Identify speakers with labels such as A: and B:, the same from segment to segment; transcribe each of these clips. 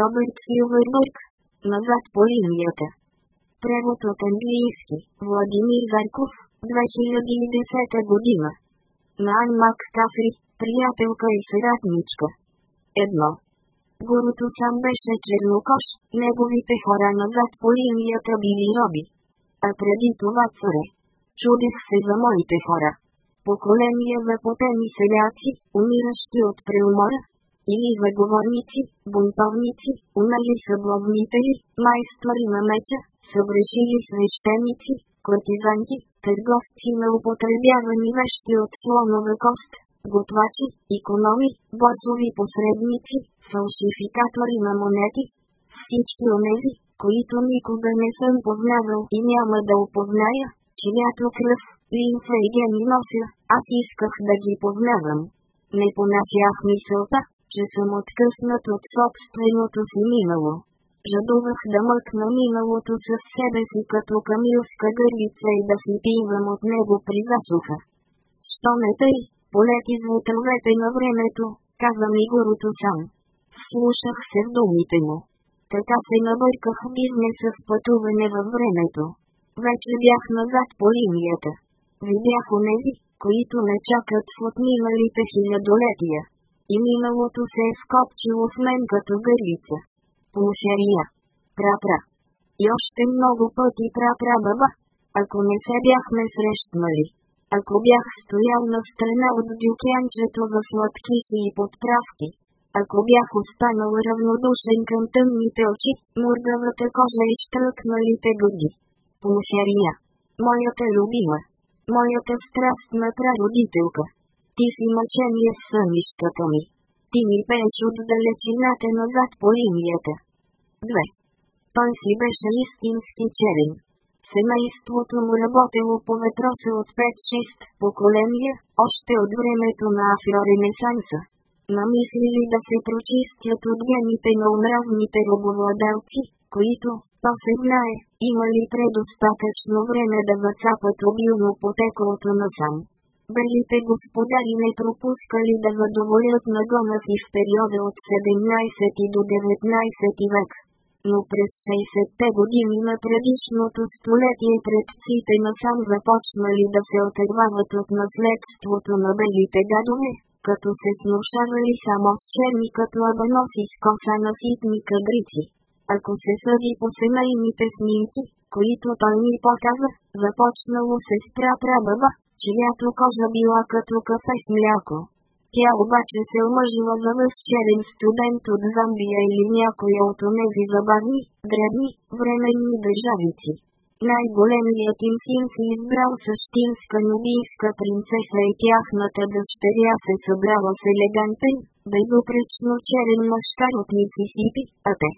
A: Робърт Силвърбърг. Назад по линията. Превод от английски. Владимир Зарков. 2010 година. На Ан Мак Кафри, приятелка и съратничка. Едно. Горото сам беше чернокош, неговите хора назад по линията били роби. А преди това царе. Чудех се за моите хора. Поколения запотени селяци, умиращи от преумора, или заговорници, бунтовници, умели съблобнители, майстори на меча, съврешили свещеници, кортизанки, търговци на употребявани вещи от слонова кост, готвачи, економи, босови посредници, фалшификатори на монети, всички онези, които никога не съм познавал и няма да опозная, чиято кръв, и гени нося, аз исках да ги познавам. Не понасях мисълта, че съм откъснат от собственото си минало. Жадувах да мъкна миналото със себе си като камилска гърлица и да си пивам от него при засуха. Що не тъй, полети звутълвете на времето, каза ми горото сам. Слушах се в думите му. Така се набърках в бизнеса с пътуване във времето. Вече бях назад по линията. Видях онези, които не чакат в отминалите хилядолетия и миналото се е вкопчило в мен като гърлица. Мушария. Прапра. И още много пъти прапра баба. Ако не се бяхме срещнали. Ако бях стоял на страна от дюкенчето в сладкиши и подправки. Ако бях останал равнодушен към тъмните очи, мургавата кожа и штръкналите гъби. Мушария. Моята любима. Моята страстна прародителка. Ти си мъчение в сънищата ми. Ти ми пееш от далечината назад по линията. 2. Той си беше истински черен. Семейството му работело по въпроса от 5-6 поколения, още от времето на афроренесанса. Намислили да се прочистят от гените на умравните рабовладелци, които, то се знае, имали предостатъчно време да въцапат обилно потеклото насам. Белите господари не пропускали да задоволят нагона си в периода от 17 до 19 век. Но през 60-те години на предишното столетие предците насам започнали да се отървават от наследството на белите гадове, като се снушавали само с черни като абаноси с коса на ситни кадрици. Ако се съди по семейните снимки, които той ни показа, започнало се спря прабаба, чиято кожа била като кафе с мляко. Тя обаче се омъжила за мъж черен студент от Замбия или някоя от онези забавни, дребни, временни държавици. Най-големият им син си избрал същинска нубийска принцеса и тяхната дъщеря се събрала с елегантен, безупречно черен мъжкар от Мисисипи, а те.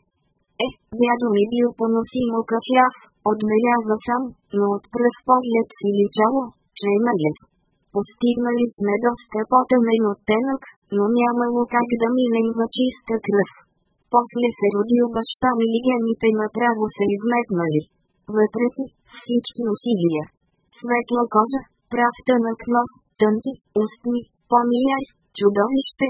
A: Е, дядо ми бил поносимо кафяв, отмеляза сам, но от пръв поглед си личало, че е наглец. Постигнали сме доста по-тъмен оттенък, но нямало как да минем на чиста кръв. После се родил баща ми и гените направо се изметнали. Вътре ти, всички усилия. Светла кожа, прав тънък нос, тънки, устни, помияй, чудовище.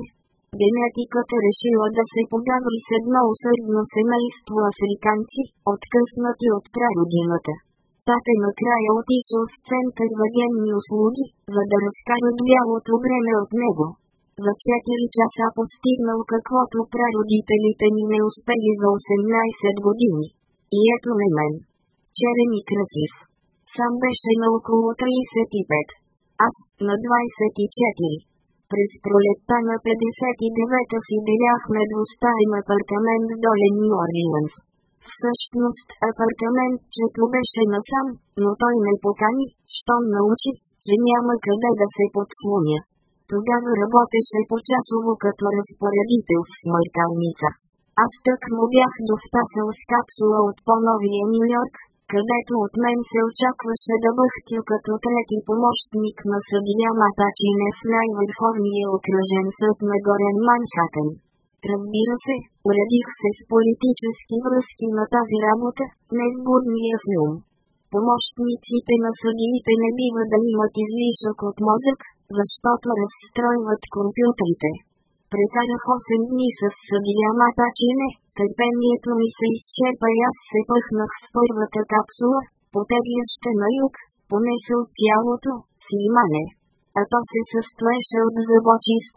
A: Генетиката решила да се подава с едно усърдно семейство африканци, откъснати от прародината. Тата накрая отишъл в център военни услуги, за да разкара бялото време от него. За 4 часа постигнал каквото прародителите ни не успели за 18 години. И ето не мен. Черен и красив. Сам беше на около 35. Аз, на 24. През пролетта на 59-та си деляхме двустаен апартамент в долен Нью-Орлианс. Всъщност апартаментчето беше насам, но той ме покани, щом научи, че няма къде да се подслоня. Тогава работеше по-часово като разпоредител в смърталница. Аз тък му бях довтасал с капсула от по-новия Нью-Йорк, където от мен се очакваше да бъхтя като трети помощник на съдия Матачине в най-върховния окръжен съд на Горен Манхатън. Разбира се, уредих се с политически връзки на тази работа, не с бурния филм. Помощниците на съдиите не бива да имат излишък от мозък, защото разстройват компютрите. Прекарах 8 дни с съдия Матачине, търпението ми се изчерпа и аз се пъхнах в първата капсула, потегляща на юг, понесъл от цялото си имане а то се състоеше от зъбочи с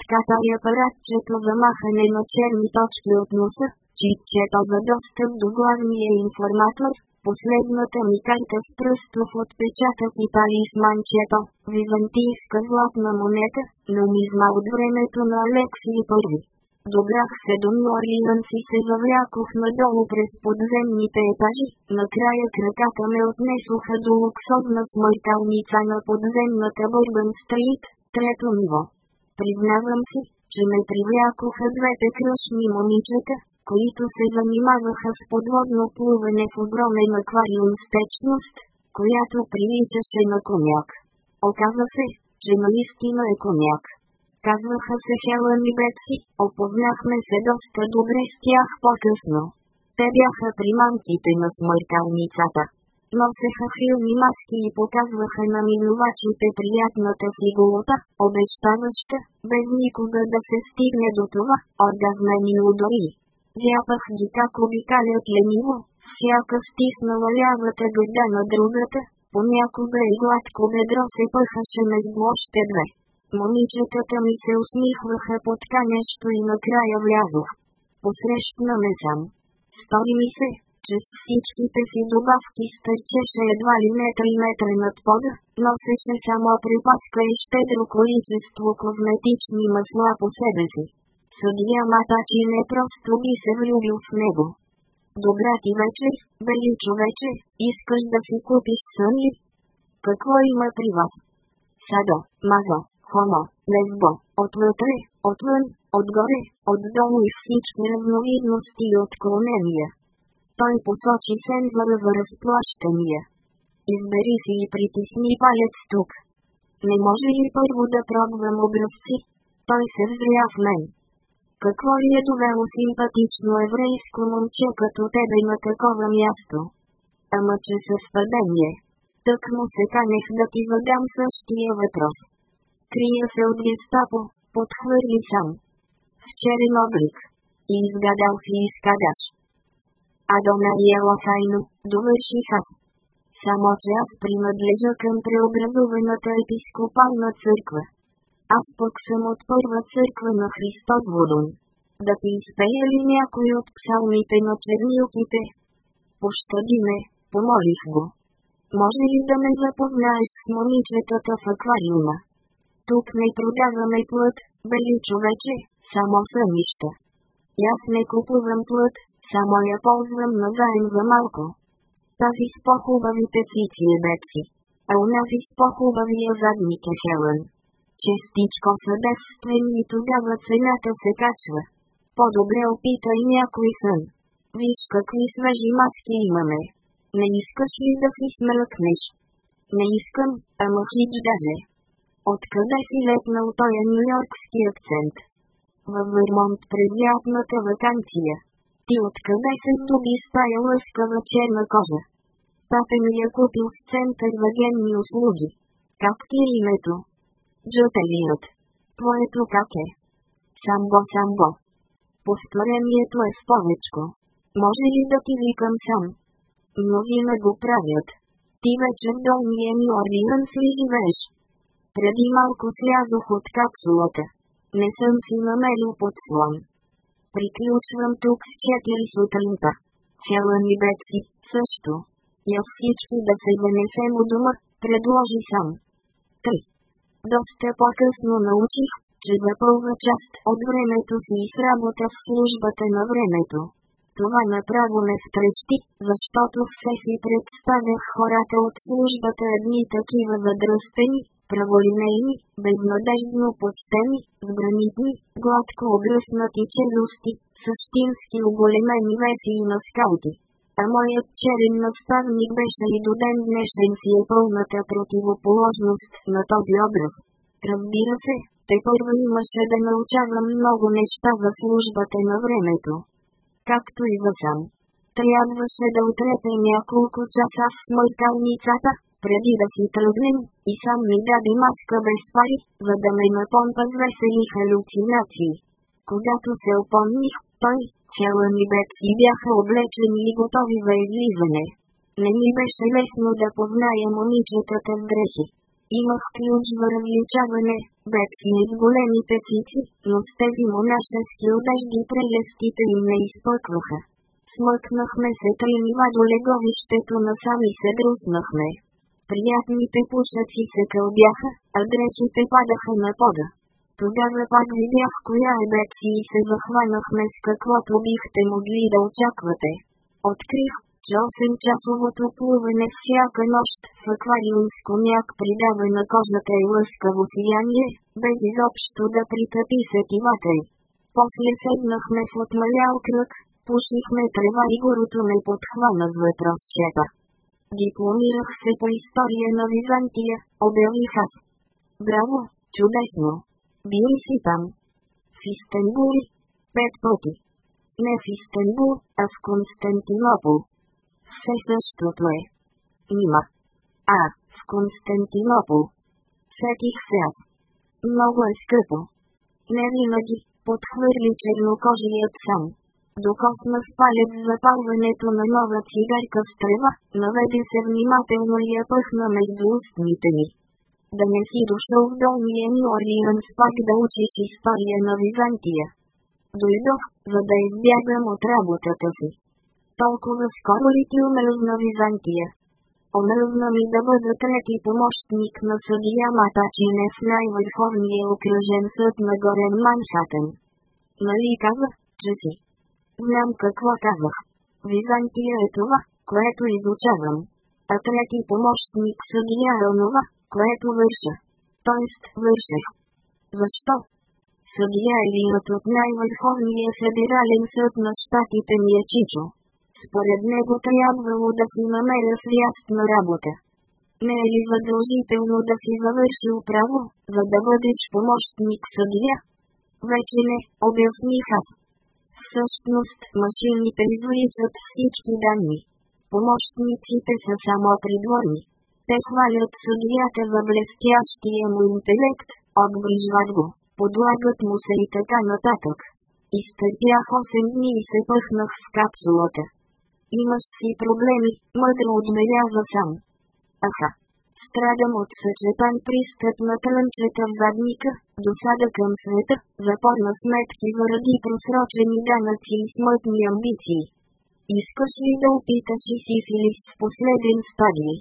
A: и апаратчето за махане на черни точки от носа, читчето за достъп до главния информатор, последната ми карта с пръстов отпечатък и талисманчето, византийска златна монета, но нумизма от времето на Алексий първи. Добрах се до Нью и се завлякох надолу през подземните етажи. Накрая краката ме отнесоха до луксозна смърталница на подземната Бърбън Стрит, трето ниво. Признавам си, че ме привлякоха двете кръшни момичета, които се занимаваха с подводно плуване в огромен аквариум с течност, която приличаше на коняк. Оказа се, че наистина е коняк казваха се Хелън и Бетси, опознахме се доста добре с тях по-късно. Те бяха приманките на смърталницата. Носеха хилни маски и показваха на минувачите приятната си голота, обещаваща, без никога да се стигне до това, отдавна ни удари. Зяпах ги как обикалят лениво, всяка стиснала лявата гъда на другата, понякога и гладко бедро се пъхаше между още две. Момичетата ми се усмихваха под нещо и накрая влязох. Посрещна ме сам. Стори ми се, че с всичките си добавки стърчеше едва ли метър и метър над пода, носеше само припаска и щедро количество козметични масла по себе си. Съдия Матачи не просто би се влюбил в него. Добра ти вечер, бели човече, искаш да си купиш сън Какво има при вас? Садо, мазо, хомо, лесбо, отвътре, отвън, отгоре, отдолу и всички разновидности и отклонения. Той посочи сензора за разплащания. Избери си и притисни палец тук. Не може ли първо да пробвам образци? Той се взря в мен. Какво ли е довело симпатично еврейско момче като тебе на такова място? Ама че съвпадение. Тък му се канех да ти задам същия въпрос крия се от гестапо, подхвърли сам. В черен облик. И изгадал си изкадаш. А до и Файно, довърших аз. Само че аз принадлежа към преобразуваната епископална църква. Аз пък съм от първа църква на Христос Водон. Да ти изпея ли някой от псалмите на чернилките? Пощади ме, помолих го. Може ли да ме запознаеш с момичетата в аквариума? Тук не продаваме плът, бели човече, само сънища. И Аз не купувам плът, само я ползвам назаем за малко. Тази с по-хубавите цици е Бепси, а унази с по-хубавия задник е Хелън. Честичко съдевствен и тогава цената се качва. По-добре опитай някой сън. Виж какви свежи маски имаме. Не искаш ли да си смръкнеш? Не искам, ама хич даже. Откъде си лепнал е нью-йоркски акцент? Във Вермонт през лятната вакансия. Ти откъде се здоби с тая лъскава черна кожа? Папе ми я купил в център за услуги. Как ти е името? Джотелият. Твоето как е? Самбо, самбо. Повторението е в повечко. Може ли да ти викам сам? Мнозина го правят. Ти вече в долния ми е орлианс ли живееш? Преди малко слязох от капсулата. Не съм си намерил подслон. Приключвам тук в 4 сутринта. Цяла ни Бепси, също. Я всички да се донесем у дома, предложи сам. 3. Доста по-късно научих, че запълва част от времето си и с работа в службата на времето. Това направо ме втрещи, защото все си представях хората от службата едни такива задръстени, праволинейни, безнадежно почтени, сгранитни, гладко обръснати челюсти, същински оголемени веси и скалти. А моят черен наставник беше и до ден днешен си е пълната противоположност на този образ. Разбира се, те първо имаше да научавам много неща за службата на времето. Както и за сам. Трябваше да отрепе няколко часа в смъркалницата, преди да си тръгнем, и сам ми даде маска без пари, за да ме с весели халюцинации. Когато се опомних, той, цяла ми бед си бяха облечени и готови за излизане. Не ми беше лесно да позная момичетата в дрехи. Имах ключ за различаване, бед сме с големи петици, но с тези монашески одежди прелестите им не изпъкваха. Смъкнахме се три нива до леговището сами се друснахме. Приятните пушъци се кълбяха, а дрехите падаха на пода. Тогава пак видях коя е Бекси и се захванахме с каквото бихте могли да очаквате. Открих, че 8-часовото плуване всяка нощ в аквариум с коняк придава на кожата и лъскаво сияние, без изобщо да притъпи сетивата й. После седнахме в отмалял кръг, пушихме трева и горото ме подхвана с вътросчета. Дипломирах се по история на Византия, обявих аз. Браво, чудесно! Бил си там. В Истанбул. Пет пъти. Не в Истанбул, а в Константинопол. Все същото е. Има. А, в Константинопол. Сетих се аз. Много е скъпо. Не винаги, подхвърли чернокожият сам докосна спалец запалването на нова цигарка с трева, наведе се внимателно и я пъхна между устните ми. Да не си дошъл в долния ни ориен пак да учиш история на Византия. Дойдох, за да избягам от работата си. Толкова скоро ли ти омръзна Византия? Омръзна ми да бъда трети помощник на съдия Матачине в най-върховния окръжен съд на Горен Манхатен. Нали каза, че си? Знам какво казах. Византия е това, което изучавам. А трети помощник съдия е онова, което върша. Тоест, върша. Защо? Съдия е Илият от най-върховния федерален съд на щатите ми е Чичо. Според него трябвало да си намеря свястна работа. Не е ли задължително да си завършил право, за да бъдеш помощник съдия? Вече не, обясних аз. Всъщност, машините изличат всички данни. Помощниците са само придворни. Те хвалят съдията във блестящия му интелект, обгрижват го, подлагат му се и така нататък. Изтърпях 8 дни и се пъхнах в капсулата. Имаш си проблеми, мъдро отбеляза сам. Аха страдам от съчетан пристъп на тънчета в задника, досада към света, запорна сметки заради просрочени данъци и смътни амбиции. Искаш ли да опиташ и сифилис в последен стадий?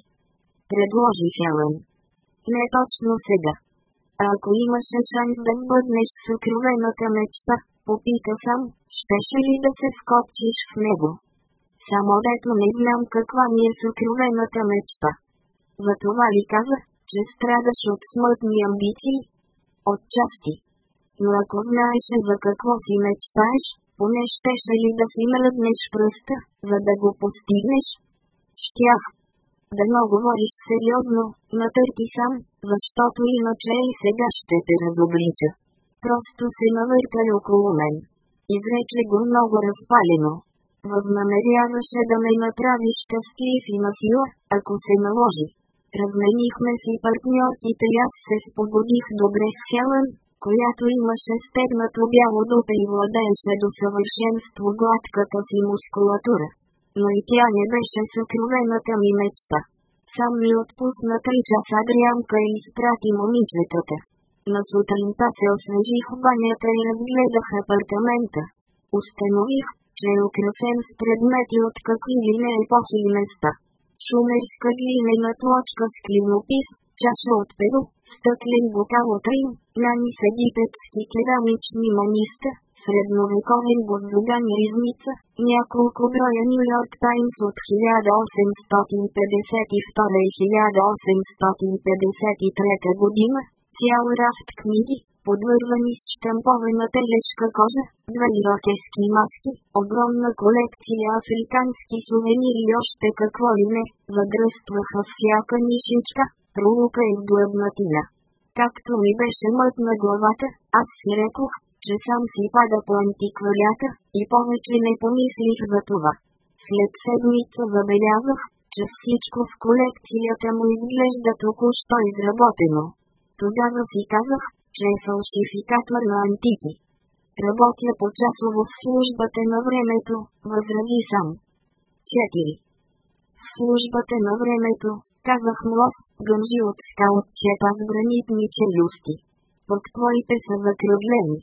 A: Предложи Хелън. Не точно сега. А ако имаше шанс да бъднеш с окровената мечта, попита сам, щеше ли да се вкопчиш в него? Само дето не знам каква ми е сокровената мечта това ли каза, че страдаш от смъртни амбиции? Отчасти. Но ако знаеше за какво си мечтаеш, поне щеше ли да си мръднеш пръста, за да го постигнеш? Щях. Да но говориш сериозно, натърти сам, защото иначе и сега ще те разоблича. Просто се навъртай около мен. Изрече го много разпалено. Възнамеряваше да ме направи щастлив и насила, ако се наложи. Разменихме си партньорките и аз се спогодих добре с Хелън, която имаше стегнато бяло дупе и владееше до съвършенство гладката си мускулатура. Но и тя не беше съкровената ми мечта. Сам ми отпусна три часа дрямка и изпрати момичетата. На сутринта се освежих банята и разгледах апартамента. Установих, че е украсен с предмети от какви ли не епохи и места шумерска глинена плочка с клинопис, чаша от перо, стъклен бокал от Рим, нани с египетски керамични маниста, средновековен бозоган и ризница, няколко броя Нью Йорк Таймс от 1852 и 1853 година, цял рафт книги, подвързани с штамповена телешка кожа, две ирокески маски, огромна колекция африкански сувенири и още какво ли не, задръстваха всяка нишичка, рулука и глъбнатина. Както ми беше мът на главата, аз си рекох, че сам си пада по антиквалята и повече не помислих за това. След седмица забелязах, че всичко в колекцията му изглежда току-що изработено. Тогава си казах, че е фалшификатор на антики. Работя по-часово в службата на времето, възради сам. 4. В службата на времето, казах млос, гъмжи от скал от чепа с гранитни челюсти. Пък твоите са закръглени.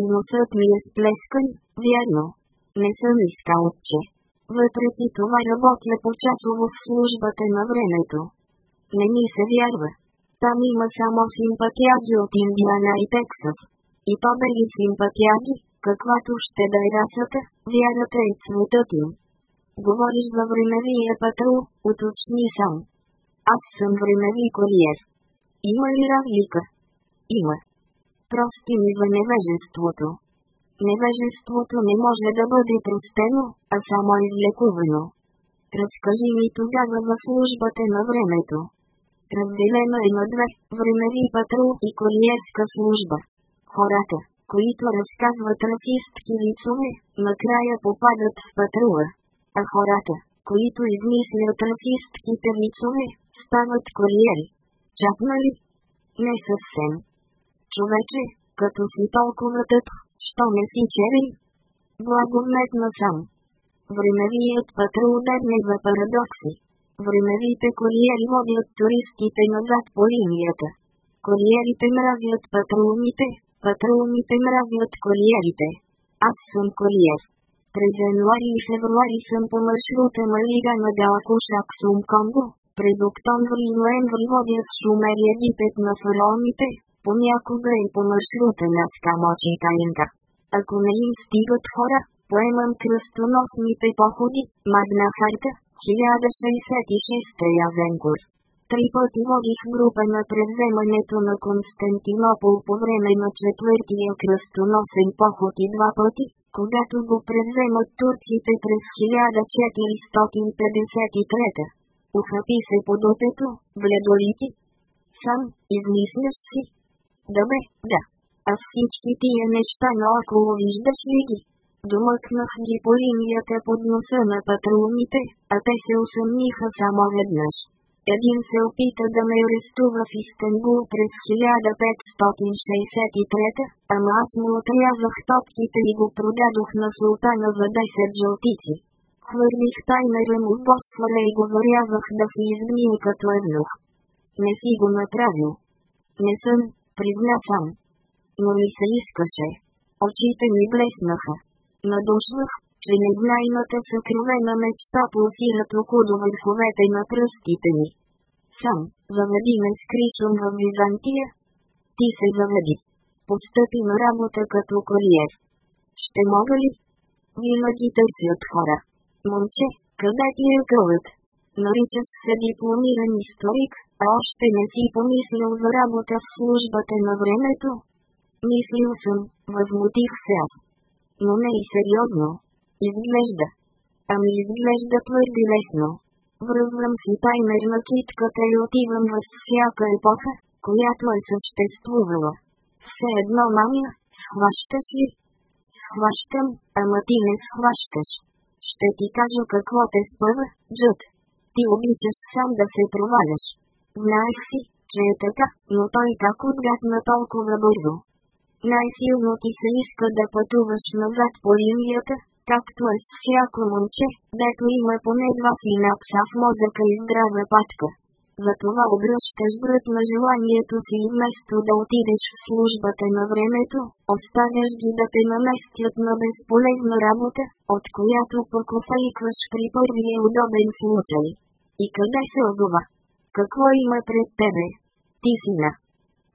A: И носът ми е сплескан, вярно. Не съм искал че. Въпреки това работя по-часово в службата на времето. Не ми се вярва. Там има само симпатиади от Индиана и Тексас. И то дали симпатяги, каквато ще да е расата, вярата и е цветът им. Говориш за времевия патрул, уточни сам. Аз съм времеви куриер. Има ли разлика? Има. Прости ми за невежеството. Невежеството не може да бъде простено, а само излекувано. Разкажи ми тогава за службата на времето разделено е на две – времеви патрул и куриерска служба. Хората, които разказват расистки вицове, накрая попадат в патрула. А хората, които измислят расистките вицове, стават куриери. Чапна ли? Не съвсем. Човече, като си толкова тъп, що не си черен? Благометна сам. Времевият патрул дебне за парадокси времевите куриери водят туристите назад по линията. Куриерите мразят патрулните, патрулните мразят куриерите. Аз съм куриер. През януари и февруари съм по маршрута на Лига на Галакушак Сум Конго. През октомври и ноември водя с шумер Египет на фараоните, понякога и по маршрута на Скамочи Каинка. Ако не им стигат хора, поемам кръстоносните походи, Магна Харта, 1066 Явенгур. Три пъти водих група на превземането на Константинопол по време на четвъртия кръстоносен поход и два пъти, когато го превземат турците през 1453. Ухъпи се под опето, бледолити. Сам, измисляш си. Да бе, да. А всички тия неща наоколо виждаш ли ги? Домъкнах ги по линията под носа на патрулните, а те се усъмниха само веднъж. Един се опита да ме арестува в Истанбул през 1563, ама аз му отрязах топките и го продадох на султана за 10 жълтици. Хвърлих таймера му в босфора и го варявах да си изгнил като еднох. Не си го направил. Не съм, призна сам. Но ми се искаше. Очите ми блеснаха душа, че незнайната съкровена мечта пулсира току до върховете на пръстите ми. Сам, заведи ме с Кришон в Византия. Ти се заведи. Постъпи на работа като куриер. Ще мога ли? Винаги търсят хора. Момче, къде ти е кълът? Наричаш се дипломиран историк, а още не си помислил за работа в службата на времето? Мислил съм, възмутих се аз но не и сериозно. Изглежда. Ами изглежда твърде лесно. Връзвам си таймер на китката и отивам във всяка епоха, която е съществувала. Все едно мамя, схващаш ли? Схващам, ама ти не схващаш. Ще ти кажа какво те спъва, Джуд. Ти обичаш сам да се проваляш. Знаех си, че е така, но той как отгадна толкова бързо. Най-силно ти се иска да пътуваш назад по линията, както е с всяко момче, дето има поне два синапса в мозъка и здрава патка. Затова обръщаш гръб на желанието си и вместо да отидеш в службата на времето, оставяш ги да те наместят на безполезна работа, от която пък при първия удобен случай. И къде се озова? Какво има пред тебе? Ти си на?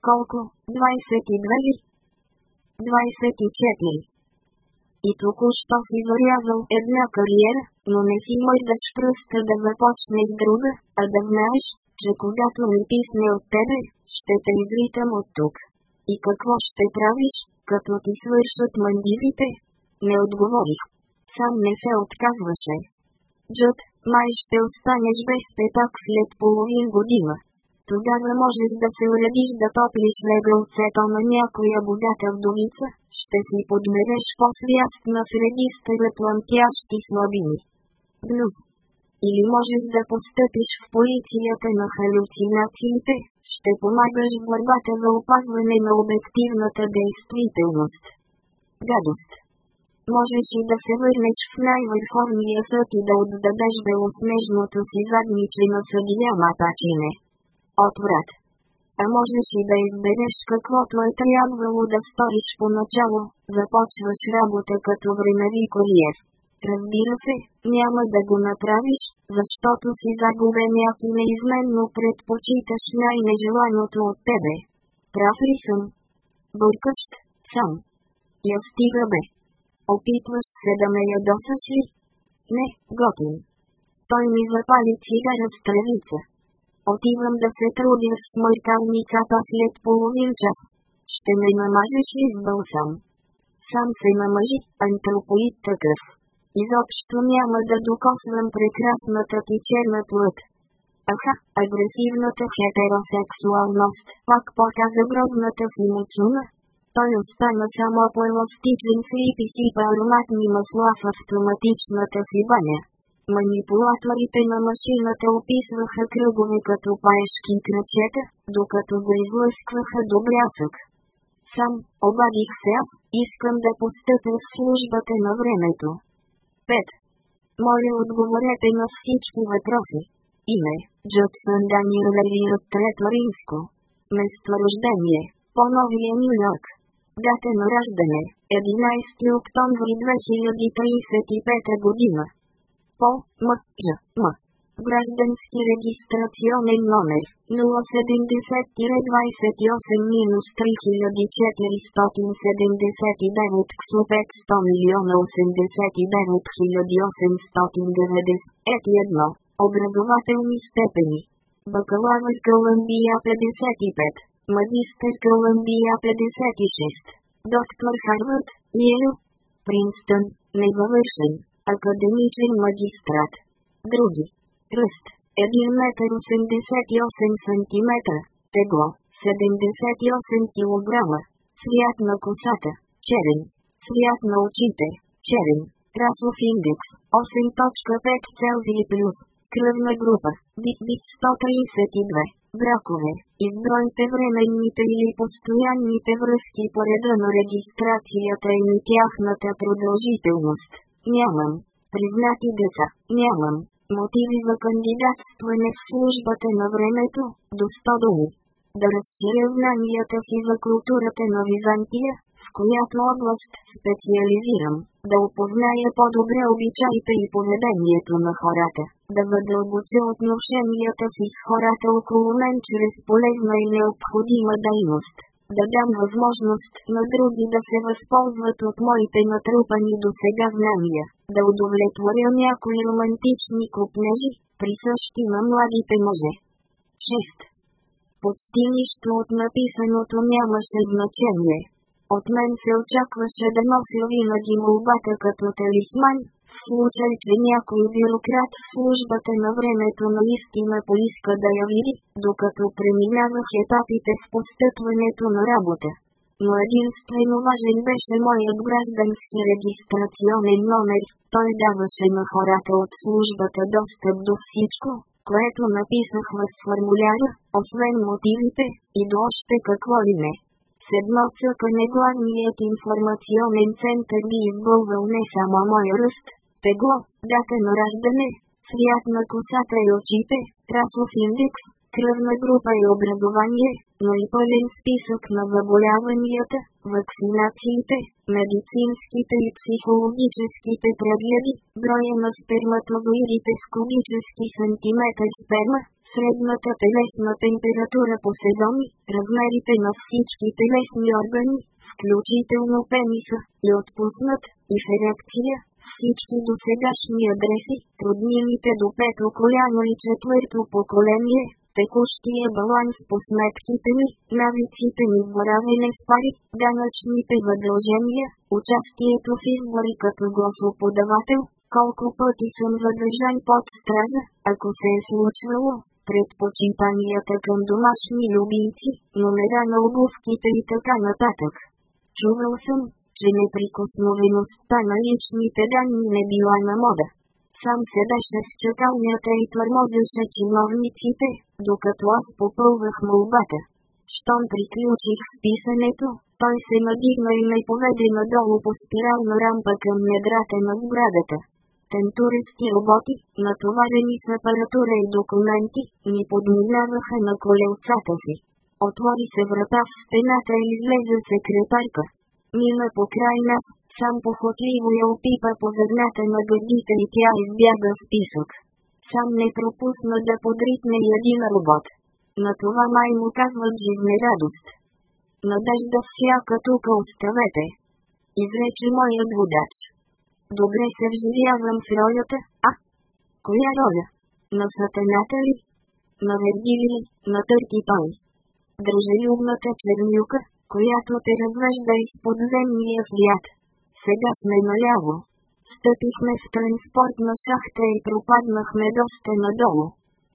A: Колко? 22 ли? 24. И току-що си зарязал една кариера, но не си можеш пръста да започнеш друга, а да знаеш, че когато ми писне от тебе, ще те излитам от тук. И какво ще правиш, като ти свършат мандизите? Не отговорих. Сам не се отказваше. Джот, май ще останеш без пак след половин година. Тогава можеш да се уредиш да топлиш легалцето на някоя богата вдовица, ще си подмереш по-свяст на средиста за плантящи слабини. Плюс. Или можеш да постъпиш в полицията на халюцинациите, ще помагаш в борбата за опазване на обективната действителност. Гадост. Можеш и да се върнеш в най-върховния съд и да отдадеш белоснежното си задниче на съдия Матачине отврат. А можеш и да избереш каквото е трябвало да сториш поначало, започваш работа като времеви куриер. Разбира се, няма да го направиш, защото си загубен и неизменно предпочиташ най-нежеланото от тебе. Прав ли съм? Бъркащ, сам. Я стига бе. Опитваш се да ме ядосаш ли? Не, готин. Той ми запали цигара с тревица. Отивам да се трудим с мъркалницата след половин час. Ще ме намажеш ли с бълсам? Сам се намажи, антропоид такъв. Изобщо няма да докосвам прекрасната ти черна плът. Аха, агресивната хетеросексуалност, пак показа грозната си мочуна. Той остана само по еластичен слип и по ароматни масла в автоматичната си баня. Манипулаторите на машината описваха кръгове като паешки кръчета, докато го излъскваха до блясък. Сам, обадих се аз, искам да постъпя в службата на времето. 5. Моля отговорете на всички въпроси. Име – Джобсън Даниел от Трето Римско. Месторождение – По-новия Нью-Йорк. Дата на раждане – 11 октомври 2035 година по МЧМ. Граждански регистрационен номер 070-28-3479 КСО 500 милиона 89891. Образователни степени. Бакалавър Колумбия 55. Магистър Колумбия 56. Доктор Харвард, Йел, Принстън, невъвършен академичен магистрат. Други. Ръст 1 метър 88 см, тегло 78 кг, свят на косата, черен, свят на очите, черен, расов индекс 8.5 Целзий плюс, кръвна група, бит-бит 132. Бракове, избройте временните или постоянните връзки по реда на регистрацията и на тяхната продължителност нямам. Признати деца, нямам. Мотиви за кандидатстване в службата на времето, до 100 Да разширя знанията си за културата на Византия, в която област специализирам, да опозная по-добре обичаите и поведението на хората, да въдълбоча отношенията си с хората около мен чрез полезна и необходима дейност да дам възможност на други да се възползват от моите натрупани до сега знания, да удовлетворя някои романтични купнежи, присъщи на младите мъже. 6. Почти нищо от написаното нямаше значение. От мен се очакваше да нося винаги молбата като талисман, в случай, че някой бюрократ в службата на времето наистина поиска да я види, докато преминавах етапите в постъпването на работа. Но единствено важен беше моят граждански регистрационен номер, той даваше на хората от службата достъп до всичко, което написах в формуляра, освен мотивите, и до още какво ли не. С едно цъкане главният информационен център би е избълвал не само моя ръст, тегло, дата на раждане, цвят на косата и очите, расов индекс, кръвна група и образование, но и пълен списък на заболяванията, вакцинациите, медицинските и психологическите прегледи, броя на сперматозоидите в кубически сантиметър сперма, средната телесна температура по сезони, размерите на всички телесни органи, включително пениса, и отпуснат, и ферекция, всички досегашни адреси, труднините до пето коляно и четвърто поколение, текущия баланс по сметките ми, навиците ми в боравене с пари, данъчните въдължения, участието в избори като гласоподавател, колко пъти съм задържан под стража, ако се е случвало, предпочитанията към домашни любимци, номера на обувките и така нататък. Чувал съм, че неприкосновеността на личните данни не била на мода. Сам се беше в чакалнята и тормозеше чиновниците, докато аз попълвах молбата. Щом приключих с писането, той се надигна и ме поведе надолу по спирална рампа към недрата на сградата. Тентуристи роботи, натоварени с апаратура и документи, ни подминаваха на колелцата си. Отвори се врата в стената и излезе секретарка мина по край нас, сам похотливо я опипа по ведната на гърдите и тя избяга с писък. Сам не пропусна да подритне и един робот. На това май му казват жизнерадост. Надежда всяка тук оставете. Изрече моят водач. Добре се вживявам в ролята, а? Коя роля? На сатаната ли? На Вергилий, на Търки той. Дружелюбната чернюка, която те развежда из подземния свят. Сега сме наляво. Стъпихме в транспортна шахта и пропаднахме доста надолу.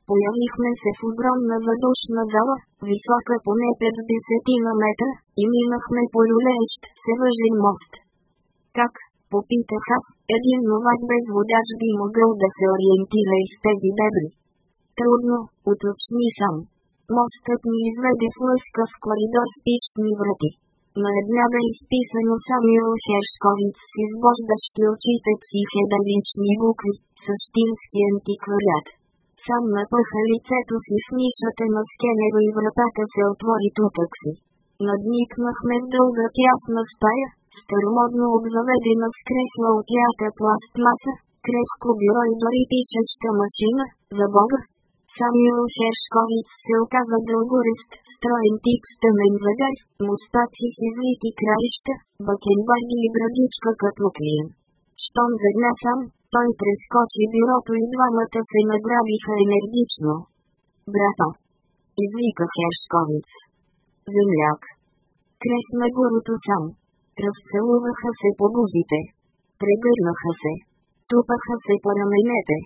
A: Появихме се в огромна задушна зала, висока поне 50 на метра, и минахме по люлеещ се въжен мост. Как, попитах аз, един новак без водач би могъл да се ориентира из тези бебри. Трудно, уточни сам. Мостът ни изведе в лъскав коридор с пищни врати. На една бе изписано Самюел Хершковиц с избождащи очите психедалични букви, същински антиквариат. Сам напъха лицето си в нишата на скенера и вратата се отвори тупък си. Надникнахме в дълга тясна стая, старомодно обзаведена с кресла от лята пластмаса, крехко бюро и дори пишеща машина, за бога, Самюел Шешковиц се оказа дългоръст, строен тип с тъмен въгър, мустаци с излити краища, бакенбарди и брадичка като клин. Щом ведна сам, той прескочи бюрото и двамата се награбиха енергично. Брато! Извика Хершковиц. Земляк! Кресна горото сам. Разцелуваха се по бузите. Прегърнаха се. Тупаха се по раменете.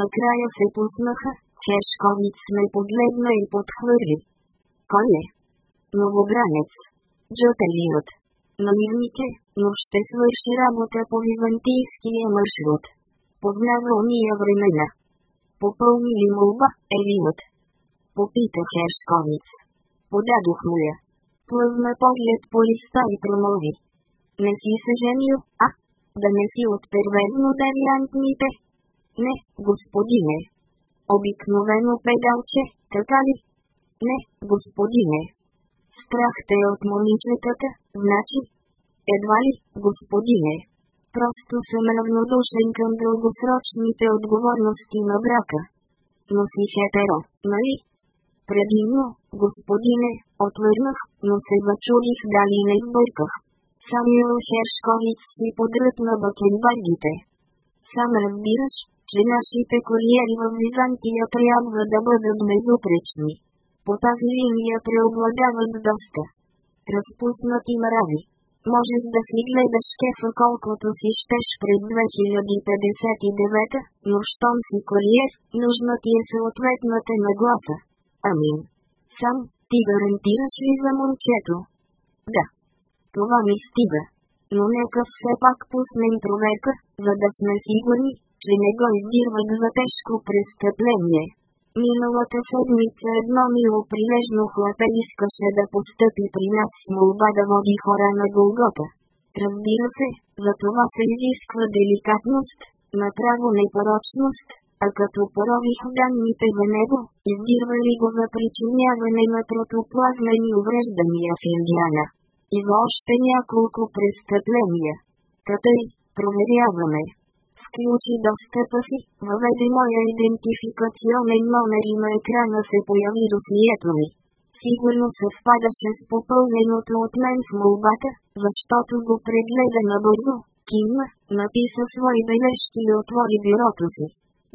A: Накрая се пуснаха, чеш Чешковиц ме погледна и подхвърли. Кой е? Новобранец. Джотелият. Наливните, но ще свърши работа по византийския маршрут. Познава уния е времена. Попълни ли молба, Елиот? Попита Хершковиц. Подадох му я. Плъзна поглед по листа и промови. Не си се женил, а? Да не си от перверно девиантните? Не, господине, Обикновено педалче, така ли? Не, господине. Страхте е от момичетата, значи? Едва ли, господине? Просто съм равнодушен към дългосрочните отговорности на брака. Но си хетеро, нали? Предимно, господине, отвърнах, но се въчулих дали не бърках. Самюел Хершковиц си подръпна бакенбардите. Сам разбираш, че нашите куриери в Византия трябва да бъдат безупречни. По тази линия преобладават доста разпуснати мрави. Можеш да си гледаш кефа колкото си щеш пред 2059, но щом си куриер, нужна ти е съответната нагласа. Амин. Сам, ти гарантираш ли за момчето? Да. Това ми стига. Но нека все пак пуснем проверка, за да сме сигурни, че не го издирват за тежко престъпление. Миналата седмица едно мило прилежно хлапе искаше да постъпи при нас с молба да води хора на Голгота. Разбира се, за това се изисква деликатност, направо непорочност, а като порових данните за него, издирвали го за причиняване на протоплазмени увреждания в Индиана. И за още няколко престъпления. Тъй, проверяваме включи достъпа си, въведе моя идентификационен номер и на екрана се появи досието ми. Сигурно съвпадаше с попълненото от мен в молбата, защото го прегледа набързо, кимна, написа свои бележки и отвори бюрото си.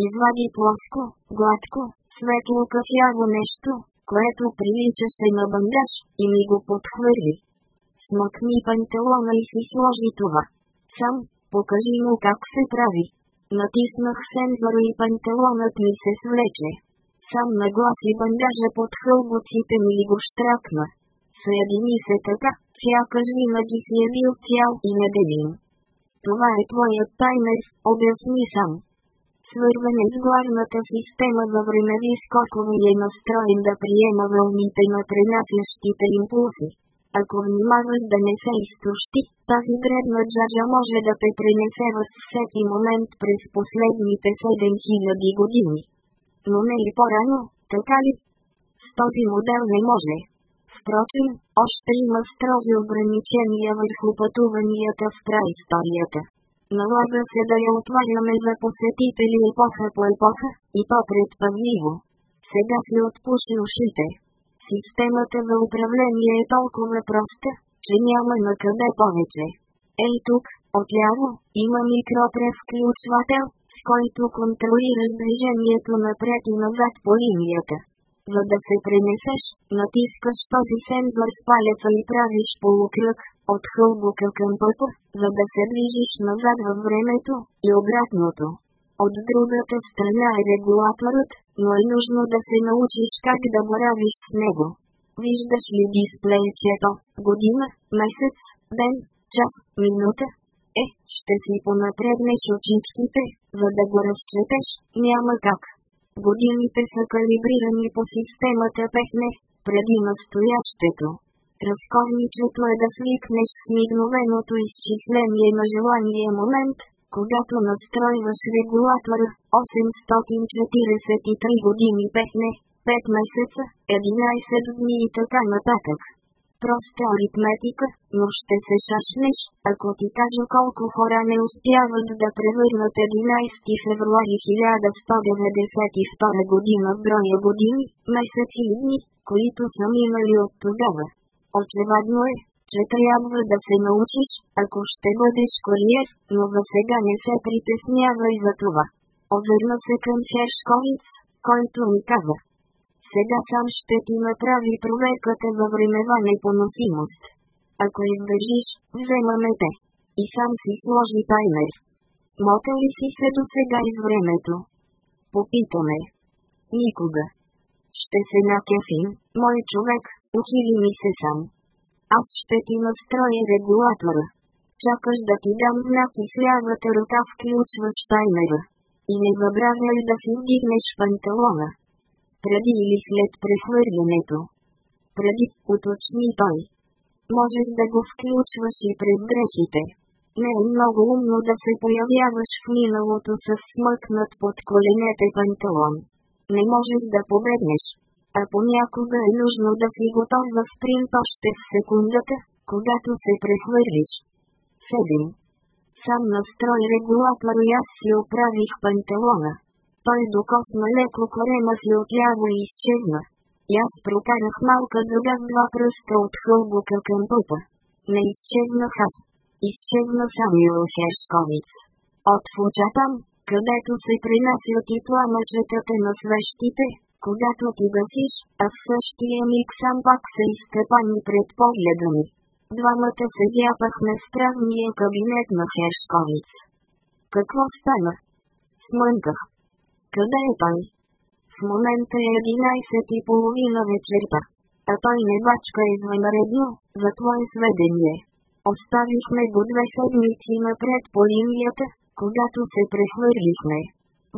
A: Извади плоско, гладко, светло кафяво нещо, което приличаше на бандаж, и ми го подхвърли. Смъкни панталона и си сложи това. Сам, Покажи му как се прави. Натиснах сензора и панталонът ми се свлече. Сам нагласи бандажа под хълбоците ми и го штракна. Съедини се така, сякаш винаги си е бил цял и неделим. Това е твоят таймер, обясни сам. Свързване с главната система във времеви скокове е настроен да приема вълните на пренасящите импулси. Ако внимаваш да не се изтощи, тази древна джаджа може да те пренесе във всеки момент през последните 7000 години. Но не и по-рано, така ли? С този модел не може. Впрочем, още има строги ограничения върху пътуванията в праисторията. Налага се да я отваряме за посетители епоха по епоха, и то предпавливо. Сега си отпуши ушите. Системата за управление е толкова проста, че няма на къде повече. Ей тук, отляво, има микропревключвател, с който контролираш движението напред и назад по линията. За да се пренесеш, натискаш този сензор с палеца и правиш полукръг, от хълбока към пътя, за да се движиш назад във времето, и обратното. От другата страна е регулаторът, но е нужно да се научиш как да боравиш с него. Виждаш ли дисплейчето, година, месец, ден, час, минута? Е, ще си понапреднеш очичките, за да го разчетеш, няма как. Годините са калибрирани по системата пехне, преди настоящето. Разковничето е да свикнеш с мигновеното изчисление на желания момент, когато настройваш регулатора 843 години пехне, 5 месеца, 11 дни и така нататък. Проста аритметика, но ще се шашнеш, ако ти кажа колко хора не успяват да превърнат 11 февруари 1192 година броя години, месеци и дни, които са минали от тогава. Очевадно е, че трябва да се научиш, ако ще бъдеш куриер, но за сега не се притеснявай за това. Озърна се към Хершковиц, който ми казах. Сега сам ще ти направи проверката за времева непоносимост. Ако издържиш, вземаме те. И сам си сложи таймер. Мота ли си се до сега из времето? Попитаме. Никога. Ще се накефим, мой човек, учили ми се сам. Аз ще ти настроя регулатора. Чакаш да ти дам знак и с лявата ръка включваш таймера. И не забравяй да си вдигнеш панталона преди или след прехвърлянето. Преди, уточни той. Можеш да го включваш и пред грехите. Не е много умно да се появяваш в миналото с смъкнат под коленете панталон. Не можеш да победнеш. А понякога е нужно да си готов да спринт още в секундата, когато се прехвърлиш. 7. Сам настрой регулатор и аз си оправих панталона. Той докосна леко корема си отляво и изчезна. И аз прокарах малка дъга с два пръста от хълбока към пъпа. Не изчезнах аз. Изчезна Самюел Хершковиц. От фуча там, където се принасят и пламъчетата на свещите, когато ти гасиш, а в същия миг сам пак се изтъпани пред погледа ми. Двамата се дяпахме в правния кабинет на Хершковиц. Какво стана? Смънках. Къде е той? В момента е 11 и половина вечерта. А той не бачка е извънредно, за твое сведение. Оставихме го две седмици напред по линията, когато се прехвърлихме.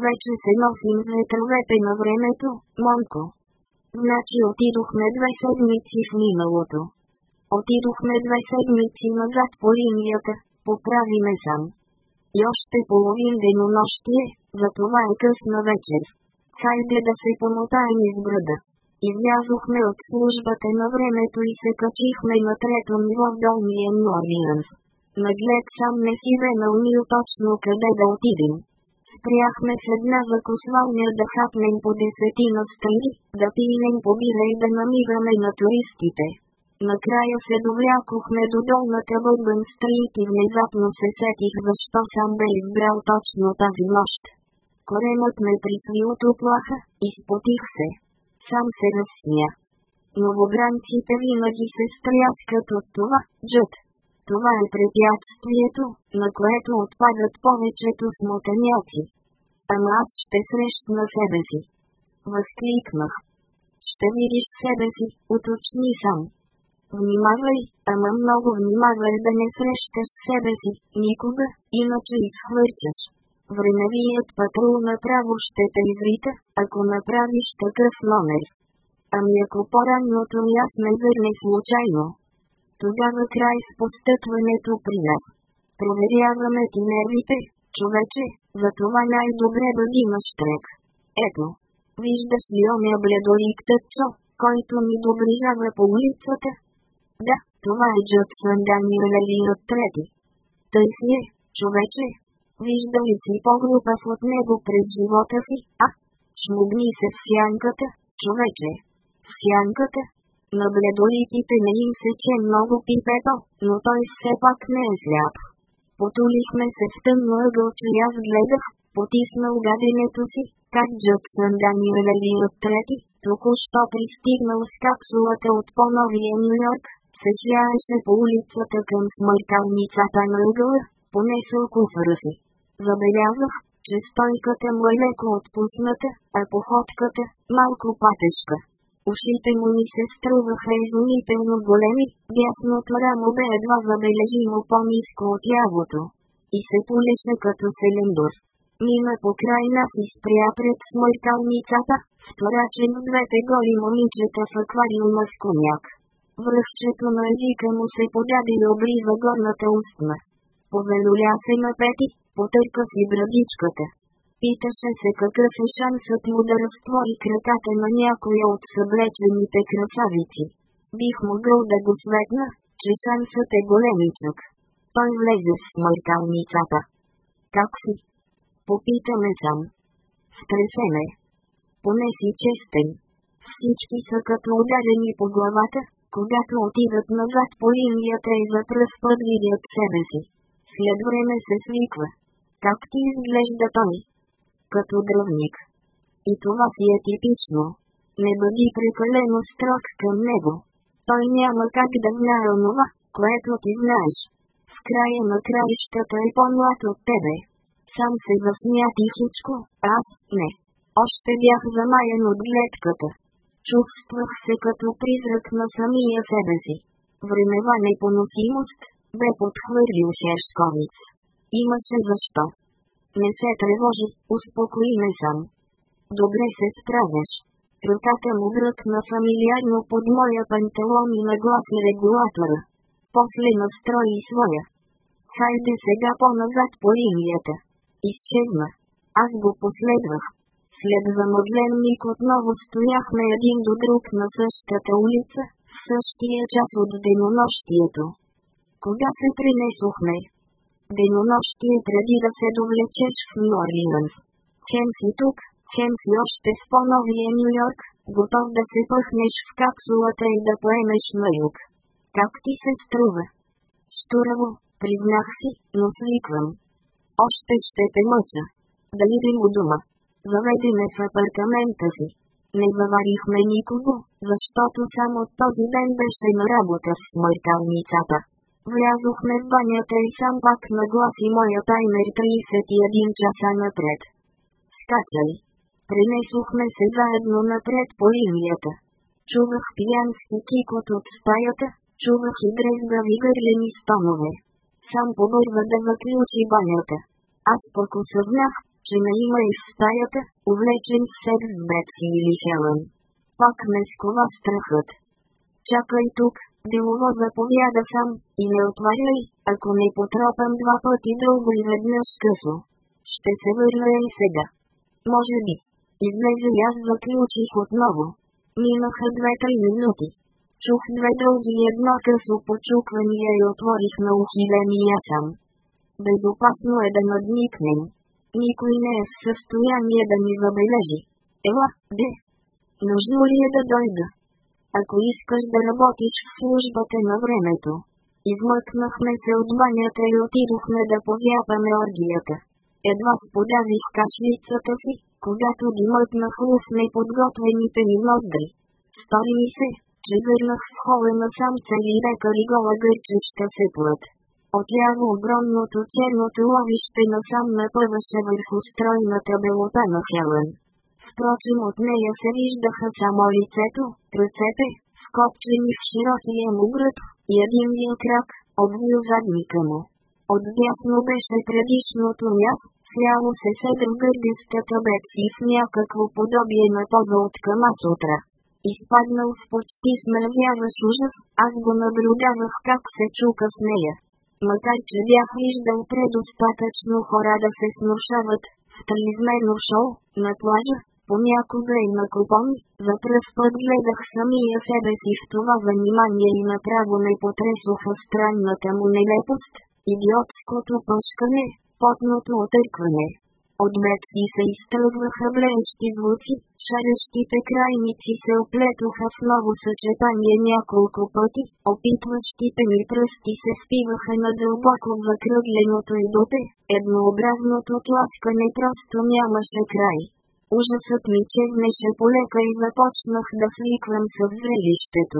A: Вече се носим за етровете на времето, Монко. Значи отидохме две седмици в миналото. Отидохме две седмици назад по линията, поправиме сам. И още половин денонощие, това е късна вечер. Хайде да се помотаем из града. Излязохме от службата на времето и се качихме на трето ниво в долния Нориенс. Наглед сам не си бе наумил точно къде да отидем. Спряхме в една закусвалня да хапнем по десетина страни, да пинем по бира и да намираме на туристите. Накрая се довлякохме до долната Бълбън стрит и внезапно се сетих защо сам бе избрал точно тази нощ. Коремът ме присви от оплаха, изпотих се. Сам се разсмя. Новобранците винаги се стряскат от това, джът. Това е препятствието, на което отпадат повечето смотаняци. Ама аз ще срещна себе си. Възкликнах. Ще видиш себе си, уточни сам. Внимавай, ама много внимавай да не срещаш себе си, никога, иначе изхвърчаш. Времевият патрул направо ще те изрита, ако направиш такъв номер. Ами ако по-ранното ясно зърне случайно, тогава край с постъпването при нас. Проверяваме ти нервите, човече, за това най-добре да имаш трек. Ето, виждаш ли оня бледолик тъпчо, който ми доближава по улицата, да, това е Джъксън Даниел Лалир от трети. Тъй си е, човече. Вижда ли си по-глупав от него през живота си, а? Шмугни се в сянката, човече. В сянката. На бледоликите не им сече много пипето, но той все пак не е сляп. Потулихме се в тъмно ъгъл, че аз гледах, потиснал гаденето си, как Джъпсън Даниел Лалир от трети, току-що пристигнал с капсулата от по-новия Нью-Йорк, се по улицата към смърталницата на ъгъла, понесъл куфара си. Забелязах, че стойката му е леко отпусната, а походката – малко патешка. Ушите му ми се струваха изумително големи, дясното рамо бе едва забележимо по низко от явото. И се полеше като селендор. Мина край нас и спря пред смърталницата, вторачен двете голи момичета в аквариума с коняк. Връхчето на езика му се подаде и облиза горната устна. Повелоля се на пети, потърка си брадичката. Питаше се какъв е шансът му да разтвори краката на някоя от съблечените красавици. Бих могъл да го светна, че шансът е големичък. Той влезе в смърталницата. Как си? Попитаме сам. Стресене, е. Поне си честен. Всички са като ударени по главата, когато отидат назад по линията и пръв път видят себе си. След време се свиква. Как ти изглежда той? Като дръвник. И това си е типично. Не бъди прекалено строг към него. Той няма как да знае онова, което ти знаеш. В края на краищата е по-млад от тебе. Сам се засмя тихичко, аз не. Още бях замаян от гледката. Чувствах се като призрак на самия себе си. Времева непоносимост, бе подхвърлил Шершковиц. Имаше защо. Не се тревожи, успокои ме съм. Добре се справяш. Ръката му на фамилиарно под моя панталон и нагласи регулатора. После настрои своя. Хайде сега по-назад по линията. Изчезна. Аз го последвах. След замъглен миг отново стояхме един до друг на същата улица, в същия час от денонощието. Кога се принесохме? Денонощие преди да се довлечеш в Нью Орлианс. Хем си тук, хем си още в по-новия Нью Йорк, готов да се пъхнеш в капсулата и да поемеш на юг. Как ти се струва? Штураво, признах си, но свиквам. Още ще те мъча. Дали ви у дума? заведе ме в апартамента си. Не заварихме никого, защото само този ден беше на работа в смърталницата. Влязохме в банята и сам пак нагласи моя таймер 31 часа напред. Скачай! Пренесохме се заедно напред по линията. Чувах пиянски кикот от стаята, чувах и дрезгави гърлени стонове. Сам побърза да заключи банята. Аз покосъвнях начина има и в стаята, увлечен в себе с Бетси или Хелън. Пак ме скова страхът. Чакай тук, делово заповяда сам, и не отваряй, ако не потропам два пъти дълго и веднъж късо. Ще се върна и сега. Може би. Излезе и аз заключих отново. Минаха две-три минути. Чух две дълги и едно късо почуквания и отворих на ухиления сам. Безопасно е да надникнем. Никой не е в състояние да ни забележи. Ела, де? Нужно ли е да дойда? Ако искаш да работиш в службата на времето. Измъкнахме се от банята и отидохме да повяваме оргията. Едва сподавих кашлицата си, когато ги мътнах лъв неподготвените ни ноздри. Стори ми се, че върнах в хола на самца и река гола гърчеща се плът. Отляво огромното черно туловище насам напъваше върху стройната белота на Хелен. Впрочем от нея се виждаха само лицето, ръцете, вкопчени в широкия му гръб, и един един крак, обвил задника му. Отдясно беше предишното място, сляво се седем гърдистата бепси в някакво подобие на поза от кама сутра. Изпаднал в почти смървяващ ужас, аз го наблюдавах как се чука с нея макар че бях виждал предостатъчно хора да се снушават, в триизмерно шоу, на плажа, понякога и на купон, за пръв път гледах самия себе си в това внимание и направо не потресох странната му нелепост, идиотското пъшкане, потното отъркване, от мечи се изтръгваха блещи звуци, шарещите крайници се оплетоха в ново съчетание няколко пъти, опитващите ми пръсти се спиваха на дълбоко закръгленото и доте, еднообразното тласкане просто нямаше край. Ужасът ми чезнеше полека и започнах да свиквам със зрелището.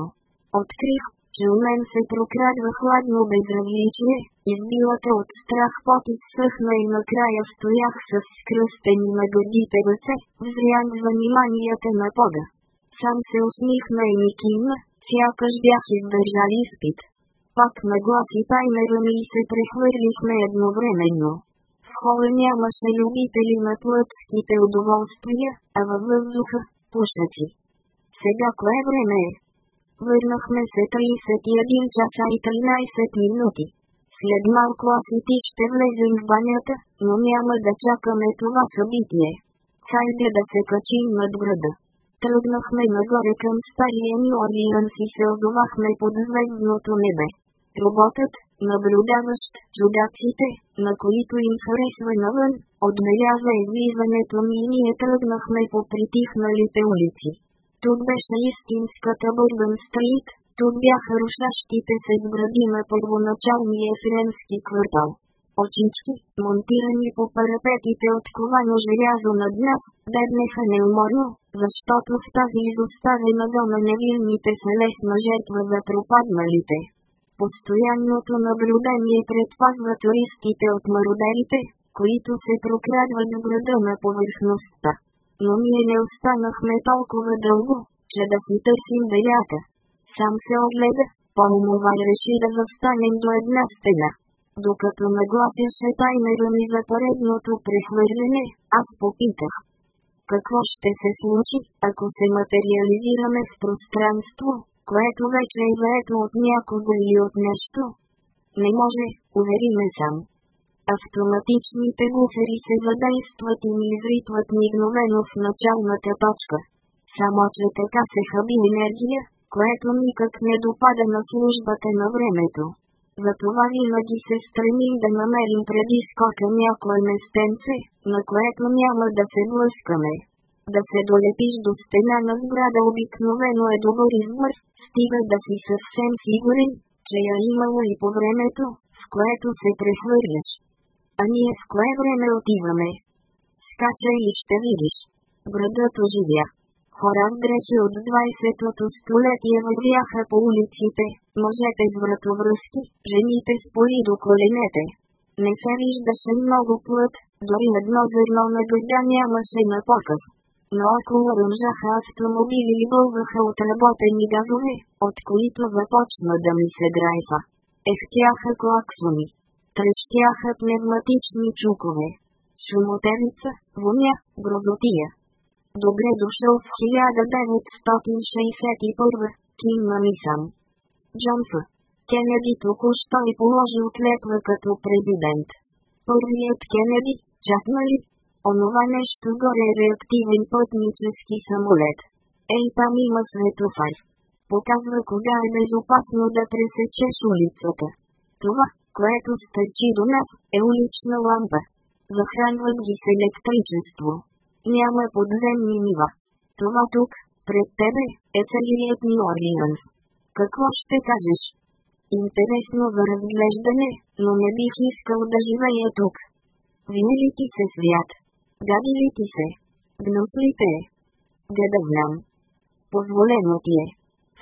A: Открих че мен се прокрадва хладно безразличие, избилата от страх пот изсъхна и накрая стоях с скръстени на годите ръце, взрян вниманията на пода. Сам се усмихна и ми кимна, сякаш бях издържал изпит. Пак нагласи таймера ми и се прехвърлихме едновременно. В хола нямаше любители на плътските удоволствия, а във въздуха – пушаци. Сега кое време е? Върнахме се 31 часа и 13 минути. След малко аз и ти ще влезем в банята, но няма да чакаме това събитие. Хайде да се качим над града. Тръгнахме нагоре към стария ни Орлианс и се озовахме под звездното небе. Роботът, наблюдаващ чудаците, на които им харесва навън, отбеляза излизането ми и ние тръгнахме по притихналите улици. Тук беше истинската Бурбан Стрит, тук бяха рушащите се сгради на първоначалния френски квартал. Очички, монтирани по парапетите от ковано желязо над нас, беднеха неуморно, защото в тази изоставена дома невинните са лесна жертва за пропадналите. Постоянното наблюдение предпазва туристите от мародерите, които се прокрадват в града на повърхността но ние не останахме толкова дълго, че да си търсим деята. Сам се огледа, по-умова реши да застанем до една стена. Докато нагласяше таймера ми за поредното прехвърляне, аз попитах. Какво ще се случи, ако се материализираме в пространство, което вече е заето от някого или от нещо? Не може, увери ме сам автоматичните буфери се задействат и изритват мигновено в началната точка. Само че така се хаби енергия, което никак не допада на службата на времето. Затова винаги се стремим да намерим преди скока някое местенце, на което няма да се блъскаме. Да се долепиш до стена на сграда обикновено е добър извър, стига да си съвсем сигурен, че я имало и по времето, в което се прехвърляш. А ние в кое време отиваме? Скачай и ще видиш. Градът оживя. Хора в дрехи от 20-то столетие вървяха по улиците, мъжете с вратовръзки, жените с поли до коленете. Не се виждаше много плът, дори едно зърно на гъда нямаше на показ. Но около ръмжаха автомобили и бълваха отработени газове, от които започна да ми се грайва. Ехтяха клаксони трещяха пневматични чукове. Шумотевица, воня, грозотия. Добре дошъл в 1961, Ким Мисън. Джонфа. Кенеди току-що и е положил клетва като президент. Първият Кенеди, чакна ли? Онова нещо горе е реактивен пътнически самолет. Ей там има светофар. Показва кога е безопасно да пресечеш улицата. Това, което стърчи до нас, е улична лампа. Захранвам ги с електричество. Няма подземни нива. Това тук, пред тебе, е целият ми Орианс. Какво ще кажеш? Интересно за разглеждане, но не бих искал да живея тук. Вини ли ти се свят? Гади ли ти се? Гнослите е. те? Гадавнам. Позволено ти е.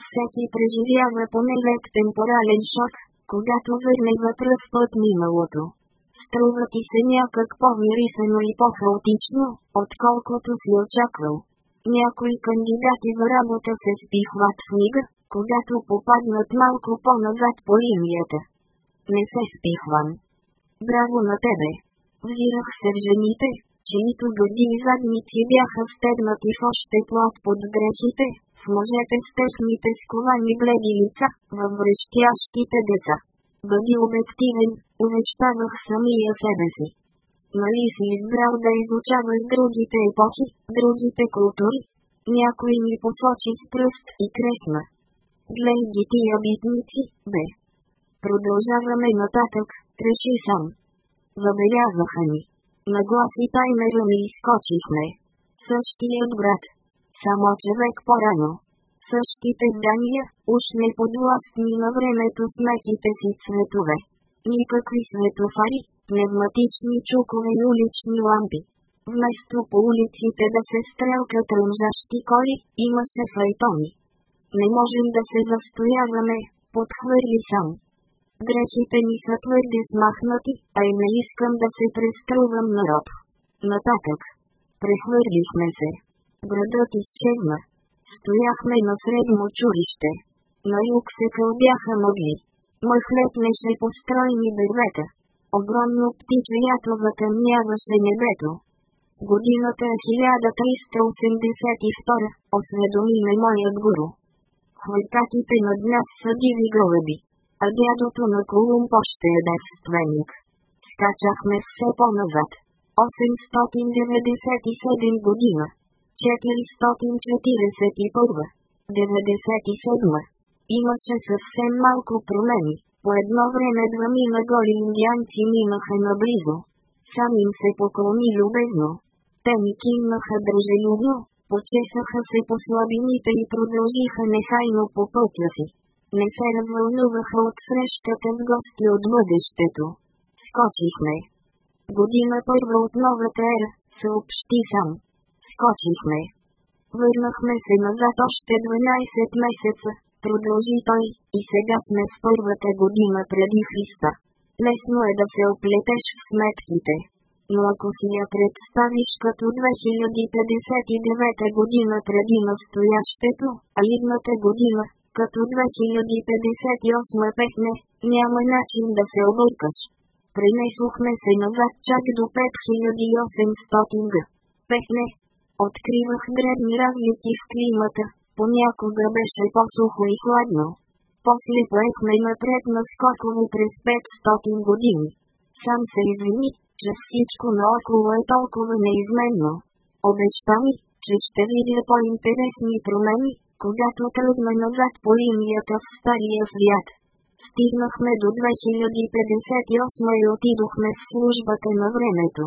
A: Всеки преживява поне лек темпорален шок, когато върлева пръв път миналото. Струва ти се някак по-вирисено и по-хаотично, отколкото си очаквал. Някои кандидати за работа се спихват в мига, когато попаднат малко по-назад по линията. Не се спихвам. Браво на тебе! Взирах се в жените, чието гърди и задници бяха стегнати в още плод под дрехите, в мъжете с техните сковани бледи лица, във връщящите деца. Бъди обективен, увещавах самия себе си. Нали си избрал да изучаваш другите епохи, другите култури? Някой ми посочи с пръст и кресна. Глей ги тия битници, бе. Продължаваме нататък, реши сам. Въбелязаха ни. Нагласи таймера и изкочихме. Същият е град. Само човек по-рано. Същите здания, уж не подвластни на времето с меките си цветове. Никакви светофари, пневматични чукове и улични лампи. Вместо по улиците да се стрелка тръмжащи коли, имаше файтони. Не можем да се застояваме, подхвърли сам. Грешите ми са твърде смахнати, а и не искам да се преструвам на роб. Нататък. Прехвърлихме се. Градът изчезна. Стояхме на средно чурище. На юг се кълбяха мъгли. Мъхлепнеше по стройни дървета. Огромно птиче ято затъмняваше небето. Годината е 1382, осведоми ме моят гуру. Хвъркатите над нас са диви гълъби а дядото на Колум още е девственик. Скачахме все по-назад. 897 година. 441. 97. Имаше съвсем малко промени. По едно време двами голи индианци минаха наблизо. Сам им се поклони любезно. Те ми кимнаха дружелюбно, почесаха се по слабините и продължиха нехайно по пътя си. Не се развълнуваха от срещата с гости от бъдещето. Скочихме. Година първа от новата ера, съобщи сам. Скочихме. Върнахме се назад още 12 месеца, продължи той, и сега сме в първата година преди Христа. Лесно е да се оплетеш в сметките. Но ако си я представиш като 2059 година преди настоящето, а идната година, като 2058 петне, няма начин да се объркаш. Пренесохме се назад чак до 5800 г. Петне. Откривах древни разлики в климата, понякога беше по-сухо и хладно. После поехме напред на скоково през 500 години. Сам се извини, че всичко наоколо е толкова неизменно. Обеща ми, че ще видя по-интересни промени, когато тръгна назад по линията в Стария свят. Стигнахме до 2058 и отидохме в службата на времето.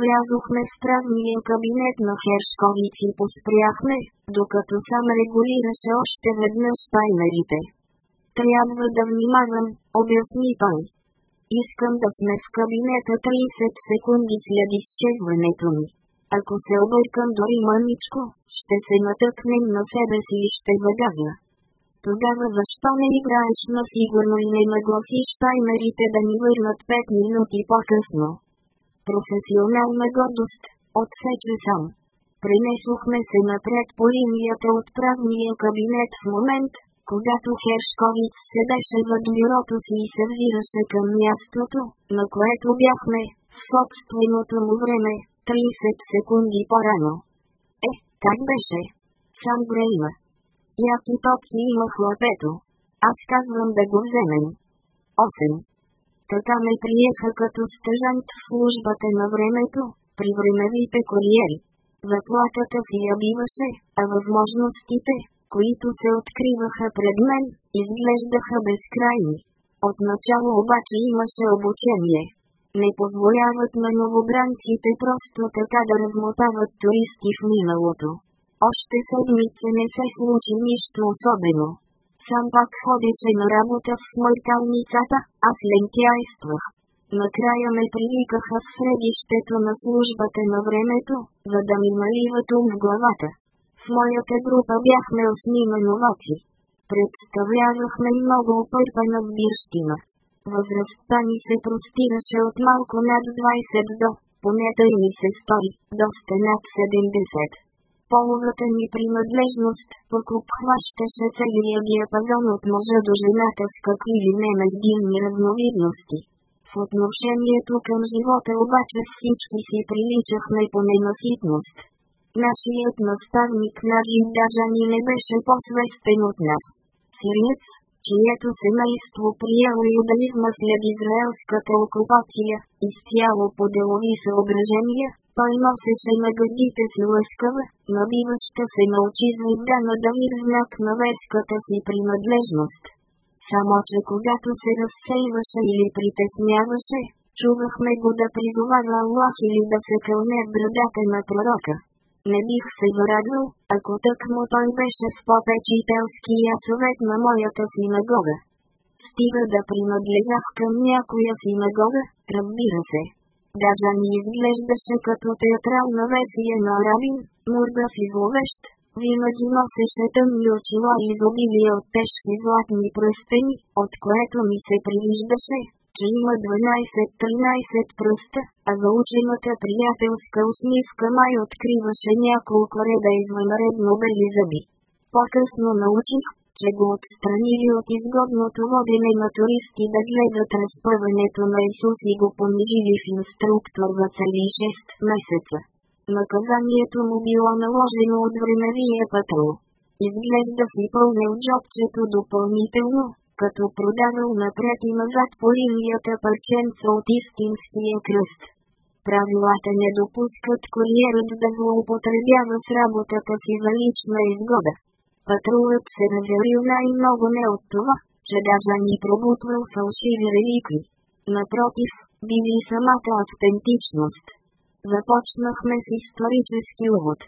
A: Влязохме в правния кабинет на Хершкович и поспряхме, докато сам регулираше още веднъж таймерите. Трябва да внимавам, обясни той. Искам да сме в кабинета 30 секунди след изчезването ми. Ако се объркам дори мъничко, ще се натъкнем на себе си и ще загазя. Тогава защо не играеш на сигурно и не нагласиш таймерите да ни върнат 5 минути по-късно? Професионална гордост, отсече сам. Пренесохме се напред по линията от правния кабинет в момент, когато Хершковиц седеше в бюрото си и се взираше към мястото, на което бяхме, в собственото му време, 30 секунди по-рано. Е, как беше? Сам гре има. Яки топки има лапето, Аз казвам да го вземем. 8. Така ме приеха като стъжант в службата на времето, при времевите куриери. Заплатата си я биваше, а възможностите, които се откриваха пред мен, изглеждаха безкрайни. Отначало обаче имаше обучение не позволяват на новобранците просто така да размотават туристи в миналото. Още седмица не се случи нищо особено. Сам пак ходеше на работа в а с лентяйствах. Накрая ме привикаха в средището на службата на времето, за да ми наливат ум в главата. В моята група бяхме осмима новаци. Представлявахме много опърпана сбирщина. Възрастта ни се простираше от малко над 20 до, поне тъй се стори, доста над 70 половата ми принадлежност, покуп хващаше целия диапазон от мъжа до жената с какви ли не междинни разновидности. В отношението към живота обаче всички си приличахме по ненаситност. Нашият наставник Наджи даже ни не беше по-свестен от нас. Сириец, чието семейство приело юдаизма след израелската окупация, изцяло по делови съображения, той носеше на гърдите си лъскава, набиваща се на очи звезда на Давид е знак на верската си принадлежност. Само че когато се разсейваше или притесняваше, чувахме го да призовава Аллах или да се кълне брадата на пророка. Не бих се зарадил, ако му той беше в попечителския съвет на моята синагога. Стига да принадлежах към някоя синагога, разбира се. Даже ми изглеждаше като театрална версия на Равин, мургав и зловещ, винаги носеше тъмни очила и изобилие от тежки златни пръстени, от което ми се привиждаше, че има 12-13 пръста, а заучената приятелска усмивка май откриваше няколко реда извънредно бели зъби. По-късно научих, че го отстранили от изгодното водене на туристи да гледат разпъването на Исус и го понижили в инструктор за цели 6 месеца. Наказанието му било наложено от времевия патрул. Изглежда си от джобчето допълнително, като продавал напред и назад по линията парченца от истинския кръст. Правилата не допускат куриерът да злоупотребява с работата си за лична изгода. Патрулът се разверил най-много не от това, че даже ни пробутвал фалшиви реликви. Напротив, били самата автентичност. Започнахме с исторически увод.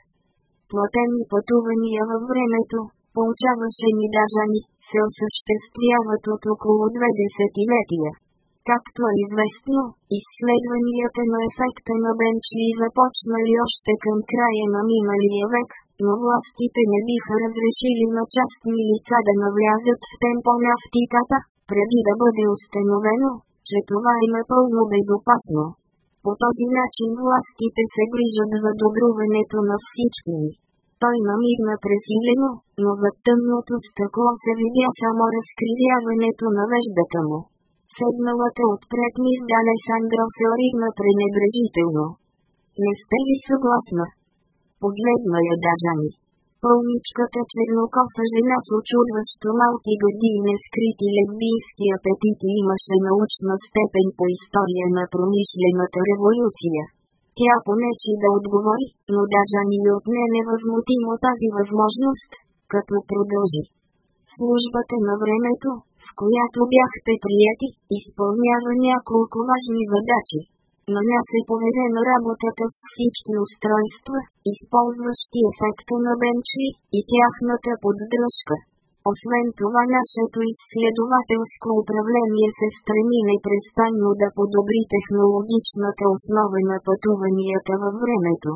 A: Платени пътувания във времето, получаваше ни ни се осъществяват от около две десетилетия. Както е известно, изследванията на ефекта на Бенчли започнали още към края на миналия век, но властите не биха разрешили на частни лица да навлязат в темпо на автиката, преди да бъде установено, че това е напълно безопасно. По този начин властите се грижат за добруването на всички ни той намигна пресилено, но зад тъмното стъкло се видя само разкривяването на веждата му. Седналата отпред ми с Алесандро се оригна пренебрежително. Не сте ли съгласна? Погледна я Дажани. Пълничката чернокоса жена с очудващо малки гърди и нескрити лесбийски апетити имаше научна степен по история на промишлената революция. Тя понечи да отговори, но даже ни отне невъзмутимо тази възможност, като продължи. Службата на времето, в която бяхте прияти, изпълнява няколко важни задачи. На нас е поверена работата с всички устройства, използващи ефекта на бенчи и тяхната поддръжка. Освен това нашето изследователско управление се стреми непрестанно да подобри технологичната основа на пътуванията във времето.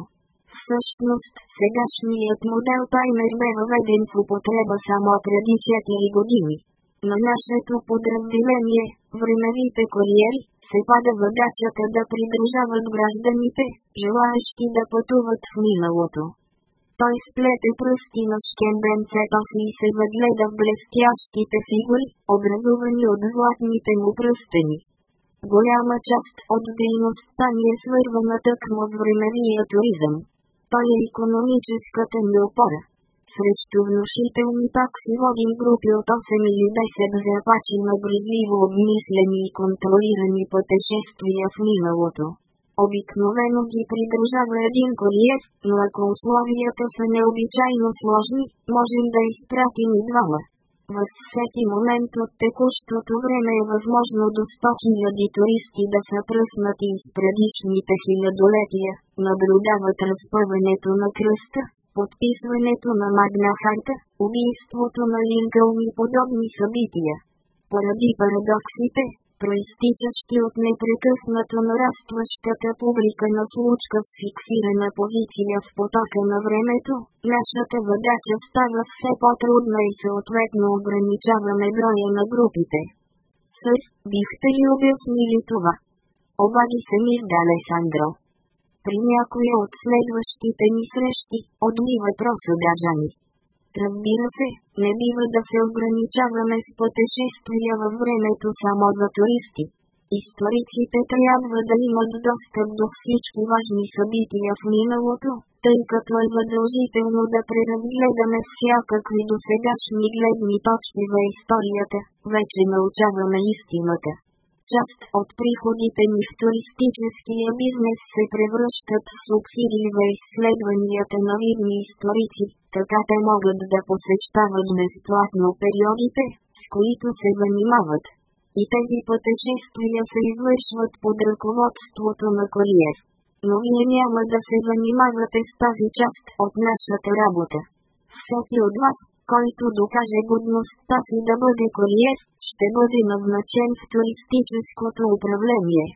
A: Всъщност, сегашният модел таймер бе въведен в употреба само преди 4 години. На нашето подразделение, времевите кариери, се пада въдачата да придружават гражданите, желаещи да пътуват в миналото. Той сплете пръсти на шкембенцето си и се въгледа в блестящите фигури, образувани от златните му пръстени. Голяма част от дейността ни е свързана тъкмо с времевия туризъм. Той е економическата ни опора. Срещу внушителни такси водим групи от 8 или 10 запачи на грижливо обмислени и контролирани пътешествия в миналото. Обикновено ги придружава един куриер, но ако условията са необичайно сложни, можем да изпратим и двама. Във всеки момент от текущото време е възможно до 100 хиляди туристи да са пръснати из предишните хилядолетия, наблюдават разпъването на кръста, подписването на Магна Харта, убийството на Линкълн и подобни събития. Поради парадоксите, проистичащи от непрекъснато нарастващата публика на случка с фиксирана позиция в потока на времето, нашата задача става все по-трудна и съответно ограничаваме броя на групите. Сър, бихте ли обяснили това? Обади се ми да Алесандро. При някоя от следващите ми срещи, отми въпроса гаджани. Разбира се, не бива да се ограничаваме с пътешествия във времето само за туристи. Историците трябва да имат достъп до всички важни събития в миналото, тъй като е задължително да преразгледаме всякакви досегашни гледни точки за историята, вече научаваме истината. Част от приходите ни в туристическия бизнес се превръщат в субсидии за изследванията на видни историци, така те могат да посещават безплатно периодите, с които се занимават. И тези пътешествия се извършват под ръководството на куриер. Но вие няма да се занимавате с тази част от нашата работа. Всеки от вас, който докаже годността си да бъде куриер, ще бъде назначен в туристическото управление.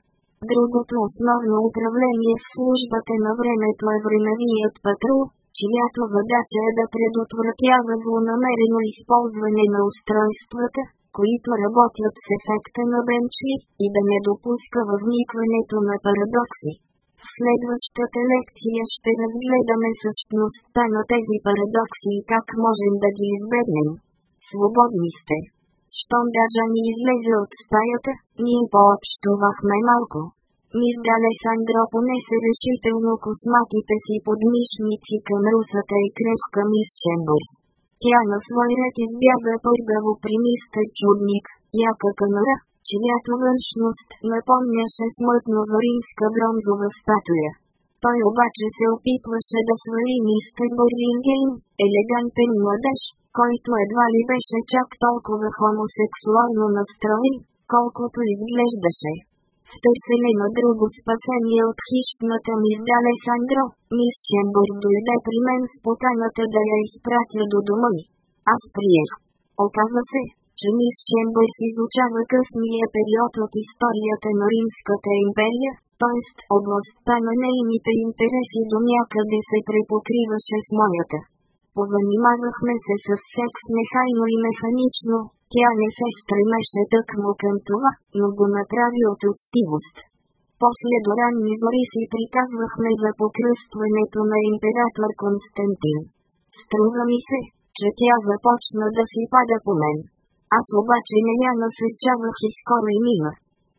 A: Другото основно управление в службата на времето е времевият патрул, чиято задача е да предотвратява злонамерено използване на устройствата, които работят с ефекта на Бенчи, и да не допуска възникването на парадокси. В следващата лекция ще разгледаме същността на тези парадокси и как можем да ги избегнем. Свободни сте! Щом даже ни излезе от стаята, ние пообщувахме малко. Мирд Алесандро понесе решително косматите си подмишници към русата и кръвка мис Чембърс. Тя на свой ред избяга пъргаво при мистер Чудник, яка канара, чиято външност напомняше смъртно за римска бронзова статуя. Той обаче се опитваше да свали мистер Борзингейн, елегантен младеж, който едва ли беше чак толкова хомосексуално настроен, колкото изглеждаше на друго спасение от хищната да Алесандро, Мишченбор дойде при мен с поканата да я изпратя до дома ми. Аз приех. Оказва се, че Мишченбърс изучава късния период от историята на Римската империя, т.е. областта на нейните интереси до някъде се препокриваше с моята. Позанимавахме се с секс нехайно и механично, тя не се стремеше тъкмо към това, но го направи от отстивост. После до ранни зори си приказвахме за покръстването на император Константин. Струва ми се, че тя започна да си пада по мен. Аз обаче не я насърчавах и скоро и мина.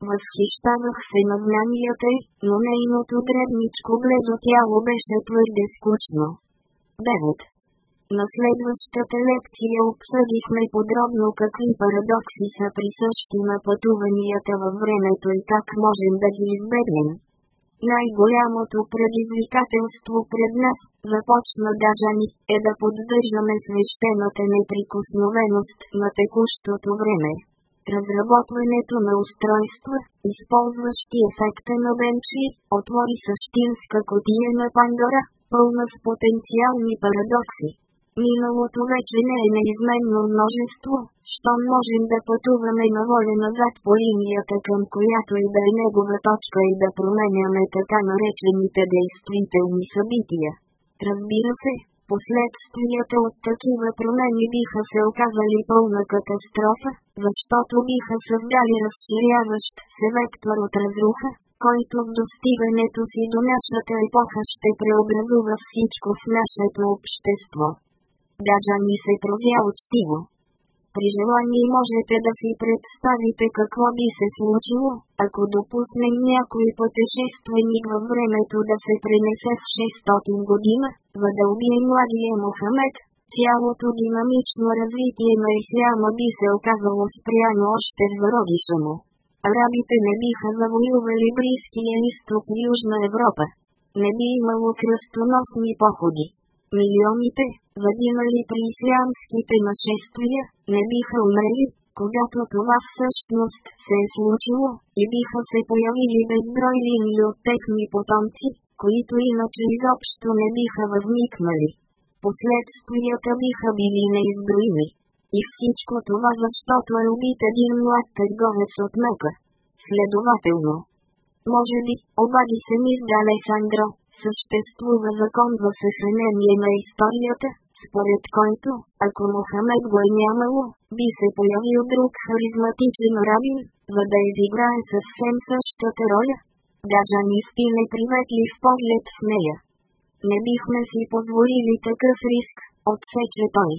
A: Възхищавах се на знанията й, но нейното дребничко бледо тяло беше твърде скучно. 9. На следващата лекция обсъдихме подробно какви парадокси са присъщи на пътуванията във времето и как можем да ги избегнем. Най-голямото предизвикателство пред нас, започна даже ни, е да поддържаме свещената неприкосновеност на текущото време. Разработването на устройства, използващи ефекта на Бенчи, отвори същинска котия на Пандора, пълна с потенциални парадокси. Миналото вече не е неизменно множество, щом можем да пътуваме на воля назад по линията към която и да е негова точка и да променяме така наречените действителни събития. Разбира се, последствията от такива промени биха се оказали пълна катастрофа, защото биха създали разширяващ се вектор от разруха, който с достигането си до нашата епоха ще преобразува всичко в нашето общество даже ми се от учтиво. При желание можете да си представите какво би се случило, ако допуснем някой пътешественик във времето да се пренесе в 600 година, за да убие младия Мохамед, цялото динамично развитие на исляма би се оказало спряно още в родиша му. Рабите не биха завоювали Близкия изток в Южна Европа. Не би имало кръстоносни походи. Милионите, Вадимали при ислямските нашествия, не биха умели, когато това всъщност се е случило, и биха се появили безброй линии от техни потомци, които иначе изобщо не биха възникнали. Последствията биха били неизброими. И всичко това защото е убит един млад търговец от мека. Следователно. Може би, обади се да Алесандро, съществува закон за съхранение на историята, според който, ако Мохамед го е нямало, би се появил друг харизматичен рабин, за да изиграе съвсем същата роля. Даже ни стине приветлив поглед в нея. Не бихме си позволили такъв риск, отсече той.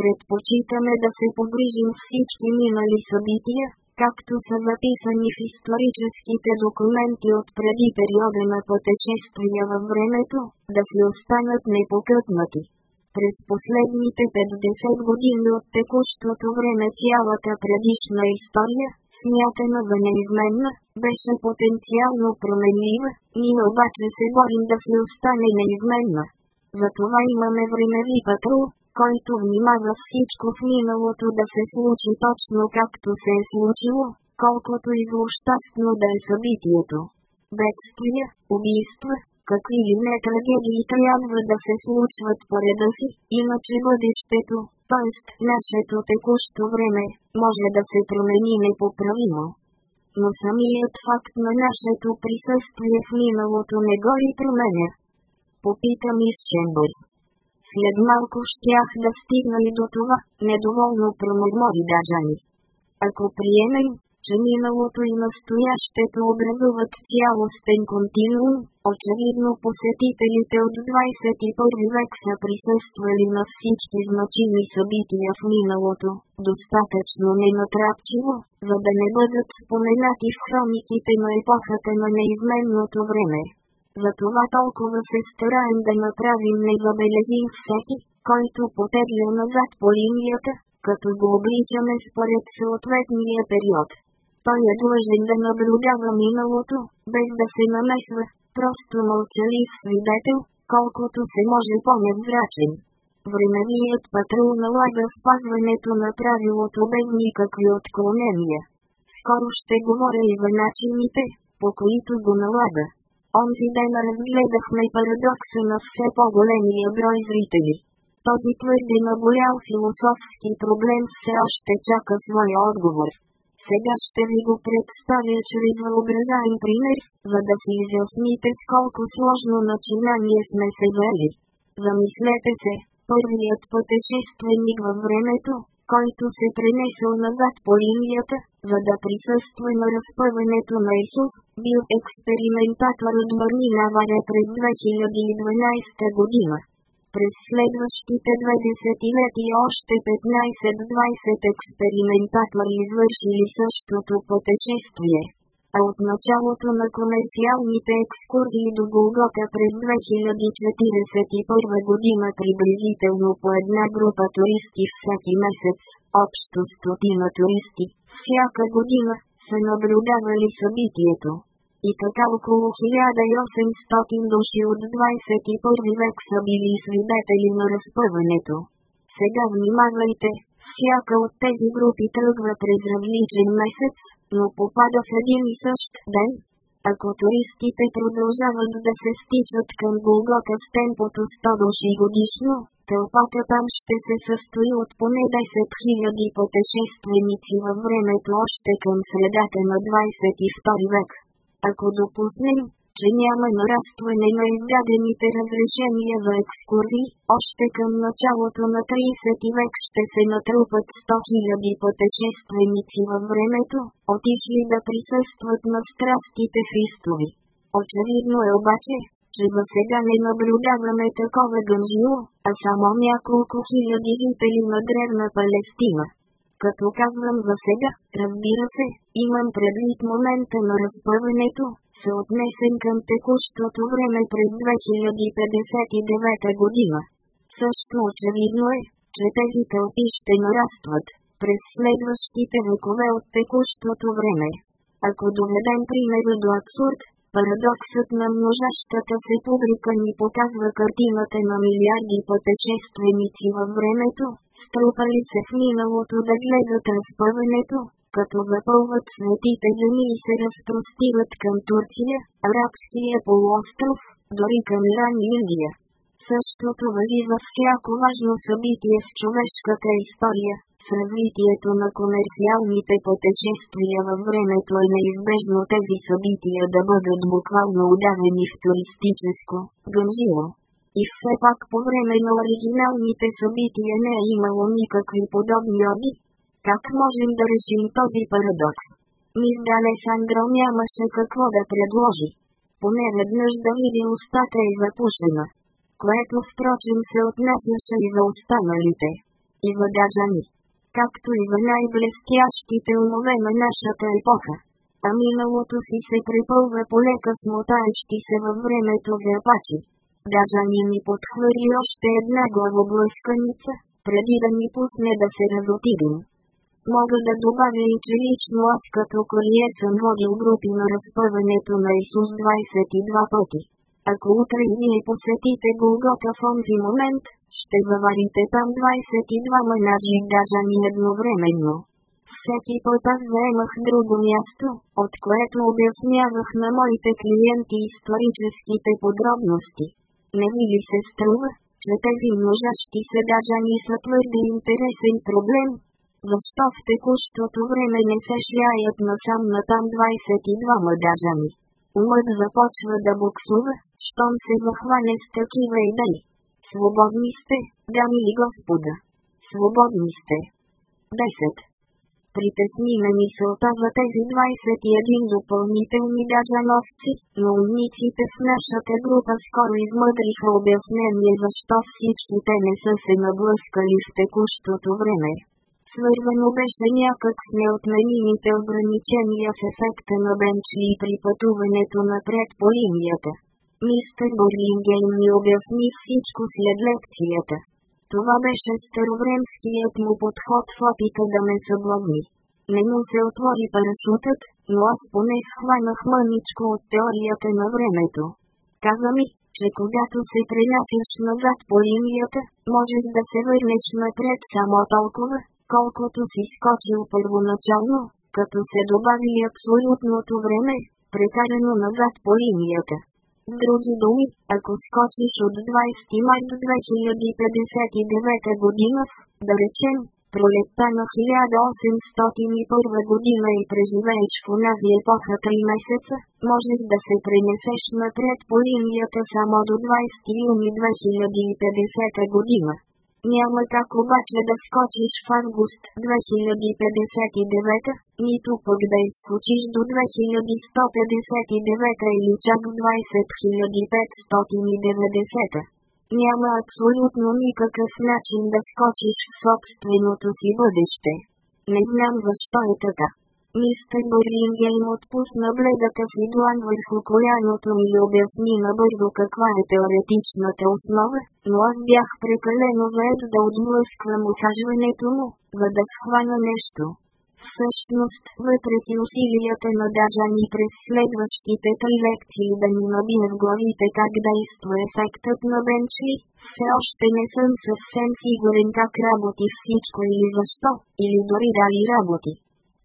A: Предпочитаме да се погрижим всички минали събития, както са записани в историческите документи от преди периода на пътешествия във времето, да си останат непокътнати през последните 50 години от текущото време цялата предишна история, смятана за неизменна, беше потенциално променлива, ние обаче се борим да се остане неизменна. Затова имаме времеви патрул, който внимава всичко в миналото да се случи точно както се е случило, колкото и злощастно да е събитието. Бедствия, убийства, какви ли не трагедии трябва да се случват по реда си, иначе бъдещето, т.е. нашето текущо време, може да се промени непоправимо. Но самият факт на нашето присъствие в миналото не го и променя. Попитам из Чембърс. След малко щях да стигна и до това, недоволно промърмори Дажани. Ако приемем, че миналото и настоящето образуват цялостен континуум, очевидно посетителите от 21 век са присъствали на всички значими събития в миналото, достатъчно ненатрапчиво, за да не бъдат споменати в хрониките на епохата на неизменното време. Затова толкова се стараем да направим незабележим всеки, който потегля назад по линията, като го обличаме според съответния период. Той е длъжен да наблюдава миналото, без да се намесва, просто мълчалив свидетел, колкото се може по-невзрачен. Времевият патрул налага спазването на правилото без никакви отклонения. Скоро ще говоря и за начините, по които го налага. Онзи ден разгледахме парадокса на все по-големия брой зрители. Този твърде наболял философски проблем все още чака своя отговор. Сега ще ви го представя чрез въображаем пример, за да си изясните с колко сложно начинание сме се вели. Замислете се, първият пътешественик във времето, който се пренесъл назад по линията, за да присъства на разпъването на Исус, бил експериментатор от Бърнина Варя през 2012 година. През следващите 20 и още 15-20 експериментатори извършили същото пътешествие. А от началото на комерциалните екскурзии до Голгота през 2041 година приблизително по една група туристи всеки месец, общо стотина туристи, всяка година, са наблюдавали събитието. И така около 1800 души от 21 век са били свидетели на разпъването. Сега внимавайте, всяка от тези групи тръгва през различен месец, но попада в един и същ ден. Ако туристите продължават да се стичат към Голгота с темпото 100 души годишно, тълпата там ще се състои от поне 10 000 пътешественици във времето още към средата на 22 век ако допуснем, че няма нарастване на издадените разрешения за екскурзии, още към началото на 30 век ще се натрупат 100 хиляди пътешественици във времето, отишли да присъстват на страстите Христови. Очевидно е обаче, че до сега не наблюдаваме такова гъмжило, а само няколко хиляди жители на Древна Палестина. Като казвам за сега, разбира се, имам предвид момента на разпъването, съотнесен към текущото време през 2059 година. Също очевидно е, че тези тълпи ще нарастват през следващите векове от текущото време. Ако доведем примера до абсурд, Парадоксът на множащата се публика ни показва картината на милиарди пътешественици във времето, струпали се в миналото да гледат разпъването, като запълват светите земи и се разпростират към Турция, арабския полуостров, дори към Иран и Индия. Същото въжи за всяко важно събитие в човешката история. С развитието на комерциалните пътешествия във времето е неизбежно тези събития да бъдат буквално удавени в туристическо гъмжило. И все пак по време на оригиналните събития не е имало никакви подобни оби. Как можем да решим този парадокс? Мис Далесандро нямаше какво да предложи. Поне веднъж да види устата е запушена което впрочем се отнасяше и за останалите. И за гажани. Както и за най-блестящите умове на нашата епоха. А миналото си се препълва полека смутаещи се във времето зърпачи. Гажани ни подхвърли още една главоблъсканица, преди да ни пусне да се разотидим. Мога да добавя и че лично аз като куриер съм водил групи на разпъването на Исус 22 пъти. Ако утре вие посетите Голгота в онзи момент, ще заварите там 22 менаджи гажани едновременно. Всеки път аз заемах друго място, от което обяснявах на моите клиенти историческите подробности. Не ви ли се струва, че тези множащи се гажани са твърде интересен проблем? Защо в текущото време не се шляят насам на там 22 магажани? Умът започва да буксува, щом се захване с такива идеи. Свободни сте, дами и господа. Свободни сте. 10 притесни на мисълта за тези 21 допълнителни гаджановци, но умниците в нашата група скоро измъдриха обяснение защо всички те не са се наблъскали в текущото време свързано беше някак с неотменимите ограничения в ефекта на Бенчли и при пътуването напред по линията. Мистер Борлингейм ми обясни всичко след лекцията. Това беше старовремският му подход в опита да ме съблъгни. Не му се отвори парашутът, но аз поне хванах мъничко от теорията на времето. Каза ми, че когато се пренасяш назад по линията, можеш да се върнеш напред само толкова, колкото си скочил първоначално, като се добави абсолютното време, прекарано назад по линията. С други думи, ако скочиш от 20 до 2059 година да речем, пролетта на 1801 година и преживееш в унази епоха 3 месеца, можеш да се пренесеш напред по линията само до 20 юни 2050 година. Няма как обаче да скочиш в август 2059, нито пък да изскочиш до 2159 или чак 20590. Няма абсолютно никакъв начин да скочиш в собственото си бъдеще. Не знам защо е така. Мистер Берлингер им отпусна бледата си длан върху коляното ми и обясни набързо каква е теоретичната основа, но аз бях прекалено заед да отблъсквам ухажването му, за да схвана нещо. Всъщност, въпреки усилията на Дажани през следващите три лекции да ни набия в главите как действа ефектът на Бенчи, все още не съм съвсем сигурен как работи всичко или защо, или дори дали работи.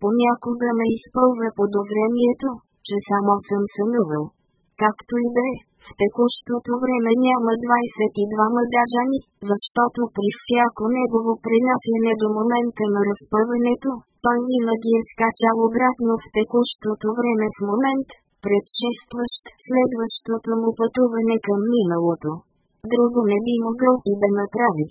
A: Понякога ме изпълва подозрението, че само съм сънувал. Както и да е, в текущото време няма 22 мъдажани, защото при всяко негово принасяне до момента на разпъването, той винаги е скачал обратно в текущото време в момент, предшестващ следващото му пътуване към миналото. Друго не би могъл и да направи.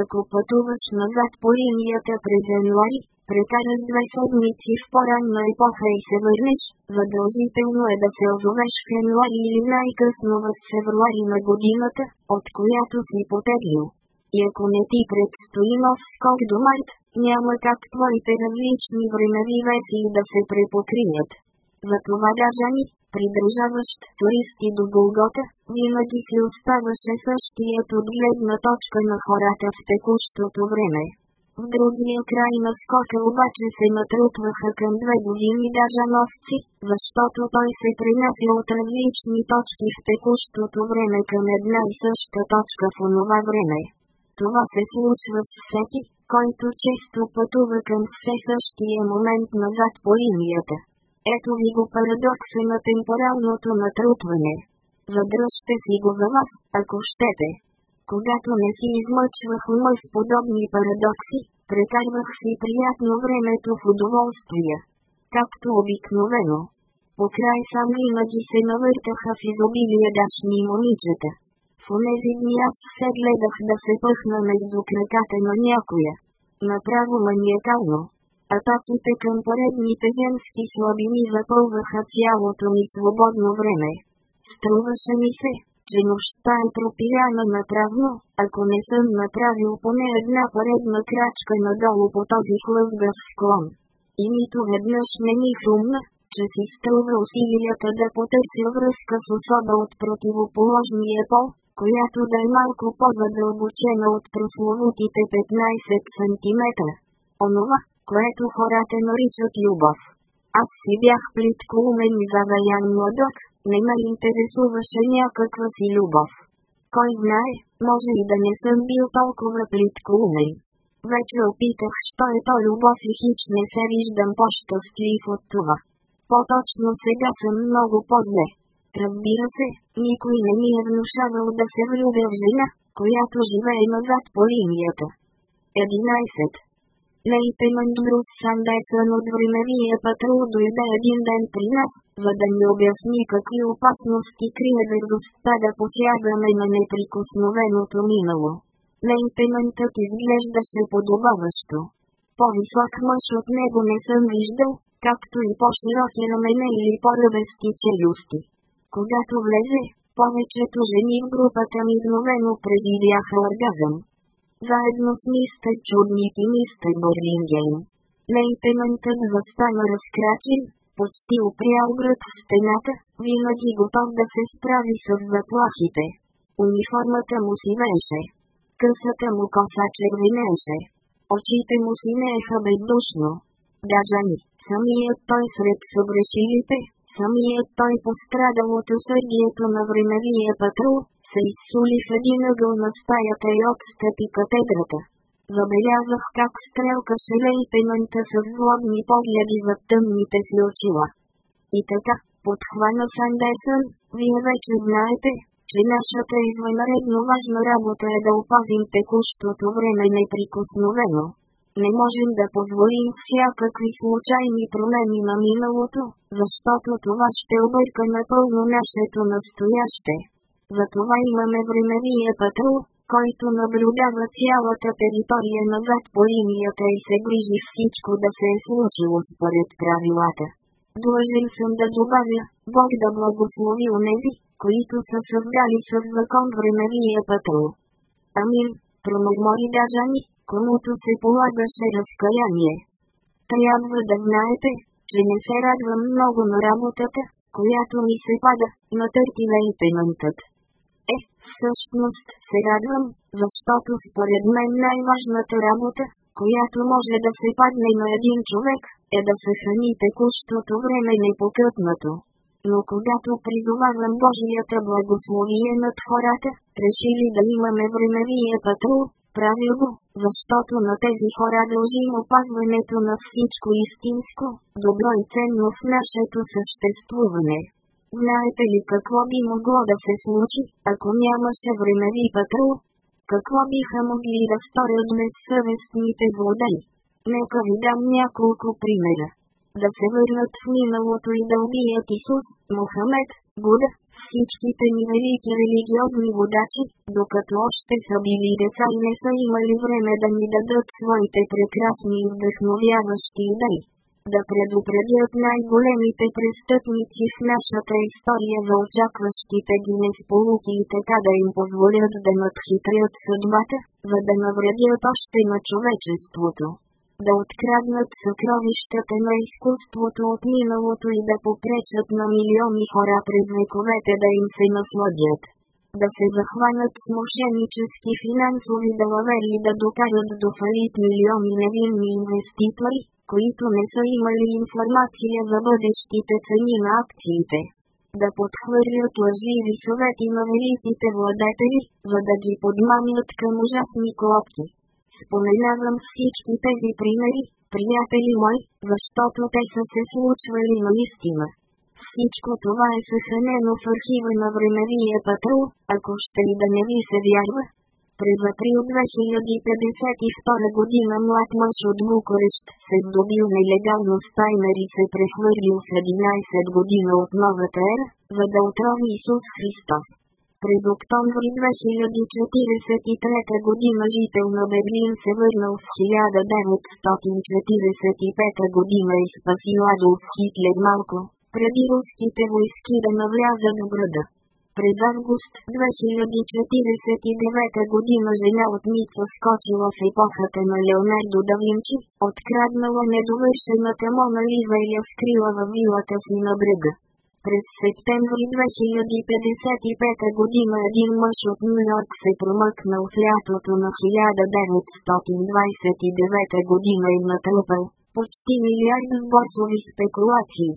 A: Ако пътуваш назад по линията през януари, прекараш две седмици в по-ранна епоха и се върнеш, задължително е да се озовеш в януари или най-късно в февруари на годината, от която си потеглил. И ако не ти предстои нов скок до март, няма как твоите различни времеви веси да се препокрият. Затова гажани, придружаващ туристи до Голгота, винаги си оставаше същият от гледна точка на хората в текущото време. В другия край на скока обаче се натрупваха към две години новци, защото той се принася от различни точки в текущото време към една и съща точка в онова време. Това се случва с всеки, който често пътува към все същия момент назад по линията. Ето ви го парадокса на темпоралното натрупване. Задръжте си го за вас, ако щете когато не си измъчвах ума с подобни парадокси, прекарвах си приятно времето в удоволствие, Както обикновено. по край сам винаги се навъртаха в изобилие дашни момичета. В тези дни аз все гледах да се пъхна между краката на някоя. Направо маниакално. Атаките към поредните женски слабини запълваха цялото ми свободно време. Струваше ми се, че нощта е пропиляна направо, ако не съм направил поне една поредна крачка надолу по този хлъзгав склон. И нито веднъж не ми хрумна, че си струва усилията да потърся връзка с особа от противоположния пол, която да е малко по-задълбочена от прословутите 15 см. Онова, което хората наричат любов. Аз си бях плитко умен и заваян младък, не ме интересуваше някаква си любов. Кой знае, може и да не съм бил толкова плиткоумен. Вече опитах, що е то любов и хич не се виждам по-щастлив от това. По-точно сега съм много по-зле. Разбира се, никой не ми е внушавал да се влюбя в жена, която живее назад по линията. Лейтенант Брус Сандерсън от времевия патрул дойде един ден при нас, за да ни обясни какви опасности крие дързостта да посягаме на неприкосновеното минало. Лейтенантът изглеждаше подобаващо. По-висок мъж от него не съм виждал, както и по-широки рамене или по-ръвести челюсти. Когато влезе, повечето жени в групата мигновено преживяха оргазъм заедно с мистер Чудник и мистер Борингейн. Лейтенантът застана разкрачен, почти опрял град в стената, винаги готов да се справи с заплахите. Униформата му си беше. Късата му коса червенеше. Очите му си нееха бездушно. Даже ни, самият той сред съгрешилите, самият той пострадал от усърдието на времевия патрул, се изсули в един ъгъл на стаята и отстъпи катедрата. Забелязах как стрелка шеле и пенанта с злобни погледи за тъмните си очила. И така, подхвана Сандерсън, вие вече знаете, че нашата извънредно важна работа е да опазим текущото време неприкосновено. Не можем да позволим всякакви случайни промени на миналото, защото това ще обърка напълно нашето настояще. Затова имаме времевия патрул, който наблюдава цялата територия назад по линията и се грижи всичко да се е случило според правилата. Длъжен съм да добавя, Бог да благослови онези, които са създали със закон времевия патрул. Амин, промърмори Дажани, комуто се полагаше разкаяние. Трябва да знаете, че не се радвам много на работата, която ми се пада, на търтива и пенантът. Е, всъщност, се радвам, защото според мен най-важната работа, която може да се падне на един човек, е да се храни текущото време непокътнато. Но когато призовавам Божията благословие над хората, решили да имаме времевия патрул, правил го, защото на тези хора дължим опазването на всичко истинско, добро и ценно в нашето съществуване. Знаете ли какво би могло да се случи, ако нямаше времеви патрул? Какво биха могли да сторят съвестните водени? Нека ви дам няколко примера. Да се върнат в миналото и да убият Исус, Мохамед, Буда, всичките ни велики религиозни водачи, докато още са били деца и не са имали време да ни дадат своите прекрасни и вдъхновяващи идеи да предупредят най-големите престъпници в нашата история за очакващите ги несполуки и така да им позволят да надхитрят съдбата, за да навредят още на човечеството. Да откраднат съкровищата на изкуството от миналото и да попречат на милиони хора през вековете да им се насладят да се захванат с мошеннически финансови далавери и да докарат до фалит милиони невинни инвеститори, които не са имали информация за бъдещите цени на акциите. Да подхвърлят лъжливи съвети на великите владетели, за да ги подмамят към ужасни клопки. Споменавам всички тези примери, приятели мои, защото те са се случвали наистина. Всичко това е съхранено в архива на времевия патрул, ако ще и да не ви се вярва, през април 2052 година млад мъж от Букурещ се здобил нелегално с таймер и се прехвърлил в 11 година от новата ера, за да отрови Исус Христос. През октомври 2043 година жител на Берлин се върнал в 1945 година и спасил Адолф Хитлер малко, преди руските войски да навлязат в града. През август 2049 година жена от Ница скочила в епохата на Леонардо да Винчи, откраднала недовършената Мона Лиза и я скрила във вилата си на брега. През септември 2055 година един мъж от Нью-Йорк се промъкнал в лятото на 1929 година и натъпал почти милиард в спекулации.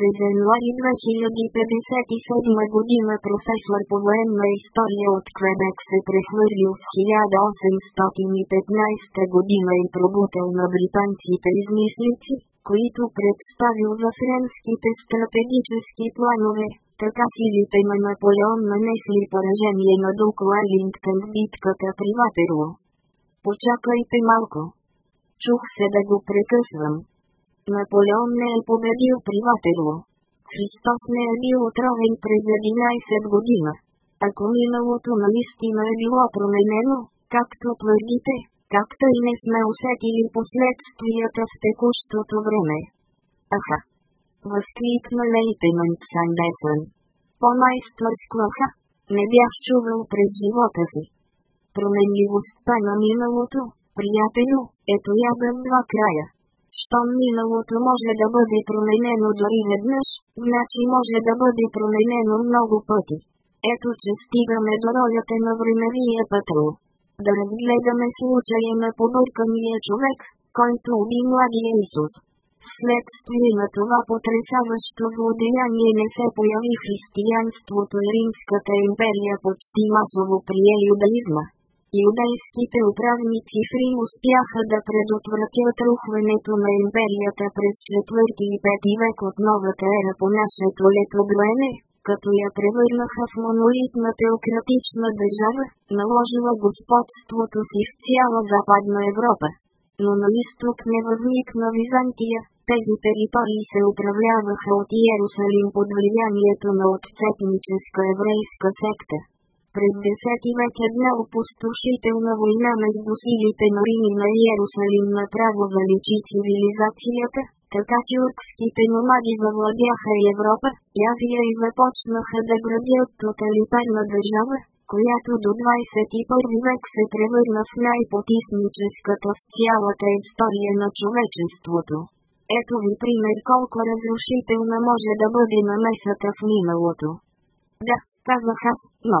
A: През януари 2057 година професор по военна история от Квебек се прехвърлил в 1815 година и пробутал на британците измислици, които представил за френските стратегически планове. Така силите на Наполеон нанесли поражение на Дук Уелингтън в битката при Ватерло. Почакайте малко. Чух се да го прекъсвам. Наполеон не е победил при Ватерло. Христос не е бил отровен през 11 година. Ако миналото наистина е било променено, както твърдите, както и не сме усетили последствията в текущото време. Аха! Възкликна лейтенант Сандесън. По-майстърско аха! Не бях чувал през живота си. Променливостта на миналото, приятелю, ето я два края щом миналото може да бъде променено дори веднъж, значи може да бъде променено много пъти. Ето че стигаме до ролята на времевия патрул. Да разгледаме случая на побъркания човек, който уби младия Исус. Вследствие на това потрясаващо владеяние не се появи християнството и Римската империя почти масово прие юдаизма юдейските управни цифри успяха да предотвратят рухването на империята през 4 и 5 век от новата ера по нашето летогроене, като я превърнаха в монолитна теократична държава, наложила господството си в цяла Западна Европа. Но на изток не възникна Византия, тези територии се управляваха от Иерусалим под влиянието на отцепническа еврейска секта. През 10 век една опустошителна война между силите на Рим и на Иерусалим направо заличи цивилизацията, така тюркските номади завладяха Европа, и Азия и започнаха да градят тоталитарна държава, която до 21 век се превърна в най-потисническата в цялата история на човечеството. Ето ви пример колко разрушителна може да бъде намесата в миналото. Да, казах аз, но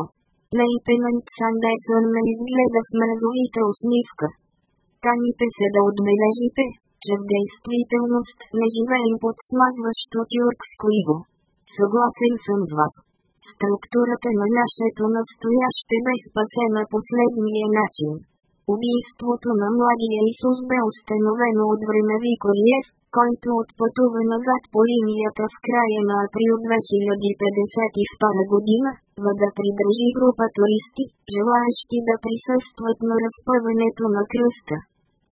A: Лейтенант Сандесън ме изгледа с мразовита усмивка. Каните се да отбележите, че в действителност не живеем под смазващо тюркско иго. Съгласен съм с вас. Структурата на нашето настояще бе спасена последния начин. Убийството на младия Исус бе установено от времеви куриер, който отпътува назад по линията в края на април 2052 година, за да придружи група туристи, желаещи да присъстват на разпъването на кръста.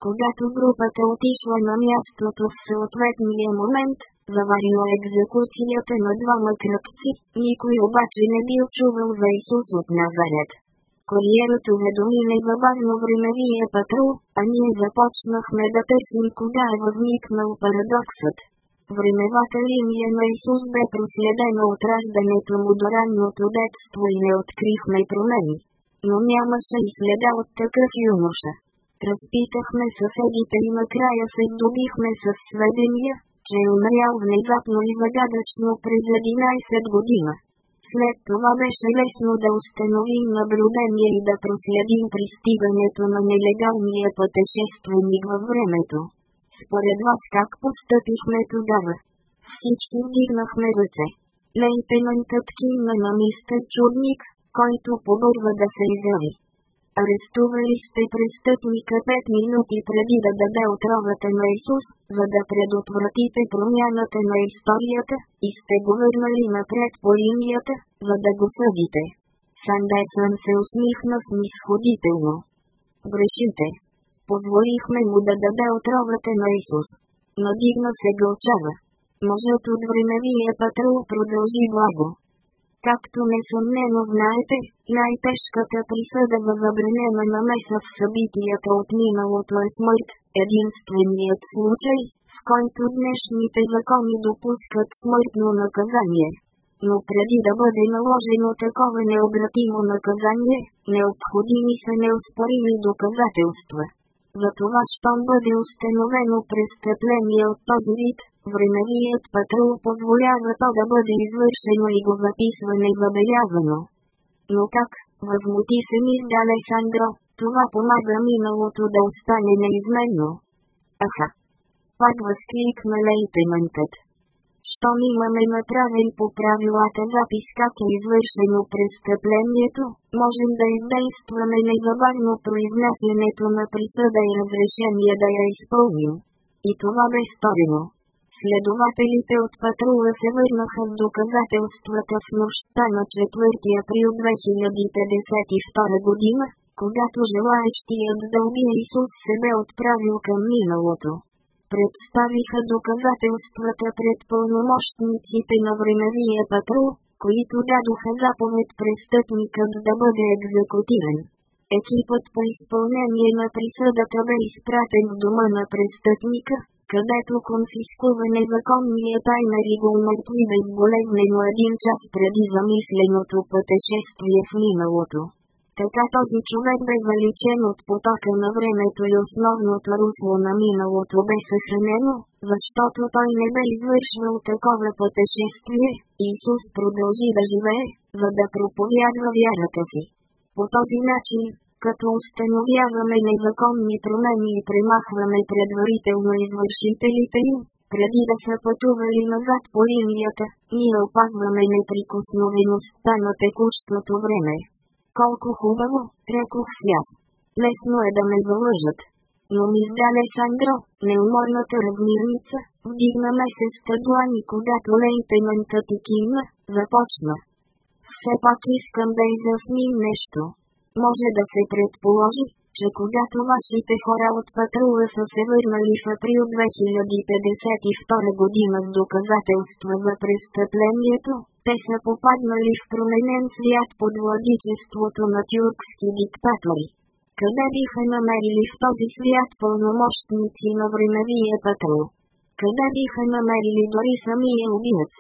A: Когато групата отишла на мястото в съответния момент, заварила екзекуцията на двама кръпци, никой обаче не бил чувал за Исус от Назарет куриерът уведоми незабавно времевия патрул, а ние започнахме да търсим кога е възникнал парадоксът. Времевата линия на Исус бе проследена от раждането му до ранното детство и не открихме промени. Но нямаше и следа от такъв юноша. Разпитахме съседите и накрая се добихме с сведения, че е умрял внезапно и загадъчно през 11 година. След това беше лесно да установим наблюдение и да проследим пристигането на нелегалния пътешественик във времето. Според вас как постъпихме тогава? Всички вдигнахме ръце. Лейтенантът кимна на мистер Чудник, който побърва да се изяви. Арестували сте престъпника 5 минути преди да даде отровата на Исус, за да предотвратите промяната на историята, и сте го върнали напред по линията, за да го съдите. Сандесън се усмихна снисходително. Грешите. Позволихме му да даде отровата на Исус. Надигна се гълчава. Мъжът от времевия патрул продължи благо. Както несъмнено знаете, най-тежката присъда във забранена намеса в събитията от миналото е смърт, единственият случай, в който днешните закони допускат смъртно наказание. Но преди да бъде наложено такова необратимо наказание, необходими са неоспорими доказателства. За това, щом бъде установено престъпление от този вид, Временият патрул позволява то да бъде извършено и го записва незабелязано. Но как? Възмути се Мирда Далесандро, това помага миналото да остане неизменно. Аха! Пак възкликна лейтенантът. Щом имаме направен по правилата запис как е извършено престъплението, можем да издействаме незабавно произнасянето на присъда и разрешение да я изпълним. И това бе сторено. Следователите от патрула се върнаха с доказателствата в нощта на 4 април 2052 година, когато желаещият да убие Исус се бе отправил към миналото. Представиха доказателствата пред пълномощниците на времевия патрул, които дадоха заповед престъпникът да бъде екзекутиран. Екипът по изпълнение на присъдата бе изпратен в дома на престъпника, където конфискува незаконния тайнер и го умъртви безболезнено един час преди замисленото пътешествие в миналото. Така този човек бе заличен от потока на времето и основното русло на миналото бе съхранено, защото той не бе извършвал такова пътешествие, Исус продължи да живее, за да проповядва вярата си. По този начин, като установяваме незаконни промени и премахваме предварително извършителите им, преди да са пътували назад по линията, ние опазваме неприкосновеността на текущото време. Колко хубаво, рекох си аз. Лесно е да ме залъжат. Но ми издаде Сандро, неуморната размирница, ме се с тадлани, когато лейтенантът и кимна, започна. Все пак искам да изясним нещо. Може да се предположи, че когато вашите хора от патрула са се върнали в април 2052 година с доказателства за престъплението, те са попаднали в променен свят под владичеството на тюркски диктатори. Къде биха намерили в този свят пълномощници на времевия патрул? Къде биха намерили дори самия убиец?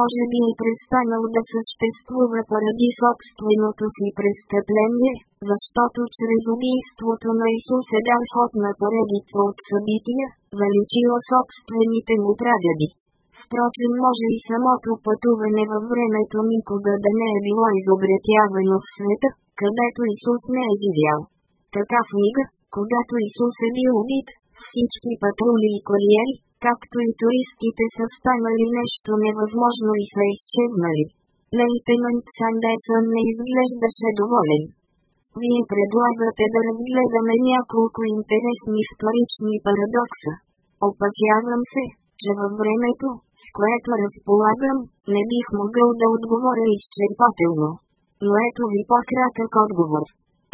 A: може би е престанал да съществува поради собственото си престъпление, защото чрез убийството на Исус е дал ход на поредица от събития, заличила собствените му прадеди. Впрочем може и самото пътуване във времето никога да не е било изобретявано в света, където Исус не е живял. Така в мига, когато Исус е бил убит, всички патрули и куриери, както и туристите са станали нещо невъзможно и са изчезнали. Лейтенант Сандерсън не изглеждаше доволен. Вие предлагате да разгледаме няколко интересни вторични парадокса. Опасявам се, че във времето, с което разполагам, не бих могъл да отговоря изчерпателно. Но ето ви по-кратък отговор.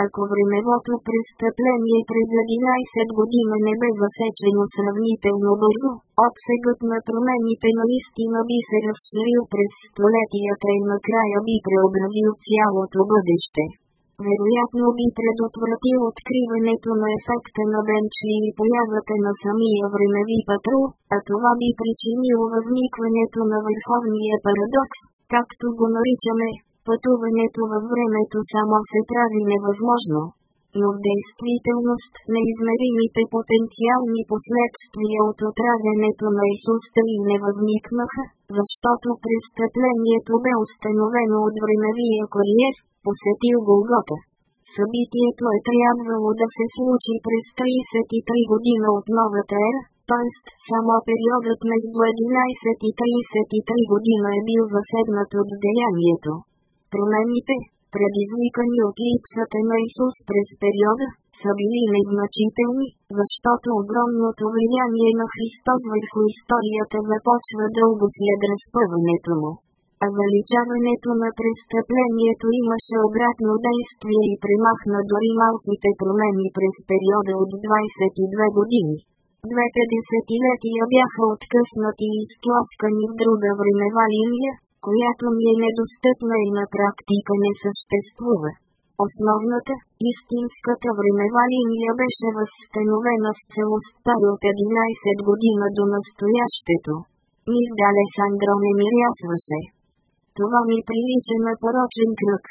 A: Ако времевото престъпление през 11 година не бе засечено сравнително бързо, обсегът на промените наистина би се разширил през столетията и накрая би преобразил цялото бъдеще вероятно би предотвратил откриването на ефекта на бенчи и появата на самия времеви патрул, а това би причинило възникването на върховния парадокс, както го наричаме, пътуването във времето само се прави невъзможно, но в действителност неизмеримите потенциални последствия от отравянето на Исуста и не възникнаха, защото престъплението бе установено от времевия куриер, посетил Голгота. Събитието е трябвало да се случи през 33 година от новата ера, т.е. само периодът между 11 и 33 година е бил въседнат от деянието промените, предизвикани от липсата на Исус през периода, са били незначителни, защото огромното влияние на Христос върху историята започва дълго след разпъването му. А величаването на престъплението имаше обратно действие и премахна дори малките промени през периода от 22 години. Двете десетилетия бяха откъснати и изтласкани в друга времева линия, която ми е недостъпна и на практика не съществува. Основната, истинската времева линия беше възстановена в целостта от 11 година до настоящето. Мизда Алесандро не мирясваше. Това ми прилича на порочен кръг.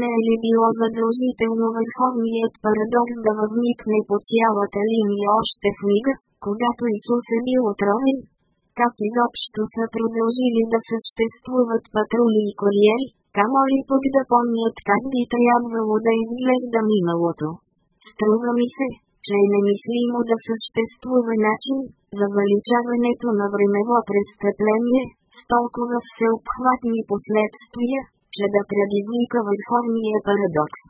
A: Не е ли било задължително върховният парадокс да възникне по цялата линия още в мига, когато Исус е бил отровен? как изобщо са продължили да съществуват патрули и куриери, камо ли пък да помнят как би трябвало да изглежда миналото. Струва ми се, че е немислимо да съществува начин за заличаването на времево престъпление, с толкова всеобхватни последствия, че да предизвика върховния парадокс.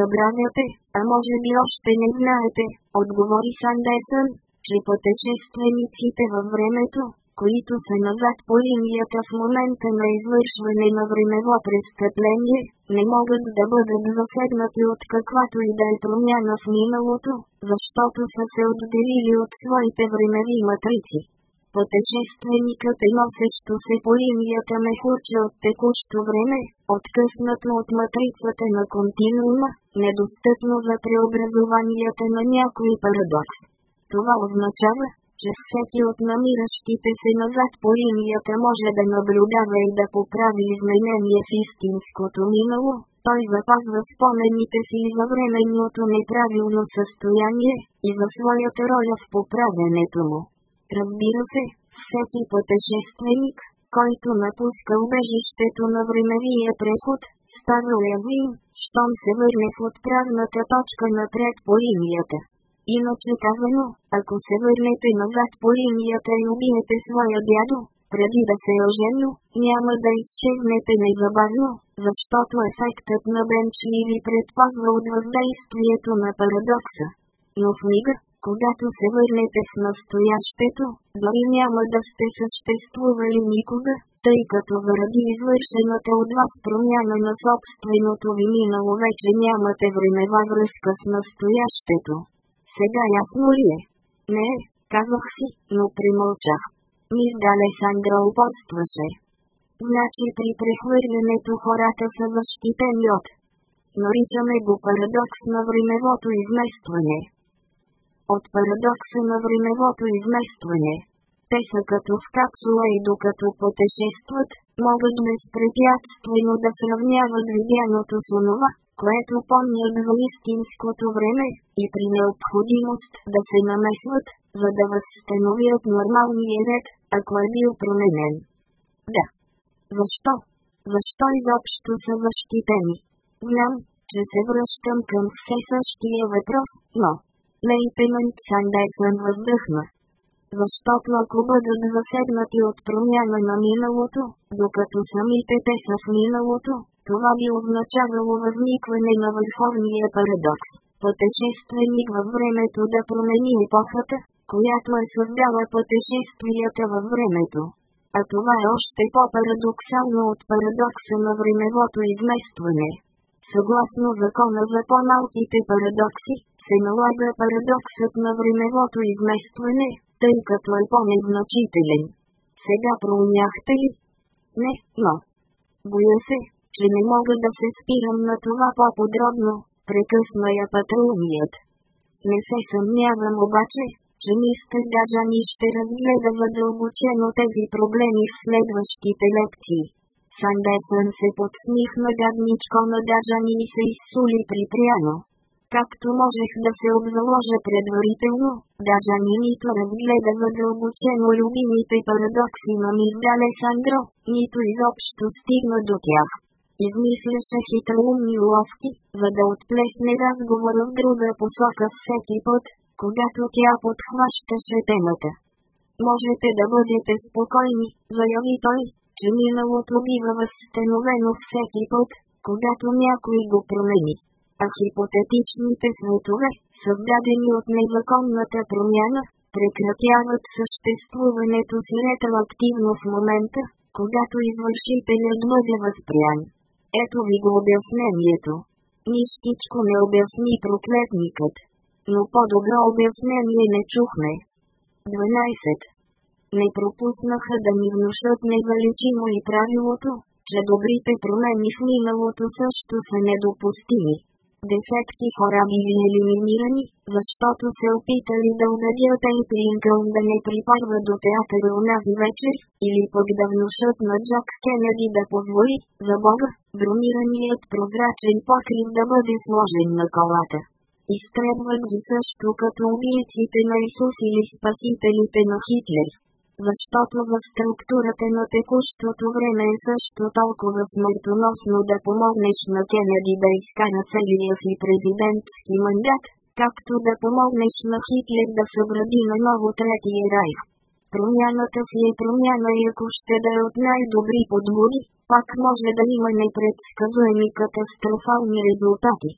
A: Забравяте, а може би още не знаете, отговори Сандерсън, че пътешествениците във времето, които са назад по линията в момента на извършване на времево престъпление, не могат да бъдат засегнати от каквато и да е промяна в миналото, защото са се отделили от своите времеви матрици. Пътешественикът е носещо се по линията мехурче от текущо време, откъснато от матрицата на континуума, недостъпно за преобразованията на някой парадокс. Това означава, че всеки от намиращите се назад по линията може да наблюдава и да поправи изменение в истинското минало, той запазва спомените си и за временното неправилно състояние, и за своята роля в поправенето му. Разбира се, всеки пътешественик, който напуска убежището на времевия преход, става левин, щом се върне в отправната точка напред по линията. Иначе казано, ако се върнете назад по линията и убиете своя дядо, преди да се е ожено, няма да изчезнете незабавно, защото ефектът на ни ви предпазва от въздействието на парадокса. Но в мига, когато се върнете в настоящето, дори няма да сте съществували никога, тъй като заради извършената от вас промяна на собственото ви минало вече нямате времева връзка с настоящето. Сега ясно ли е? Не казах си, но примълчах. Мир Далесандра упорстваше. Значи при прехвърлянето хората са защитени от. Наричаме го парадокс на времевото изместване. От парадокса на времевото изместване. Те са като в капсула и докато пътешестват, могат безпрепятствено да сравняват видяното с онова, което помня на истинското време, и при необходимост да се намесват, за да възстановят нормалния ред, ако е бил променен. Да. Защо? Защо изобщо са защитени? Знам, че се връщам към все същия въпрос, но... Лейтенант Сандесън въздъхна. Защото ако бъдат засегнати от промяна на миналото, докато самите те са в миналото, това би означавало възникване на върховния парадокс. Пътешественик във времето да промени епохата, която е създала пътешествията във времето. А това е още по-парадоксално от парадокса на времевото изместване. Съгласно закона за по-малките парадокси, се налага парадоксът на времевото изместване, тъй като е по-незначителен. Сега проумяхте ли? Не, но... Боя се, че не мога да се спирам на това по-подробно, прекъсна я патрулният. Не се съмнявам обаче, че мистер Гаджани ще разгледа въдълбочено тези проблеми в следващите лекции. Сандесън се подсмихна гадничко на Гаджани и се изсули припряно. Както можех да се обзаложа предварително, Гаджани нито разгледа въдълбочено любимите парадокси на Мигдале Сандро, нито изобщо стигна до тях. Измисляше хитроумни уловки, за да отплесне разговора в друга посока всеки път, когато тя подхващаше темата. Можете да бъдете спокойни, заяви той, че миналото бива възстановено всеки път, когато някой го промени. А хипотетичните светове, създадени от незаконната промяна, прекратяват съществуването си ретроактивно в момента, когато извършителят бъде възприян. Ето ви го обяснението. Нищичко не обясни проклетникът. Но по-добро обяснение не чухме. 12. Не пропуснаха да ни внушат невеличимо и правилото, че добрите промени в миналото също са недопустими дефекти хора били елиминирани, защото се опитали да убедят Ейпрингъл да не припарва до театъра унази вечер, или пък да внушат на Джак Кенеди да позволи, за Бога, бронираният прозрачен покрив да бъде сложен на колата. Изтребват ги също като убийците на Исус или спасителите на Хитлер защото в структурата на текущото време е също толкова смъртоносно да помогнеш на Кенеди да изкара целия си президентски мандат, както да помогнеш на Хитлер да съгради на ново третия райх. Промяната си е промяна и ако ще да е от най-добри подбори, пак може да има непредсказуеми катастрофални резултати.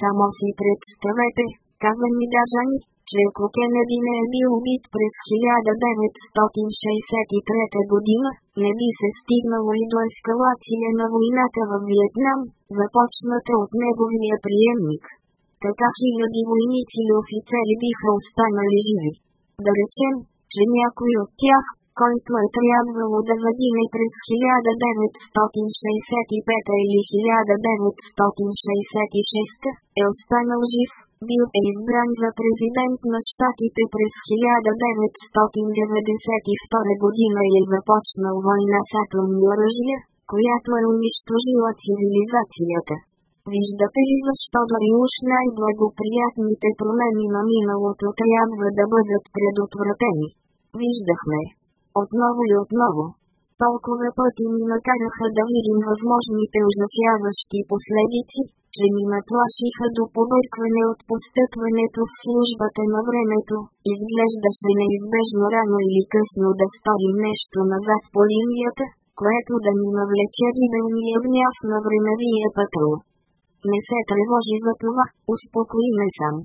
A: Само си представете, каза ми даже че ако Кенеди не е бил убит през 1963 година, не би се стигнало и до ескалация на войната във Виетнам, започната от неговия приемник. Така хиляди войници и офицери биха останали живи. Да речем, че някой от тях, който е трябвало да въдиме през 1965 или 1966, е останал жив, бил е избран за президент на щатите през 1992 година и е започнал война с атомни оръжия, която е унищожила цивилизацията. Виждате ли защо дори уж най-благоприятните промени на миналото трябва да бъдат предотвратени? Виждахме. Отново и отново. Толкова пъти ни накараха да видим възможните ужасяващи последици, че ни наплашиха до побъркване от постъпването в службата на времето, изглеждаше неизбежно рано или късно да сторим нещо назад по линията, което да ни навлече гибелния гняв на времевия пътъл. Не се тревожи за това, успокои ме сам.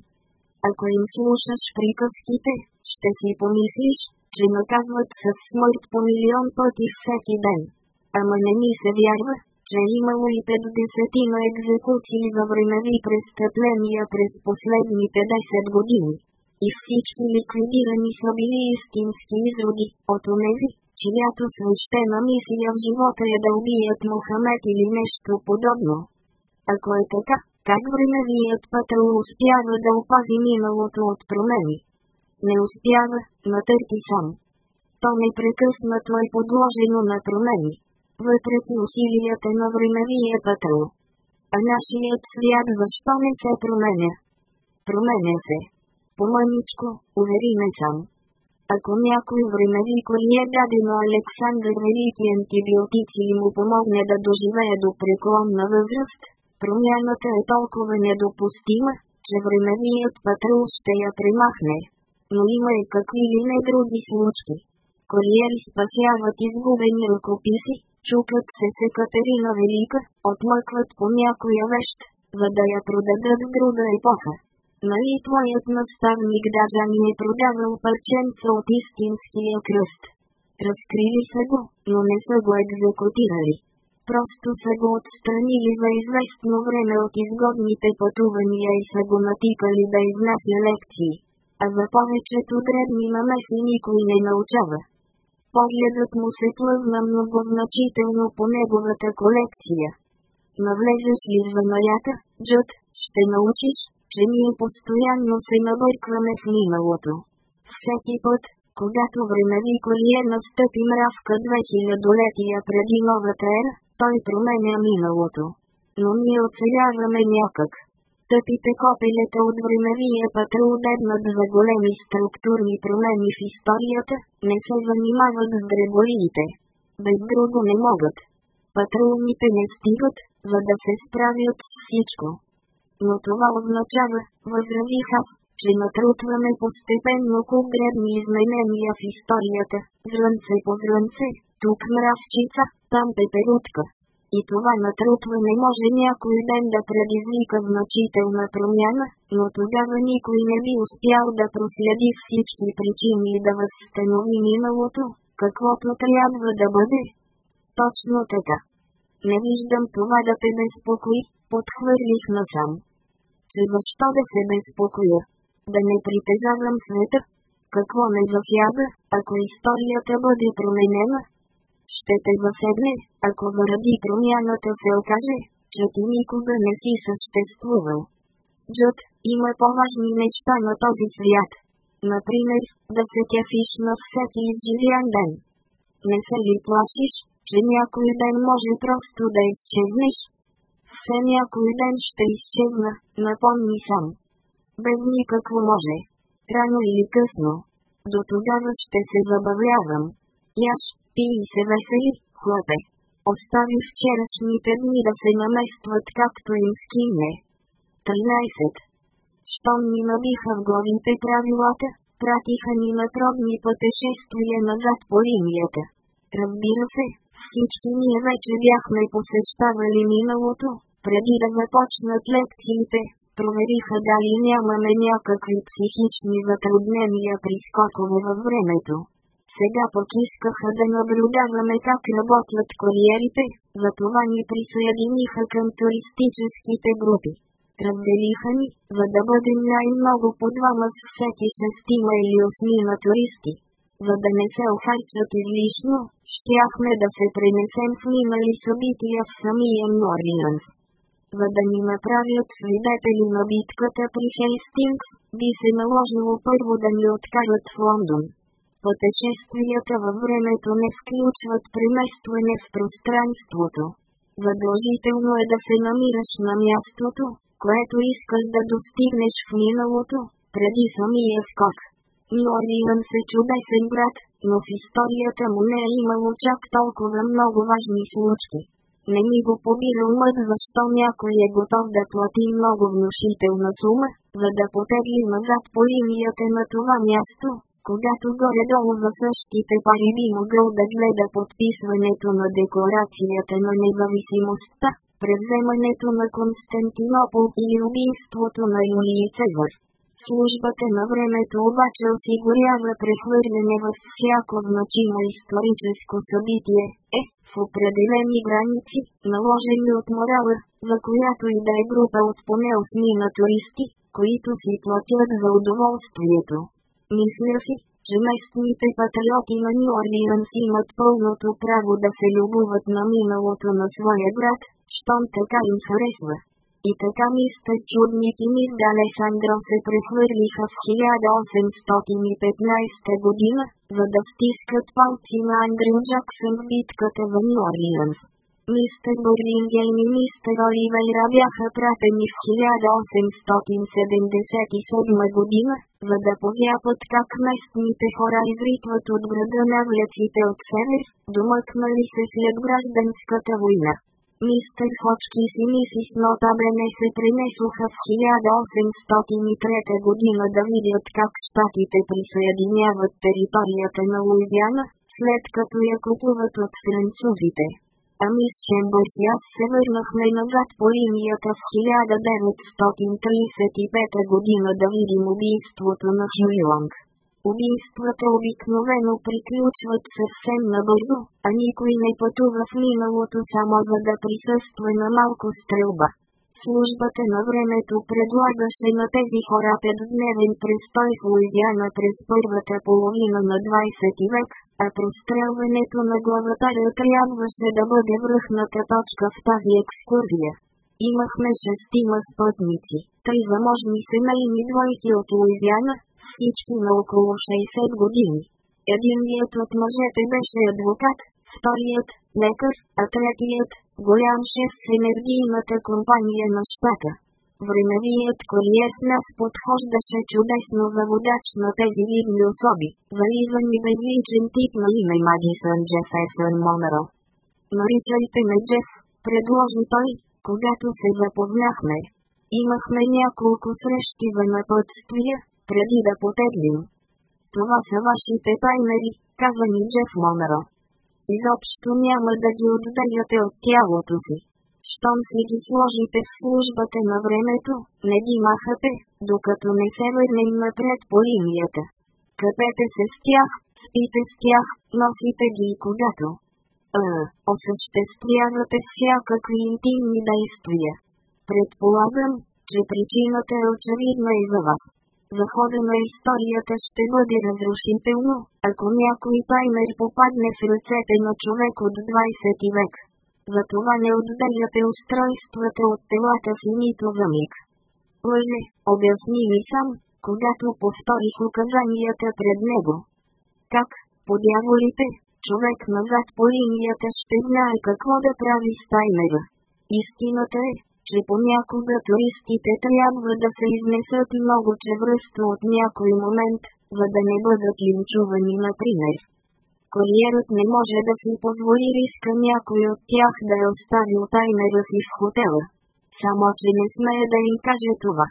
A: Ако им слушаш приказките, ще си помислиш, че наказват със смърт по милион пъти всеки ден. Ама не ми се вярва, че имало и 50 на екзекуции за времеви престъпления през последните 10 години. И всички ликвидирани са били истински изроди от онези, чиято свещена мисия в живота е да убият Мохамед или нещо подобно. Ако е така, как времевият пътъл успява да опази миналото от промени? Не успява, натърки сам. То непрекъснато е подложено на промени въпреки усилията на времевия пътъл. А нашият свят защо не се променя? Променя се. Поманичко, увери ме сам. Ако някой времевико и е дадено Александър Велики антибиотици и му помогне да доживее до преклонна възраст, промяната е толкова недопустима, че времевият патрул ще я примахне, Но има и какви ли не други случки. Кориери спасяват изгубени ръкописи, чукат се се Катерина Велика, отмъкват по някоя вещ, за да я продадат в друга епоха. Нали твоят наставник даже ми е продавал парченца от истинския кръст. Разкрили са го, но не са го екзекутирали. Просто са го отстранили за известно време от изгодните пътувания и са го натикали да изнася лекции. А за повечето дребни намеси никой не научава. Погледът му се плъзна много значително по неговата колекция. Навлезеш ли за маята, Джуд, ще научиш, че ние постоянно се набъркваме в миналото. Всеки път, когато времеви колие настъпи мравка 2000-летия преди новата ера, той променя миналото. Но ние оцеляваме някак. Тъпите копилета от времевия патрул беднат за големи структурни промени в историята, не се занимават с дреболиите. Без друго не могат. Патрулните не стигат, за да се справят с всичко. Но това означава, възразих аз, че натрутваме постепенно конкретни изменения в историята, зрънце по зрънце, тук мравчица, там пеперутка и това натрупване може някой ден да предизвика значителна промяна, но тогава никой не би успял да проследи всички причини и да възстанови миналото, каквото трябва да бъде. Точно така. Не виждам това да те безпокои, подхвърлих насам. Че защо да се безпокоя? Да не притежавам света? Какво не засяга, ако историята бъде променена? ще те засегне, ако върви промяната се окаже, че ти никога не си съществувал. Джуд, има по-важни неща на този свят. Например, да се кефиш на всеки изживян ден. Не се ли плашиш, че някой ден може просто да изчезнеш? Все някой ден ще изчезна, напомни сам. Без никакво може. Рано или късно. До тогава ще се забавлявам. Яш, и се весели, хлопе, Остави вчерашните дни да се наместват както им скине. 13. Щом ми набиха в главите правилата, пратиха ни на трудни пътешествия назад по линията. Разбира се, всички ние вече бяхме посещавали миналото, преди да започнат лекциите, провериха дали нямаме някакви психични затруднения при скокове във времето. Сега пък искаха да наблюдаваме как работят куриерите, затова ни присъединиха към туристическите групи. Разделиха ни, за да бъдем най-много по двама с всеки шестима или осмина туристи. За да не се охарчат излишно, щяхме да се пренесем в минали събития в самия нью За да ни направят свидетели на битката при Хейстингс, би се наложило първо да ни откарат в Лондон. Пътешествията във времето не включват преместване в пространството. Задължително е да се намираш на мястото, което искаш да достигнеш в миналото, преди самия скок. Нью се чудесен брат, но в историята му не е имало чак толкова много важни случки. Не ми го побира умът защо някой е готов да плати много внушителна сума, за да потегли назад по линията на това място, когато горе-долу за същите пари би могъл да гледа подписването на декларацията на независимостта, превземането на Константинопол или убийството на Юлий Цезар. Службата на времето обаче осигурява прехвърляне във всяко значимо историческо събитие, е, в определени граници, наложени от морала, за която и да е група от поне на туристи, които си платят за удоволствието. Мисля си, че местните патриоти на Нью Орлианс имат пълното право да се любоват на миналото на своя град, щом така им харесва. И така мистер Чудник и мис Алесандро се прехвърлиха в 1815 година, за да стискат палци на Андрю Джаксън в битката в Нью Орлианс. Мистер Берлингер и мистер Оливейра бяха е пратени в 1877 година, за да повяпат как местните хора изритват от града навляците от север, домъкнали се след гражданската война. Мистер Хочки и мисис Нота Бене се принесоха в 1803 година да видят как щатите присъединяват територията на Луизиана, след като я купуват от французите ами с че аз се върнахме назад по линията в 1935 година да видим убийството на Хюйланг. Убийствата обикновено приключват съвсем набързо, а никой не пътува в миналото само за да присъства на малко стрелба. Службата на времето предлагаше на тези хора петдневен престой в Луизиана през първата половина на 20 век, а прострелването на главатаря трябваше да бъде връхната точка в тази екскурзия. Имахме шестима спътници, три заможни семейни двойки от Луизиана, всички на около 60 години. Единият от мъжете беше адвокат, вторият – лекар, а третият голям шеф с е енергийната компания на щата. Времевият куриер с нас подхождаше чудесно за водач на тези видни особи, зализан и безличен тип на име Магисън Джефесън Монро. Наричайте ме Джеф, предложи той, когато се запознахме. Имахме няколко срещи за напътствия, преди да потеглим. Това са вашите таймери, каза ми Джеф Монро изобщо няма да ги отдаляте от тялото си. Щом си ги сложите в службата на времето, не ги махате, докато не се върнем напред по линията. Къпете се с тях, спите с тях, носите ги и когато. А, осъществявате всякакви интимни действия. Предполагам, че причината е очевидна и за вас за хода на историята ще бъде разрушително, ако някой таймер попадне в ръцете на човек от 20 век. Затова не отделяте устройствата от телата си нито за миг. Лъже, обясни ми сам, когато повторих указанията пред него. Как, подяволите, човек назад по линията ще знае какво да прави с таймера. Истината е, че понякога туристите трябва да се изнесат и много чевръсто от някой момент, за да не бъдат линчувани, например. Куриерът не може да си позволи риска някой от тях да е оставил таймера си в хотела. Само, че не смее да им каже това.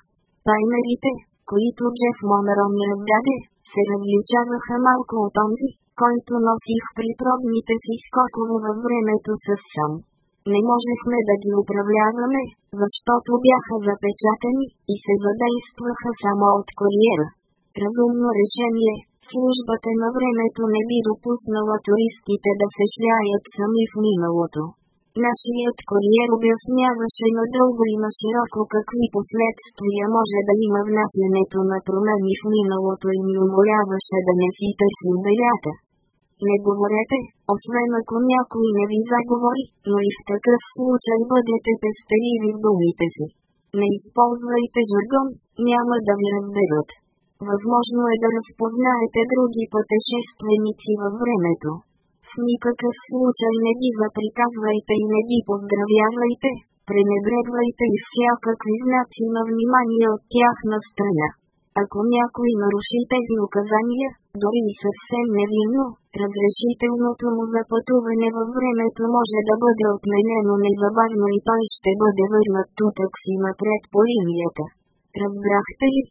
A: Таймерите, които Джеф Монрон не отдаде, се различаваха малко от онзи, който носих при пробните си скокове във времето със сам. Не можехме да ги управляваме, защото бяха запечатани и се задействаха само от кариера. Разумно решение, службата на времето не би допуснала туристите да се шляят сами в миналото. Нашият кориер обясняваше надълго и на широко какви последствия може да има внасянето на промени в миналото и ни умоляваше да не си търсим белята. Не говорете, освен ако някой не ви заговори, но и в такъв случай бъдете пестеливи в думите си. Не използвайте жаргон, няма да ви разберат. Възможно е да разпознаете други пътешественици във времето. В никакъв случай не ги заприказвайте и не ги поздравявайте, пренебрегвайте и всякакви знаци на внимание от тяхна страна. Ако някой наруши тези указания, дори и съвсем невинно, разрешителното му за пътуване във времето може да бъде отменено незабавно и той ще бъде върнат тутък си напред по линията. Разбрахте ли?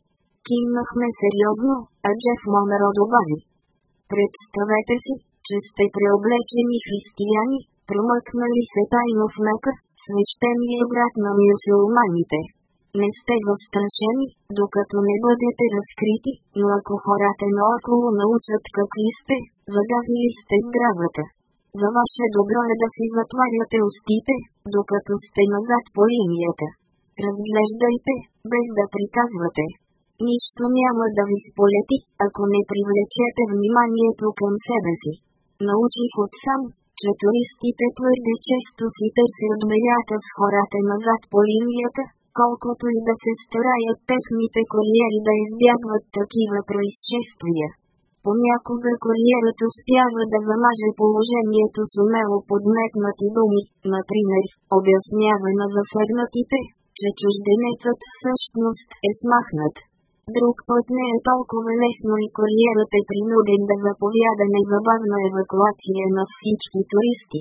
A: Кимнахме сериозно, а Джеф Монеро добави. Представете си, че сте преоблечени християни, промъкнали се тайно в мека, свещения брат на мюсюлманите. Не сте възстрашени, докато не бъдете разкрити, но ако хората наоколо научат какви сте, загавни сте в гравата. За ваше добро е да си затваряте устите, докато сте назад по линията. Разглеждайте, без да приказвате. Нищо няма да ви сполети, ако не привлечете вниманието към себе си. Научих от сам, че туристите твърде често си търсят белята с хората назад по линията, колкото и да се стараят техните куриери да избягват такива происшествия. Понякога куриерът успява да вълаже положението с умело подметнати думи, например, обяснява на засегнатите, че чужденецът всъщност е смахнат. Друг път не е толкова лесно и куриерът е принуден да заповяда незабавна евакуация на всички туристи.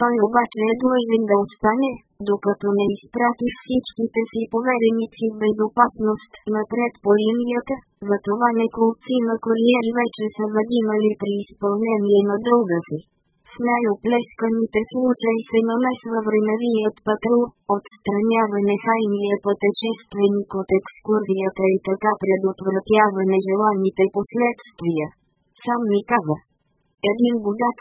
A: Той обаче е длъжен да остане, докато не изпрати всичките си повереници в безопасност напред по линията, това неколци на кориери вече са загинали при изпълнение на дълга си. В най-оплесканите случаи се намесва времевият патрул, отстранява нехайния пътешественик от екскурзията и така предотвратява нежеланите последствия. Сам ми каза, един годат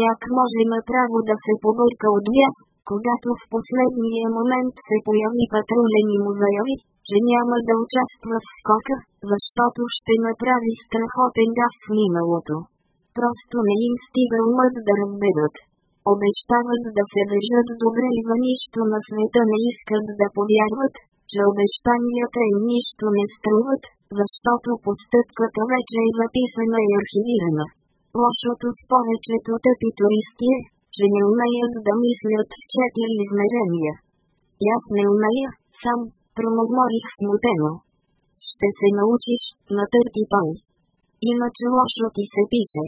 A: няк може направо да се побърка от място, когато в последния момент се появи патрулен и му заяви, че няма да участва в скока, защото ще направи страхотен газ в миналото. Просто не им стига умът да разберат. Обещават да се държат добре и за нищо на света не искат да повярват, че обещанията им нищо не струват, защото постъпката вече е записана и архивирана. Лошото с повечето тъпи туристи е, че не умеят да мислят в четири измерения. И аз не умея, сам, промогморих смутено. Ще се научиш, на търти пан. Иначе лошо ти се пише.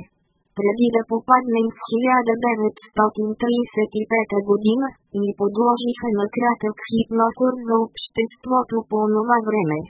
A: Преди да попаднем в 1935 година, ни подложиха на кратък хипнокур за обществото по онова време.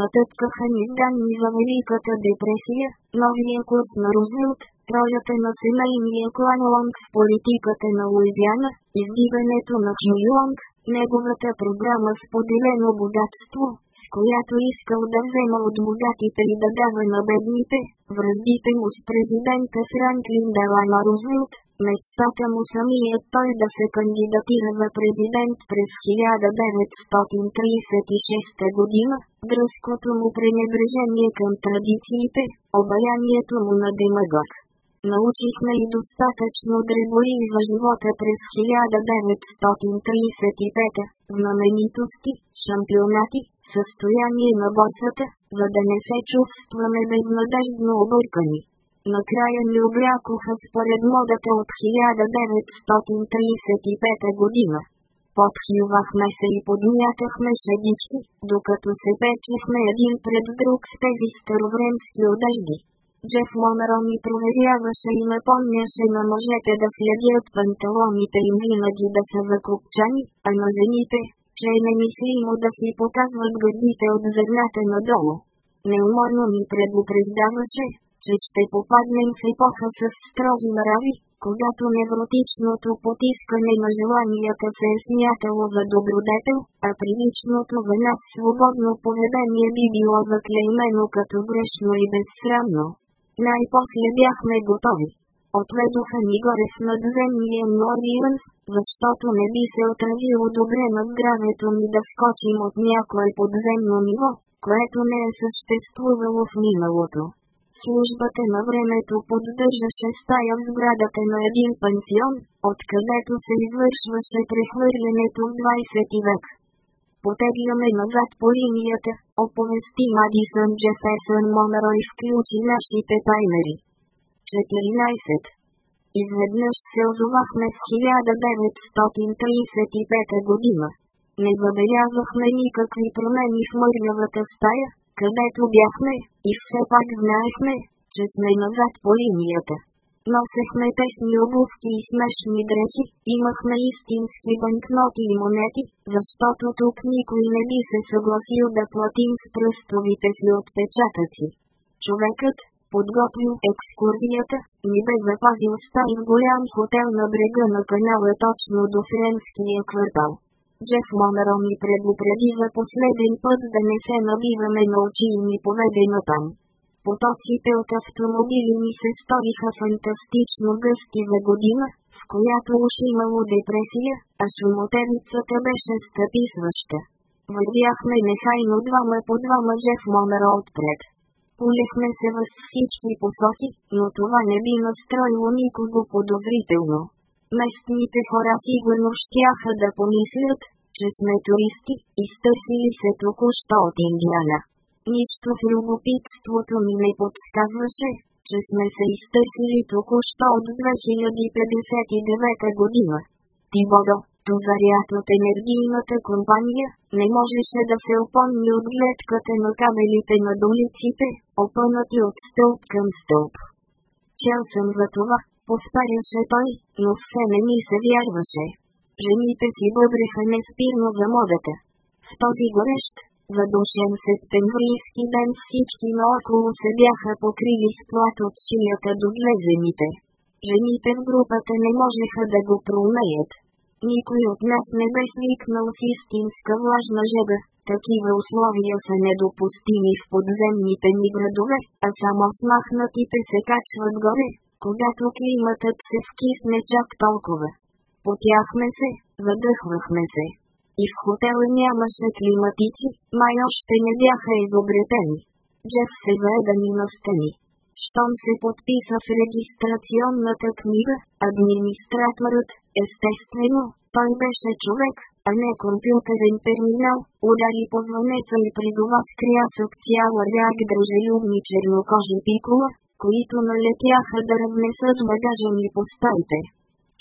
A: Натъпкаха ни данни за Великата депресия, новия курс на Рузвилт, ролята на сина им Клан Лонг в политиката на Луизиана, издигането на Ким Лонг, неговата програма с поделено богатство, с която искал да взема от богатите и да дава на бедните, връждите му с президента Франклин Делана Рузвилт, мечтата му самият той да се кандидатира за президент през 1936 година, дръзкото му пренебрежение към традициите, обаянието му на демагог. Научихме и достатъчно дребои за живота през 1935 знаменитости, шампионати, състояние на борсата, за да не се чувстваме безнадежно объркани. Накрая ни облякоха според модата от 1935 година. Подхилвахме се и подмятахме шедички, докато се печехме един пред друг с тези старовремски одежди. Джеф Монерон ми проверяваше и помняше на мъжете да следят панталоните им винаги да са закупчани, а на жените, че е немислимо да си показват гърдите от зърната надолу. Неуморно ми предупреждаваше, че ще попаднем в епоха с строги мрави, когато невротичното потискане на желанията се е смятало за добродетел, а приличното в нас свободно поведение би било заклеймено като грешно и безсрамно. Най-после бяхме готови. Отведоха ни горе в надземния Норилънс, защото не би се отравило добре на здравето ми да скочим от някое подземно ниво, което не е съществувало в миналото. Службата на времето поддържаше стая в сградата на един пансион, откъдето се извършваше прехвърлянето в 20 век. Потегляме назад по линията, оповести Мадисън Джеферсън Монаро и включи нашите таймери. 14. Изведнъж се озовахме в 1935 година. Не забелязахме никакви промени в мърлявата стая, където бяхме, и все пак знаехме, че сме назад по линията. Носехме тесни обувки и смешни дрехи, имахме истински банкноти и монети, защото тук никой не би се съгласил да платим с пръстовите си отпечатъци. Човекът, подготвил екскурзията, ми бе запазил стари в голям хотел на брега на канала точно до френския квартал. Джеф Монаро ми предупреди за последен път да не се набиваме на очи и ми поведено там. Потоците от автомобили ми се сториха фантастично гъсти за година, в която уж имало депресия, а шумотевицата беше стъписваща. Вървяхме нехайно двама по два мъже в номера отпред. Улехме се във всички посоки, но това не би настроило никого подобрително. Местните хора сигурно щяха да помислят, че сме туристи, изтърсили се току-що от Индиана нищо в любопитството ми не подсказваше, че сме се изтърсили току-що от 2059 година. Тибодо, товарят от енергийната компания, не можеше да се опомни от гледката на кабелите на долиците, опънати от стълб към стълб. Чел съм за това, повтаряше той, но все не ми се вярваше. Жените си бъбреха неспирно за модата. В този горещ, задушен се стенурийски ден всички наоколо се бяха покрили с плат от шията до глезените. Жените в групата не можеха да го проумеят. Никой от нас не бе свикнал с истинска влажна жега, такива условия са недопустими в подземните ни градове, а само смахнатите се качват горе, когато климатът се вкисне чак толкова. Потяхме се, задъхвахме се. И в хотела нямаше климатици, май още не бяха изобретени. Джеф се заеда ни на стени. Щом се подписа в регистрационната книга, администраторът, естествено, той беше човек, а не компютърен терминал, удари по звънеца и призова с крясък цяла ряг дружелюбни чернокожи пикола, които налетяха да разнесат багажа ми по стаите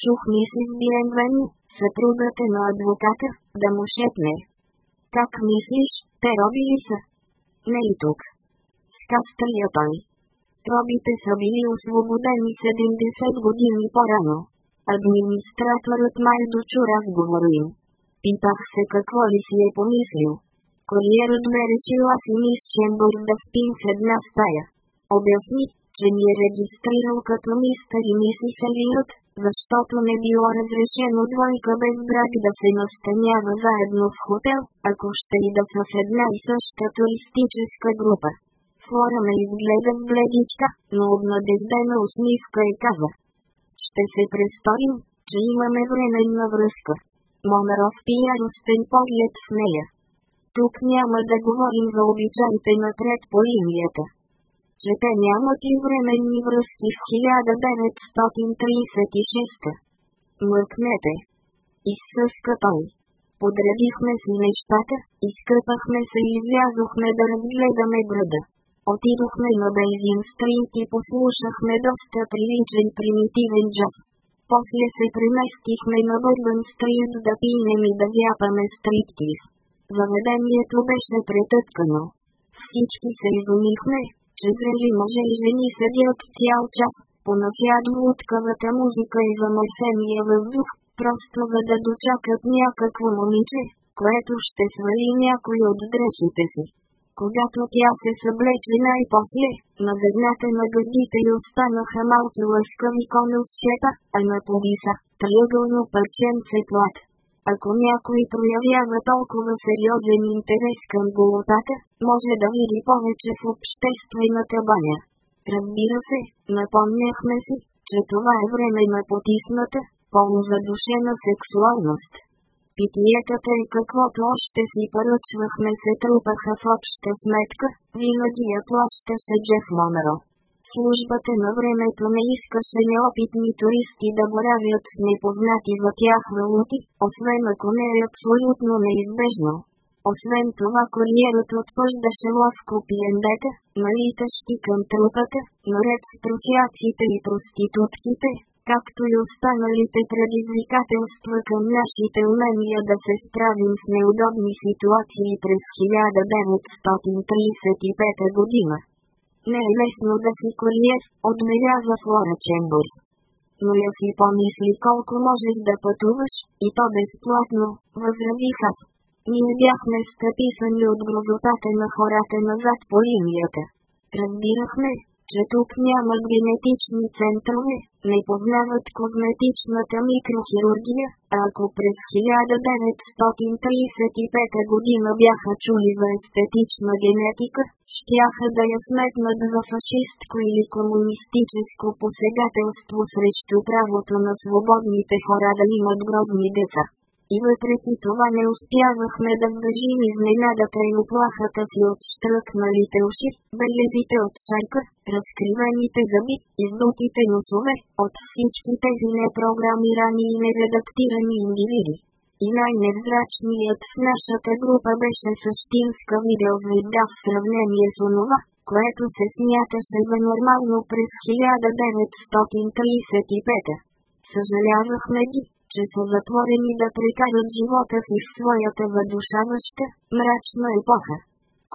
A: чух мисис Биенвен, съпругата е на адвоката, да му шепне. Как мислиш, те роби ли са? Не и нали тук. Скаста Скастрия той. Робите са били освободени 70 години по-рано. Администраторът май дочу разговора им. Питах се какво ли си е помислил. Куриерът бе решил аз и мис Чембър да спим в една стая. Обясни, че ми е регистрирал като мистър и мисис Елиот, защото не било разрешено двойка без брак да се настанява заедно в хотел, ако ще и да са в една и съща туристическа група. Флора ме изгледа с бледичка, но обнадеждена усмивка и каза. Ще се престорим, че имаме временна връзка. Монаров пи яростен поглед в нея. Тук няма да говорим за обичаите напред по линията че те нямат и временни връзки в 1936. Мъкнете! Изсъска той. Подредихме си нещата, изкъпахме се и излязохме да разгледаме града. Отидохме на Бейзин Стрит и послушахме доста приличен примитивен джаз. После се преместихме на Бърбън Стрит да пинем и да вяпаме стриптиз. Заведението беше претъпкано. Всички се изумихме, че зрели мъже и жени седят цял час, понасядо лъткавата музика и замърсения въздух, просто за да дочакат някакво момиче, което ще свали някой от дрехите си. Когато тя се съблече най-после, на ведната на гърдите й останаха малки лъскави конусчета, а на повиса – триъгълно парченце плата. Ако някой проявява толкова сериозен интерес към голотата, може да види повече в обществената баня. Разбира се, напомняхме си, че това е време на потисната, полузадушена сексуалност. Питиетата и каквото още си поръчвахме се трупаха в обща сметка, винаги я плащаше Джеф Монро службата на времето не искаше неопитни туристи да боравят с непознати за тях валути, освен ако не е абсолютно неизбежно. Освен това куриерът отпъждаше ловко пиендета, налитащи към трупата, наред с трусяците и проститутките, както и останалите предизвикателства към нашите умения да се справим с неудобни ситуации през 1935 година. Не е лесно да си куриер, отбеляза Флора Чембърс. Но я си помисли колко можеш да пътуваш, и то безплатно, възразих аз. Ние бяхме скъписани от грозотата на хората назад по линията. Разбирахме, че тук няма генетични центрове, не познават козметичната микрохирургия, ако през 1935 година бяха чули за естетична генетика, щяха да я сметнат за фашистко или комунистическо посегателство срещу правото на свободните хора да имат грозни деца и въпреки това не успявахме да изненадата изненада оплахата си от штръкналите уши, белезите от шарка, разкриваните зъби, издутите носове, от всички тези непрограмирани и нередактирани индивиди. И най-невзрачният в нашата група беше същинска видеозвезда в сравнение с онова, което се смяташе за нормално през 1935. Съжалявахме ги, че са затворени да прекарат живота си в своята въдушаваща, мрачна епоха.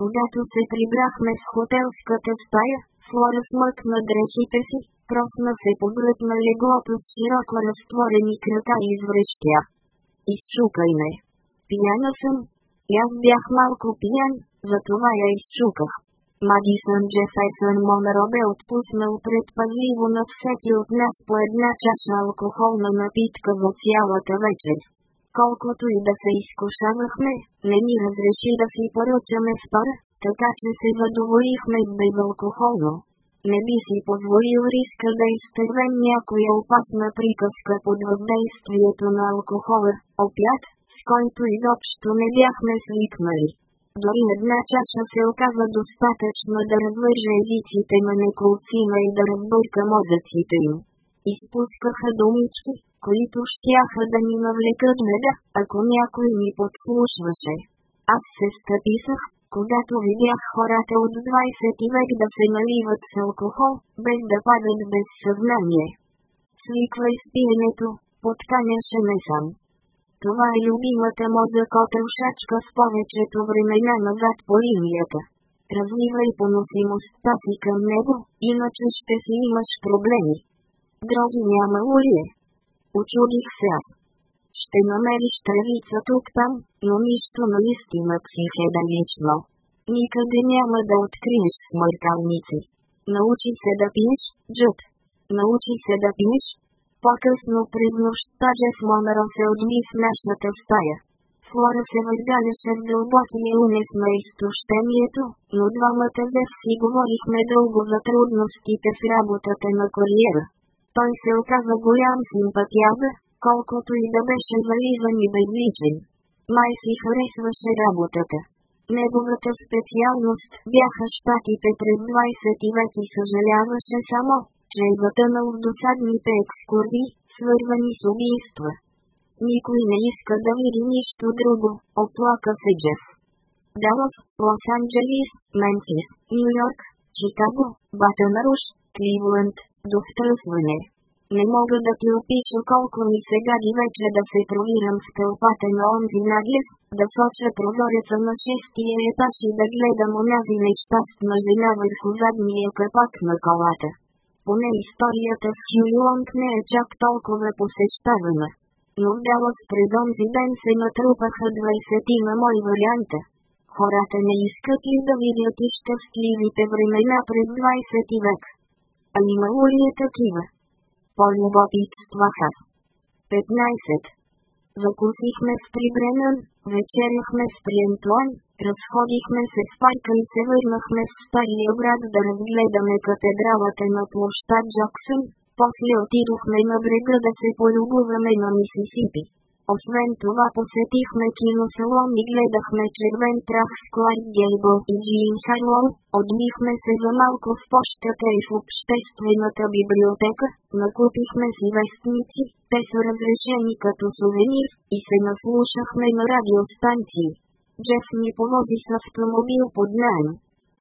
A: Когато се прибрахме в хотелската стая, Флора смъкна дрехите си, просна се погрътна леглото с широко разтворени крака и извръщя. Изчукай ме. Пияна съм. И аз бях малко пиян, затова я изшуках. Мадисън Джефесън Монаро бе отпуснал предпазливо на всеки от нас по една чаша алкохолна напитка за цялата вечер. Колкото и да се изкушавахме, не ни разреши да си поръчаме втора, така че се задоволихме с безалкохолно. Не би си позволил риска да изтървем някоя опасна приказка под въздействието на алкохола, опят, с който изобщо не бяхме свикнали дори една чаша се оказва достатъчно да развържа езиците на неколцина и да разбърка мозъците им. Изпускаха думички, които щяха да ми навлекат меда, ако някой ми подслушваше. Аз се стъписах, когато видях хората от 20 век да се наливат с алкохол, без да падат без съзнание. Свиквай спиенето, подканяше ме сам това е любимата му ушачка в повечето времена назад по линията. Развивай поносимостта си към него, иначе ще си имаш проблеми. Други няма ли е? Очудих се аз. Ще намериш тревица тук-там, но нищо наистина психеделично. Никъде няма да откриеш смърталници. Научи се да пиеш, джут. Научи се да пиеш, по-късно през нощта Джеф Монро се отми в нашата стая. Флора се въргаляше в дълбоки унес на изтощението, но двамата Джеф си говорихме дълго за трудностите в работата на кариера. Той се оказа голям симпатия, колкото и да беше заливан и безличен. Май си харесваше работата. Неговата специалност бяха щатите през 20 век и съжаляваше само, изчезвата на досадните екскурзии, свързани с убийства. Никой не иска да види нищо друго, оплака се Джеф. Далас, Лос-Анджелис, Мемфис, Нью-Йорк, Чикаго, Батънаруш, Кливленд, до втръсване. Не мога да ти опиша колко ми се гади вече да се троирам в тълпата на онзи наглес, да соча прозореца на шестия етаж и да гледам онази нещастна жена върху задния капак на колата поне историята с Хюйлонг не е чак толкова посещавана. Но в Далас през онзи ден се натрупаха 20 на мой варианта. Хората не искат ли да видят и щастливите времена пред 20 век? А имало ли е такива? По-любопитствах аз. 15. Закусихме в прибренън, Вечеряхме в Триентлон, разходихме се в парка и се върнахме в стария град да разгледаме катедралата на площад Джоксън. после отидохме на брега да се полюбуваме на Мисисипи. Освен това посетихме киносалон и гледахме червен прах с Клайд Гейбо и Джин Харлоу, отмихме се за малко в почтата и в обществената библиотека, накупихме си вестници, те са разрешени като сувенир, и се наслушахме на радиостанции. Джеф ни повози с автомобил под найм.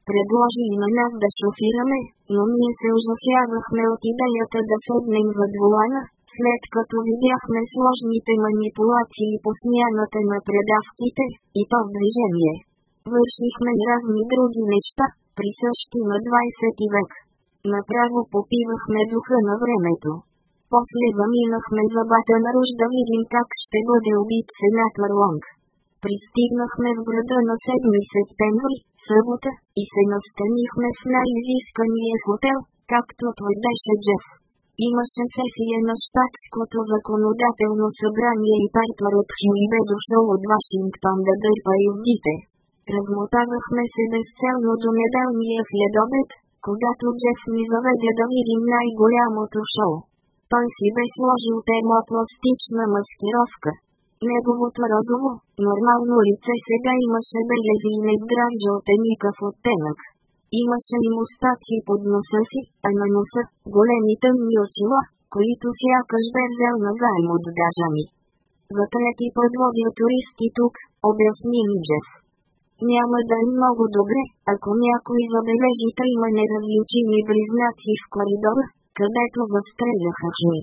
A: Предложи и на нас да шофираме, но ние се ужасявахме от идеята да седнем зад двулана след като видяхме сложните манипулации по смяната на предавките, и то в движение. Вършихме разни други неща, присъщи на 20 век. Направо попивахме духа на времето. После заминахме за бата на руж да видим как ще бъде убит сенатор Лонг. Пристигнахме в града на 7 септември, събота, и се настанихме в най-изискания хотел, както твърдеше Джеф. Имаше сесия на щатското законодателно събрание и Партор от Хюи бе дошъл от Вашингтон да дърпа югите. Размотавахме се безцелно до неделния следобед, когато Джеф ни заведе да видим най-голямото шоу. Той си бе сложил термотластична маскировка. Неговото розово, нормално лице сега имаше белези и не сгражда от едникъв оттенък. Имаше и мустаци под носа си, а на носа – големи тъмни очила, които сякаш бе взел назаем от гажа ми. За трети път туристи тук, обясни Миджев. Няма да е много добре, ако някой забележи трима неразличими близнаци в коридора, където възстреляха жми.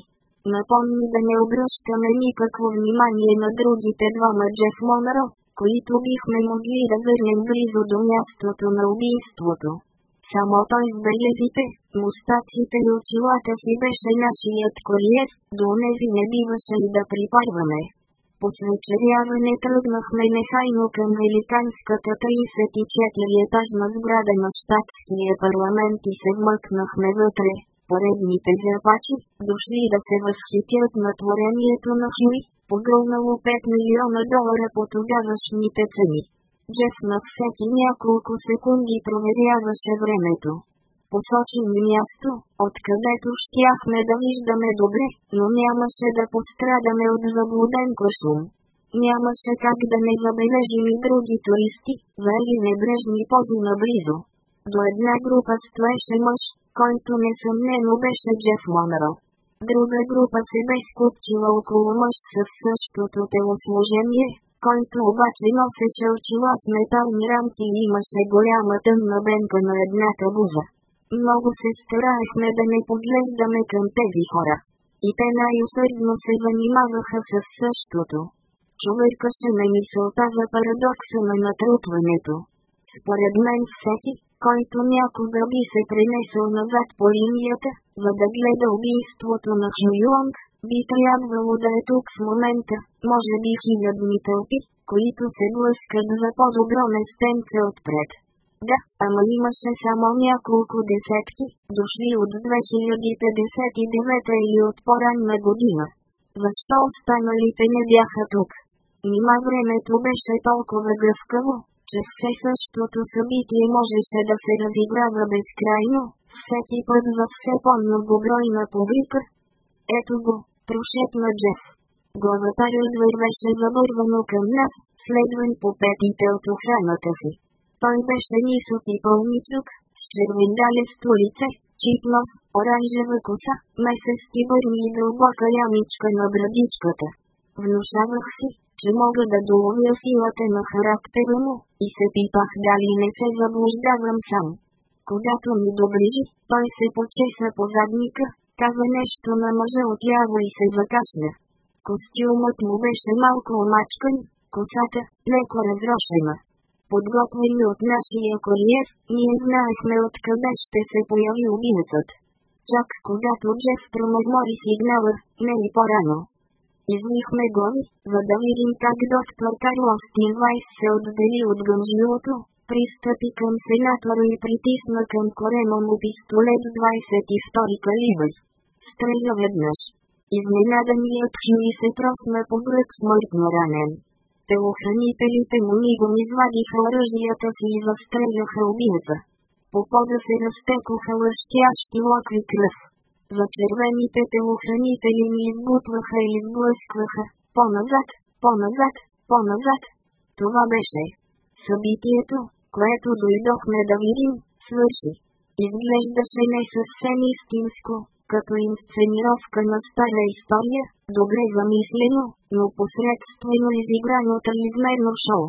A: Напомни да не обръщаме никакво внимание на другите двама Джеф Монро, които бихме могли да върнем близо до мястото на убийството. Само той с белезите, мустаците и очилата си беше нашият куриер, до нези не биваше и да припарваме. По свечеряване тръгнахме нехайно към великанската 34-етажна сграда на штатския парламент и се вмъкнахме вътре поредните зърбачи, дошли да се възхитят на творението на Хюи, погълнало 5 милиона долара по тогавашните цени. Джеф на всеки няколко секунди проверяваше времето. Посочи ми място, откъдето щяхме да виждаме добре, но нямаше да пострадаме от заблуден кошум. Нямаше как да не забележим и други туристи, зали небрежни пози наблизо. До една група стоеше мъж, който несъмнено беше Джеф Монро. Друга група се бе скупчила около мъж със същото телосложение, който обаче носеше очила с метални рамки и имаше голяма тъмна бенка на едната буза. Много се стараехме да не подлеждаме към тези хора. И те най-усърдно се занимаваха с същото. Човъркаше ме мисълта за парадокса на натрупването. Според мен всеки, който някога би се пренесъл назад по линията, за да гледа убийството на Ким би трябвало да е тук в момента, може би хилядни тълпи, които се блъскат за по-добро местенце отпред. Да, ама имаше само няколко десетки, дошли от 2059 или от по-ранна година. Защо останалите не бяха тук? Нима времето беше толкова гъвкаво, че все същото събитие можеше да се разиграва безкрайно, всеки път за все по-многобройна публика. Ето го, прошепна Джеф. Главатарят вървеше забървано към нас, следван по петите от охраната си. Той беше нисък и Пълничок, с червендалесто лице, чип нос, оранжева коса, месец и бърни и дълбока ямичка на брадичката. Внушавах си, че мога да доловя силата на характера му, и се пипах дали не се заблуждавам сам. Когато ми доближи, той се почеса по задника, каза нещо на мъжа отляво и се закашля. Костюмът му беше малко омачкан, косата – леко разрошена. Подготвени от нашия куриер, ние знаехме откъде ще се появи убиецът. Чак когато Джеф промърмори сигнала, не и по-рано. Извихме го, за да видим как доктор Карловски Вайс се отдели от гъмжилото, пристъпи към сенатора и притисна към корема му пистолет 22 калибър. Стреля веднъж. Изненаданият Хюи се просна по гръб смъртно ранен. Телохранителите му мигом извадиха оръжията си и застреляха убиеца. По пода се разтекоха лъщящи локви кръв. За червените телохранители ми изгутваха и изблъскваха. По-назад, по-назад, по-назад. Това беше. Събитието, което дойдохме да видим, свърши. Изглеждаше не съвсем истинско, като инсценировка на стара история, добре замислено, но посредствено изиграно триизмерно шоу.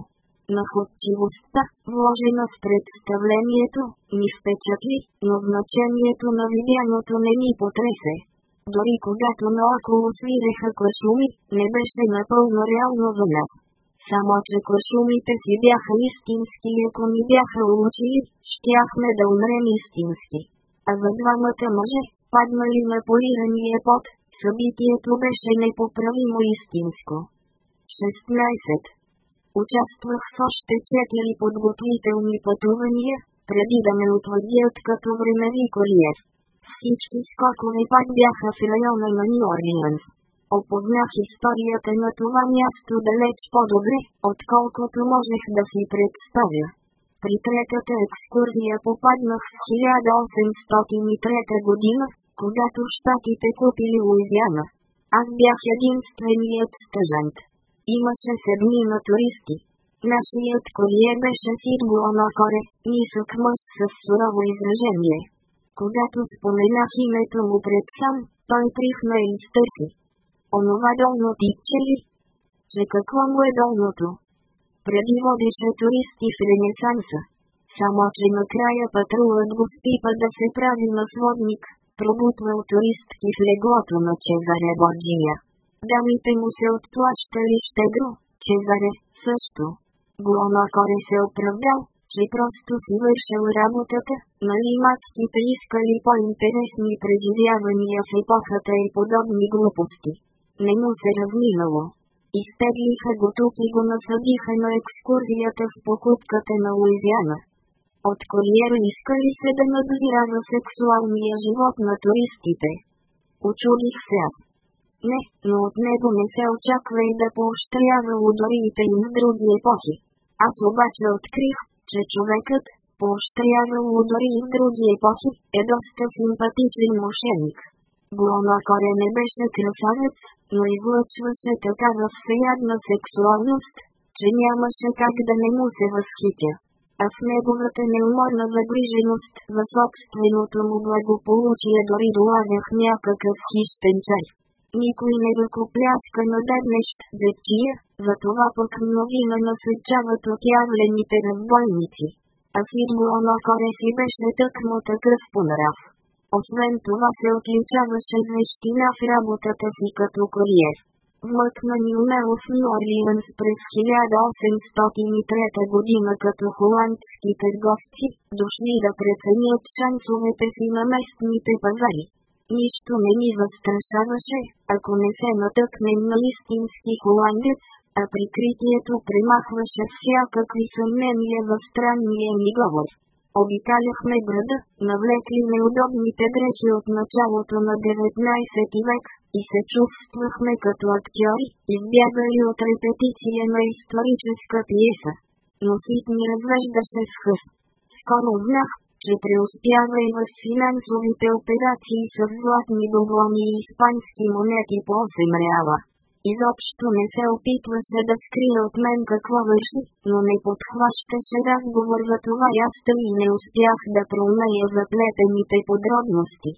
A: Находчивостта, вложена в представлението, ни впечатли, но значението на видяното не ни потресе. Дори когато наоколо свиреха клашуми, не беше напълно реално за нас. Само че клашумите си бяха истински и ако ни бяха улучили, щяхме да умрем истински. А за двамата мъже, паднали на полирания пот, събитието беше непоправимо истинско. 16. Участвах в още четири подготвителни пътувания, преди да ме утвърдят като времеви куриер. Всички скокове пак бяха в района на Нью Орлианс. Опознах историята на това място далеч по-добре, отколкото можех да си представя. При третата екскурзия попаднах в 1803 година, когато щатите купили Луизиана. Аз бях единственият стъжант. Имаше седми на туристи. Нашият колие беше на коре, нисък мъж с сурово изражение. Когато споменах името му пред сам, той прихна и стърси. Онова долно типче ли? Че какво му е долното? Преди водеше туристи в Ренесанса. Само, че накрая патрулът го спипа да се прави на сводник, пробутвал туристки в леглото на Чезаре Борджия дамите му се отплащали щедро, че заре, също. Глонакоре се оправдал, че просто си вършил работата, нали мацките искали по-интересни преживявания в епохата и подобни глупости. Не му се разминало. Изтеглиха го тук и го насъдиха на екскурзията с покупката на Луизиана. От куриера искали се да надзирава сексуалния живот на туристите. Очудих се аз. Не, но от него не се очаква и да поощрява лудориите им в други епохи. Аз обаче открих, че човекът, поощрявал лудори и в други епохи, е доста симпатичен мошеник. Коре не беше красавец, но излъчваше такава всеядна сексуалност, че нямаше как да не му се възхитя. А в неговата неуморна загриженост за собственото му благополучие дори долавях някакъв хищен чай никой не ръкопляска на дебнещ джетчия, затова пък мнозина насърчават отявлените разбойници. А Сидмо Коре си беше тъкмо такъв понрав. Освен това се отличаваше с вещина в работата си като куриер. Мъкна ни умело в Норлианс през 1803 година като холандски търговци, дошли да преценят шансовете си на местните пазари нищо не ни застрашаваше, ако не се натъкнем на истински холандец, а прикритието премахваше всякакви съмнения в странния ни говор. Обикаляхме града, навлекли неудобните дрехи от началото на 19 век, и се чувствахме като актьори, избягали от репетиция на историческа пиеса. Носит ни развеждаше с хъст. Скоро знах, че преуспява и в финансовите операции с златни доволни и испански монети по 8 реала. Изобщо не се опитваше да скрие от мен какво върши, но не подхващаше разговор за това и аз не успях да промея заплетените подробности.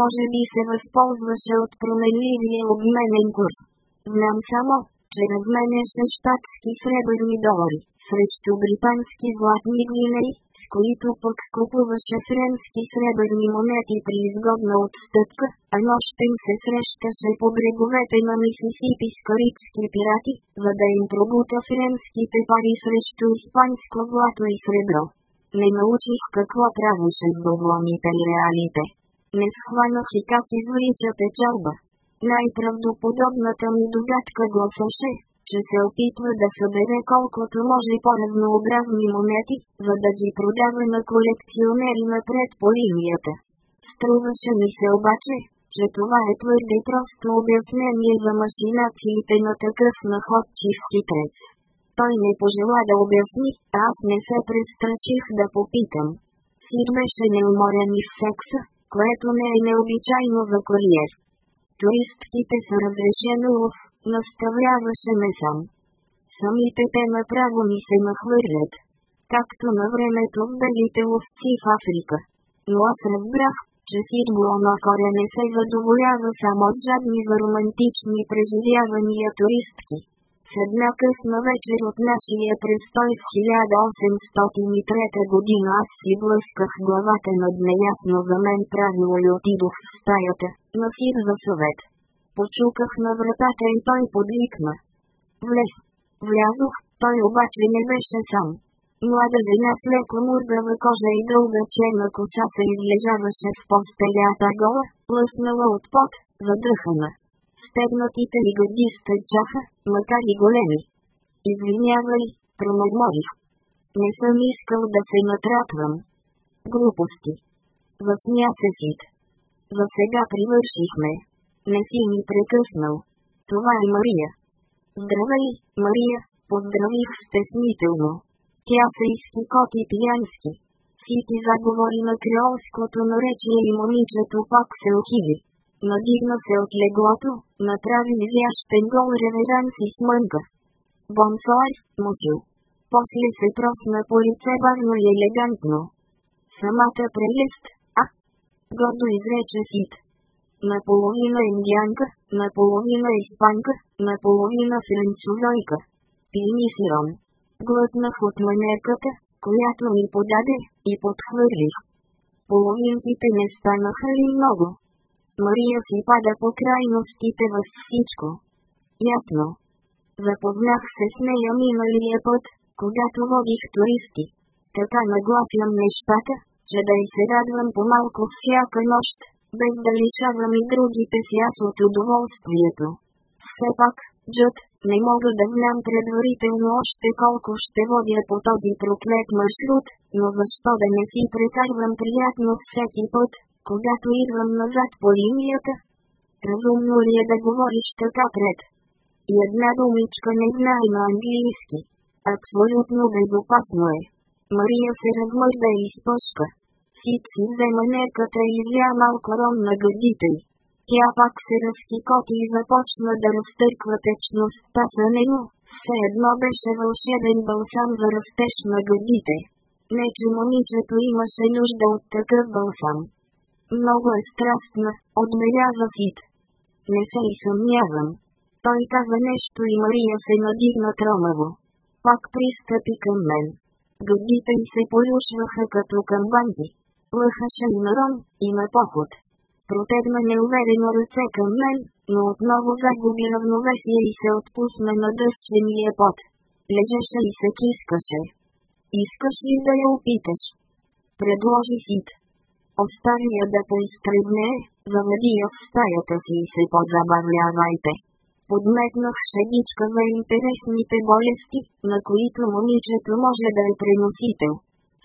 A: Може би се възползваше от променливия обменен курс. Знам само, че разменяше щатски сребърни долари, срещу британски златни глинери, с които пък купуваше френски сребърни монети при изгодна отстъпка, а нощем се срещаше по бреговете на Мисисипи с карибски пирати, за да им пробута френските пари срещу испанско злато и сребро. Не научих какво трябваше в доволните реалите. Не схванах и как извлича печалба. Най-правдоподобната ми догадка гласеше, че се опитва да събере колкото може по-разнообразни монети, за да ги продава на колекционери напред по линията. Струваше ми се обаче, че това е твърде просто обяснение за машинациите на такъв находчив хитрец. Той не пожела да обясни, а аз не се престраших да попитам. Сир беше неуморен и в секса, което не е необичайно за куриер туристките са разрешено лов, наставляваше ме сам. Самите те направо ми се нахвърлят. Както на времето в белите ловци в Африка. Но аз разбрах, че сидбо на хора не се задоволява само с жадни за романтични преживявания туристки. В една късна вечер от нашия престой в 1803 година аз си блъсках главата над неясно за мен правило и отидох в стаята, насих за съвет. Почуках на вратата и той подвикна. Влез. Влязох, той обаче не беше сам. Млада жена с леко мургава кожа и дълга черна коса се излежаваше в постелята гола, плъснала от пот, задъхана стегнатите ми гърди стърчаха, макар и големи. Извинявай, промърморих. Не съм искал да се натрапвам. Глупости. Възмя се сит. За сега привършихме. Не си ми прекъснал. Това е Мария. Здравей, Мария, поздравих стеснително. Тя се изкикоти пиянски. Сити заговори на креолското наречие и момичето пак се ухили надигна се от леглото, направи изящен гол реверанс и смънка. Бонсуар, мусил. После се просна по лице бавно и елегантно. Самата прелест, а? Гордо изрече Сид. Наполовина индианка, наполовина испанка, наполовина французойка. Пини си Глътнах от манерката, която ми подаде, и подхвърлих. Половинките не станаха ли много? Мария си пада по крайностите във всичко. Ясно. Запознах се с нея миналия път, когато водих туристи. Така нагласям нещата, че да и се радвам по-малко всяка нощ, без да лишавам и другите си аз от удоволствието. Все пак, Джуд, не мога да знам предварително още колко ще водя по този проклет маршрут, но защо да не си прекарвам приятно всеки път, когато идвам назад по линията? Разумно ли е да говориш така пред? И една думичка не знае на английски. Абсолютно безопасно е. Мария се размърда и изпъшка. Сит си взема неката и изля малко ром на гъдите й. Тя пак се разкикоти и започна да разтърква течността за него. Все едно беше вълшебен балсам за растеж на гъдите. Не че момичето имаше нужда от такъв балсам. Много е страстна, отбеляза Сид. Не се и съмнявам. Той каза нещо и Мария се надигна тромаво. Пак пристъпи към мен. Годите й се полюшваха като към банди, Лъхаше и на ром, и на поход. Протегна неуверено ръце към мен, но отново загуби равновесие и се отпусна на дъщения пот. Лежеше и се кискаше. Искаш ли да я опиташ? Предложи Сид. Остария да те изтребне, заведи я в стаята си и се позабавлявайте. Подметнах шедичка на интересните болести, на които момичето може да е преносител.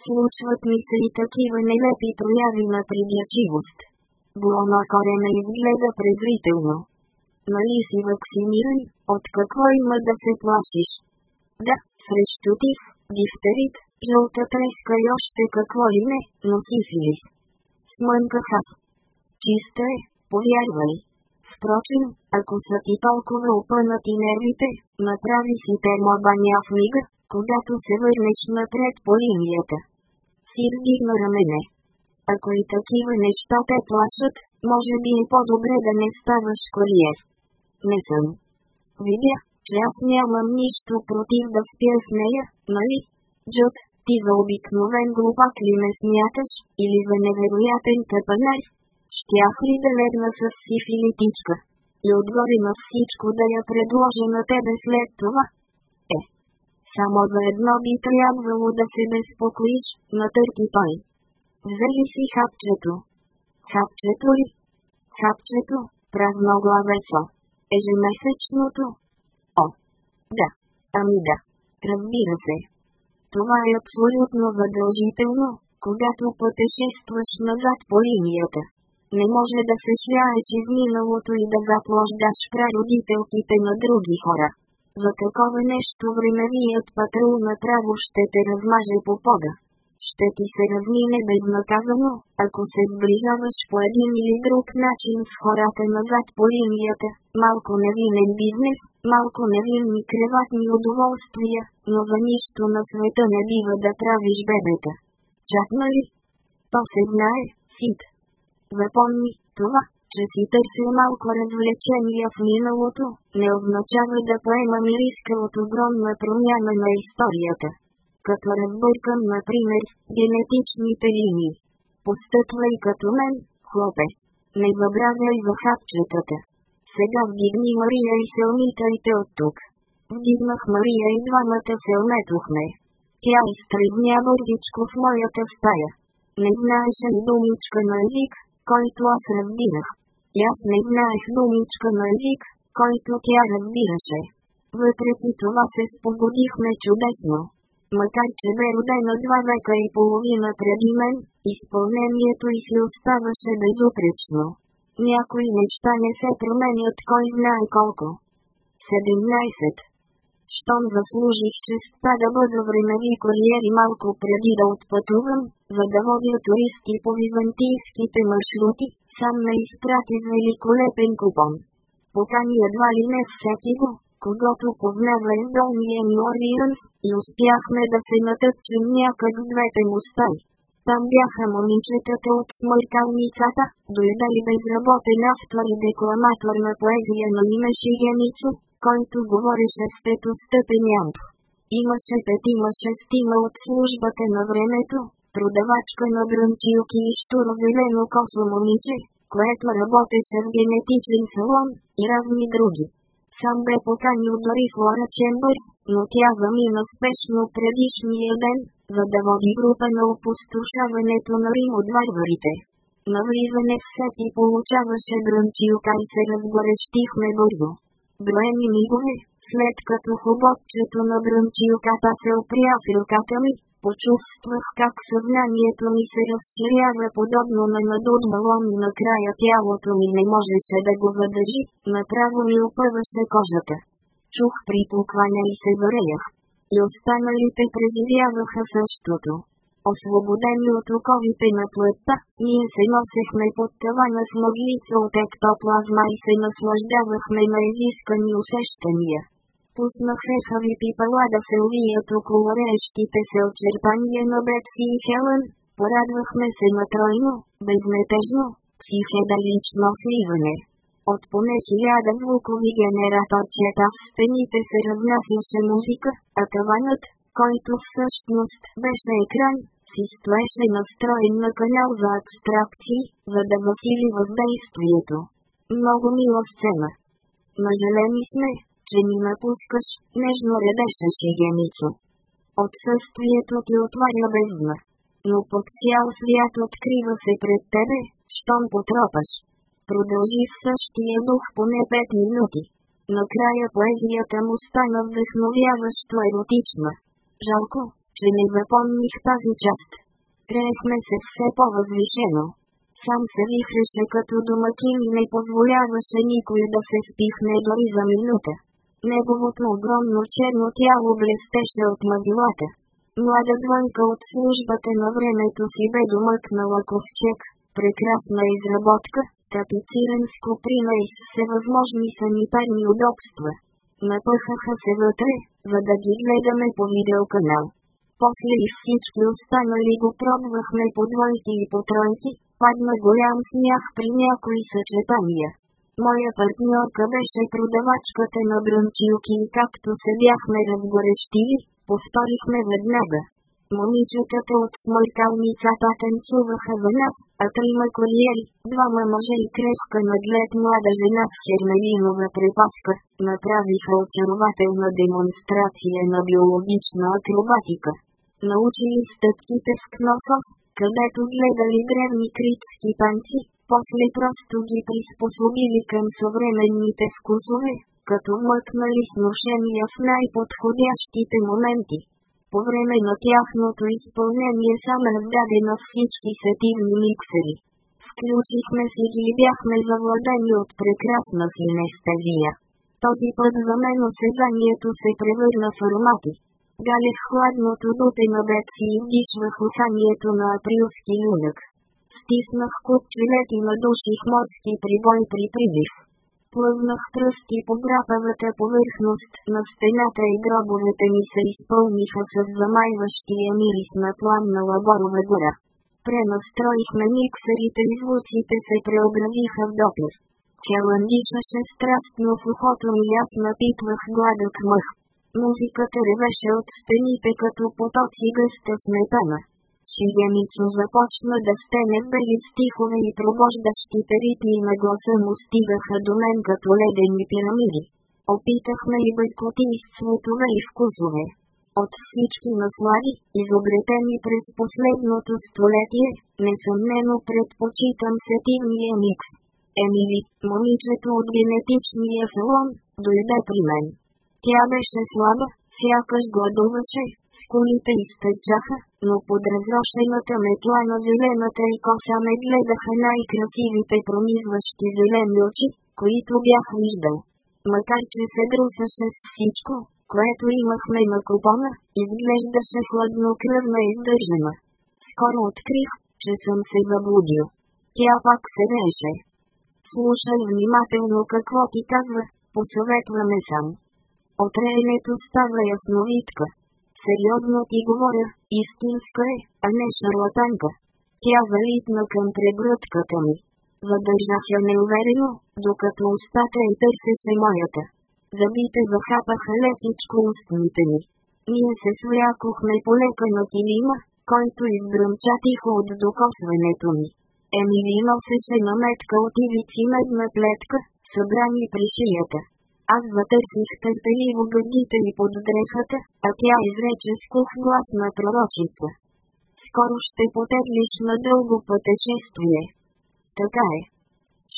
A: Случват ми се и такива нелепи прояви на придячивост. Блона корена изгледа презрително. Нали си вакциниран, от какво има да се плашиш? Да, срещу тиф, дифтерит, жълта треска и още какво ли не, но сифилис с хас. Чиста е, повярвай. Впрочем, ако са ти толкова опънати нервите, направи си баня в мига, когато се върнеш напред по линията. Си вдигна рамене. Ако и такива неща те плашат, може би е по-добре да не ставаш куриер. Не съм. Видя, че аз нямам нищо против да спя с нея, нали? Джот, ти за обикновен глупак ли ме смяташ, или за невероятен тъпанар? Щях ли да легна с сифилитичка? И отгоре на всичко да я предложа на тебе след това? Е, само за едно би трябвало да се безпокоиш, натърки той. Взели си хапчето. Хапчето ли? Хапчето, главецо. Ежемесечното. О, да. Ами да. Разбира се. Това е абсолютно задължително, когато пътешестваш назад по линията. Не може да се шляеш из миналото и да заплождаш прародителките на други хора. За такова нещо времевият патрул направо ще те размаже по пода ще ти се размине безнаказано, ако се сближаваш по един или друг начин с хората назад по линията, малко невинен бизнес, малко невинни креватни удоволствия, но за нищо на света не бива да правиш бебета. Чакна нали? ли? То се знае, сит. Въпомни, това, че си търсил малко развлечения в миналото, не означава да поемам риска от огромна промяна на историята като разбъркам, например, генетичните линии. Постъпвай като мен, хлопе. Не въбравяй за хапчетата. Сега вдигни Мария и се умитайте от тук. Вдигнах Мария и двамата се уметохме. Тя изтребня бързичко в моята стая. Не знаеше и думичка на език, който аз разбирах. И аз не знаех думичка на език, който тя разбираше. Въпреки това се спогодихме чудесно макар че бе родена два века и половина преди мен, изпълнението й си оставаше безупречно. Някои неща не се променят кой знае колко. 17. Щом заслужих честа да бъда времеви куриери малко преди да отпътувам, за да водя туристи по византийските маршрути, сам ме изпрати с великолепен купон. Покани едва ли не всеки го, когато познава Индониен Ориенс, и успяхме да се натъпчем някъде в двете му стаи. Там бяха момичетата от смъркалницата, дойдали безработен автор и декламатор на поезия на име Шияницу, който говореше в петостъпен ямб. Имаше петима шестима от службата на времето, продавачка на брънчилки и штуро зелено косо момиче, което работеше в генетичен салон, и разни други сам бе поканил дори Флора Чембърс, но тя замина спешно предишния ден, за да води група на опустошаването на Рим от варварите. На влизане всеки получаваше гранчилка и се разгорещихме бързо. Броени мигове, след като хоботчето на гранчилката се опря в ръката ми, Почувствах как съзнанието ми се разширява подобно на надут балон и накрая тялото ми не можеше да го задържи, направо ми опъваше кожата. Чух припукване и се зареях. И останалите преживяваха същото. Освободени от оковите на плътта, ние се носехме под тавана с мъглица от ектоплазма и се наслаждавахме на изискани усещания. Пуснах еха пипала да се увият около рещите се очерпания на Бетси и Хелън. Порадвахме се на тройно, безметежно, психедалично сливане. От поне хиляда звукови генераторчета в стените се разнасяше музика, а таванът, който всъщност беше екран, си стоеше настроен на канал за абстракции, за да въсили въздействието. Много мила сцена. Нажалени сме, че ни напускаш, нежно редеше Генито. Отсъствието ти отваря бездна. Но по цял свят открива се пред тебе, щом потропаш. Продължи в същия дух поне пет минути. Накрая поезията му стана вдъхновяващо еротична. Жалко, че не запомних тази част. Трехме се все по-възвишено. Сам се вихреше като домакин и не позволяваше никой да се спихне дори за минута. Неговото огромно черно тяло блестеше от мъглата. Млада двънка от службата на времето си бе домъкнала ковчег, прекрасна изработка, тапициран с куприна и с всевъзможни санитарни удобства. Напъхаха се вътре, за да ги гледаме по видеоканал. После и всички останали го пробвахме по двойки и по тройки, падна голям смях при някои съчетания. Моя партньорка беше продавачката на брънчилки и както се бяхме разгорещили, повторихме веднага. Момичетата от смъркални сата танцуваха за нас, а трима куриери, двама мъже и крехка надлед млада жена с хермелинова препаска, направиха очарователна демонстрация на биологична акробатика. Научили стъпките в кносос, където гледали древни критски панци, после просто ги приспособили към съвременните вкусове, като мъкнали сношения в най-подходящите моменти. По време на тяхното изпълнение сам раздаде на всички сетивни миксери. Включихме си ги и бяхме завладени от прекрасна синестезия. Този път за мен осезанието се превърна в аромати. Галев хладното дупе на бед си издишвах усанието на априлски юнак. Стиснах куп купчилет и надуших морски прибой при прибив. Плъвнах пръсти по драпавата повърхност на стената и гробовете ми се изпълниха с замайващия мирис на на лаборова гора. Пренастроихме миксерите и звуците се преобразиха в допир. Келън дишаше страстно в ухото ми аз напитвах гладък мъх. Музиката ревеше от стените като потоци гъста сметана. Шияницо започна да стене бели стихове и пробождащите ритми на гласа му стигаха до мен като ледени пирамиди. Опитахме и бойкотии с цветове и вкусове. От всички наслади, изобретени през последното столетие, несъмнено предпочитам сетивния микс. Емили, момичето от генетичния салон, дойде при мен. Тя беше слаба, сякаш гладуваше, скулите изтърчаха, но под разрушената метла на зелената и коса не гледаха най-красивите пронизващи зелени очи, които бях виждал. Макар че се друсаше с всичко, което имахме на купона, изглеждаше хладнокръвна и издържана. Скоро открих, че съм се заблудил. Тя пак се беше. Слушай внимателно какво ти казва, посъветваме сам. Отреенето става ясновидка. Сериозно ти говоря, истинска е, а не шарлатанка. Тя валитна към прегръдката ми. Задържах я неуверено, докато устата и търсеше моята. Зъбите захапаха лекичко устните ми. Ние се свлякохме полека на килима, който избръмча тихо от докосването ми. Емили носеше наметка от ивици медна плетка, събрани при шията. Аз затърсих търпеливо гъдите ми под дрехата, а тя изрече с кух глас на пророчица. Скоро ще потеглиш на дълго пътешествие. Така е.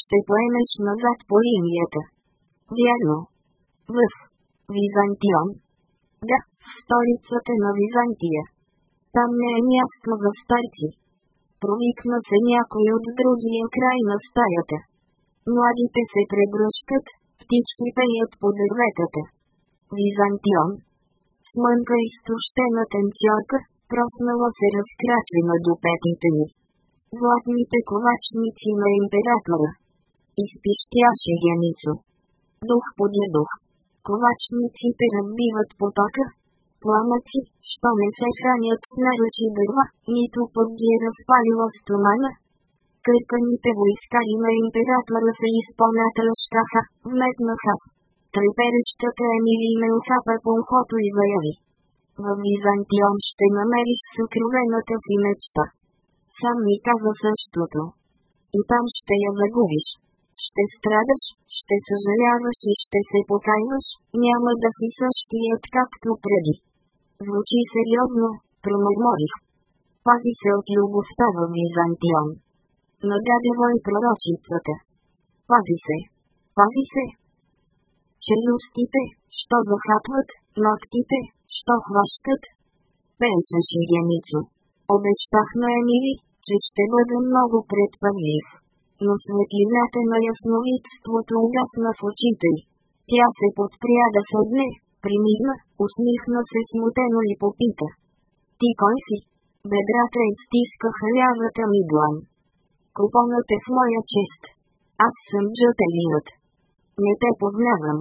A: Ще поемеш назад по линията. Вярно. В. Византион. Да, столицата на Византия. Там не е място за старци. Провикна се някой от другия край на стаята. Младите се прегръщат, птичките и от подърветата. Византион. Смънка изтощена танцорка, проснала се разкрачена до петите ми. Владните ковачници на императора. Изпищяше геницо. Дух подя дух. Ковачниците разбиват потока. Пламъци, що не се хранят с наръчи дърва, нито под ги е разпалила стомана, войска и на императора се изпълнател щаха, вметнаха. Треперещата Емилина усапа по ухото и заяви. В Византион ще намериш съкровената си мечта. Сам ми каза същото. И там ще я загубиш. Ще страдаш, ще съжаляваш и ще се покайваш, няма да си същият както преди. Звучи сериозно, промърморих. Пази се от любовта в Византион на дявола и пророчицата. Пази се! Пази се! Челюстите, що захапват, ногтите, що хващат. Пеешеше Геницо. Обещах на Емили, че ще бъде много предпазлив. Но светлината на ясновидството угасна в очите й. Тя се подпря да седне, примигна, усмихна се смутено и попита. Ти кой си? Бедрата изтискаха лявата ми блан купонът е в моя чест. Аз съм жълтеният. Не те познавам.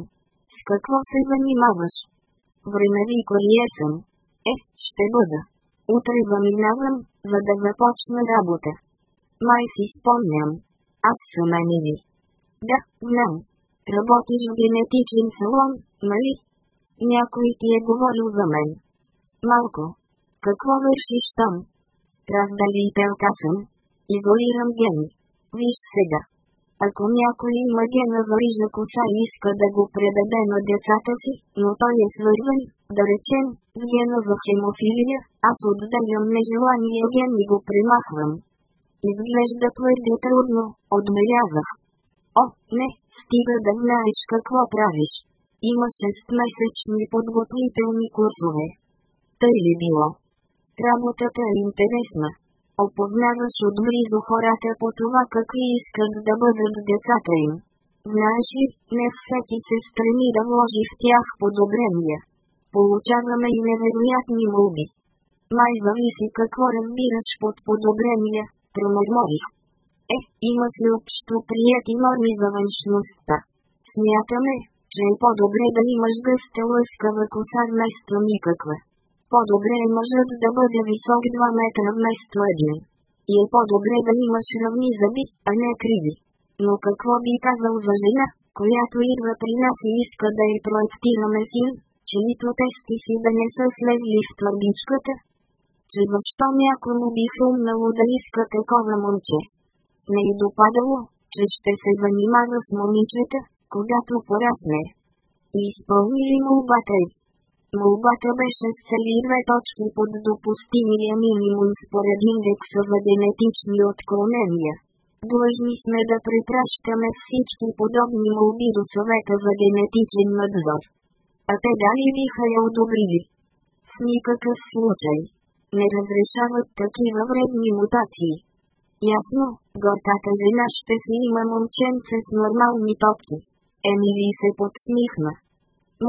A: С какво се занимаваш? Времеви курьер съм. Е, ще бъда. Утре заминавам, за да започна работа. Май си спомням. Аз съм Еневи. Да, знам. Работиш в генетичен салон, нали? Някой ти е говорил за мен. Малко. Какво вършиш там? Раздалителка съм, Изолирам ген. Виж сега. Ако някой има гена за рижа коса и иска да го предаде на децата си, но той е свързан, да речем, с гена за хемофилия, аз отделям нежелания ген и го примахвам. Изглежда твърде трудно, отбелязах. О, не, стига да знаеш какво правиш. Има 6-месечни подготвителни курсове. Тъй ли било? Работата е интересна, опознаваш отблизо хората по това какви искат да бъдат децата им. Знаеш ли, не всеки се стреми да вложи в тях подобрения. Получаваме и невероятни молби. Май зависи какво разбираш под подобрения, промърморих. Е, има си общо прияти норми за външността. Смятаме, че е по-добре да имаш гъста лъскава коса вместо никаква. По-добре е мъжът да бъде висок 2 метра вместо един. И е по-добре да имаш равни зъби, а не криви. Но какво би казал за жена, която идва при нас и иска да я проектираме син, чието тести си да не са слезли в твърдичката? Че защо някому би хрумнало да иска такова момче? Не и е допадало, че ще се занимава с момичета, когато порасне. И изпълни ли му бата Молбата беше с цели две точки под допустимия минимум според индекса в генетични отклонения. Длъжни сме да препращаме всички подобни молби до съвета за генетичен надзор. А те дали биха я одобрили? В никакъв случай. Не разрешават такива вредни мутации. Ясно, горката жена ще си има момченце с нормални топки. Емили се подсмихна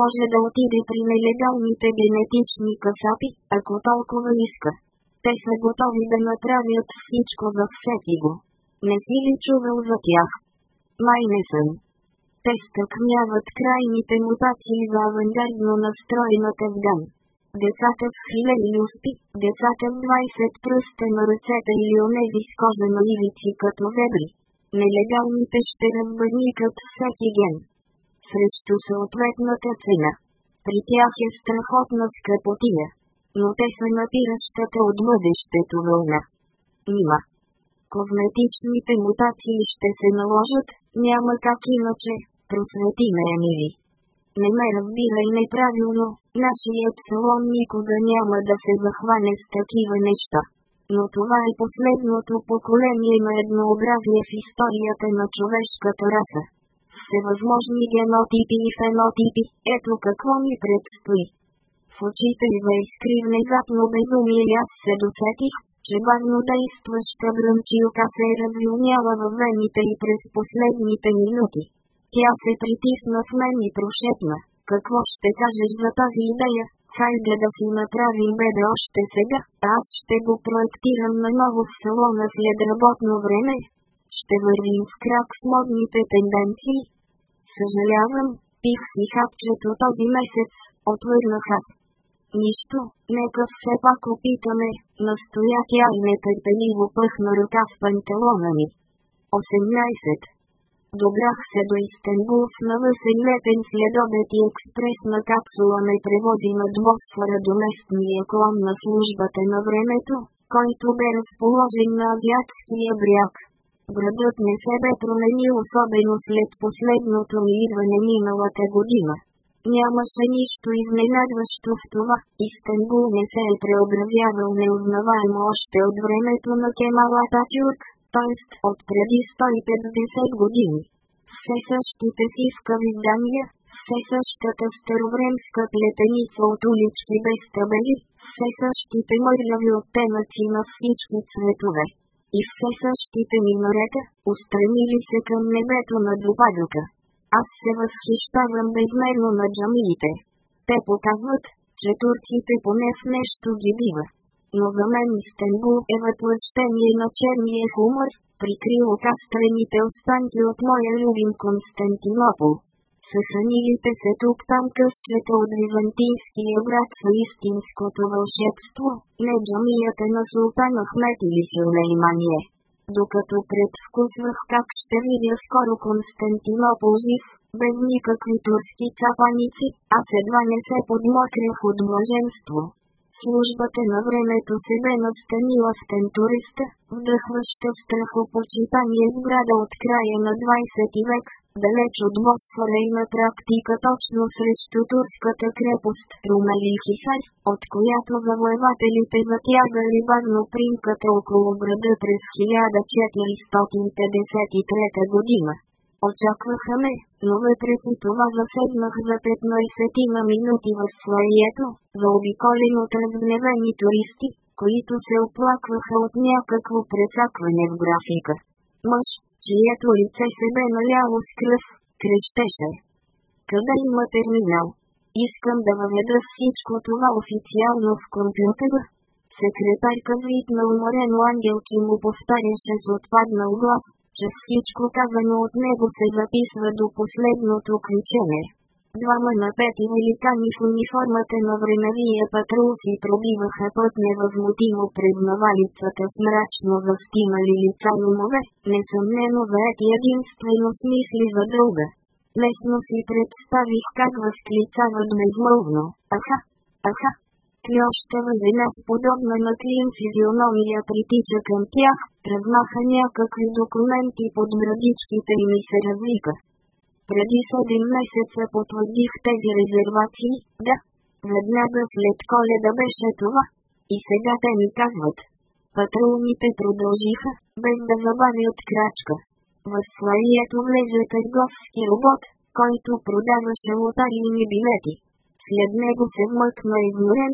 A: може да отиде при нелегалните генетични касапи, ако толкова иска. Те са готови да направят всичко за всеки го. Не си ли чувал за тях? Май не съм. Те стъкмяват крайните мутации за авангардно настроената ден. Децата с хиляди и успи, децата с 20 пръста на ръцете или онези с кожа на ивици като зебри. Нелегалните ще разбърникат всеки ген срещу съответната цена. При тях е страхотна скъпотия. Но те са напиращата от бъдещето вълна. Нима. Ковнетичните мутации ще се наложат, няма как иначе, просвети ме мили. Не ме разбирай неправилно, нашият салон никога няма да се захване с такива неща. Но това е последното поколение на еднообразие в историята на човешката раса всевъзможни генотипи и фенотипи, ето какво ми предстои. В очите ми искри внезапно безумие и аз се досетих, че бавно действаща брънчилка се е развилняла във вените и през последните минути. Тя се притисна в мен и прошепна, какво ще кажеш за тази идея, хайде да си направим бебе още сега, аз ще го проектирам наново в салона след работно време, ще вървим в крак с модните тенденции. Съжалявам, пих си хапчето този месец, отвърнах аз. Нищо, нека все пак опитаме, настоя тя и нетърпеливо пъхна ръка в панталона ми. 18. Добрах се до Истанбул в навъсен летен следобед и експресна капсула ме превози над Босфора до местния клон на службата на времето, който бе разположен на азиатския бряг. Градът не се бе променил особено след последното ми идване миналата година. Нямаше нищо изненадващо в това. Истанбул не се е преобразявал неузнаваемо още от времето на Кемала Ататюрк, т.е. от преди 150 години. Все същите си скъви здания, все същата старовремска плетеница от улички без табели, все същите мърляви оттенъци на всички цветове и все същите ми морета, устремили се към небето на добавилка. Аз се възхищавам безмерно на джамиите. Те показват, че турците поне в нещо ги бива. Но за мен Истанбул е въплъщение на черния хумор, прикрил кастрените останки от моя любим Константинопол. Съхранилите се тук там къщето от византийския брат са истинското вълшебство, не джамията на султан Ахмет или Сюлеймание. Докато предвкусвах как ще видя скоро Константинопол жив, без никакви турски чапаници, а едва не се подмокрях от блаженство. Службата на времето се бе настанила в тентуриста, вдъхваща страхопочитание сграда от края на 20 век, далеч от босване има практика точно срещу турската крепост Румели Хисар, от която завоевателите затягали бавно примката около града през 1453 година. Очакваха ме, но въпреки това заседнах за 15 минути в своето, заобиколен от разгневени туристи, които се оплакваха от някакво прецакване в графика. Мъж, чието лице се бе наляло с кръв, крещеше. Къде има терминал? Искам да въведа всичко това официално в компютъра. Секретарка витна уморено ангел, че му повтаряше с отпаднал глас, че всичко казано от него се записва до последното кричене. Двама напети великани в униформата на времевия патрул си пробиваха път невъзмутимо през навалицата с мрачно застинали лица мове, несъмнено заети единствено смисли за друга. Лесно си представих как възклицават безмълвно. Аха! Аха! Клещава жена с подобна на клин физиономия притича към тях, размаха някакви документи под градичките и ми се развика преди 7 месеца потвърдих тези резервации, да. Веднага след коледа беше това. И сега те ми казват. Патрулните продължиха, без да забавят крачка. В свалието влезе търговски робот, който продаваше лотарини билети. След него се вмъкна изморен,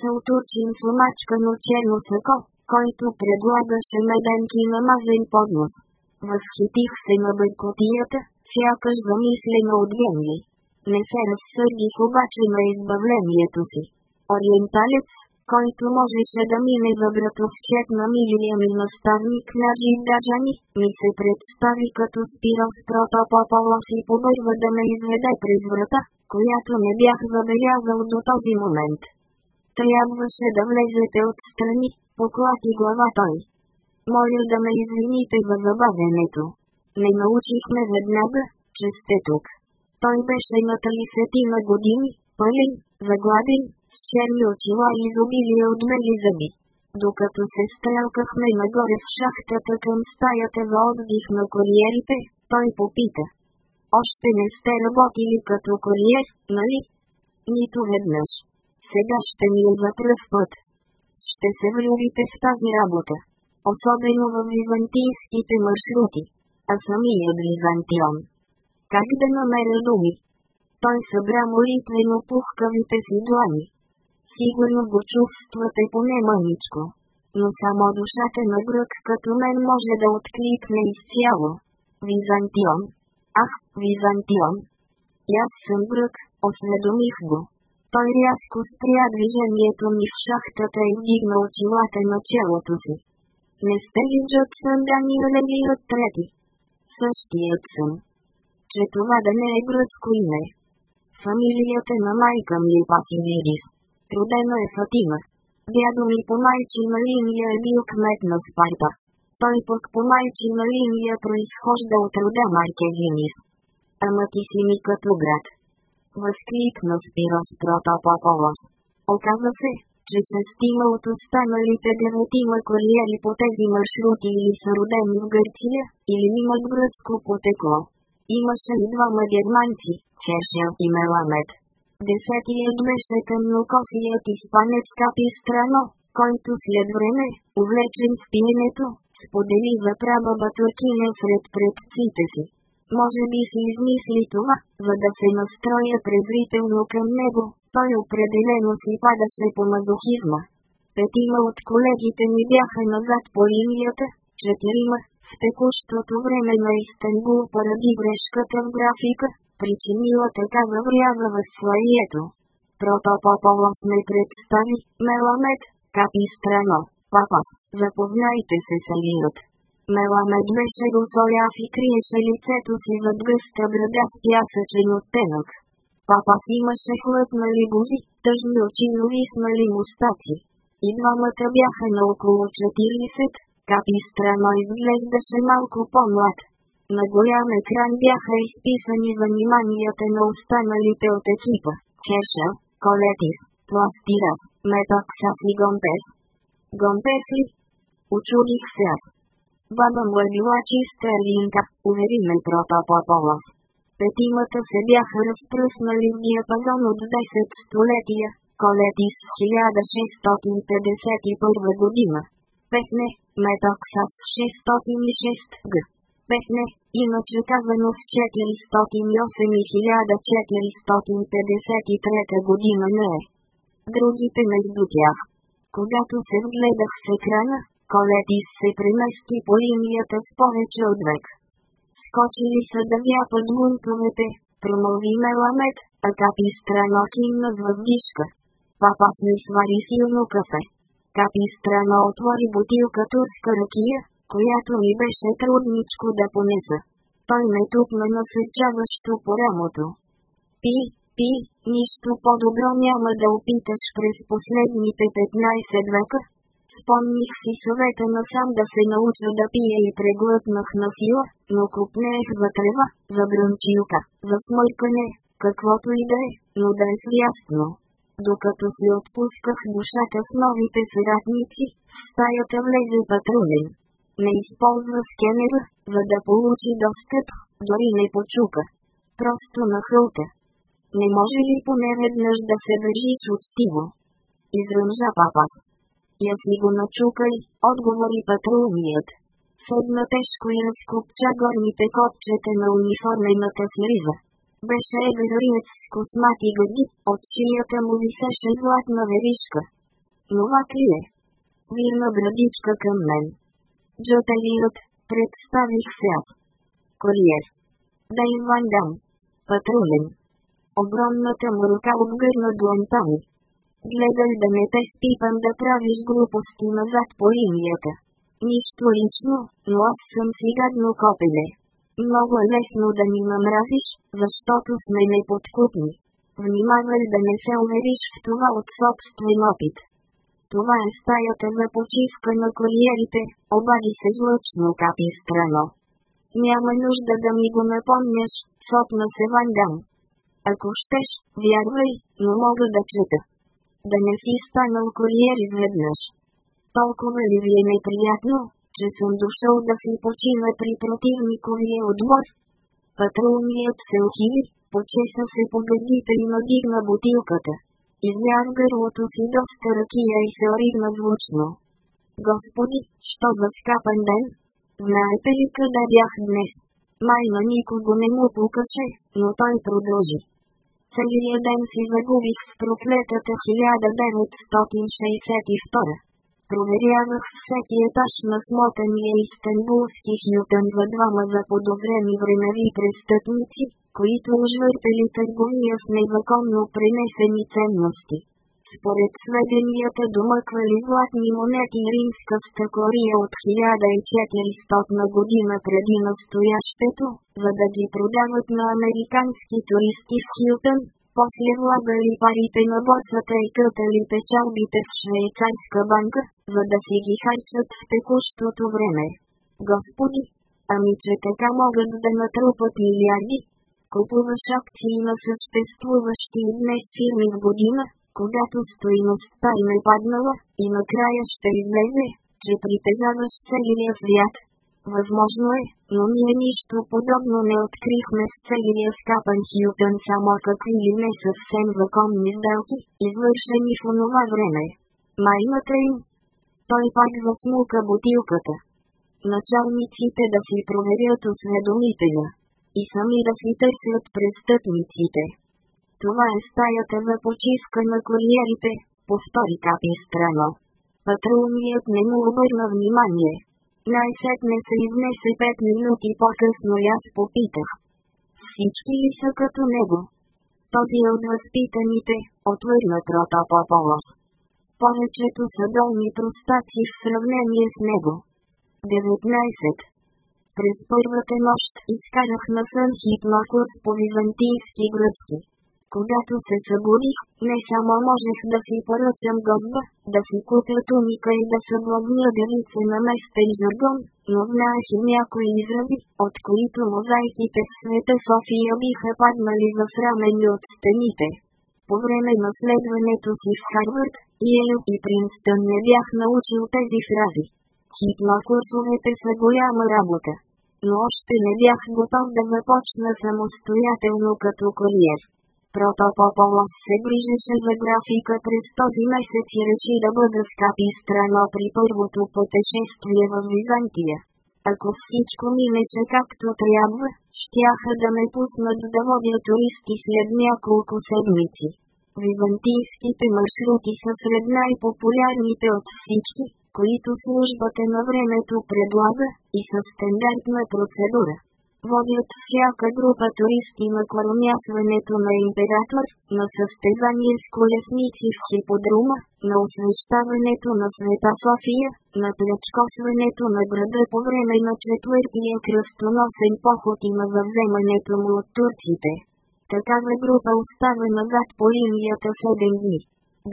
A: се турчин с омачкано черно сако, който предлагаше меденки намазен поднос. Възхитих се на бъркотията, сякаш замислено Генри. Не се разсърдих обаче на избавлението си. Ориенталец, който можеше да мине за братовчет на милия ми наставник на Джиндаджани, ми се представи като спирал с протопополос и побърва да ме изведе през врата, която не бях забелязал до този момент. Трябваше да влезете отстрани, поклати глава той. Моля да ме извините за забавенето не научихме веднага, че сте тук. Той беше на 30 на години, пълен, загладен, с черни очила и изобилие от мели зъби. Докато се стрелкахме нагоре в шахтата към стаята за отдих на куриерите, той попита. Още не сте работили като куриер, нали? Нито веднъж. Сега ще ми е за пръв път. Ще се влюбите в тази работа. Особено в византийските маршрути а самият Византион. Как да намеря думи? Той събра молитвено пухкавите си длани. Сигурно го чувствате поне мъничко. Но само душата на грък като мен може да откликне изцяло. Византион. Ах, Византион. И аз съм грък, осведомих го. Той рязко спря движението ми в шахтата и вдигна очилата на челото си. Не сте ли Джотсън Даниел или от трети? същият е съм. Че това да не е гръцко име. Фамилията на майка ми е Пасинирис. Родена е Фатима. Дядо ми по майчина линия е бил кмет на Спарта. Той пък по майчина линия произхожда от рода майка Винис. Ама ти си ми като град. Възкликна Спирос Протопополос. Оказа се, че шестима от останалите деветима кариери по тези маршрути или са родени в Гърция, или имат гръцко потекло. Имаше и двама германци, Чешел и Меламед. Десетият беше тъмнокосият испанец Капи Страно, който след време, увлечен в пиенето, сподели за права батуркина сред предците си. Може би си измисли това, за да се настроя презрително към него, той определено си падаше по мазохизма. Петима от колегите ми бяха назад по линията, четирима, в текущото време на Истанбул поради грешката в графика, причинила такава вряза в слаието. Протопополо сме представи, Меламед, Капистрано, Папас, запознайте се с Алиот. Меламед беше го соляв и криеше лицето си зад гъста брада с пясъчен оттенък. Папа си имаше хлътнали бози, тъжни очи и увиснали нали, мустаци. И двамата бяха на около 40, Капи страно изглеждаше малко по-млад. На голям екран бяха изписани заниманията на останалите от екипа. Кеша, Колетис, Тластирас, Метаксас и Гомпес. Гомпес ли? Очудих се аз. Баба му е била чиста линка, увери ме протопополос. Петимата се бяха разпръснали в диапазон от 10 столетия, колети с 1651 година. Петне, метокса с 606 г. Петне, иначе казано в 408 и 1453 година не е. Другите между тях. Когато се вгледах в екрана, Колетис се премести по линията с повече от век. Скочили са дъвя под мунтовете, промови Меламет, а капи страно кимна въздишка. Папа ми свари силно кафе. Капи страно отвори бутилка турска ракия, която ми беше трудничко да понеса. Той ме тупна насърчаващо по рамото. Пи, пи, нищо по-добро няма да опиташ през последните 15 века, Спомних си съвета на сам да се науча да пия и преглътнах на сила, но купнех за трева, за брънчилка, за смъркане, каквото и да е, но да е свястно. Докато си отпусках душата с новите съратници, в стаята влезе патрулен. Не използва скенера, за да получи достъп, дори не почука. Просто хълта. Не може ли поне веднъж да се държиш учтиво? Изръмжа папас я си го начукай, отговори патрулният. Седна тежко и разкупча горните копчета на униформената слива. Беше егариец с космати гъди, от шията му висеше златна веришка. Нова ли е? Вирна брадичка към мен. Джотелият, представих се аз. Куриер. Дай Ван Дам. Патрулен. Огромната му рука обгърна дланта ми. Гледай да не те спипам да правиш глупости назад по линията. Нищо лично, но аз съм си гадно копеле. Много е лесно да ни намразиш, защото сме неподкупни. Внимавай да не се увериш в това от собствен опит. Това е стаята за почивка на куриерите, обади се жлъчно капи страно. Няма нужда да ми го напомняш, сопна се вандам. Ако щеш, вярвай, но мога да чета да не си станал куриер изведнъж. Толкова ли ви е неприятно, че съм дошъл да си почива при противниковия отбор? Патрулният се ухили, почеса се по гърдите и надигна бутилката. Изля гърлото си доста ракия и се оригна звучно. Господи, що за скапан ден? Знаете ли къде бях днес? Майна никого не му покаше, но той продължи. Самия ден си загубих с проклетата 1962. Проверявах всеки етаж на смотания е Истанбулски хютън за двама за подобрени времеви престъпници, които ожвъртали търговия с незаконно пренесени ценности според сведенията домъквали златни монети и римска стъклария от 1400 година преди настоящето, за да ги продават на американски туристи в Хилтън, после влагали парите на босата и кътали печалбите в швейцарска банка, за да си ги харчат в текущото време. Господи, ами че така могат да натрупат милиарди? Купуваш акции на съществуващи днес фирми в година, когато стоиността им е паднала, и накрая ще излезе, че притежаваш е целия свят. Възможно е, но ние нищо подобно не открихме в целия скапан Хилтън само какви ли не съвсем законни сделки, извършени в онова време. Майната им. Той пак засмука бутилката. Началниците да си проверят осведомителя. И сами да си търсят престъпниците. Това е стаята на почивка на куриерите, повтори Капистрано. Патрулният не му обърна внимание. Най-сетне се изнесе пет минути по-късно и аз попитах. Всички ли са като него? Този е от възпитаните, отвърна полос. Повечето са долни простаци в сравнение с него. 19. През първата нощ изкарах на сън курс по византийски гръцки. Когато се събудих, не само можех да си поръчам гозба, да си купя туника и да съблъгня девица на местен жаргон, но знаех и някои изрази, от които мозайките в света София биха паднали за срамени от стените. По време на следването си в Харвард, Йейл и Принстън не бях научил тези фрази. Хипнокурсовете са голяма работа. Но още не бях готов да започна самостоятелно като куриер. Протопополос се грижеше за графика през този месец и реши да бъде в капи страна при първото пътешествие в Византия. Ако всичко минеше както трябва, щяха да ме пуснат да водя туристи след няколко седмици. Византийските маршрути са сред най-популярните от всички, които службата на времето предлага, и са стандартна процедура води от всяка група туристи на коромясването на император, на състезание с колесници в хиподрума, на освещаването на света София, на плечкосването на града по време на четвъртия кръстоносен поход и на въвземането му от турците. Такава група остава назад по линията 7 дни.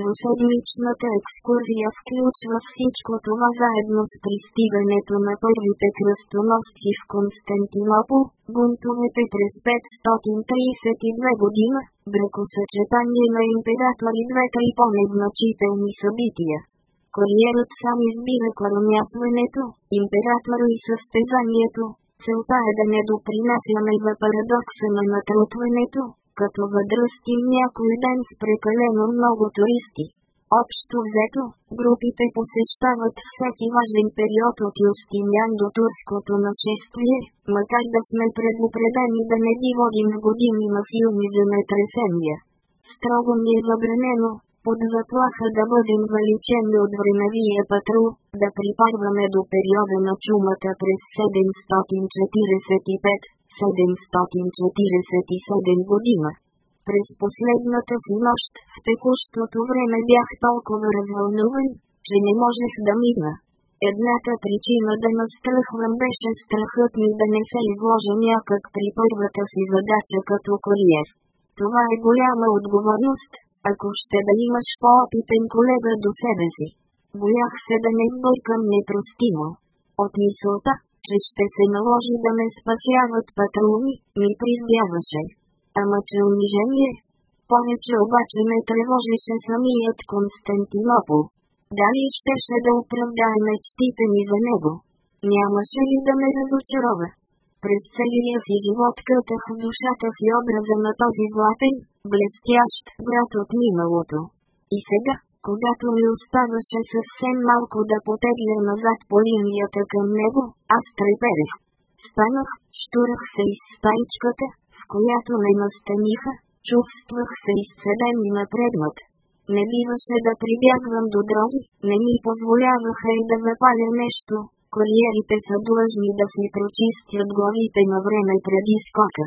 A: Двуседмичната екскурзия включва всичко това заедно с пристигането на първите кръстоносци в Константинопол, бунтовете през 532 година, бракосъчетание на императори двете и по-незначителни събития. Куриерът сам избира коромясването, императора и състезанието. Целта е да не допринасяме за парадокса на натрупването, като въдръсти някой ден с прекалено много туристи. Общо взето, групите посещават всеки важен период от Юстинян до турското нашествие, макар да сме предупредени да не ги водим години на филми земетресения. Строго ни е забранено, под затлаха да бъдем величени от времевия патру, да припарваме до периода на чумата през 745 747 година. През последната си нощ, в текущото време бях толкова развълнуван, че не можех да мина. Едната причина да настръхвам беше страхът ми да не се изложа някак при първата си задача като куриер. Това е голяма отговорност, ако ще да имаш по-опитен колега до себе си. Боях се да не сбъркам непростимо. От мисълта, че ще се наложи да ме спасяват патрули, ми призбяваше. Ама че унижение? Повече обаче ме тревожеше самият Константинопол. Дали щеше да оправдае мечтите ми за него? Нямаше ли да ме разочарова? През целия си живот кътах в душата си образа на този златен, блестящ брат от миналото. И сега, когато ми оставаше съвсем малко да потегля назад по линията към него, аз треперех. Станах, штурах се из стайчката, в която ме настаниха, чувствах се изцелен и напреднат. Не биваше да прибягвам до дроги, не ми позволяваха и да запаля нещо, куриерите са длъжни да си прочистят главите на време преди скока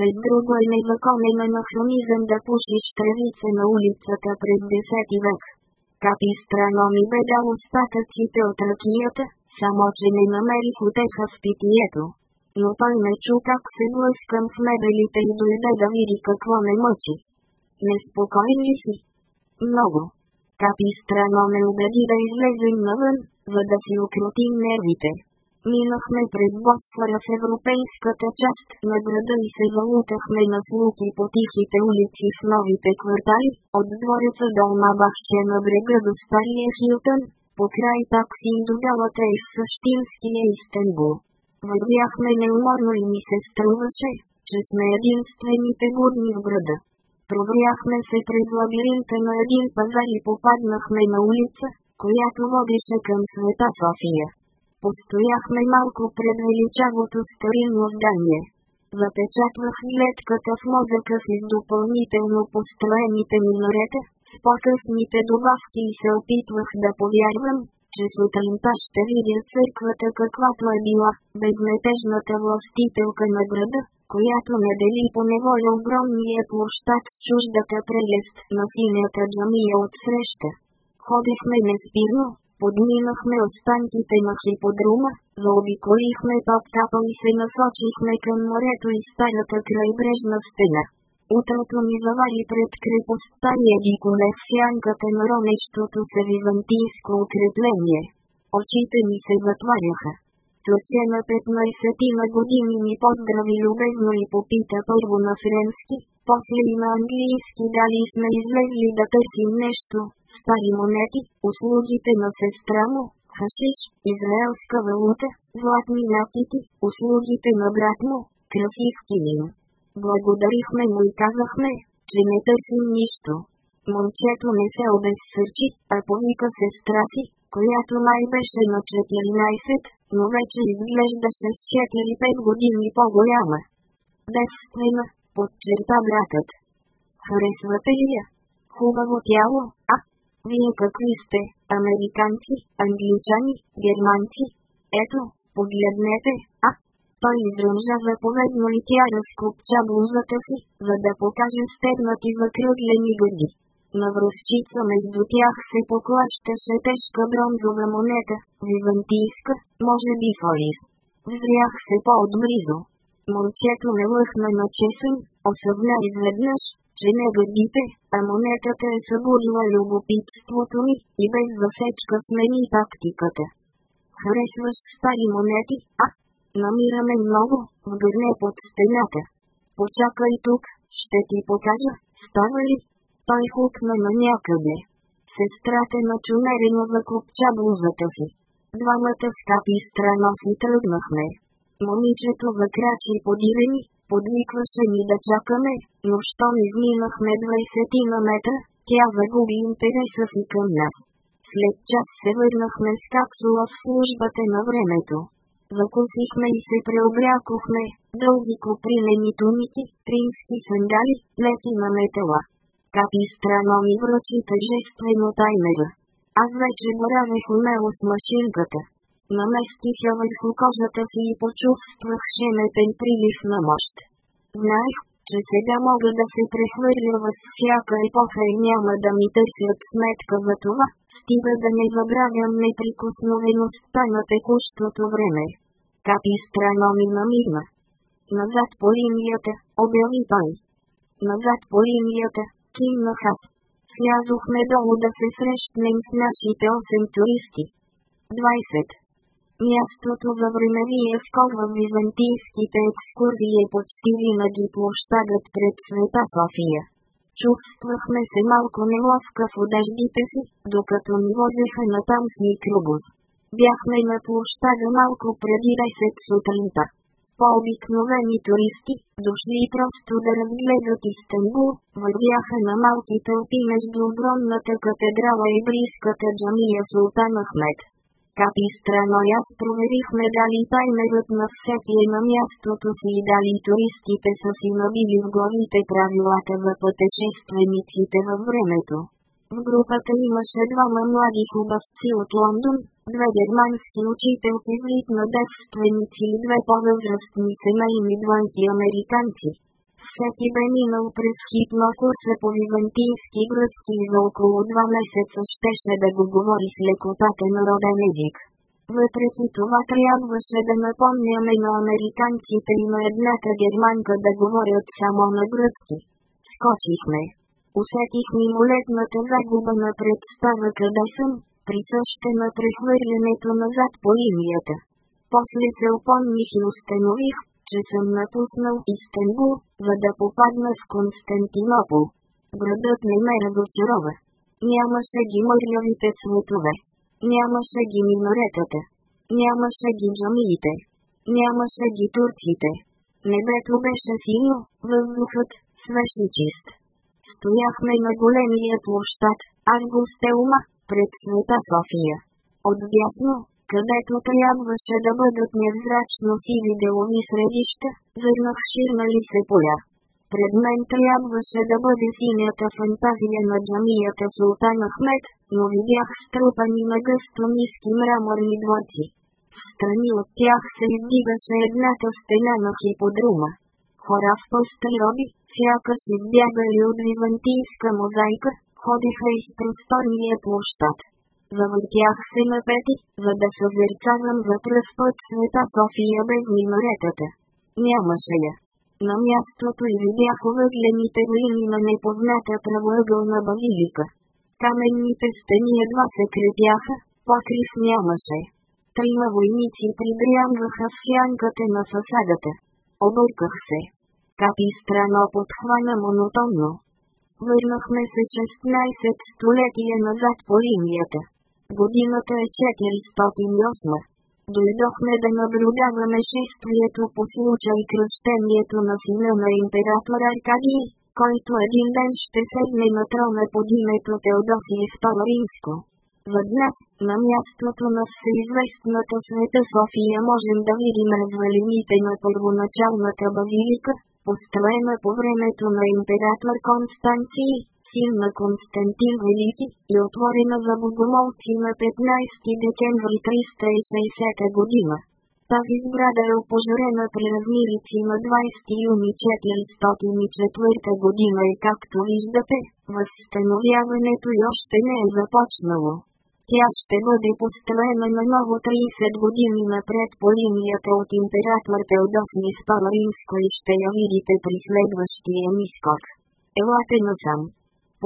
A: без друго е незаконен анахронизъм да пушиш тревица на улицата пред 10 век. Капи страно ми бе дал остатъците от ракията, само че не намерих утеха в питието. Но той не чу как се блъскам в мебелите и дойде да види какво ме мъчи. Неспокоен ли си? Много. Капи страно ме убеди да излезем навън, за да си укротим нервите. Минахме през Босфора в европейската част на града и се залутахме на слуки по тихите улици в новите квартали, от двореца до Омабахче на брега до Стария Хилтън, по край такси и до Галата и е в същинския Истанбул. Вървяхме неуморно и ми се струваше, че сме единствените будни в града. Провряхме се през лабиринта на един пазар и попаднахме на улица, която водеше към света София. Постояхме малко пред величавото старинно здание. Запечатвах гледката в мозъка си с допълнително построените минорета, с по-късните добавки и се опитвах да повярвам, че сутринта ще видя църквата каквато е била, безнетежната властителка на града, която не дели по неволя огромния площад с чуждата прелест на синята джамия от среща. Ходихме неспирно, подминахме останките на хиподрума, заобиколихме топтапа и се насочихме към морето и старата крайбрежна стена. Утрото ми завари пред крепостта Ядиколе е в сянката на ронещото се византийско укрепление. Очите ми се затваряха. Турче на 15 на години ми поздрави любезно и попита първо на френски, после и на английски дали сме излезли да търсим нещо, стари монети, услугите на сестра му, хашиш, израелска валута, златни накити, услугите на брат му, красив кинин. Благодарихме му и казахме, че не търсим нищо. Момчето не се обезсърчи, а повика сестра си, която май беше на 14, но вече изглеждаше с 4-5 години по-голяма. Бедствена, подчерта мракът. Харесвате ли я? Хубаво тяло, а? Вие какви сте, американци, англичани, германци? Ето, погледнете, а? Той изръмжа заповедно и тя разкопча блузата си, за да покаже стегнати закръглени гърди. На връзчица между тях се поклащаше тежка бронзова монета, византийска, може би форис. Взрях се по-отблизо, Момчето не лъхна на чесън, осъзна изведнъж, че не гъдите, а монетата е събудила любопитството ми и без засечка смени тактиката. Харесваш стари монети, а? Намираме много, вгърне под стената. Почакай тук, ще ти покажа, става ли? Той хукна на някъде. Сестрата на чумерено закупча блузата си. Двамата с капи страна си тръгнахме. Момичето закрачи подирени, подвикваше ни да чакаме, но щом изминахме 20 на метра, тя загуби интереса си към нас. След час се върнахме с капсула в службата на времето. Закусихме и се преоблякохме, дълги коприлени туники, тримски сандали, лети на метала. Капи страна ми връчи тържествено таймера. Аз вече боравих умело с машинката, наместих я върху кожата си и почувствах шеметен прилив на мощ. Знаех, че сега мога да се прехвърля във всяка епоха и няма да ми търсят сметка за това, стига да не забравям неприкосновеността на текущото време. Капи страна ми намигна. Назад по линията, обяви той. Назад по линията, кимнах аз. Слязохме долу да се срещнем с нашите 8 туристи. 20. Мястото във времение скок в византийските екскурзии е почти винаги площадът пред Света София. Чувствахме се малко неловка в одеждите си, докато ни возеха на с микробус. Бяхме на площада малко преди 10 сутринта. По-обикновени туристи, дошли просто да разгледат Истанбул, вървяха на малки тълпи между огромната катедрала и близката джамия Султан Ахмед. Капи страно и аз проверихме дали таймерът на всеки е на мястото си и дали туристите са си набили в главите правилата за пътешествениците във времето. В групата имаше двама млади хубавци от Лондон, две германски учителки вид на девственици и две по-възрастни семейни двойки американци. Всеки бе минал през хипнокурса по византийски гръцки и за около два месеца щеше да го говори с лекотата на роден език. Въпреки това трябваше да напомняме на американците и на едната германка да говорят само на гръцки. Скочихме. Усетих мимолетната загуба на представа къде съм, на прехвърлянето назад по линията. После се опомних и установих, че съм напуснал Истанбул, за да попадна в Константинопол. Градът не ме разочарова. Нямаше ги мърлявите цветове. Нямаше ги миноретата. Нямаше ги джамиите. Нямаше ги турците. Небето беше синьо, въздухът и чист. Стояхме на големия площад, Августелма, пред света София. Отвясно, където трябваше да бъдат невзрачно сиви делови средища, веднъж ширнали се поля. Пред мен трябваше да бъде синята фантазия на джамията Султан Ахмед, но видях струпани на гъсто ниски мраморни дворци. страни от тях се издигаше едната стена на хиподрума. Хора в пъстри роби, сякаш избягали от византийска мозайка, ходиха из просторния площад. Завъртях се на пети, за да съзерцавам за пръв път света София без минаретата. Нямаше я. На мястото и видях увъдлените руини на непозната правоъгълна базилика. Каменните стени едва се крепяха, покрив нямаше. Трима войници прибрямваха в сянката на фасадата. Обърках се. Капи страно подхвана монотонно. Върнахме се 16 столетия назад по линията. Годината е 408. Дойдохме да наблюдаваме шествието по случай кръщението на сина на император Аркадий, който един ден ще седне на трона под името Теодосие в Римско. За днес, на мястото на всеизвестната света София можем да видим развалините на първоначалната базилика, построена по времето на император Констанций, син на Константин Велики, и отворена за богомолци на 15 декември 360 година. Тази сграда е опожарена при размирици на 20 юни 404 година и както виждате, възстановяването и още не е започнало. Тя ще бъде построена на ново 30 години напред по линията от император Теодосни Спара Римско и ще я видите при следващия мискок. Елате насам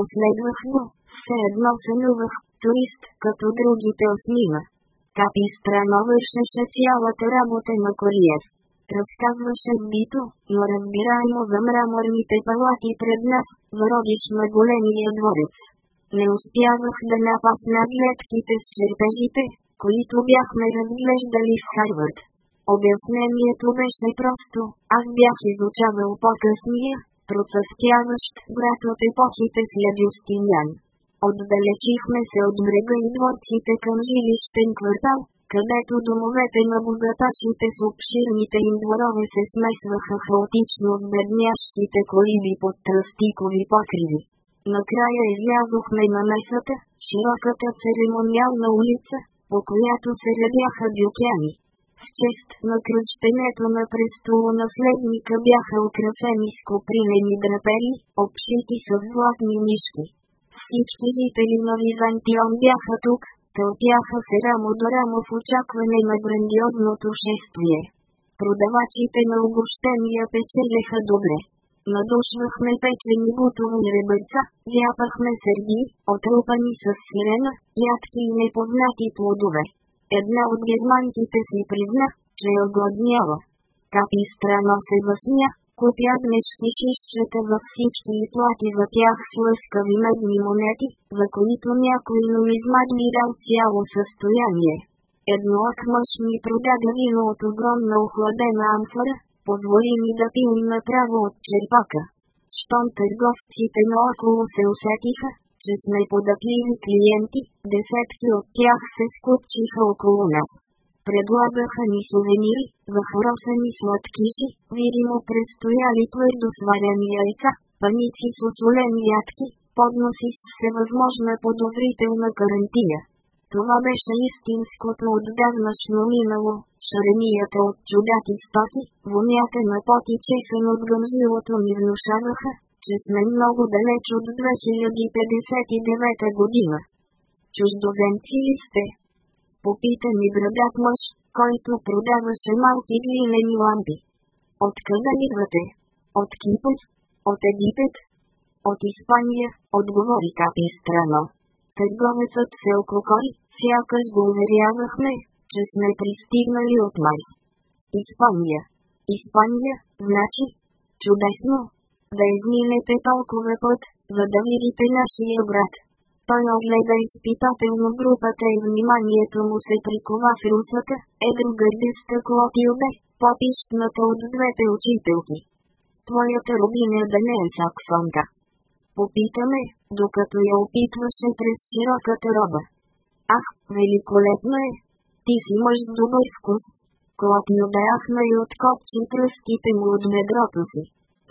A: последвах му, все едно сънувах, турист, като другите осмива. Капи страно вършеше цялата работа на куриер. Разказваше бито, но разбираемо за мраморните палати пред нас, зародиш на големия дворец. Не успявах да напасна гледките с черпежите, които бяхме разглеждали в Харвард. Обяснението беше просто, аз бях изучавал по-късния, процъфтяващ град от епохите с Адюстинян. Отдалечихме се от брега и дворците към жилищен квартал, където домовете на богаташите с обширните им дворове се смесваха хаотично с беднящите колиби под тръстикови покриви. Накрая излязохме на месата, широката церемониална улица, по която се редяха дюкяни. В чест на кръщенето на престолонаследника бяха украсени с копринени драпери, обшити с златни нишки. Всички жители на Византион бяха тук, тълпяха се рамо до рамо в очакване на грандиозното шествие. Продавачите на огощения печелеха добре. Надушвахме печени бутови ребърца, зяпахме серди, отрупани с сирена, ядки и непознати плодове. Една от германките си призна, че е огладняла. Капи страно се възмя, купя мешки шишчета във всички и плати за тях с лъскави медни монети, за които някой нумизмат ми дал цяло състояние. Едно от мъж ми продаде вино от огромна охладена амфора, позволи ми да пием направо от черпака. Щом търговците наоколо се усетиха, че сме податливи клиенти, десетки от тях се скупчиха около нас. Предлагаха ни сувенири, захоросени сладкиши, видимо престояли твърдо сварени яйца, паници с осолени ядки, подноси с всевъзможна подозрителна карантина. Това беше истинското отдавнашно минало, шаренията от чудати стоки, вонята на пот и чесън от гъмжилото ми внушаваха, че сме много далеч от 2059 година. Чуждоземци ли сте? Попита ми брадат мъж, който продаваше малки глинени лампи. Откъде идвате? От Кипър? От Египет? От Испания, отговори Капи страно. Търговецът се окрокори, сякаш го уверявахме, че сме пристигнали от Марс. Испания. Испания, значи? Чудесно, да изминете толкова път, за да видите нашия брат, Той огледа изпитателно групата и вниманието му се прикова в русата, едър гърдиста Клотилда, по попищната от двете учителки. Твоята рубина да не е саксонка. Попитаме, докато я опитваше през широката роба. Ах, великолепно е! Ти си мъж с добър вкус. Клотилда ахна и откопчи тръвките му от бедрото си.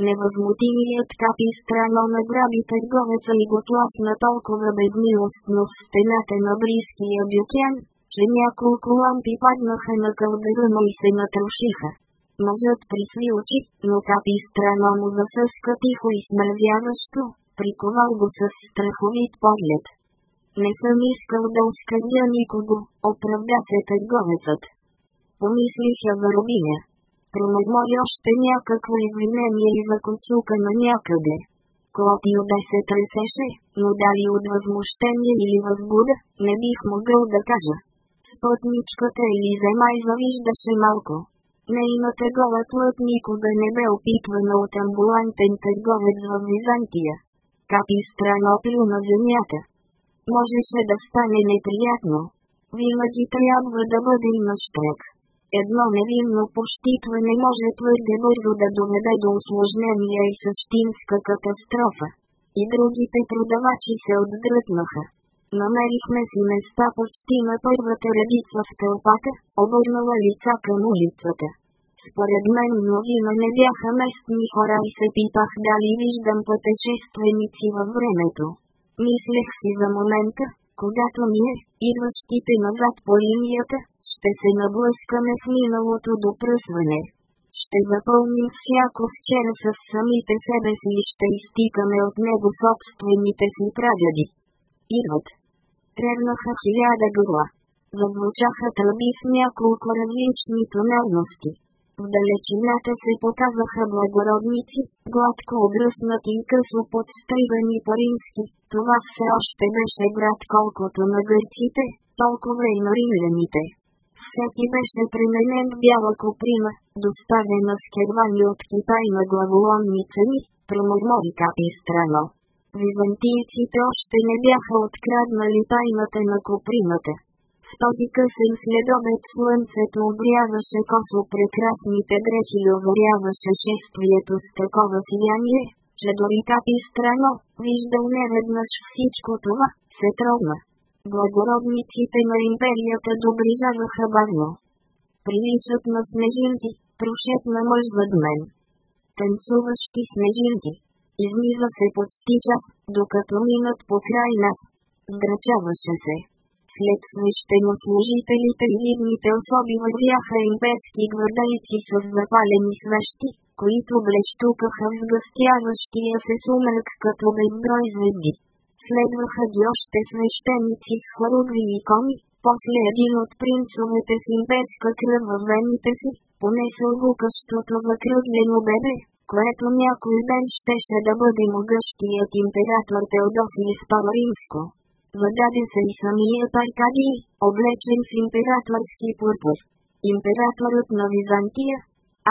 A: Невъзмутимият капи на награби търговеца и го тласна толкова безмилостно в стената на близкия дюкян, че няколко лампи паднаха на кълдера и се натрушиха. Мъжът присви очи, но капи страна му засъска тихо и смървяващо, приковал го с страховит поглед. Не съм искал да оскърбя никого, оправда се търговецът. Помислиха за Рубиня примерно и още някакво извинение и закоцука на някъде. Клопио да се тресеше, но дали от възмущение или възбуда, не бих могъл да кажа. Спътничката Елиза май завиждаше малко. Нейната гола плът никога не бе опитвана от амбулантен търговец в Византия. Капи странно плю на земята. Можеше да стане неприятно. Винаги трябва да бъдем на штрек. Едно невинно нали, пощитване може твърде бързо да доведе до осложнения и същинска катастрофа. И другите продавачи се отдръпнаха. Намерихме си места почти на първата редица в тълпата, обърнала лица към улицата. Според мен новина не бяха местни хора и се питах дали виждам пътешественици във времето. Мислех си за момента, когато ние, идващите назад по линията, ще се наблъскаме в миналото допръсване. Ще запълним всяко вчера с самите себе си и ще изтикаме от него собствените си прадяди. Идват. Тревнаха хиляда гърла. Зазвучаха тръби в няколко различни тоналности. В далечината се показаха благородници, гладко обръснати и късо подстригани по-римски. Това все още беше град колкото на гърците, толкова и на римляните. Всеки беше пременен в бяла коприна, доставена с кервани от Китай на главоломни цени, премурмори капи страна. Византийците още не бяха откраднали тайната на коприната този късен следобед слънцето обряваше косо прекрасните дрехи и озаряваше шествието с такова сияние, че дори Капи страно, виждал неведнъж всичко това, се трогна. Благородниците на империята доближаваха бавно. Приличат на снежинки, прошет на мъж зад мен. Танцуващи снежинки. Измива се почти час, докато минат по край нас. Сграчаваше се след свещено служителите и видните особи възяха имперски гвардейци с запалени свещи, които блещукаха в сгъстяващия се сумрак като безброй звезди. Следваха ги още свещеници с хоругви икони, после един от принцовете с имперска кръв във вените си, понесъл за закръглено бебе, което някой ден щеше да бъде могъщият император Теодосий II Римско. Въдаде се и самият е Аркадий, облечен в императорски пурпур. Императорът на Византия,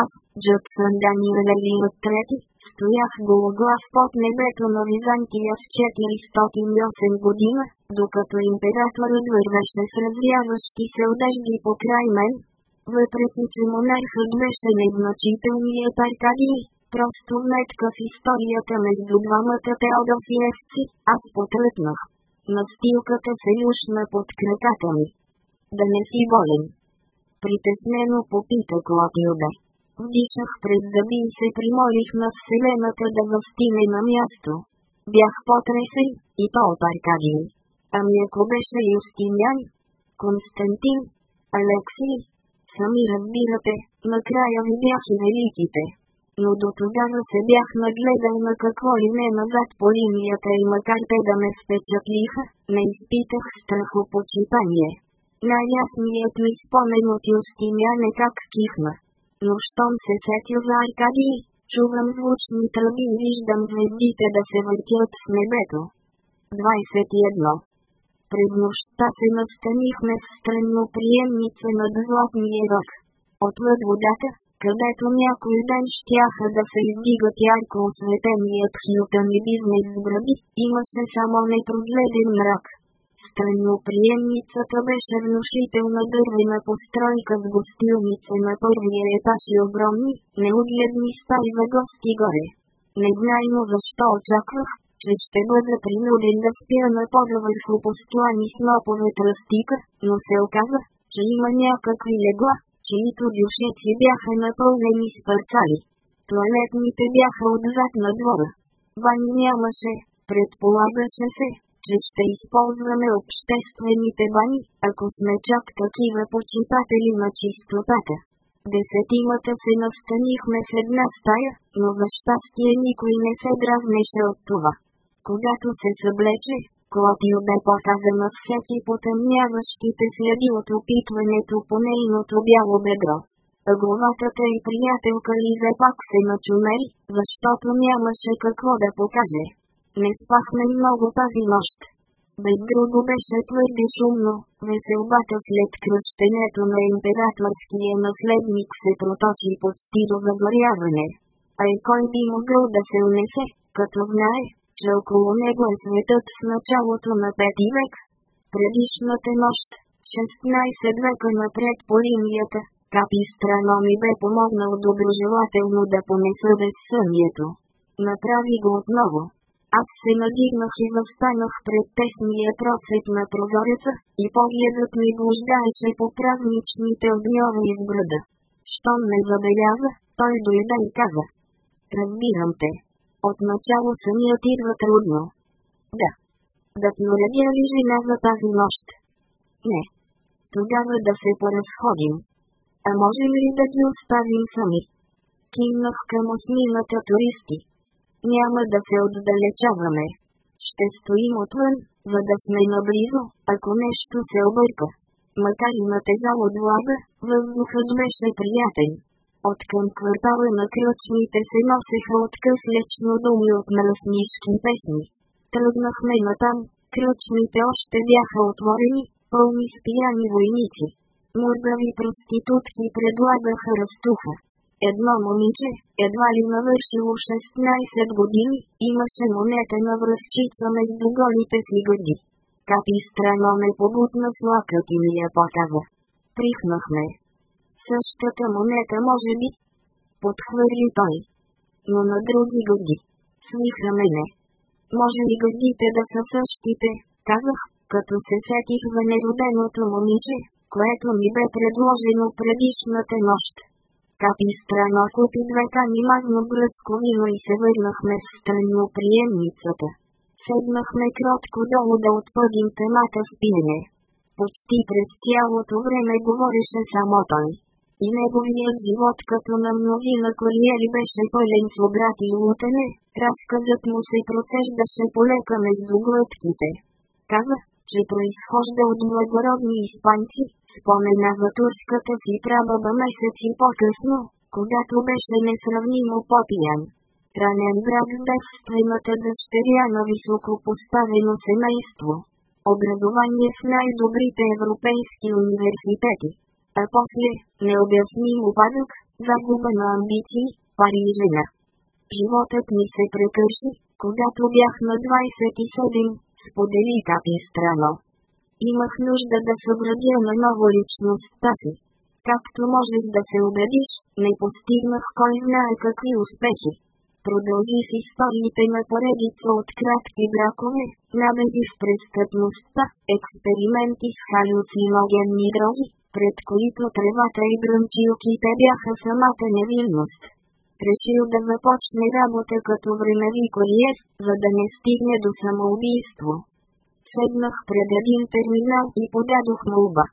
A: аз, Джъпсън Даниел от трети, стоях гологлав под небето на Византия в 408 година, докато императорът вървеше с развяващи се одежди по край мен. Въпреки, че монархът беше незначителният Аркадий, просто метка в историята между двамата теодосиевци, аз потръпнах. Настилката се юшна под краката ми. Да не си болен. Притеснено попита Клотилда. Вдишах пред зъби и се примолих на Вселената да възстине на място. Бях потресен, и то от Аркадий. Ами ако беше Юстинян, Константин, Алексий, сами разбирате, накрая видях и великите но до тогава се бях нагледал на какво ли не назад по линията и макар те да ме впечатлиха, не изпитах страхопочитание. Най-ясният ми спомен от Юстинян е как кихна. Но щом се сетя за Аркадий, чувам звучни тръби и виждам звездите да се въртят в небето. 21. През нощта се настанихме в приемница над злотния рък. Отвъд водата, където някой ден щяха да се издигат ярко осветеният хилтън и бизнес гради, имаше само непрогледен мрак. Страноприемницата беше внушителна дървена постройка с гостилница на първия етаж и огромни, неугледни стари за гости горе. Незнайно защо очаквах, че ще бъда принуден да спя на пода върху с снопове тръстика, но се оказа, че има някакви легла, чието дюшеци бяха напълнени с парцали. Туалетните бяха отзад на двора. Вани нямаше, предполагаше се, че ще използваме обществените бани, ако сме чак такива почитатели на чистотата. Десетимата се настанихме в една стая, но за щастие никой не се дразнеше от това. Когато се съблече, Клопил бе показа на всеки потъмняващите следи от опитването по нейното бяло бедро. Главатата и приятелка лизе пак се начумери, защото нямаше какво да покаже. Не спахме много тази нощ. Без друго беше твърде шумно, веселбата след кръщенето на императорския наследник се проточи почти до загоряване. А и кой би могъл да се унесе, като знае, че около него е светът в началото на Пети век. Предишната нощ, 16 века напред по линията, Капи страно ми бе помогнал доброжелателно да понеса безсъмието. Направи го отново. Аз се надигнах и застанах пред тесния процвет на прозореца, и погледът ми блуждаеше по празничните огньове из града. Щом ме забеляза, той дойде и каза. Разбирам те. Отначало самият идва трудно. Да. Да ти уредя ли жена за тази нощ? Не. Тогава да се поразходим. А можем ли да ги оставим сами? Кимнах към осмината туристи. Няма да се отдалечаваме. Ще стоим отвън, за да сме наблизо, ако нещо се обърка. Макар и натежало от влага, въздухът беше приятен. От към квартала на кръчмите се носеха лично думи от мръснишки песни. Тръгнахме натам, кръчмите още бяха отворени, пълни с пияни войници. Мургави проститутки предлагаха растуха. Едно момиче, едва ли навършило 16 години, имаше монета на връзчица между голите си години, Капи странно ме побутна с лакът и ми я потава. Прихнахме, Същата монета може би. Подхвърли той. Но на други гърди. Свиха мене. Може ли гърдите да са същите, казах, като се сетих в нероденото момиче, което ми бе предложено предишната нощ. Капи страна купи две ни магно гръцко вино и се върнахме в приемницата, Седнахме кротко долу да отпъдим темата с пиене. Почти през цялото време говореше само той. И неговият живот като на мнозина куриери беше пълен с обрат и лутане, разказът му се процеждаше полека между глътките. Каза, че произхожда от благородни испанци, споменава турската си прабаба месеци по-късно, когато беше несравнимо по-пиян. Ранен брат бедствената дъщеря на високо поставено семейство. Образование в най-добрите европейски университети а после – необясним упадък, загуба на амбиции, жена. Животът ми се прекърши, когато бях на 27, сподели Тати страна. Имах нужда да събрадя на ново личността си. Както можеш да се убедиш, не постигнах кой знае какви успехи. Продължи с историите на поредица от кратки бракове, набеди в престъпността, експерименти с халюциногенни дроги, пред които тревата и бръмчилките бяха самата невинност. Решил да започне работа като времеви кориер, за да не стигне до самоубийство. Седнах пред един терминал и подадох молба.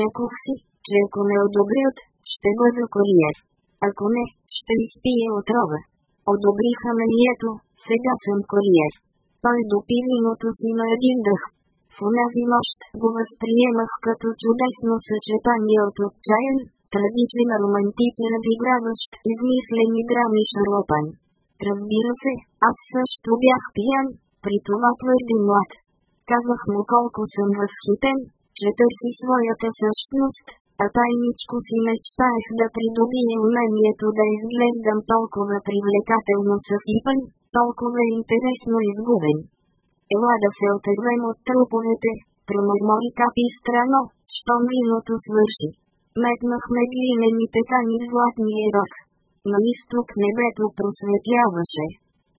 A: Рекох си, че ако ме одобрят, ще бъда кориер. Ако не, ще изпие отрова. Одобриха ме и ето, сега съм кориер. Той допи виното си на един дъх в унази нощ го възприемах като чудесно съчетание от отчаян, трагичен романтик и разиграващ измислени драми Шарлопан. Разбира се, аз също бях пиян, при това твърди млад. Казах му колко съм възхитен, че търси своята същност, а тайничко си мечтаех да придобие умението да изглеждам толкова привлекателно съсипан, толкова интересно изгубен ела да се отървем от труповете, промърмори капи страно, що миното свърши. Метнахме глинените тани в златния рог. На изток небето просветляваше.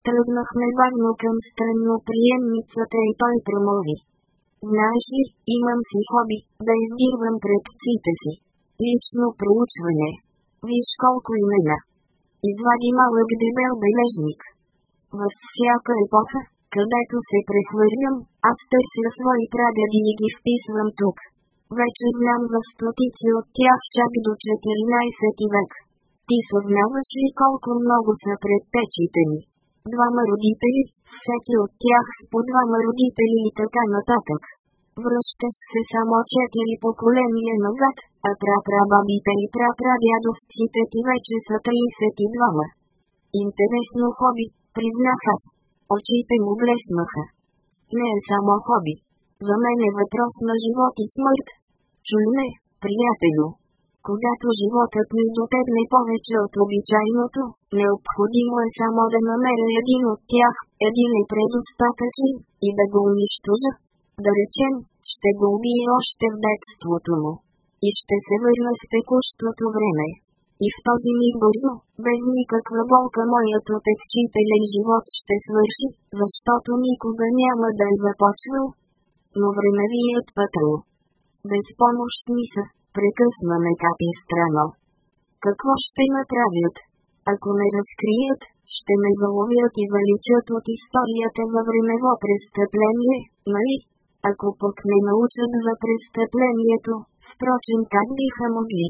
A: Тръгнахме варно към приемницата и той промови. Знаеш ли, имам си хоби, да издирвам предците си. Лично проучване. Виж колко имена. Извади малък дебел бележник. Във всяка епоха, където се прехвърлям, аз търся свои прадеди и ги вписвам тук. Вече знам за стотици от тях чак до 14 век. Ти съзнаваш ли колко много са предпечите ми? Двама родители, всеки от тях с по двама родители и така нататък. Връщаш се само четири поколения назад, а прапрабабите и прапрадядовците ти вече са 32. Интересно хоби, признах аз. Очите му блеснаха. Не е само хоби. За мен е въпрос на живот и смърт. Чуй ме, приятелю. Когато животът ми дотегне повече от обичайното, необходимо е само да намеря един от тях, един е предостатъчен, и да го унищожа. Да речем, ще го убие още в детството му. И ще се върна в текущото време. И в този ми бързо, без никаква болка моят отечителен живот ще свърши, защото никога няма да е започвал. Но времевият помощ Безпомощни са, прекъсваме капи страно. Какво ще направят? Ако ме разкрият, ще ме заловят и заличат от историята за времево престъпление, нали? Ако пък не научат за престъплението, впрочем как биха могли?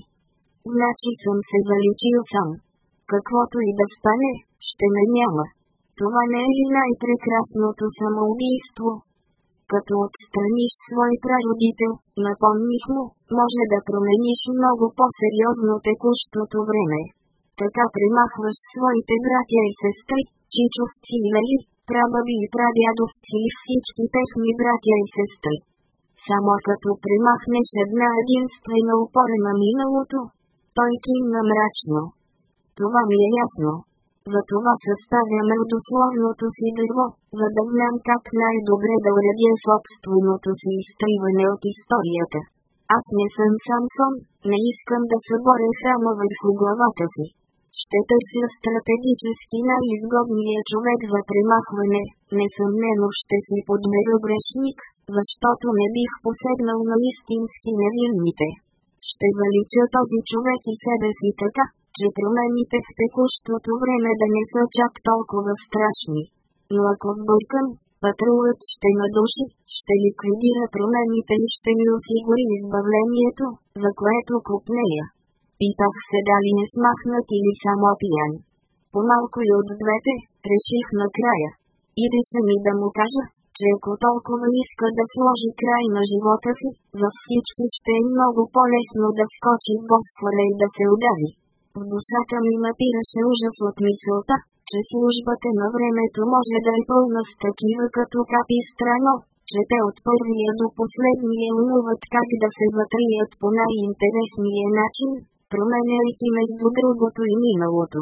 A: Значи съм се заличил сам. Каквото и да стане, ще ме няма. Това не е ли най-прекрасното самоубийство? Като отстраниш свой прародител, напомниш му, може да промениш много по-сериозно текущото време. Така премахваш своите братя и сестри, чичовци и мели, прабаби и прадядовци и всички техни братя и сестри. Само като премахнеш една единствена опора на миналото, той кимна мрачно. Това ми е ясно. Затова съставяме родословното си дърво, за да знам как най-добре да уредя собственото си изтриване от историята. Аз не съм Самсон, не искам да се боря само върху главата си. Ще търся стратегически най-изгодния човек за премахване, несъмнено ще си подбера грешник, защото не бих посегнал на истински невинните ще налича този човек и себе си така, че промените в текущото време да не са чак толкова страшни. Но ако сбъркам, патрулът ще надуши, ще ликвидира промените и ще ми осигури избавлението, за което купнея. Питах се дали не смахнат или само пиян. По малко и от двете, реших накрая. Идеше ми да му кажа, че ако толкова иска да сложи край на живота си, за всички ще е много по-лесно да скочи в Босфора и да се удави. В душата ми напираше ужас от мисълта, че службата на времето може да е пълна с такива като капи страно, че те от първия до последния умуват как да се вътрият по най-интересния начин, променяйки между другото и миналото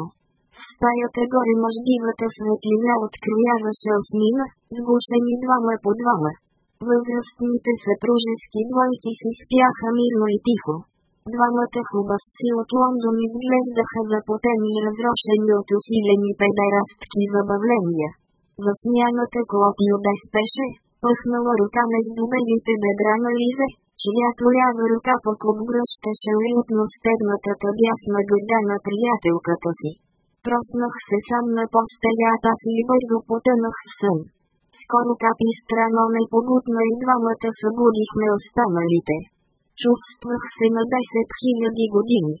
A: стаята горе мъждивата светлина открояваше осмина, сгушени двама по двама. Възрастните съпружески двойки си спяха мирно и тихо. Двамата хубавци от Лондон изглеждаха запотени и разрушени от усилени педерастки забавления. За смяната Клопио безпеше, пъхнала рука между белите бедра на Лизе, чиято лява рука пък обгръщаше уютно стегнатата дясна гърда на приятелката си. Проснах се сам на постелята си и бързо потънах в сън. Скоро капи странно ме побутна и двамата събудихме останалите. Чувствах се на 10 000 години.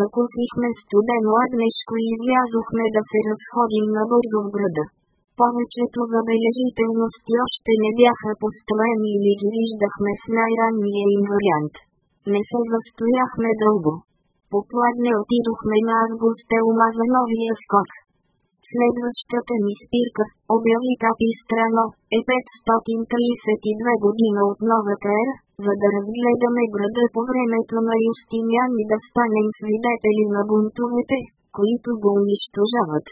A: Закусихме студено агнешко и излязохме да се разходим набързо в града. Повечето забележителности още не бяха построени или ги виждахме в най-ранния им вариант. Не се застояхме дълго попладне отидохме на ума за новия скок. Следващата ми спирка, обяви Капи Страно, е 532 година от новата ера, за да разгледаме града по времето на Юстинян и да станем свидетели на бунтовете, които го унищожават.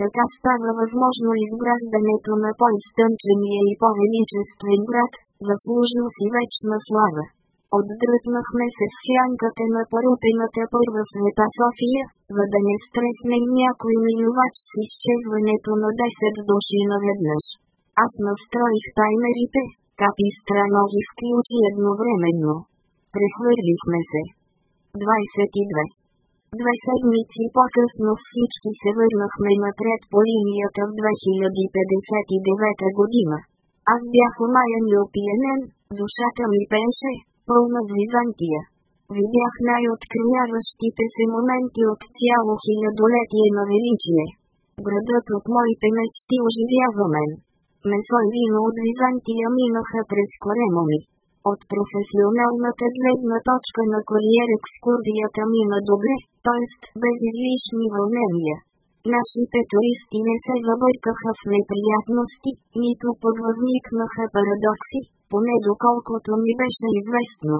A: Така става възможно изграждането на по-изтънчения и по-величествен град, заслужил си вечна слава. Отдръпнахме се в сянката на порутената първа света София, за да не стреснем някой минувач с изчезването на 10 души наведнъж. Аз настроих таймерите, капи страно ги включи едновременно. Прехвърлихме се. 22. Две седмици по-късно всички се върнахме напред по линията в 2059 година. Аз бях умаян и опиенен, душата ми пеше, пълна с Византия. Видях най откриняващите се моменти от цяло хилядолетие на величие. Градът от моите мечти оживява мен. Месо и вино от Византия минаха през корема ми. От професионалната гледна точка на кариер екскурзията мина добре, т.е. без излишни вълнения. Нашите туристи не се забъркаха в неприятности, нито подвъзникнаха парадокси, поне доколкото ми беше известно.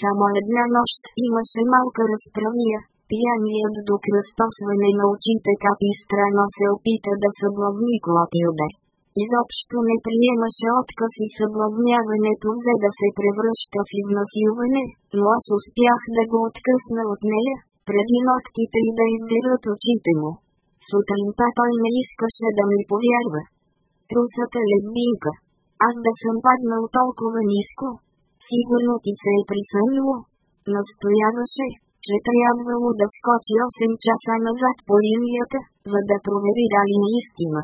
A: Само една нощ имаше малка разправия, пияният до кръстосване на очите капи и странно се опита да съблъвни Клотилде. Изобщо не приемаше отказ и съблъвняването взе да се превръща в изнасилване, но аз успях да го откъсна от нея, преди ногтите и да издират очите му. Сутринта той не искаше да ми повярва. Трусата лебинка. Аз да съм паднал толкова ниско. Сигурно ти се е присънило. Настояваше, че трябвало да скочи 8 часа назад по линията, за да провери дали наистина.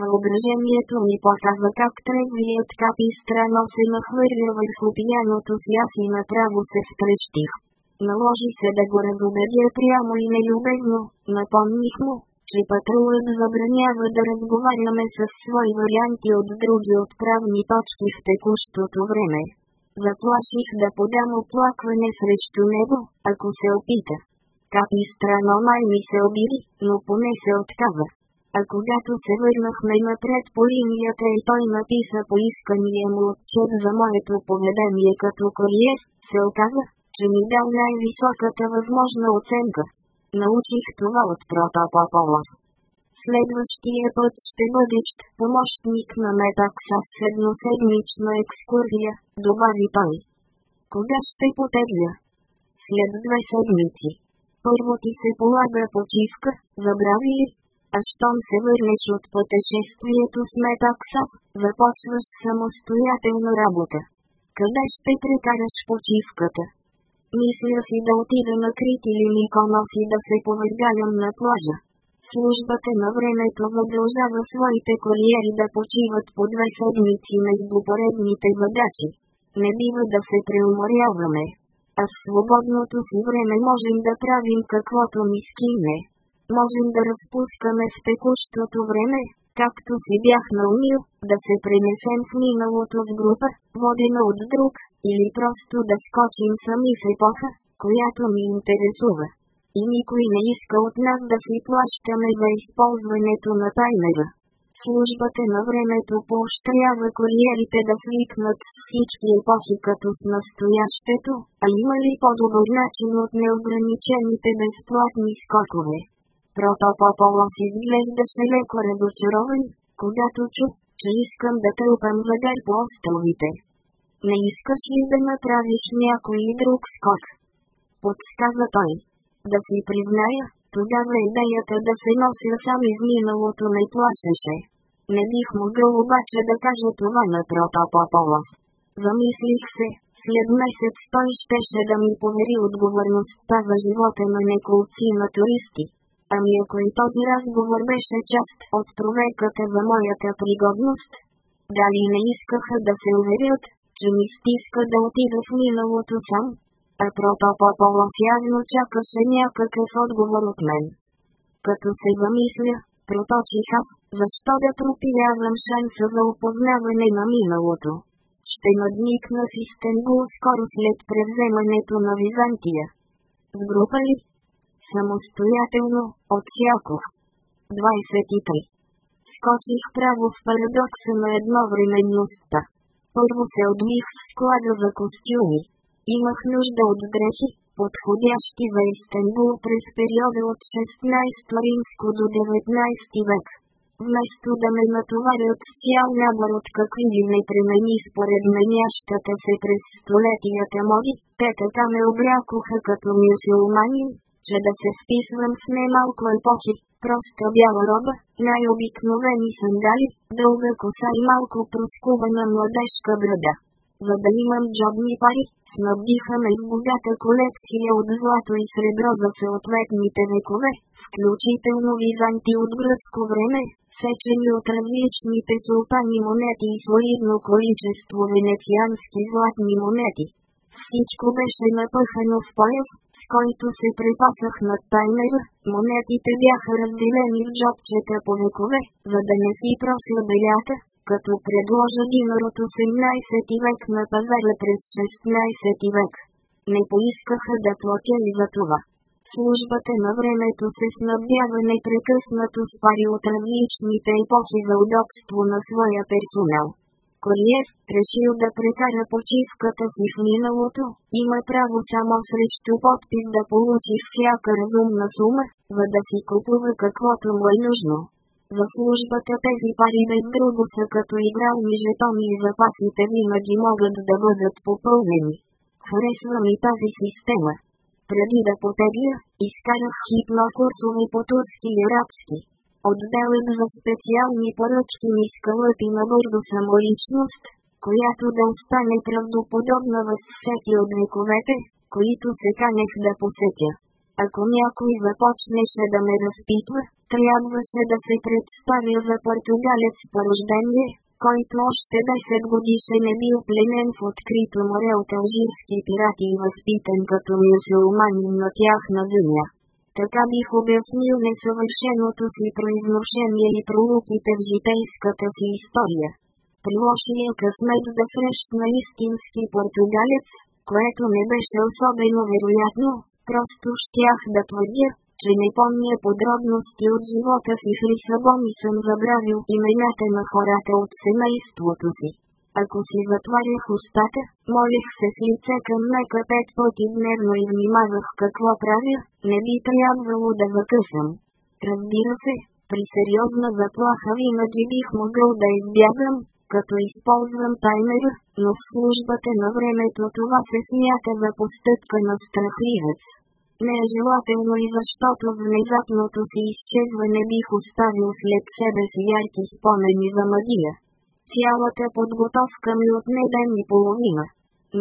A: Въображението ми показва как тревият и странно се нахвърля върху пияното си аз и направо се втрещих. Наложи се да го разобедя прямо и нелюбезно, напомних му, че патрулът забранява да разговаряме с свои варианти от други отправни точки в текущото време. Заплаших да подам оплакване срещу него, ако се опита. Капи странно май ми се обиди, но поне се отказа. А когато се върнахме напред по линията и той написа поискания му отчет за моето поведение като куриер, се оказа, че ми дал най-високата възможна оценка. Научих това от протопополос. Следващия път ще бъдеш помощник на Метакса с едноседмична екскурзия, добави той. Кога ще потегля? След две седмици. Първо ти се полага почивка, забрави ли? А щом се върнеш от пътешествието с Метаксас, започваш самостоятелна работа. Къде ще прекараш почивката? Мисля си да отида на Крит или Миконос и да се повъргавам на плажа. Службата на времето задължава своите куриери да почиват по две седмици между поредните задачи. Не бива да се преуморяваме. А в свободното си време можем да правим каквото ни скине. Можем да разпускаме в текущото време, както си бях наумил, да се пренесем в миналото с група, водена от друг, или просто да скочим сами в епоха, която ми интересува. И никой не иска от нас да си плащаме за използването на таймера. Службата на времето поощрява куриерите да свикнат с всички епохи като с настоящето, а има ли по-добър начин от неограничените безплатни скокове? Протопополос изглеждаше леко разочарован, когато чу, че искам да трупам въдър по островите. Не искаш ли да направиш някой и друг скок? Подсказа той. Да си призная, тогава идеята да се нося сам из миналото не плашеше. Не бих могъл обаче да кажа това на Протопополос. Замислих се, след месец той щеше да ми повери отговорността за живота на неколци на туристи. Ами ако и този разговор беше част от проверката за моята пригодност, дали не искаха да се уверят, че ми стиска да отида в миналото сам. А протопополо явно чакаше някакъв отговор от мен. Като се замисля, проточих аз, защо да пропилявам шанса за опознаване на миналото. Ще надникна в Истанбул скоро след превземането на Византия. В група ли? Самостоятелно, от Сяков. 23. Скочих право в парадокса на едновременността. Първо се отмих в склада за костюми. Имах нужда от дрехи, подходящи за Истанбул през периода от 16 римско до 19 век. Вместо да ме натоварят с цял набор от какви ли не премени според менящата се през столетията моди, тетата ме облякоха като мюсюлманин, че да се вписвам в немалко епохи, проста бяла роба, най-обикновени сандали, дълга коса и малко проскувана младежка брада. За да имам джобни пари, снабдиха ме с богата колекция от злато и сребро за съответните векове, включително византи от гръцко време, сечени от различните султани монети и солидно количество венециански златни монети. Всичко беше напъхано в пояс, с който се припасах на таймера. монетите бяха разделени в джобчета по векове, за да не си прося белята, като предложа динар от 18 век на пазара през 16 век. Не поискаха да платя и за това. Службата на времето се снабдява непрекъснато с пари от различните епохи за удобство на своя персонал. Колиев, решил да прекара почивката си в миналото, има право само срещу подпис да получи всяка разумна сума, за да си купува каквото му е нужно. За службата тези пари без друго са като игрални жетони и запасите винаги могат да бъдат попълнени. Харесва ми тази система. Преди да потегля, изкарах хипно курсове по турски и арабски. Отделен за специални поръчки Мискалът има бързо самоличност, която да остане правдоподобна във всеки от вековете, които се канех да посетя. Ако някой започнеше да ме разпитва, трябваше да се представя за португалец по рождение, който още 10 годишен е бил пленен в открито море от алжирски пирати и възпитан като мюсюлманин на тяхна земя така бих обяснил несъвършеното си произношение и проуките в житейската си история. При лошия късмет да срещна истински португалец, което не беше особено вероятно, просто щях да твърдя, че не помня подробности от живота си в Лисабон и съм забравил имената на хората от семейството си. Ако си затварях устата, молих се с лице към мека пет пъти дневно и внимавах какво правя, не би трябвало да закъсам. Разбира се, при сериозна заплаха винаги бих могъл да избягам, като използвам таймера, но в службата на времето това се смята за постъпка на страхливец. Не е желателно и защото внезапното си изчезване бих оставил след себе си ярки спомени за магия. Цялата подготовка ми отне ден и половина.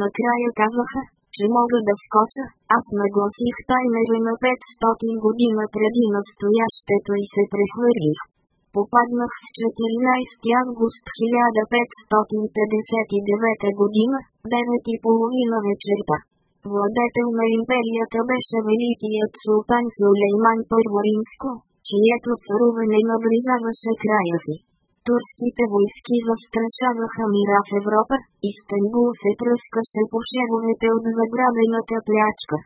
A: Накрая казаха, че мога да скоча, аз нагласих таймера на 500 година преди настоящето и се прехвърлих. Попаднах в 14 август 1559 година, 9 и половина вечерта. Владетел на империята беше великият султан Сулейман Първо Римско, чието царуване наближаваше края си. Турските войски застрашаваха мира в Европа, Истанбул се пръскаше по шевовете от заграбената плячка.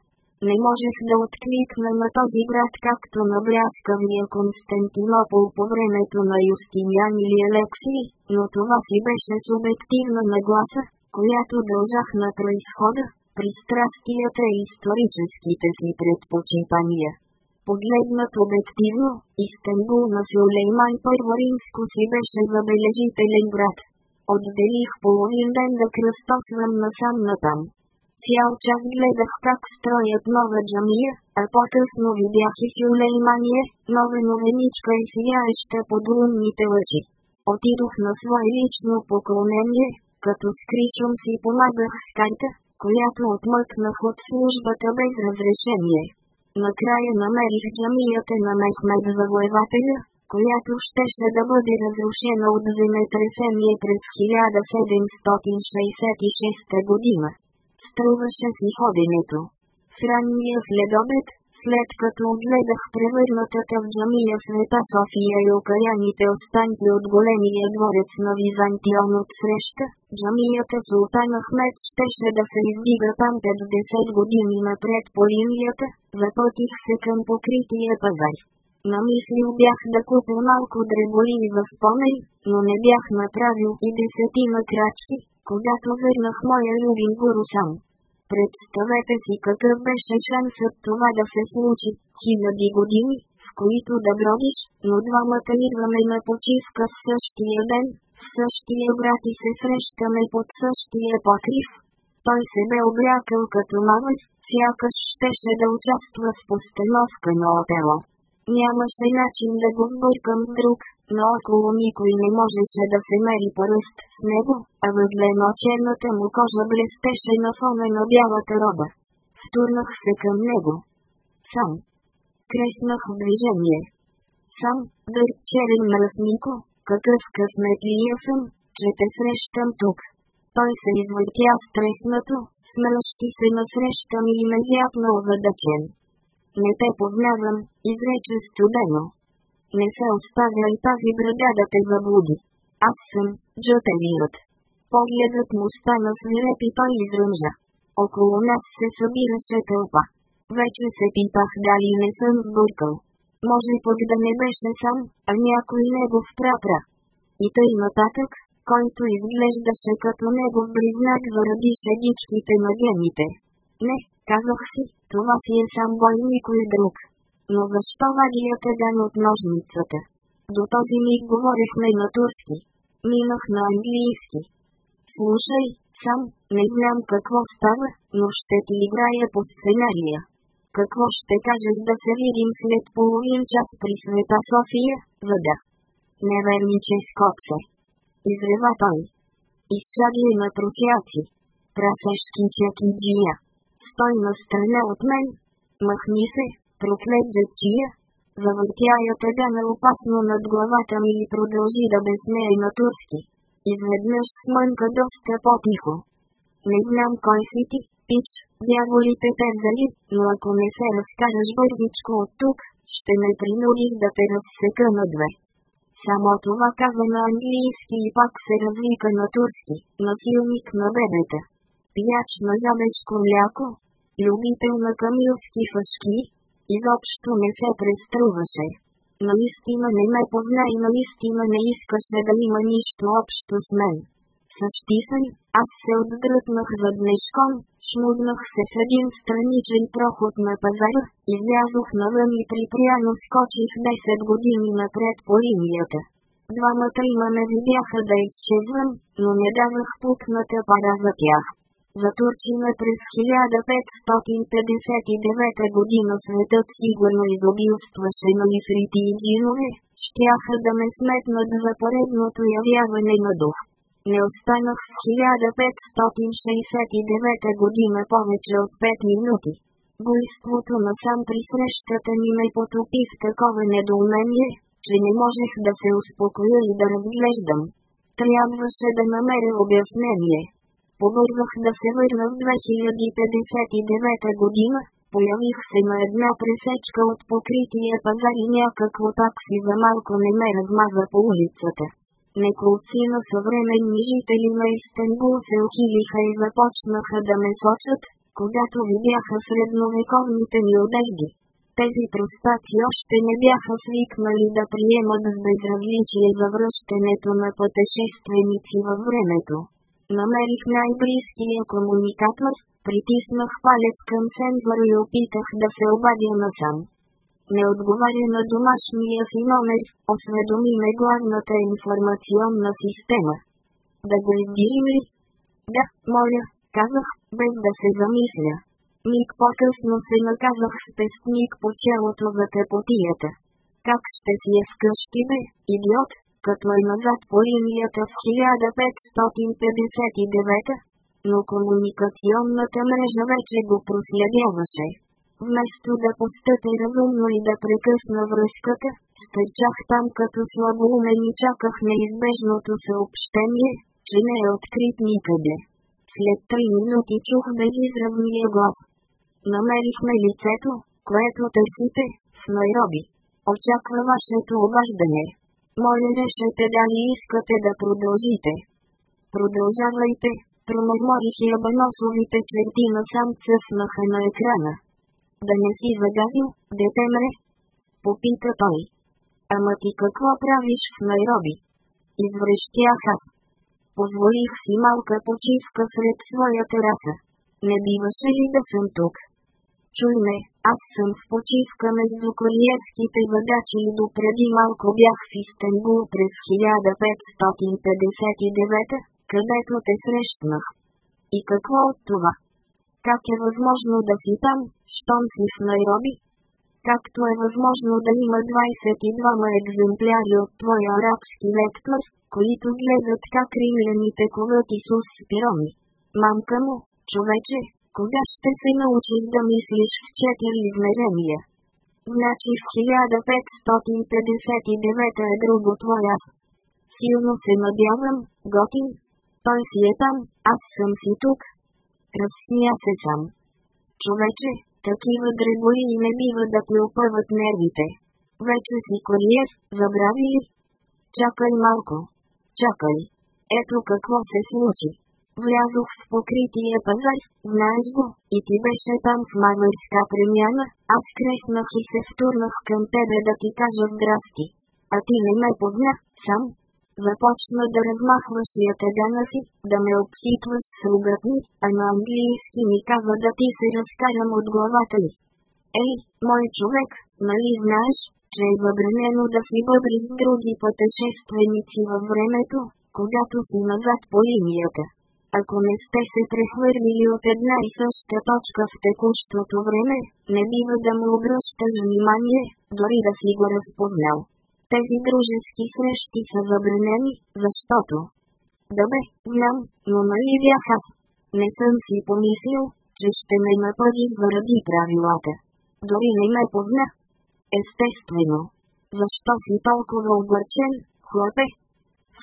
A: Не можех да откликна на този град както на бляскавния Константинопол по времето на Юстиниан или Алексий, но това си беше субективна нагласа, която дължах на происхода, пристрастията и историческите си предпочитания. Погледнат обективно, Истанбул на Сулейман Първо Римско си беше забележителен град. Отделих половин ден да кръстосвам насам натам. Цял час гледах как строят нова джамия, а по-късно видях и Сулеймание, нова новеничка и сияеща под лунните лъчи. Отидох на свое лично поклонение, като с кришом си помагах с карта, която отмъкнах от службата без разрешение. Накрая намерих джамията на Мехмед завоевателя, която щеше да бъде разрушена от земетресение през 1766 година. Струваше си ходенето. В ранния следобед, след като отгледах превърнатата в джамия света София и окаяните останки от големия дворец на Византион от среща, джамията Султан Ахмед щеше да се издига там 50 години напред по линията, запътих се към покрития пазар. Намислил бях да купя малко дреболи за спомен, но не бях направил и десетина крачки, когато върнах моя любим гуру Представете си какъв беше шансът това да се случи. Хиляди години, в които да бродиш, но двамата идваме на почивка в същия ден, в същия брат и се срещаме под същия покрив. Той се бе облякал като мамъс, сякаш щеше да участва в постановка на отела. Нямаше начин да го сбъркам друг, но около никой не можеше да се мери пръст с него, а възлено черната му кожа блестеше на фона на бялата роба. Втурнах се към него. Сам. Креснах в движение. Сам, дър, черен мръснико, какъв я съм, че те срещам тук. Той се извъртя стреснато, смръщи се насреща ми и ме озадачен. Не те познавам, изрече студено не се оставя и тази брега да те заблуди. Аз съм, джатеният. Погледът му стана свиреп и той изръмжа. Около нас се събираше тълпа. Вече се питах дали не съм сбъркал. Може пък да не беше сам, а някой негов прапра. И тъй нататък, който изглеждаше като негов близнак заради шедичките на гените. Не, казах си, това си е сам бой никой друг. Но защо е дан от ножницата? До този миг говорихме на турски. Минах на английски. Слушай, сам, не знам какво става, но ще ти играя по сценария. Какво ще кажеш да се видим след половин час при Света София, за да... Неверническо се. Изрева той. Изчадли на трусяци. Прасешки джия. Стой на страна от мен. Махни се, проклет тия, Завъртя я е тъга на опасно над главата ми и продължи да безмее е на турски. Изведнъж смънка доста по-тихо. Не знам кой си ти, пич, дяволите те зали, но ако не се разкажеш бързичко от тук, ще ме принудиш да те разсека на две. Само това каза на английски и пак се развика на турски, насилник на бебета. Пияч на жабешко мляко, любител на камилски фашки, Изобщо не се преструваше. Наистина не ме позна и наистина не искаше да има нищо общо с мен. Същисен, аз се отдръпнах за днешком, шмуднах се в един страничен проход на пазара, излязох навън и припряно скочих 10 години напред по линията. Двамата има ме видяха да изчезвам, но не давах пукната пара за тях. На Турчина през 1559 година светът сигурно изобилстваше на лифрити и джинове, щяха да ме сметнат за поредното явяване на дух. Не останах в 1569 година повече от 5 минути. Буйството на сам при срещата ми ме потопи в такова недоумение, че не можех да се успокоя и да разглеждам. Трябваше да намеря обяснение. Помогнах на Северна в 2059 година, появих се на една пресечка от покрития пазар и някакво такси за малко не ме размаза по улицата. на съвременни жители на Истанбул се ухилиха и започнаха да ме сочат, когато видяха средновековните ми одежди. Тези простаци още не бяха свикнали да приемат с безразличие за връщането на пътешественици във времето. Намерих най-близкия комуникатор, притиснах палец към сензора и опитах да се обадя насам. Не отговаря на домашния си номер, осведоми ме главната информационна система. Да го издирим ли? Да, моля, казах, без да се замисля. Миг по-късно се наказах с пестник по челото за тепотията. Как ще си е вкъщи бе, идиот? като е назад по линията в 1559, но комуникационната мрежа вече го проследяваше. Вместо да постъпи разумно и да прекъсна връзката, стърчах там като слабоумен и чаках неизбежното съобщение, че не е открит никъде. След три минути чух безизравния глас. Намерихме лицето, което търсите, в Найроби. Очаква вашето обаждане. Моля решете дали искате да продължите. Продължавайте, промърморих и обаносовите черти на сам цъфнаха на екрана. Да не си загадил, дете мре? Попита той. Ама ти какво правиш в Найроби? Извръщях аз. Позволих си малка почивка сред своя тераса. Не биваше ли да съм тук? чуй ме, аз съм в почивка между кариерските въдачи и допреди малко бях в Истанбул през 1559, където те срещнах. И какво от това? Как е възможно да си там, щом си в Найроби? Както е възможно да има 22 екземпляри от твоя арабски лектор, които гледат как римляните коват Исус с пироми. Мамка му, човече, кога ще се научиш да мислиш в четири измерения? Значи в 1559 е друго твой аз. Силно се надявам, готин. Той си е там, аз съм си тук. Разсмя се сам. Човече, такива дребои не бива да те опъват нервите. Вече си куриер, забрави ли? Чакай малко. Чакай. Ето какво се случи. Влязох в покрития пазар, знаеш го, и ти беше там в мамърска премяна, аз креснах и се втурнах към тебе да ти кажа здрасти. А ти не ме позна, сам. Започна да размахваш ятагана си, да ме обсипваш с ругатни, а на английски ми каза да ти се разкарам от главата ми. Ей, мой човек, нали знаеш, че е въбранено да си бъбриш други пътешественици във времето, когато си назад по линията? Ако не сте се прехвърлили от една и съща точка в текущото време, не бива да му обръщаш внимание, дори да си го разпознал. Тези дружески срещи са забранени, защото... Да бе, знам, но нали бях аз? Не съм си помислил, че ще ме напъдиш заради правилата. Дори не ме позна. Естествено. Защо си толкова огорчен, хлапе?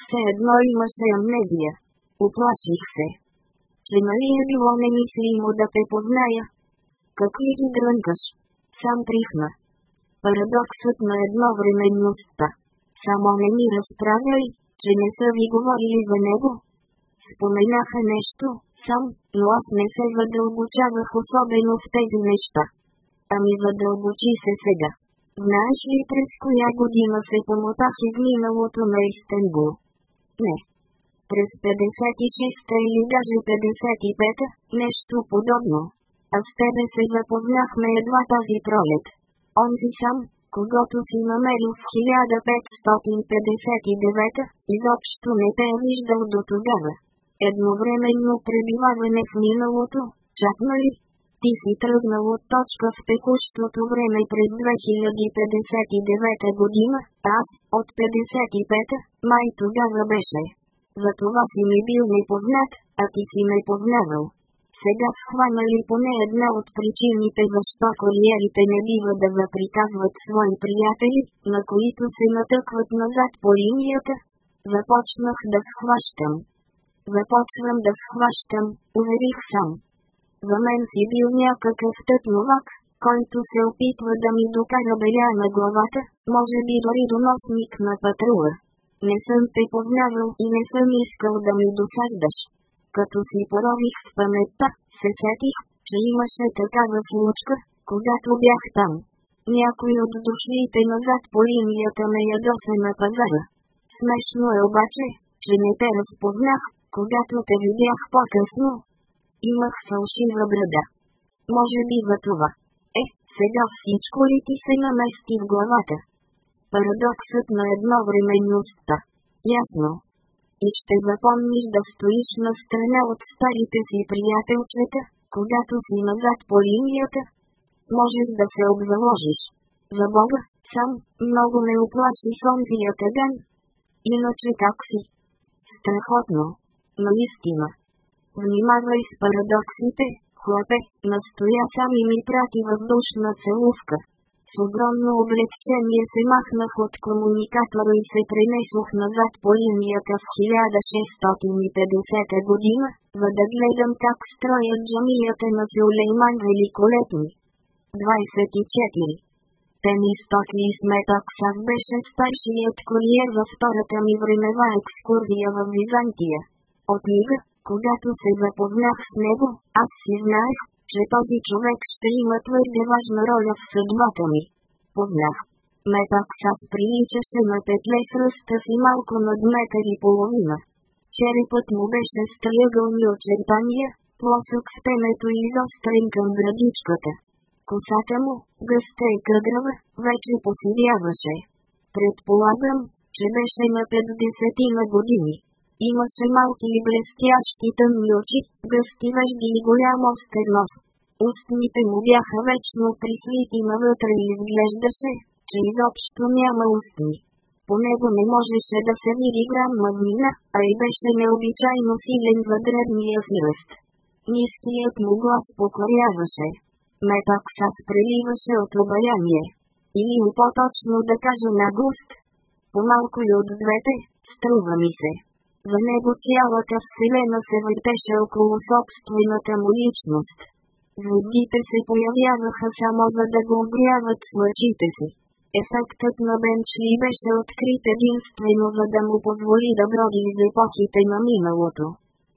A: Все едно имаше амнезия. Оплаших се. Че нали е било немислимо да те позная? Какви ги дрънкаш? Сам прихна. Парадоксът на едновременността. Само не ми разправяй, че не са ви говорили за него. Споменаха нещо, сам, но аз не се задълбочавах особено в тези неща. Ами задълбочи се сега. Знаеш ли през коя година се помотах из миналото на Истенбул? Не, през 56-та или даже 55-та, нещо подобно. А с тебе се запознахме едва тази пролет. Онзи сам, когато си намерил в 1559, изобщо не те е виждал до тогава. Едновременно пребиваване в миналото, чакна ли? Ти си тръгнал от точка в текущото време през 2059 година, аз, от 55-та, май тогава беше. За това си ми бил непознат, а ти си ме познавал. Сега схвана ли поне една от причините защо куриерите не бива да заприказват свои приятели, на които се натъкват назад по линията? Започнах да схващам. Започвам да схващам, уверих сам. За мен си бил някакъв тът новак, който се опитва да ми докара беля на главата, може би дори доносник на патрула. Не съм те познавал и не съм искал да ми досаждаш. Като си порових в паметта, се сетих, че имаше такава случка, когато бях там. Някой от душите назад по линията ме ядоса на пазара. Смешно е обаче, че не те разпознах, когато те видях по-късно. Имах фалшива брада. Може би за това. Е, сега всичко ли ти се намести в главата? Парадоксът на едновременността. Ясно. И ще запомниш да стоиш на страна от старите си приятелчета, когато си назад по линията. Можеш да се обзаложиш. За Бога, сам, много ме оплаши сонзията ден. Иначе как си? Страхотно. истина. Внимавай с парадоксите, хлопе, настоя сам и ми прати въздушна целувка с огромно облегчение се махнах от комуникатора и се пренесох назад по линията в 1650 година, за да гледам как строят джамията на Сулейман Великолепни. 24. Тени Темистокли Сметоксав беше старшият курьер за втората ми времева екскурзия в Византия. От мига, когато се запознах с него, аз си знаех, че този човек ще има твърде важна роля в съдбата ми. Познах. Метаксас приличаше на петле с ръста си малко над метър и половина. Черепът му беше с триъгълни очертания, плосък в темето и изострен към градичката. Косата му, гъста и къдрава, вече посидяваше. Предполагам, че беше на 50 на години. Имаше малки и блестящи тъмни очи, гъсти вежди и голям остър нос. Устните му бяха вечно присвити навътре и изглеждаше, че изобщо няма устни. По него не можеше да се види грам мазнина, а и беше необичайно силен въдребния свиръст. Ниският му глас покоряваше. Метакса преливаше от обаяние. Или по-точно да кажа на густ. По малко и от двете, струва ми се. За него цялата вселена се въртеше около собствената му личност. Звездите се появяваха само за да го обряват с лъчите си. Ефектът на Бенчли беше открит единствено за да му позволи да броди из епохите на миналото.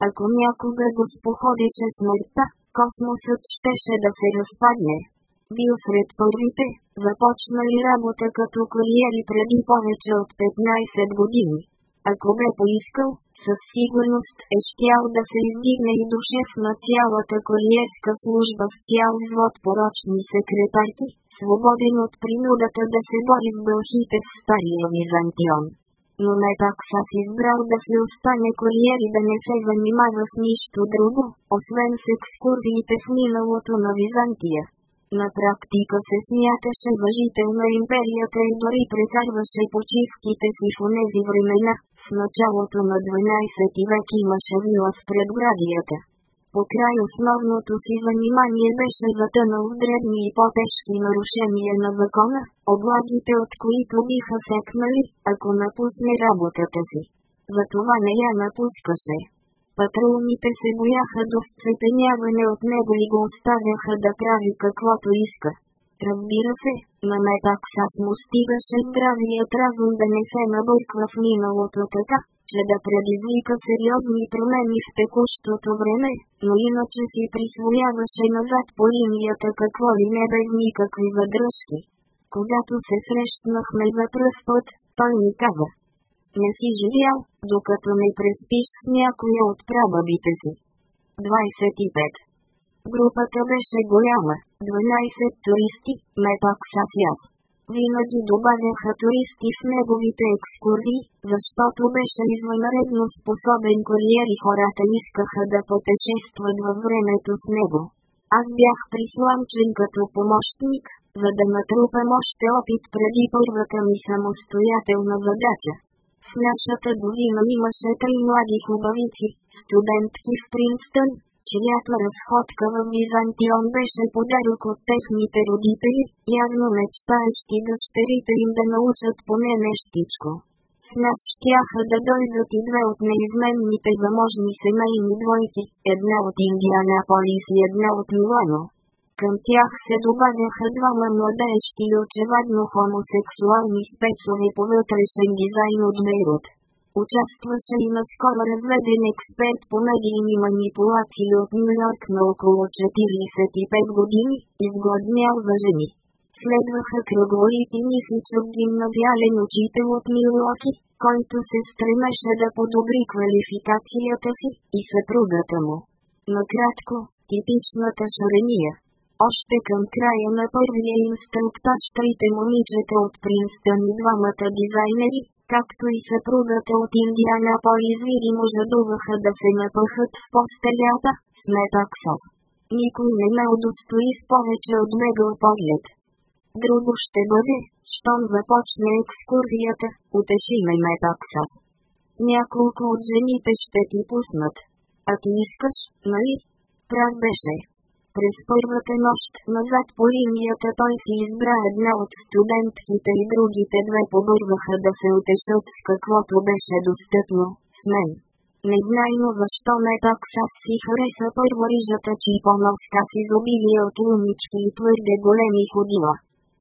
A: Ако някога го споходеше смъртта, космосът щеше да се разпадне. Бил сред първите, започнали работа като куриери преди повече от 15 години ако бе поискал, със сигурност е щял да се издигне и до шеф на цялата куриерска служба с цял взвод порочни секретарки, свободен от принудата да се бори с бълхите в стария Византион. Но не так с избрал да се остане куриер и да не се занимава с нищо друго, освен с екскурзиите в миналото на Византия на практика се смяташе въжител на империята и дори прекарваше почивките си в тези времена. В началото на 12 век имаше вила в предградията. По край основното си занимание беше затънал в древни и по-тежки нарушения на закона, облагите от които биха секнали, ако напусне работата си. Затова не я напускаше. Патроните се бояха до встрепеняване от него и го оставяха да прави каквото иска. Разбира се, на Метаксас му стигаше здравият разум да не се набърква в миналото така, че да предизвика сериозни промени в текущото време, но иначе си присвояваше назад по линията какво ли не без никакви задръжки. Когато се срещнахме за пръв път, той ми каза, не си живял, докато не преспиш с някоя от прабабите си. 25. Групата беше голяма, 12 туристи, ме пак с аз. Винаги добавяха туристи в неговите екскурзии, защото беше извънредно способен куриер и хората искаха да пътешестват във времето с него. Аз бях присланчен като помощник, за да натрупам още опит преди първата ми самостоятелна задача. В нашата долина имаше три млади хубавици, студентки в Принстън, чиято разходка в Византион беше подарък от техните родители, явно мечтаещи дъщерите им да научат поне нещичко. С нас щяха да дойдат и две от неизменните заможни семейни двойки, една от Индианаполис и една от Милано. Към тях се добавяха двама младежки и очевадно хомосексуални спецове по вътрешен дизайн от Бейрут. Участваше и наскоро разведен експерт по медийни манипулации от Нью-Йорк на около 45 години, изгладнял за жени. Следваха кръглолити мисли че гимназиален учител от Милуоки, който се стремеше да подобри квалификацията си и съпругата му. Накратко, типичната шарения. Още към края на първия инстант пащите момичета от Принстън и двамата дизайнери, както и съпругата от Индиана по-извидимо жадуваха да се напъхат в постелята, сме таксос. Никой не ме удостои с повече от него поглед. Друго ще бъде, щом започне екскурзията, утеши ме ме таксос. Няколко от жените ще ти пуснат. А ти искаш, нали? Прав беше. През първата нощ назад по линията той си избра една от студентките и другите две побързаха да се утешат с каквото беше достъпно, с мен. Незнайно защо не так аз си хареса първо рижата по-носка с изобилие от лунички и твърде големи ходила.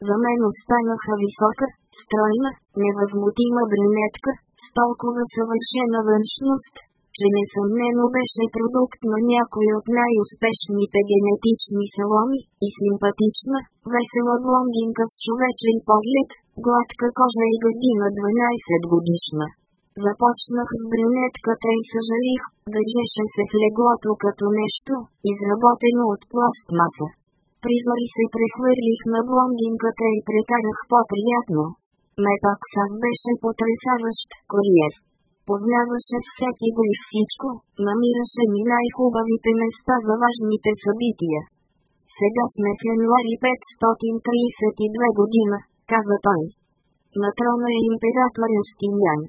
A: За мен останаха висока, стройна, невъзмутима брюнетка, с толкова съвършена външност, че несъмнено беше продукт на някой от най-успешните генетични салони и симпатична, весела блондинка с човечен поглед, гладка кожа и година 12 годишна. Започнах с брюнетката и съжалих, държеше се в леглото като нещо, изработено от пластмаса. Призори се прехвърлих на блондинката и прекарах по-приятно. ме Метаксът беше потрясаващ куриер познаваше всеки го и всичко, намираше ми най-хубавите места за важните събития. Сега сме в януари 532 година, каза той. На трона е император Юстиниан.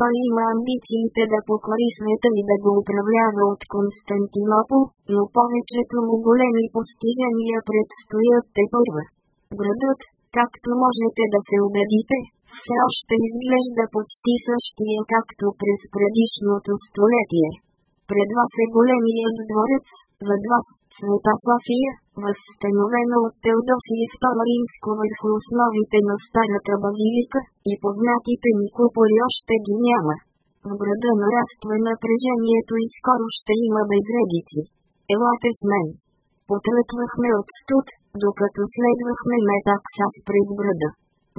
A: Той има амбициите да покори света и да го управлява от Константинопол, но повечето му големи постижения предстоят те първа. Градът, както можете да се убедите, все още изглежда почти същия както през предишното столетие. Пред вас е големият дворец, зад вас – света София, възстановена от Теодосий II Римско върху основите на старата базилика, и познатите ни куполи още ги няма. В града нараства напрежението и скоро ще има безредици. Елате с мен. Потрътвахме от студ, докато следвахме метакса през града.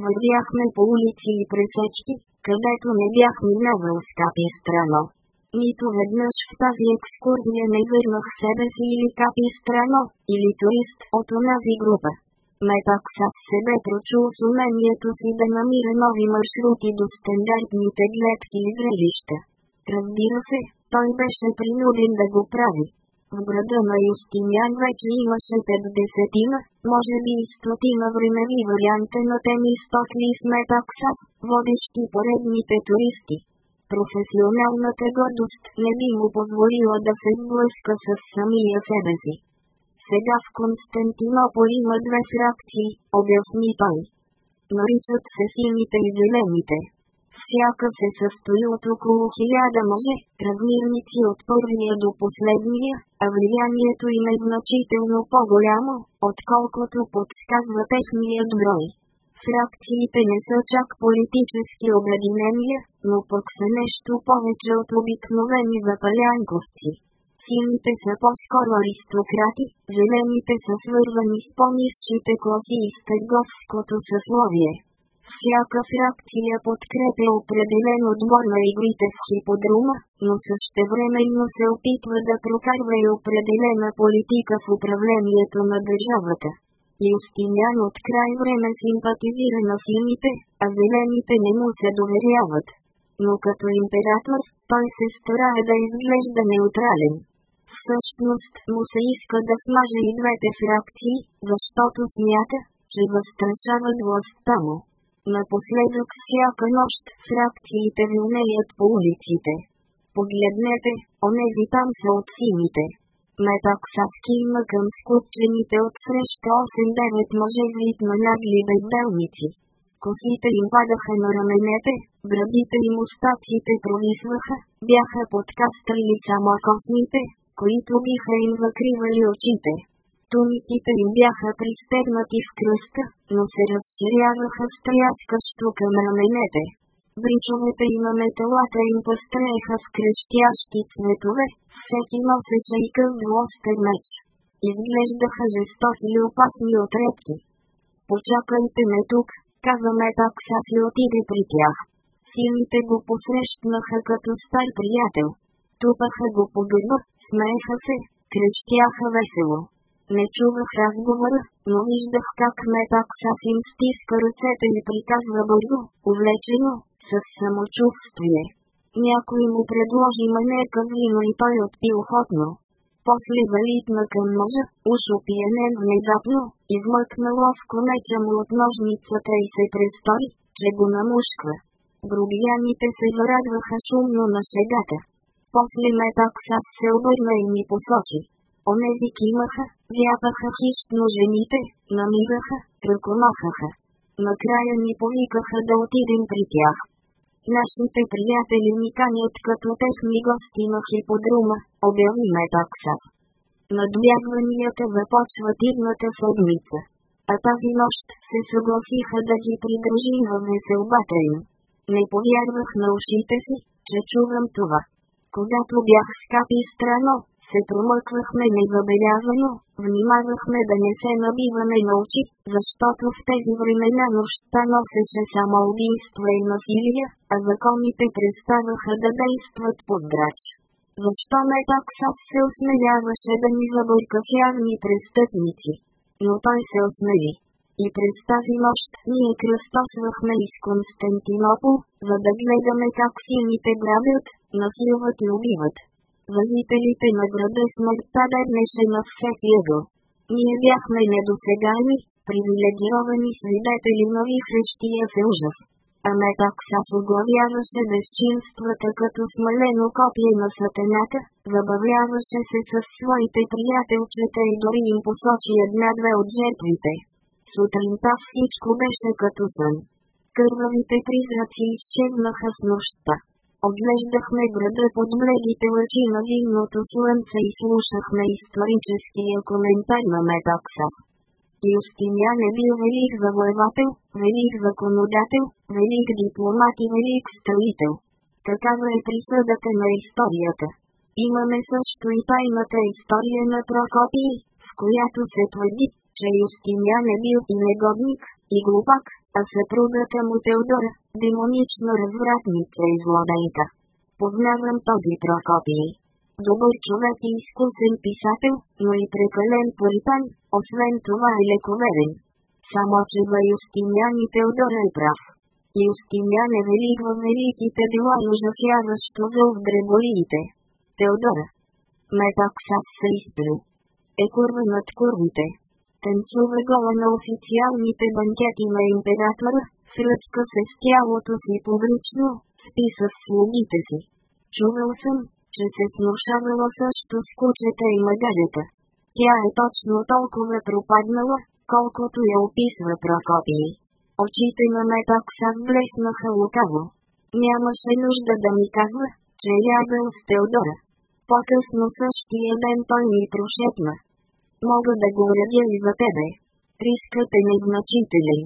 A: Вървяхме по улици и пресечки, където не бях минавал с капи е страно. Нито веднъж в тази екскурзия не върнах себе си или капи страно, или турист от онази група. Ме пак с себе прочул с умението си да намира нови маршрути до стандартните гледки и зрелища. Разбира се, той беше принуден да го прави. В града на Юстинян вече имаше 50, може би и стотина времеви варианта на теми стокли и сметаксас, водещи поредните туристи. Професионалната гордост не би му позволила да се сблъска с самия себе си. Сега в Константинопол има две фракции, обясни той. Наричат се сините и зелените всяка се състои от около хиляда мъже, размирници от първия до последния, а влиянието им е значително по-голямо, отколкото подсказва техният брой. Фракциите не са чак политически обединения, но пък са нещо повече от обикновени запалянковци. Сините са по-скоро аристократи, зелените са свързани с по-низшите класи и с търговското съсловие. Всяка фракция подкрепя определен отбор на игрите в хиподрума, но същевременно се опитва да прокарва и определена политика в управлението на държавата. Юстинян от край време симпатизира на сините, а зелените не му се доверяват. Но като император, той се старае да изглежда неутрален. Всъщност му се иска да смаже и двете фракции, защото смята, че възстрашават властта му. Напоследък всяка нощ фракциите ви умеят по улиците. Погледнете, онези там са от сините. метак са има към скупчените от среща 8-9 мъже вид на нагли безделници. Косите им падаха на раменете, градите им остаците провисваха, бяха подкастрили само космите, които биха им закривали очите. Тумиките им бяха пристегнати в кръста, но се разширяваха стряскащо към раменете. Бричовете и на металата им пастреха с крещящи цветове, всеки носеше и къв двостен меч. Изглеждаха жестоки и опасни отредки. Почакайте ме тук, каза Метакса си отиде при тях. Силите го посрещнаха като стар приятел. Тупаха го по гърба, смееха се, крещяха весело. Не чувах разговора, но виждах как метак сас им стиска ръцете и приказва бързо, увлечено, с самочувствие. Някой му предложи манерка вино и той отпи охотно. После валитна към мъжа, уж опиянен внезапно, измъкна ловко меча му от ножницата и се престори, че го намушква. Грубияните се зарадваха шумно на шегата. После ме сас се обърна и ми посочи. Онези кимаха, вяпаха хищно жените, намигаха, ръкомахаха. Накрая ни повикаха да отидем при тях. Нашите приятели ни канят като техни гости на хиподрума, обявиме таксас. Надбягванията започват идната седмица. А тази нощ се съгласиха да ги придружи в веселбата им. Не повярвах на ушите си, че чувам това. Когато бях скапи страно, се промъквахме незабелязано, внимавахме да не се набиваме на очи, защото в тези времена нощта носеше само убийство и насилие, а законите преставаха да действат под грач. Защо не таксас се осмеляваше да ни забърка с явни престъпници? Но той се осмели. И през тази нощ ние кръстосвахме из Константинопол, за да гледаме как силните грабят, насилват и убиват. Въжителите на града смъртта днеше на всеки ъгъл. Ние бяхме недосегани, привилегировани свидетели на вихрещия се ужас. А Метаксас оглавяваше безчинствата като смалено копие на сатената, забавляваше се с своите приятелчета и дори им посочи една-две от жертвите. Сутринта всичко беше като сън. Кървавите признаци изчезнаха с нощта. Оглеждахме града под млегите лъчи на зимното слънце и слушахме историческия коментар на Метаксас. Юстиниан е бил велик завоевател, велик законодател, велик дипломат и велик строител. Такава е присъдата на историята. Имаме също и тайната история на Прокопий, в която се твърди, че Юстинян е бил и негодник, и глупак, а съпругата му Теодора, демонична развратница и злодейка. Познавам този Прокопий. Добър човек и изкусен писател, но и прекален политан, освен това е лековерен. Само че за Юстинян и Теодора е прав. Юстинян е велик във великите дела и ужасяващо зъл в дреболиите. Теодора. са се изпил. Е курва над курвите танцува гола на официалните банкети на императора, сръчка се с тялото си публично, списа с слугите си. Чувал съм, че се снушавала също с кучета и магарета. Тя е точно толкова пропаднала, колкото я описва Прокопий. Очите на Метокса блеснаха лукаво. Нямаше нужда да ми казва, че е я бил с Теодора. По-късно същия ден той ми прошепна, мога да го уредя и за тебе. Рискът е незначителен.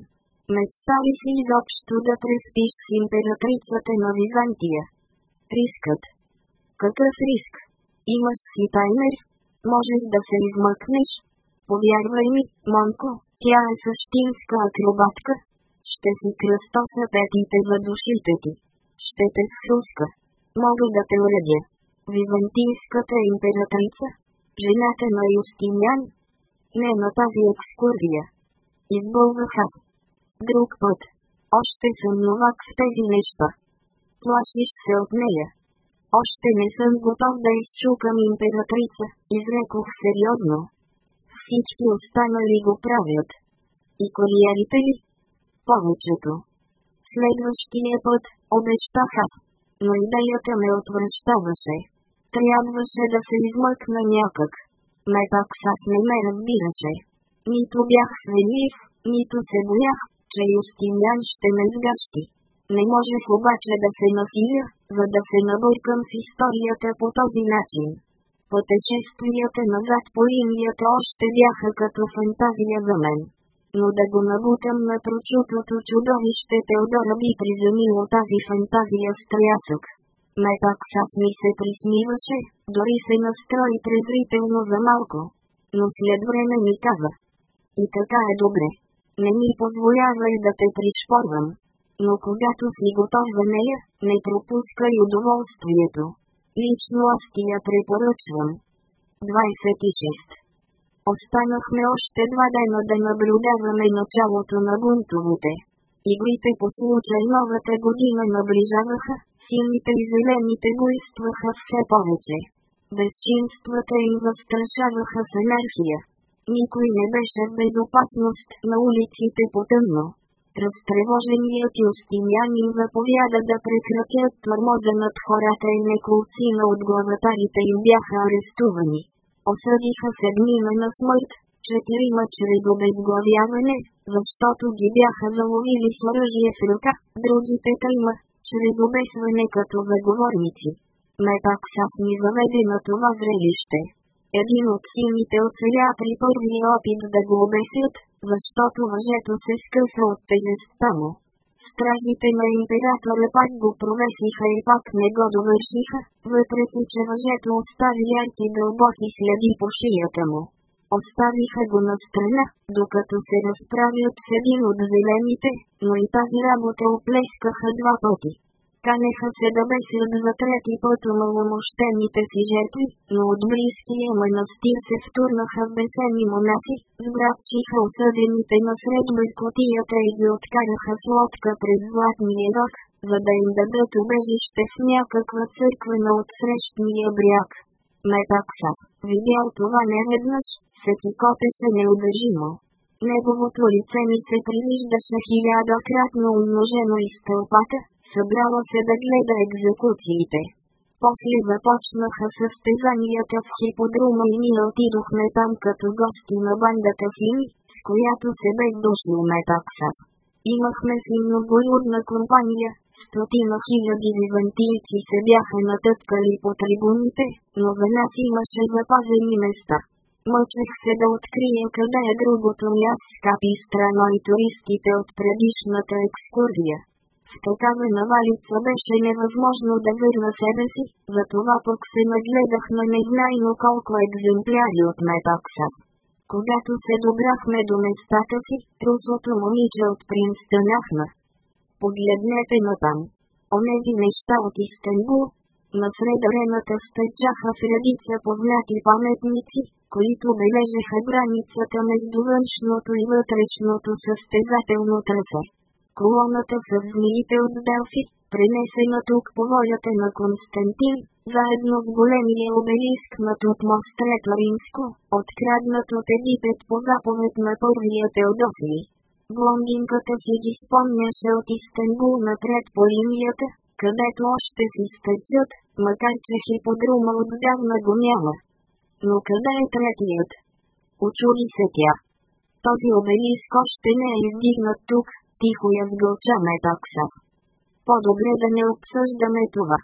A: Мечтали си изобщо да преспиш с императрицата на Византия. Рискът. Какъв риск? Имаш си таймер? Можеш да се измъкнеш? Повярвай ми, Монко, тя е същинска акробатка. Ще си кръстоса петите за душите ти. Ще те схруска. Мога да те уредя. Византийската императрица, жената на Юстинян. Не е на тази екскурзия. Избълвах аз. Друг път. Още съм новак в тези неща. Плашиш се от нея. Още не съм готов да изчукам императрица, изрекох сериозно. Всички останали го правят. И куриерите ли? Повечето. Следващия път, обещах аз. Но идеята ме отвръщаваше. Трябваше да се измъкна някак. Метак сас не ме разбираше. Нито бях свелив, нито се боях, че Юстинян ще ме сгащи. Не можех обаче да се насиля, за да се набъркам в историята по този начин. Пътешествията назад по линията още бяха като фантазия за мен. Но да го набутам на прочутото чудовище Теодора би приземило тази фантазия с трясък. Метък час ми се присмиваше, дори се настрои презрително за малко. Но след време ми каза. И така е добре. Не ми позволявай да те пришпорвам. Но когато си готов за нея, не пропускай удоволствието. Лично аз ти я препоръчвам. 26. Останахме още два дена да наблюдаваме началото на бунтовете. Игрите по случай новата година наближаваха, силите и зелените го все повече. Безчинствата им възстрашаваха с енергия. Никой не беше в безопасност на улиците по тъмно. Разтревоженият Юстинянин заповяда да прекратят тормоза над хората и неколци на от главатарите им бяха арестувани. Осъдиха седмина на смърт, четирима чрез обезглавяване, защото ги бяха заловили с оръжие в ръка, другите трима, чрез обесване като заговорници. Метак сас ми заведе на това зрелище. Един от сините оцеля при първия опит да го обесят, защото въжето се скъса от тежестта му. Стражите на императора пак го провесиха и пак не го довършиха, въпреки че въжето остави ярки дълбоки следи по шията му. Оставиха го на страна, докато се разправят с един от зелените, но и тази работа оплескаха два пъти. Канеха се да бесят за трети път омаломощените си жертви, но от близкия манастир се втурнаха в бесени монаси, сграбчиха осъдените из котията и ги откараха с лодка през златния рог, за да им дадат убежище в някаква църква на отсрещния бряг. Метаксас, видял това неведнъж, се кикотеше неудържимо. Неговото лице ми се привиждаше хилядократно умножено из тълпата, събрало се да гледа екзекуциите. После започнаха състезанията в хиподрума и ние отидохме там като гости на бандата си, с която се бе дошъл Метаксас. Имахме си многолюдна компания, стотина хиляди византийци се бяха натъпкали по трибуните, но за нас имаше запазени места. Мъчех се да открия къде е другото място скъпи страна и туристите от предишната екскурзия. В такава навалица беше невъзможно да върна себе си, затова пък се нагледах на незнайно колко екземпляри от Метаксас. Когато се добрахме до местата си, трусото момиче от принц Танахна, Погледнете там. Онези неща от Истанбул, на средарената стърчаха в редица познати паметници, които бележеха границата между външното и вътрешното състезателно трасе. Колоната с змиите от Делфи, пренесена тук по волята на Константин, заедно с големия обелиск на Тутмос Римско, откраднат от Египет по заповед на първия Теодосий. Блондинката си ги спомняше от Истанбул напред по линията, където още си стърчат, макар че хиподрума отдавна го няма. Но къде е третият? Очуди се тя. Този обелиск още не е издигнат тук, тихо я сгълча Метоксас. По-добре да не обсъждаме това.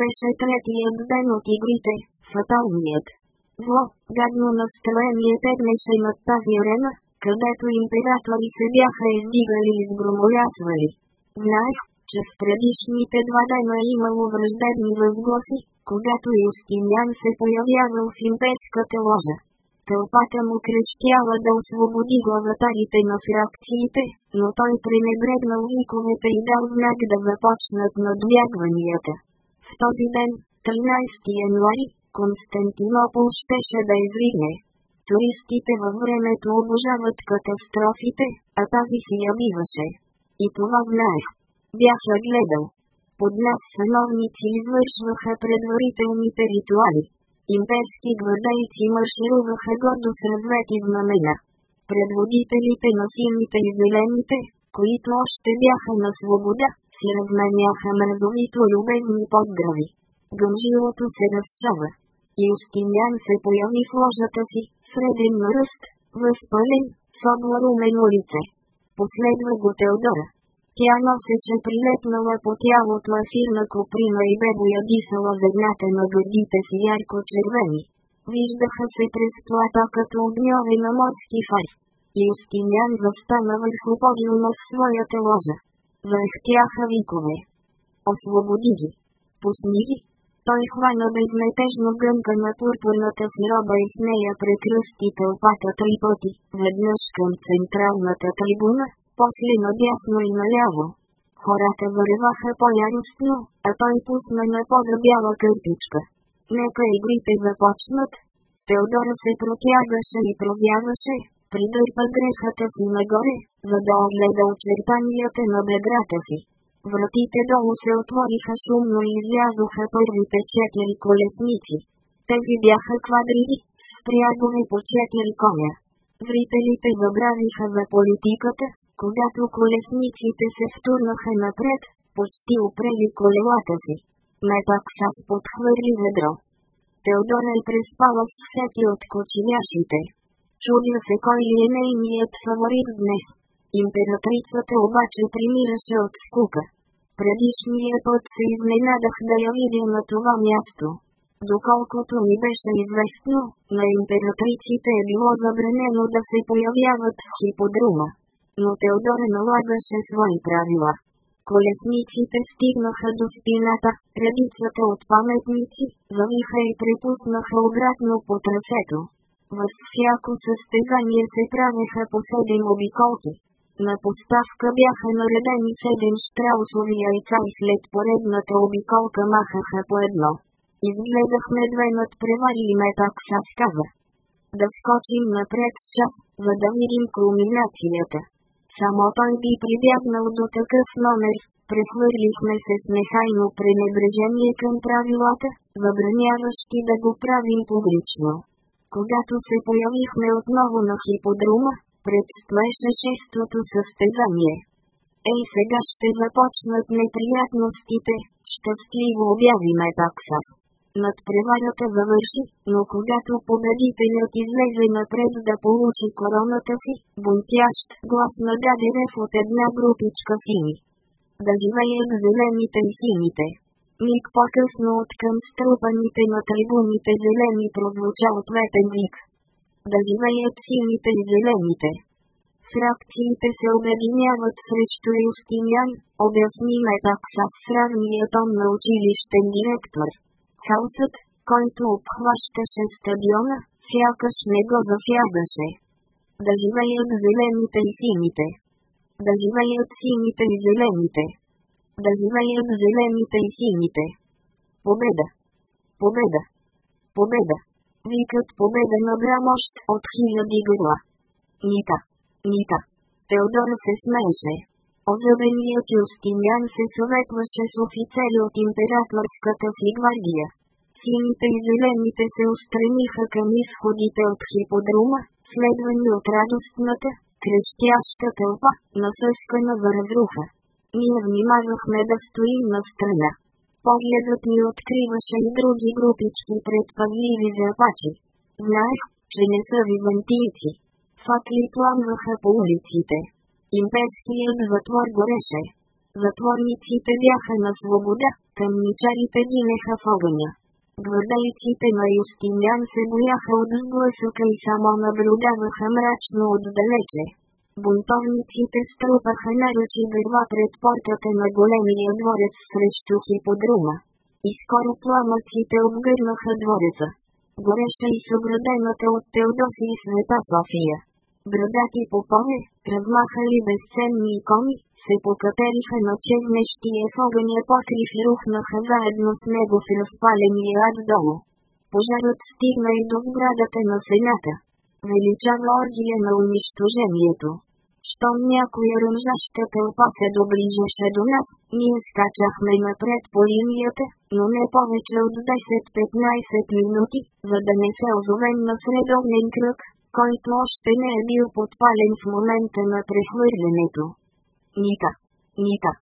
A: Беше третият ден от игрите, фаталният. Зло, гадно настроение тегнеше над тази арена, където императори се бяха издигали и сгромолясвали. Знаех, че в предишните два дена имало враждебни възгласи, когато Юстиниан се появявал в имперската ложа. Тълпата му крещяла да освободи главатарите на фракциите, но той пренебрегнал виковете и дал знак да започнат надбягванията. В този ден, 13 януари, Константинопол щеше да извигне. Туристите във времето обожават катастрофите, а тази си я биваше, И това знаех. Бях я гледал. Под нас сановници извършваха предварителните ритуали. Имперски гвардейци маршируваха гордо с развети знамена. Предводителите на сините и зелените, които още бяха на свобода, си разменяха мразовито любезни поздрави. Гъмжилото се разшава. Юстинян се появи в ложата си, среден на ръст, възпален, с обларумено лице. Последва го Теодора. Тя носеше прилепнала по тялото афирна коприна и бе боядисала ведната на гърдите си ярко-червени. Виждаха се през плата като огньове на морски фар. Юстинян застана върху подиума в своята ложа. Върхтяха викове. Освободи ги. Пусни ги, той хвана безметежно гънка на пурпурната си роба и с нея прекръсти тълпата три пъти, веднъж към централната трибуна, после надясно и наляво. Хората върваха по-яростно, а той пусна на по бяла къртичка. Нека игрите започнат. Теодора се протягаше и прозяваше, придърпа дрехата си нагоре, за да огледа очертанията на бедрата си. Вратите долу се отвориха шумно и излязоха първите четири колесници. Тези бяха квадрили, с прягове по четири коня. Зрителите забравиха за политиката, когато колесниците се втурнаха напред, почти упрели колелата си. Метаксас подхвърли ведро. Теодора е преспала с всеки от кочиняшите. Чудя се кой ли е нейният фаворит днес. Императрицата обаче примираше от скука. Предишния път се изненадах да я видя на това място. Доколкото ми беше известно, на императриците е било забранено да се появяват в хиподрума. Но Теодор налагаше свои правила. Колесниците стигнаха до спината, редицата от паметници, завиха и припуснаха обратно по трасето. Във всяко състезание се правеха по седем обиколки. На поставка бяха наредени седем штраусови яйца и след поредната обиколка махаха по едно. Изгледахме две надпревари и метакса става. Да скочим напред с час, за да видим кулминацията. Само той би прибягнал до такъв номер, прехвърлихме се с нехайно пренебрежение към правилата, въбраняващи да го правим публично. Когато се появихме отново на хиподрума, предстоеше шестото състезание. Ей сега ще започнат неприятностите, щастливо обяви Метаксас. преварата завърши, но когато победителят излезе напред да получи короната си, бунтящ глас нагаде рев от една групичка сини. Да живеят зелените и сините. Миг по-късно от към струпаните на трибуните зелени прозвуча ответен вик да живеят сините и зелените. Фракциите се обединяват срещу Юстинян, обясни Метакса с сравния тон на училищен директор. Хаосът, който обхващаше стадиона, сякаш не го засягаше. Да живеят зелените и сините. Да живеят сините и зелените. Да живеят зелените и сините. Победа! Победа! Победа! Викът победа на набра мощ от хиляди гърла. Нита! Нита! Теодор се смеше, Озъбеният Юстиниан се съветваше с офицери от императорската си гвардия. Сините и зелените се устремиха към изходите от хиподрума, следвани от радостната, крещяща тълпа, насъскана вървруха. Ние внимавахме да стоим на страна. Погледът ми откриваше и други групички предпазливи зърпачи. Знаех, че не са византийци. Факли пламваха по улиците. Имперският затвор гореше. Затворниците бяха на свобода, тъмничарите гинеха в огъня. Гвардейците на Юстинян се бояха от сблъсъка и само наблюдаваха мрачно отдалече. Бунтовниците струпаха наръчи дърва пред портата на големия дворец срещу хиподрума. И скоро пламъците обгърнаха двореца. Гореше и съградената от Теодосия света София. Градати попове, размахали безценни икони, се покатериха на чернещия е в огъня покрив и рухнаха заедно с него в разпаления ад долу. Пожарът стигна и до сградата на Сената. Величава оргия на унищожението щом някоя ръмжаща тълпа се доближаше до нас, ние скачахме напред по линията, но не повече от 10-15 минути, за да не се озовем на средовен кръг, който още не е бил подпален в момента на прехвърлянето. Ника! Ника!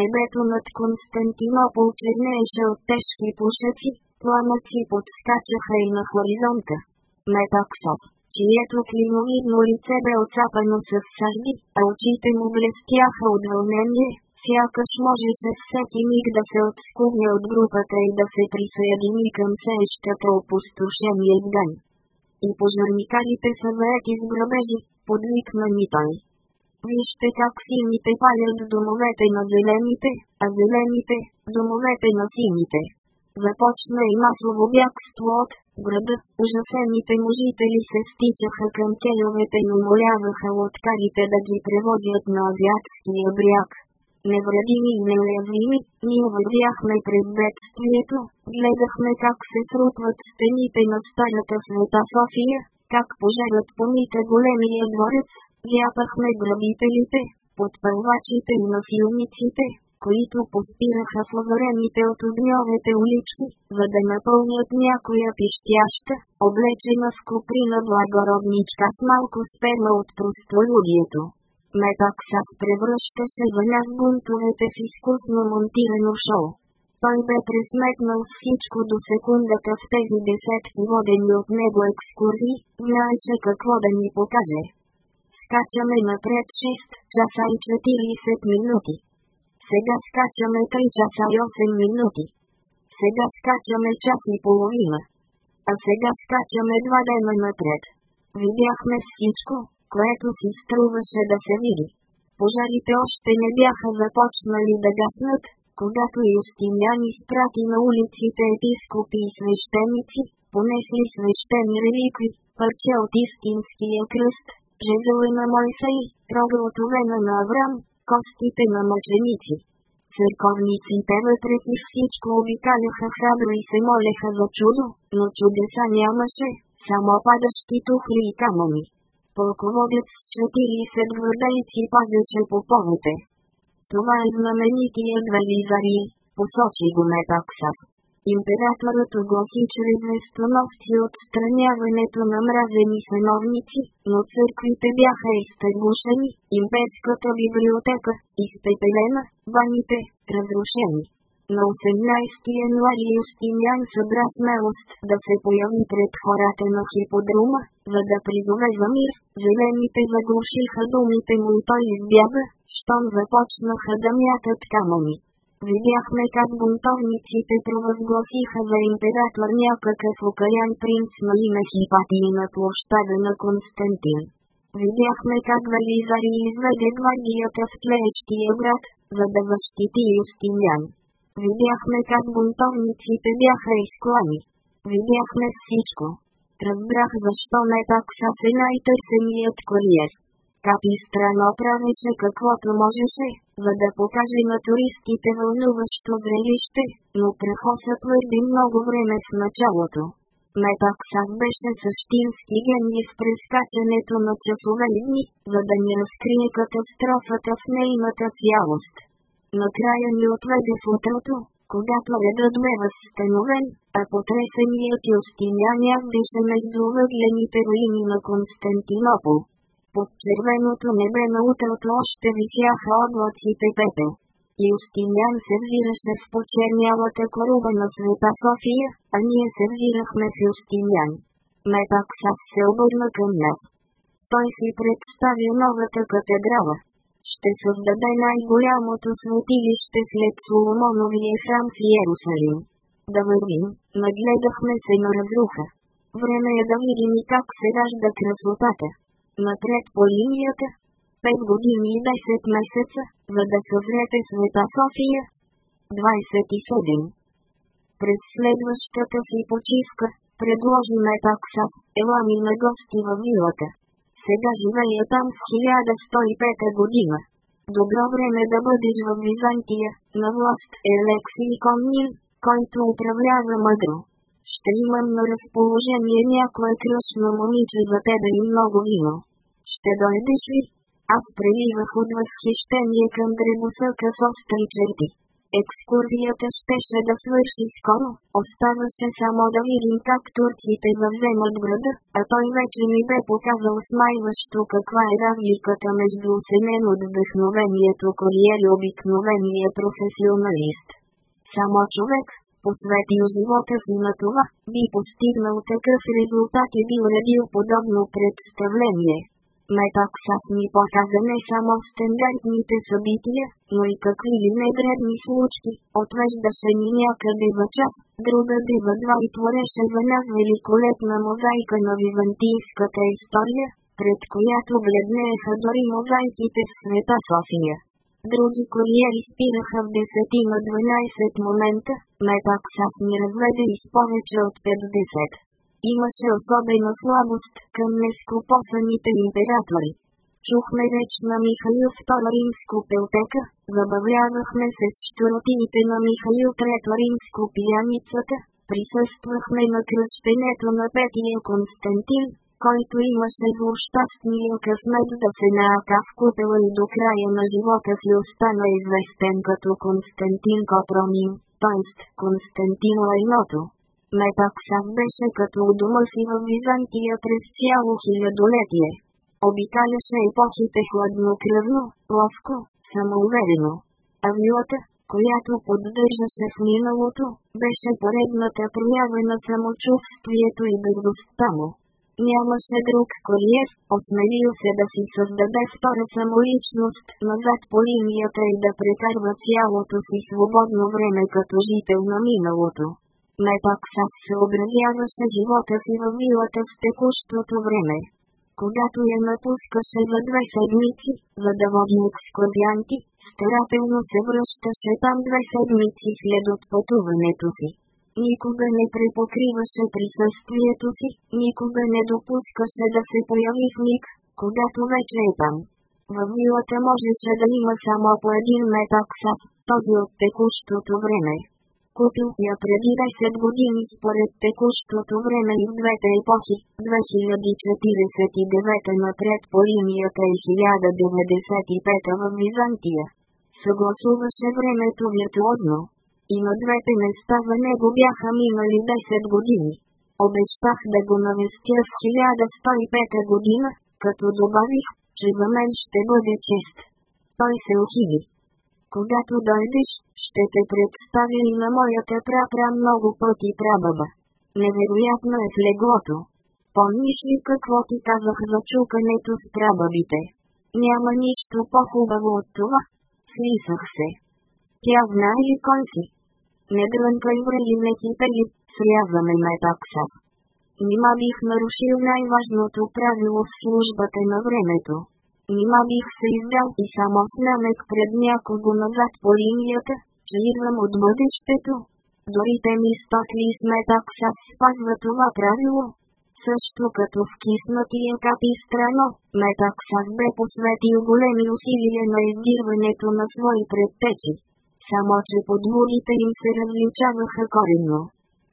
A: Небето над Константинопол чернееше от тежки пушеци, пламъци подскачаха и на хоризонта. Метаксос! чието книмоидно лице бе оцапано с сажди, а очите му блестяха от вълнение, сякаш можеше всеки миг да се отскубне от групата и да се присъедини към сеещата опустошение ден. И пожарникарите са заети с грабежи, подвикна ми той. Вижте как сините палят домовете на зелените, а зелените – домовете на сините започна и масово бягство от града. Ужасените жители се стичаха към келовете и умоляваха лодкарите да ги превозят на азиатския бряг. Невредими и нелевими, ние вървяхме през бедствието, гледахме как се срутват стените на старата света София, как пожарят помите големия дворец, зяпахме грабителите, подпълвачите и насилниците, които поспираха в озорените от огньовете улички, за да напълнят някоя пищяща, облечена в куприна благородничка с малко сперма от простолюдието. Метокса превръщаше вена в бунтовете в изкусно монтирано шоу. Той бе пресметнал всичко до секундата в тези десетки водени от него екскурзии, знаеше какво да ни покаже. Скачаме напред 6 часа и 40 минути. Сега скачаме 3 часа и 8 минути. Сега скачаме час и половина. А сега скачаме два дена напред. Видяхме всичко, което си струваше да се види. Пожарите още не бяха започнали да гаснат, когато Юстинян изпрати на улиците епископи и свещеници, понесли свещени реликви, парче от истинския кръст, жезъла на Мойсей, рога на Аврам, костите на мъченици. Църковниците въпреки всичко обикаляха храбро и се молеха за чудо, но чудеса нямаше, само падащи тухли и камъни. Полководец с 40 гвардейци пазеше поповете. Това е знаменитият Велизарий, посочи го Метаксас. Императорът огласи чрез и отстраняването на мразени сановници, но църквите бяха изтъглушени, имперската библиотека, изпепелена, баните, разрушени. На 18 януари Юстиниан събра смелост да се появи пред хората на хиподрума, за да призове за мир, зелените заглушиха думите му и той избяга, щом започнаха да мятат камъни видяхме как бунтовниците провъзгласиха за император някакъв окаян принц на име Хипатий на площада на Константин. Видяхме как Велизари изведе гвардията в тлеещия град, за да защити Юстинян. Видяхме как бунтовниците бяха изклани. Видяхме всичко. Разбрах защо не так са се най-търсеният куриер. Капи странно правеше каквото можеше, за да покаже на туристите вълнуващо зрелище, но прехоса твърди много време в началото. Метаксас беше същински гений в прескачането на часове дни, за да ни разкрие катастрофата в нейната цялост. Накрая ни отведе в утрото, когато редът бе възстановен, а потресеният Юстинян яздеше между въглените руини на Константинопол. Под червеното небе на утрото още висяха облаците пепе. Юстинян се взираше в почернялата коруба на света София, а ние се взирахме в Юстинян. Мепак Сас се обърна към нас. Той си представи новата катедрала. Ще създаде най-голямото светилище след Соломоновия храм в Иерусалим. Да вървим, нагледахме се на разруха. Време е да видим и как се ражда красотата напред по линията. Пет години и 10 месеца, за да съврете света София. 27. През следващата си почивка, предложиме таксас, с ми на гости във вилата. Сега живея там в 1105 година. Добро време да бъдеш в Византия, на власт е Лексий Комнин, който управлява мъдро. Ще имам на разположение някое кръшно момиче за тебе и много вино ще дойдеш ли? Аз преливах от възхищение към дреносъка с остри черти. Екскурзията щеше да свърши скоро, оставаше само да видим как турците въвземат града, а той вече ми бе показал смайващо каква е разликата между осемен от вдъхновението куриер и обикновения професионалист. Само човек, посветил живота си на това, би постигнал такъв резултат и би уредил подобно представление. Метаксас ни показа не само стандартните събития, но и какви ли негредни случки, отвеждаше ни някъде в час, друга дива два и твореше в нас великолепна мозайка на византийската история, пред която бледнееха дори мозайките в света София. Други куриери спираха в 10 на 12 момента, Метаксас ни разведе и с повече от 50. Имаше особена слабост към нескопосаните императори. Чухме реч на Михаил II римско пелтека, забавлявахме се с щуротините на Михаил III римско пияницата, присъствахме на кръщенето на петия Константин, който имаше злощастния късмет да се наака в купела и до края на живота си остана известен като Константин Копромин, т.е. Константин Лайното. Метак сам беше като у дома си в Византия през цяло хилядолетие. Обикаляше епохите хладнокръвно, ловко, самоуверено. А вилата, която поддържаше в миналото, беше поредната проява на самочувствието и дързостта му. Нямаше друг куриер, осмелил се да си създаде втора самоличност назад по линията и да прекарва цялото си свободно време като жител на миналото се съобразяваше живота си във милата с текущото време. Когато я напускаше за две седмици, за да водни екскурзианти, старателно се връщаше там две седмици след от пътуването си. Никога не препокриваше присъствието си, никога не допускаше да се появи в миг, когато вече е там. Във вилата можеше да има само по един метаксас, този от текущото време купил я преди 10 години според текущото време и в двете епохи, 2049 напред по линията и 1095 в Византия. Съгласуваше времето виртуозно. И на двете места за него бяха минали 10 години. Обещах да го навестя в 1105 година, като добавих, че за мен ще бъде чест. Той се ухили. Когато дойдеш, ще те представя и на моята прапра много пъти прабаба. Невероятно е в леглото. Помниш ли какво ти казах за чукането с прабабите? Няма нищо по-хубаво от това. Слисах се. Тя знае ли кой си? Не дрънкай врели не ти срязаме ме таксас. Нима бих нарушил най-важното правило в службата на времето. Нима бих се издал и само намек пред някого назад по линията, че идвам от бъдещето. Дори те ми изпакли и сметак са спазва това правило. Също като в киснатия капи страно, Метаксас бе посветил големи усилия на издирването на свои предтечи. Само че подмурите им се различаваха коренно.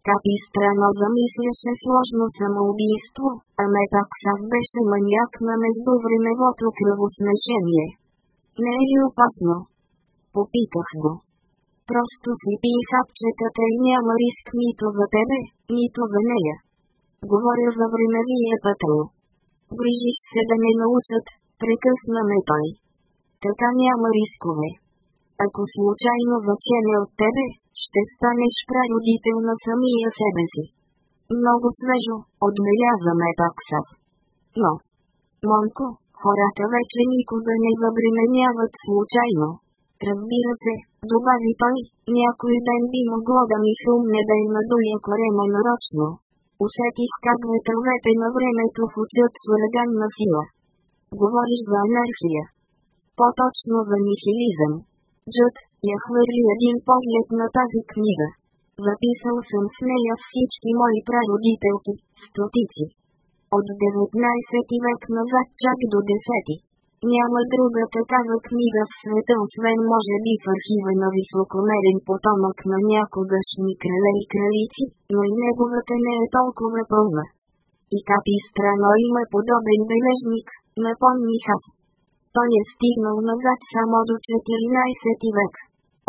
A: Капи страна замисляше сложно самоубийство, а Метаксас беше маняк на междувремевото кръвосмешение. Не е ли опасно? Попитах го. Просто си пий хапчетата и няма риск нито за тебе, нито за нея. Говоря за времевия пътъл. Грижиш се да не научат, прекъсна ме той. Така няма рискове. Ако случайно зачене от тебе, ще станеш прародител на самия себе си. Много свежо, отбеляза Метаксас. Но, Монко, хората вече никога не забременяват случайно. Разбира се, добави той, някой ден би могло да ми хумне да им надуя корема нарочно. Усетих как ветровете на времето в фучат с ураганна сила. Говориш за анархия. По-точно за нихилизъм. Джът, я хвърли един поглед на тази книга. Записал съм с нея всички мои прародителки, стотици. От 19 век назад чак до 10. Няма друга такава книга в света, освен може би в архива на високомерен потомък на някогашни крале и кралици, но и неговата не е толкова пълна. И капи страно има подобен бележник, напомних аз той е стигнал назад само до 14 век.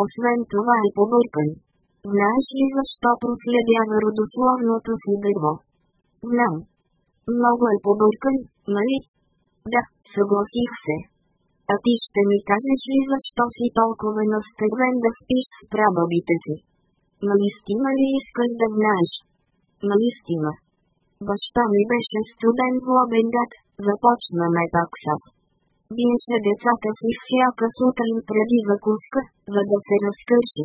A: Освен това е побъркан. Знаеш ли защо проследява родословното си дърво? Знам. Много е побъркан, нали? Да, съгласих се. А ти ще ми кажеш ли защо си толкова настървен да спиш с прабабите си? Наистина ли искаш да знаеш? Наистина. Баща ми беше студен в Лобенгат, ме пак с биеше децата си всяка сутрин преди закуска, за да се разкърши.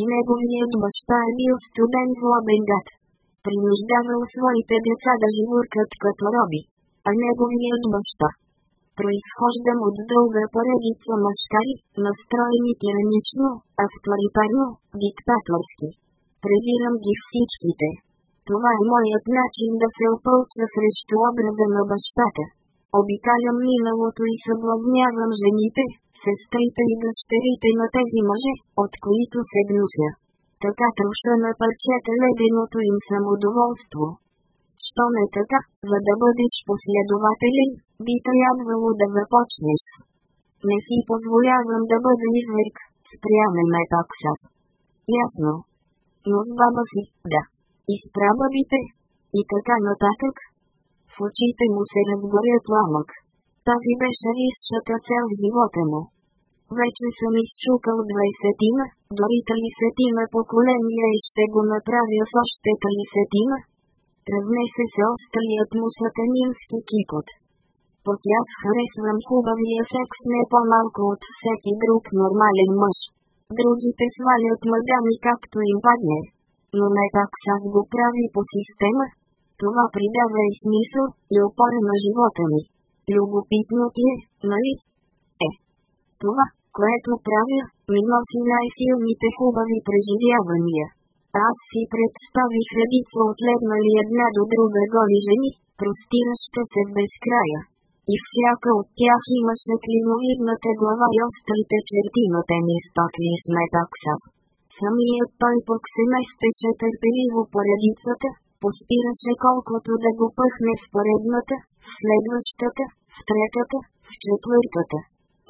A: И неговият баща е бил студен в Лабенгат. Принуждавал своите деца да живуркат като роби. А неговият баща. Произхождам от дълга поредица мъжкари, настроени тиранично, авторитарно, диктаторски. Презирам ги всичките. Това е моят начин да се опълча срещу образа на бащата. Обикалям миналото и съблъднявам жените, сестрите и дъщерите на тези мъже, от които се гнуся. Така труша на парчета леденото им самодоволство. Що не така, за да бъдеш последователен, би трябвало да започнеш. Не си позволявам да бъда изверг, спряме ме таксас. Ясно. Но с баба си, да. И с прабабите. И така нататък, очите му се разгоря пламък. Тази беше висшата цел в живота му. Вече съм изчукал 20-тина, дори 30-тина поколения и ще го направя с още 30-тина. Разнесе се острият му сатанински кипот. Пък аз харесвам хубавия секс не по-малко от всеки друг нормален мъж. Другите свалят мъдами както им падне. Но не так сам го прави по система, това придава и смисъл, и опора на живота ми. Любопитно ти е, нали? Е. Това, което правя, ми носи най-силните хубави преживявания. Аз си представих редица отледнали една до друга голи жени, простираща се без края. И всяка от тях имаше клиновидната глава и острите черти на тенис токли с Самият той пък се местеше търпеливо по редицата, Поспираше колкото да го пъхне в поредната, в следващата, в третата, в четвъртата.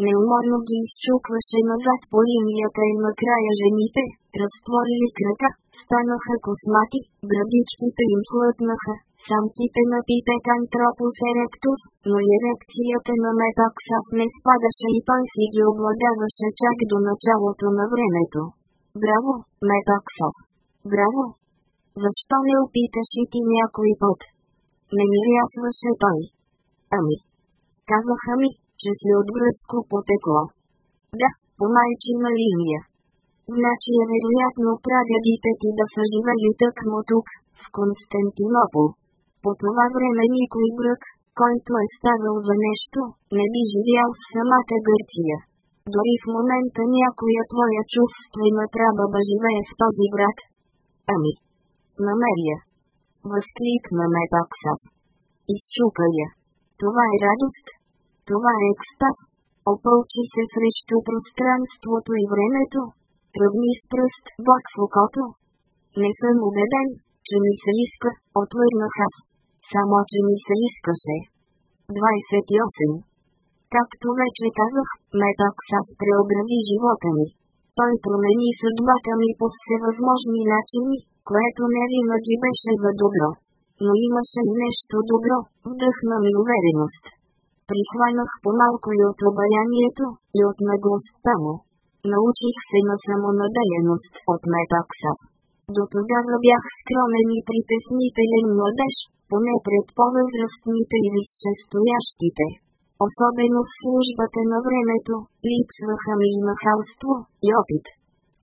A: Неуморно ги изчукваше назад по линията и накрая жените, разтворили крака, станаха космати, градичките им хлътнаха, самките на пипетан тропус еректус, но ерекцията на метаксас не спадаше и той си ги обладаваше чак до началото на времето. Браво, метаксас! Браво, защо не опиташ и ти някой път? Не мирясваше е той. Ами. Казаха ми, че си от гръцко потекло. Да, по майчина линия. Значи е вероятно прадядите ти да са живели му тук, в Константинопол. По това време никой грък, който е ставил за нещо, не би живял в самата Гърция. Дори в момента някоя твоя чувствена да живее в този град. Ами, Намери я. Възкликна Метаксас. Изчупа я. Това е радост. Това е екстаз. Опълчи се срещу пространството и времето. Тръгни с пръст бак в окото. Не съм убеден, че ми се иска, отвърнах аз. Само, че ми се искаше. 28. Както вече казах, Метаксас преобрази живота ми. Той промени съдбата ми по всевъзможни начини, което не винаги беше за добро. Но имаше нещо добро, вдъхна ми увереност. Прихванах по-малко и от обаянието, и от наглостта му. Научих се на самонадеяност от Метаксас. До тогава бях скромен и притеснителен младеж, поне пред по-възрастните и висшестоящите. Особено в службата на времето, липсваха ми и нахалство, и опит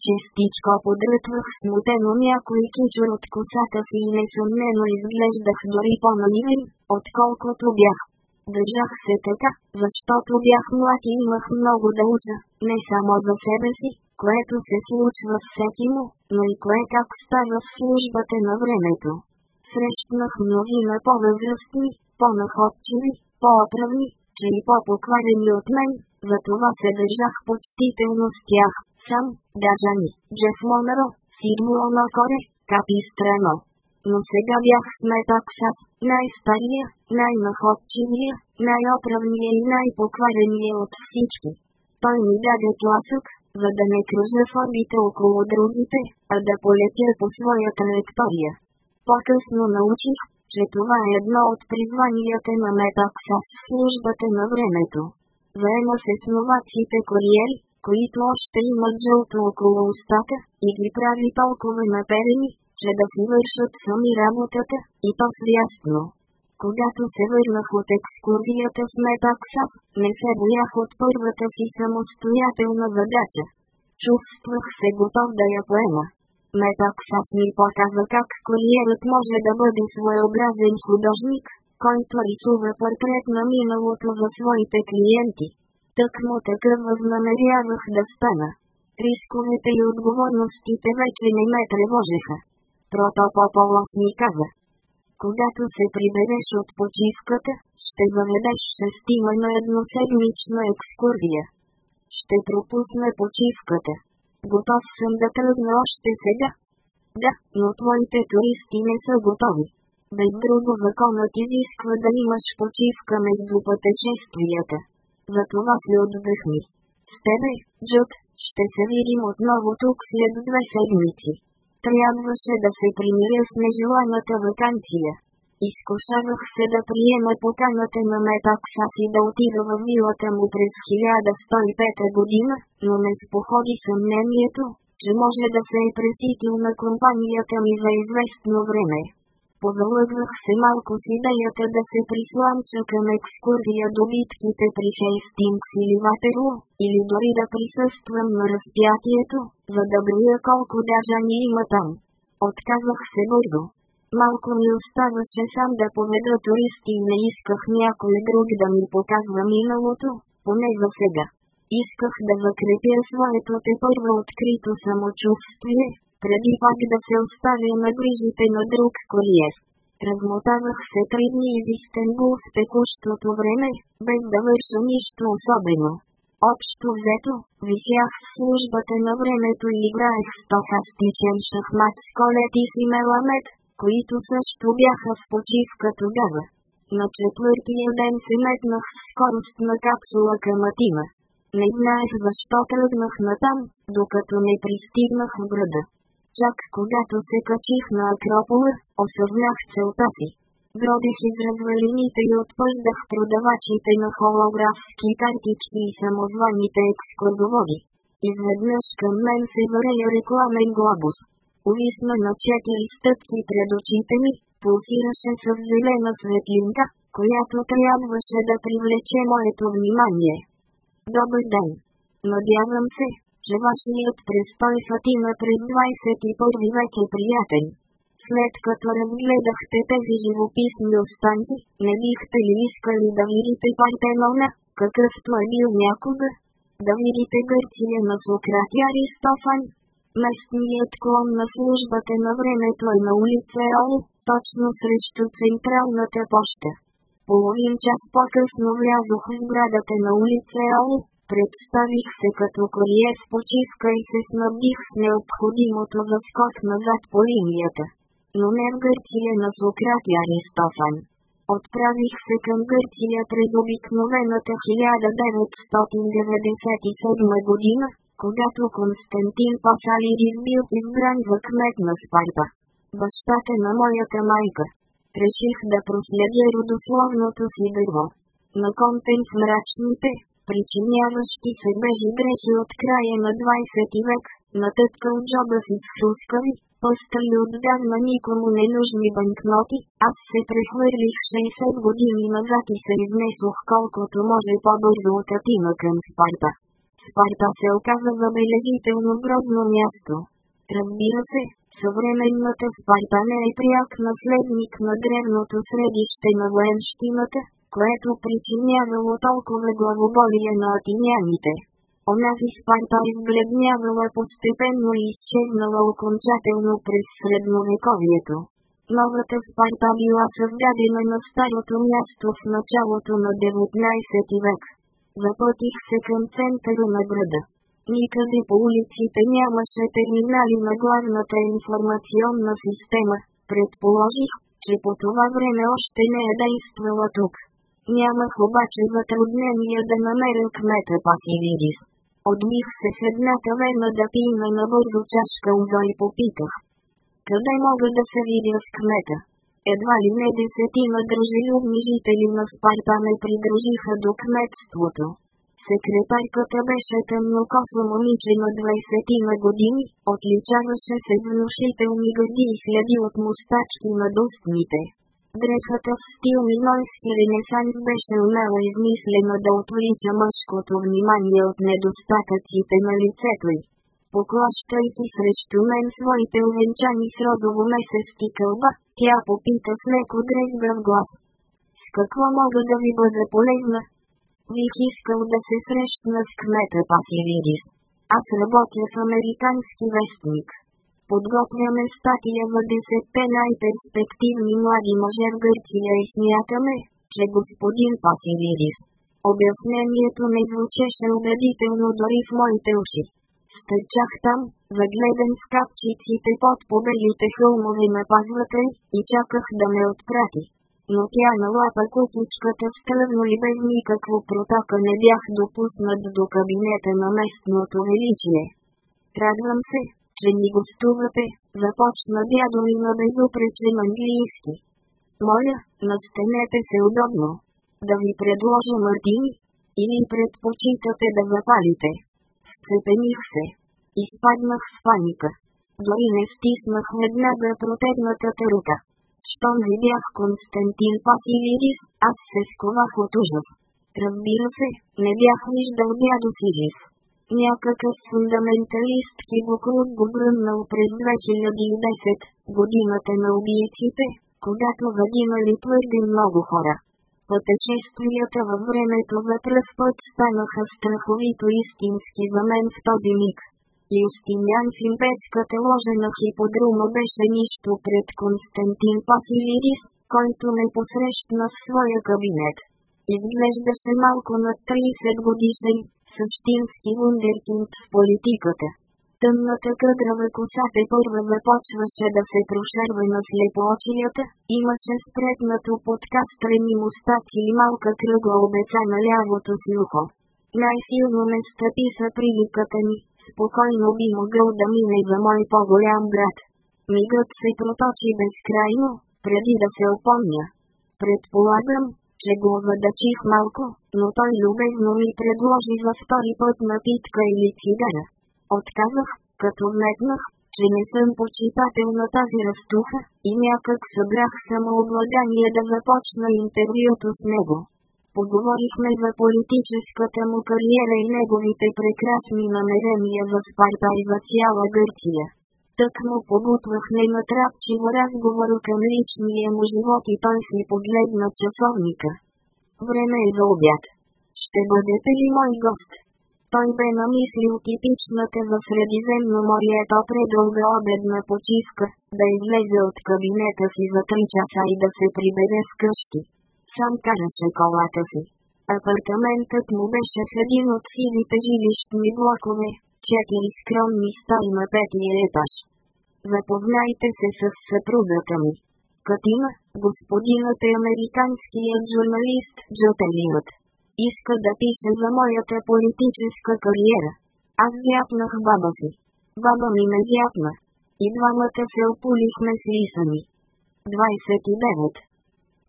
A: частичко подрътвах смутено някой кичур от косата си и несъмнено изглеждах дори по-наивен, отколкото бях. Държах се така, защото бях млад и имах много да уча, не само за себе си, което се случва всеки му, но и кое как става в службата на времето. Срещнах мнозина по-възрастни, по-находчиви, по оправни че и по-покварени от мен, затова се държах почтително с тях, сам, Даджани, Джеф Монро, Сидмо Онокоре, Капи Страно. Но сега бях с най-стария, най-находчивия, най-оправния и най-покварения от всички. Той ми даде тласък, за да не кружа в орбита около другите, а да полетя по своя траектория. По-късно научих, че това е едно от призванията на Метаксас в службата на времето заема се с новаците кориер, които още имат жълто около устата, и ги прави толкова наперени, че да си вършат сами работата, и то свястно. Когато се върнах от екскурзията с Метаксас, не се боях от първата си самостоятелна задача. Чувствах се готов да я поема. Метаксас ми показа как куриерът може да бъде своеобразен художник, който рисува портрет на миналото за своите клиенти. Так му такъв възнамерявах да стана. Рисковете и отговорностите вече не ме тревожиха. Протопополос ми каза. Когато се прибереш от почивката, ще заведеш шестима на едноседмична екскурзия. Ще пропусна почивката. Готов съм да тръгна още сега. Да, но твоите туристи не са готови. Без друго е законът изисква да имаш почивка между пътешествията. Затова се отдъхни. С тебе, Джуд, ще се видим отново тук след две седмици. Трябваше да се примиря с нежеланата вакансия. Изкушавах се да приема поканата на Метакса си да отида във вилата му през 1105 година, но не споходи съмнението, че може да се е преситил на компанията ми за известно време. Повълъгнах се малко с идеята да се присламча към екскурзия до битките при Хейстингс или Ватеру, или дори да присъствам на разпятието, за да брия колко даже ни има там. Отказах се бързо. Малко ми оставаше сам да поведа туристи и не исках някой друг да ми показва миналото, поне за сега. Исках да закрепя своето те първо открито самочувствие, преди пак да се оставя на грижите на друг куриер. Размотавах се три дни из Истанбул в текущото време, без да върша нищо особено. Общо взето, висях в службата на времето и играех стохастичен шахмат с Колет и си Меламед, които също бяха в почивка тогава. На четвъртия ден се метнах в на капсула към Атима. Не знаех защо тръгнах натам, докато не пристигнах в града. Чак когато се качих на Акропола, осъзнах целта си. Гробих из развалините и отпъждах продавачите на холографски картички и самозваните екскурзоводи. Изведнъж към мен се върея рекламен глобус. Увисна на четири стъпки пред очите ми, пулсираше с зелена светлинка, която трябваше да привлече моето внимание. Добър ден! Надявам се, че вашият престой в Атина през 21 век е приятен. След като разгледахте тези живописни останки, не бихте ли искали да видите Партенона, какъвто е бил някога? Да видите Гърция на Сократ и Аристофан? Местният клон на службата на времето е на улица Ол, точно срещу централната поща. Половин час по-късно влязох в сградата на улица Ол, Представих се като куриер в почивка и се снабдих с необходимото за скок назад по линията. Но не в Гърция на Сократ и Аристофан. Отправих се към Гърция през обикновената 1997 година, когато Константин Пасалидис бил избран за кмет на Спарта. Бащата на моята майка. Реших да проследя родословното си дърво. на контент мрачните, причиняващи се бежи дрехи от края на 20 век, от джоба си с хрускави, пъста и отдавна никому ненужни банкноти, аз се прехвърлих 60 години назад и се изнесох колкото може по-бързо от Атина към Спарта. Спарта се оказа забележително гробно място. Разбира се, съвременната Спарта не е пряк наследник на древното средище на военщината, което причинявало толкова главоболие на атиняните. в Спарта избледнявала постепенно и изчезнала окончателно през средновековието. Новата Спарта била създадена на старото място в началото на 19 век. Запътих се към центъра на града. Никъде по улиците нямаше терминали на главната информационна система. Предположих, че по това време още не е действала тук. Нямах обаче затруднение да намеря кмета Пасивирис. Отмих се в една таверна да на бързо чашка удо и попитах. Къде мога да се видя с кмета? Едва ли не десетина дружелюбни жители на Спарта ме придружиха до кметството. Секретарката беше тъмнокосо момиче на 20 на години, отличаваше се с внушителни гърди и следи от мустачки на устните. Дрехата в стил минойски ренесанс беше умело измислена да отвлича мъжкото внимание от недостатъците на лицето й. Поклащайки срещу мен своите увенчани с розово месести кълба, тя попита с леко дрезгав глас. С какво мога да ви бъда полезна? вих искал да се срещна с кмета Пасивидис. Аз работя в американски вестник. Подготвяме статия в 10 най-перспективни млади мъже в Гърция и смятаме, че господин Пасилирис. Обяснението не звучеше убедително дори в моите уши. Стърчах там, въгледен в капчиците под побелите хълмове на пазвата и чаках да ме отпрати. Но тя налапа кутичката с и без никакво протока не бях допуснат до кабинета на местното величие. Радвам се, че ни гостувате, започна дядо и на безупречен английски. Моля, настанете се удобно. Да ви предложа мъртини, или предпочитате да запалите. Сцепених се. Изпаднах в паника. Дори не стиснах веднага протегнатата рука. Щом видях Константин Пасилирис, аз се сковах от ужас. Разбира се, не бях виждал дядо си жив. Някакъв фундаменталистки буклук го бръмнал през 2010, годината на убийците, когато загинали твърде много хора. Пътешествията във времето за пръв път станаха страховито истински за мен в този миг. Юстинян в имперската е ложа на хиподрума беше нищо пред Константин Пасилирис, който не посрещна в своя кабинет. Изглеждаше малко над 30 годишен, същински вундеркинд в политиката. Тъмната кадрава коса те първа започваше да се прошерва на слепоочията, имаше спретнато под кастрени мустаци и малка кръгла обеца на лявото си ухо. Най-силно ме стъпи са привиката ми, спокойно би могъл да мине за мой по-голям брат. Мигът се проточи безкрайно, преди да се опомня. Предполагам, че го въдачих малко, но той любезно ми предложи за втори път напитка или цигара. Отказах, като метнах, че не съм почитател на тази разтуха и някак събрах самообладание да започна интервюто с него. Поговорихме за политическата му кариера и неговите прекрасни намерения за Спарта и за цяла Гърция. Тък му погутвах ненатрапчиво разговор към личния му живот и той си погледна часовника. Време е за обяд. Ще бъдете ли мой гост? Той бе намислил типичната за Средиземно то предълга обедна почивка, да излезе от кабинета си за 3 часа и да се прибере в къщи. Сам казаше колата си. Апартаментът му беше в един от сивите жилищни блокове, четири скромни стаи на петия етаж. Запознайте се с съпругата ми. Катина, господинът е американският журналист Джотелият. Иска да пише за моята политическа кариера. Аз зяпнах баба си. Баба ми не зяпна. И двамата се опулихме с лисани. 29.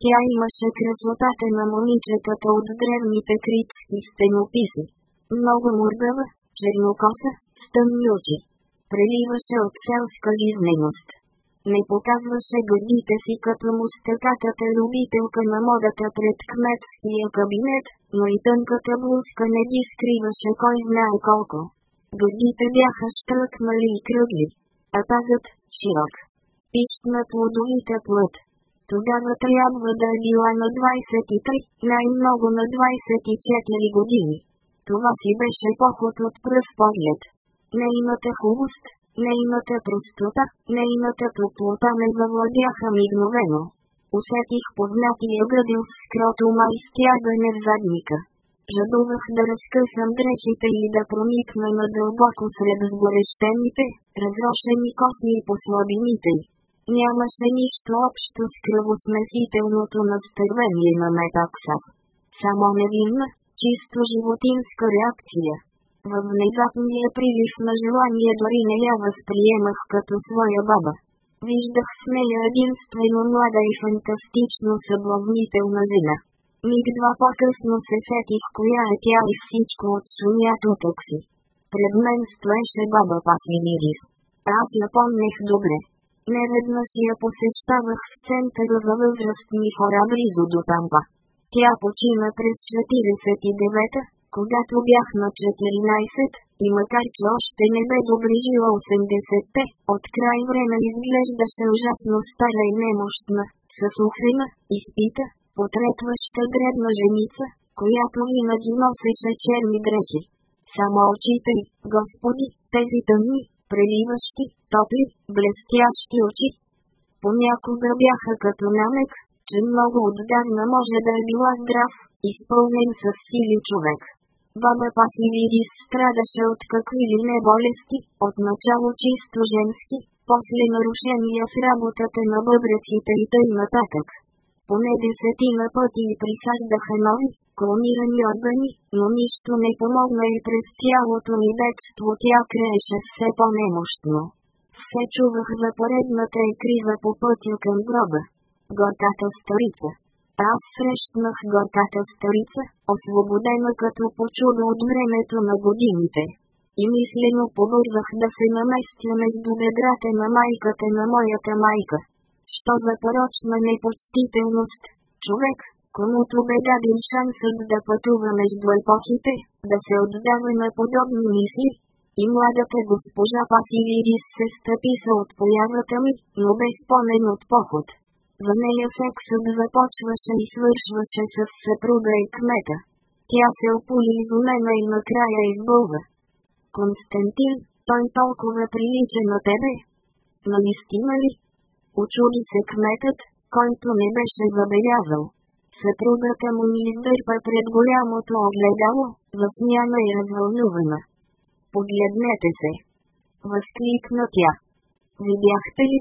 A: Тя имаше красотата на момичетата от древните критски стенописи. Много мургава, чернокоса, с тъмни очи. Преливаше от селска жизненост. Не показваше гърдите си като мустакатата любителка на модата пред кметския кабинет, но и тънката блузка не ги скриваше кой знае колко. Годите бяха штръкнали и кръгли, а пазът, широк. Пищнат на плът. Тогава трябва да е била на 23, най-много на 24 години. Това си беше поход от пръв поглед. Нейната хубост, нейната простота, нейната топлота ме завладяха мигновено. Усетих познатия гъдил в скротума и стягане в задника. Жадувах да разкъсам дрехите и да проникна надълбоко сред сгорещените, разрушени коси и послабините Нямаше нищо общо с кръвосмесителното настървение на Метаксас. Само невинна, чисто животинска реакция. Във внезапния прилив на желание дори не я възприемах като своя баба. Виждах с нея единствено млада и фантастично съблазнителна жена. Миг два по-късно се сетих коя е тя и всичко от шумято тук си. Пред мен стоеше баба Пасинирис. Аз я помнех добре. Неведнъж я посещавах в центъра за възрастни хора близо до Тампа. Тя почина през 49-та, когато бях на 14, и макар че още не бе доближила 80-те, от край време изглеждаше ужасно стара и немощна, с ухрена, изпита, потретваща дребна женица, която винаги носеше черни дрехи. Само очите, господи, тези тъмни, преливащи, топли, блестящи очи. Понякога бяха като намек, че много отдавна може да е била здрав, изпълнен с сили човек. Баба Пасивирис страдаше от какви ли не болести, отначало чисто женски, после нарушения в работата на бъбреците и тъй нататък. Поне десетина пъти и присаждаха нови, клонирани органи, но нищо не помогна и през цялото ми детство тя крееше все по-немощно. Все чувах за поредната и крива по пътя към гроба горката старица. Аз срещнах горката старица, освободена като по чудо от времето на годините. И мислено побързах да се наместя между бедрата на майката на моята майка. Що за порочна непочтителност, човек, комуто бе даден шансът да пътува между епохите, да се отдава на подобни мисли, и младата госпожа Пасивирис се стъписа от появата ми, но без спомен от поход. В нея сексът започваше и свършваше с съпруга и кмета. Тя се опули изумена и накрая избълва. Константин, той толкова прилича на тебе. Наистина ли? Очуди се кметът, който не беше забелязал. Съпругата му ни издърпа пред голямото огледало, засмяна и развълнувана. Погледнете се! Възкликна тя. Видяхте ли?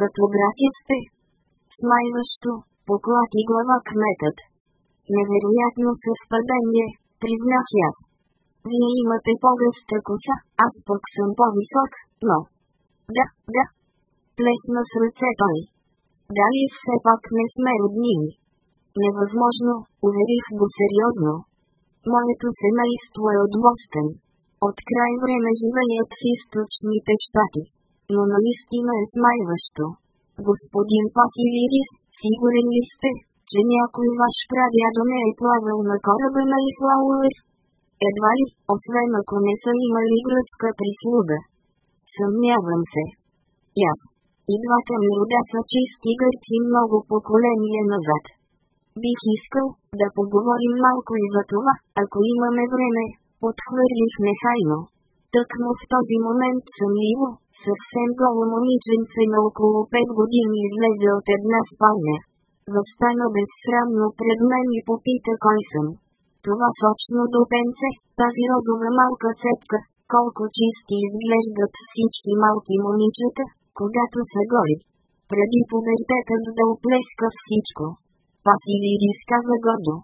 A: Като брати сте, Смайващо, поклати глава кметът. Невероятно съвпадение, признах аз. Вие имате по-гъста коса, аз пък съм по-висок, но... Да, да. Плесна с ръце той. Дали все пак не сме роднини? Невъзможно, уверих го сериозно. Моето семейство е от Бостън. От край време живеят в източните щати. Но наистина е смайващо. Господин Пасилирис, сигурен ли сте, че някой ваш прадядо не е плавал на кораба на Ислауес? Едва ли, освен ако не са имали гръцка прислуга. Съмнявам се. Яс. И двата ми рода са чисти гърци много поколения назад. Бих искал да поговорим малко и за това, ако имаме време, подхвърлих нехайно. му в този момент съм Иво, Съвсем много момиченце на около 5 години излезе от една спалня. Застана безсрамно пред мен и попита кой съм. Това сочно пенце, тази розова малка цепка, колко чисти изглеждат всички малки момичета, когато са гори. Преди повертетът да оплеска всичко. Пасилирис каза Годо?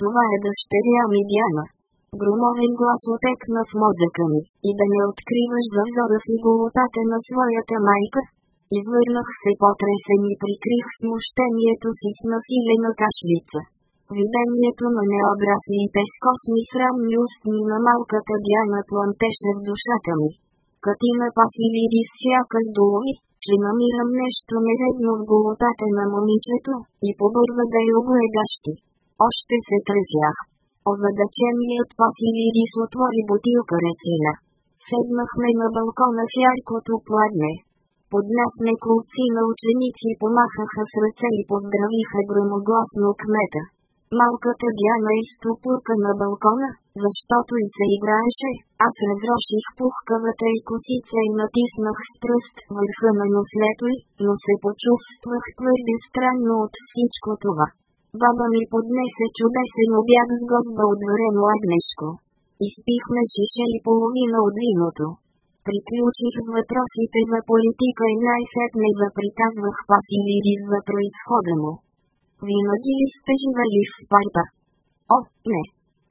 A: Това е дъщеря ми Диана громовен глас отекна в мозъка ми, и да не откриваш за взора си голотата на своята майка. Извърнах се потресен и прикрих смущението си с насилена кашлица. Видението на необраслите косми срамни устни на малката Диана плантеше в душата ми. Катина пасили и сякаш долови, че намирам нещо нередно в голотата на момичето, и побърза да я огледащи. Още се тресях. Озадачен ли от вас Рис отвори бутилка ресина. Седнахме на балкона с яркото пладне. Под нас неколци на ученици помахаха с ръце и поздравиха громогласно кмета. Малката Диана изтопурка на балкона, защото и се играеше, аз разроших пухкавата и косица и натиснах с пръст върха на нослето й, но се почувствах твърде странно от всичко това баба ми поднесе чудесен обяд с гозба от варено агнешко. Изпихме шише и половина от виното. Приключих с въпросите за политика и най-сетне заприказвах Василиди за происхода му. Винаги ли сте живели в Спарта? О, не.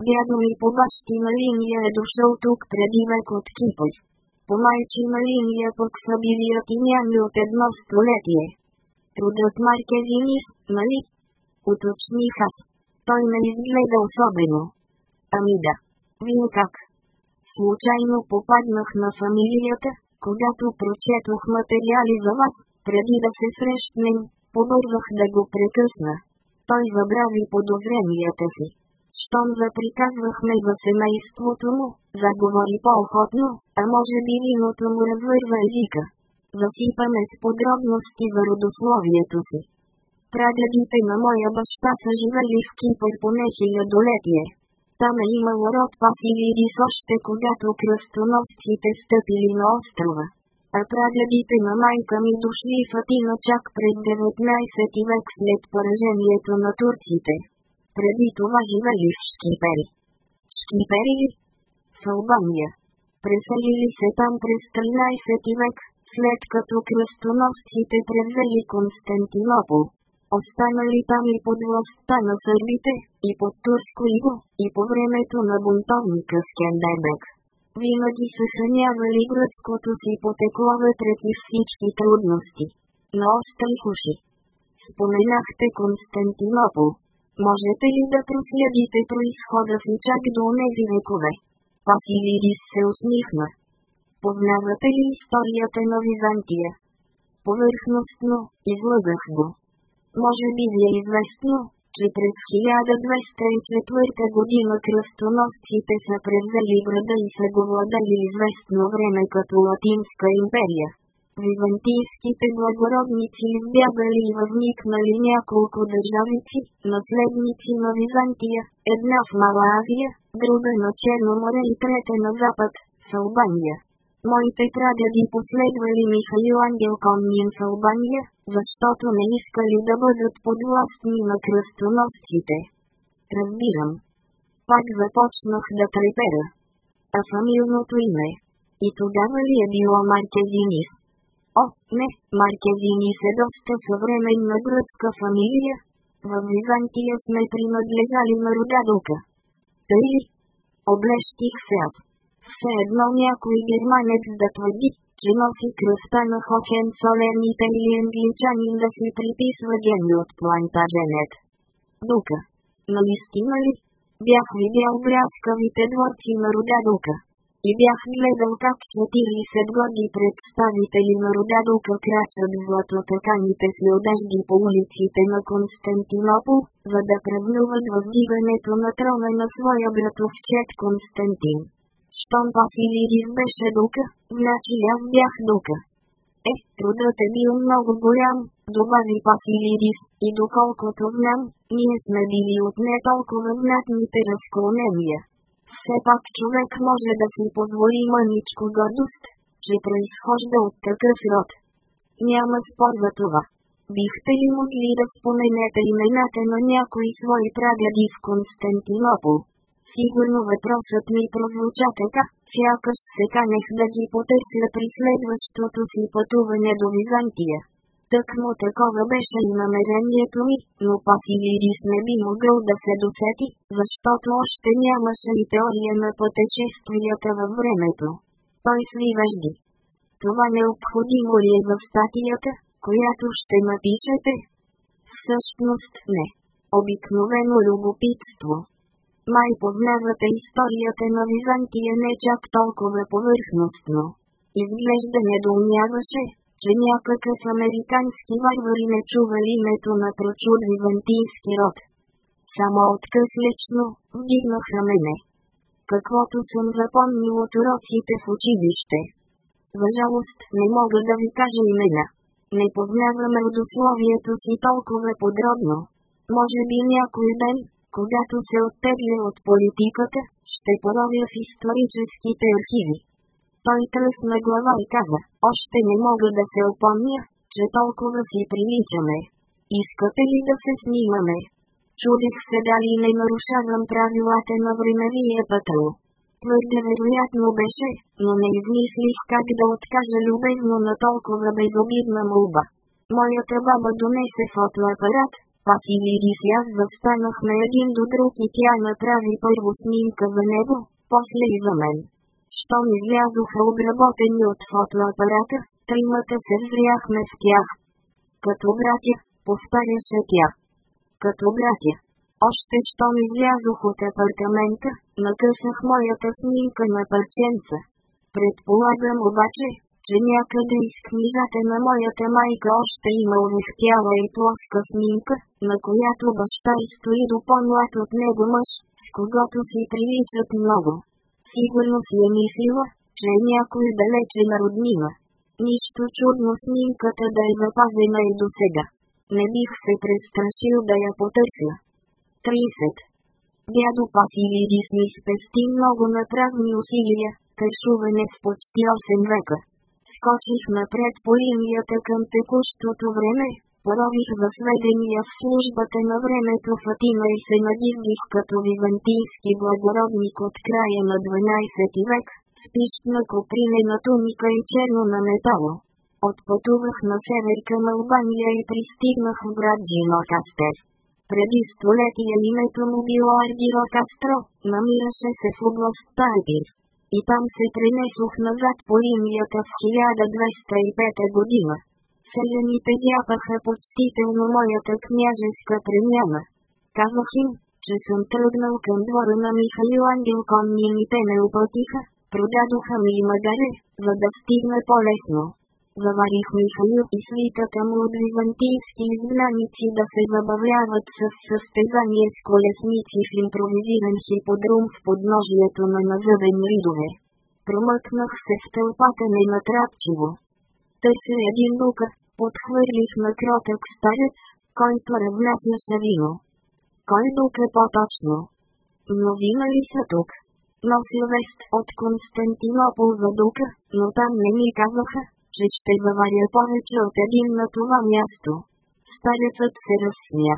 A: Дядо ми по бащина линия е дошъл тук преди век от Кипър. По майчина линия пък са били атиняни от едно столетие. Трудът Маркезинис, нали, Уточних аз. Той не изгледа особено. Ами да. Вин как? Случайно попаднах на фамилията, когато прочетох материали за вас, преди да се срещнем, побързах да го прекъсна. Той забрави подозренията си. Щом заприказвахме за семейството му, заговори по-охотно, а може би виното му развърва езика. Засипаме с подробности за родословието си прадедите на моя баща са живели в Кипър поне хилядолетие. Там е имало род Пасилидис още когато кръстоносците стъпили на острова. А прадедите на майка ми дошли в Атина чак през 19 век след поражението на турците. Преди това живели в Шкипери. Шкипери ли? В Албания. Преселили се там през 13 век, след като кръстоносците превзели Константинопол останали там и под властта на сърбите, и под турско иго, и по времето на бунтовника Скендербек. Винаги се сънявали гръцкото си потекло и всички трудности. Но острих уши. Споменахте Константинопол. Можете ли да проследите происхода си чак до тези векове? Василидис се усмихна. Познавате ли историята на Византия? Повърхностно, излъгах го. Може би ви е известно, че през 1204 година кръстоносците са превзели града и са го владели известно време като Латинска империя. Византийските благородници избягали и възникнали няколко държавици, наследници на Византия, една в Мала Азия, друга на Черно море и трета на Запад, с Албания. Моите прадеди последвали Михаил Ангел Коммин в Албания, защото не искали да бъдат подвластни на кръстоносците. Разбирам. Пак започнах да трепера. А фамилното име? И тогава ли е било Маркезинис? О, не, Маркезинис е доста съвременна гръцка фамилия. В Византия сме принадлежали на родадока. Тъй, облещих се аз. Все едно някой германец да твърди, че носи кръста на Солен и англичанин да си приписва гени от плантаженет. Дука. Наистина ли? Бях видял бряскавите дворци на рода Дука. И бях гледал как 40 годи представители на рода Дука крачат в златотъканите си одежди по улиците на Константинопол, за да празнуват въздигането на трона на своя братовчет Константин щом Василий им беше дука, значи аз бях дука. Е, трудът е бил много голям, добави Василидис, и доколкото знам, ние сме били от не толкова знатните разклонения. Все пак човек може да си позволи мъничко гордост, че произхожда от такъв род. Няма спор за това. Бихте ли могли да споменете имената на някои свои прагади в Константинопол? Сигурно въпросът ми прозвуча така, сякаш се канех да ги потесля при следващото си пътуване до Византия. Тъкмо такова беше и намерението ми, но Пасилирис не би могъл да се досети, защото още нямаше и теория на пътешествията във времето. Той свиважди. Това необходимо ли е за статията, която ще напишете? Всъщност не. Обикновено любопитство, май познавате историята на Византия не чак толкова повърхностно. Изглежда недоумяваше, че някакъв американски варвари не чували името на прочуд византийски род. Само лично вдигнаха мене. Каквото съм запомнил от уроците в училище. За жалост не мога да ви кажа имена. Не познаваме родословието си толкова подробно. Може би някой ден, когато се оттегля от политиката, ще поровя в историческите архиви. Той тръсна глава и каза, още не мога да се опомня, че толкова си приличаме. Искате ли да се снимаме? Чудих се дали не нарушавам правилата на времевия пътъл. Твърде вероятно беше, но не измислих как да откажа любезно на толкова безобидна молба. Моята баба донесе фотоапарат, аз и аз застанахме един до друг и тя направи първо снимка за него, после и за мен. Щом излязоха обработени от фотоапарата, тримата се взряхме в тях. Като братя, повтаряше тя. Като братя. Още щом излязох от апартамента, накъсах моята снимка на парченца. Предполагам обаче, че някъде из книжата на моята майка още има увехтяла и плоска снимка, на която баща и стои до по-млад от него мъж, с когото си приличат много. Сигурно си е мислила, че е някой далече на роднина. Нищо чудно снимката да е запазена и до сега. Не бих се престрашил да я потърся. 30. Дядо Пасилидис ми спести много натравни усилия, тършуване в почти 8 века скочих напред по линията към текущото време, порових за сведения в службата на времето Фатима и се надиздих като византийски благородник от края на 12 век, с пищна копринена туника и черно на метало. Отпътувах на север към Албания и пристигнах в град Кастер. Преди столетия името му било Кастро, намираше се в областта Ардир и там се пренесох назад по линията в 1205 година. Селените япаха почтително моята княжеска премяна. Казах им, че съм тръгнал към двора на Михаил Ангел Конни и те не оплатиха, продадоха ми и магаре, за да стигна по-лесно заварихме описвитата му от византийски изгнаници да се забавляват с състезание с колесници в импровизиран хиподрум в подножието на назъбени ридове. Промъкнах се в тълпата ненатрапчиво. Търся един дукът, отхвърлих на кротък старец, който равнасяше вино. Кой тук е по-точно? Мнозина ли са тук? Нося вест от Константинопол за дука, но там не ми казаха, че ще заваря повече от един на това място. Старецът се разсмя.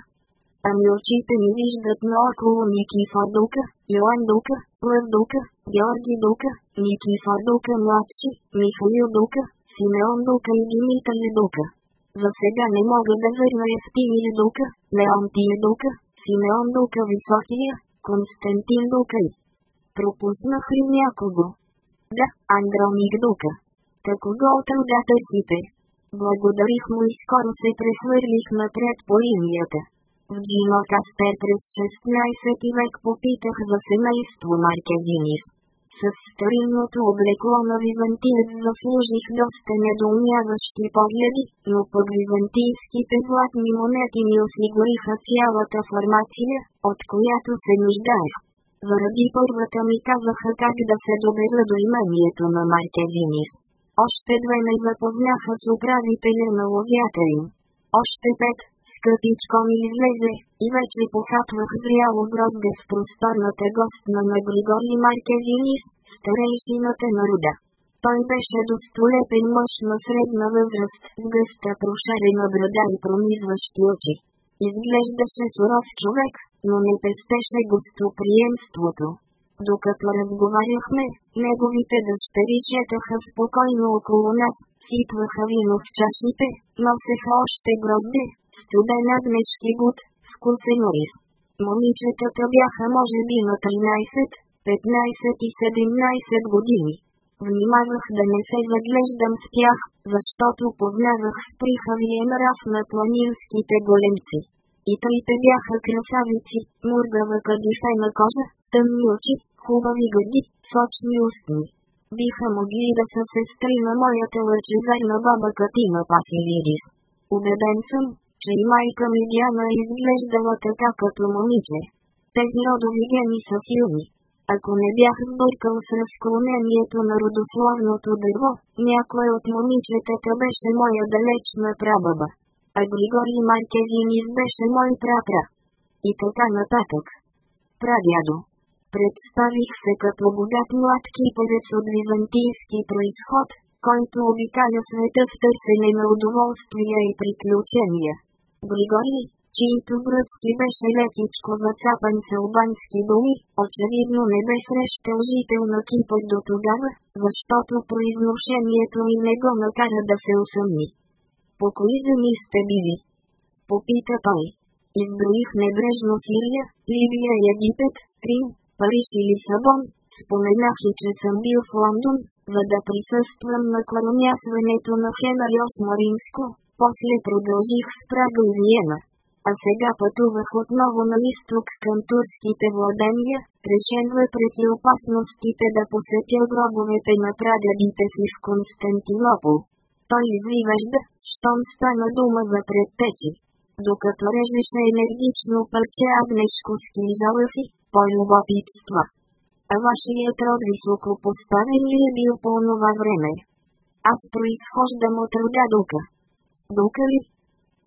A: Ами очите ми виждат наоколо Никифор Дука, Йоан Дука, Лъв Дука, Георги Дука, Никифор Дука младши, Михаил Дука, Симеон Дука и Димитър Дука. За сега не мога да върна Евтимия Дука, Леонтия Дука, Симеон Дука Високия, Константин Дука и... Пропуснах ли някого? Да, Андромик Дука. Като го отълда тъщите. Благодарих му и скоро се прехвърлих напред по линията. В Джима Каспер през 16 век попитах за семейство Маркединис. С старинното облекло на византиец заслужих доста недоумяващи погледи, но под византийските златни монети ми осигуриха цялата формация, от която се нуждаех. Заради първата ми казаха как да се добера до имението на Маркединис. Още две ме запознаха с управителя на лозята им. Още пет, скъпичко ми излезе, и вече похапвах зряло грозде в просторната гостна на Григорий Маркевинис, старейшината на рода. Той беше достолепен мъж на средна възраст, с гъста прошарена брада и прониващи очи. Изглеждаше суров човек, но не пестеше гостоприемството. Докато разговаряхме, неговите дъщери шетаха спокойно около нас, сипваха вино в чашите, носеха още грозде, студена днешки гуд, вкусен ориз. Момичетата бяха може би на 13, 15 и 17 години. Внимавах да не се заглеждам в тях, защото познавах сприха ви е нрав на планинските големци. И те бяха красавици, мургава кадифена кожа, тъмни очи, хубави гъди, сочни устни. Биха могли да са сестри на моята лъчезарна баба Катина Пасилирис. Убеден съм, че и майка ми Диана изглеждала така като момиче. Тези родови гени са силни. Ако не бях сбъркал с разклонението на родословното дърво, някой от момичетата беше моя далечна прабаба а Григорий Маркезинис беше мой прапра. И така нататък. Прадядо. Представих се като богат млад кипевец от византийски происход, който обикаля света в търсене на удоволствия и приключения. Григорий, чието бръцки беше летичко зацапан с албански думи, очевидно не бе срещал жител на Кипър до тогава, защото произношението ми не го накара да се усъмни успокои сте били, Попита той. Изброих небрежно Сирия, Ливия и Египет, Рим, Париж и Лисабон, споменах и че съм бил в Лондон, за да присъствам на клоносването на Хенри Осмо Римско, после продължих с Прага и Виена. А сега пътувах отново на изток към турските владения, решен преди опасностите да посетя гробовете на прадядите си в Константинопол той извивежда, щом стана дума за предтечи. Докато режеше енергично парче агнешко с кинжала си, по любопитства. А вашият род високо поставен ли е бил по това време? Аз произхождам от рода Дука. Дука ли?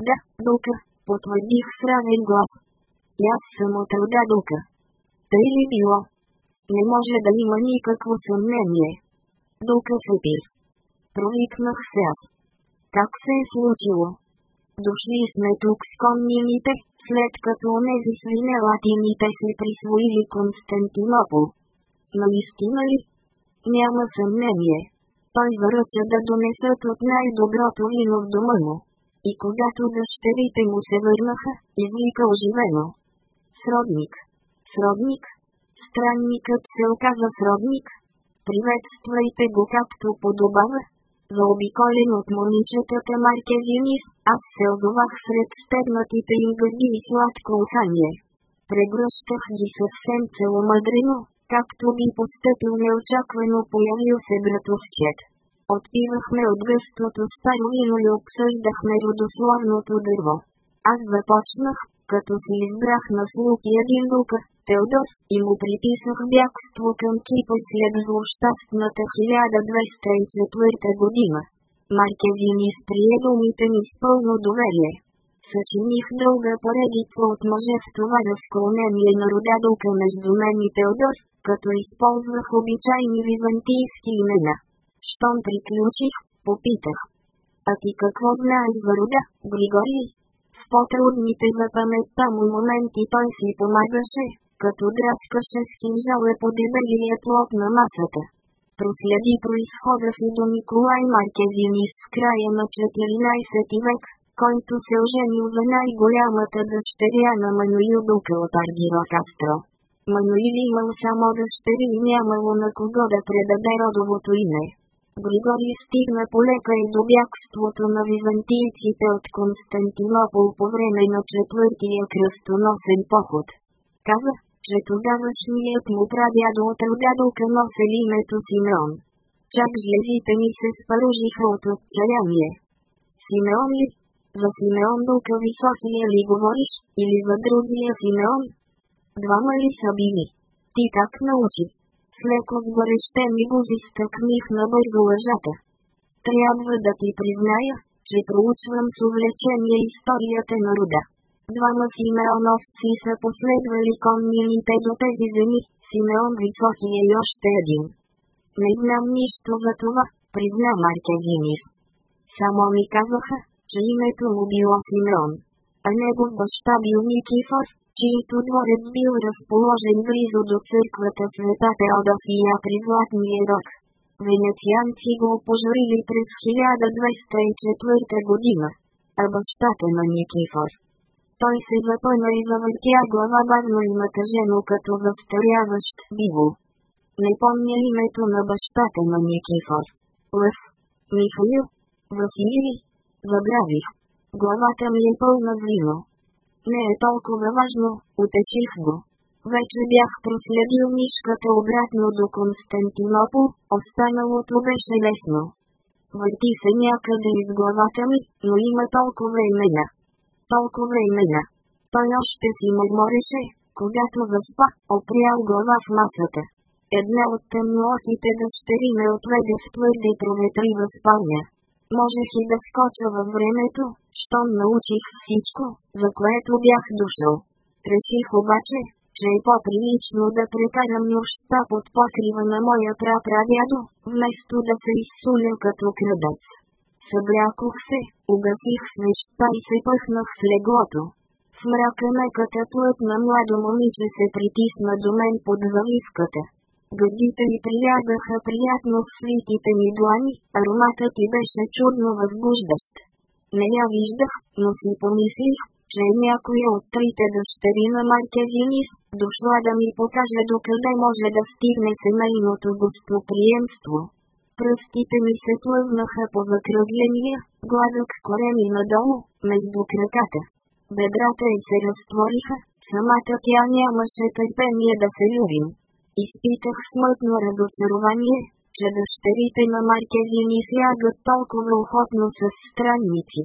A: Да, Дука, потвърдих с равен глас. И аз съм от рода Дука. Тъй ли било? Не може да има никакво съмнение. Дука пир. Проникнах се аз. Как се е случило? Дошли сме тук с коннините, след като онези латините си присвоили Константинопол. Наистина ли? Няма съмнение. Той връча да донесат от най-доброто вино в дома му. И когато дъщерите му се върнаха, извика оживено. Сродник. Сродник. Странникът се оказа сродник. Приветствайте го както подобава, заобиколен от момичетата Марке Винис, аз се озовах сред стегнатите им гъди и сладко ухание. Прегръщах ги съвсем целомъдрено, както би постъпил неочаквано появил се братовчет. Отпивахме от гъстото старо вино и нали обсъждахме родословното дърво. Аз започнах, като си избрах на слуки един дукър, Теодор и му приписах бягство към Кипър след злощастната 1204 година. Маркевин изприе думите ми с пълно доверие. Съчиних дълга поредица от мъже в това разклонение на родадолка между мен и Теодор, като използвах обичайни византийски имена. Щом приключих, попитах. А ти какво знаеш за рода, Григорий? В по-трудните за паметта му моменти той си помагаше, като драскаше с кинжала по дебелия плод на масата. Проследи произхода си до Николай Маркезини с края на 14 век, който се оженил за най-голямата дъщеря на Мануил Дукала Пардиро Кастро. Мануил имал само дъщери и нямало на кого да предаде родовото име. Григорий стигна полека и до бягството на византийците от Константинопол по време на четвъртия кръстоносен поход. Казах, че тогава тогавашният му прадядо отълдадо канов с името Симеон. Чак жлезите ми се спаружиха от отчаяние. Симеон ли? За Симеон Дука Високия ли говориш, или за другия Симеон? Двама ли са били? Ти как научи? С леко ми бузи стъкних бързо лъжата. Трябва да ти призная, че проучвам с увлечение историята на рода. Двама симеоновци са последвали конмините до тези земи, Симеон Високия и е още един. Не знам нищо за това, призна Маркевинис. Само ми казаха, че името му било Симеон. А негов баща бил Никифор, чието дворец бил разположен близо до църквата Света Теодосия при Златния рок. Венецианци го пожарили през 1204 година, а бащата на Никифор той се запъна и завъртя глава бавно и натъжено като възстаряващ биво. Не помня името на бащата на Никифор. Лъв. Михаил. Василий. Забравих. Главата ми е пълна вино. Не е толкова важно, утеших го. Вече бях проследил мишката обратно до Константинопол, останалото беше лесно. Върти се някъде из главата ми, но има толкова имена толкова и мина. Той още си мърмореше, когато заспа, опрял глава в масата. Една от тъмнооките дъщери ме отведе в твърде проветрива спалня. Можех и да скоча във времето, щом научих всичко, за което бях дошъл. Реших обаче, че е по-прилично да прекарам нощта под покрива на моя прапрадядо, вместо да се изсуля като крадец. Съблякох се, угасих свещта и се пъхнах в леглото. В мрака меката плът на младо момиче се притисна до мен под зависката. Гърдите ми прилягаха приятно в свитите ми длани, ароматът ти беше чудно възбуждащ. Не я виждах, но си помислих, че някоя от трите дъщери на майка Винис, дошла да ми покаже докъде може да стигне семейното гостоприемство. Пръстите ми се плъзнаха по закръгления, гладък корени и надолу, между краката. Бедрата й се разтвориха, самата тя нямаше търпение да се любим. Изпитах смътно разочарование, че дъщерите на ни слягат толкова охотно с странници.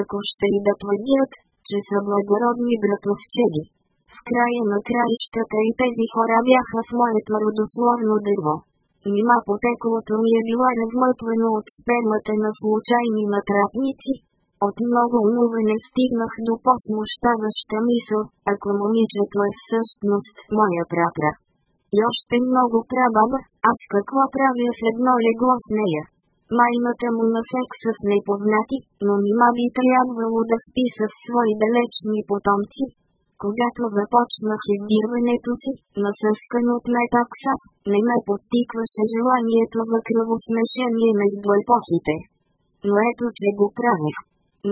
A: Ако ще и да твърдят, че са благородни братовчеди. В края на краищата и тези хора бяха в моето родословно дърво. Нима потеклото ми е била размътвено от спермата на случайни натрапници? От много не стигнах до по-смущаваща мисъл, ако момичето е всъщност моя прапра. И още много прабаба, аз какво правя в едно легло с нея? Майната му на секса с непознати, но нима би трябвало да спи с свои далечни потомци, когато започнах издирването си, насъскан от Метаксас, не ме подтикваше желанието за кръвосмешение между епохите. Но ето че го правих.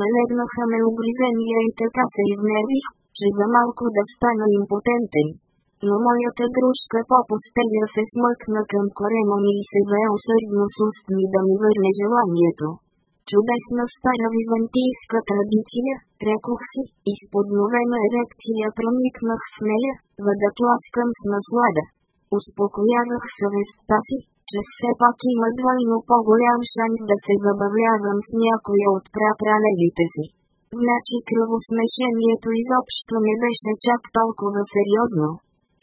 A: Налегнаха ме обризения и така се изнервих, че за малко да стана импотентен. Но моята дружка по-постеля се смъкна към корема ми и се заел сърдно с устни да ми върне желанието. Чудесна стара византийска традиция, рекох си, изподновена ерекция проникнах в нея, тласкам с наслада. Успокоявах съвестта си, че все пак има двойно по-голям шанс да се забавлявам с някоя от прапранелите си. Значи кръвосмешението изобщо не беше чак толкова сериозно.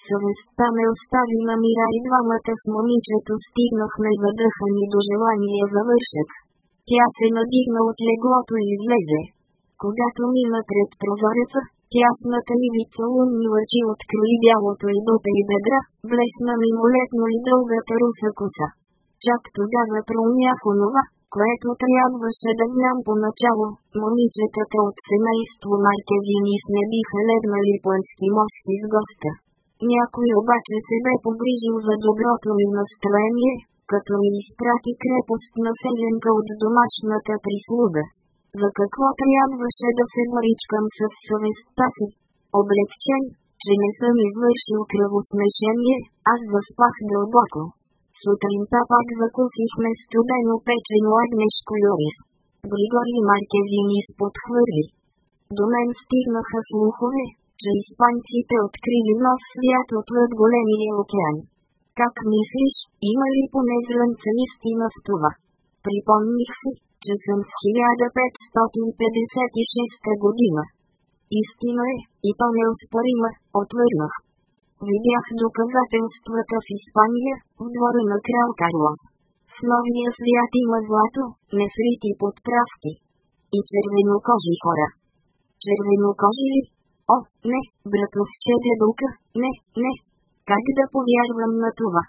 A: Съвестта ме остави на мира и двамата с момичето стигнахме ни до желания завършек. Тя се надигна от леглото и излезе. Когато мина пред прозореца, тясната ливица лунни лъчи открои бялото и дупе и бедра, блесна мимолетно и дългата руса коса. Чак тогава промях онова, което трябваше да знам поначало, момичетата от семейство с не биха легнали плански морски с госта. Някой обаче се бе погрижил за доброто ми настроение, като ми изпрати крепост на седенка от домашната прислуга. За какво трябваше да се наричкам с съвестта си? Облегчен, че не съм извършил кръвосмешение, аз заспах дълбоко. Сутринта пак закусихме студено печено огнешко юрис. Григорий Маркезини сподхвърли. До мен стигнаха слухове, че испанците открили нов свят отвъд големия океан. Как мислиш, има ли поне зрънца истина в това? Припомних си, че съм в 1556 година. Истина е, и то неоспорима, отвърнах. Видях доказателствата в Испания, в двора на крал Карлос. В новия свят има злато, нефрити подправки. И червенокожи хора. Червенокожи ли? О, не, братовче дедука, не, не, как да повярвам на това.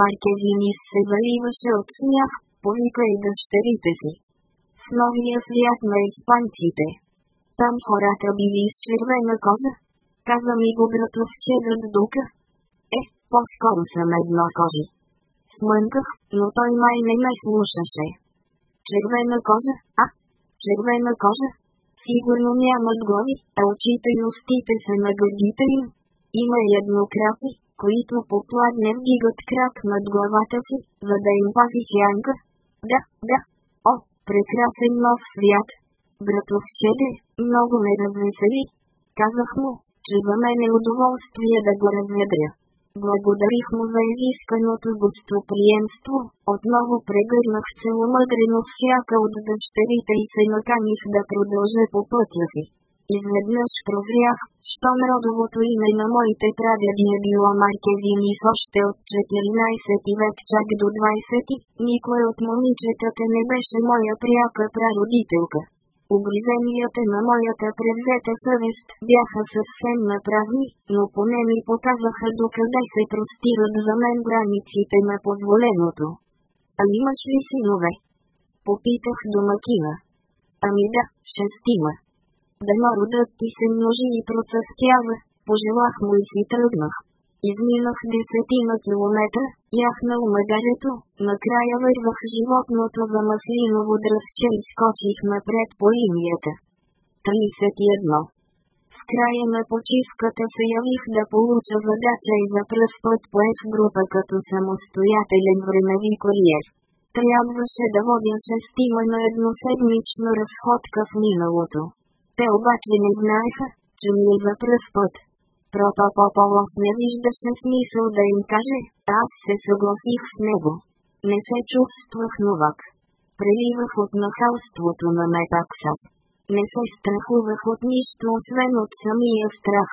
A: Маркелинис се заливаше от смях, повика и дъщерите си. В новия свят на испанците. Там хората били с червена кожа. Каза ми го в братовчедът Дука. Е, по-скоро съм едно кожи. Смънках, но той май не ме слушаше. Червена кожа, а? Червена кожа? Сигурно нямат глави, а очите и устите са на гърдите им. Има еднократи, които попладнем дигат крак над главата си, за да им пази сянка. Да, да. О, прекрасен нов свят. Братовчеде, много ме развесели. Казах му, че за мен е удоволствие да го разведря. Благодарих му за изисканото гостоприемство, отново прегърнах целомъдрено всяка от дъщерите и се наканих да продължа по пътя си. Изведнъж прогрях, щом родовото име на моите прадеди е било Маркезинис още от 14 век чак до 20, никой от момичетата не беше моя пряка прародителка. Обризенията на моята превзета съвест бяха съвсем направни, но поне ми показаха докъде се простират за мен границите на позволеното. А имаш ли синове? Попитах домакина. Ами да, шестима дано родът ти се множи и процъфтява, пожелах му и си тръгнах. Изминах десетина километра, яхнал магарето, накрая вървах животното за маслиново дръвче и скочих напред по линията. 31. В края на почивката се явих да получа задача и за пръв път поех група като самостоятелен времеви куриер. Трябваше да водя шестима на едноседмична разходка в миналото. Те обаче не знаеха, че ми е за пръв път. Протопополос не виждаше смисъл да им каже, аз се съгласих с него. Не се чувствах новак. Преливах от нахалството на Метаксас. Не се страхувах от нищо, освен от самия страх.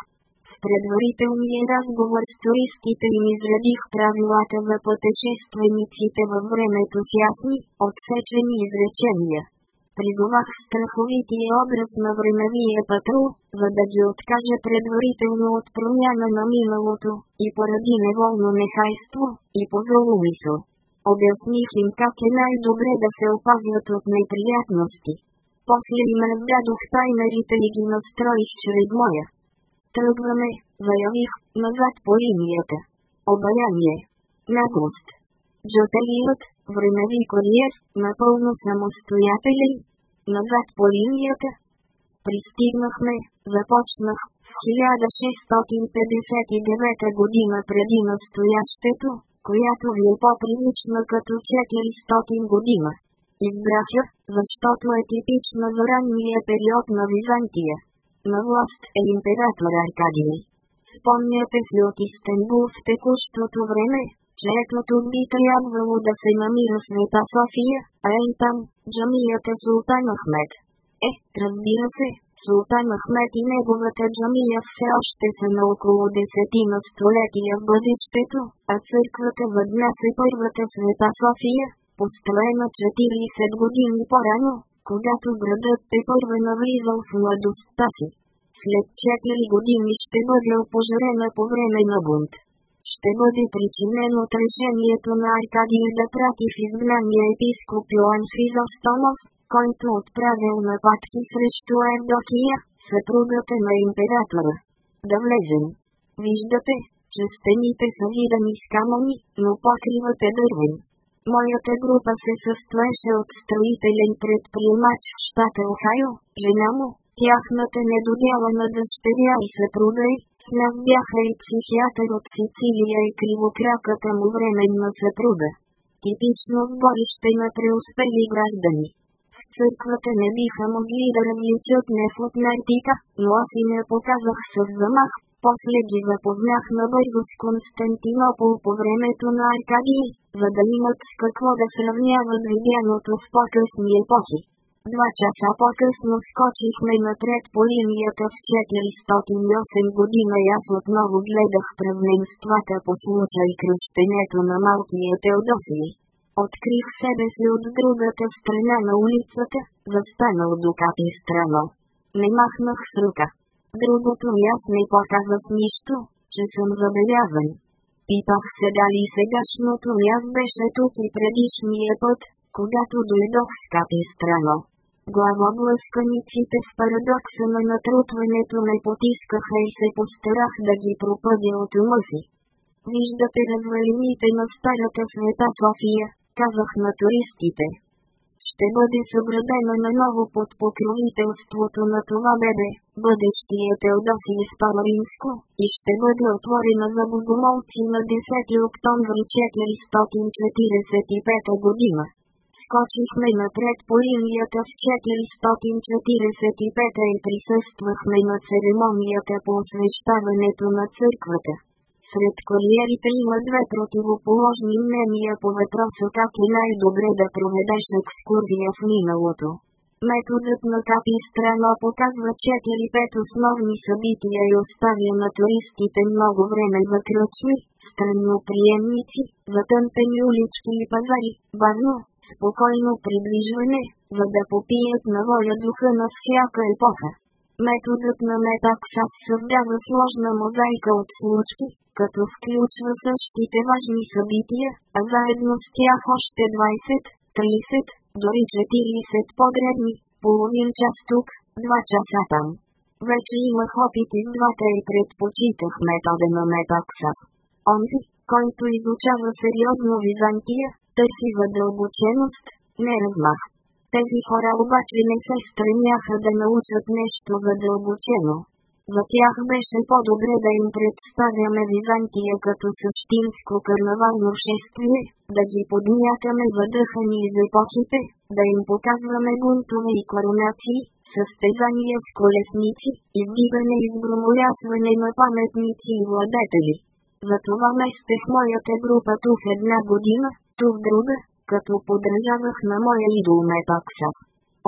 A: В предварителния разговор с туристите им изредих правилата за пътешествениците във времето с ясни, отсечени изречения. Призовах страховития образ на времевия патрул, за да ги откаже предварително от промяна на миналото, и поради неволно нехайство, и по злоумисъл. Обясних им как е най-добре да се опазват от неприятности. После им раздадох таймерите и ги настроих чрез моя. Тръгваме, заявих, назад по линията. Обаяние. Наглост. Джотелият, времеви куриер, напълно самостоятелен, назад по линията. Пристигнахме, започнах, в 1659 година преди настоящето, която ви е по-прилична като 400 година. Избрах я, защото е типична за ранния период на Византия. На власт е император Аркадий. Спомняте си от Истанбул в текущото време, чието би трябвало да се намира света София, а е и там, джамията Султан Ахмед. Е, разбира се, Султан Ахмед и неговата джамия все още са на около десетина столетия в бъдещето, а църквата въдна се първата света София, построена 40 години по-рано, когато градът е първо навлизал в младостта си. След 4 години ще бъде опожарена по време на бунт ще бъде причинено решението на Аркадия да прати в изгнание епископ Йоан Хризостомос, който отправил нападки срещу Евдокия, съпругата на императора. Да влезем. Виждате, че стените са видани с камъни, но покривът е дървен. Моята група се състоеше от строителен предприемач в щата Охайо, жена му, Тяхната недоделана дъщеря и съпруга и, с бяха и психиатър от Сицилия и кривокраката му временна съпруга. Типично сборище на преуспели граждани. В църквата не биха могли да различат неф от нартика, но аз им я показах с замах. После ги запознах набързо с Константинопол по времето на Аркадий, за да имат с какво да сравняват видяното в по-късни епохи. Два часа по-късно скочихме напред по линията в 408 година и аз отново гледах правленствата по случай кръщенето на малкия Теодосий. Открих себе си от другата страна на улицата, застанал до капи е страно. Не махнах с рука. Другото ми аз не показа с нищо, че съм забелязан. Питах се дали сегашното ми аз беше тук и предишния път, когато дойдох с капи страно главоблъсканиците в парадокса на натрупването ме потискаха и се постарах да ги пропъдя от ума си. Виждате развалините на старата света София, казах на туристите. Ще бъде съградена наново под покровителството на това бебе, бъдещия Теодосий II Паларинско, и ще бъде отворена за богомолци на 10 октомври 445 година скочихме напред по линията в 445 и присъствахме на церемонията по освещаването на църквата. Сред кариерите има две противоположни мнения по въпроса как е най-добре да проведеш екскурзия в миналото. Методът на тази страна показва 4-5 основни събития и оставя на туристите много време за странно приемници, затънтени улички и пазари, бавно, спокойно приближване, за да попият на воля духа на всяка епоха. Методът на Метаксас създава сложна мозайка от случки, като включва същите важни събития, а заедно с тях още 20, 30, дори 40 подредни, половин час тук, 2 часа там. Вече имах опит с двата и предпочитах метода на Метаксас. Онзи, който изучава сериозно Византия, търси въдълбоченост, не размах. Тези хора обаче не се стремяха да научат нещо задълбочено. За тях беше по-добре да им представяме Византия като същинско карнавално шествие, да ги подмятаме въдъхани из епохите, да им показваме бунтове и коронации, състезания с колесници, издигане и сгромолясване на паметници и владетели. Затова в моята група тук една година, то в друга, като подражавах на моя идол Метаксас.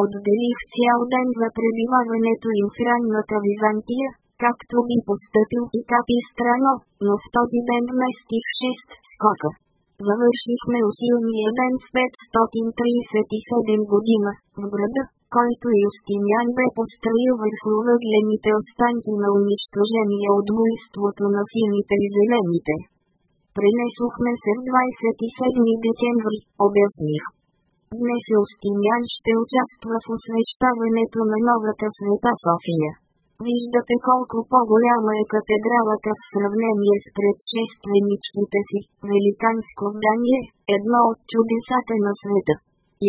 A: Отделих цял ден за пребиваването им в ранната Византия, както би поступил и капи страно, но в този ден местих 6 скока. Завършихме усилния ден в 537 година, в града, който Юстинян бе построил върху въглените останки на унищожение от буйството на сините и зелените. Пренесохме се в 27 декември, обясних. Днес Остинян ще участва в освещаването на новата света София. Виждате колко по-голяма е катедралата в сравнение с предшественичките си. Великанско здание – едно от чудесата на света.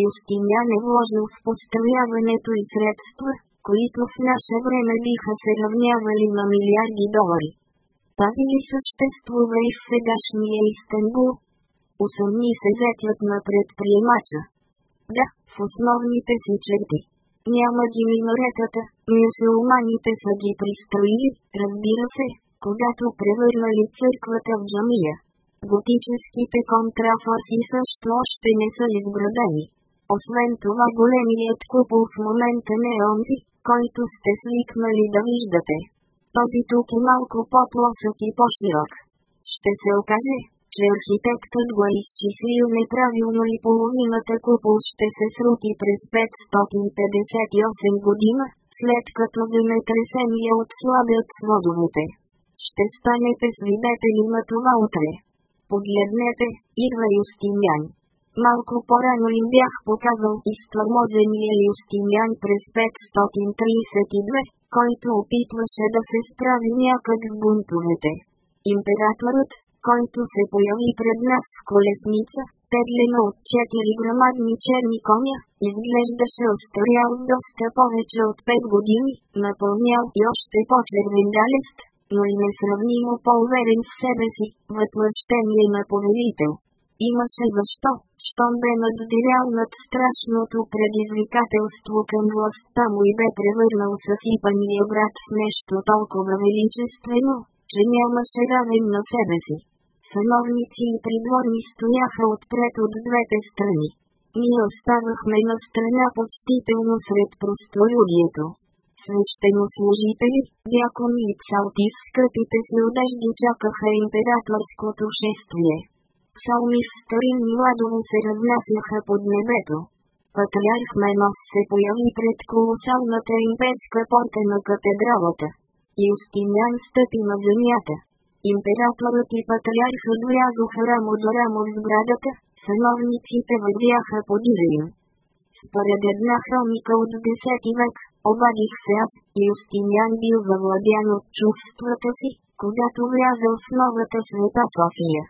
A: Юстинян е вложил в построяването и средства, които в наше време биха се равнявали на милиарди долари тази ли съществува и в сегашния Истанбул? Усъмни се зетят на предприемача. Да, в основните си черти. Няма ги минаретата, мюсулманите са ги пристроили, разбира се, когато превърнали църквата в джамия. Готическите контрафорси също още не са изградени. Освен това големият купол в момента не е онзи, който сте свикнали да виждате този тук е малко по-плосък и по-широк. Ще се окаже, че архитектът го е изчислил неправилно и половината купол ще се срути през 558 година, след като земетресения отслабят сводовете. Ще станете свидетели на това утре. Погледнете, идва Юстинян. Малко по-рано им бях показал изтърмозения Юстиниан през 532, който опитваше да се справи някак в бунтовете. Императорът, който се появи пред нас в колесница, петлена от четири грамадни черни коня, изглеждаше остарял с доста повече от 5 години, напълнял и още по-червен далест, но и несравнимо по-уверен в себе си, въплъщение на повелител. Имаше защо, щом бе надделял над страшното предизвикателство към властта му и бе превърнал съсипания брат в нещо толкова величествено, че нямаше равен на себе си. Съновници и придворни стояха отпред от двете страни. Ние оставахме на страна почтително сред простолюдието. служители, дякони и в скъпите си одежди чакаха императорското шествие псалми в старинни младово се разнасяха под небето. Патриарх Менос се появи пред колосалната имперска порта на катедралата. Юстиниан стъпи на земята. Императорът и патриархът влязоха рамо до рамо в сградата, съновниците въдяха по им. Според една хроника от 10 век, обадих се аз, Юстиниан бил въвладян от чувствата си, когато влязъл в новата света София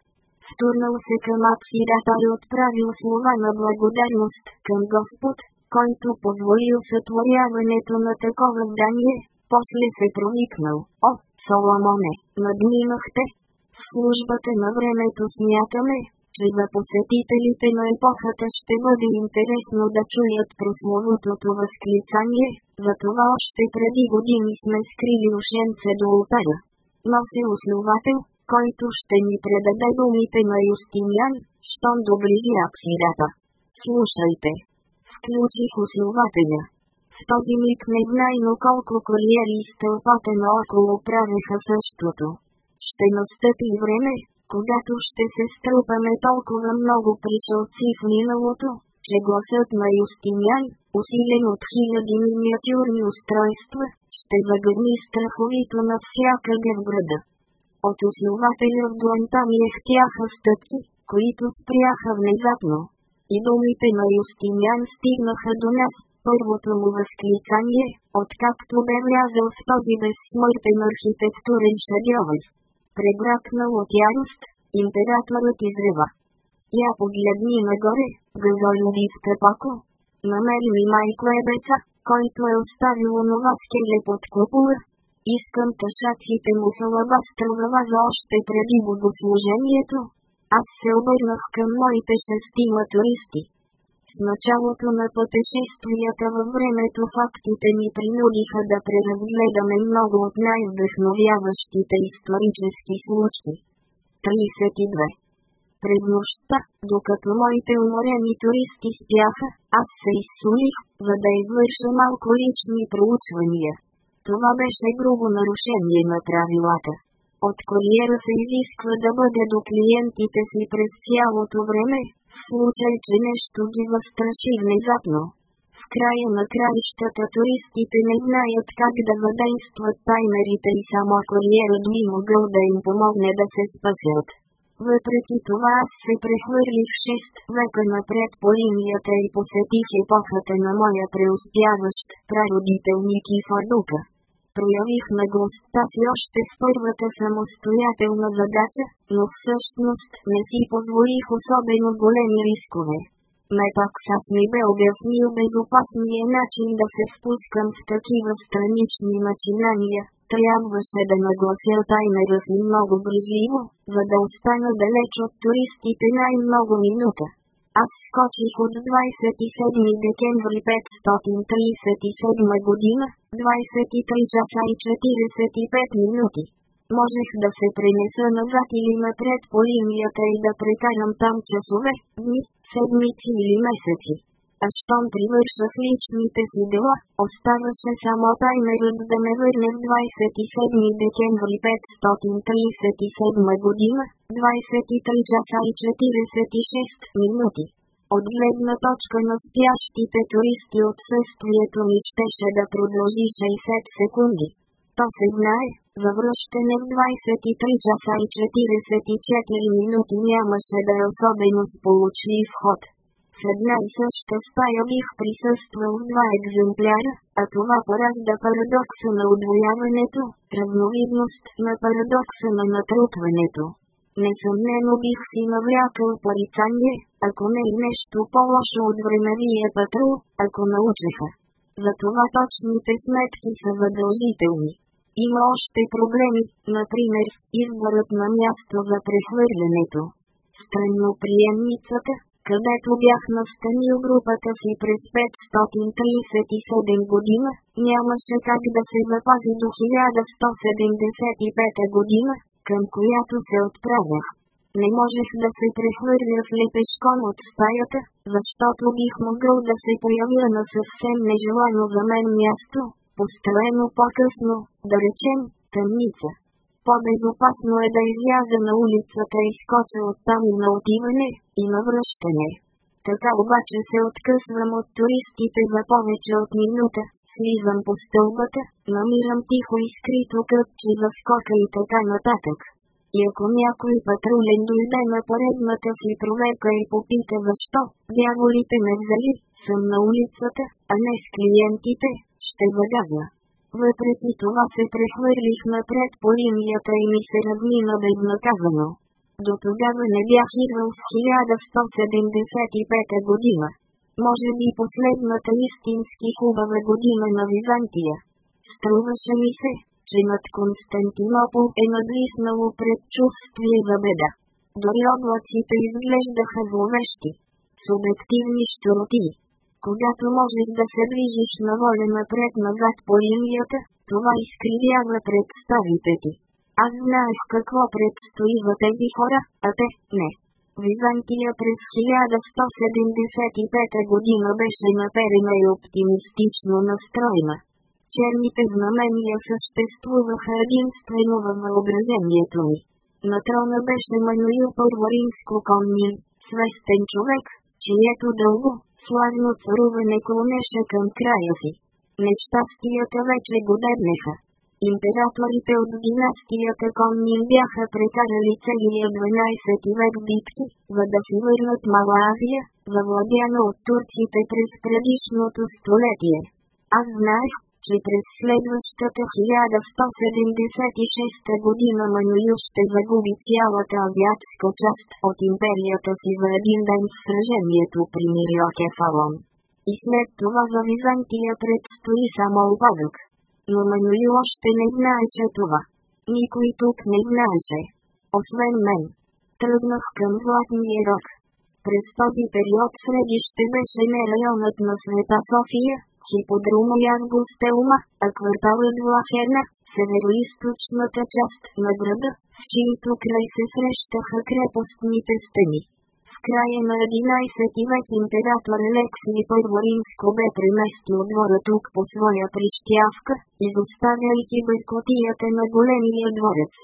A: втурнал се към Апсиратор и е отправил слова на благодарност към Господ, който позволил сътворяването на такова здание, после се проникнал. О, Соломоне, надминахте! В службата на времето смятаме, че за посетителите на епохата ще бъде интересно да чуят прословутото възклицание, затова още преди години сме скрили ушенце до Но Носи основател, който ще ни предаде думите на Юстиниан, щом доближи апсирата. Слушайте. Включих основателя. В този миг но колко кариери и стълпата наоколо правеха същото. Ще настъпи време, когато ще се струпаме толкова много пришелци в миналото, че гласът на Юстиниан, усилен от хиляди миниатюрни устройства, ще загадни страховито навсякъде в града. От основателя в дланта ми лехтяха стъпки, които спряха внезапно. И думите на Юстинян стигнаха до нас, първото му възклицание, откакто бе влязъл в този безсмъртен архитектурен шедьовър. Прегракнал от ярост, императорът изрева. Я погледни нагоре, в тъпако. Намери ми майко ебеца, който е оставил онова скеле под купола, Искам кашаците му в алабастрова за още преди богослужението. Аз се обърнах към моите шестима туристи. С началото на пътешествията във времето фактите ми принудиха да преразгледаме много от най-вдъхновяващите исторически случаи. 32. През нощта, докато моите уморени туристи спяха, аз се изсолих, за да извърша малко лични проучвания. Това беше грубо нарушение на правилата. От куриера се изисква да бъде до клиентите си през цялото време, в случай, че нещо ги застраши внезапно. В края на краищата туристите не знаят как да въздействат таймерите и само куриерът би могъл да им помогне да се спасят. Въпреки това аз се прехвърлих 6 века напред по линията и посетих епохата на моя преуспяващ прародителник и фардука проявихме гостта си още в първата самостоятелна задача, но всъщност не си позволих особено големи рискове. Мепак аз ми бе обяснил безопасния начин да се впускам в такива странични начинания, трябваше да наглася таймера си много бръжливо, за да остана далеч от туристите най-много минута. Аз скочих от 27 декември 537 година, 23 часа и 45 минути. Можех да се пренеса назад или напред по линията и да прекарам там часове, дни, седмици или месеци а щом привършах личните си дела, оставаше само таймерът да ме върне в 27 декември 537 година, 23 часа и 46 минути. От гледна точка на спящите туристи отсъствието ми щеше да продължи 60 секунди. То се знае, във връщане в 23 часа и 44 минути нямаше да е особено сполучлив ход. В една и съща стая бих присъствал два екземпляра, а това поражда парадокса на удвояването, равновидност на парадокса на натрупването. Несъмнено бих си навлякал порицание, ако не е нещо по-лошо от времевия патрул, ако научиха. Затова точните сметки са задължителни. Има още проблеми, например, изборът на място за прехвърлянето. приемницата, където бях настанил групата си през 537 година, нямаше как да се запази до 1175 година, към която се отправях. Не можех да се прехвърля с лепешком от стаята, защото бих могъл да се появя на съвсем нежелано за мен място, построено по-късно, да речем, тъмница. По-безопасно е да изляза на улицата и скоча оттам и на отиване, и на връщане. Така обаче се откъсвам от туристите за повече от минута, слизам по стълбата, намирам тихо и скрито къпче за скока и така нататък. И ако някой патрулен дойде на поредната си проверка и попита защо, дяволите ме взели, съм на улицата, а не с клиентите, ще загаза. Въпреки това се прехвърлих напред по линията и ми се размина безнаказано. До тогава не бях идвал в 1175 година. Може би последната истински хубава година на Византия. Струваше ми се, че над Константинопол е надвиснало предчувствие за беда. Дори облаците изглеждаха зловещи. Субективни щуроти когато можеш да се движиш на воля напред-назад по линията, това изкривява представите ти. Аз знаех какво предстои за тези хора, а те – не. Византия през 1175 година беше наперена и оптимистично настроена. Черните знамения съществуваха единствено във въображението ми. На трона беше Мануил Първоримско Коннин, свестен човек, чието дълго, сладно царуване клонеше към края си. Нещастията вече го дебнеха. Императорите от династията Конни бяха прекарали целия 12 век битки, за да си върнат Мала Азия, завладяна от турците през предишното столетие. Аз знаех, че през следващата 1176 година Мануил ще загуби цялата азиатска част от империята си за един ден в сражението при Мирио Кефалон. И след това за Византия предстои само обадък. Но Мануил още не знаеше това. Никой тук не знаеше. Освен мен. Тръгнах към Златния рок. През този период средище беше не районът на Света София, хиподрома Ягбустелма, а кварталът Лахерна, североизточната част на града, в чието край се срещаха крепостните стени. В края на 11 век император Алексий Първо Римско бе преместил двора тук по своя прищявка, изоставяйки бъркотията на големия дворец.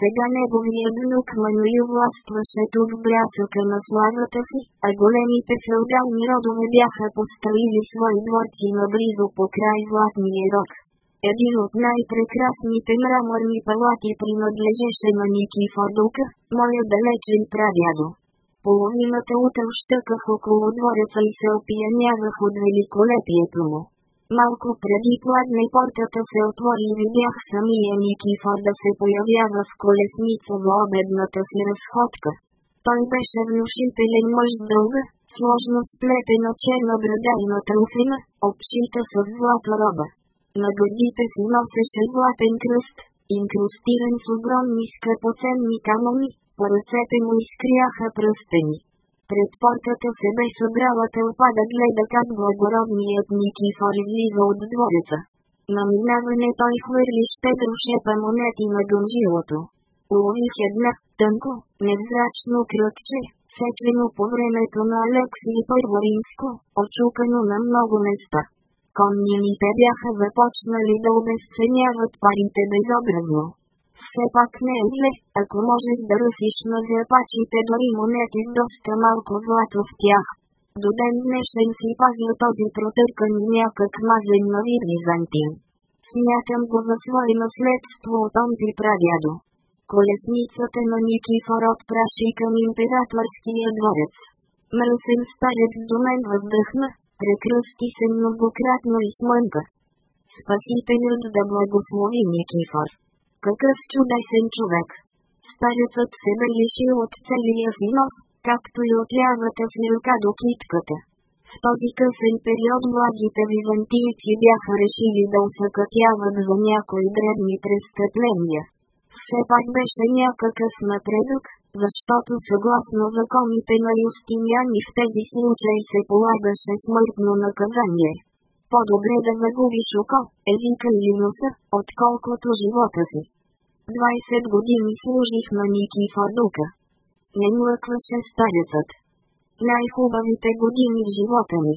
A: Сега неговият внук Мануил властваше тук в брясъка на славата си, а големите феодални родове бяха поставили свои дворци наблизо по край Златния рог. Един от най-прекрасните мраморни палати принадлежеше на Никифор Дука, моя далечен прадядо. Половината утъл щъках около двореца и се опиянявах от великолепието му. Малко преди пладне портата се отвори и видях самия Никифор да се появява в колесница в обедната си разходка. Той беше внушителен мъж дълга, сложно сплетена черна брада и натрупена, обшита с злата роба. На гърдите си носеше златен кръст, инкрустиран с огромни скъпоценни камъни, по ръцете му изкряха пръстени. Пред портата се най-събрала тълпа да гледа как благородният Никифор излиза от двореца. На минаване той хвърли щедро шепа монети на гъмжилото. Улових една, тънко, невзрачно кръгче, сечено по времето на Алексий Първо Римско, очукано на много места. Конни ми те бяха започнали да обесценяват парите безобразно. Все пак не е зле, ако можеш да русиш на злепачите дори монети с доста малко злато в тях. До ден днешен си пазил този протъркан някак мазен на вид византин. Смятам го за свое наследство от онзи прадядо. Колесницата на Никифор отпраши към императорския дворец. Мръсен старец до мен въздъхна, прекръсти се многократно и смънка. Спасителят да благослови Никифор какъв чудесен човек. Старецът се налишил от целия си нос, както и от лявата си ръка до китката. В този късен период младите византийци бяха решили да усъкътяват за някои дребни престъпления. Все пак беше някакъв напредък, защото съгласно законите на Юстиняни в тези случаи се полагаше смъртно наказание. По-добре да загубиш око, езика или носа, отколкото живота си. 20 години служих на Ники Дука. Не млъкваше старецът. Най-хубавите години в живота ми.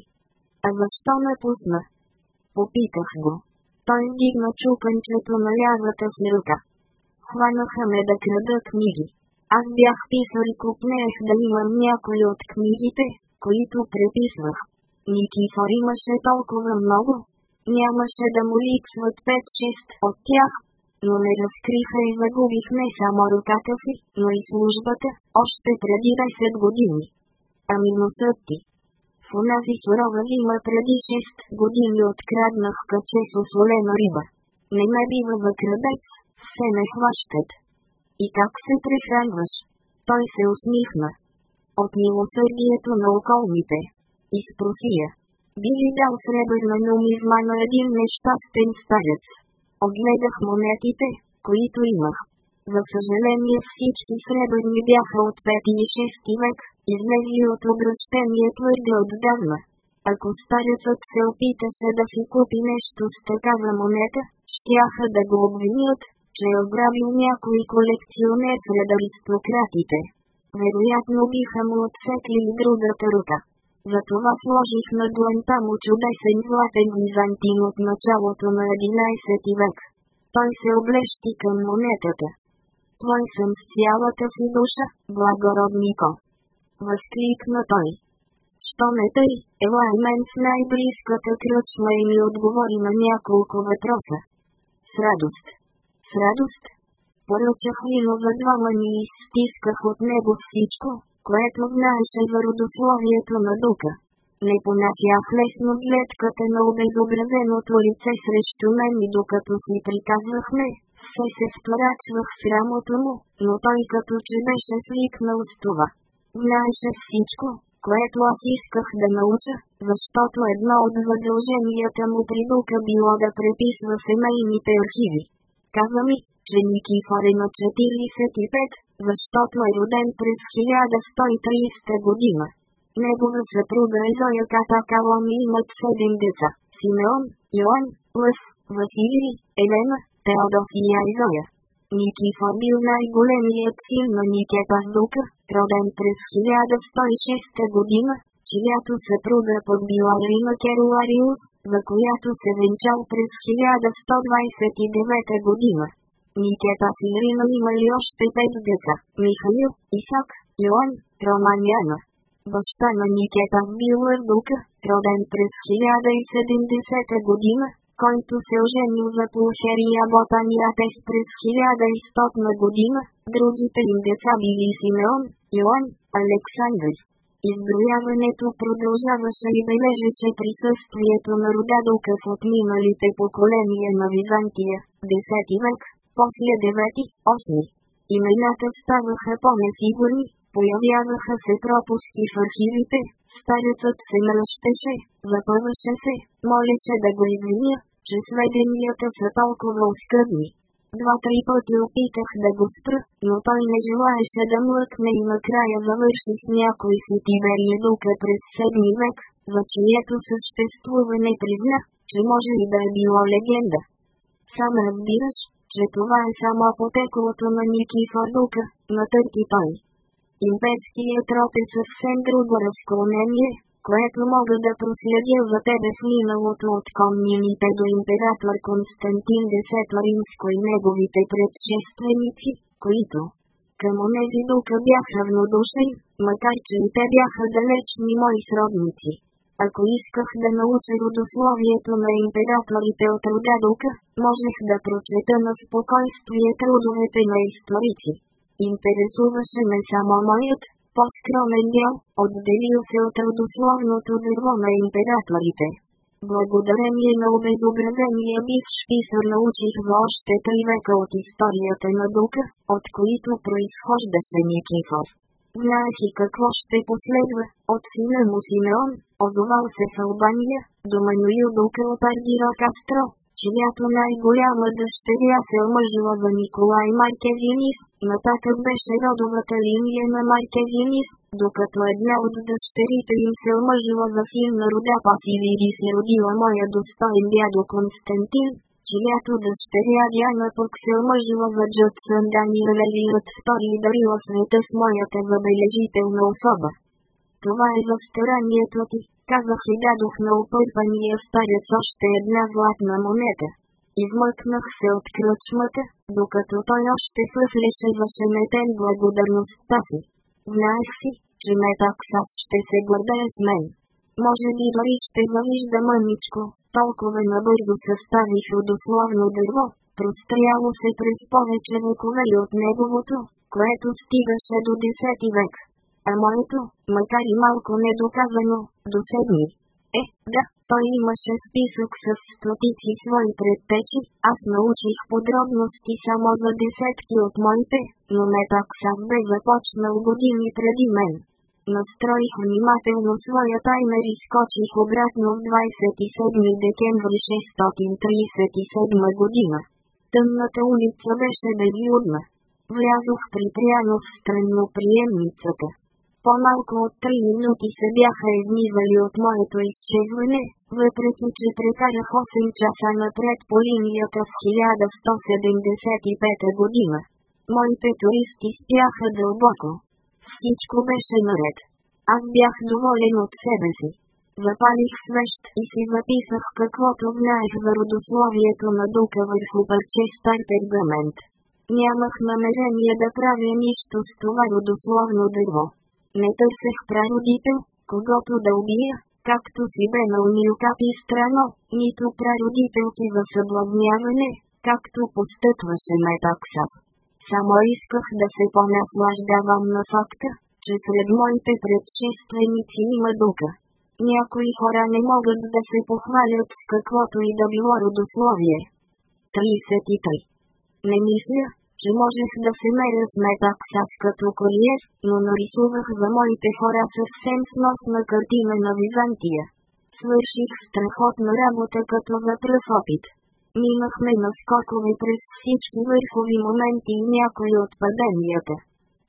A: А защо ме пусна? Попитах го. Той вдигна чупенчето на лявата си ръка. Хванаха ме да крада книги. Аз бях писал и купнех да имам някои от книгите, които преписвах. Никифор имаше толкова много. Нямаше да му липсват 5-6 от тях, но не разкриха и загубих не само ръката си, но и службата, още преди 10 години. Ами минусът ти. В унази сурова зима преди 6 години откраднах каче с осолена риба. Не ме бива въкрадец, все не хващат. И как се прехранваш? Той се усмихна. От милосърдието на околните. Изпроси я. Би ли дал сребърна нумизма на един нещастен старец? Огледах монетите, които имах. За съжаление всички сребърни бяха от 5 и 6 век, излезли от обращение твърде отдавна. Ако старецът се опиташе да си купи нещо с такава монета, щяха да го обвинят, че е ограбил някой колекционер сред аристократите. Вероятно биха му отсекли и другата рука. Затова сложих на дланта му чудесен златен византин от началото на 11 век. Той се облещи към монетата. Твой съм с цялата си душа, благороднико. Възкликна той. Що не тъй, ела е мен в най-близката кръчма и ми отговори на няколко въпроса. С радост. С радост. Поръчах вино за двама ми и стисках от него всичко, което знаеше за родословието на Дука. Не понасях лесно гледката на обезобразеното лице срещу мен и докато си приказвахме, все се вторачвах в рамото му, но той като че беше свикнал с това. Знаеше всичко, което аз исках да науча, защото едно от задълженията му при Дука било да преписва семейните архиви. Каза ми, че Никифор е на 45, защото е роден през 1130 година. Негова съпруга е Зоя Катакалон и имат 7 деца – Симеон, Йоан, Лъв, Василий, Елена, Теодосия и Зоя. Никифа бил най-големият син на Никета Дука, роден през 1106 година, чиято съпруга подбила била Керуариус, за която се венчал през 1129 година. Никета има имали още пет деца – Михаил, Исак, Йоан, Роман Янов. Баща на Никета Билър Ардука, роден през 1070 година, който се оженил за Пулхерия Тес през 1100 година, другите им деца били Симеон, Йоан, Александър. Изброяването продължаваше и бележеше присъствието на родадока в отминалите поколения на Византия, 10 век, после девети, осми Имената ставаха по-несигурни, появяваха се пропуски в архивите, старецът се мръщеше, запъваше се, молеше да го извиня, че сведенията са толкова оскъдни. Два-три пъти опитах да го спра, но той не желаеше да млъкне и накрая завърши с някой си Тиберия дука е през 7 век, за чието съществуване призна, че може и да е било легенда. Сам разбираш, че това е само потеклото на Никифор на натърки той. Имперският род е съвсем друго разклонение, което мога да проследя за тебе в миналото от комнините до император Константин X Римско и неговите предшественици, които към онези дука бяха равнодушни, макар че и те бяха далечни мои сродници. Ако исках да науча родословието на императорите от рода можех да прочета на спокойствие трудовете на историци. Интересуваше ме само моят, по-скромен дел, отделил се от родословното дърво на императорите. Благодарение на обезобразения бивш шписър научих в още три века от историята на Дука, от които произхождаше Никифор. Знаех и какво ще последва, от сина му Симеон, Озовал се в Албания, до Мануил Дукал Пардиро Кастро, чиято най-голяма дъщеря се омъжила за Николай Маркевинис, нататък беше родовата линия на Маркевинис, докато една от дъщерите им се омъжила за син на рода Пасивири се родила моя достоен дядо Константин, чиято дъщеря Диана пък се омъжила за Джотсън Дани Елиот втори и дарила света с моята забележителна особа това е за старанието ти, казах и дадох на опърпания старец още една златна монета. Измъкнах се от кръчмата, докато той още хвърляше за шеметен благодарността си. Знаех си, че Метаксас ще се гордее с мен. Може би дори ще завижда мъничко, толкова набързо съставих родословно дърво, простряло се през повече векове и от неговото, което стигаше до 10 век а моето, макар и малко недоказано, до седми. Е, да, той имаше списък с стотици свои предпечи, аз научих подробности само за десетки от моите, но не сам бе започнал години преди мен. Настроих внимателно своя таймер и скочих обратно в 27 декември 637 година. Тъмната улица беше безлюдна. Влязох при пряно в приемницата по-малко от три минути се бяха измивали от моето изчезване, въпреки че прекарах 8 часа напред по линията в 1175 година. Моите туристи спяха дълбоко. Всичко беше наред. Аз бях доволен от себе си. Запалих свещ и си записах каквото знаех за родословието на дука върху парче стар пергамент. Нямах намерение да правя нищо с това родословно дърво не търсех прародител, когато да убия, както си бе наумил капи страно, нито прародителки за съблазняване, както постъпваше Метаксас. Само исках да се понаслаждавам на факта, че сред моите предшественици има дука. Някои хора не могат да се похвалят с каквото и да било родословие. 33. Не мисля, че можех да се меря с метак аз като куриер, но нарисувах за моите хора съвсем сносна картина на Византия. Свърших страхотна работа като за опит. Минахме на скокове през всички върхови моменти и някои от паденията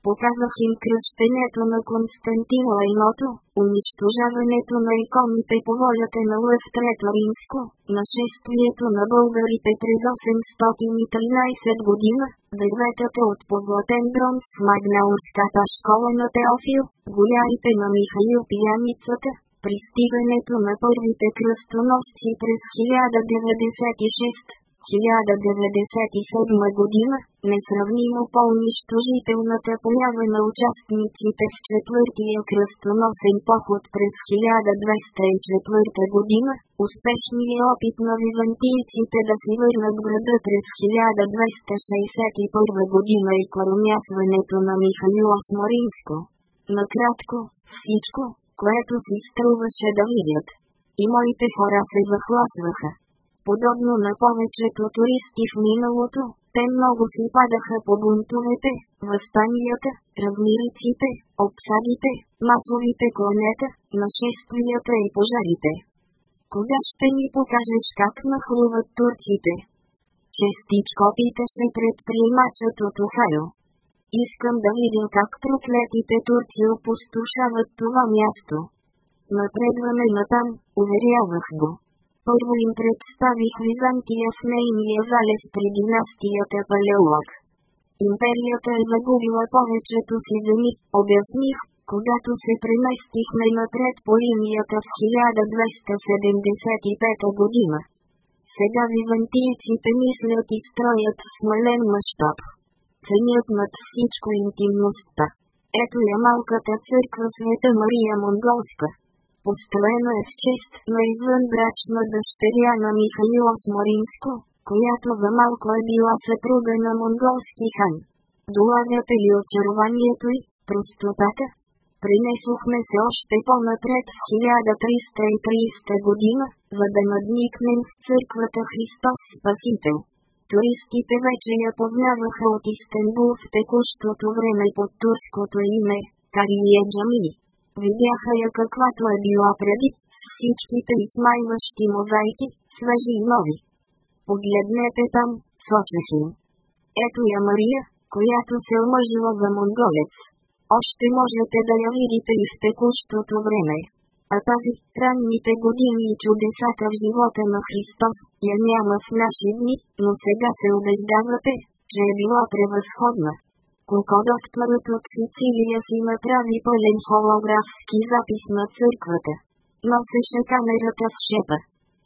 A: показах им кръщението на Константин Лайното, унищожаването на иконите по волята на Лъстрето Римско, нашествието на българите през 813 година, дърветата от позлатен бронз в Магнаурската школа на Теофил, голярите на Михаил Пияницата, пристигането на първите кръстоносци през 1096 1997 година, несравнимо по-унищожителната поява на участниците в четвъртия кръстоносен поход през 1204 година, успешният опит на византийците да си върнат града през 1261 година и коромясването на Михаил Осморинско. Накратко, всичко, което си струваше да видят. И моите хора се захласваха. Подобно на повечето туристи в миналото, те много си падаха по бунтовете, възстанията, размириците, обсадите, масовите клонета, нашествията и пожарите. Кога ще ни покажеш как нахлуват турците? Честичко питаше предприемачът от Охайо. Искам да видя как проклетите турци опустошават това място. Напредваме натам, уверявах го. Първо им представих Византия с нейния залез при династията Палеолог. Империята е загубила повечето си земи, обясних, когато се преместихме напред по линията в 1275 година. Сега византийците мислят и строят в смален мащаб. Ценят над всичко интимността. Ето я малката църква Света Мария Монголска построена е в чест на извънбрачна дъщеря на Михаила Сморинско, която за малко е била съпруга на монголски хан. Долавяте ли очарованието и простотата? Принесохме се още по-напред в 1330 година, за да надникнем в църквата Христос Спасител. Туристите вече я познаваха от Истанбул в текущото време под турското име Кария Джамини. Видяха я каквато е била преди, с всичките измайващи мозайки, свежи и нови. Погледнете там, сочех им. Ето я Мария, която се омъжила за монголец. Още можете да я видите и в текущото време. А тази, ранните години и чудесата в живота на Христос, я няма в наши дни, но сега се убеждавате, че е била превъзходна. Колко докторът от Сицилия си направи пълен холографски запис на църквата. Носеше камерата в шепа.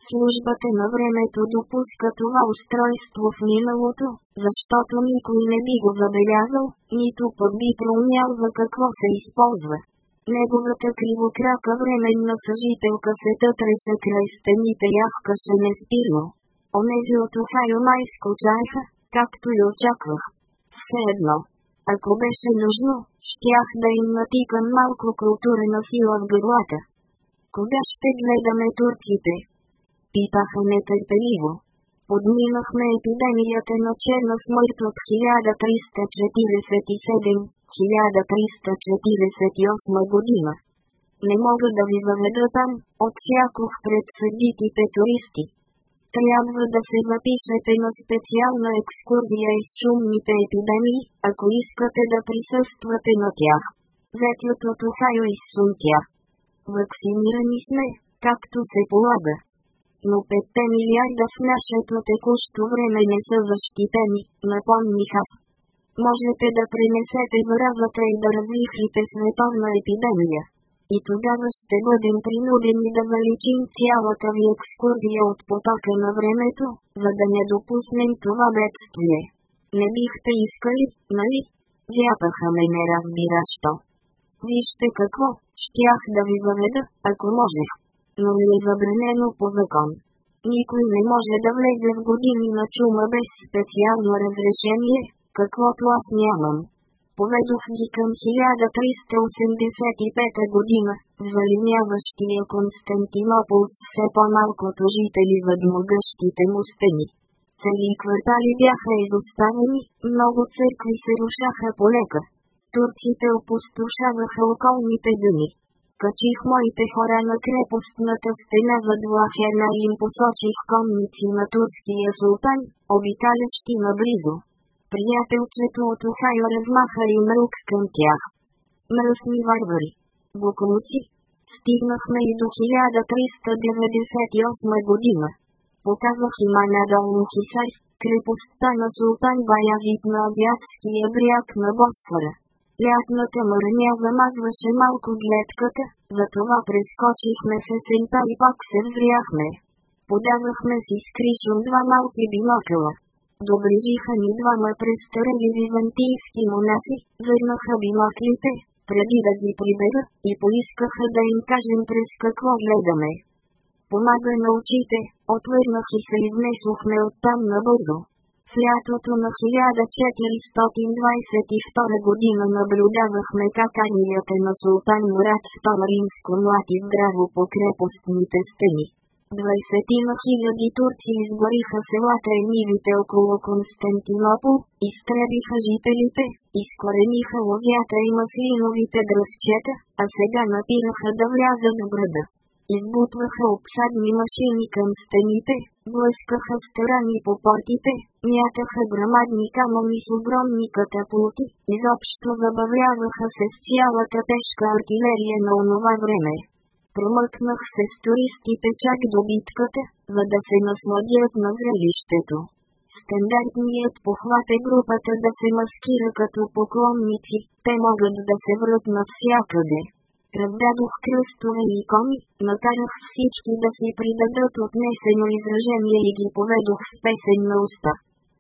A: Службата на времето допуска това устройство в миналото, защото никой не би го забелязал, нито пък би проумял за какво се използва. Неговата кривокрака временна съжителка се тътреше край стените яхкаше неспирно. Онези от Охайо май скочаеха, както и очаквах. Все едно, ако беше нужно, щях да им натикам малко културна сила в гърлата. Кога ще гледаме турците? Питаха нетърпеливо. Подминахме епидемията на черна смърт от 1347-1348 година. Не мога да ви заведа там, от всякох предсъдитите туристи трябва да се запишете на специална екскурзия из чумните епидемии, ако искате да присъствате на тях. Зетът от Охайо сунтя. Вакцинирани сме, както се полага. Но 5 милиарда в нашето текущо време не са защитени, напомних аз. Можете да пренесете заразата и да развихрите световна епидемия и тогава ще бъдем принудени да наличим цялата ви екскурзия от потока на времето, за да не допуснем това бедствие. Не бихте искали, нали? Зяпаха ме неразбиращо. Вижте какво, щях да ви заведа, ако можех. Но не е забранено по закон. Никой не може да влезе в години на чума без специално разрешение, каквото аз нямам проповедох ги към 1385 година, звалиняващия Константинопол с все по-малкото жители задмогъщите му стени. Цели квартали бяха изоставени, много църкви се рушаха полека. Турците опустошаваха околните дъни. Качих моите хора на крепостната стена зад Лахена и им посочих конници на турския султан, обикалящи наблизо. Приятелчето от Охайо размаха и мрък към тях. Мръсни варвари. Букуци. Стигнахме и до 1398 година. Показах има надолу Кисар, крепостта на Султан Баявит на Абятския бряг на Босфора. Лятната мърня замазваше малко гледката, затова прескочихме се есента и пак се взряхме. Подавахме си с кришом два малки бинокъла доближиха ни двама престарели византийски монаси, върнаха ми преди да ги прибера, и поискаха да им кажем през какво гледаме. Помага на очите, отвърнах и се изнесохме оттам набързо. В лятото на 1422 година наблюдавахме как армията на султан Мурат II римско млад и здраво по крепостните стени. Двайсетина хиляди турци изгориха селата и нивите около Константинопол, изтребиха жителите, изкорениха лозята и маслиновите дръвчета, а сега напираха да влязат в града. Избутваха обсадни машини към стените, блъскаха страни по портите, мятаха грамадни камъни с огромни катапулти, изобщо забавляваха се с цялата тежка артилерия на онова време. Промъкнах се с туристите печак до битката, за да се насладят на зрелището. Стандартният похват е групата да се маскира като поклонници, те могат да се врат навсякъде. Раздадох кръстове и коми, накарах всички да си придадат отнесено изражение и ги поведох с песен на уста.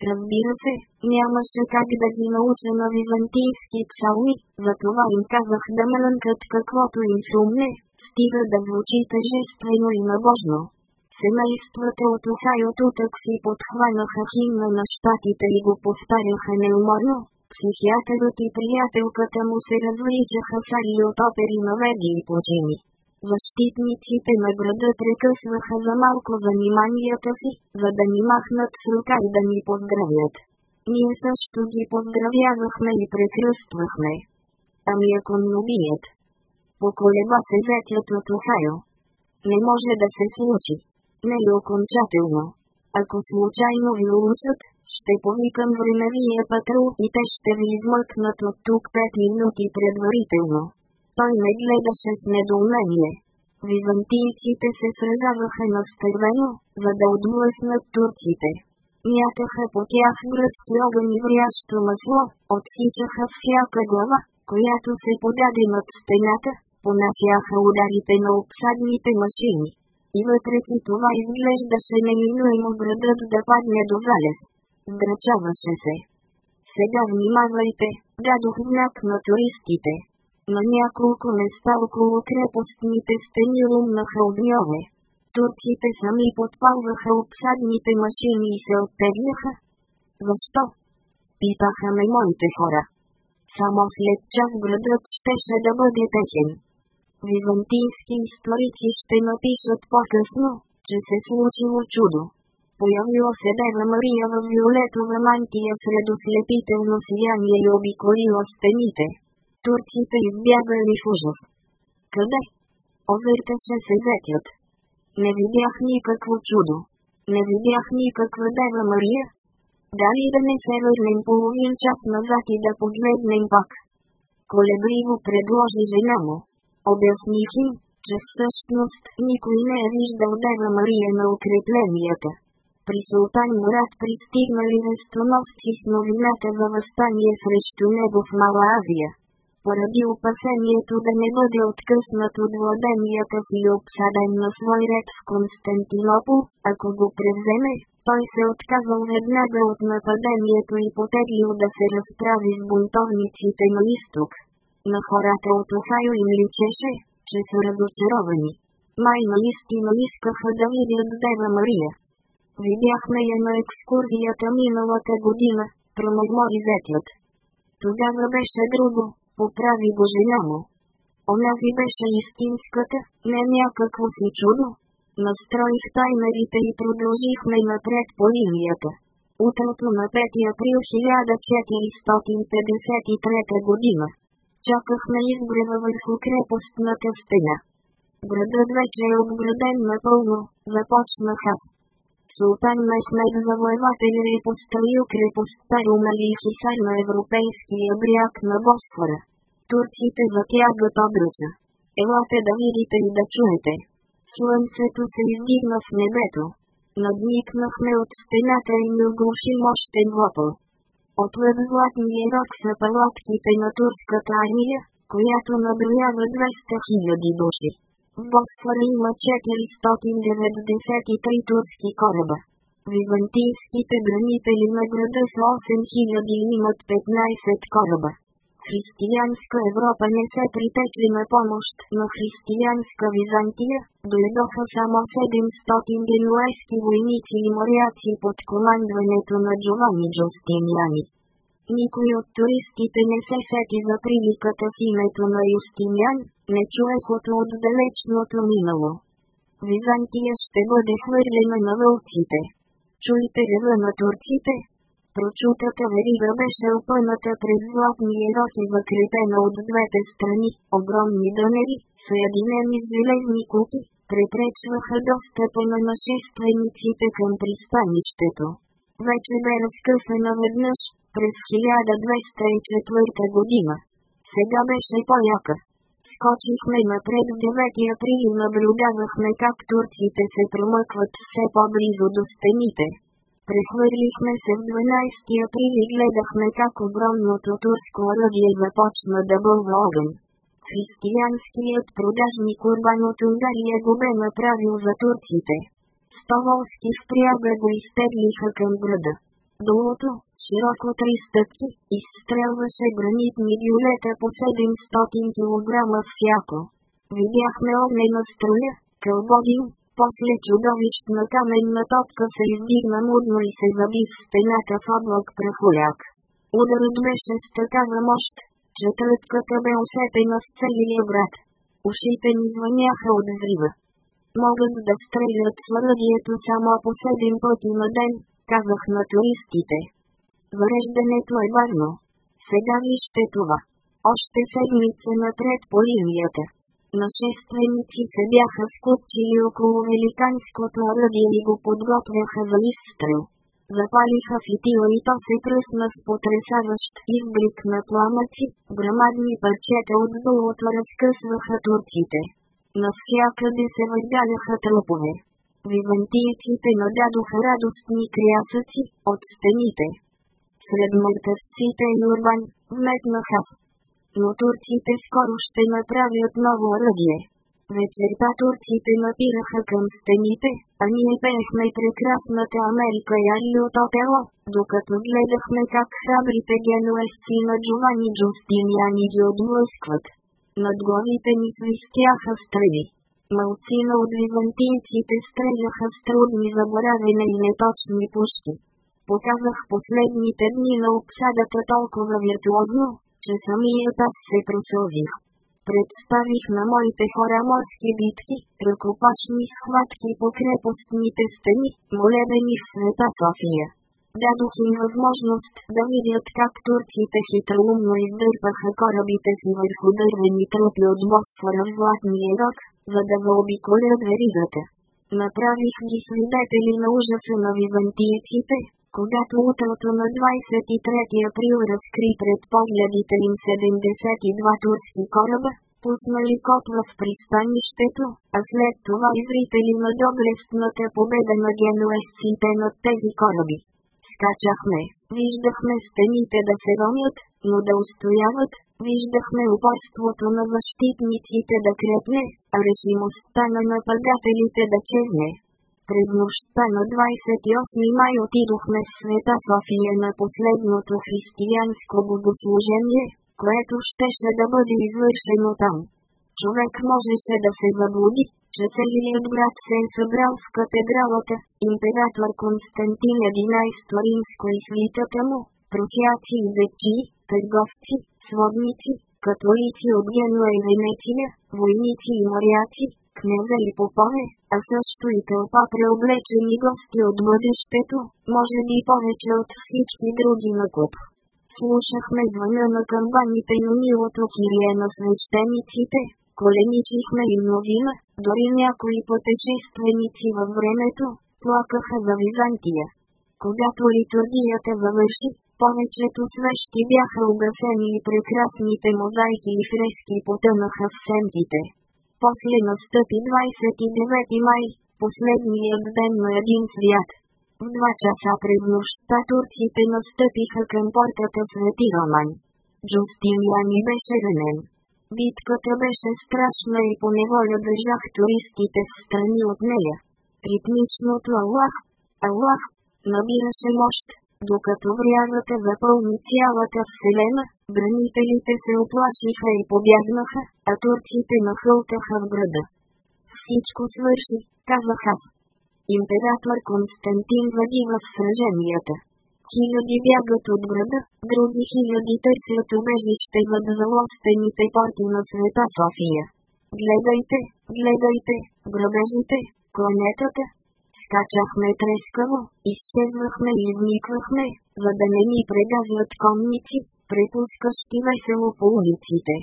A: Разбира се, нямаше как да ги науча на византийски псалми, затова им казах да ме лънкат каквото им шумне, стига да звучи тържествено и набожно. Семействата от Охайо тутък си подхванаха химна на щатите и го повтаряха неуморно. Психиатърът и приятелката му се развличаха сари от опери на верги и почини. Защитниците на града прекъсваха за малко заниманията си, за да ни махнат с рука и да ни поздравят. Ние също ги поздравявахме и прекръствахме. Ами ако не убият? Поколеба се ветят от Охайо. Не може да се случи. Не нали е окончателно. Ако случайно ви улучат, ще повикам времевия патрул и те ще ви измъкнат от тук 5 минути предварително. Той ме гледаше с недоумение. Византийците се сражаваха на стървено, за да отблъснат турците. Мятаха по тях гръцки огън и врящо масло, отсичаха всяка глава, която се подаде над стената, понасяха ударите на обсадните машини. И въпреки това изглеждаше неминуемо градът да падне до залез. Здрачаваше се. Сега внимавайте, дадох знак на туристите. На няколко места около крепостните стени лумнаха огньове. Турците сами подпалваха обсадните машини и се оттегляха. Защо? Питаха ме моите хора. Само след час градът щеше да бъде техен. Византийски историци ще напишат по-късно, че се случило чудо. Появила се Дева Мария в виолетова мантия сред ослепително сияние и обиколила стените турците избягали в ужас. Къде? Овърташе се детят. Не видях никакво чудо. Не видях никаква Дева Мария. Дали да не се върнем половин час назад и да погледнем пак? Колебриво предложи жена му. Обясних им, че всъщност никой не е виждал Дева Мария на укрепленията. При Султан Мурат пристигнали вестоносци с новината за възстание срещу него в Мала Азия поради опасението да не бъде откъснат от владенията си и обсаден на свой ред в Константинопол, ако го превземе, той се отказал веднага от нападението и потеглил да се разправи с бунтовниците на изток. На хората от Охайо им личеше, че са разочаровани. Май наистина искаха да видят Дева Мария. Видяхме я на екскурзията миналата година, промърмори зетят. Тогава беше друго, поправи го жена му. Онази беше истинската, не някакво си чудо. Настроих таймерите и продължихме напред по линията. Утрото на 5 април 1453 година. Чакахме изгрева върху крепостната стена. Градът вече е обграден напълно, започнах аз. Султан Мехмед завоевателя е построил крепостта Румали и Хисар на европейския бряг на Босфора турците затягат обръча. Елате да видите и да чуете. Слънцето се издигна в небето. Надникнахме от стената и не оглуши мощен вопъл. Отлъв златния е рок са палатките на турската армия, която наброява 200 000 души. В Босфора има 493 турски кораба. Византийските гранители на града са 8000 и имат 15 кораба. Християнска Европа не се притече на помощ но християнска Византия, дойдоха само 700 генуезки войници и моряци под командването на Джовани Джустиниани. Никой от туристите не се сети за приликата с името на Юстиниан, не чуехото от далечното минало. Византия ще бъде хвърлена на вълците. Чуйте рева на турците, Прочутата верига беше опъната през златни ероти закрепена от двете страни, огромни дънери, съединени с железни кути, препречваха достъпа на нашествениците към пристанището. Вече бе разкъсана веднъж, през 1204 година. Сега беше по-яка. Скочихме напред в 9 април и наблюдавахме как турците се промъкват все по-близо до стените. Прехвърлихме се в 12 април и гледахме как огромното турско оръдие започна да бълва огън. Християнският продажни Урбан от Унгария го бе направил за турците. Стоволски впряга го изтеглиха към града. Долото, широко три стъпки, изстрелваше гранитни дюлета по 700 кг всяко. Видяхме огнена струя, кълбогил, после чудовищна каменна топка се издигна мудно и се заби в стената в облак прахоляк. Ударът беше с такава мощ, че тръпката бе усетена с целия брат. Ушите ми звъняха от взрива. Могат да стрелят с само по седем пъти на ден, казах на туристите. Вреждането е важно. Сега вижте това. Още седмица напред по линията. Нашественици се бяха скупчили около великанското оръдие и го подготвяха за изстрел. Запалиха фитила и то се пръсна с потрясаващ изблик на пламъци, громадни парчета от дулото разкъсваха турците. Навсякъде се въдяляха трупове. Византийците нададоха радостни крясъци от стените. Сред мъртъвците Юрбан вметнах аз но турците скоро ще направят ново оръдие. Вечерта турците напираха към стените, а ние пеехме прекрасната Америка Яри от Отело, докато гледахме как храбрите генуесци на Джовани Джустиниани ги отблъскват. Над главите ни свистяха стрели. Малцина от византийците стреляха с трудни заборавени и неточни пушки. Показах последните дни на обсадата толкова виртуозно, че самият аз се пресълзих. Представих на моите хора морски битки, ръкопашни схватки по крепостните стени, молебени в света София. Дадох им възможност да видят как турците хитроумно издърпаха корабите си върху дървени тръпи от Босфора в Златния рог, за да заобиколят веригата. Направих ги свидетели на ужаса на византийците, когато утрото на 23 април разкри пред погледите им 72 турски кораба, пуснали котва в пристанището, а след това и зрители на доблестната победа на генуесците над тези кораби. Скачахме, виждахме стените да се ронят, но да устояват, виждахме упорството на защитниците да крепне, а решимостта на нападателите да чезне. През нощта на 28 май отидохме в Света София на последното християнско богослужение, което щеше да бъде извършено там. Човек можеше да се заблуди, че целият град се е събрал в катедралата, император Константин XI Римско и свитата му, просяци и жечи, търговци, сводници, католици от Генуа и Венеция, войници и моряци, княза и попоне, а също и тълпа преоблечени гости от бъдещето, може би повече от всички други на куп. Слушахме звъня на камбаните на милото кирие на свещениците, коленичихме и новина, дори някои пътешественици във времето, плакаха за Византия. Когато литургията завърши, повечето свещи бяха угасени и прекрасните мозайки и фрески потънаха в сентите после настъпи 29 май, последният ден на един свят. В два часа пред нощта турците настъпиха към портата Свети Роман. Джустилиани беше ранен. Битката беше страшна и по неволя държах туристите в страни от нея. Ритмичното Аллах, Аллах, набираше мощ, докато врязата запълни цялата вселена, Бранителите се оплашиха и побягнаха, а турците нахълтаха в града. Всичко свърши, казах аз. Император Константин въдива в сраженията. Хиляди бягат от града, други хиляди търсят убежище въд залостените порти на света София. Гледайте, гледайте, грабежите, кланетата. Скачахме трескаво, изчезвахме и изниквахме, за да не ни прегазват конници, препускащи весело по улиците.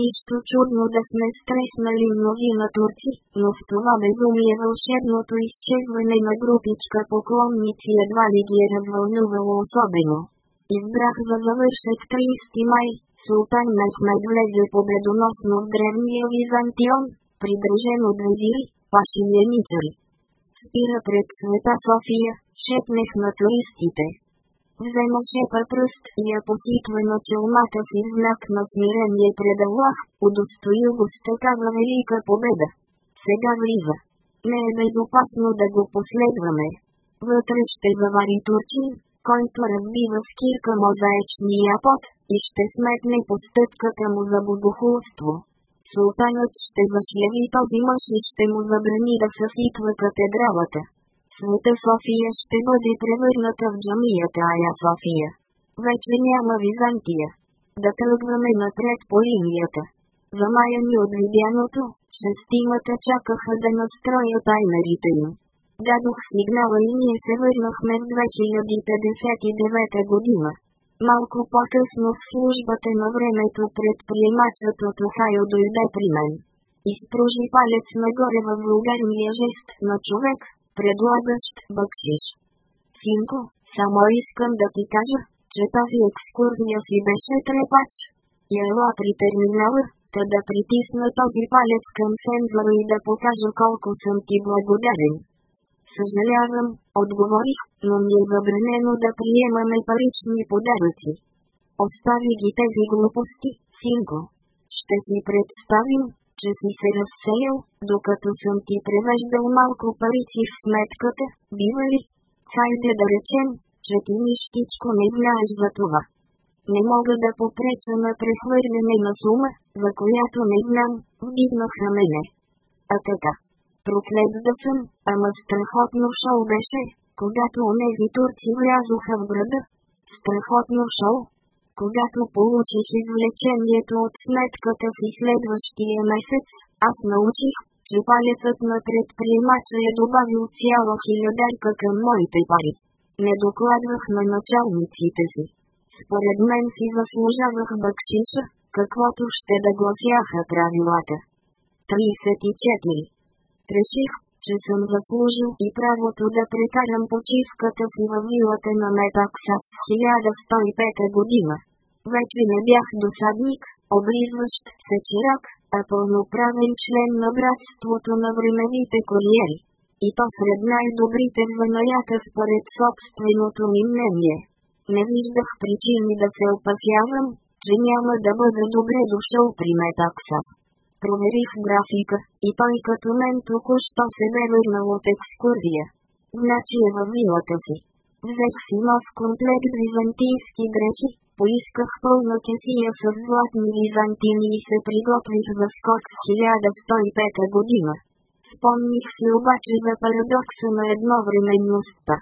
A: Нищо чудно да сме стреснали на турци, но в това безумие вълшебното изчезване на групичка поклонници едва ли ги е развълнувало особено. Избрах за завършек 30 май, Султан Мехмед влезе победоносно в древния Византион, придружен от визири, паши и еничари. Спира пред света София, шепнех на туристите вземаше пръст и я посипва на челмата си в знак на смирение пред Аллах, удостоил го с такава велика победа. Сега влиза. Не е безопасно да го последваме. Вътре ще завари турчин, който разбива с кирка мозаечния пот, и ще сметне постъпката му за богохулство. Султанът ще зашлеви този мъж и ще му забрани да съсипва катедралата. Света София ще бъде превърната в джамията Ая София. Вече няма Византия. Да тръгваме напред по линията. Замаяни от видяното, шестимата чакаха да настроя таймерите им. Дадох сигнала и ние се върнахме в 2059 година. Малко по-късно в службата на времето предприемачът от Охайо дойде при мен. Изпружи палец нагоре във вулгарния жест на човек, предлагащ бъкшиш. Синко, само искам да ти кажа, че тази екскурзия си беше трепач. Ела при терминала, та да притисна този палец към сензора и да покажа колко съм ти благодарен. Съжалявам, отговорих, но ми е забранено да приемаме парични подаръци. Остави ги тези глупости, синко. Ще си представим, че си се разсеял, докато съм ти превеждал малко парици в сметката, бива ли? Хайде да речем, че ти нищичко не знаеш за това. Не мога да попреча на прехвърляне на сума, за която не знам, вдигнаха мене. А така. Проклет да съм, ама страхотно шоу беше, когато онези турци влязоха в града. Страхотно шоу, когато получих извлечението от сметката си следващия месец, аз научих, че палецът на предприемача е добавил цяла хилядарка към моите пари. Не докладвах на началниците си. Според мен си заслужавах бакшиша, каквото ще да гласяха правилата. 34. Реших, че съм заслужил и правото да прекарам почивката си във вилата на Метаксас в 1105 година. Вече не бях досадник, облизващ се чирак, а пълноправен член на братството на времевите кориери. И то сред най-добрите в според собственото ми мнение. Не виждах причини да се опасявам, че няма да бъда добре дошъл при Метаксас проверих графика, и той като мен току-що се бе върнал от екскурзия. Значи е във вилата си. Взех си нов комплект византийски дрехи, поисках пълна кесия с златни византини и се приготвих за скок в 1105 година. Спомних си обаче за парадокса на едновременността.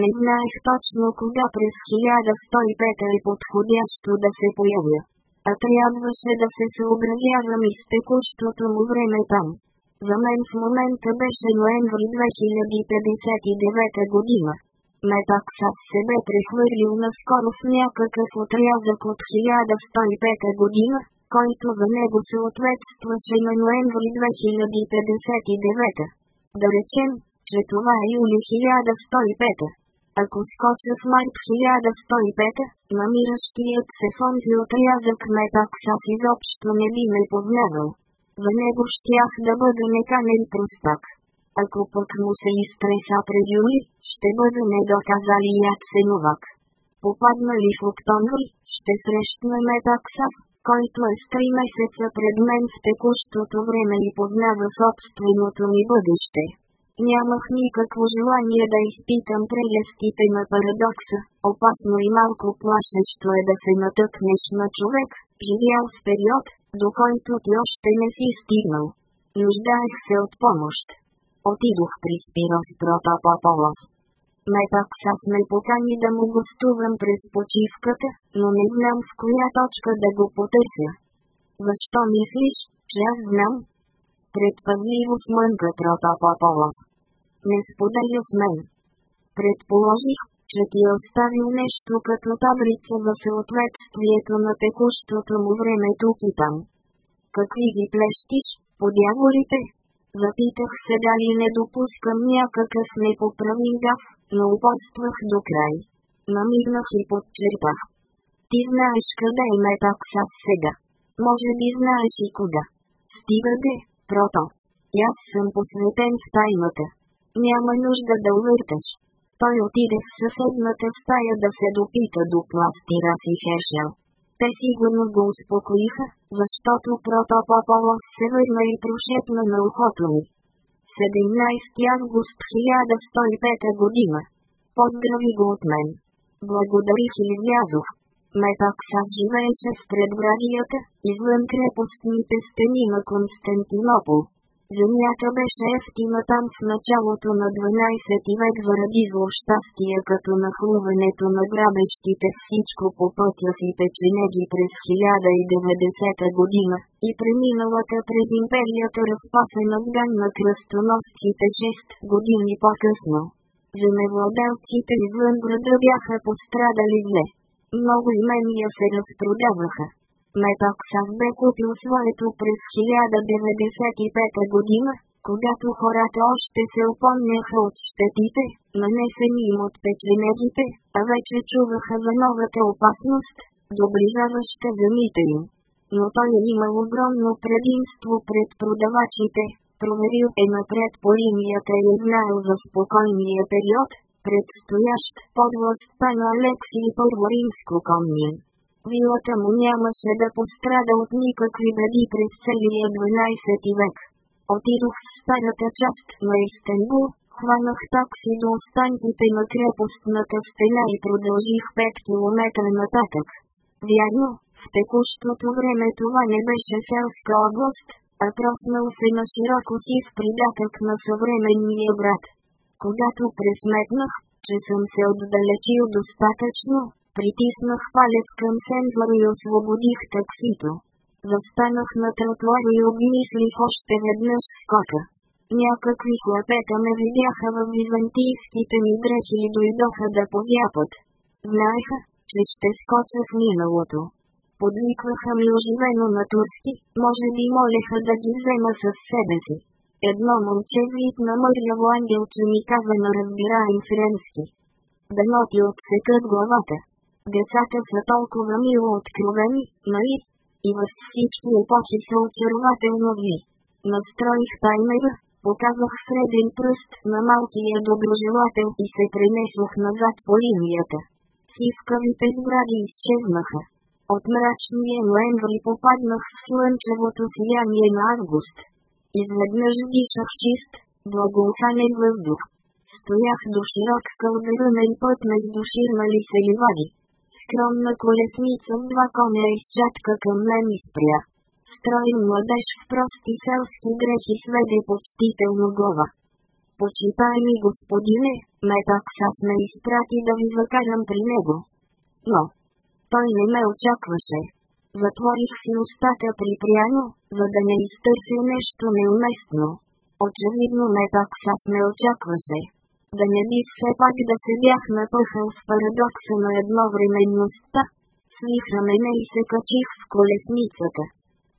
A: Не знаех точно кога през 1105 е подходящо да се появя а трябваше да се съобразявам и с текущото му време там. За мен в момента беше ноември 2059 година. Метак с себе прехвърлил наскоро в някакъв отрязък от 1105 година, който за него се ответстваше на ноември 2059. Да речем, че това е юли 1105. Ако скоча в март 1105, намиращият се фонзи онзи отрязък ме пак изобщо не би ме познавал. За него щях да бъда неканен простак. Ако пък му се изтреса през юни, ще бъда недоказалият се новак. Попаднали в октомври, ще срещна пак аз, който е с три месеца пред мен в текущото време и познава собственото ми бъдеще. Нямах никакво желание да изпитам прелестите на парадокса. Опасно и малко плашещо е да се натъкнеш на човек, живял в период, до който ти още не си стигнал. Нуждаех се от помощ. Отидох при Спирос Протопополос. Метакса сме покани да му гостувам през почивката, но не знам в коя точка да го потърся. Защо мислиш, че аз знам, с Осман Гътрата Папалос. Не споделя с мен. Предположих, че ти е оставил нещо като таблица за съответствието на текущото му време тук и там. Какви ги плещиш, подяволите? Запитах се дали не допускам някакъв непоправим гав, но упорствах до край. Намигнах и подчертах. Ти знаеш къде е метакса сега. Може би знаеш и кога. Стига де прото. И аз съм посветен в тайната. Няма нужда да увърташ. Той отиде в съседната стая да се допита до пластира си Хешел. Те сигурно го успокоиха, защото Прото протопополос се върна и прошепна на ухото ми. 17 август 1105 година. Поздрави го от мен. Благодарих и излязох. Метаксас живееше в предградията, извън крепостните стени на Константинопол. Земята беше ефтина там в началото на 12 век заради злощастие като нахлуването на грабещите всичко по пътя си печенеги през 1090 година и преминалата през империята разпасена в ган на кръстоносците 6 години по-късно. Земевладелците извън града бяха пострадали зле. Много имения се разпродаваха. Метак сам бе купил своето през 1095 година, когато хората още се опомняха от щетите, нанесени им от печенегите, а вече чуваха за новата опасност, доближаваща земите им. Но той е имал огромно предимство пред продавачите, проверил е напред по линията и е знаел за спокойния период, предстоящ подвоз на Алексий Подворимско Комнин. Вилата му нямаше да пострада от никакви беди през целия 12 век. Отидох в старата част на Истанбул, хванах такси до останките на крепостната стена и продължих 5 км нататък. Вярно, в текущото време това не беше селска област, а проснал се на широко си в придатък на съвременния град. Когато пресметнах, че съм се отдалечил достатъчно, притиснах палец към сензора и освободих таксито. Застанах на тротуара и обмислих още веднъж скока. Някакви хлапета ме видяха във византийските ми дрехи и дойдоха да повяпат. Знаеха, че ще скоча в миналото. Подвикваха ми оживено на турски, може би молеха да ги взема със себе си. Едно момче вритна ангел, че ми каза на разбираем френски. Дано ти отсекат главата. Децата са толкова мило откровени, нали? И във всички епохи са очарователно ви. Настроих таймера, показах среден пръст на малкия доброжелател и се пренесох назад по линията. Сивкавите сгради изчезнаха. От мрачния ноември попаднах в слънчевото сияние на август. Изведнъж дишах чист, благоуханен въздух. Стоях до широк кълдърнен път между ширмали се и води, Скромна колесница с два коня изчатка към мен и спря. Строен младеж в прости селски дрехи сведе почтително глава. ми господине, ме такса сме изпрати да ви закарам при него. Но, той не ме очакваше. Затворих си устата припряно, за да не изтърся нещо неуместно. Очевидно ме Баксас не очакваше. Да не би все пак да се бях напъхал в парадокса на едновременността. Свиха мене и се качих в колесницата.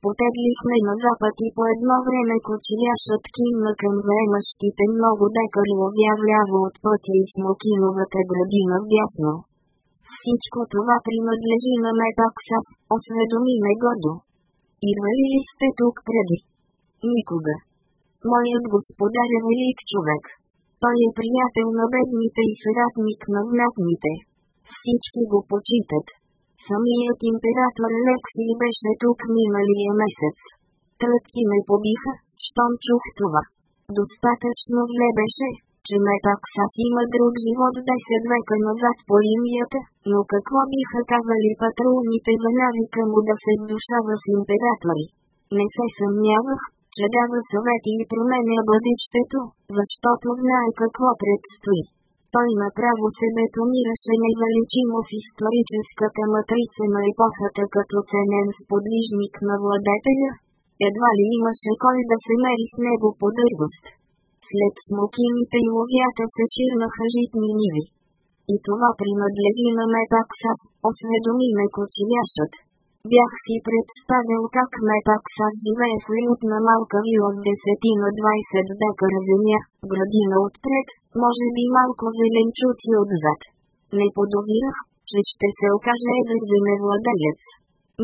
A: Потеглихме на запад и по едно време кочеляшът кимна към заемащите много декар ловя вляво от пътя и смокиновата градина вдясно. Всичко това принадлежи на Метаксас, осведоми ме Годо. Идвали ли сте тук преди? Никога. Моят господар е велик човек. Той е приятел на бедните и съратник на знатните. Всички го почитат. Самият император Лексий беше тук миналия месец. Тръпки ме побиха, щом чух това. Достатъчно зле беше, че Метак САЩ има друг живот 10 века назад по линията, но какво биха казали патрулните за навика му да се вдушава с императори? Не се съмнявах, че дава съвети и променя бъдещето, защото знае какво предстои. Той направо се бетонираше незаличимо в историческата матрица на епохата като ценен сподвижник на владетеля. Едва ли имаше кой да се мери с него по дървост. След смокините и ловята се ширнаха житни ниви. И това принадлежи на Метаксас, осведоми ме кочияшът. Бях си представил как Метаксас живее в уютна малка ви от 10 на 20 декара земя, градина отпред, може би малко зеленчуци отзад. Не подозирах, че ще се окаже едър земевладелец.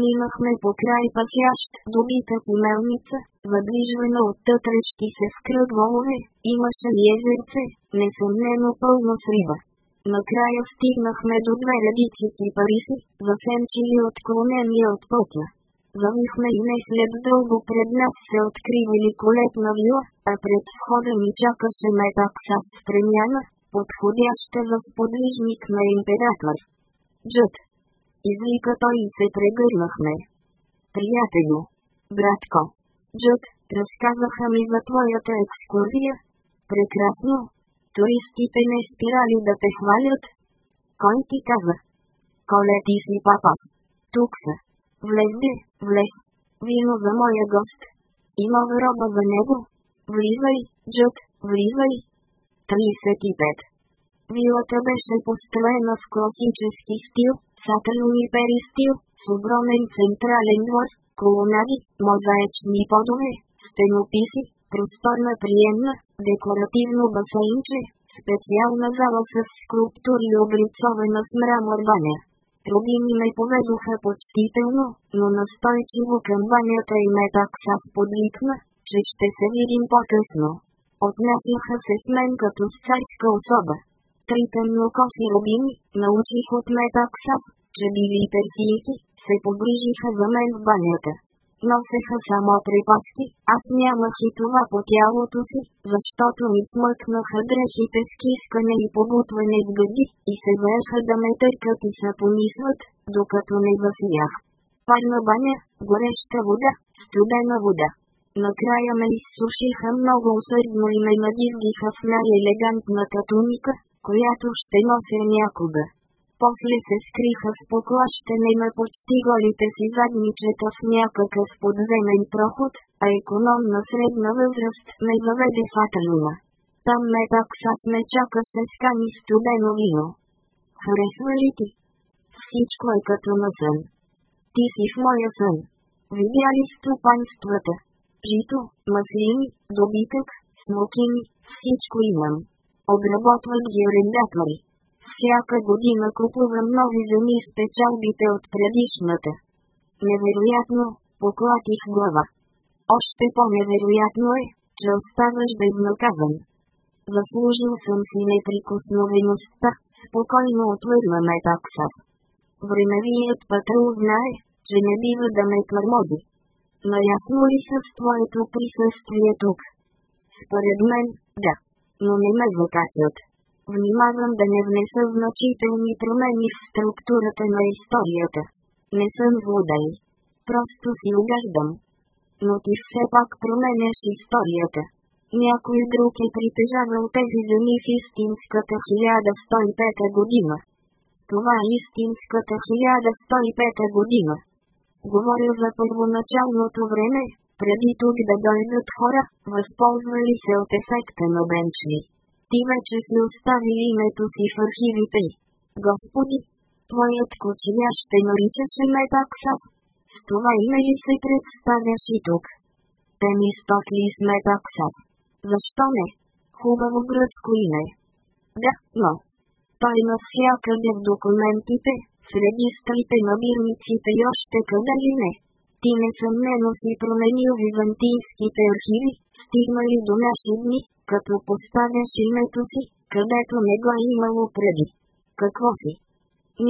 A: Минахме по край пасящ, добита кимелница, въдвижвана от тътрещи се в кръг волове, имаше и езерце, несъмнено пълно с риба. Накрая стигнахме до две редици кипариси, въсенчили отклонени от пътя. Завихме и не след дълго пред нас се откри великолепна вила, а пред входа ни чакаше метакса с премяна, подходяща за сподвижник на император. Джът, извика той и се прегърнахме. Приятелю, братко, Джок, разказаха ми за твоята екскурзия. Прекрасно. Туристите не спирали да те хвалят. Кой ти каза? Колети си папас. Тук са. Влезде, влез. Вино за моя гост. Има роба за него. Влизай, Джок, влизай. 35. Вилата беше построена в класически стил, пери перистил, с огромен централен двор, колонади, мозаечни подове, стенописи, просторна приемна, декоративно басейнче, специална зала с скулптури облицована с мрамор баня. Родини ме поведоха почтително, но настойчиво към банята и ме так са сподвикна, че ще се видим по-късно. Отнасяха се с мен като с царска особа тъй му окоси Рубин, научих от Метаксас, че били и персийки, се погрижиха за мен в банята. Носеха само припаски, аз нямах и това по тялото си, защото ми смъкнаха дрехите с кискане и побутване с гъди, и се заеха да ме търкат и се помисват, докато не засиях. Парна баня, гореща вода, студена вода. Накрая ме изсушиха много усърдно и ме надивдиха в най-елегантната туника, която ще нося някога. После се скриха с поклащане на почти голите си задничета в някакъв подземен проход, а економна средна възраст ме заведе в Аталума. Там ме такса сме чакаше скани студено вино. Харесва ли ти? Всичко е като на сън. Ти си в моя сън. Видя ли стопанствата? Жито, маслини, добитък, смокини, всичко имам. Обработвам ги арендатори. Всяка година купувам нови земи с печалбите от предишната. Невероятно, поклатих глава. Още по-невероятно е, че оставаш безнаказан. Заслужил съм си неприкосновеността, спокойно отвърваме Метаксас. Времевият патрул знае, че не бива да ме тормози. Наясно ли с твоето присъствие тук? Според мен, да но не ме закачат. Внимавам да не внеса значителни промени в структурата на историята. Не съм злодей. Просто си угаждам. Но ти все пак променяш историята. Някой друг е притежавал тези земи в истинската 1105 година. Това е истинската 1105 година. Говоря за първоначалното време, преди тук да дойнат хора, възползвали се от ефекта на Бенчли. Ти вече си остави името си в архивите. Господи, твоят кучия ще наричаше таксас. С това име ли се представяш и тук? Те стокли с таксас. Защо не? Хубаво гръцко име. Да, но... Той навсякъде в документите, в регистрите на бирниците и още къде ли не ти несъмнено си променил византийските архиви, стигнали до наши дни, като поставяш името си, където не го е имало преди. Какво си?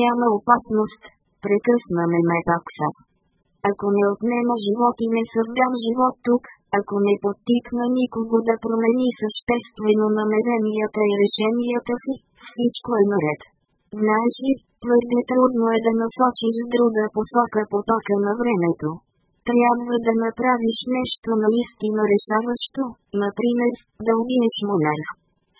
A: Няма опасност, прекъсна ме Метаксас. Ако не отнема живот и не създам живот тук, ако не потикна никого да промени съществено намеренията и решенията си, всичко е наред. Знаеш ли, Твърде трудно е да насочиш в друга посока потока на времето. Трябва да направиш нещо наистина решаващо, например, да убиеш монарх.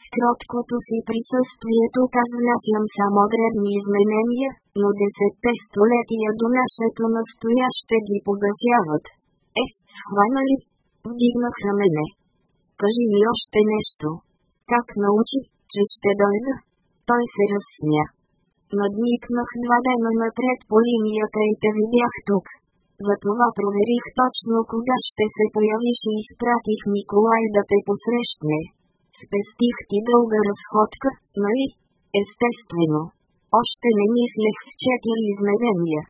A: С кроткото си присъствие тук аз внасям само древни изменения, но десетте столетия до нашето настояще ги погасяват. Е, схвана ли? Вдигнах рамене. Кажи ми още нещо. Как научи, че ще дойда? Той се разсмя. Надникнах дена напред по линията и те видях тук. Затова проверих точно кога ще се появиш и изпратих Николай да те посрещне. Спестих ти дълга разходка, нали? Естествено. Още не мислех с четири измерения.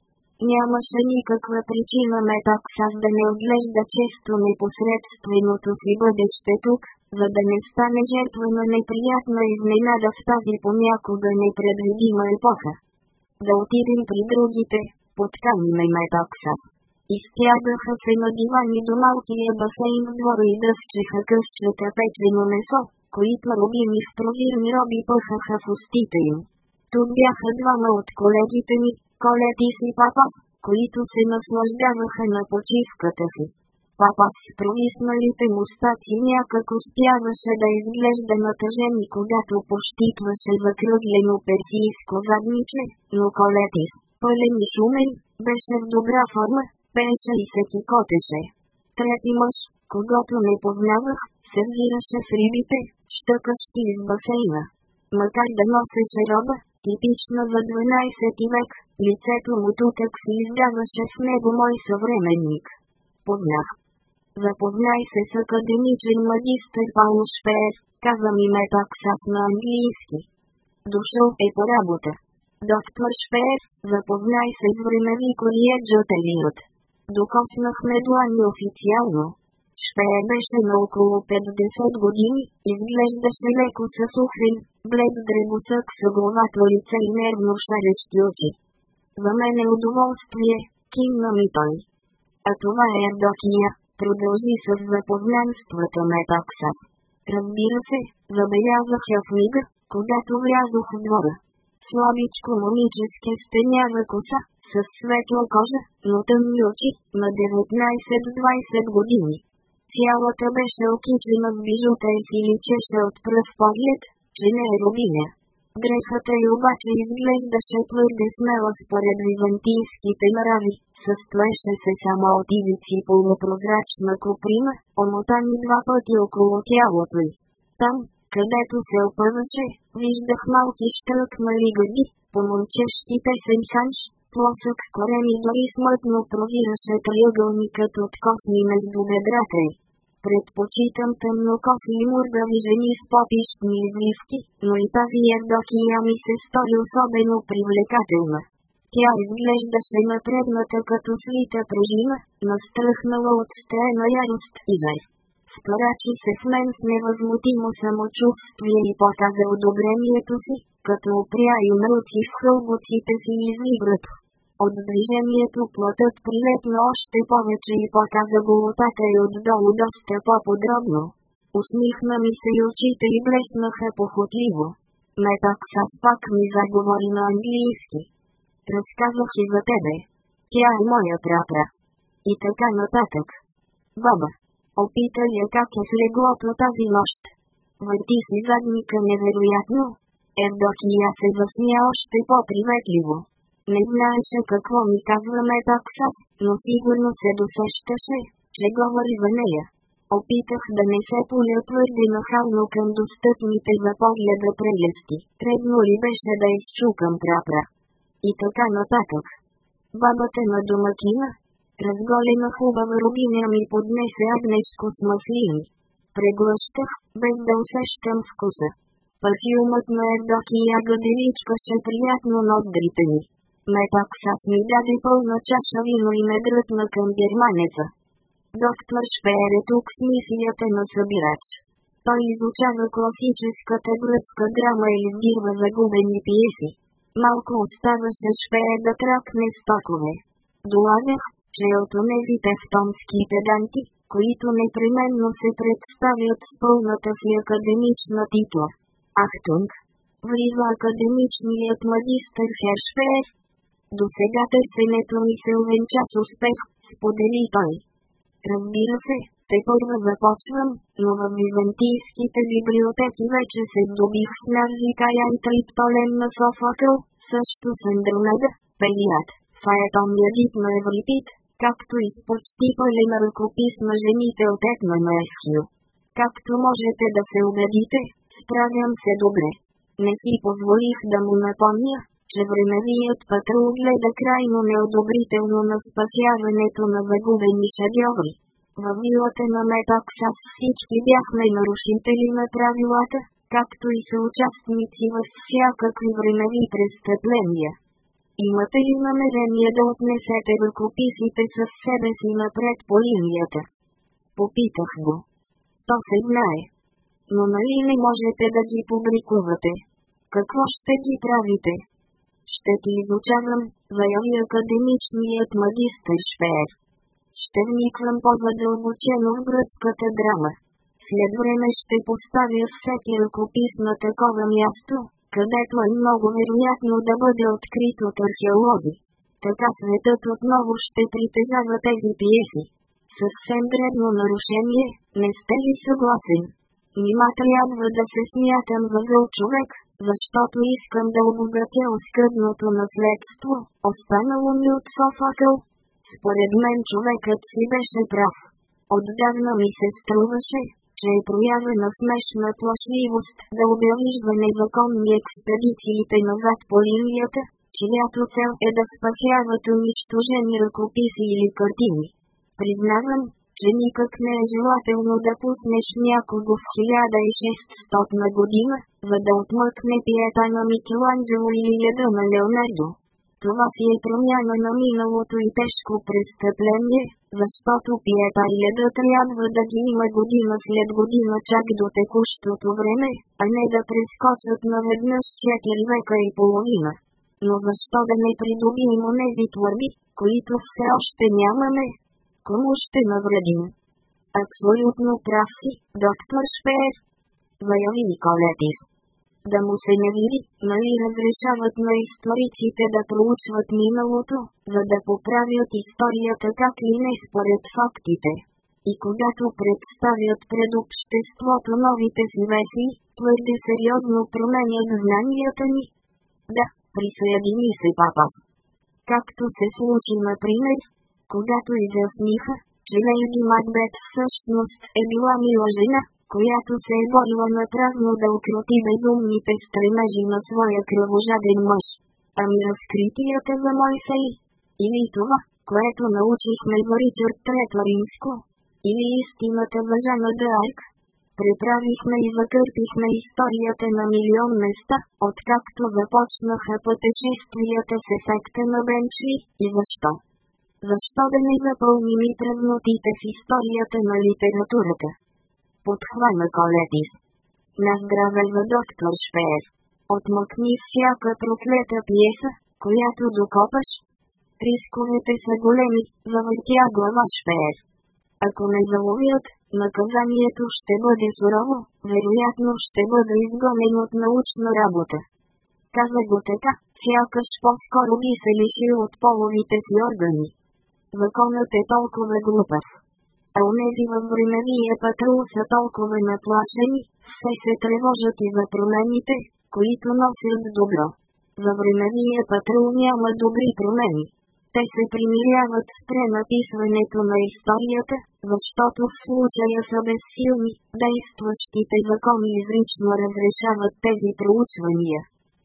A: Нямаше никаква причина Метоксас да не отглежда често непосредственото си бъдеще тук, за да не стане жертва на неприятна изненада в тази понякога непредвидима епоха. Да отидем при другите, подканиме Метаксас. Изтягаха се на дивани до малкия басейн в двора и дъвчеха къщата печено месо, които рубини в прозирни роби пъхаха в устите им. Тук бяха двама от колегите ми, колети си папас, които се наслаждаваха на почивката си. Папас с происналите му стаци някак успяваше да изглежда натъжен и когато пощитваше закръглено персийско задниче, но колетис, пълен и шумен, беше в добра форма, пеше и се кикотеше. Трети мъж, когато не познавах, се взираше в рибите, щъкащи из басейна. Макар да носеше роба, типично за 12 век, лицето му тутък е си издаваше в него мой съвременник. Познах. Запознай се с академичен магистър Паул Шпеер, каза ми ме с сас на английски. Дошъл е по работа. Доктор Шпеер, запознай се с времеви колиеджа Телиот. Докоснахме длани официално, Шпея беше на около 50 години, изглеждаше леко съсухен, блед дребосък с главато лице и нервно шарещи очи. За мен е удоволствие, кимна ми той. А това е Евдокия, продължи с запознанствата на таксас. Разбира се, забелязах я в мига, когато влязох в двора. Слабичко момическе стенява коса, с светла кожа, но тъмни очи, на 19-20 години. Цялата беше окичена с бижута и си личеше от пръв поглед, че не е рубиня. Дрехата й обаче изглеждаше твърде смела според византийските нрави, състоеше се само от ивици полупрозрачна куприна, омотани два пъти около тялото й. Там, където се опъваше, виждах малки штръкнали гърди, помълчещите сенчанш, плосък корем и дори смъртно провираше триъгълникът от косми между бедрата й. Предпочитам тъмнокоси и мургави жени с попищни изливки, но и тази Ердокия ми се стори особено привлекателна. Тя изглеждаше напредната като свита пружина, стръхнала от стена ярост и жар. Вторачи се в мен с невъзмутимо самочувствие и показа одобрението си, като опря и мръци в хълбоците си извиграт. От движението плътът прилепна още повече и показа голотата и отдолу доста по-подробно. Усмихна ми се и очите и блеснаха похотливо. Метаксас пак ми заговори на английски. Разказах и за тебе. Тя е моя прапра. И така нататък. Баба. Опита я как е слеглото леглото тази нощ. Върти си задника невероятно. Ердокия се засмя още по-приветливо. Не знаеше какво ми казва Метаксас, но сигурно се досещаше, че говори за нея. Опитах да не се поля твърде нахално към достъпните за погледа прелести. Трудно ли беше да изчукам прапра? И така нататък. Бабата на домакина, разголена хубава рубиня ми поднесе агнешко с маслини. Преглъщах, без да усещам вкуса. Парфюмът на ердок и ягоди личкаше приятно ноздрите ми. Метак с даде пълна чаша вино и ме недръпна към германеца. Доктор Шпеер е тук с мисията на събирач. Той изучава класическата гръцка драма и издирва загубени пиеси. Малко оставаше Шпеер да тракне стокове. Долавях, че от онези певтонски педанти, които непременно се представят с пълната си академична титла. Ахтунг. Влиза академичният магистър Хершпеер, до сега търсенето ми се увенча с успех, сподели той. Разбира се, те първа започвам, но в византийските библиотеки вече се добих с навика Янтрит Пален на Софокъл, също с Андромеда, Пелият, Фаетон е Ядит на Еврипид, както и с почти пълен ръкопис на жените от Етна на Есхил. Както можете да се убедите, справям се добре. Не си позволих да му напомня, че временният патрул гледа крайно неодобрително на спасяването на загубени шедьоври. Във вилата на Метаксас всички бяхме нарушители на правилата, както и съучастници във всякакви времени престъпления. Имате ли намерение да отнесете ръкописите със себе си напред по линията? Попитах го. То се знае. Но нали не можете да ги публикувате? Какво ще ги правите? Ще ти изучавам, заяви академичният магистър Шпеер. Ще вниквам по-задълбочено в гръцката драма. След време ще поставя всеки ръкопис на такова място, където е много вероятно да бъде открит от археолози. Така светът отново ще притежава тези пиеси. Съвсем дребно нарушение, не сте ли съгласен? Нима трябва да се смятам във зъл човек, защото искам да обогатя оскъдното наследство, останало ми от Софакъл. Според мен човекът си беше прав. Отдавна ми се струваше, че е проява на смешна плашливост да обявиш за незаконни експедициите назад по линията, чиято цел е да спасяват унищожени ръкописи или картини. Признавам, че никак не е желателно да пуснеш някого в 1600 година, за да отмъкне пиета на Микеланджело или яда на Леонардо. Това си е промяна на миналото и тежко престъпление, защото пиета и яда трябва да ги има година след година чак до текущото време, а не да прескочат наведнъж 4 века и половина. Но защо да не придобим онези твърби, които все още нямаме, му ще навредим. Абсолютно прав си, доктор Шпеер. Заяви Николетис. Да му се не вири, нали разрешават на историците да проучват миналото, за да поправят историята как ли не според фактите. И когато представят пред обществото новите си твърде сериозно променят знанията ни. Да, присъедини се папас. Както се случи, например, когато изясниха, че Лейди Макбет всъщност е била мила жена, която се е борила на празно да укроти безумните стремежи на своя кръвожаден мъж. Ами разкритията за Мойсей? Или това, което научихме в Ричард Трето Римско? Или истината за Жана Д'Арк? Преправихме и закърпихме историята на милион места, откакто започнаха пътешествията с ефекта на Бенчи и защо. Защо да не запълним и тръгнотите в историята на литературата? Подхвана Колетис. На за доктор Шпеер. Отмъкни всяка проклета пиеса, която докопаш. Рисковете са големи, завъртя глава Шпеер. Ако не заловят, наказанието ще бъде сурово, вероятно ще бъде изгонен от научна работа. Каза го така, сякаш по-скоро би се лишил от половите си органи. Законът е толкова глупав. А унези във времевия патрул са толкова наплашени, все се тревожат и за промените, които носят добро. Във времевия патрул няма добри промени. Те се примиряват с пренаписването на историята, защото в случая са безсилни, действащите закони изрично разрешават тези проучвания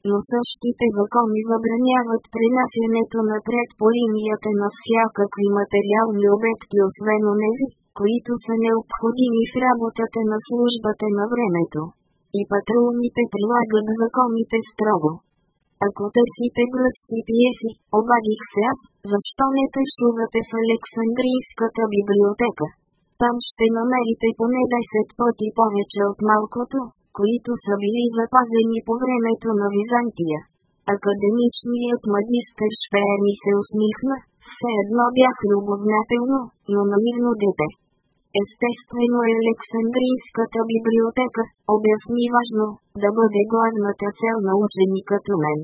A: но същите закони забраняват пренасянето напред по линията на всякакви материални обекти освен онези, които са необходими в работата на службата на времето. И патрулните прилагат законите строго. Ако търсите гръцки пиеси, обадих се аз, защо не тъшувате в Александрийската библиотека? Там ще намерите поне 10 пъти повече от малкото, които са били запазени по времето на Византия. Академичният магистър Шфееми се усмихна, все едно бях любознателно, но наивно дете. Естествено е Александрийската библиотека, обясни важно, да бъде главната цел на учени като мен.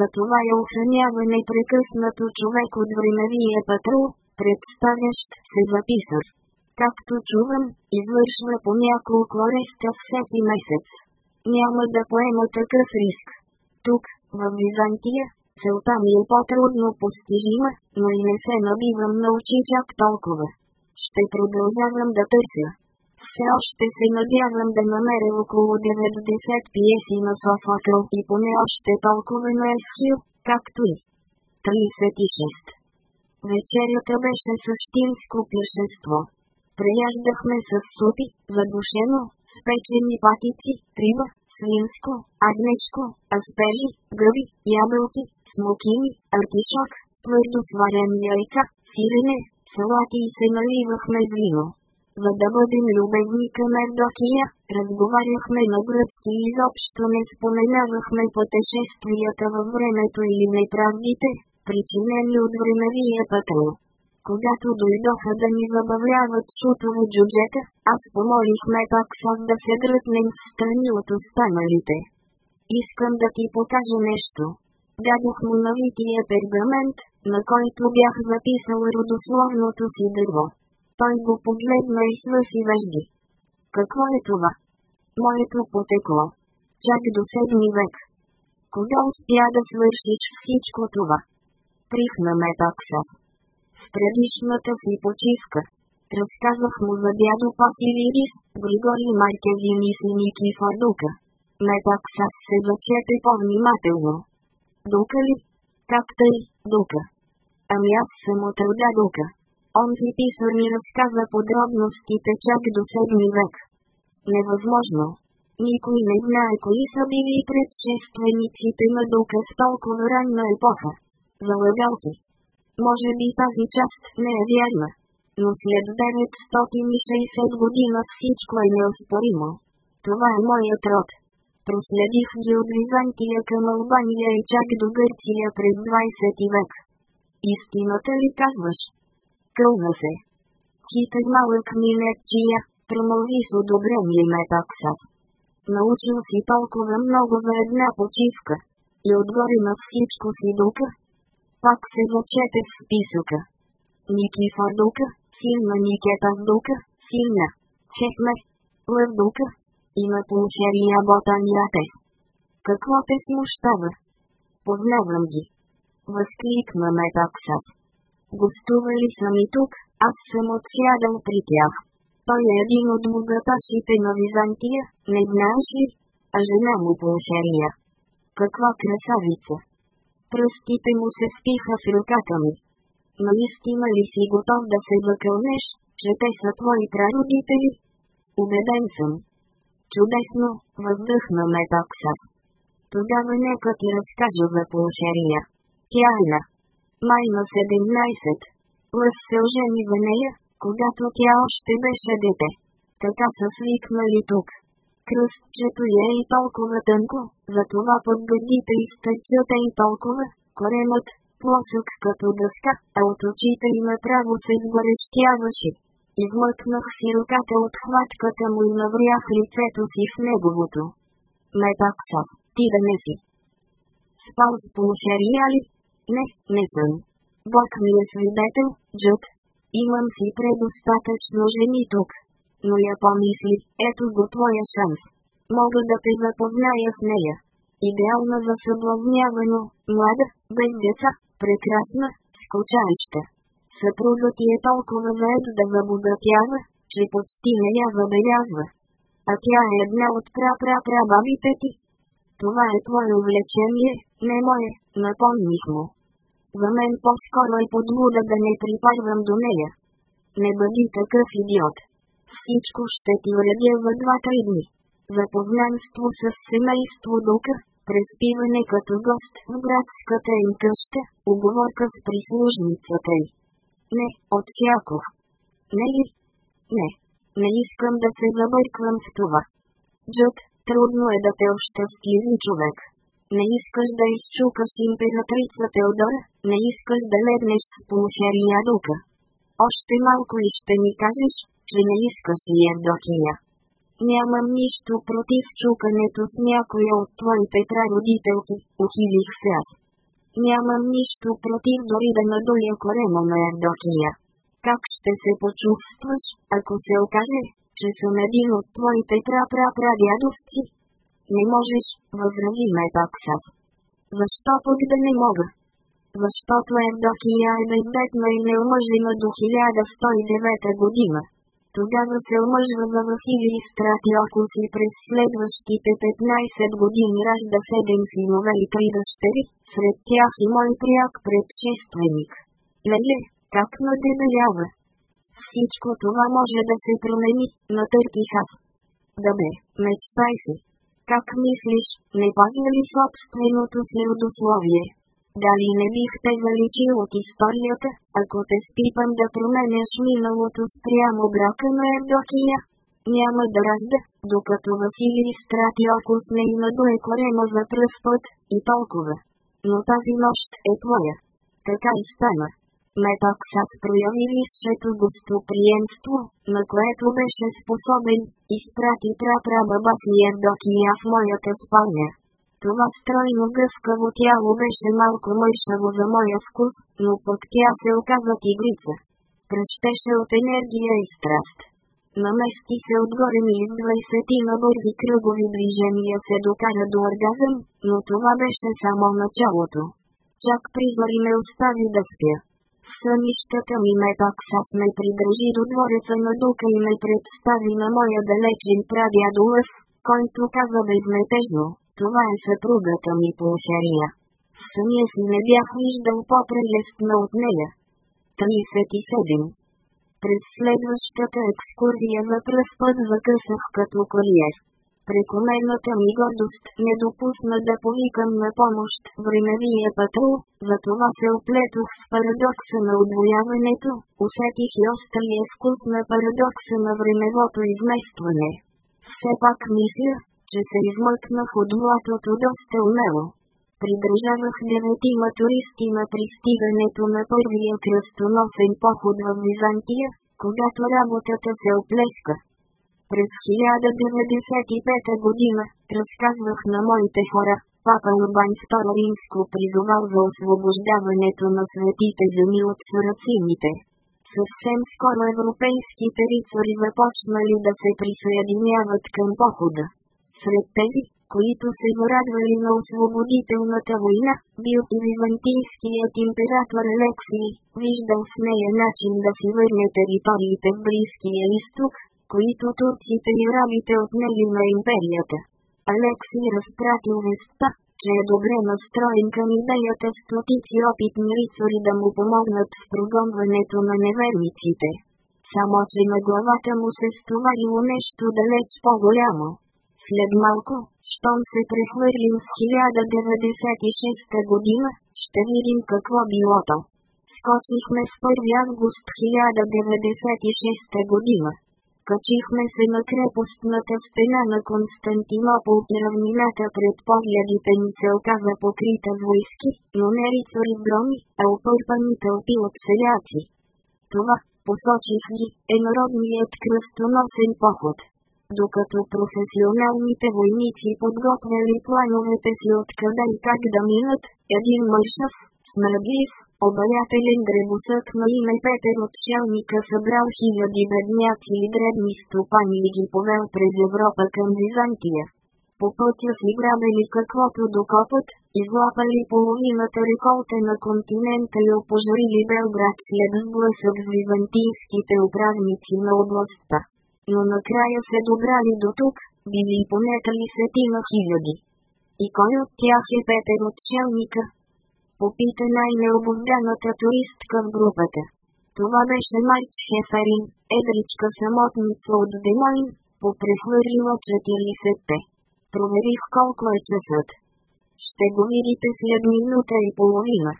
A: Затова я охранява непрекъснато човек от времевия патрул, представящ се записър. Както чувам, извършва по няколко ареста всеки месец. Няма да поема такъв риск. Тук, в Византия, целта ми е по-трудно постижима, но и не се набивам на очи чак толкова. Ще продължавам да търся. Все още се надявам да намеря около 90 пиеси на Софокъл и поне още толкова на Есхил, както и 36. Вечерята беше същинско пишество. Преяждахме с супи, задушено, с печени патици, риба, свинско, агнешко, аспежи, гъби, ябълки, смокини, артишок, твърдо сварен яйца, сирене, салати и се наливахме с вино. За да бъдем любезни към Евдокия, разговаряхме на гръцки и изобщо не споменавахме пътешествията във времето или неправдите, причинени от времевия пътъл когато дойдоха да ни забавляват шутово джуджета, аз помолих Мепаксос да се дръпнем в страни от останалите. Искам да ти покажа нещо. Дадох му навития пергамент, на който бях записал родословното си дърво. Той го погледна и свъси въжди. Какво е това? Моето потекло. Чак до седми век. Кога успя да свършиш всичко това? Прихна ме таксос в предишната си почивка. Разказах му за дядо Пасилирис, Григорий Маркевин и си Не так Метаксас се зачете по-внимателно. Дука ли? Как тъй, Дука? Ами аз съм от рода Дука. ви писар ми разказа подробностите чак до седми век. Невъзможно. Никой не знае кои са били предшествениците на Дука с толкова ранна епоха. Залагалки. Може би тази част не е вярна. Но след 960 година всичко е неоспоримо. Това е моят род. Проследих ги от Византия към Албания и чак до Гърция през 20 век. Истината ли казваш? Кълна се. Хитър малък минетчия, промълви с одобрение таксас. Научил си толкова много за една почивка. И отгоре на всичко си дука, пак се зачете в списъка. Никифор Дука, син на Никета Дука, син на Хехмер, Лъв Дука, има полушерия Ботан Ятес. Какво те смущава? Познавам ги. Възкликна Метаксас. Гостували съм и тук, аз съм отсядал при тях. Той е един от богаташите на Византия, не знаеш ли? А жена му полушерия. Каква красавица! пръстите му се впиха в ръката ми. Наистина ли си готов да се закълнеш, че те са твои прародители? Убеден съм. Чудесно, въздъхна таксас. Тогава нека ти разкажа за полушерия. Тя е на май на 17. Лъв се ожени за нея, когато тя още беше дете. Така са свикнали тук кръстчето е и толкова тънко, затова под гърдите изтърчата и толкова, коремът, плосък като дъска, а от очите и направо се изгорещяваше. Измъкнах си руката от хватката му и наврях лицето си в неговото. Метаксос, ти да не си. Спал с полушария ли? Не, не съм. Бог ми е свидетел, Джуд. Имам си предостатъчно жени тук но я помисли, ето го твоя шанс. Мога да те запозная с нея. Идеална за съблазняване, млада, без деца, прекрасна, скучаеща. Съпругът ти е толкова заед да забогатява, че почти не я забелязва. А тя е една от пра-пра-пра-бабите ти. Това е твое увлечение, не мое, напомних му. За мен по-скоро е подлуда да не припарвам до нея. Не бъди такъв идиот всичко ще ти уредя в двата дни. Запознанство с семейство Дукър, преспиване като гост в градската им къща, оговорка с прислужницата й. Не, от всяко. Не ли? Не. Не искам да се забърквам в това. Джуд, трудно е да те ощастливи човек. Не искаш да изчукаш императрица Теодора, не искаш да леднеш с полусерия дука. Още малко и ще ми кажеш, че не искаш и Евдокия. Нямам нищо против чукането с някоя от твоите прародителки, ухилих се аз. Нямам нищо против дори да надуя корема на Евдокия. Как ще се почувстваш, ако се окаже, че съм един от твоите пра пра пра дядовци Не можеш, възрази ме пак аз. Защо пък да не мога? Защото Евдокия е безбедна и неумъжена до 1109 година. Тогава се омъжва за Василий Стратиокус си през следващите 15 години ражда 7 синове и 3 дъщери, сред тях и мой пряк предшественик. Леле, нали, как надебелява! Всичко това може да се промени, натърких аз. Да бе, мечтай си. Как мислиш, не пази ли собственото си родословие? Дали не бих те заличил от историята, ако те спипам да променяш миналото спрямо брака на Евдокия? Няма да ражда, докато Василий страти окус не има дое корема за пръв път, и толкова. Но тази нощ е твоя. Така и стана. Метоксас прояви висшето гостоприемство, на което беше способен, изпрати прапрабаба си Евдокия в моята спалня. Това стройно гъвкаво тяло беше малко мъйшаво за моя вкус, но пък тя се оказа тигрица. Кръщеше от енергия и страст. Намести се отгоре ми и 20 на бързи кръгови движения се докара до оргазъм, но това беше само началото. Чак призори ме остави да спя. Сънищата ми ме такса ме придържи до двореца на дука и ме представи на моя далечен прадядо лъв, който каза безметежно. Това е съпругата ми по Сария. Самия си не бях виждал по-прелестна от нея. 37. През следващата екскурзия за пръв път закъсах като кариер. Прекомерната ми гордост не допусна да повикам на помощ времевия патрул, затова се оплетох в парадокса на удвояването, усетих и острия вкус на парадокса на времевото изместване. Все пак мисля, че се измъкнах от млатото доста умело. Придържавах деветима туристи на пристигането на първия кръстоносен поход в Византия, когато работата се оплеска. През 1095 година, разказвах на моите хора, папа Лубан II Римско призовал за освобождаването на светите земи от сарацините. Съвсем скоро европейските рицари започнали да се присъединяват към похода. Сред тези, които се зарадвали на освободителната война, бил и византийският император Алексий, виждал в нея начин да си върне териториите в Близкия изток, които турците и рабите отнели на империята. Алексий разпратил веста, че е добре настроен към идеята стотици опитни рицари да му помогнат в прогонването на неверниците. Само че на главата му се стоварило нещо далеч по-голямо. След малко, щом се прехвърлим в 1096 година, ще видим какво било то. Скочихме в 1 август 1096 година. Качихме се на крепостната стена на Константинопол и равнината пред погледите ни се оказа покрита войски, но не рицари брони, а опърпани тълпи от селяци. Това, посочих ги, е народният кръстоносен поход докато професионалните войници подготвяли плановете си откъде и как да минат, един мъжъв, смърдлив, обаятелен древосък на име Петър Шелника събрал хиляди бедняци и дребни стопани и ги повел през Европа към Византия. По пътя си грабели каквото докопът, излапали половината реколта на континента и опожарили Белград след сблъсък с византийските управници на областта но накрая се добрали до тук, били и понетали сетина хиляди. И кой от тях е Петър Шелника, Попита най-необозданата туристка в групата. Това беше Марч Хефарин, едричка самотница от Демойн, попрехвърлила 40-те. Проверих колко е часът. Ще го видите след минута и половина.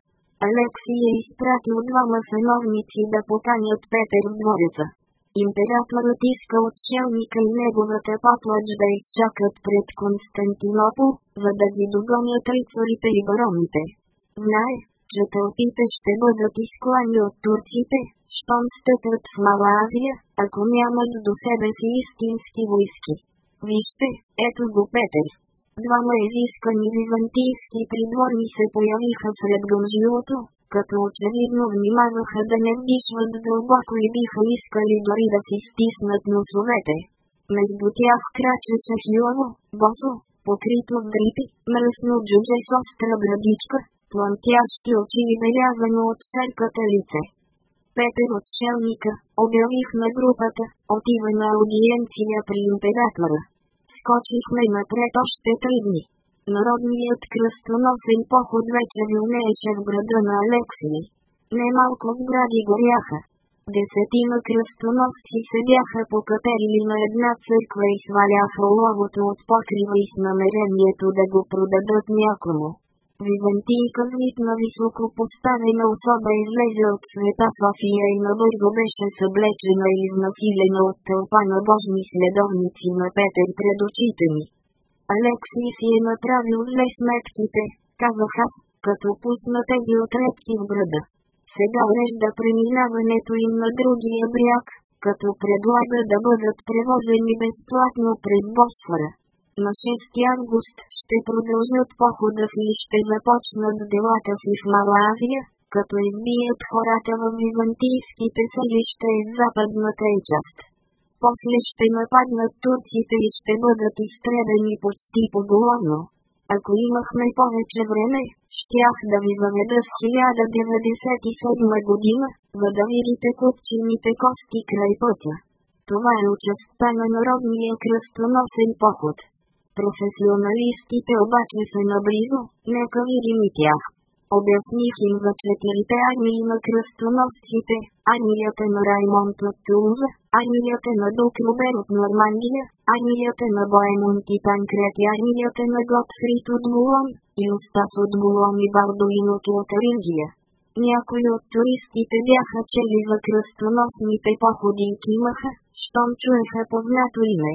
A: Алекси е изпратил двама сановници да поканят Петър в двореца императорът иска Шелника и неговата патлач да изчакат пред Константинопол, за да ги догонят рицарите и бароните. Знае, че тълпите ще бъдат изклани от турците, щом стъпят в Мала Азия, ако нямат до себе си истински войски. Вижте, ето го Петър. Двама изискани византийски придворни се появиха сред гъмжилото, като очевидно внимаваха да не вдишват дълбоко и биха искали дори да си стиснат носовете. Между тях крачеше хилово, босо, покрито с дрипи, мръсно джудже с остра градичка, плантящи очи и белязано от шерката лице. Петър от шелника, обявих на групата, отива на аудиенция при императора. Скочихме напред още три дни. Народният кръстоносен поход вече вилнееше в града на Алексий. Немалко сгради горяха. Десетина кръстоносци се бяха покатерили на една църква и сваляха ловото от покрива и с намерението да го продадат някому. Византийка на високо поставена особа излезе от света София и набързо беше съблечена и изнасилена от тълпа на божни следовници на Петър пред очите ми. Алексий си е направил зле сметките, казах аз, като пусна тези отрепки в града. Сега урежда преминаването им на другия бряг, като предлага да бъдат превозени безплатно през Босфора. На 6 август ще продължат похода си и ще започнат делата си в Мала Азия, като избият хората в византийските съдища и западната и част после ще нападнат турците и ще бъдат изстреляни почти поголовно. Ако имахме повече време, щях да ви заведа в 1097 година, за да видите купчените кости край пътя. Това е участта на народния кръстоносен поход. Професионалистите обаче са наблизо, нека видим и тях. Обясних им за четирите армии на кръстоносците, армията на Раймонд от Тулуз, армията на Дук Рубер от Нормандия, армията на Боемонт и Панкрет и армията на Готфрид от Булон, и Остас от Булон и Балдуин от Лотарингия. Някои от туристите бяха чели за кръстоносните походи и кимаха, щом чуеха познато име.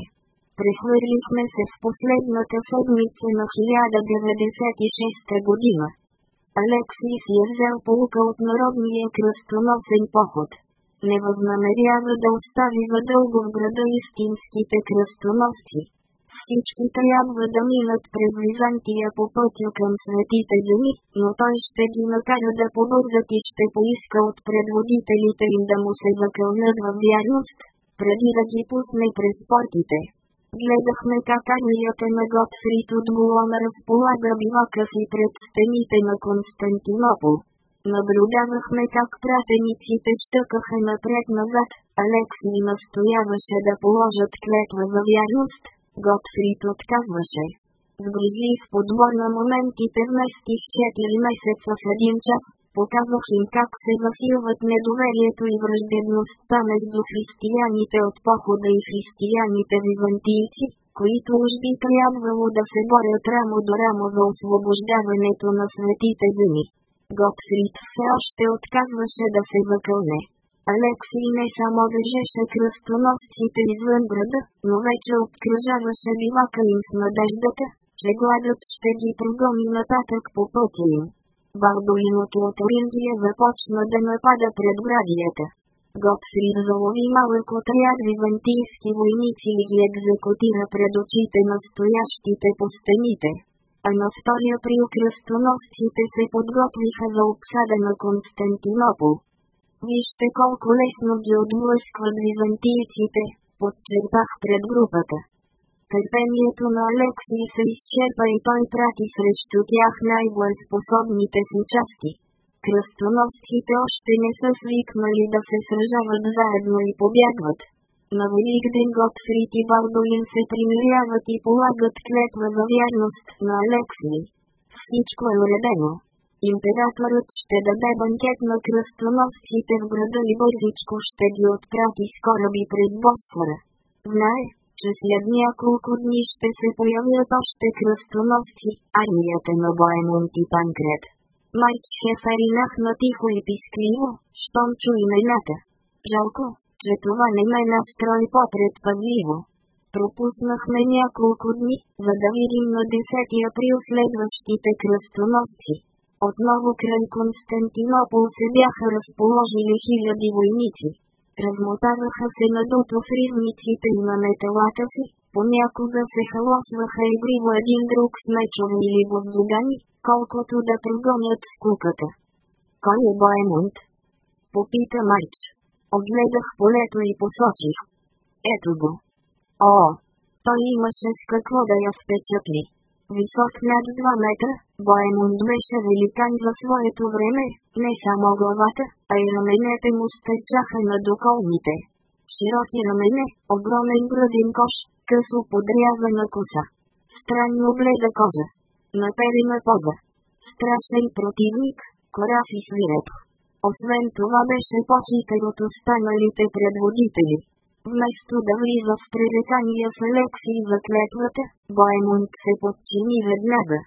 A: Прехвърлихме се в последната седмица на 1096 година. Алексий си е взел полука от народния кръстоносен поход. Не възнамерява да остави задълго в града истинските кръстоносци. Всички трябва да минат през Византия по пътя към светите земи, но той ще ги накара да побързат и ще поиска от предводителите им да му се закълнат във вярност, преди да ги пусне през портите. Гледахме как армията на Готфрид от Голом разполага бивака си пред стените на Константинопол. Наблюдавахме как пратениците щъкаха напред-назад, Алексий настояваше да положат клетва за вярност, Готфрид отказваше. Сгрижи в подбор на моментите с 4 месеца в един час, показах им как се засилват недоверието и враждебността между християните от похода и християните византийци, които уж би трябвало да се борят рамо до рамо за освобождаването на светите земи. Готфрид все още отказваше да се закълне. Алексий не само държеше кръстоносците извън града, но вече обкръжаваше бивака им с надеждата, че гладът ще ги прогони нататък по пътя им. Балдуиното от Орингия започна да напада градията. Готфри залови малък отряд византийски войници и ги екзекутира пред очите на стоящите по стените. А на втория април кръстоносците се подготвиха за обсада на Константинопол. Вижте колко лесно ги отблъскват византийците, подчерпах пред групата. Търпението на Алексий се изчерпа и той прати срещу тях най-боеспособните си части. Кръстоносците още не са свикнали да се сражават заедно и побягват. На ден Готфрид и Балдолин се примиряват и полагат клетва за вярност на Алексий. Всичко е уредено. Императорът ще даде банкет на кръстоносците в града и бързичко ще ги отпрати с кораби пред Босфора. Знае, че след няколко дни ще се появят още кръстоносци, армията на Боемон и Панкрет. Майч Шефер и нахна тихо и пискливо, щом чу имената. Жалко, че това не ме настрои по-предпазливо. Пропуснахме няколко дни, за да видим на 10 април следващите кръстоносци. Отново край Константинопол се бяха разположили хиляди войници размотаваха се надуто в ритмиците на металата си, понякога се халосваха и гриво един друг с мечове или бозогани, колкото да прогонят скуката. Кой е Боемунд? Попита Марч. Огледах полето и посочих. Ето го. О, той имаше с какво да я впечатли. Висок над 2 метра, Боенон беше великан за своето време, не само главата, а и раменете му стърчаха на доколните. Широки рамене, огромен градин кош, късо подрязана коса. Странно бледа кожа. Наперена поза. Страшен противник, кораф и свиреп. Освен това беше по-хитър от останалите предводители. Вместо да влиза в пререкания с Алексий за клетвата, Боемонт се подчини веднага.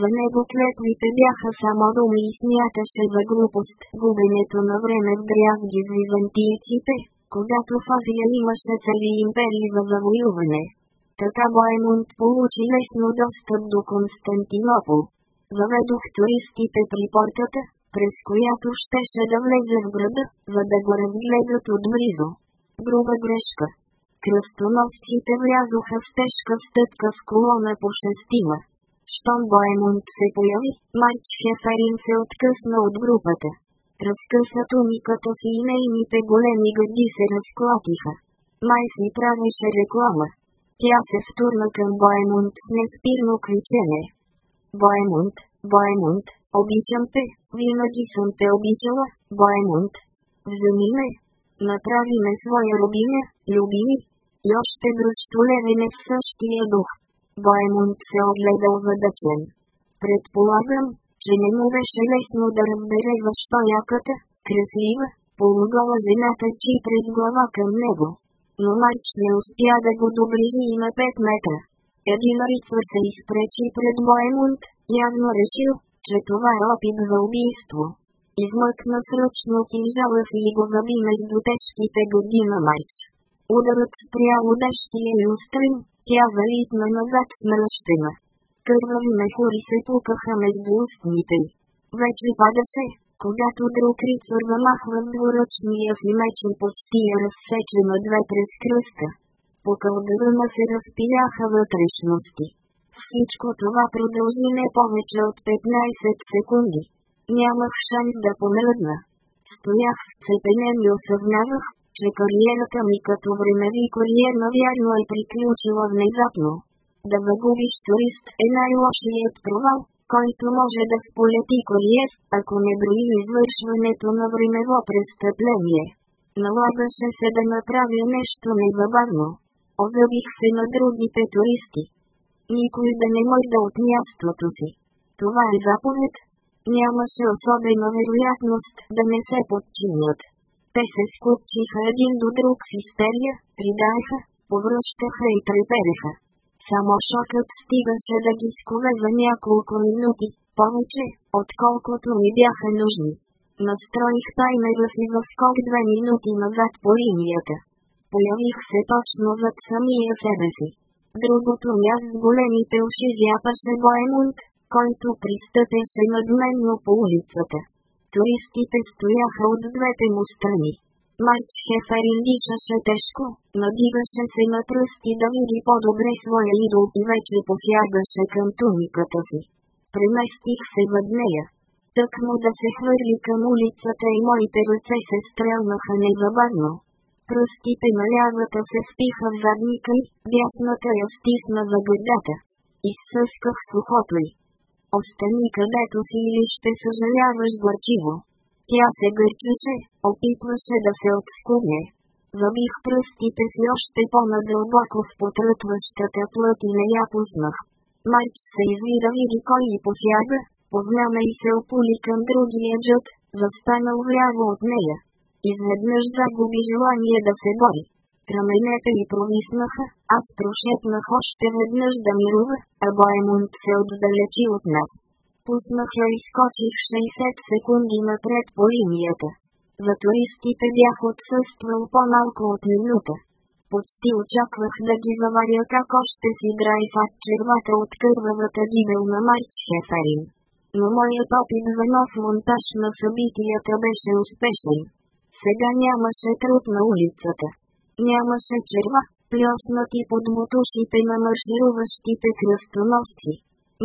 A: За него клетвите бяха само думи и смяташе за глупост губенето на време в грязги с византийците, когато в Азия имаше цели империи за завоюване. Така Боемунд получи лесно достъп до Константинопол. Заведох туристите при портата, през която щеше да влезе в града, за да го разгледат отблизо. Друга грешка. Кръстоносците влязоха с тежка стъпка в колона по шестима. Щом Боемонт се появи, Марч Хеферин се откъсна от групата. Разкъса туниката си и нейните големи гъди се разклатиха. Май си правеше реклама. Тя се втурна към Боемунд с неспирно кричене. Боемунд, Боемунд, обичам те, винаги съм те обичала, Боемунд. Вземи ме, направи ме своя рубиня, любими, и още дружто левене в същия дух. Боемунд се огледа озадачен. Предполагам, че не му беше лесно да разбере защо яката, красива, полугола жена тъчи през глава към него. Но Марч не успя да го доближи и на 5 метра. Един рицар се изпречи пред Боемунд, явно решил, че това е опит за убийство. Измъкна срочно кинжала си и го заби между тежките години на Марч. Ударът спря лудещия и устрин, тя залитна назад с смръщена. Кървави мехури се пукаха между устните Вече падаше, когато друг рицар замахва в двуръчния си мечен почти я разсече на две през кръста. По кълдърна се разпияха вътрешности. Всичко това продължи не повече от 15 секунди. Нямах шанс да помръдна. Стоях цепенен и осъзнавах, че кариерата ми като времеви ви кариерна вярно е приключила внезапно. Да загубиш турист е най-лошият провал, който може да сполети кариер, ако не брои извършването на времево престъпление. Налагаше се да направя нещо незабавно. Озъбих се на другите туристи. Никой да не мърда от мястото си. Това е заповед. Нямаше особена вероятност да не се подчинят. Те се скупчиха един до друг в истерия, придаха, повръщаха и трепереха. Само шокът стигаше да ги скове за няколко минути, повече, отколкото ми бяха нужни. Настроих таймера си за скок две минути назад по линията. Появих се точно зад самия себе си. Другото място с големите уши зяпаше Боемунд, който пристъпеше над мен по улицата туристите стояха от двете му страни. Марч Хеферин дишаше тежко, надигаше се на пръсти да види по-добре своя идол и вече посягаше към туниката си. Преместих се въд нея. Тък му да се хвърли към улицата и моите ръце се стрелнаха незабавно. Пръстите на лявата се впиха в задника и дясната я стисна за гърдата. Изсъсках сухото й остани където си или ще съжаляваш горчиво. Тя се гърчеше, опитваше да се отскуне. Забих пръстите си още по-надълбоко в потрътващата плът и не я познах. Марч се извида види кой и посяга, познаме и се опули към другия джът, застанал вляво от нея. Изведнъж загуби желание да се бори раменете ми промиснаха, аз прошепнах още веднъж да мирува, а Боемунд се отдалечи от нас. Пуснах я и скочих 60 секунди напред по линията. За туристите бях отсъствал по-малко от минута. Почти очаквах да ги заваря как още си драйфат червата от кървавата гибел на Марч Хефарин. Но моят опит за нов монтаж на събитията беше успешен. Сега нямаше труд на улицата нямаше черва, плеснати под мотушите на маршируващите кръстоносци.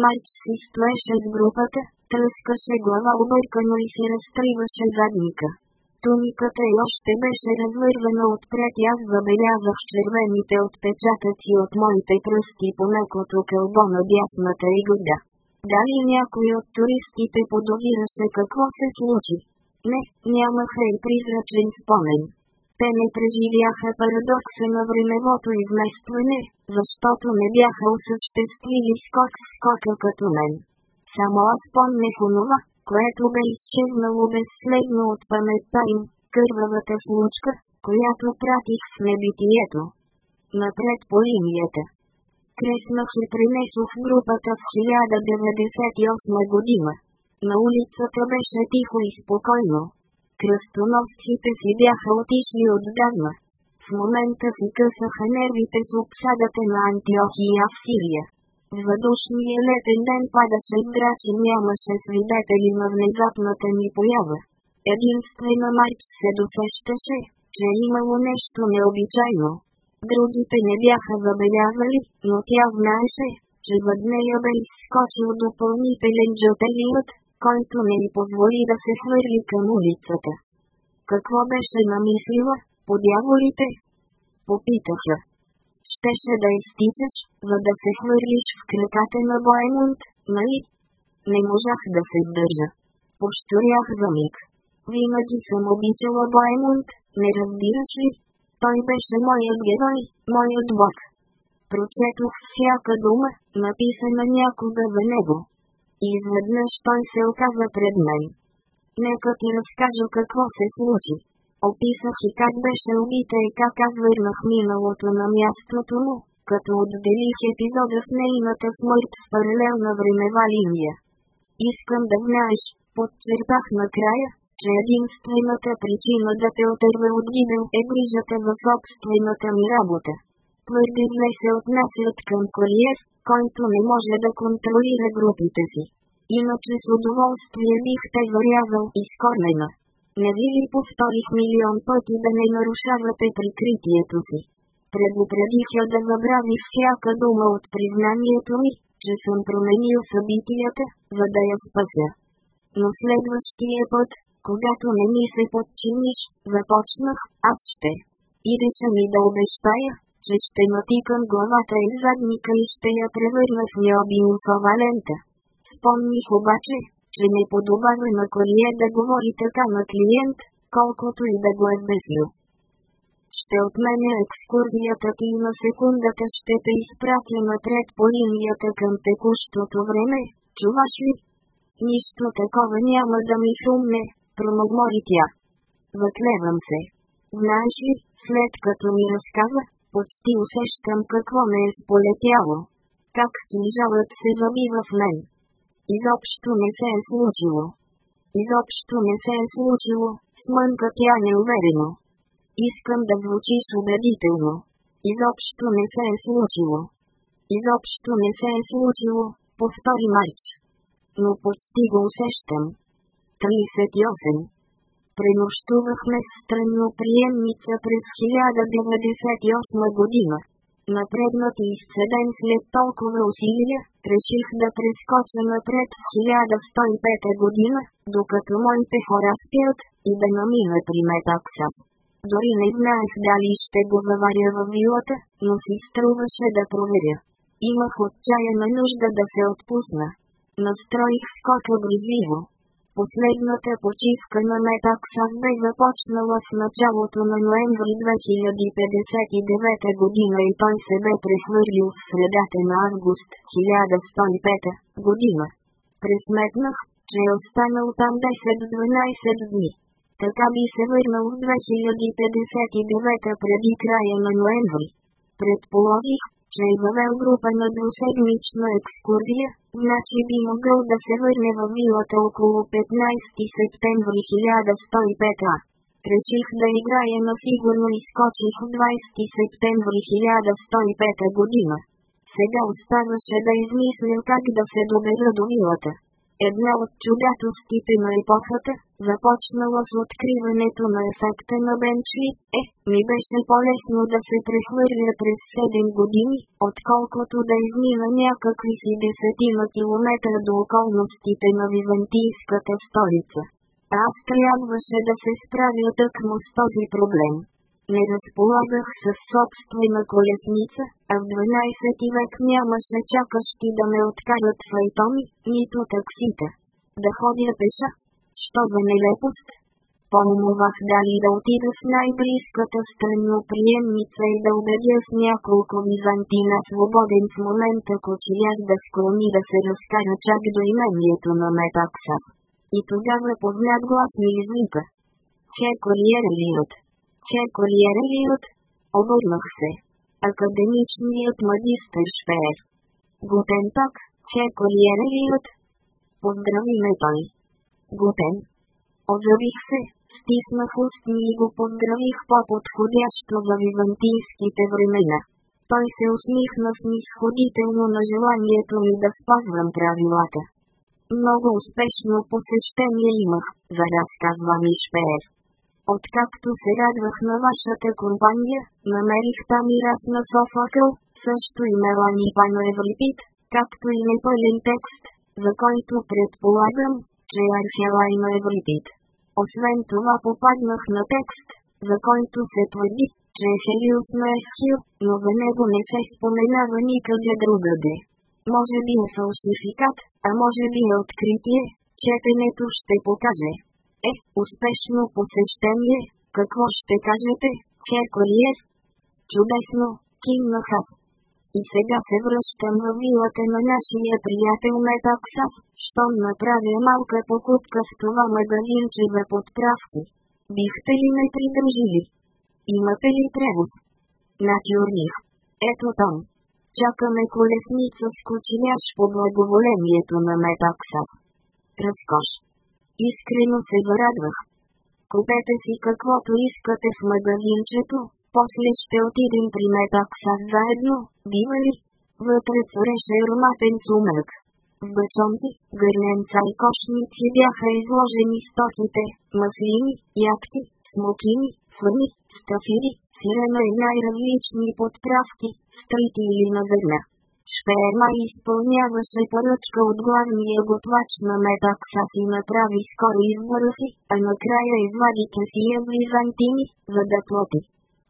A: Майч си стоеше с групата, тръскаше глава объркано и си разтриваше задника. Туниката й още беше развързана отпред и аз забелязах червените отпечатъци от моите пръсти по мекото кълбо на дясната и года. Дали някой от туристите подозираше какво се случи? Не, нямаха и призрачен спомен. Те не преживяха парадокса на времевото изместване, защото не бяха осъществили скок в скока като мен. Само аз помнях онова, което бе изчезнало безследно от паметта им, кървавата случка, която пратих в небитието. Напред по линията. Креснах и принесох групата в 1098 година. На улицата беше тихо и спокойно кръстоносците си бяха отишли отдавна. В момента си късаха нервите с обсадата на Антиохия в Сирия. Въдушния летен ден падаше здрач и нямаше свидетели на внезапната ни поява. Единствена Марч се досещаше, че е имало нещо необичайно. Другите не бяха забелязали, но тя знаеше, че въд нея бе изскочил допълнителен жълтелият, който не й позволи да се хвърли към улицата. Какво беше намислила, по дяволите? Попитаха. Щеше да изтичаш, за да се хвърлиш в краката на Боемунд, нали? Не можах да се сдържа. Повторях за миг. Винаги съм обичала Боемунд, не разбираш ли? Той беше моят герой, моят бог. Прочетох всяка дума, написана някога за него. И изведнъж той се оказа пред мен. Нека ти разкажа какво се случи. Описах и как беше убита и как аз върнах миналото на мястото му, като отделих епизода с нейната смърт в паралелна времева линия. Искам да знаеш, подчертах накрая, че единствената причина да те отърва от Гибел е грижата за собствената ми работа. Мартин не се отнасят към куриер, който не може да контролира групите си. Иначе с удоволствие бих те зарязал из корнена. Не ви ли повторих милион пъти да не нарушавате прикритието си. Предупредих я да забрави всяка дума от признанието ми, че съм променил събитията, за да я спася. Но следващия път, когато не ми се подчиниш, започнах, аз ще. Идеше ми да обещая, че ще натикам главата и задника и ще я превърна в необинусова лента. Спомних обаче, че не подобава на курьер да говори така на клиент, колкото и да го е безно. Ще отменя екскурзията ти и на секундата ще те изпратя напред по линията към текущото време, чуваш ли? Нищо такова няма да ми хрумне, промогмори тя. Въклевам се. Знаеш ли, след като ми разказа, почти усещам какво ме е сполетяло. Как кинжалът се забива в мен. Изобщо не се е случило. Изобщо не се е случило, смънка тя неуверено. Искам да звучиш убедително. Изобщо не се е случило. Изобщо не се е случило, повтори Марч. Но почти го усещам. 38 пренощувахме в страноприемница през 1098 година. Напреднат и изцеден след толкова усилия, реших да прескоча напред в 1105 година, докато моите хора спят, и да намина при Метаксас. Дори не знаех дали ще го заваря във вилата, но си струваше да проверя. Имах отчаяна нужда да се отпусна. Настроих скока грижливо. Последната почивка на Метаксан бе започнала в началото на ноември 2059 година и той се бе прехвърлил в средата на август 1105 година. Пресметнах, че е останал там 10-12 дни. Така би се върнал в 2059 преди края на ноември. Предположих, че е завел група на двуседмична екскурзия, значи би могъл да се върне във вилата около 15 септември 1105 а. Реших да играя, но сигурно изкочих 20 септември 1105 година. Сега оставаше да измисля как да се добера до вилата. Една от чудатостите на епохата, започнала с откриването на ефекта на Бенчи, е, ми беше по-лесно да се прехвърля през 7 години, отколкото да измина някакви си десетина километра до околностите на византийската столица. Аз трябваше да се справя тъкмо с този проблем не разполагах със собствена колесница, а в 12 век нямаше чакащи да ме откарат файтони, нито таксита. Да ходя пеша. Що за нелепост? Поумовах дали да отида в най-близката страноприемница и да убедя с няколко византина свободен в момента кочияш да склони да се разкара чак до имението на Метаксас. И тогава познат глас ми извика. Хе, ли от чеколиерелият, обърнах се. Академичният магистър Шпеер. Готен пак, чеколиерелият. Поздрави ме той. Готен. Озавих се, стиснах устни и го поздравих по-подходящо за византийските времена. Той се усмихна снисходително на желанието ми да спазвам правилата. Много успешно посещение имах, за разказва ми Шпеер. Откакто се радвах на вашата компания, намерих там и раз на Софокъл, също и Мелани Иван както и непълен текст, за който предполагам, че е Архелайно Еврипид. Освен това попаднах на текст, за който се твърди, че е Хелиус на Ехил, но за него не се споменава никъде другаде. Може би е фалшификат, а може би е откритие, четенето ще покаже е успешно посещение, какво ще кажете, Херкулиер? Чудесно, кимнах аз. И сега се връщам в вилата на нашия приятел Метаксас, щом направя малка покупка в това магазинче за подправки. Бихте ли ме придружили? Имате ли превоз? Натюрних. Ето там. Чакаме колесница с кучиняш по благоволението на Метаксас. Разкош. Искрено се зарадвах. Купете си каквото искате в магазинчето, после ще отидем при Метакса заедно, бива ли? Вътре цвреше ароматен сумък. В бачонки, гърненца и кошници бяха изложени стоките, маслини, ябки, смокини, фърни, стафири, сирена и най-различни подправки, стрити или на зърна. Шперма е изпълняваше поръчка от главния готвач на Метаксас и направи скоро избора си, а накрая извади кесия Византини, за да плоти.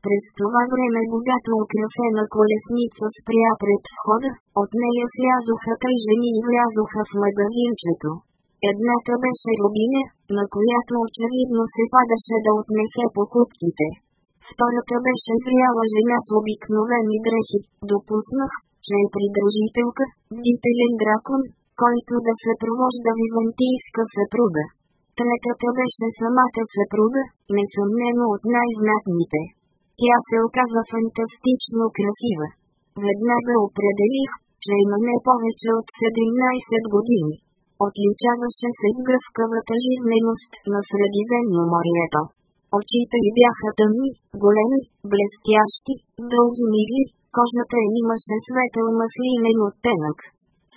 A: През това време богато украсена колесница спря пред входа, от нея слязоха тъй жени и влязоха в магазинчето. Едната беше рубиня, на която очевидно се падаше да отнесе покупките. Втората беше зряла жена с обикновени дрехи, допуснах, че е придружителка, бителен дракон, който да се провожда византийска съпруга. Третата беше самата съпруга, несъмнено от най-знатните. Тя се оказа фантастично красива. Веднага определих, че има не повече от 17 години. Отличаваше се с гъвкавата жизненост на Средиземно морето. Очите й бяха тъмни, големи, блестящи, с дълги мигли, Кожата е, имаше светъл маслинен е оттенък.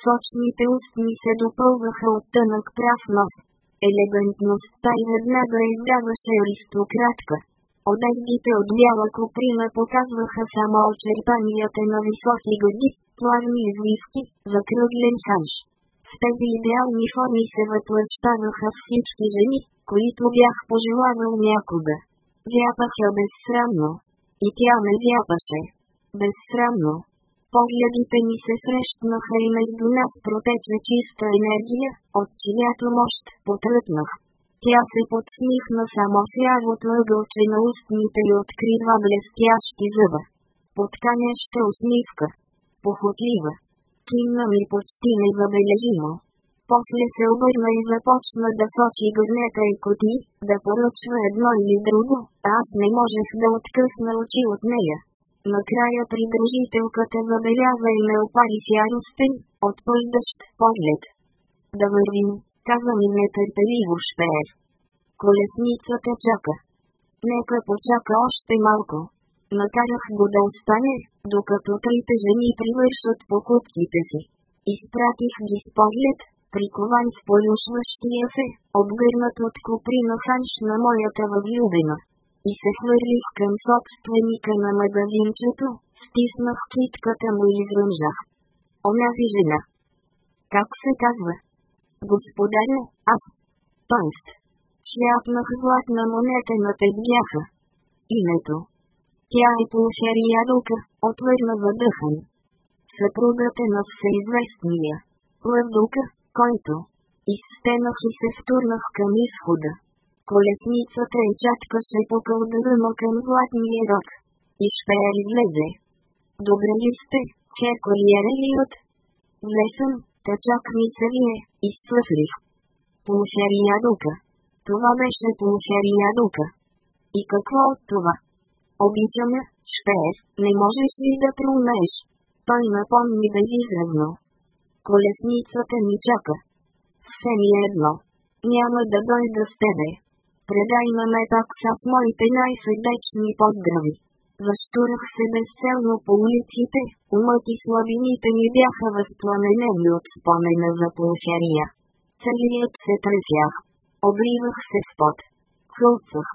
A: Сочните устни се допълваха от тънък прав нос. Елегантността и веднага издаваше аристократка. Одеждите от бяла куприна показваха само очертанията на високи гърди, плавни извивки, закръглен ханш. В тези идеални форми се въплащаваха всички жени, които бях пожелавал някога. Зяпаха безсрамно. И тя ме зяпаше безсрамно. Погледите ни се срещнаха и между нас протече чиста енергия, от чиято мощ потръпнах. Тя се подсмихна само с явото ъгълче на устните и открива блестящи зъба. Подканяща усмивка. Похотлива. Кимна ми почти незабележимо. После се обърна и започна да сочи гърнета и коти, да поръчва едно или друго, а аз не можех да откъсна очи от нея. Накрая придружителката забеляза и ме опари с яростен, отпъждащ поглед. Да вървим, каза ми нетърпеливо Шпеер. Колесницата чака. Нека почака още малко. Накарах го да остане, докато трите жени привършат покупките си. Изпратих ги с поглед, прикован в полюшващия се, обгърнат от куприна ханш на моята възлюбена и се хвърлих към собственика на магазинчето, стиснах китката му и изръмжах. Онази жена. Как се казва? Господаря, аз. Тоест. Шляпнах златна монета на тегляха. Името. Тя е полушериядълка, отвърна въдъхан. Съпругата на всеизвестния. Лъвдука, който. Изстенах и се втурнах към изхода колесницата и чаткаше по кълдъръма към златния рок. И шпеер излезе. Добре ли сте, Херкулия е Релиот? Не съм, тъчак ми се вие, изсъфрих. Пулхерия дука. Това беше пулхерия дука. И какво от това? Обичаме, Шпеер, не можеш ли да проумееш? Той напомни безизразно. Колесницата ни чака. Все ми е едно. Няма да дойда с тебе. Предай на так с моите най-сърдечни поздрави. защурах се безцелно по улиците, умът и слабините ми бяха възпламенени от спомена за плашария. Целият се тресях. Обливах се в пот. Хълцах.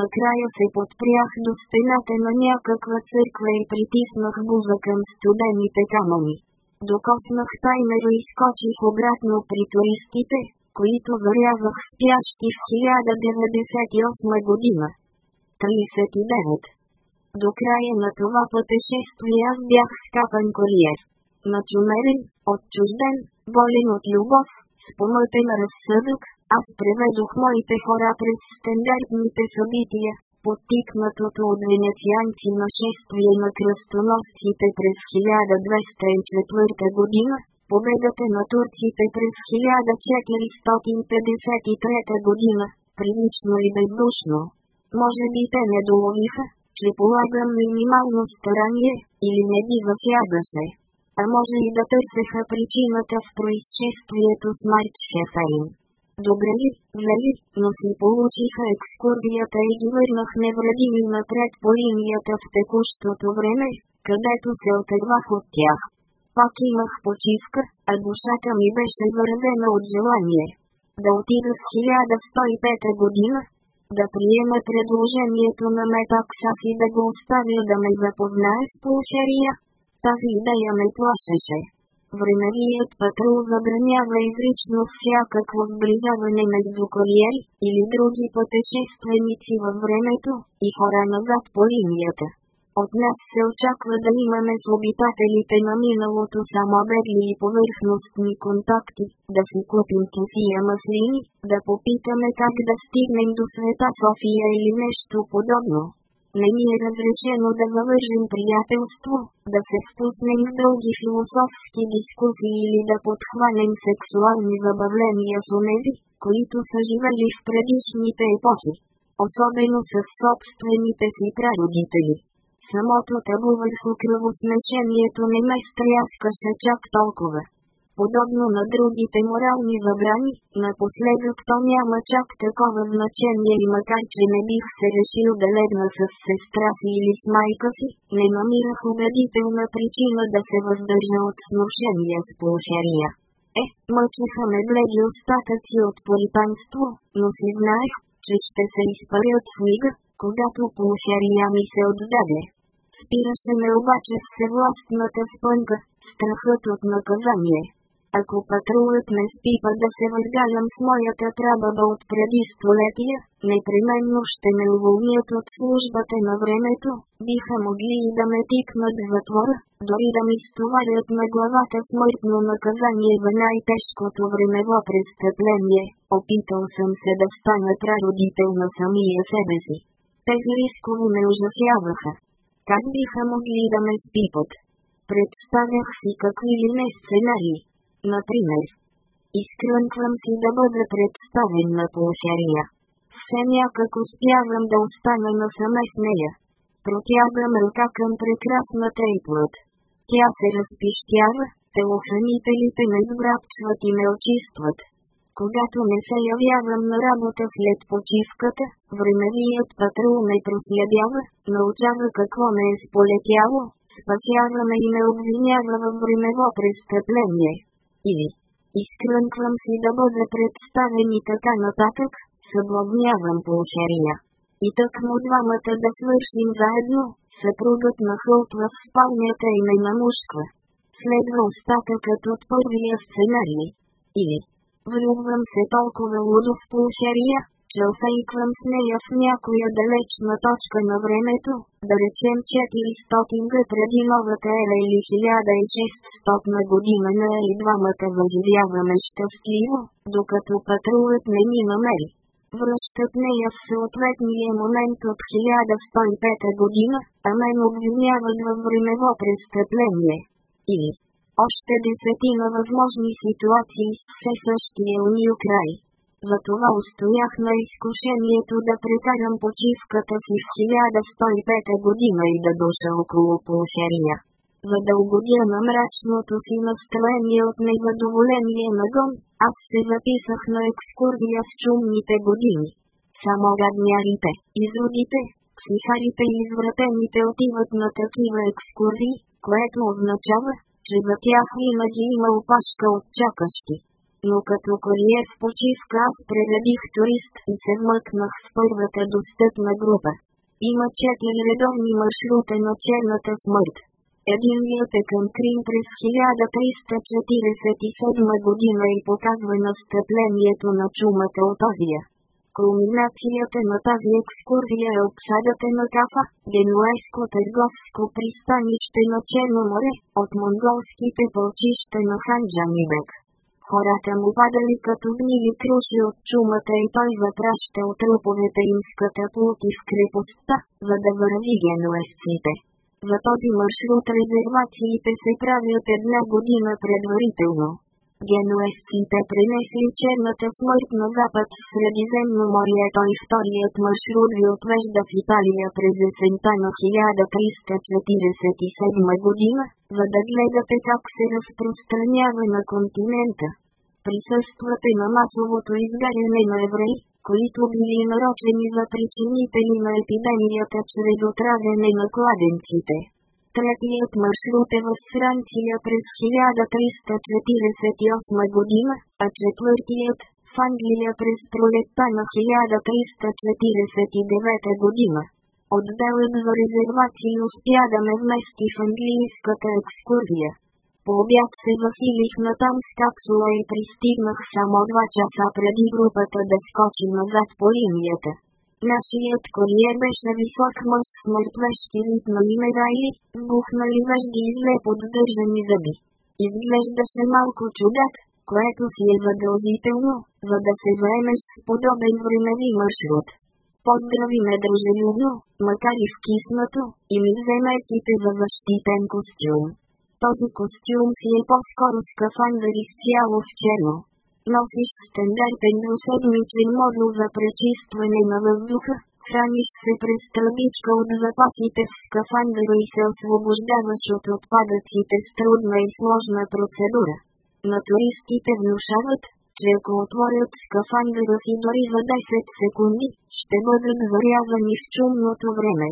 A: Накрая се подпрях до стената на някаква църква и притиснах буза към студените камъни. Докоснах таймера и скочих обратно при туристите, които зарязах спящи в 1098 година. 39. До края на това пътешествие аз бях скапан куриер. Начумерен, отчужден, болен от любов, с помътен разсъдък, аз преведох моите хора през стандартните събития, подтикнатото от венецианци нашествие на кръстоносците през 1204 година, победата на турците през 1453 година, прилично и бездушно. Може би те не доловиха, че полагам минимално старание, или не ги засягаше. А може и да търсеха причината в происшествието с Марч Хефейн. Добре ли, нали, зли, но си получиха екскурзията и ги върнах невредими напред по линията в текущото време, където се отървах от тях пак имах почивка, а душата ми беше вървена от желание. Да отида в 1105 година, да приема предложението на Метаксас и да го оставя да ме запознае с полушерия. Тази идея ме плашеше. Времевият патрул забранява изрично всякакво сближаване между кариери или други пътешественици във времето и хора назад по линията. От нас се очаква да имаме с обитателите на миналото само бедли и повърхностни контакти, да си купим кисия маслини, да попитаме как да стигнем до света София или нещо подобно. Не ни е разрешено да завържим приятелство, да се впуснем в дълги философски дискусии или да подхванем сексуални забавления с онези, които са живели в предишните епохи особено с собствените си прародители. Самото върху кръвосмешението не ме стряскаше чак толкова. Подобно на другите морални забрани, напоследък то няма чак такова значение и макар че не бих се решил да легна с сестра си или с майка си, не намирах убедителна причина да се въздържа от сношения с полхерия. Е, мъчиха ме бледи остатъци от поританство, но си знаех, че ще се изпарят в мига, когато полхерия ми се отдаде. Спираше ме обаче всевластната спънка, страхът от наказание. Ако патрулът ме спипа да се възгалям с моята трабаба от преди столетия, непременно ще ме уволнят от службата на времето, биха могли и да ме тикнат в затвора, дори да ми стоварят на главата смъртно наказание в най-тежкото времево престъпление. Опитал съм се да стана прародител на самия себе си. Тези рисково ме ужасяваха биха могли да ме спипат. Представях си какви ли не сценарии. Например, изкрънквам си да бъда представен на полушария. Все някак успявам да остана насаме с нея. Протягам ръка към прекрасната и плът. Тя се разпищява, телохранителите ме сграбчват и ме очистват. Когато не се явявам на работа след почивката, времевият патрул ме проследява, научава какво ме е сполетяло, спасява ме и ме обвинява във времево престъпление. Или изкрънквам си да бъда представен и така нататък, съблазнявам по шария. И так му двамата да свършим заедно, съпругът на нахълтва в спалнята и ме намушква. Следва остатъкът от първия сценарий. Или Влюбвам се толкова лудо в полушария, че усейквам с нея в някоя далечна точка на времето, да речем 400 преди новата ера или 1600 година на и двамата въживяваме щастливо, докато патрулът не ни намери. Връщат нея в съответния момент от 1105 година, а мен обвиняват във времево престъпление. И още десетина възможни ситуации с все същия уния край. Затова устоях на изкушението да прекарам почивката си в 1105 година и да душа около полусерия. За да угодя на мрачното си настроение от незадоволение на гон, аз се записах на екскурдия в чумните години. Само гаднярите, изродите, психарите и извратените отиват на такива екскурзии, което означава, че за тях винаги има опашка от чакащи. Но като куриер в почивка аз прередих турист и се мъкнах в първата достъпна група. Има четири редовни маршрута на черната смърт. Единият е към Крим през 1347 година и показва настъплението на чумата от Азия. Кулминацията на тази екскурзия е обсадата на Кафа, генуайско търговско пристанище на Черно море, от монголските пълчища на Ханджанибек. Хората му падали като гнили круши от чумата и той от труповете им с катапулки в крепостта, за да върви генуесците. За този маршрут резервациите се правят една година предварително. Генуезци те принесли черната смърт на запад в море. Той вторият маршрут ви отвежда в Италия през есента на 1347 година, за да гледате как се разпространява на континента. Присъствате на масовото изгаряне на евреи, които били нарочени за причинители на епидемията чрез отравяне на кладенците третият маршрут е в Франция през 1348 година, а четвъртият в Англия през пролетта на 1349 година. Отделът за резервации успя да ме вмести в английската екскурзия. По обяд се засилих на там с капсула и пристигнах само 2 часа преди групата да скочи назад по линията. Нашият куриер беше е висок мъж с мъртвещи вид на сбухнали въжди и зле поддържани зъби. Изглеждаше малко чудак, което си е задължително, за да се заемеш с подобен времеви маршрут. Поздрави ме дружелюбно, макар и киснато, и ми взе за защитен костюм. Този костюм си е по-скоро скафандър изцяло в черно носиш стандартен уседмичен модул за пречистване на въздуха, храниш се през тълбичка от запасите в скафандъра и се освобождаваш от отпадъците с трудна и сложна процедура. На туристите внушават, че ако отворят скафандъра си дори за 10 секунди, ще бъдат зарязани в чумното време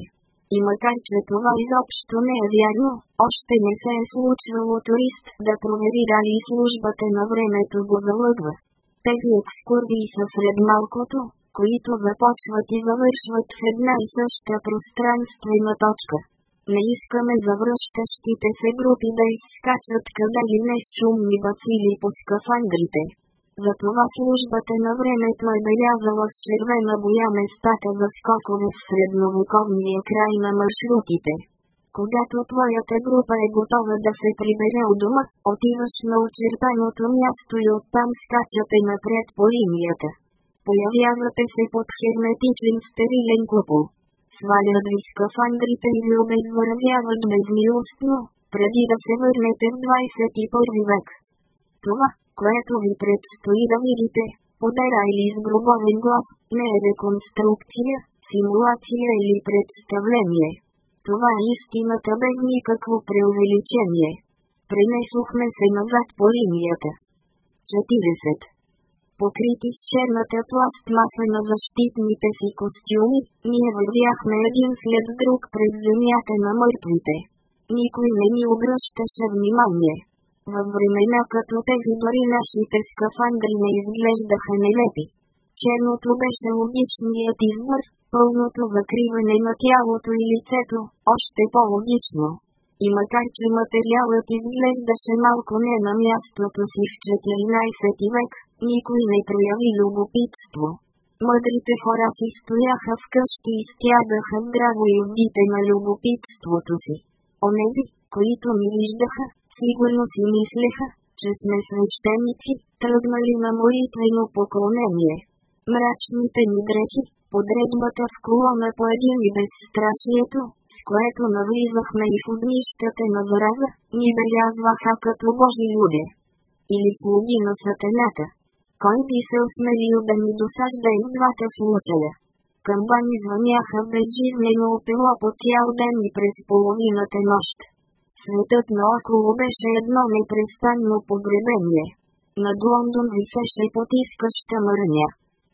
A: и макар че това изобщо не е вярно, още не се е случвало турист да провери дали службата на времето го залъгва. Тези екскурдии са сред малкото, които започват и завършват в една и съща пространствена точка. Не искаме завръщащите се групи да изскачат къде ли не с шумни бацили по скафандрите. Затова службата на времето е белязала с червена боя местата за скокове в средновековния край на маршрутите. Когато твоята група е готова да се прибере от дома, отиваш на очертаното място и оттам скачате напред по линията. Появявате се под херметичен стерилен купол. Свалят ви скафандрите и ви обезвървяват безмилостно, преди да се върнете в 21 век. Това, което ви предстои да видите, удара или сгрубовен глас, не е реконструкция, симулация или представление. Това е истината бе никакво преувеличение. Пренесохме се назад по линията. 40. Покрити с черната пластмаса на защитните си костюми, ние вървяхме един след друг през земята на мъртвите. Никой не ни обръщаше внимание. Във времена като тези дори нашите скафандри не изглеждаха нелепи. Черното беше логичният избор, пълното закриване на тялото и лицето, още по-логично. И макар че материалът изглеждаше малко не на мястото си в 14 век, никой не прояви любопитство. Мъдрите хора си стояха вкъщи и стягаха здраво юздите на любопитството си. Онези, които ми виждаха, сигурно си мислеха, че сме свещеници, тръгнали на молитвено поклонение. Мрачните ни дрехи, подредбата в колона по един и безстрашието, с което навлизахме и в огнищата на врага, ни белязваха като божи люди. Или слуги на сатената. Кой би се осмелил да ни досажда и двата случая? Камбани звъняха безжизнено опило по цял ден и през половината нощ. Светът наоколо беше едно непрестанно погребение. Над Лондон висеше потискаща мърня.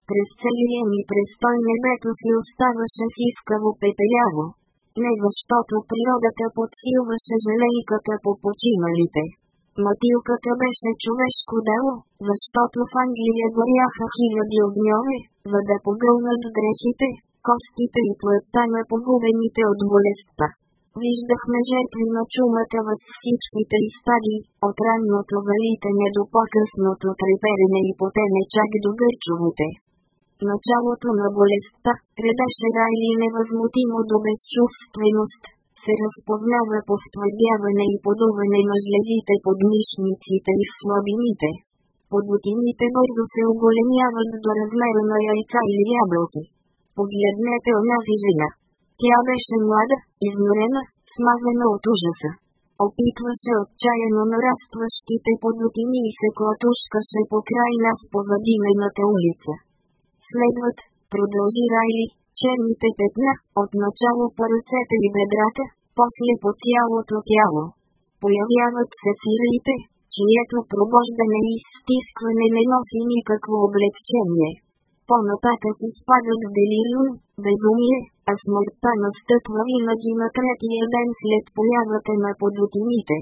A: През целия ми престой небето си оставаше сискаво пепеляво. Не защото природата подсилваше желейката по починалите. Матилката беше човешко дело, защото в Англия горяха хиляди огньове, за да погълнат грехите, костите и плътта на погубените от болестта. Виждахме жертви на чумата във всичките изпади, от ранното валитане до по-късното треперене и потене чак до гърчовете. Началото на болестта, редаше или невъзмутимо до безчувственост, се разпознава по втвърдяване и подуване на жлезите под мишниците и слабините. Подбутините бързо се оголемяват до размера на яйца или ябълки. Погледнете онази жена тя беше млада, изморена, смазана от ужаса. Опитваше отчаяно нарастващите подотини и се клатушкаше по край нас по задимената улица. Следват, продължи Райли, черните петна, отначало по ръцете и бедрата, после по цялото тяло. Появяват се сирите, чието пробождане и стискване не носи никакво облегчение. По-нататък изпадат в делириум, безумие, а смъртта настъпва винаги на третия ден след появата на подотините.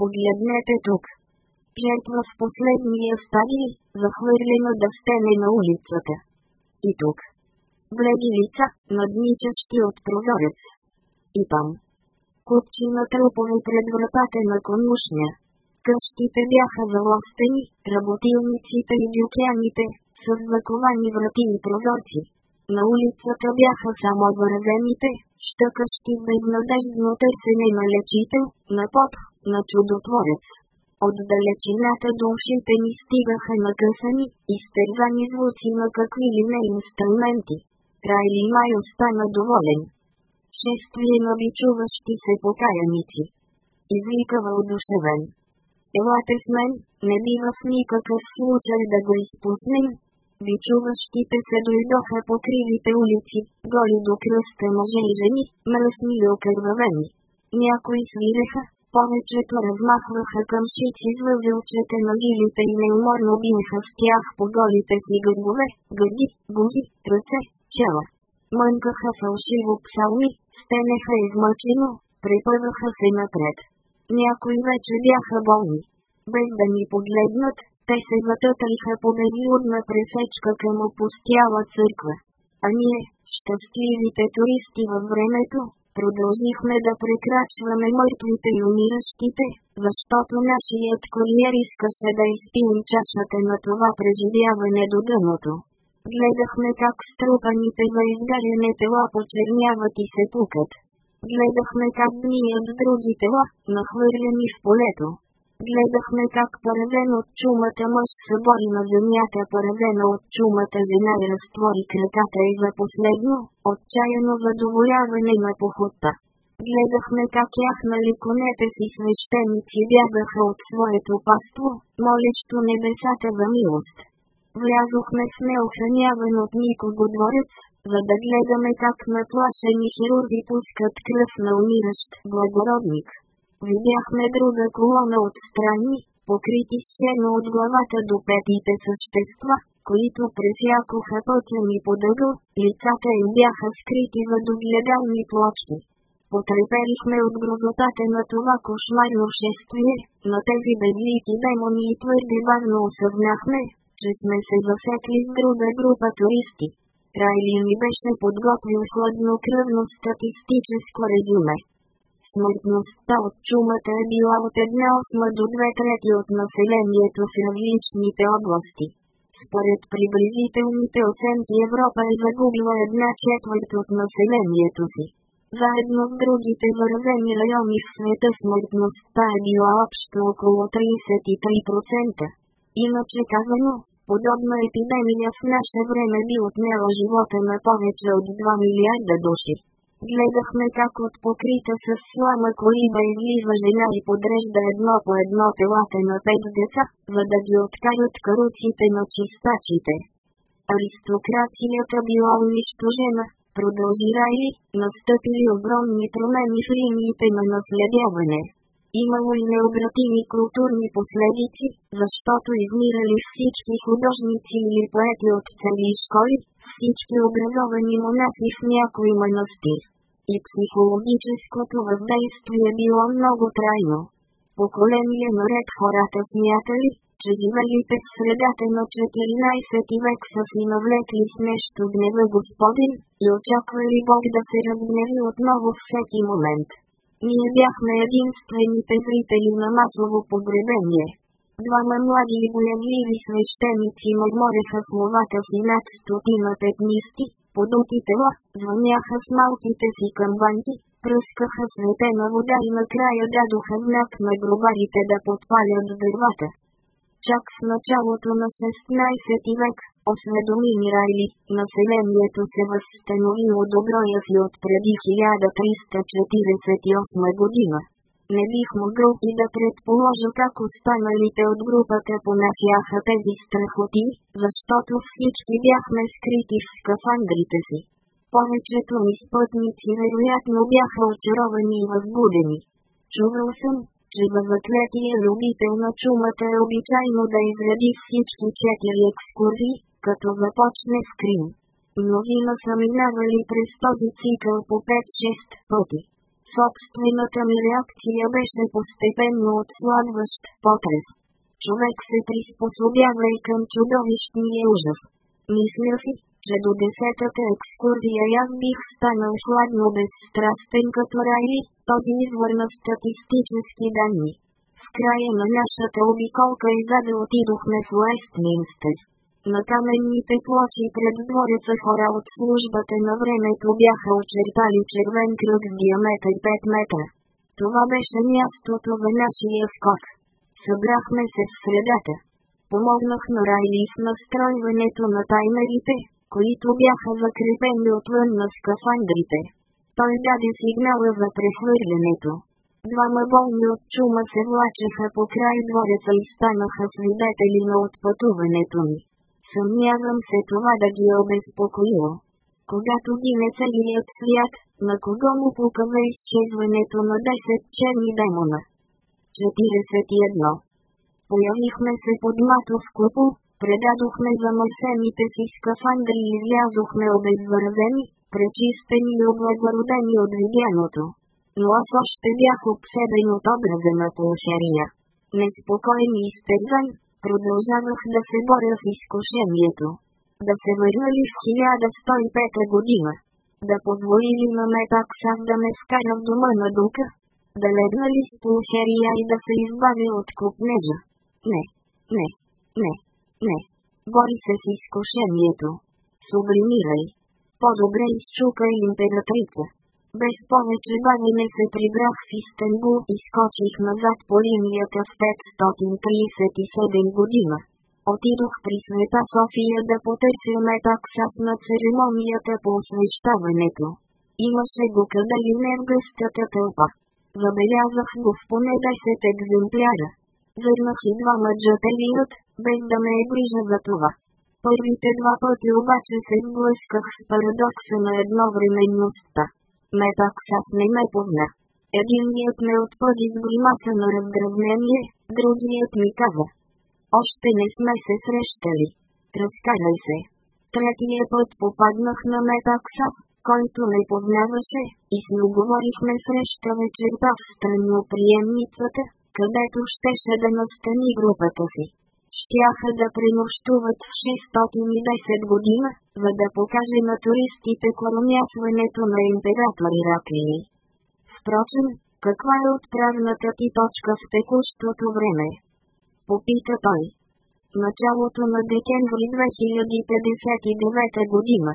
A: Погледнете тук. Жертва в последния стадий, захвърлена да стене на улицата. И тук. Бледи лица, надничащи от прозорец. И там. Купчи на трупове пред вратата на конушня. Къщите бяха залостени, работилниците и дюкяните, с заковани врати и прозорци. На улицата бяха само заразените, щъкащи безнадежно търсене на лечител, на поп, на чудотворец. От далечината до ушите ни стигаха накъсани, изтерзани звуци на какви ли не инструменти. Райли Май остана доволен. Шествие на бичуващи се покаяници. Извикава удушевен. Елате с мен, не бива в никакъв случай да го изпуснем, Нечуващите се дойдоха по кривите улици, голи до кръста мъже и жени, мръсни и окървавени. Някои свиреха, повечето размахваха шици с възелчета на жилите и неуморно биеха с тях по голите си гърбове, гърди, губи, ръце, чела. Мънкаха фалшиво псалми, стенеха измъчено, препъваха се напред. Някои вече бяха болни. Без да ни погледнат, те се затътариха по немилурна пресечка към опустяла църква. А ние, щастливите туристи във времето, продължихме да прекрачваме мъртвите и умиращите, защото нашият кориер искаше да изпием чашата на това преживяване до дъното. Гледахме как струпаните на изгаряне тела почерняват и се пукат. Гледахме как гният с други тела, нахвърлени в полето. Гледахме как пореден от чумата мъж се бори на земята, поредена от чумата жена и разтвори краката и за последно, отчаяно задоволяване на похота. Гледахме как яхнали конете си свещеници бягаха от своето паство, молещо небесата за милост. Влязохме в неохраняван от никого дворец, за да гледаме как наплашени хирузи пускат кръв на умиращ благородник видяхме друга колона от страни, покрити с черно от главата до петите същества, които пресякоха пътя ми по дъгъл, лицата им бяха скрити за догледални плочки. Потреперихме от грозотата на това кошмарно шествие, на тези безлики демони и твърде бавно осъзнахме, че сме се засекли с друга група туристи. Райли ми беше подготвил хладнокръвно статистическо резюме. Смъртността от чумата е била от една осма до две трети от населението в различните области. Според приблизителните оценки Европа е загубила една четвърт от населението си. Заедно с другите вървени райони в света смъртността е била общо около 33%. Иначе казано, подобна епидемия в наше време би отнела живота на повече от 2 милиарда души. Гледахме как от покрита с слама колиба излива жена и подрежда едно по едно телата на пет деца, за да ги откарат каруците на чистачите. Аристокрацията била унищожена, продължира и, настъпили огромни промени в линиите на наследяване. Имало и необратими културни последици, защото измирали всички художници или поети от цели школи, всички образовани монаси в някой манастир. И психологическото въздействие било много трайно. Поколения наред хората смятали, че живелите в средата на 14 век са си навлекли с нещо гнева Господин и очаквали Бог да се разгневи отново всеки момент. Ние бяхме единствените зрители на масово погребение. Двама млади и боягливи свещеници мърмореха словата си над стотина петнисти, подути тела, звъняха с малките си камбанки, пръскаха светена вода и накрая дадоха знак на гробарите да подпалят дървата. Чак в началото на 16 век, осведоми Мирайли, населението се възстановило доброя си от преди 1348 година. Не бих могъл и да предположа как останалите от групата понасяха тези страхоти, защото всички бяхме скрити в скафандрите си. Повечето ми спътници вероятно бяха очаровани и възбудени. Чувал съм, че във заклетие любител на чумата е обичайно да изреди всички четири екскурзии, като започне в Крим. Мнозина са минавали през този цикъл по 5-6 пъти. Собствената ми реакция беше постепенно отслабващ потрес. Човек се приспособява и към чудовищния ужас. Мисля си, че до десетата екскурзия аз бих станал хладно безстрастен като Райли, този извор на статистически данни. В края на нашата обиколка и изаде отидохме в Уестминстър. На каменните плочи пред двореца хора от службата на времето бяха очертали червен кръг с диаметър 5 метра. Това беше мястото в нашия скок. Събрахме се в средата. Помогнах на Райли в настройването на таймерите, които бяха закрепени отвън на скафандрите. Той даде сигнала за прехвърлянето. Двама болни от чума се влачеха по край двореца и станаха свидетели на отпътуването ми. Съмнявам се това да ги е обезпокоило. Когато гине целият свят, на кого му покава изчезването на 10 черни демона? 41. Появихме се под матов купол, Предадохме замърсените си скафандри и излязохме обезвързени, пречистени и облагородени от видяното. Но аз още бях обсебен от образа на полшария. Неспокоен и изтезан, продължавах да се боря с изкушението. Да се върнали в 1105 година. Да позволили на ме пак сам да ме вкара в дома на дука. Да легнали с полшария и да се избави от купнежа. Не, не, не. Не. Бори се с изкушението. Сублимирай. По-добре изчукай императрица. Без повече бавене се прибрах в Истанбул и скочих назад по линията в 537 година. Отидох при Света София да потърся ме с на церемонията по освещаването. Имаше го къде и не в гъстата тълпа. Забелязах го в поне 10 екземпляра. Върнах и два мъжата от без да ме е грижа за това. Първите два пъти обаче се сблъсках с парадокса на едновременността. Метаксас не ме позна. Единият ме отпъди с гримаса на раздравнение, другият ми каза. Още не сме се срещали. Разкарай се. Третия път попаднах на Метаксас, който не познаваше, и си уговорихме среща вечерта в страноприемницата, където щеше да настани групата си. Щяха да пренощуват в 610 година, за да покаже на туристите коронясването на император Ираклий. Впрочем, каква е отправната ти точка в текущото време? Попита той. Началото на декември 2059 година.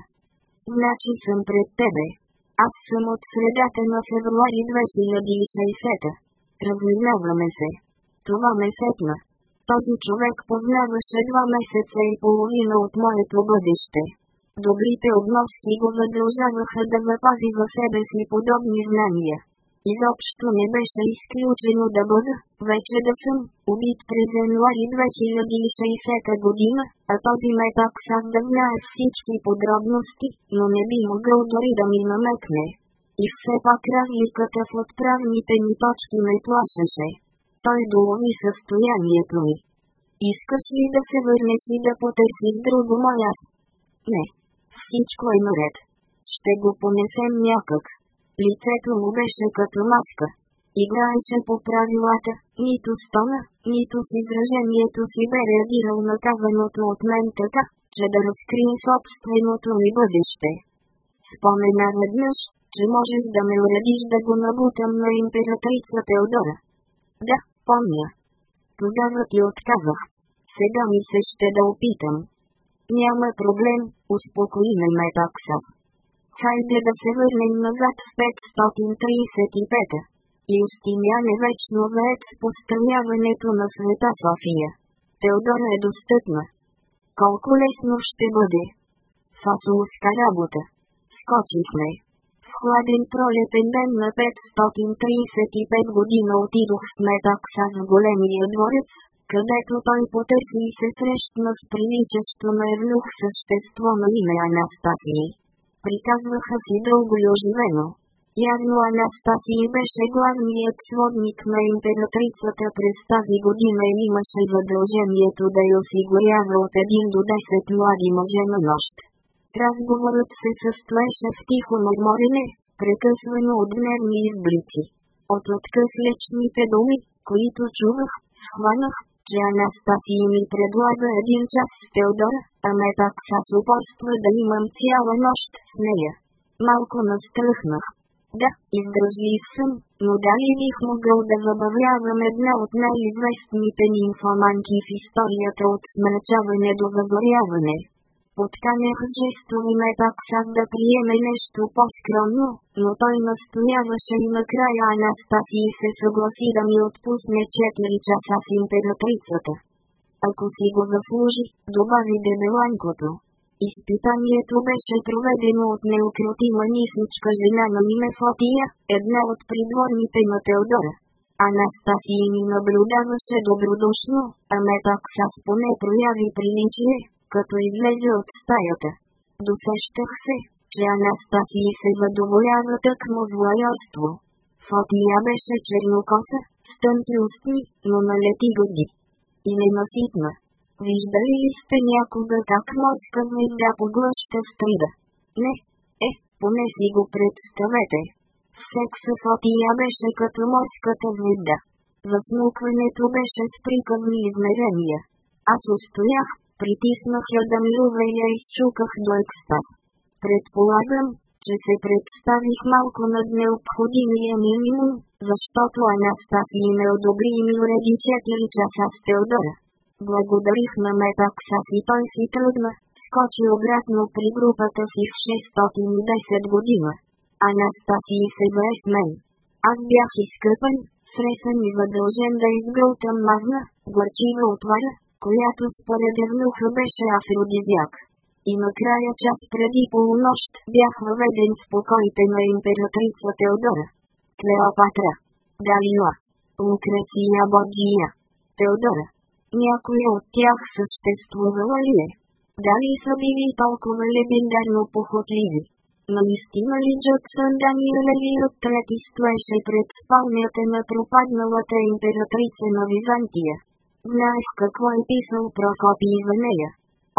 A: Значи съм пред тебе. Аз съм от средата на февруари 2060 разминаваме се. Това ме сепна. Е този човек познаваше два месеца и половина от моето бъдеще. Добрите обноски го задължаваха да запази за себе си подобни знания. Изобщо не беше изключено да бъда, вече да съм, убит през януари 2060 година, а този метак сам да знае всички подробности, но не би могъл дори да ми намекне. И все пак разликата в отправните ни точки ме плашеше. Той долови състоянието ми. Искаш ли да се върнеш и да потърсиш друго моя? Не. Всичко е наред. Ще го понесем някак. Лицето му беше като маска. Играеше по правилата, нито с тона, нито с изражението си бе реагирал на каваното от мен така, че да разкрие собственото ми бъдеще. Спомена веднъж, че можеш да ме уредиш да го набутам на императрица Теодора. Да, помня. Тогава ти отказах. Сега ми се ще да опитам. Няма проблем, успокои ме Метаксас. Хайде да се върнем назад в 535 И Юстиниан е вечно заед с постраняването на света София. Теодора е достъпна. Колко лесно ще бъде. Фасулска работа. Скочихме хладен пролетен ден на 535 година отидох с Метакса в големия дворец, където той потърси и се срещна с приличащо на евнух същество на име Анастасии. Приказваха си дълго и оживено. Явно Анастасий беше главният сводник на императрицата през тази година и имаше задължението да я осигурява от 1 до 10 млади мъже на нощ. Разговорът се състоеше в тихо мърморене, прекъсвано от нервни изблици. От откъс личните думи, които чувах, схванах, че Анастасия ми предлага един час с Теодора, а ме пак са с упорство да имам цяла нощ с нея. Малко настръхнах. Да, издържлив съм, но дали бих могъл да забавлявам една от най-известните нимфоманки в историята от смрачаване до възоряване и ме пак сам да приеме нещо по-скромно, но той настояваше и накрая Анастасия се съгласи да ми отпусне 4 часа с императрицата. Ако си го заслужи, добави дебеланкото. Изпитанието беше проведено от неукротима нисичка жена на име Фотия, една от придворните на Теодора. Анастасия ми наблюдаваше добродушно, а ме пак с поне прояви приличие, като излезе от стаята. Досещах се, че Анастасия се задоволява тъкмо с лайорство. Фотия беше чернокоса, с тънки усти, но налети гърди. И ненаситна. Виждали ли сте някога как морска звезда поглъща стрида? Не. Е, поне си го представете. В Секса Фотия беше като морската звезда. Засмукването беше с приказни измерения. Аз устоях притиснах я да милува и я изчуках до екстаз. Предполагам, че се представих малко над необходимия минимум, защото Анастас ми не одобри и ми уреди 4 часа с Теодора. Благодарих на Метаксас и той си тръгна, скочи обратно при групата си в 610 година. Анастасий се бе с мен. Аз бях изкъпен, сресен и задължен да изгълтам мазна, горчива отваря, която според Евнуха беше афродизиак. И накрая час преди полунощ бях въведен в покоите на императрица Теодора. Клеопатра. Галила. Лукреция Боджия. Теодора. Някоя от тях съществувала ли е? Дали са били толкова легендарно похотливи? Наистина ли Джоксън Даниел Лирот трети стоеше пред спалнята на пропадналата императрица на Византия? Знаеш какво е писал Прокопий за нея.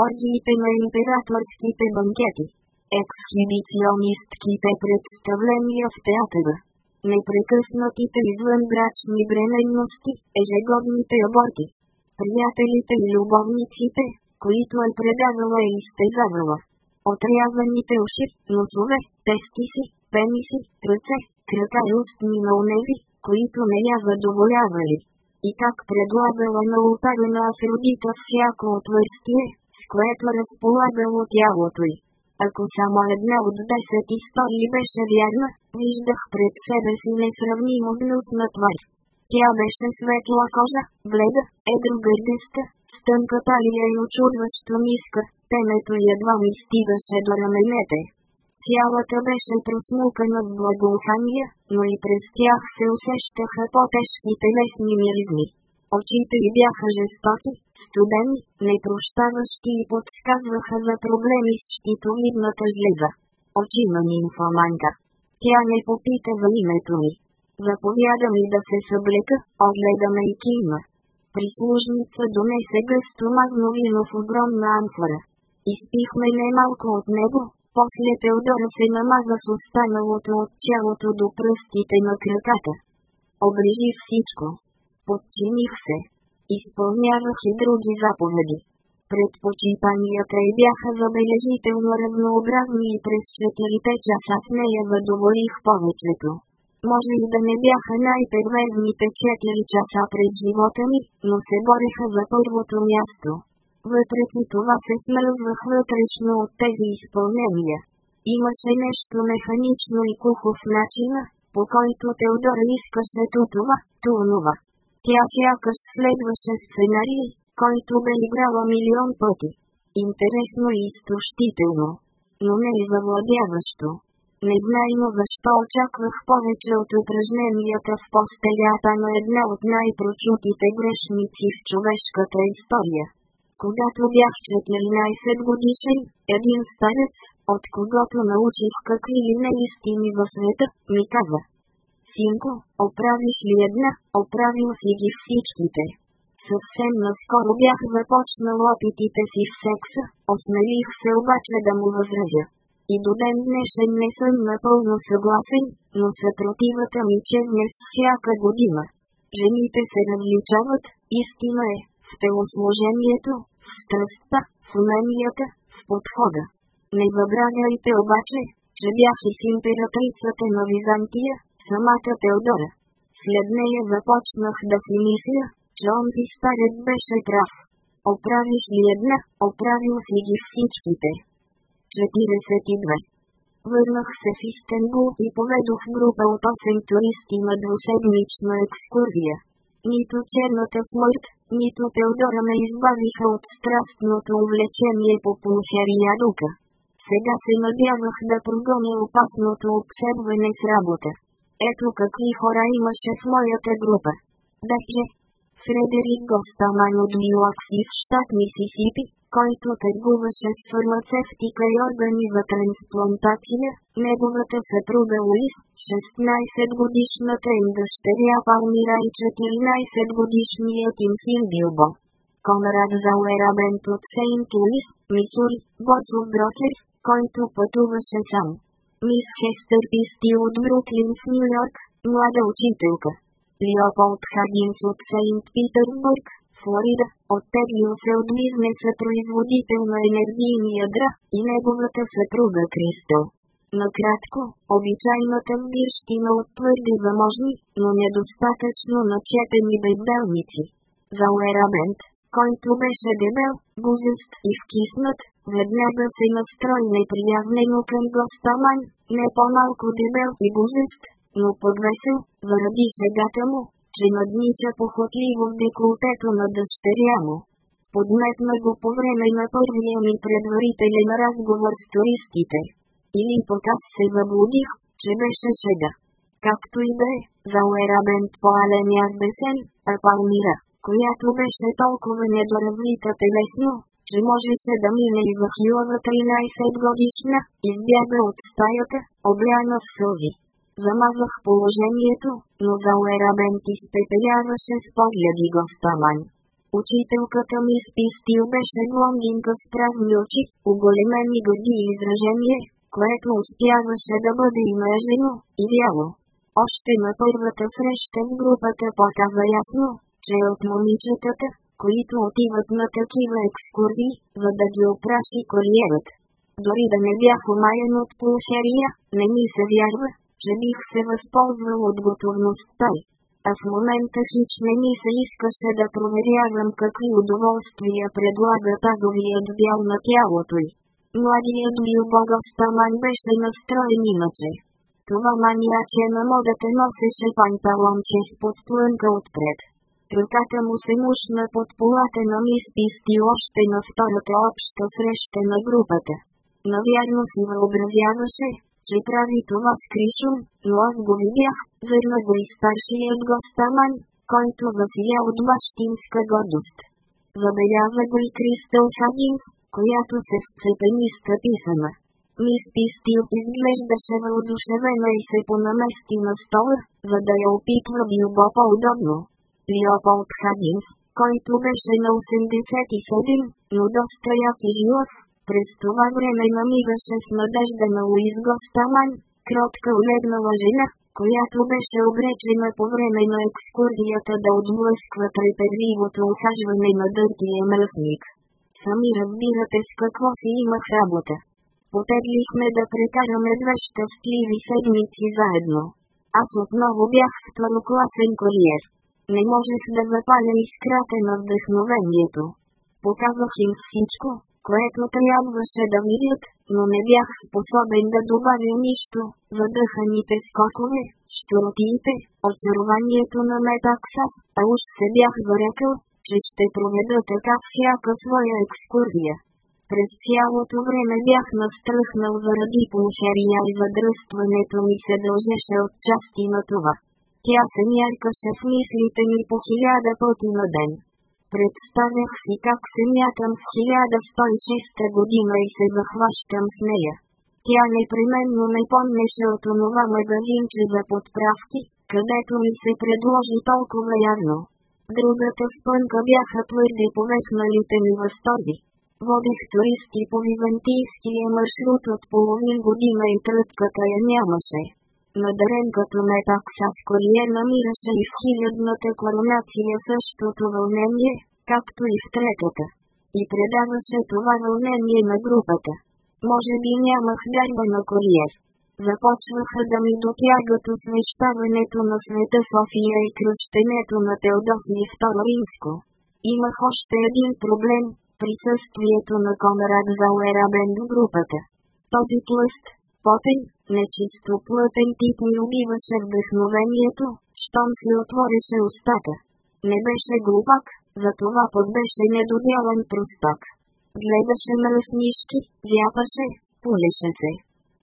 A: Оргиите на императорските банкети. Ексхибиционистките представления в театъра. Непрекъснатите извънбрачни бременности, ежегодните аборти. Приятелите и любовниците, които е предавала и изтезавала. Отрязаните уши, носове, тести си, пениси, ръце, крака и устни на унези, които не я задоволявали и как предлагала на ултара на Афродита всяко отвърстие, с което разполагало тялото й. Ако само една от десет истории беше вярна, виждах пред себе си несравнимо гнусна твар. Тя беше светла кожа, бледа, едро гърдеста, с тънка талия и очудващо ниска, темето едва ми стигаше до раменете. Цялата беше просмукана в благоухания, но и през тях се усещаха по-тежките лесни миризми. Очите й бяха жестоки, студени, непрощаващи и подсказваха за проблеми с щитовидната жлеза. Очима нимфоманка. Тя не попита за името ми. Заповяда ми да се съблека, огледаме и кима. Прислужница донесе гъсто мазно вино в огромна амфора. Изпихме немалко от него, после Теодора се намаза с останалото от челото до пръстите на краката. Обрежи всичко. Подчиних се. Изпълнявах и други заповеди. Предпочитанията й бяха забележително разнообразни и през четирите часа с нея задоволих повечето. Може и да не бяха най-перверзните 4 часа през живота ми, но се бореха за първото място. Въпреки това се смръзвах вътрешно от тези изпълнения. Имаше нещо механично и кухо в начина, по който Теодор искаше то това, то онова. Тя сякаш следваше сценарий, който бе играла милион пъти. Интересно и изтощително. Но не и завладяващо. знайно защо очаквах повече от упражненията в постелята на една от най-прочутите грешници в човешката история когато бях 14 годишен, един старец, от когото научих какви ли не истини света, ми каза. Синко, оправиш ли една, оправил си ги всичките. Съвсем наскоро бях започнал опитите си в секса, осмелих се обаче да му възразя. И до ден днешен не съм напълно съгласен, но съпротивата ми чезне с всяка година. Жените се различават, истина е, в телосложението, страстта, в уменията, в подхода. Не забравяйте обаче, че бях и с императрицата на Византия, самата Теодора. След нея започнах да си мисля, че онзи старец беше прав. Оправиш ли една, оправил си ги всичките. 42. Върнах се в Истанбул и поведох група от 8 туристи на двуседмична екскурзия. Нито черната смърт, нито Теодора ме избавиха от страстното увлечение по дука. Сега се надявах да прогоня опасното обсебване с работа. Ето какви хора имаше в моята група. Даже, Фредерик Гостаман от Милакси в щат Мисисипи, който търгуваше с фармацевтика и органи за трансплантация, неговата съпруга Луис, 16-годишната им дъщеря Палмира и 14-годишният им син Билбо. Конрад Зауера Бент от Сейнт Луис, Мисури, босов брокер, който пътуваше сам. Мис Хестър Писти от Бруклин в Нью-Йорк, млада учителка. Леополд Хагинс от Сейнт Питърсбург, Флорида, оттеглил се от бизнес на производител на енергийни ядра и неговата съпруга Кристал. Накратко, обичайната бирщина от твърде заможни, но недостатъчно начетени бедбелници. За Уерабент, който беше дебел, гузест и вкиснат, веднага се настрой неприявнено към гостаман, не по-малко дебел и гузест, но подвесел, заради шегата му, че наднича похотливо в деколтето на дъщеря му. Подметна го по време на първия ми предварителен разговор с туристите. Или пък аз се заблудих, че беше шега. Както и да е, по поален бесен, а палмира, която беше толкова недоразвита телесно, че можеше да мине и за хилава 13 годишна, избяга от стаята, обляна в сълзи. Замазах положението, но Галера Бенти спепеляваше с погледи го Учителката ми спистил беше блондинка с правни очи, оголемени гърди и изражение, което успяваше да бъде и мрежено, и вяло. Още на първата среща в групата показа ясно, че от момичетата, които отиват на такива екскурзии, за да ги опраши кариерът. Дори да не бях умаян от полхерия, не ми се вярва, че бих се възползвал от готовността А в момента хич не ми се искаше да проверявам какви удоволствия предлага тазовият бял на тялото й. Младият Билбогов стаман беше настроен иначе. Това манияче на модата носеше панталонче с подплънка отпред. Ръката му се мушна под полата на мис писти още на втората обща среща на групата. Навярно си въобразяваше, че прави това с Кришун, но аз го видях, верно го и старшият го стаман, който засия от бащинска гордост. Забелява го и Кристал Хагинс, която се сцепени с каписана. Мис Пистил изглеждаше въодушевена и се понамести на стола, за да я опитва билбо по-удобно. Леополд Хагинс, който беше на 87, но доста як и жилъв, през това време намигаше с надежда на Луизго Гостаман, кротка улегнала жена, която беше обречена по време на екскурзията да отблъсква трепезливото ухажване на дъртия мръсник. Сами разбирате с какво си имах работа. Потеглихме да прекараме две щастливи седмици заедно. Аз отново бях второкласен кариер. Не можех да запаля искрата на вдъхновението. Показах им всичко, което трябваше да видят, но не бях способен да добавя нищо. Задъханите скокове, щуротиите, очарованието на Метаксас, а уж се бях зарекал, че ще проведа така всяка своя екскурзия. През цялото време бях настръхнал заради полушерия и задръстването ми се дължеше от части на това. Тя се мяркаше в мислите ми по хиляда пъти на ден. Представях си как се мятам в 1106 година и се захващам с нея. Тя непременно не помнеше от онова магазинче за подправки, където ми се предложи толкова явно. Другата спънка бяха твърди повесналите ми възторги. Водих туристи по византийския маршрут от половин година и тръпката я нямаше надарен като метак Саскорие намираше и в хилядната коронация същото вълнение, както и в третата. И предаваше това вълнение на групата. Може би нямах дарба на куриер. Започваха да ми дотягат освещаването на света София и кръщенето на Теодосни Второ Римско. Имах още един проблем – присъствието на Конрад Зауерабен в групата. Този тлъст, потен, плътен тип ми убиваше вдъхновението, щом си отвореше устата. Не беше глупак, затова под беше недодялен простак. Гледаше мръснишки, зяпаше, пулеше се.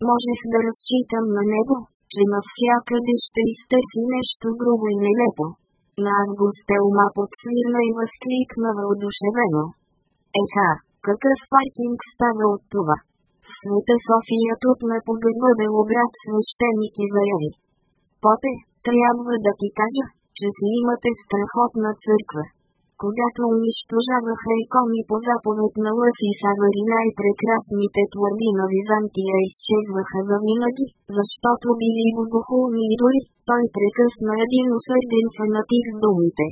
A: Можех да разчитам на него, че навсякъде ще изтърси нещо грубо и нелепо. На август ума подсвирна и възкликна въодушевено. Еха, какъв паркинг става от това? света София тук ме побезгъбело брат свещеник и заяви. Попе, трябва да ти кажа, че си имате страхотна църква. Когато унищожаваха икони по заповед на Лъв и Савари най-прекрасните твърди на Византия изчезваха завинаги, защото били богохулни идоли, той прекъсна един усърден фанатик в думите.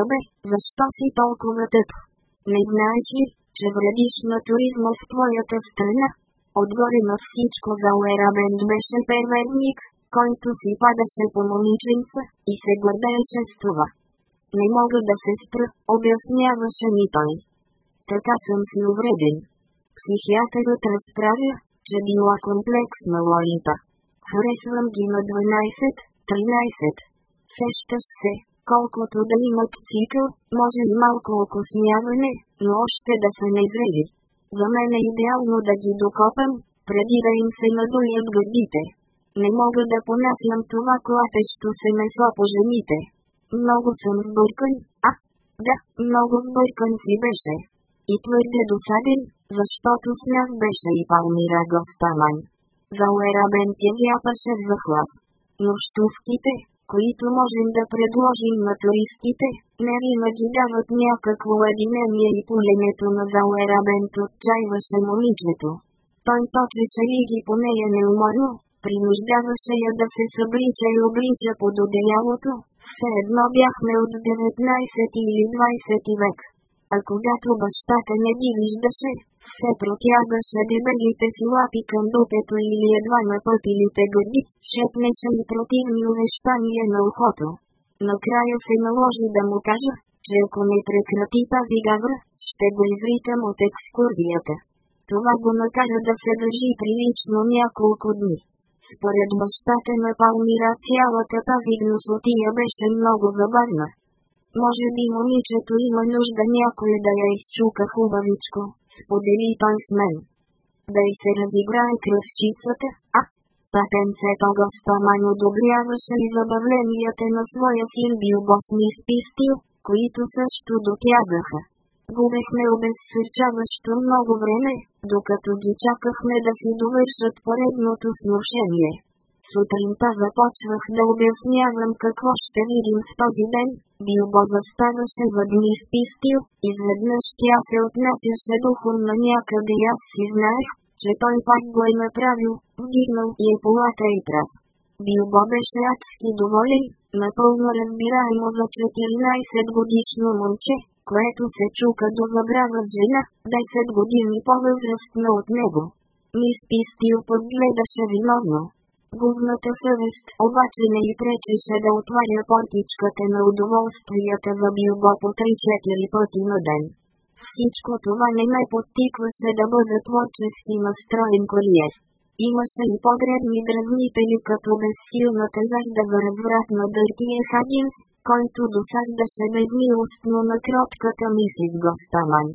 A: Абе, защо си толкова тъп? Не знаеш ли, че вредиш на туризма в твоята страна. Отгоре на всичко за Зауерабенд беше перверник, който си падаше по момиченца и се гордееше с това. Не мога да се спра, обясняваше ми той. Така съм си увреден. Психиатърът разправя, че била комплекс на лоита. Харесвам ги на 12, 13. Сещаш се, колкото да имат цикъл, може и малко окосняване, но още да са незрели. За мен е идеално да ги докопам, преди да им се надуят гъдите. Не мога да понасям това клатещо се месо по жените. Много съм сбъркан, а? Да, много сбъркан си беше. И твърде досаден, защото с нас беше и Палмира Гостаман. Зауерабен тя вяпаше в Но Нощувките, които можем да предложим на туристите, не винаги дават някакво единение и пулемето на Зауерабент отчаиваше момичето. Той точеше лиги по нея неуморно, принуждаваше я да се съблича и облича под одеялото, все едно бяхме от 19 или 20 век. А когато бащата не ги виждаше, се протягаше дебелите си лапи към дупето или едва на пъпилите гъби, шепнеше и противни увещания на ухото. Накрая се наложи да му кажа, че ако не прекрати тази гавра, ще го извитам от екскурзията. Това го накара да се държи прилично няколко дни. Според бащата на Палмира цялата тази гносотия беше много забавна. Може би момичето има нужда някой да я изчука хубавичко, сподели той с мен. Да и се разиграе кръвчицата, а? Патенцето го спаман одобряваше и забавленията на своя син Билбос ми спистил, които също дотягаха. Губехме обезсърчаващо много време, докато ги чакахме да си довършат поредното сношение. Сутринта започвах да обяснявам какво ще видим в този ден, бил го застанаше въдни спистил, изведнъж тя се отнасяше духом на някъде и аз си знаех, че той пак го е направил, вдигнал и е полата и трас. Билбо беше адски доволен, напълно разбираемо за 14 годишно момче, което се чука до забрава жена, 10 години по-възрастна от него. Мис Пистил подгледаше виновно гузната съвест обаче не й пречеше да отваря портичката на удоволствията за билбо по 3-4 пъти на ден. Всичко това не ме подтикваше да бъда творчески настроен куриер. Имаше и погребни дразнители като безсилната жажда за разврат на Дъртия Хагинс, който досаждаше безмилостно на кротката мисис Гостаман.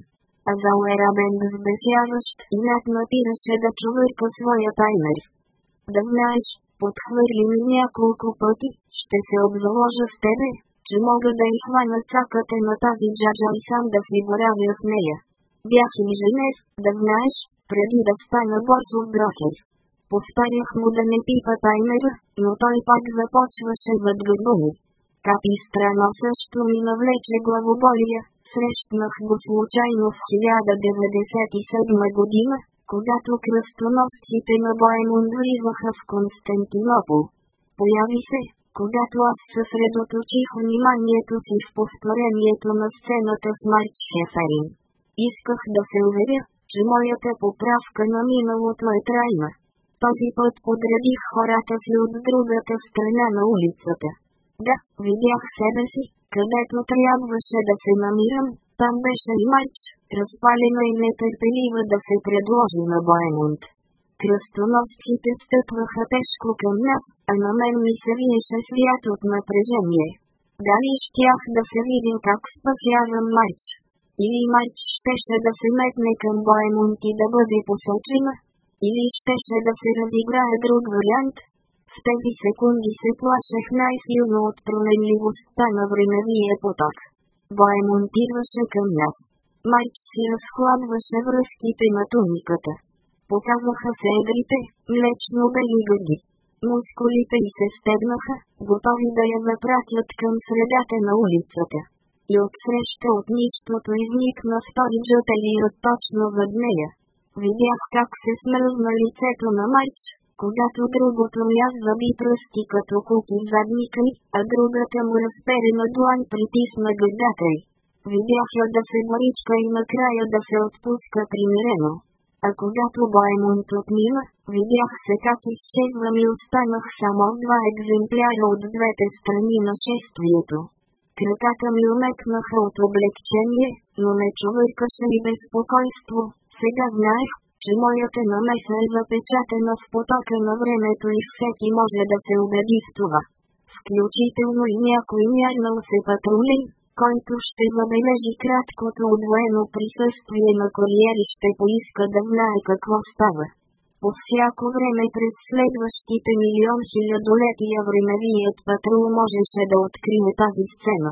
A: Азауера бе безбесяващ и над напираше да чувърка своя таймер да знаеш, подхвърли ми няколко пъти, ще се обзаложа с тебе, че мога да изхвана цаката на тази джаджа и сам да си боравя с нея. Бях инженер, да знаеш, преди да стана борсов брокер. Повтарях му да не пипа таймера, но той пак започваше въд гърбони. Капи страна също ми навлече главоболия, срещнах го случайно в 1997 година, когато кръстоносците на Боемон влизаха в Константинопол. Появи се, когато аз съсредоточих вниманието си в повторението на сцената с Марч Шеферин. Исках да се уверя, че моята поправка на миналото е трайна. Този път подредих хората си от другата страна на улицата. Да, видях себе си, където трябваше да се намирам, там беше и марш, разпалена и нетърпелива да се предложи на Баймунд. Кръстоносците стъпваха тежко към нас, а на мен ми се виеше свят от напрежение. Дали щях да се видим как спасявам марч? Или марч щеше да се метне към Баймунд и да бъде посочена? Или щеше да се разиграе друг вариант? В тези секунди се плашех най-силно от променливостта на времевия поток. Бой монтираше към нас. Майч си разхладваше връзките на туниката. Показаха се едрите, млечно бели гърди. Мускулите й се стегнаха, готови да я запратят към средата на улицата. И отсреща от нищото изникна втори джателият точно зад нея. Видях как се смръзна лицето на Майч, когато другото мязва ми пръсти като куки задника й, а другата му разперена длан притисна гъдата й. Видях я да се боричка и накрая да се отпуска примирено. А когато Баймонт отмина, видях се как изчезвам и останах само два екземпляра от двете страни на
B: шествието.
A: Краката ми умекнаха от облегчение, но не човъркаше и безпокойство. Сега знаех, че моята намеса е запечатана в потока на времето и всеки може да се убеди в това. Включително и някой мярнал се патрули, който ще забележи краткото удвоено присъствие на кориер и ще поиска да знае какво става. По всяко време през следващите милион хилядолетия времевият патрул можеше да открие тази сцена.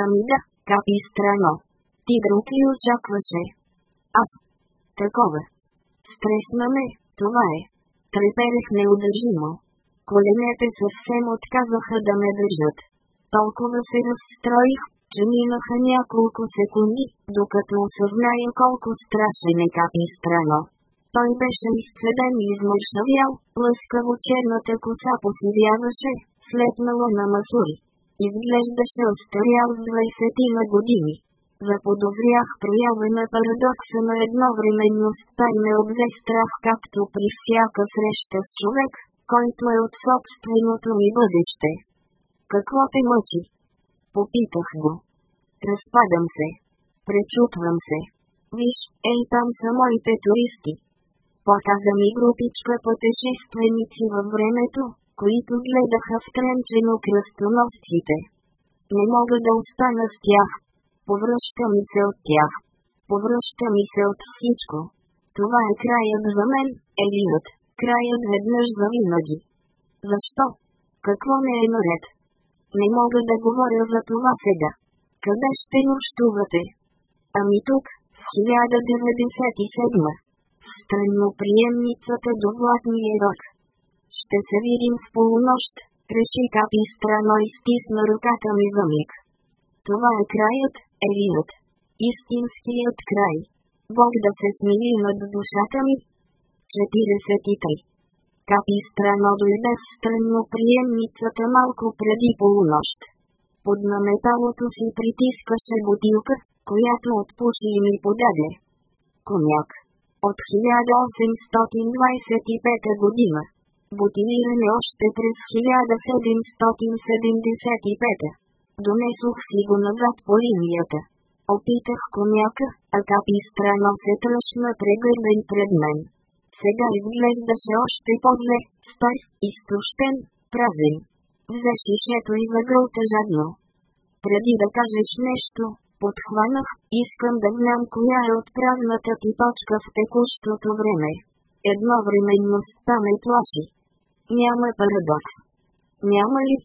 A: Ами да, капи страно. Ти друг ли очакваше? Аз. Такова. Стресна ме, това е. Треперех неудържимо. Коленете съвсем отказаха да ме държат. Толкова се разстроих, че минаха няколко секунди, докато осъзная колко страшен е капи страно. Той беше изцеден и измършавял, лъскаво черната коса посивяваше, слепнала на масури. Изглеждаше остарял с 20 на години. Заподозрях проява на парадокса на едновременността и ме обзе страх както при всяка среща с човек, който е от собственото ми бъдеще. Какво те мъчи? Попитах го. Разпадам се. Пречупвам се. Виж, ей там са моите туристи. Показа ми групичка пътешественици във времето, които гледаха втренчено кръстоносците. Не мога да остана с тях. Повръща ми се от тях. Повръща ми се от всичко. Това е краят за мен, Елинът. Краят веднъж за винаги. Защо? Какво не е наред? Не мога да говоря за това сега. Къде ще нощувате? Ами тук, в 1097. В приемницата до Блатния рък. Ще се видим в полунощ, реши Капи странно и стисна ръката ми за миг. Това е краят, Елинът. Истинският край. Бог да се смили над душата ми. 43. Капи страно, дойде в странно приемницата малко преди полунощ. Под наметалото си притискаше бутилка, която отпуши и ми подаде. Коняк. От 1825 година бутилиране още през 1775. Донесох си го назад по линията. Опитах коняка, а капи странно се тръщна прегърден пред мен. Сега изглеждаше още по-зле, стар, изтощен, празен. Взе шишето и загълта жадно. Преди да кажеш нещо, подхванах, искам да знам коя е отправната ти точка в текущото време. Едновременно стане плаши. Няма парадокс. Няма ли?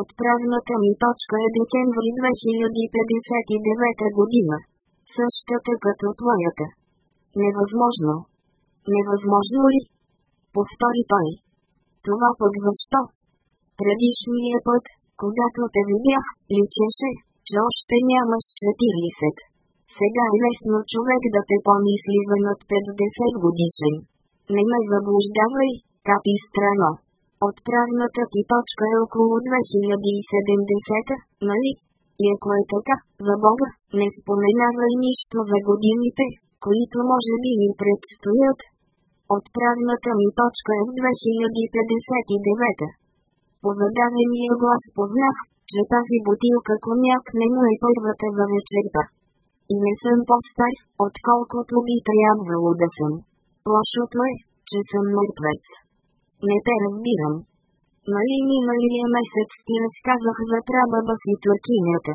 A: Отправната ми точка е декември 2059 година. Същата като твоята. Невъзможно. Невъзможно ли? Повтори той. Това пък защо? Предишният път, когато те видях, личеше, че още нямаш 40. Сега е лесно човек да те помисли за над 50 годишен. Не ме заблуждавай, капи страна. Отправната ти точка е около 2070, нали? И ако е така, за Бога, не споменавай нищо за годините, които може би ни предстоят. Отправната ми точка е в 2059. По зададения глас познах, че тази бутилка коняк не му е първата за вечерта. И не съм по-стар, отколкото би трябвало да съм. Лошото е, че съм мъртвец не те разбирам. Нали миналия месец ти разказах за трабаба си туркинята?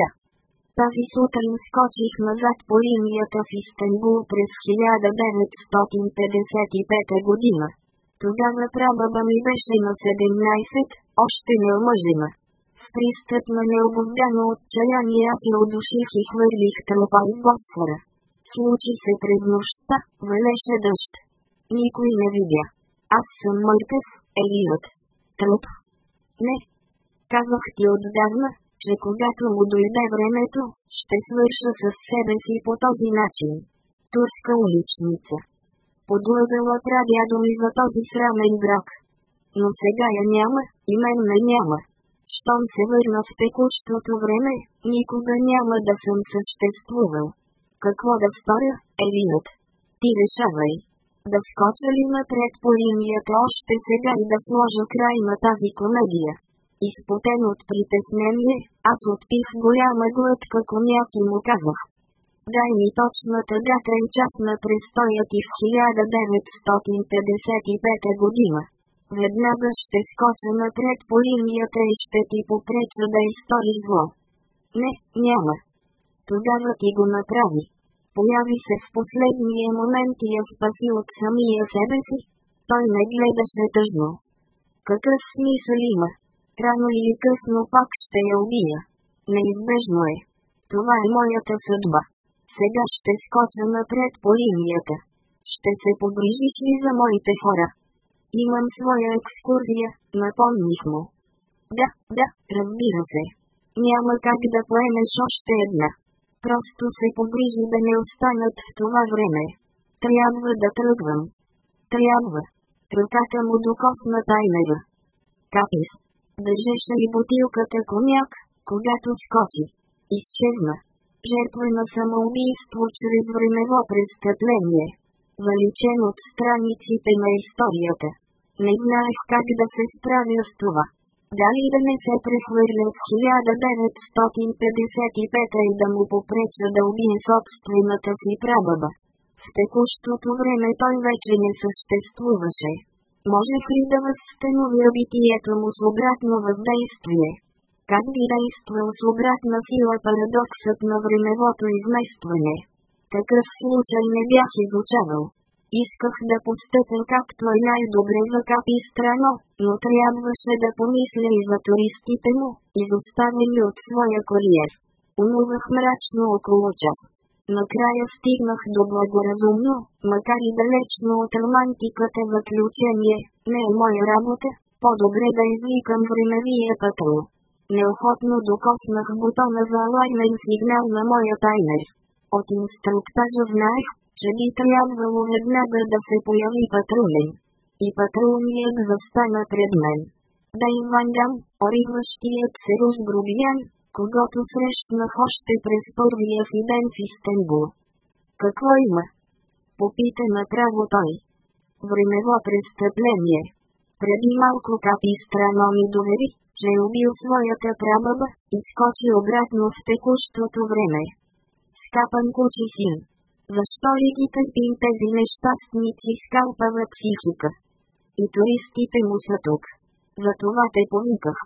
A: Да. Тази сутрин скочих назад по линията в Истанбул през 1955 година. Тогава прабаба ми беше на 17, още не омъжена. В пристъп на необоздано отчаяние аз я удуших и хвърлих тълпа в Босфора. Случи се през нощта, валеше дъжд. Никой не видя. Аз съм мъртъв, Елиот. Труп. Не. Казах ти отдавна, че когато му дойде времето, ще свърша с себе си по този начин. Турска уличница. Подлъгала прадядо ми за този срамен брак. Но сега я няма, и мен не няма. Щом се върна в текущото време, никога няма да съм съществувал. Какво да сторя, Елиот? Ти решавай да скоча ли напред по линията още сега и да сложа край на тази комедия. Изпотен от притеснение, аз отпих голяма глътка коняк и му казах. Дай ми точната дата и час на престоя и в 1955 година. Веднага ще скоча напред по линията и ще ти попреча да изториш зло. Не, няма. Тогава ти го направи появи се в последния момент и я спаси от самия себе си. Той не гледаше тъжно. Какъв смисъл има? Рано или късно пак ще я убия. Неизбежно е. Това е моята съдба. Сега ще скоча напред по линията. Ще се погрижиш ли за моите хора? Имам своя екскурзия, напомних му. Да, да, разбира се. Няма как да поемеш още една. Просто се погрижи да не останат в това време. Трябва да тръгвам. Трябва. Ръката му докосна таймера. Капис. Държеше и бутилката коняк, когато скочи. Изчезна. Жертва на самоубийство чрез времево престъпление. Валичен от страниците на историята. Не знаех как да се справя с това дали да не се прехвърля в 1955 и да му попреча да убие собствената си прабаба. В текущото време той вече не съществуваше. Може ли да възстанови обитието му с обратно въздействие? Как би действал с обратна сила парадоксът на времевото изместване? Такъв случай не бях изучавал. Исках да постъпя както е най-добре на капи страна, но трябваше да помисля и за туристите му, изоставени от своя куриер. Умувах мрачно около час. Накрая стигнах до благоразумно, макар и далечно от романтиката заключение, не е моя работа, по-добре да извикам времевия патрул. Неохотно докоснах бутона за алармен сигнал на моя таймер. От инструктажа знаех, че би трябвало веднага да се появи патрулен. И патрулният застана пред мен. Да и Дайманган, оригващият се рус грубиян, когато срещнах още през първия си ден в Истенбул. Какво има? Попита направо той. Времево престъпление. Преди малко капи страно ми довери, че е убил своята прабаба и скочи обратно в текущото време. Скапан кучи син защо ликите и тези нещастници скалпават психика. И туристите му са тук. Затова те повиках.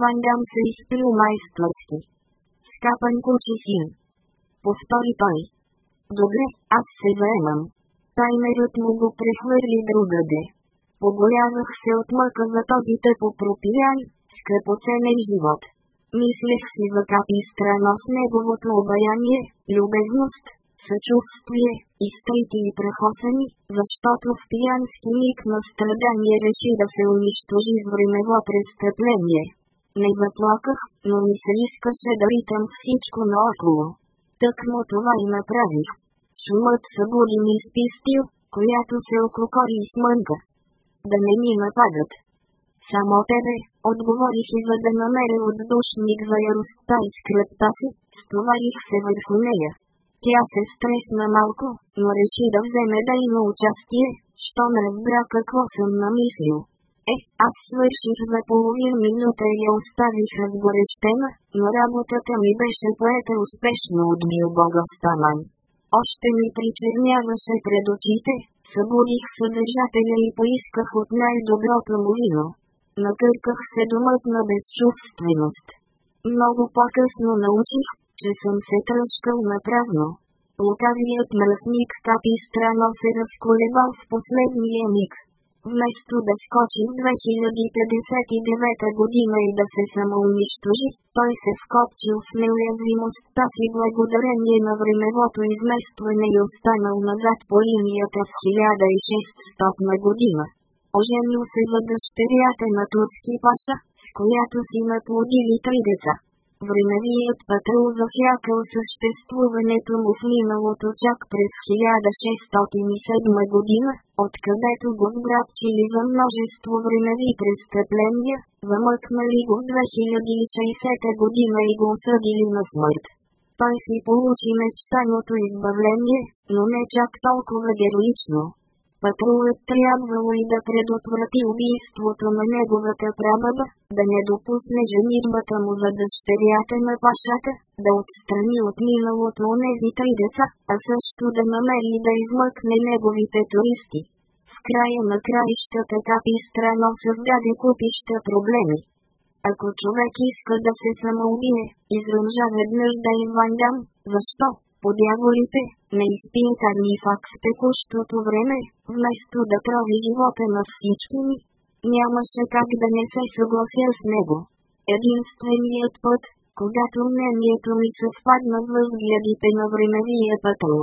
A: Вандам се изплю майсторски. Скапан кучи син. Повтори той. Добре, аз се заемам. Таймерът му го прехвърли другаде. Поголявах се от мъка за този тъпо пропиян, скъпоценен живот. Мислех си за капи страно с неговото обаяние, любезност, съчувствие, изтъйте и прехосени, защото в пиянски миг на страдание реши да се унищожи с времево престъпление. Не заплаках, но ми се искаше да ритам всичко наоколо. Так му това и направих. Шумът събуди ми спистил, която се ококори и смънка. Да не ми нападат. Само тебе, отговорих и за да намеря отдушник за яростта и скръпта си, стоварих се върху нея. Тя се стресна малко, но реши да вземе да има участие, щом разбра какво съм намислил. Е, аз свърших за половин минута и я оставих разгорещена, но работата ми беше поета успешно от Билбога Стаман. Още ми причерняваше пред очите, събудих съдържателя и поисках от най-доброто му вино. Накърках се домът на безчувственост. Много по-късно научих, че съм се тръщал направо. Лукавият мръсник капи странно се разколева в последния миг. Вместо да скочи в 2059 година и да се самоунищожи, той се вкопчил в неуязвимостта си благодарение на времевото изместване и останал назад по линията в 1600 година. Оженил се за дъщерята на турски паша, с която си наплодили три деца времевият патрул засякал съществуването му в миналото чак през 1607 година, откъдето го вграбчили за множество времеви престъпления, въмъкнали го в 2060 година и го осъдили на смърт. Той си получи мечтаното избавление, но не чак толкова героично. Патрулът трябвало и да предотврати убийството на неговата прабаба, да не допусне женитбата му за дъщерята на пашата, да отстрани от миналото онези и деца, а също да намери да измъкне неговите туристи. В края на краищата капи страно създаде купища проблеми. Ако човек иска да се самоубие, изръмжа веднъж да е вандам, защо? подяволите, не ни факт в текущото време, вместо да прави живота на всички ни. Нямаше как да не се съглася с него. Единственият път, когато мнението ми съвпадна възгледите на времевия пътъл.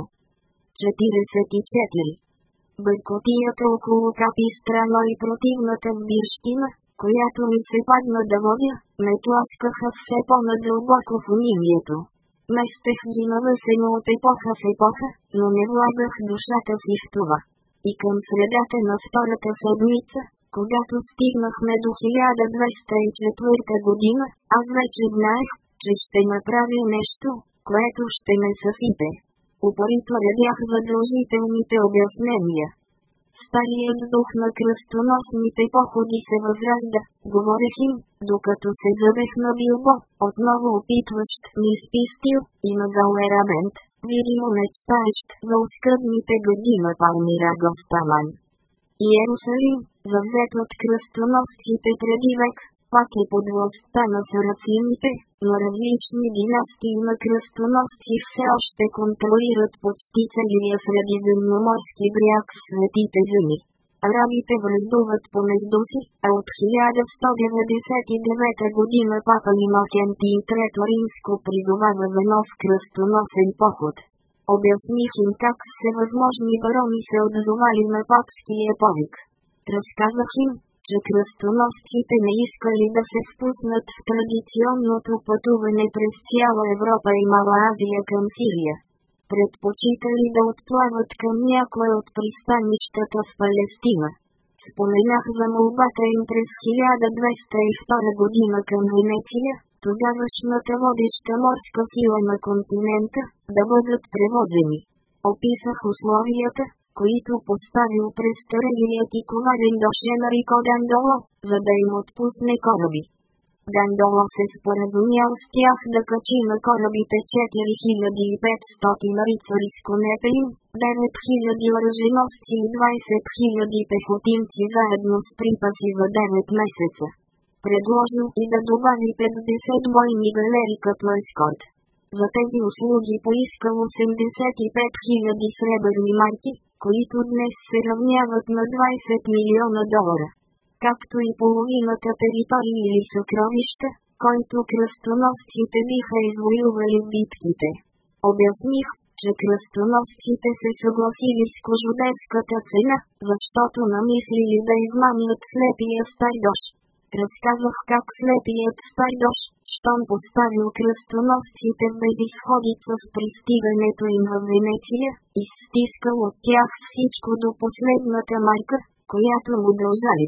A: 44. Бъркотията около капи страна и противната бирщина, която ми се падна да водя, ме тласкаха все по-надълбоко в унимието. Ме стех се само от епоха в епоха, но не влагах душата си в това. И към средата на втората седмица, когато стигнахме до 1204 година, аз вече знаех, че ще направя нещо, което ще ме съсипе. Упорито редях задължителните обяснения старият дух на кръстоносните походи се възражда, говорех им, докато се забех на Билбо, отново опитващ ми спистил, и на галерамент, видимо мечтаещ за оскъдните гъди на Палмира Гостаман. Иерусалим, завзет от кръстоносците преди век, пак и под властта на сарацините, но различни династии на кръстоносци все още контролират почти целия средиземноморски бряг в светите земи. Арабите връждуват помежду си, а от 1199 година папа Инокентий Трето Римско призовава за нов кръстоносен поход. Обясних им как се възможни барони се отзовали на папския повик. Разказах им, че кръстоносците не искали да се впуснат в традиционното пътуване през цяла Европа и Мала Азия към Сирия. Предпочитали да отплават към някое от пристанищата в Палестина. Споменах за молбата им през 1202 година към Венеция, тогавашната водеща морска сила на континента, да бъдат превозени. Описах условията, които поставил през старелият и коварен доше на Рико Дандоло, за да им отпусне кораби. Дандоло се споразумял с тях да качи на корабите 4500 рицари с конете им, 9000 оръженосци и 20 000 пехотинци заедно с припаси за 9 месеца. Предложил и да добави 50 бойни галери като ескорт. За тези услуги поискал 85 000 сребърни марки, които днес се равняват на 20 милиона долара. Както и половината територии или съкровища, който кръстоносците биха извоювали в битките. Обясних, че кръстоносците се съгласили с кожудеската цена, защото намислили да измамят слепия стайдош разказах как слепият Спайош, щом поставил кръстоносците в изходица с пристигането им в Венеция, изтискал от тях всичко до последната майка, която му дължали.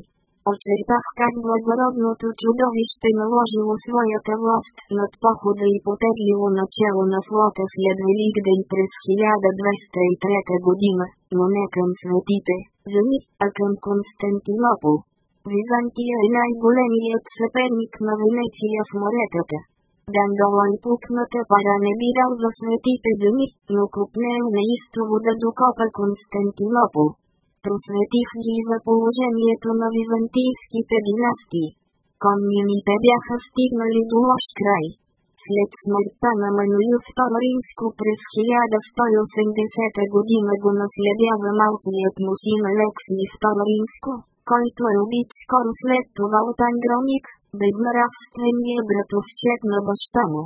A: Очертах как благородното чудовище наложило своята власт над похода и потеглило начало на флота след Великден през 1203 година, но не към светите, зами, а към Константинопол. Византия е най-големият съперник на Венеция в моретата. Дандолан пукната пара не би дал за светите дни, но купнел неистово да докопа Константинопол. Просветих ги за положението на византийските династии. Коннините бяха стигнали до лош край. След смъртта на Мануил II Римско през 1180 година го наследява малкият му син Алексий II Римско който е убит скоро след това от ангромик, безнравствения братовчет на баща му.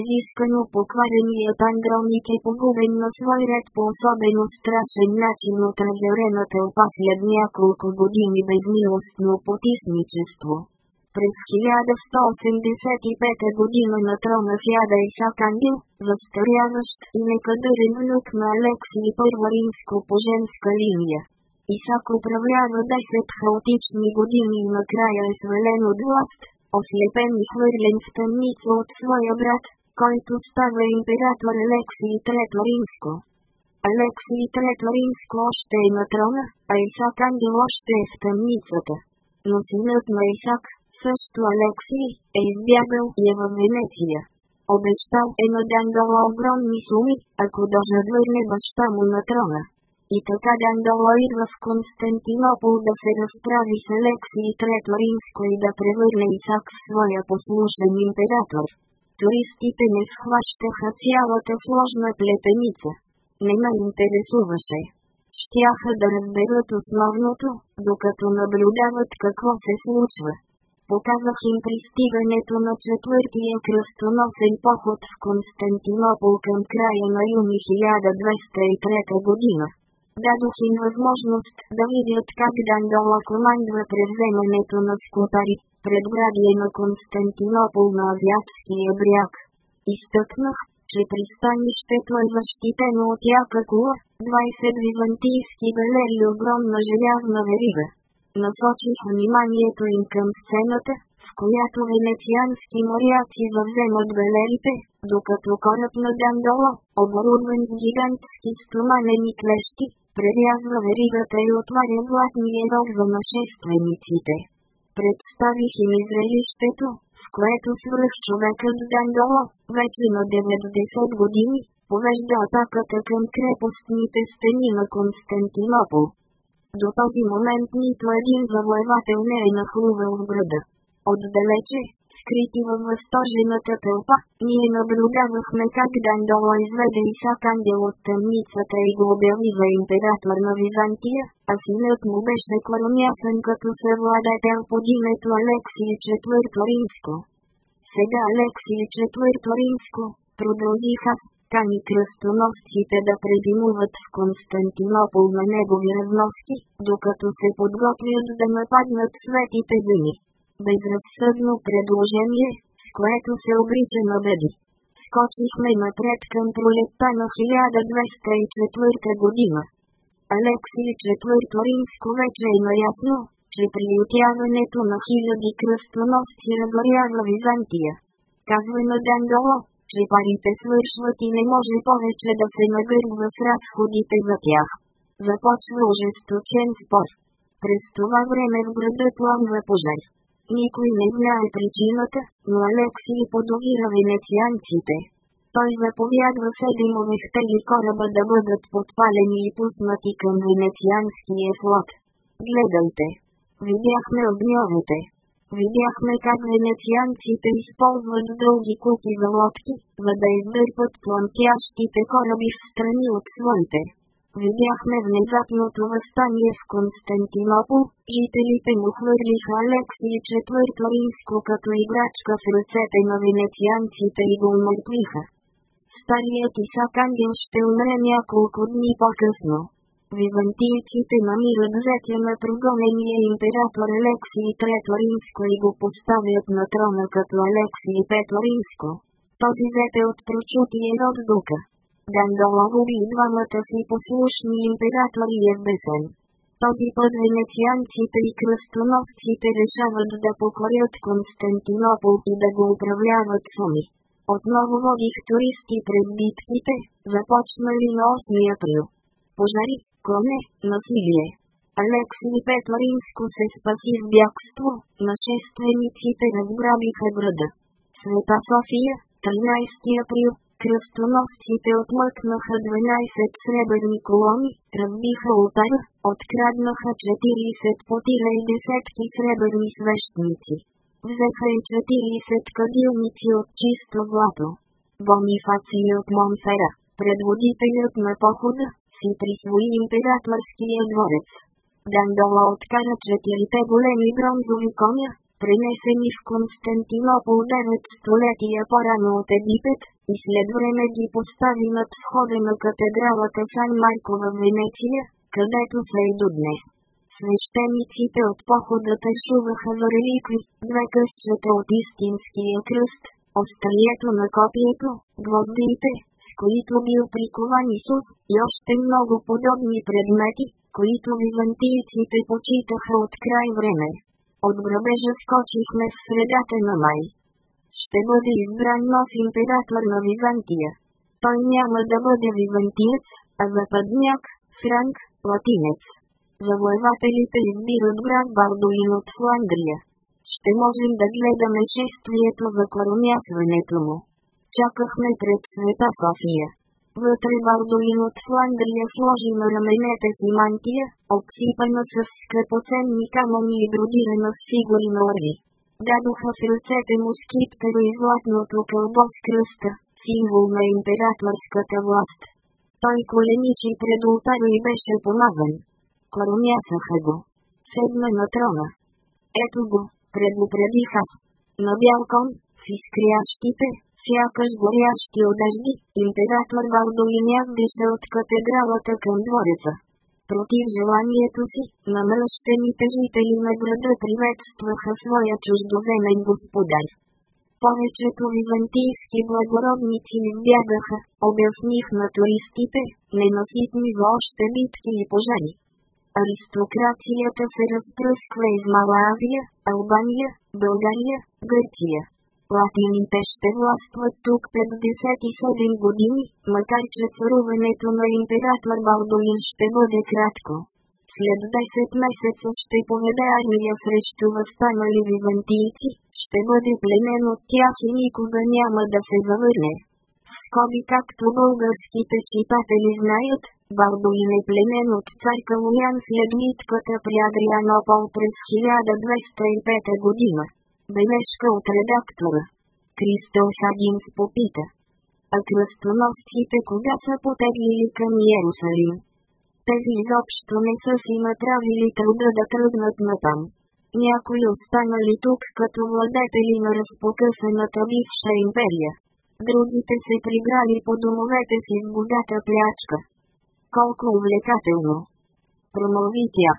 A: Изискано поквареният ангромник е погубен на свой ред по особено страшен начин от разярена тълпа след няколко години безмилостно потисничество. През 1185 година на трона сяда е Исак Ангел, възстаряващ и некадърен внук на Алексий I римско по женска линия. Исак управлява 10 хаотични години и накрая е свален от власт, ослепен и хвърлен в тъмница от своя брат, който става император Алексий Трето Римско. Алексий Трето Римско още е на трона, а Исак Ангел още е в тъмницата. Но синът на Исак, също Алексий, е избягал и е във Венеция. Обещал е на Дангала огромни суми, ако даже върне баща му на трона и така Гандалоид в Константинопол да се разправи с Алексий Трето Римско и да превърне Исак в своя послушен император. Туристите не схващаха цялата сложна плетеница. Не ме интересуваше. Щяха да разберат основното, докато наблюдават какво се случва. Показах им пристигането на четвъртия кръстоносен поход в Константинопол към края на юни 1203 година дадох им възможност да видят как Дандола командва превземането на Скопари, предградие на Константинопол на Азиатския бряг. Изтъкнах, че пристанището е защитено от яка кола, 20 византийски галери и огромна желязна верига. Насочих вниманието им към сцената, в която венециански моряци завземат галерите, докато корът на Дандола, оборудван с гигантски стоманени клещи, прерязва веригата и отваря златния рог за нашествениците. Представих им изрелището, в което свръх човекът Дандало, вече на 90 години, повежда атаката към крепостните стени на Константинопол. До този момент нито един завоевател не е нахлувал в града. Отдалече, скрити във възторжената тълпа, ние наблюдавахме как Дандоло изведе Исак Ангел от тъмницата и го обяви за император на Византия, а синът му беше коронясан като съвладател под името Алексия IV Римско. Сега Алексия IV Римско, продължих аз, кани кръстоносците да предимуват в Константинопол на негови разноски, докато се подготвят да нападнат светите дни безразсъдно предложение, с което се обрича на беди. Скочихме напред към пролетта на 1204 година. Алексий IV Римско вече е наясно, че прилетяването на хиляди кръстоносци разорява Византия. Казва на Дандало, че парите свършват и не може повече да се нагърва с разходите за тях. Започва ожесточен спор. През това време в града пламва пожар. Никой не знае причината, но Алексий подовира венецианците. Той заповядва седем овехтели кораба да бъдат подпалени и пуснати към венецианския флот. Гледайте! Видяхме огньовете. Видяхме как венецианците използват дълги куки за лодки, за да издърпат плантящите кораби в страни от своите. Видяхме внезапното възстание в Константинопол, жителите му хвърлиха Алексий IV Римско като играчка в ръцете на венецианците и го умъртвиха. Старият Исак Ангел ще умре няколко дни по-късно. Византийците намират взетия на прогонения император Алексий III Римско и го поставят на трона като Алексий V Римско. Този зете от прочутия от Дука. Гандола губи и двамата си послушни императори е бесен. Този път венецианците и кръстоносците решават да покорят Константинопол и да го управляват сами. Отново водих туристи пред битките, започнали на 8 април. Пожари, коне, насилие. Алексий Петро Римско се спаси с бягство, нашествениците разграбиха града. Света София, 13 април, кръстоносците отмъкнаха 12 сребърни колони, разбиха ултара, откраднаха 40 потира и десетки сребърни свещници. Взеха и 40 кадилници от чисто злато. Бонифаци от Монфера, предводителят на похода, си присвои императорския дворец. Дандола откара 4 големи бронзови коня, пренесени в Константинопол 9 столетия по-рано от Египет, и след време ги постави над входа на катедралата Сан Марко в Венеция, където са и до днес. Свещениците от похода тъшуваха в реликви, две къщата от истинския кръст, острието на копието, гвоздиите, с които бил прикован Исус, и още много подобни предмети, които византийците почитаха от край време. От грабежа скочихме в средата на май ще бъде избран нов император на Византия. Той няма да бъде византиец, а западняк, франк, латинец. Завоевателите избират град Балдуин от Фландрия. Ще можем да гледаме шествието за коронясването му. Чакахме пред света София. Вътре Балдуин от Фландрия сложи на раменете си мантия, обсипана с скъпоценни камъни и бродирана с фигури на орли дадоха в ръцете му скипта и златното кълбо с кръста, символ на императорската власт. Той коленичи пред ултара и беше помазан. Кормясаха го. Седна на трона. Ето го, предупредих аз. На бял кон, в изкрящите, сякаш горящи одежди, император Валдо и от катедралата към двореца против желанието си, намръщените жители на града приветстваха своя чуждоземен господар. Повечето византийски благородници избягаха, обясних на туристите, ненаситни за още битки и пожари. Аристокрацията се разпръсква из Мала Азия, Албания, България, Гърция. Платините ще властват тук 57 години, макар че царуването на император Балдуин ще бъде кратко. След 10 месеца ще поведе армия срещу възстанали византийци, ще бъде пленен от тях и никога няма да се завърне. скоби както българските читатели знаят, Балдуин е пленен от цар Калумян след митката при Адрианопол през 1205 година. Бележка от редактора. Кристал Хагинс попита. А кръстоносците кога са потеглили към Иерусалим? Тези изобщо не са си направили труда да тръгнат натам. Някои останали тук като владетели на разпокъсаната бивша империя. Другите се прибрали по домовете си с богата плячка. Колко увлекателно! Промови тя.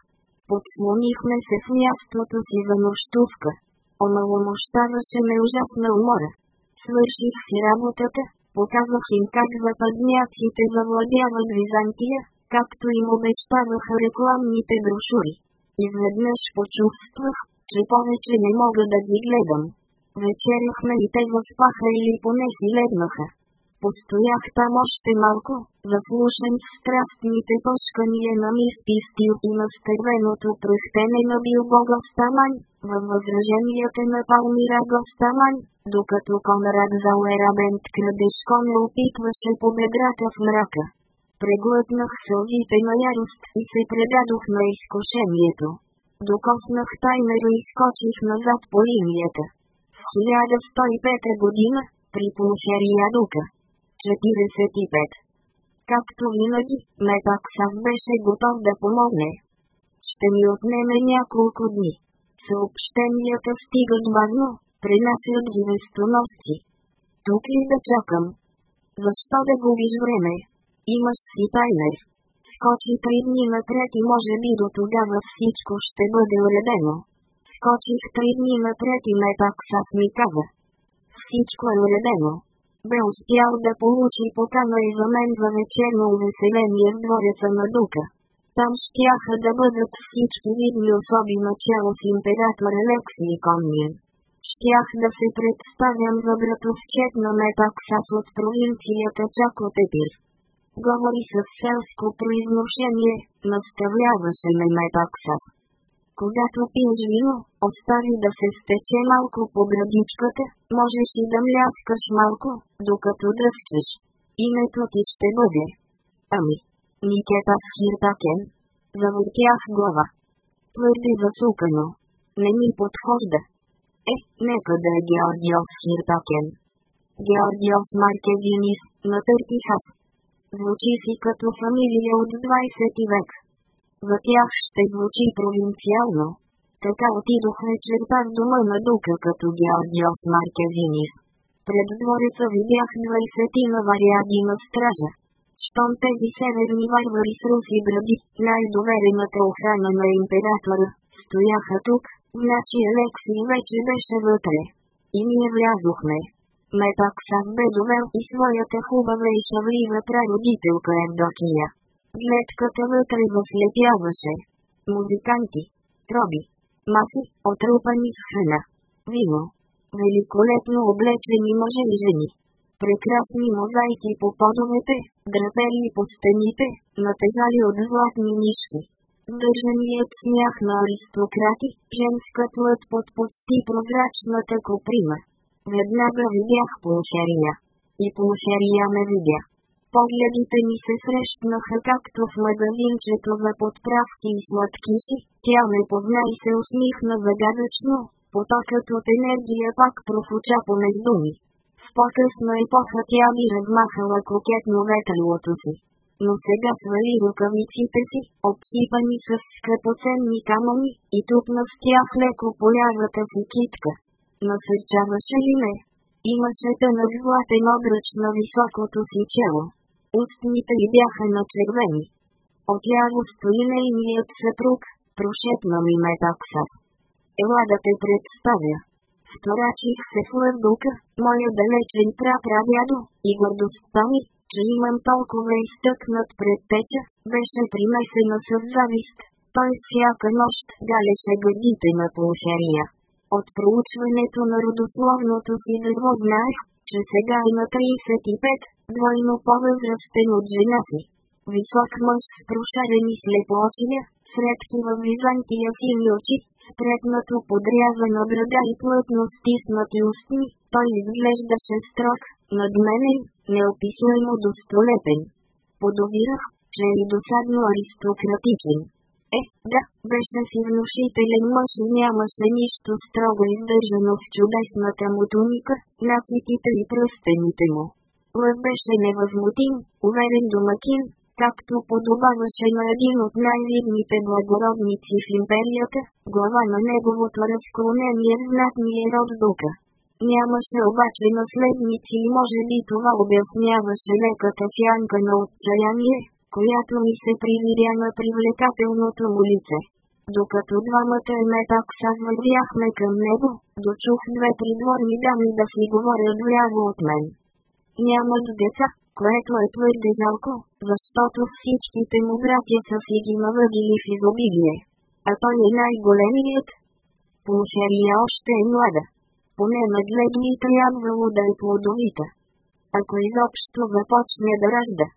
A: Подслонихме се в мястото си за нощувка. Омаломощаваше ме ужасна умора. Свърших си работата, показах им как западняците завладяват Византия, както им обещаваха рекламните брошури. Изведнъж почувствах, че повече не мога да ги гледам. Вечеряхме и те заспаха или поне си легнаха. Постоях там още малко, заслушан страстните пъшкания на мисписти и настървеното пръхтене на Билбо Гостаман, във възраженията на Палмира Гостаман, докато Конрад Зауерабент крадешко не опитваше по бедрата в мрака. Преглътнах сълзите на ярост и се предадох на изкушението. Докоснах таймера и скочих назад по линията. В 1105 година, при Пунхерия Дука. 45. Както винаги, пак сам беше готов да помогне. Ще ми отнеме няколко дни. Съобщенията стигат бавно, принасят ги вестоносци. Тук ли да чакам? Защо да губиш време? Имаш си таймер. Скочи три дни напред и може би до тогава всичко ще бъде уредено. Скочих три дни напред и ме такса смикава. Всичко е уредено бе успял да получи покана и за мен за вечерно увеселение в двореца на Дука. Там щяха да бъдат всички видни особи начало с император Алексий Коннин. Щях да се представям за братовчет на Метаксас от провинцията Чакотепир. Говори с селско произношение, наставляваше ме Метаксас. Когато пиеш вино, остави да се стече малко по градичката, можеш и да мляскаш малко, докато дъвчеш. Името ти ще бъде. Ами. Никета с Хиртакен. Завъртях глава. Твърди засукано. Не ми подхожда. Е, нека да е Георгиос Хиртакен. Георгиос Маркевинис, натъртих аз. Звучи си като фамилия от 20 век. За тях ще звучи провинциално. Така отидох отидохме черпак дома на Дука като Георгиос Маркевинис. Пред двореца видях 20 на варяги на стража. Щом тези северни варвари с руси бради, най-доверената охрана на императора, стояха тук, значи Алексий вече беше вътре. И ние влязохме. Метак сам бе довел и своята хубава и шавлива прародителка Евдокия. Гледката вътре слепяваше. Музиканти, троби, маси, отрупани с храна, вино, великолепно облечени мъже и жени. Прекрасни мозайки по подовете, драпели по стените, натежали от златни нишки. Сдържаният смях на аристократи, женска плът под почти прозрачната коприна. Веднага видях полушария. И полушария ме видя. Погледите ми се срещнаха както в магазинчето за подправки и сладкиши, тя ме позна и се усмихна загадъчно, потокът от енергия пак профуча помежду ми. В по-късна епоха тя ми размахала кокетно ветрилото си. Но сега свали рукавиците си, обсипани с скъпоценни камъни, и тупна с тях леко полявата си китка. Насърчаваше ли ме? Имаше тънък златен обръч на високото си чело. Устните й бяха начервени. Отляво стои нейният съпруг, прошепна ми Метаксас. Ела да те представя. Вторачих се в лъвдука, моя далечен прапрадядо, и гордостта ми, че имам толкова изтъкнат предтеча, беше примесена с завист. Той всяка нощ галеше гъдите на Пулхерия. От проучването на родословното си дърво знаех, че сега е на 35, двойно по-възрастен от жена си. Висок мъж с прошарени слепоочия, с редки във Византия сини очи, с препнато подрязана брада и плътно стиснати устни, той изглеждаше строг, надменен, неописуемо достолепен. Подозирах, че е досадно аристократичен. Е, да, беше си внушителен мъж и нямаше нищо строго издържано в чудесната му туника, накитите и пръстените му. Лъв беше невъзмутим, уверен домакин, както подобаваше на един от най-видните благородници в империята, глава на неговото разклонение знатния е род Дука. Нямаше обаче наследници и може би това обясняваше леката сянка на отчаяние, която ми се привиря на привлекателното му лице. Докато двамата так съзвъдяхме към него, дочух две придворни дами да си говорят вляво от мен нямат деца, което е твърде жалко, защото всичките му братя са си ги навъдили в изобилие. А той е най-големият. Пушерия още е млада. Поне мъгле би трябвало да е плодовита. Ако изобщо започне да ражда,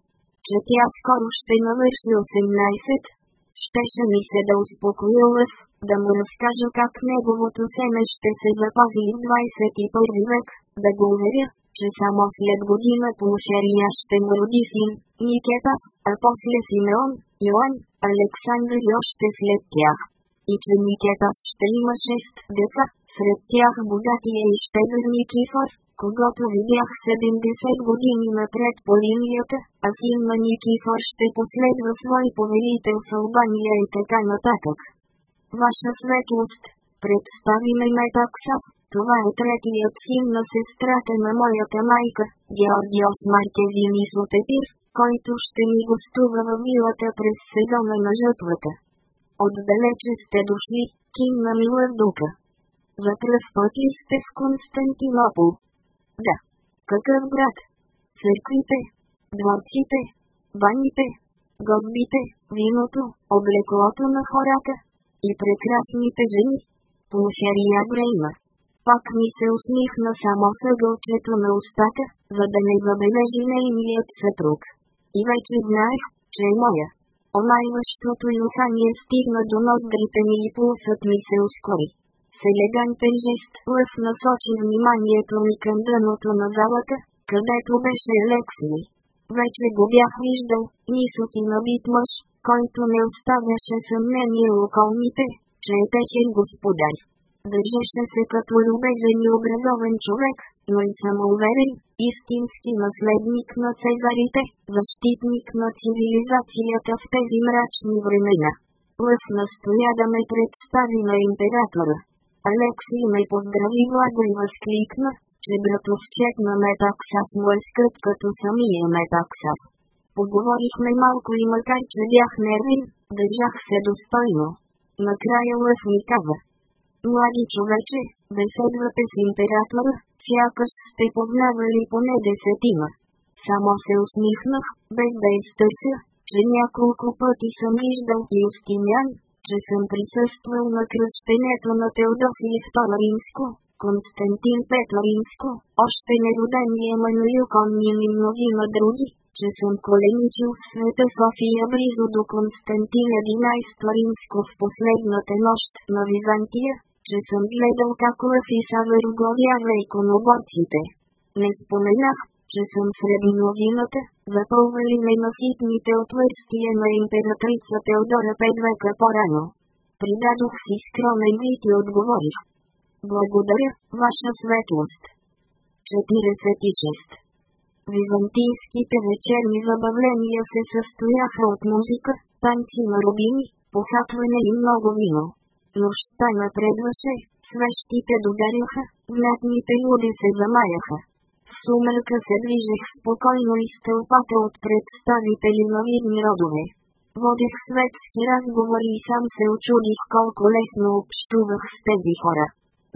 A: че тя скоро ще навърши 18, щеше ми се да успокоя лъв, да му разкажа как неговото семе ще се запази в 21 век, да го уверя, че само след година полусерия ще му роди син, Никетас, а после Симеон, Йоан, Александър и още след тях. И че Никетас ще има шест деца, сред тях богатия и щедър Никифор, когато видях 70 години напред по линията, а син на Никифор ще последва свой повелител в Албания и е така нататък. Ваша светлост, Представиме Метаксас, това е третият син на сестрата на моята майка, Георгиос Мартевинис от Епир, който ще ми гостува във вилата през сезона на жътвата. Отдалече сте дошли, кимна мила дука. За пръв път ли сте в Константинопол? Да. Какъв град? Църквите, дворците, баните, гозбите, виното, облеклото на хората и прекрасните жени поношерия Брейма. Пак ми се усмихна само съгълчето на устата, за да не забележи нейният съпруг. И вече знаех, че е моя. Омайващото юхание стигна до ноздрите ми и пулсът ми се ускори. С елегантен жест лъв насочи вниманието ми към дъното на залата, където беше Лексли. Вече го бях виждал, нисоти и набит мъж, който не оставяше съмнение околните, че е техен господар. Държеше се като любезен и образован човек, но и самоуверен, истински наследник на цезарите, защитник на цивилизацията в тези мрачни времена. Лъв настоя да ме представи на императора. Алексий ме поздрави влага и възкликна, че братовчет на Метаксас му е скъп като самия Метаксас. Поговорихме малко и макар че бях нервен, държах се достойно. Накрая лъв ми каза. Млади човече, беседвате с императора, сякаш сте познавали поне десетина. Само се усмихнах, без да изтърся, че няколко пъти съм виждал Юстинян, че съм присъствал на кръщенето на Теодосия II Римско, Константин V Римско, още нероден Емануил Конни и мнозина други, че съм коленичил в света София близо до Константин 11 Римско в последната нощ на Византия, че съм гледал как лъв и савер оглавява иконоборците. Не споменах, че съм среди новината, запълвали ненаситните отвърстия на императрица Теодора пет века по-рано. Придадох си скромен вид и отговорих. Благодаря, ваша светлост. 46. Византийските вечерни забавления се състояха от музика, танци на рубини, похапване и много вино. Нощта напредваше, свещите догаряха, знатните люди се замаяха. В сумерка се движех спокойно из тълпата от представители на видни родове. Водех светски разговори и сам се очудих колко лесно общувах с тези хора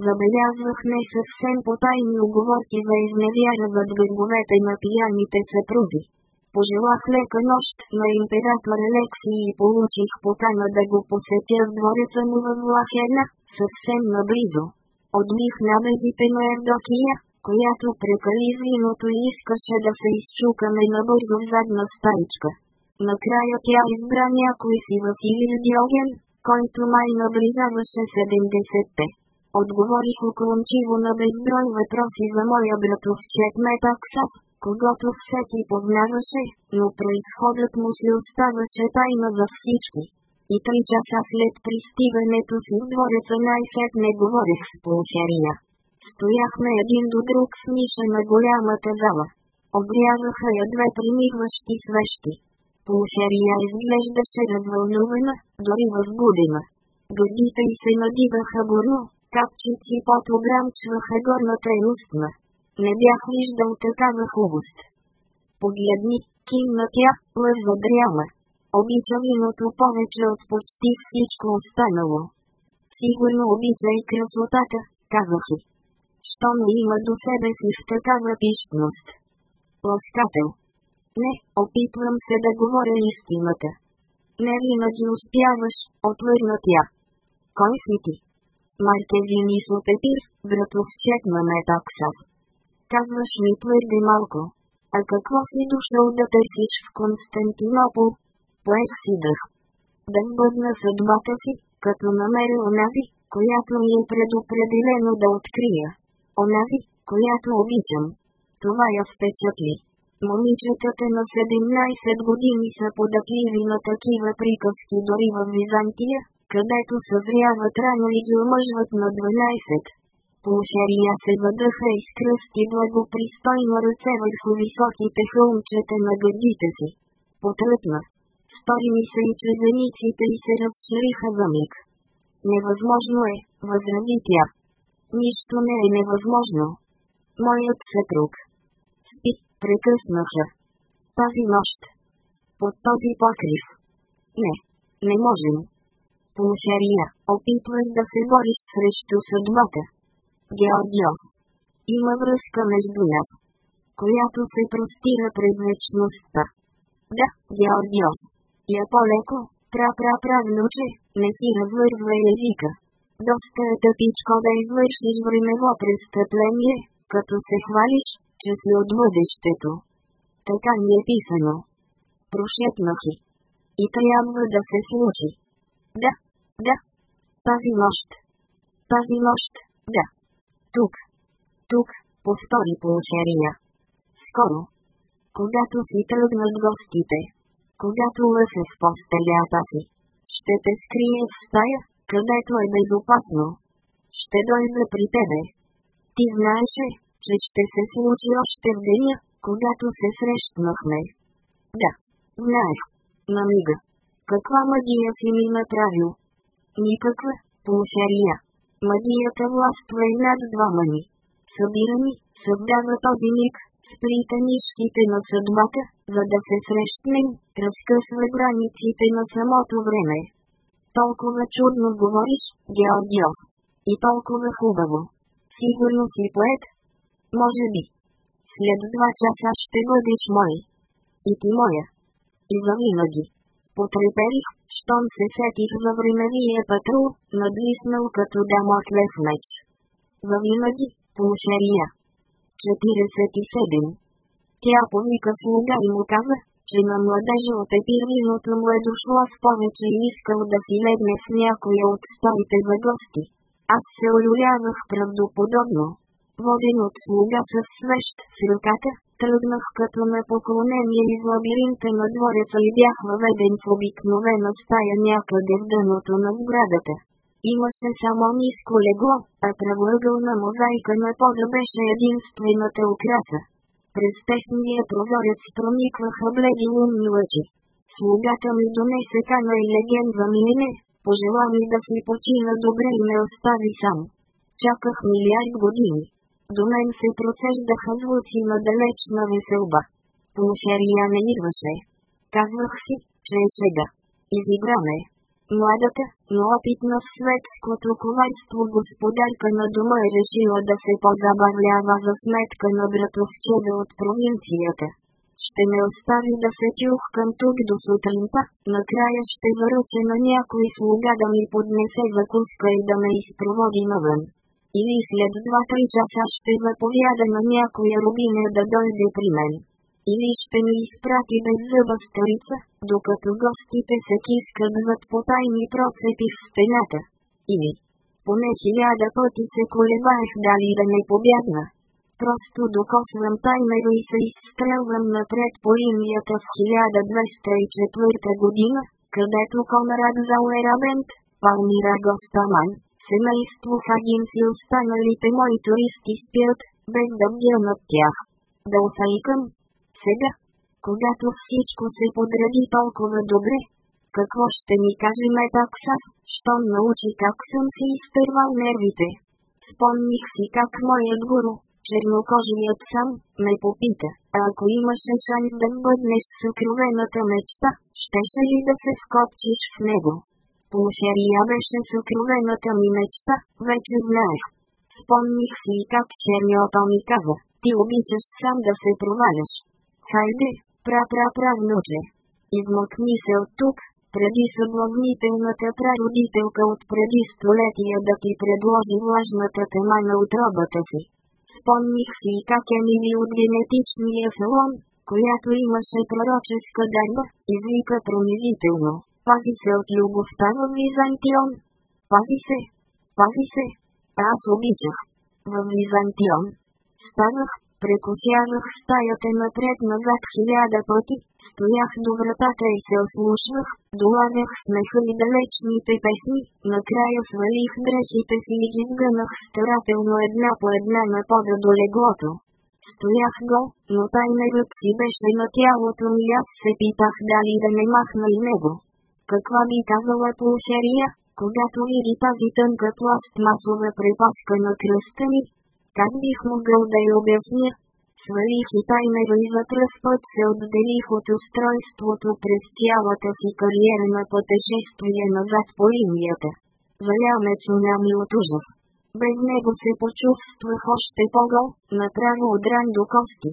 A: забелязвах не съвсем потайни оговорки за изневяра зад гърбовете на пияните съпруги. Пожелах лека нощ на император Алексий и получих покана да го посетя в двореца му във Лахена, съвсем наблизо. на набезите на Евдокия, която прекали виното и искаше да се изчукаме набързо в задна стаичка. Накрая тя избра някой си Василий Диоген, който май наближаваше 70-те. Отговорих уклончиво на безброй въпроси за моя в Метаксас, когато всеки познаваше, но происходът му си оставаше тайна за всички. И три часа след пристигането си в двореца най-сетне говорех с полусерия. Стояхме един до друг с ниша на голямата зала. Обрязаха я две примигващи свещи. Полусерия изглеждаше развълнувана, дори възбудена. Годите й се надигаха горно, капчици пот обрамчваха горната и устна. Не бях виждал такава хубост. Погледни, кимна тя, плъзва дряма. Обича виното повече от почти всичко останало. Сигурно обича и красотата, казах и. Що не има до себе си в такава пищност? Лоскател. Не, опитвам се да говоря истината. Не винаги успяваш, отвърна тя. Кой си ти? и Мартевини Супепир, братовчет на Метаксас. Казваш ми твърде малко. А какво си дошъл да търсиш в Константинопол? Поех си дъх. Да бъдна съдбата си, като намеря онази, която ми е предопределено да открия. Онази, която обичам. Това я впечатли. Момичетата на 17 години са податливи на такива приказки дори в Византия, където съвряват рано и ги омъжват на 12. Полушария се въдъха и скръсти благопристойно ръце върху високите хълмчета на гъдите си. Потръпна. Стори ми се и чезениците и се разшириха за миг. Невъзможно е, възрази тя. Нищо не е невъзможно. Моят съпруг. Спи, прекъснаха. Тази нощ. Под този покрив. Не, не можем полушария, опитваш да се бориш срещу съдбата. Георгиос. Има връзка между нас, която се простира през вечността. Да, Георгиос. Я е по-леко, пра-пра-пра внуче, не си развързвай езика. Доста е тъпичко да извършиш времево престъпление, като се хвалиш, че си от бъдещето. Така ми е писано. Прошепнахи. И трябва да се случи. Да, да. Тази нощ. Тази нощ. Да. Тук. Тук, повтори полушерия. Скоро. Когато си тръгнат гостите. Когато лъсе в постелята си. Ще те скрие в стая, където е безопасно. Ще дойде при тебе. Ти знаеше, че ще се случи още в деня, когато се срещнахме. Да. Знаех. На мига. Каква магия си ми направил? Никаква полушария. Магията властва и над двама ни. Събирани, създава този миг, сплита нишките на съдбата, за да се срещнем, разкъсва границите на самото време. Толкова чудно говориш, Георгиос. И толкова хубаво. Сигурно си поет? Може би. След два часа ще бъдеш мой. И ти моя. И завинаги. Потреперих щом се сетих за времевия патрул, наблиснал като дамоклев меч. Завинаги, полушария. 47. Тя повика слуга и му каза, че на младежа от епирвиното му е дошло в повече и искал да си легне с някоя от стоите за гости. Аз се олюлявах правдоподобно. Воден от слуга със свещ с ръката, тръгнах като на поклонение из лабиринта на двореца и бях въведен в обикновена стая някъде в дъното на сградата. Имаше само ниско легло, а правоъгълна мозайка на пода беше единствената украса. През техния прозорец проникваха бледи лунни лъчи. Слугата ми донесе кана и легенда ми не, пожела ми да си почина добре и ме остави сам. Чаках милиард години. До мен се процеждаха звуци на далечна веселба. Но не идваше. Казвах си, че е шега. Изиграме. Младата, но опитна в светското коварство господарка на дома е решила да се позабавлява за сметка на братовчеда от провинцията. Ще ме остави да се чух към тук до сутринта, накрая ще върча на някой слуга да ми поднесе закуска и да ме изпроводи навън или след 2-3 часа ще заповяда на някоя рубина да дойде при мен. Или ще ми изпрати без зъба старица, докато гостите се кискат зад потайни процепи в стената. Или поне хиляда пъти се колебаех дали да не побягна. Просто докосвам таймера и се изстрелвам напред по линията в 1204 година, където Конрад Зауерабент, Палмира Гостаман, Семейство Хагинс останалите мои туристи спят, без да бдя над тях. Да усайкам. Сега, когато всичко се подреди толкова добре, какво ще ми каже Метаксас, щом научи как съм си изтървал нервите. Спомних си как моят гуру, чернокожият сам, ме попита, а ако имаше шанс да бъднеш съкровената мечта, щеше ли да се вкопчиш в него? Полушария беше съкровената ми мечта, вече знаех. Спомних си и как черниото ми каза, ти обичаш сам да се проваляш. Хайде, пра пра пра внуче. Измъкни се от тук, преди съблъгнителната прародителка от преди столетия да ти предложи влажната тема на отробата си. Спомних си и как е мили от генетичния салон, която имаше пророческа дарба, извика пронизително. Пази се от любовта на Византион. Пази се! Пази се! Аз обичах. В Византион. Станах, прекосянах стаята напред-назад хиляда пъти, стоях до вратата и се ослушвах, долавях смеха и далечните песни, накрая свалих дрехите си и ги сгънах старателно една по една на пода до леглото. Стоях го, но тайна си беше на тялото и аз се питах дали да не махна и него каква ми давала полушария, когато види тази тънка масова препаска на кръста ми. Как бих могъл да я обясня? Свалих и таймер и за пръв път се отделих от устройството през цялата си кариера на пътешествие назад по линията. Заляме цунами от ужас. Без него се почувствах още по-гол, направо ран до кости.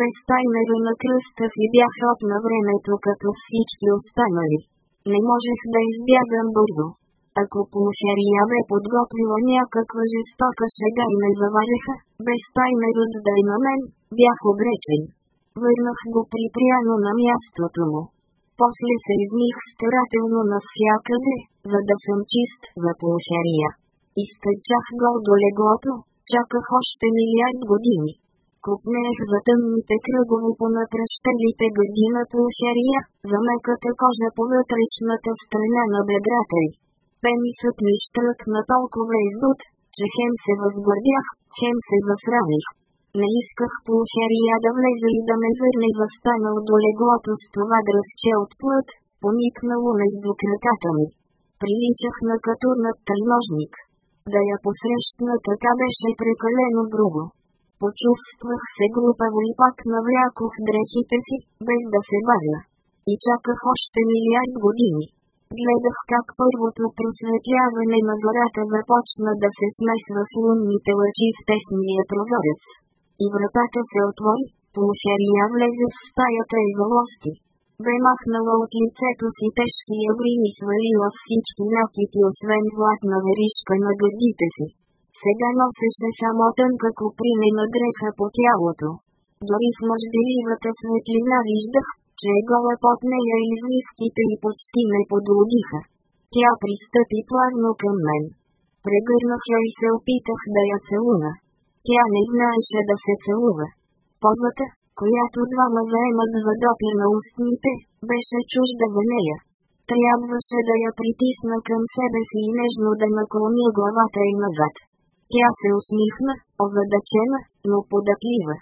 A: Без таймера на кръста си бях от на времето като всички останали. Не можех да избягам бързо. Ако Пунхария бе подготвила някаква жестока шега и ме заваляха, без той ме раздай на мен, бях обречен. Върнах го припряно на мястото му. После се измих старателно навсякъде, за да съм чист за Пунхария. Изтърчах гол до леглото, чаках още милиард години купнех за тъмните кръгове по напрещелите гъдина плохария, за меката кожа по вътрешната страна на бедрата й. Пенисът ми штръкна толкова издут, че хем се възгордях, хем се засрамих. Не исках плохария да влезе и да ме върне възстанал до леглото с това дръвче от плът, поникнало между краката ми. Приличах на катурнат тръножник. Да я посрещна така беше прекалено грубо. Почувствах се глупаво и пак навлякох дрехите си, без да се бавя. И чаках още милиард години. Гледах как първото просветляване на зората започна да се смесва с лунните лъчи в тесния прозорец. И вратата се отвори, Пулхерия влезе в стаята и злости. Бе махнала от лицето си тежкия грим и свалила всички накипи освен на веришка на гърдите си сега носеше само тънка на дреха по тялото. Дори в мъжделивата светлина виждах, че е гола под нея и извивките й почти не подлудиха. Тя пристъпи плавно към мен. Прегърнах я и се опитах да я целуна. Тя не знаеше да се целува. Позата, която двама заемат за допир на устните, беше чужда за нея. Трябваше да я притисна към себе си и нежно да наклоня главата и назад. Тя се усмихна, озадачена, но податлива.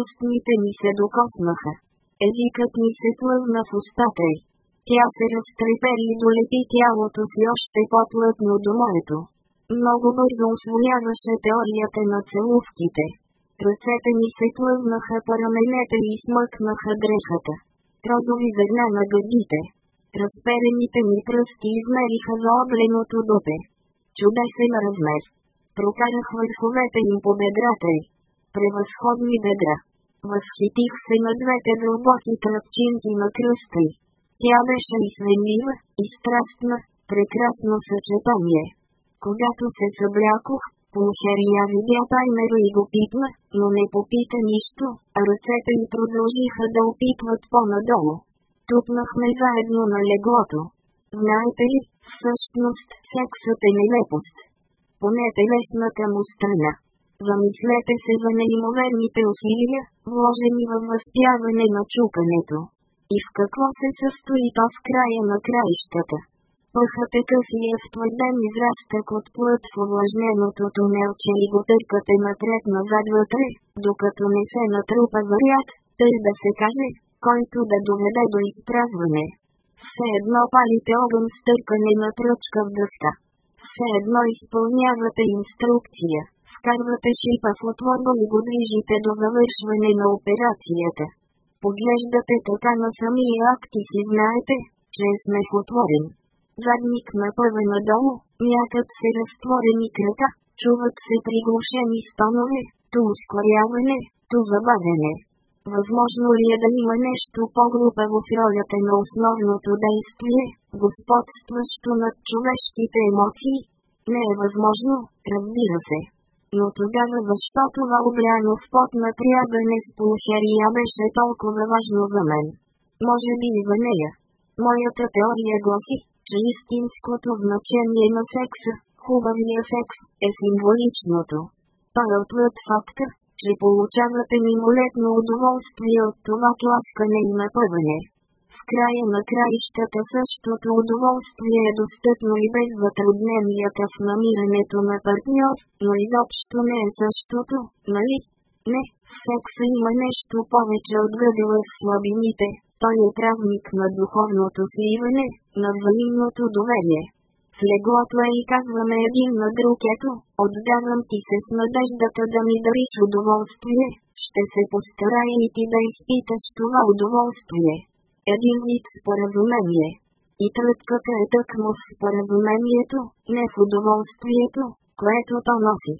A: Устните ми се докоснаха. Езикът ми се тлъвна в устата й. Тя се разтрепери и долепи тялото си още по-плътно до моето. Много бързо освояваше теорията на целувките. Ръцете ми се тлъвнаха по раменете и смъкнаха дрехата. Розови зърна на гъдите, Разперените ми пръсти измериха за обленото допе. Чудесен размер прокарах върховете им по бедрата й. Превъзходни бедра. Възхитих се на двете дълбоки тръпчинки на кръста й. Тя беше извенлива и страстна, прекрасно съчетание. Когато се съблякох, Пунхерия видя таймера и го питва, но не попита нищо, а ръцете й продължиха да опитват по-надолу. Тупнахме заедно на леглото. Знаете ли, всъщност, сексът е нелепост. Поне телесната е му страна. Замислете се за неимоверните усилия, вложени във възпяване на чукането. И в какво се състои то в края на краищата? Пъхът е къс и е в твърден израстък от плът в увлажненото тунелче и го търкате напред-назад вътре, докато не се натрупа вариат, тъй да се каже, който да доведе до изпразване. Все едно палите огън с търкане на пръчка в дъска. Все едно изпълнявате инструкция, вкарвате шипа в отвора и го движите до завършване на операцията. Поглеждате така на самия акт и си знаете, че е смехотворен. Задник напъва надолу, мятат се разтворени крака, чуват се приглушени стонове, то ускоряване, то забавене. Възможно ли е да има нещо по-глупаво в ролята на основното действие, господстващо над човешките емоции? Не е възможно, разбира се. Но тогава защо това обряно в пот на приядане с полухерия беше толкова важно за мен? Може би и за нея. Моята теория гласи, че истинското значение на секса, хубавия секс, е символичното. Той отвъд факта, че получавате мимолетно удоволствие от това тласкане и напъване. В края на краищата същото удоволствие е достъпно и без затрудненията в намирането на партньор, но изобщо не е същото, нали? Не, в секса има нещо повече от гъдела в слабините, той е травник на духовното сливане, на взаимното доверие. С леглото е и казваме един на друг ето, отдавам ти се с надеждата да ми дариш удоволствие, ще се постарай и ти да изпиташ това удоволствие. Един вид споразумение. И тръпката е тъкмо в споразумението, не в удоволствието, което то носи.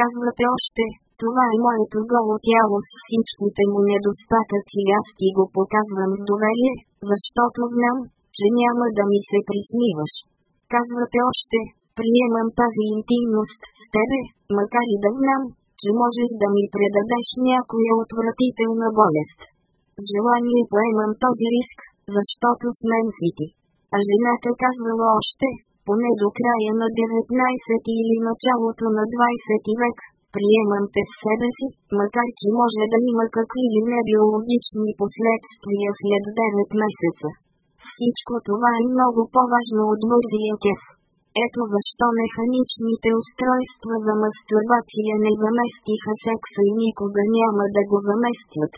A: Казвате още, това е моето голо тяло с всичките му недостатъци и аз ти го показвам с доверие, защото знам, че няма да ми се присмиваш казвате още, приемам тази интимност с тебе, макар и да знам, че можеш да ми предадеш някоя отвратителна болест. желание поемам този риск, защото с мен си ти. А жената казвала още, поне до края на 19 или началото на 20 век, приемам те в себе си, макар че може да има какви ли не биологични последствия след 9 месеца. Всичко това е много по-важно от бързиите. Ето защо механичните устройства за мастурбация не заместиха секса и никога няма да го заместят.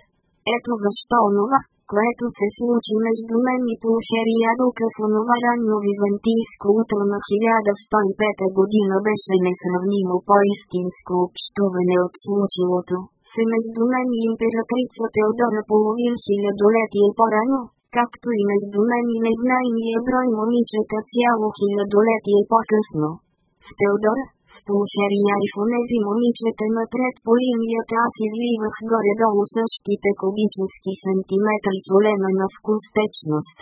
A: Ето защо онова, което се случи между мен и Пулхерия Дука в онова ранно византийско утро на 1105 година беше несравнимо по-истинско общуване от случилото се между мен и императрица Теодора половин хилядолетие по-рано, както и между мен и незнайния брой момичета цяло хилядолетие е по-късно. В Теодора, в Полушерия и в онези момичета напред по линията аз изливах горе-долу същите кубически сантиметри солена на вкус течност.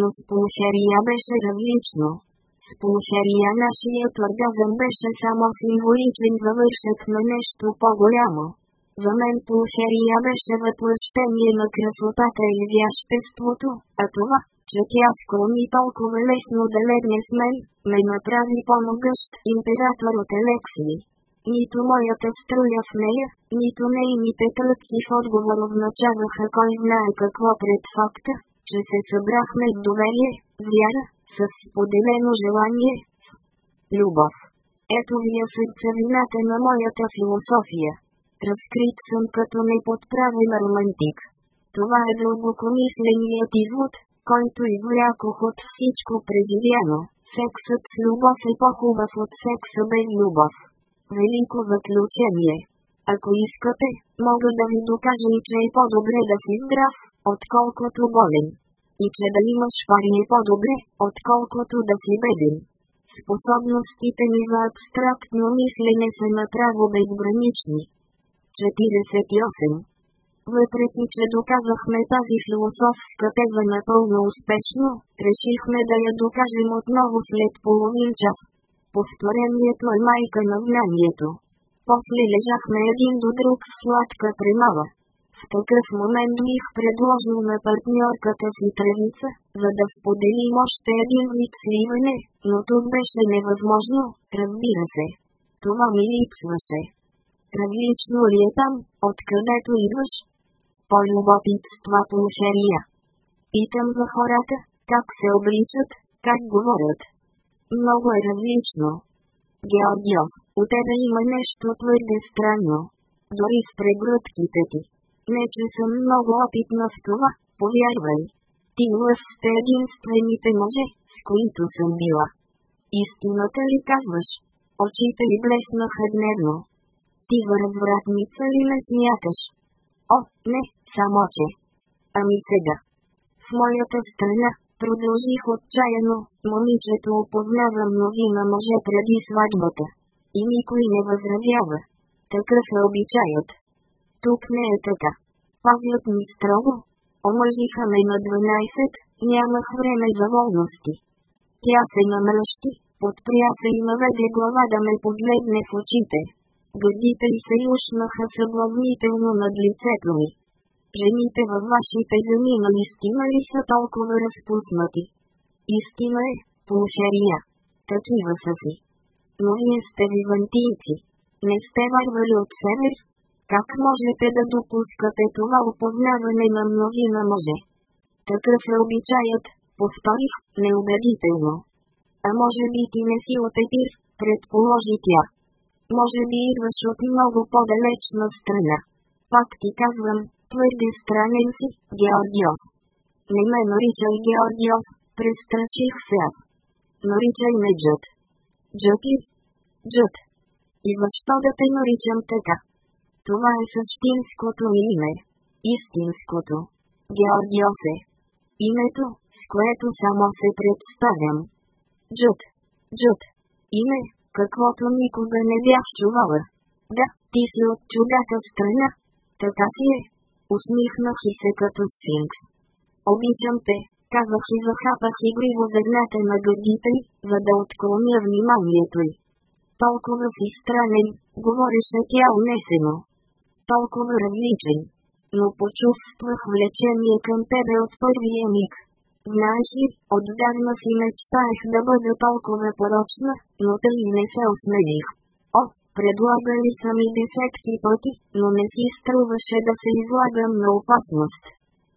A: Но с Полушерия беше различно. С Полушерия нашият оргазъм беше само символичен завършък на нещо по-голямо. За мен Пулхерия беше въплъщение на красотата и изяществото, а това, че тя склони толкова лесно да легне с мен, ме направи по-могъщ император от Елексии. Нито моята струя в нея, нито нейните тръпки в отговор означаваха кой знае какво пред факта, че се събрахме в доверие, вяра, с споделено желание, с любов. Ето ви е сърцевината на моята философия. Разкрит съм като неподправен романтик. Това е дългокомисленият извод, който извлякох от всичко преживяно. Сексът с любов е по-хубав от секса без любов. Велико заключение. Ако искате, мога да ви докажа и че е по-добре да си здрав, отколкото болен. И че да имаш пари е по-добре, отколкото да си беден. Способностите ми за абстрактно мислене са направо безгранични. 48. Въпреки, че доказахме тази философска теза напълно успешно, решихме да я докажем отново след половин час. Повторението е майка на знанието. После лежахме един до друг в сладка премава. В такъв момент бих предложил на партньорката си тревица, за да споделим още един вид сливане, но тук беше невъзможно, разбира се. Това ми липсваше. Различно ли е там, откъдето идваш? По-любопитства по полушария. Питам за хората, как се обличат, как говорят. Много е различно. Георгиос, у тебе има нещо твърде странно. Дори с прегръдките ти. Не че съм много опитна в това, повярвай. Ти лъс сте единствените мъже, с които съм била. Истината ли казваш? Очите ли блеснаха дневно. Ти възвратница ли ме смяташ? О, не, само че. Ами сега. В моята страна, продължих отчаяно, момичето опознава мнозина мъже преди сватбата. И никой не възразява. Такъв е обичаят. Тук не е така. Пазят ми строго. Омъжиха ме на 12, нямах време за волности. Тя се намръщи, подпря се и наведе глава да ме погледне в очите. Гърдите й се юшнаха съблазнително над лицето ми. Жените във вашите земи истина ли нали са толкова разпуснати? Истина е, полушария. Такива са си. Но вие сте византийци. Не сте варвали от север? Как можете да допускате това опознаване на мнозина мъже? Такъв е обичаят, повторих, неубедително. А може би ти не си от Епир, предположи тя. Може би идваш от много по-далечна страна. Пак ти казвам, твърде странен си, Георгиос. Не ме наричай Георгиос, престраших се аз. Наричай ме Джот. Джот ли? Джот. И защо да те наричам така? Това е същинското ми име. Истинското. Георгиос е. Името, с което само се представям. Джот. Джот. Име, каквото никога не бях чувала. Да, ти си от чудата страна. Така си е. Усмихнах и се като сфинкс. Обичам те, казах и захапах игриво зърната на гъдите за да отклоня вниманието й. Толкова си странен, говореше тя унесено. Толкова различен. Но почувствах влечение към тебе от първия миг. Знаеш ли, отдавна си мечтаех да бъда толкова порочна, но тъй не се осмелих. О, предлагали са ми десетки пъти, но не си струваше да се излагам на опасност.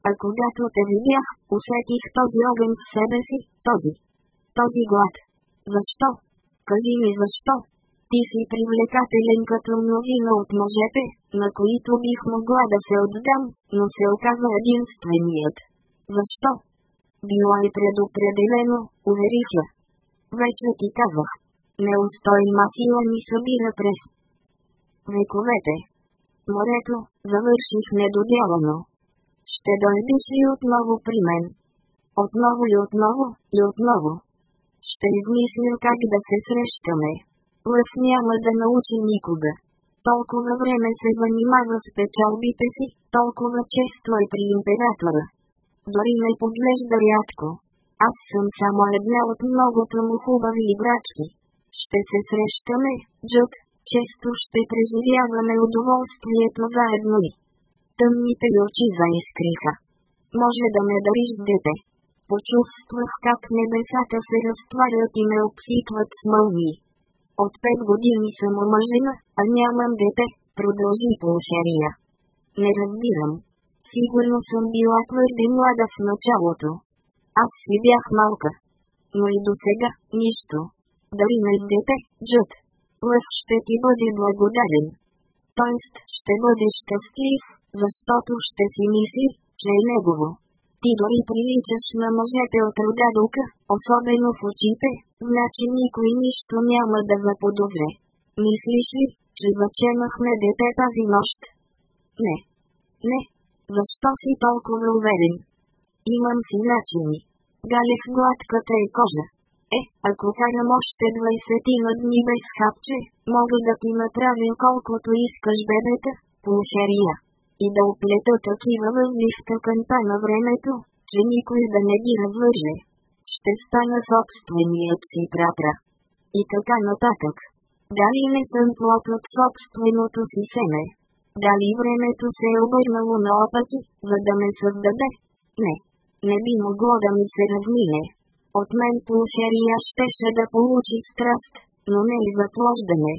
A: А когато те видях, усетих този огън в себе си, този, този глад. Защо? Кажи ми защо? Ти си привлекателен като мнозина от мъжете, на които бих могла да се отдам, но се оказа единственият. Защо? Било е предопределено, уверих я. Вече ти казах. Неустойна сила ми събира през вековете. Морето, завърших недоделано. Ще дойдеш ли отново при мен? Отново и отново, и отново. Ще измислим как да се срещаме. Лъв няма да научи никога. Толкова време се занимава с печалбите си, толкова често е при императора дори ме подглежда рядко. Аз съм само една от многото му хубави играчки. Ще се срещаме, Джок, често ще преживяваме удоволствието заедно и. Тъмните ми очи заискриха. Може да ме дариш дете. Почувствах как небесата се разтварят и ме обсипват с мълни. От пет години съм омъжена, а нямам дете, продължи по полушария. Не разбирам, Сигурно съм била твърде млада в началото. Аз си бях малка. Но и до сега, нищо. Дали не сдете, джуд. Лъв ще ти бъде благодарен. Тоест, ще бъдеш щастлив, защото ще си мисли, че е негово. Ти дори приличаш на мъжете от рода дука, особено в очите, значи никой нищо няма да заподобре. Мислиш ли, че заченахме дете тази нощ? Не. Не, защо си толкова уверен? Имам си начини. в гладката е кожа. Е, ако карам още 20 на дни без хапче, мога да ти направя колкото искаш бебета, пулхерия. И да оплета такива възли в тъканта на времето, че никой да не ги развърже. Ще стана собственият си прапра. И така нататък. Дали не съм плод от собственото си семе? Дали времето се е обърнало наопаки, за да ме създаде? Не. Не би могло да ми се размине. От мен полушерия щеше да получи страст, но не и затлождане.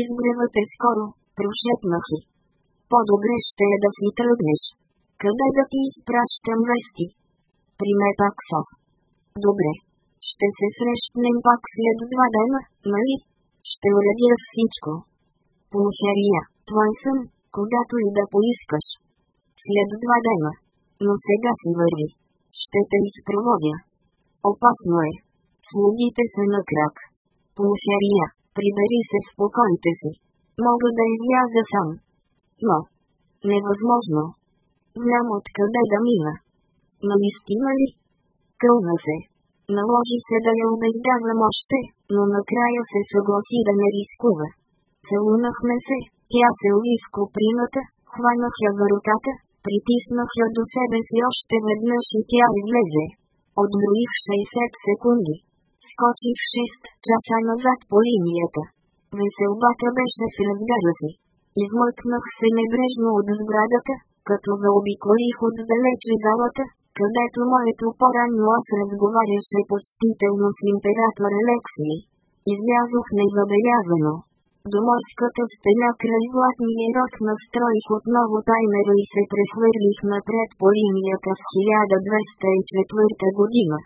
A: Изгревът е скоро, прошепнах и. По-добре ще е да си тръгнеш. Къде да ти изпращам вести? При ме пак сос. Добре. Ще се срещнем пак след два дена, нали? Ще уредя всичко. Полушерия. Твой сън, когато и да поискаш. След два дена. Но сега си върви. Ще те изпроводя. Опасно е. Слугите са на крак. Полушария, прибери се в покоите си. Мога да изляза сам. Но. Невъзможно. Знам откъде да мина. Наистина ли? Кълна се. Наложи се да я убеждавам още, но накрая се съгласи да не рискува. Целунахме се, тя се уи в куприната, хванах я за ръката, притиснах я до себе си още веднъж и тя излезе. Отброих 60 секунди. Скочих 6 часа назад по линията. Веселбата беше в разгара си. Измъкнах се небрежно от сградата, като заобиколих отдалече залата, където моето по-ранно аз разговаряше почтително с император Алексий. Излязох незабелязано до морската стена край златния рок настроих отново таймера и се прехвърлих напред по линията в 1204 година.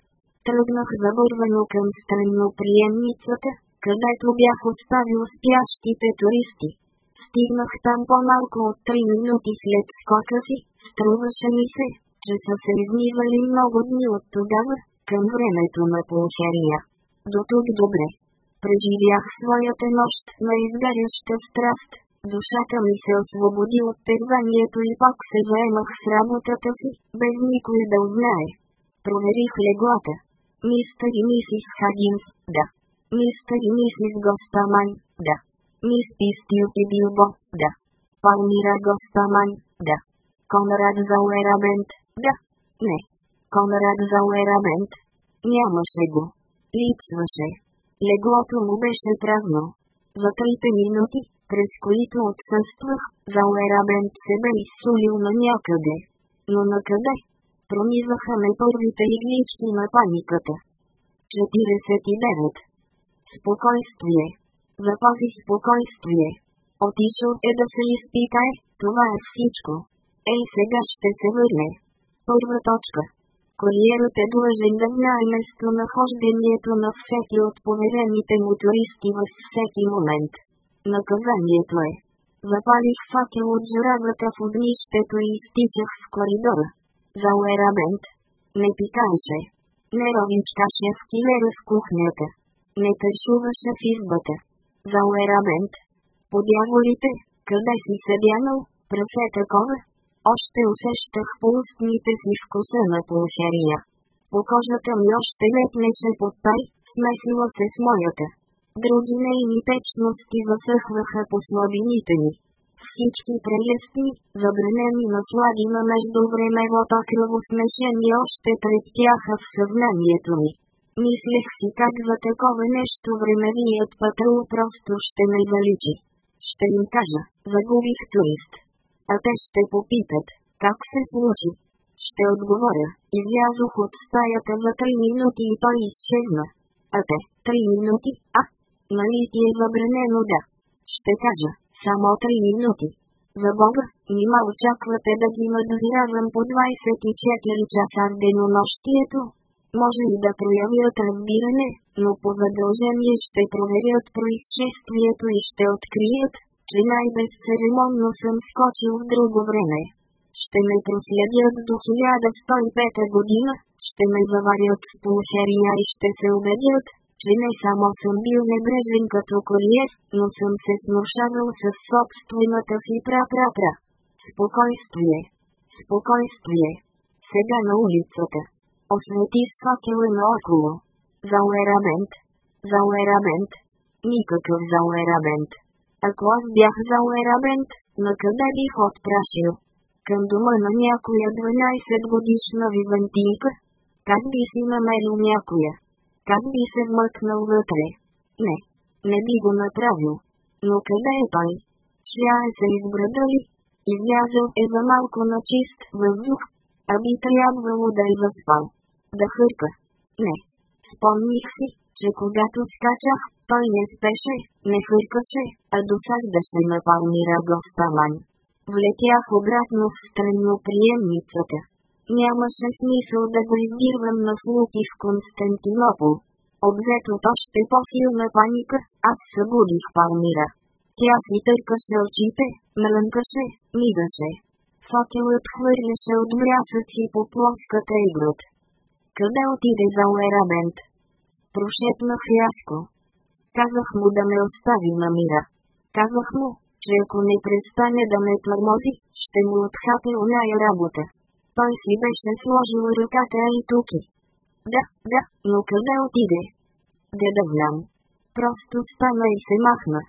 A: Тръгнах забървано към странноприемницата, където бях оставил спящите туристи. Стигнах там по-малко от 3 минути след скока си, струваше ми се, че са се изнивали много дни от тогава, към времето на полушария. До тук добре преживях своята нощ на изгаряща страст. Душата ми се освободи от терзанието и пак се заемах с работата си, без никой да узнае. Проверих леглата. Мистер и мисис Хагинс, да. Мистер и мисис Гостаман, да. Мис Пистил и Билбо, да. Палмира Гостаман, да. Конрад Зауерабент, да. Не. Конрад Зауерабент. Нямаше го. Липсваше. Леглото му беше празно. За трите минути, през които отсъствах, Залерабент се бе изсулил на някъде. Но на къде? Пронизаха ме първите иглички на паниката. 49. Спокойствие. Запази спокойствие. Отишъл е да се изпитай, това е всичко. Ей сега ще се върне. Първа точка куриерът е длъжен да знае местонахождението на всеки от поверените му туристи във всеки момент. Наказанието е. Запалих факел от жравата в огнището и изтичах в коридора. За уерабент. Не пикаше. Не ровичкаше в килера в кухнята. Не тършуваше в избата. За уерабент. По дяволите, къде си седянал, прасе такова? Още усещах по устните си вкуса на пуншерия. По кожата ми още лепнеше под тай, смесила се с моята. Други нейни течности засъхваха по слабините ми. Всички прелестни, забранени наслади на междувремевото кръвосмешение още трептяха в съвнанието ми. Мислех си как за такова нещо времевият патрул просто ще ме заличи. Ще им кажа, загубих турист а те ще попитат, как се случи. Ще отговоря, излязох от стаята за три минути и той изчезна. А те, три минути, а? Нали ти е забранено да? Ще кажа, само три минути. За Бога, нима очаквате да ги надзиравам по 24 часа в денонощието? Може и да проявят разбиране, но по задължение ще проверят происшествието и ще открият, че най-безцеремонно съм скочил в друго време. Ще ме проследят до 1105 година, ще ме заварят с полусерия и ще се убедят, че не само съм бил небрежен като куриер, но съм се снушавал с собствената си пра-пра-пра. Спокойствие! Спокойствие! Сега на улицата. Освети с факела наоколо. Зауерамент! Зауерамент! Никакъв зауерамент! Ако аз бях за Лерабент, на къде бих отпрашил? Към дома на някоя 12 годишна византийка? Как би си намерил някоя? Как би се мъкнал вътре? Не, не би го направил. Но къде е той? е се избрадали? Излязъл е за малко на чист въздух, а би трябвало да е заспал. Да хърка. Не. Спомних си, че когато скачах, той не спеше, не хъркаше, а досаждаше на палмира Гостаман. Влетях обратно в страноприемницата. Нямаше смисъл да го издирвам на слухи в Константинопол. Обзет от още по-силна паника, аз събудих Палмира. Тя си търкаше очите, мрънкаше, мигаше. Факелът хвърляше от мрясъци по плоската и груд. Къде отиде за Уерабент? Прошепнах яско. Казах му да ме остави на мира. Казах му, че ако не престане да ме тормози, ще му отхапя оная работа. Той си беше сложил ръката и туки. Да, да, но къде отиде? Де да знам. Просто стана и се махна.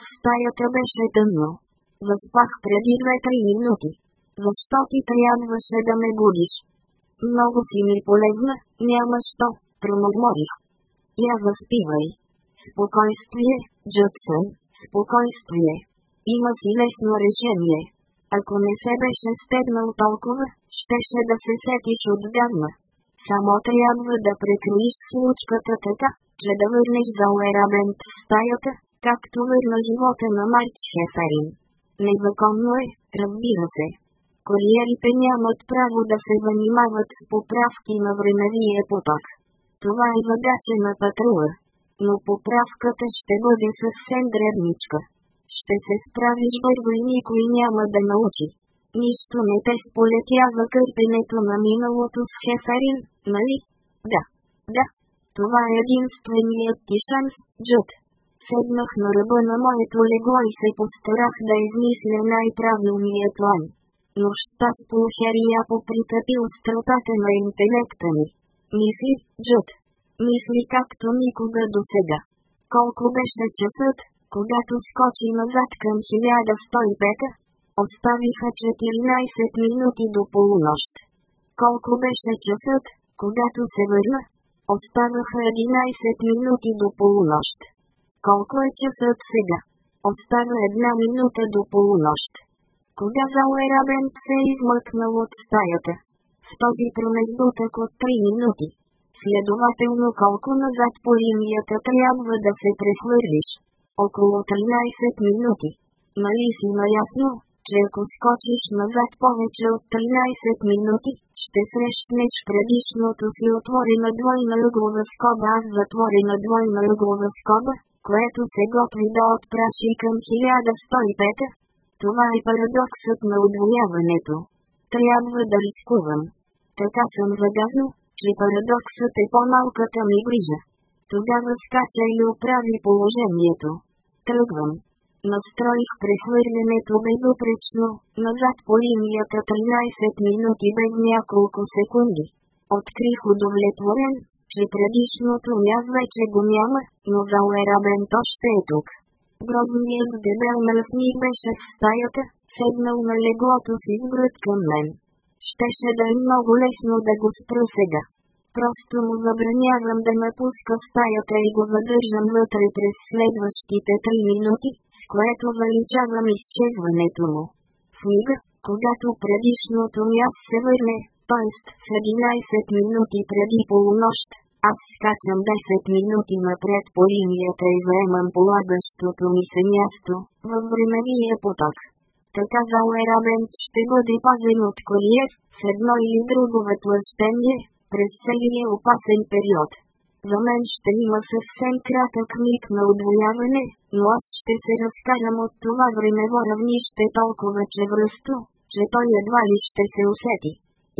A: В стаята беше тъмно. Заспах преди две-три минути. Защо ти трябваше да ме будиш? Много си ми полегна, няма що, промогморих. Я заспивай. Спокойствие, Джъпсън, спокойствие. Има си лесно решение. Ако не се беше стегнал толкова, щеше да се сетиш отдавна. Само трябва да прекроиш случката така, че да върнеш за Уерабент в стаята, както върна живота на Марч Хеферин. Незаконно е, разбира се. Куриерите нямат право да се занимават с поправки на времевия поток. Това е задача на патрула. Но поправката ще бъде съвсем древничка. Ще се справиш бързо и никой няма да научи. Нищо не те сполетя за кърпенето на миналото с Хефарин, нали? Да. Да. Това е единственият ти шанс, Джуд. Седнах на ръба на моето легло и се постарах да измисля най правилният план. Нощта с полухерия попритъпил стълпата на интелекта ми. Мисли, джуд, Мисли както никога до сега. Колко беше часът, когато скочи назад към 1105? Оставиха 14 минути до полунощ. Колко беше часът, когато се върна? Оставаха 11 минути до полунощ. Колко е часът сега? Остава една минута до полунощ. Кога Зауерабен се измъкнал от стаята? В този промеждутък от 3 минути. Следователно колко назад по линията трябва да се прехвърлиш? Около 13 минути. Нали си наясно, че ако скочиш назад повече от 13 минути, ще срещнеш предишното си отворена двойна ъглова скоба, аз затворена двойна ъглова скоба, което се готви да отпраши към 1105. Това е парадоксът на удвояването. Трябва да рискувам. Е, така съм въдясно, че парадоксът е по-малката ми грижа. Тогава скача и оправи положението. Тръгвам. Настроих прехвърлянето безупречно, назад по линията 13 минути без няколко секунди. Открих удовлетворен, че предишното мяз вече го няма, но за уерабен то ще е тук. Грозният дебел мръсник беше в стаята, седнал на леглото си с към мен. Щеше да е много лесно да го спра сега. Просто му забранявам да ме пуска стаята и го задържам вътре през следващите три минути, с което величавам изчезването му. В мига, когато предишното място се върне, пъст в 11 минути преди полунощ, аз скачам 10 минути напред по линията и заемам полагащото ми се място, във времевия поток е казал Ерамен, ще бъде пазен от куриер, с едно или друго въплъщение, през целия опасен период. За мен ще има съвсем кратък миг на удвояване, но аз ще се разкарам от това времево равнище толкова чевръсто, че той едва ли ще се усети.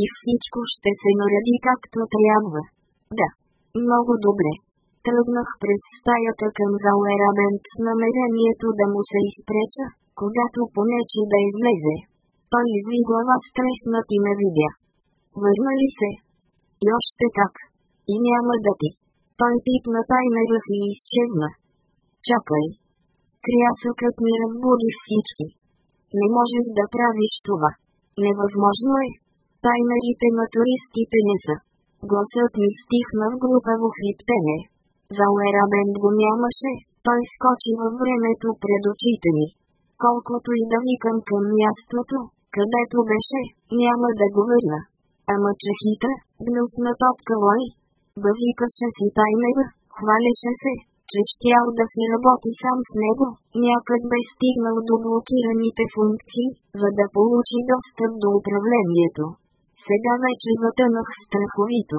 A: И всичко ще се нареди както трябва. Да. Много добре. Тръгнах през стаята към Зауерабент с намерението да му се изпреча, когато понечи да излезе. Той изви глава стреснат и ме видя. Върна ли се? И още как. И няма да ти. Той пипна таймера си и изчезна. Чакай. Крясъкът ми разбуди всички. Не можеш да правиш това. Невъзможно е. Таймерите на туристите не са. Гласът ми стихна в глупаво хриптене. Зауерабен го нямаше, той скочи във времето пред очите ми колкото и да викам към мястото, където беше, няма да го върна. Ама хитра, гнусна топка лой, да си тайнега, хвалеше се, че щял да си работи сам с него, някак бе стигнал до блокираните функции, за да получи достъп до управлението. Сега вече вътънах страховито.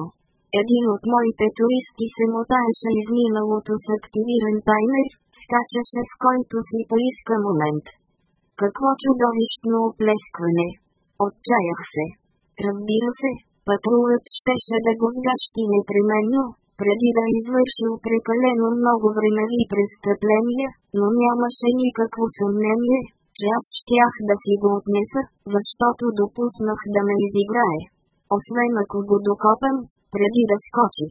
A: Един от моите туристи се мотаеше из миналото с активиран таймер, скачаше в който си поиска момент. Какво чудовищно оплескване! Отчаях се. Разбира се, патрулът щеше да го вгащи непременно, преди да извършил прекалено много времеви престъпления, но нямаше никакво съмнение, че аз щях да си го отнеса, защото допуснах да ме изиграе. Освен ако го докопам, преди да скочи.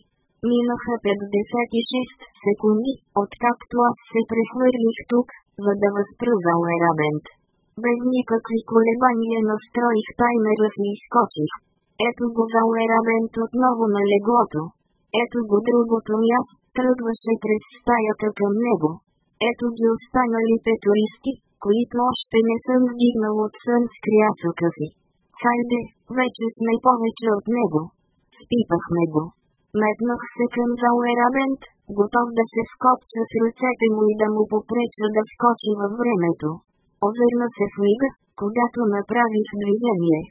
A: Минаха 56 секунди, откакто аз се прехвърлих тук, за да възпруза Ерабент. Без никакви колебания настроих таймера си и скочих. Ето го за Ерабент отново на леглото. Ето го другото място, тръгваше през стаята към него. Ето ги останалите туристи, които още не съм вдигнал от сън с крясъка си. Хайде, вече сме повече от него. Спипахме го. Метнах се към Тауерабент, готов да се скопча с ръцете му и да му попреча да скочи във времето. Озърна се в мига, когато направих движение.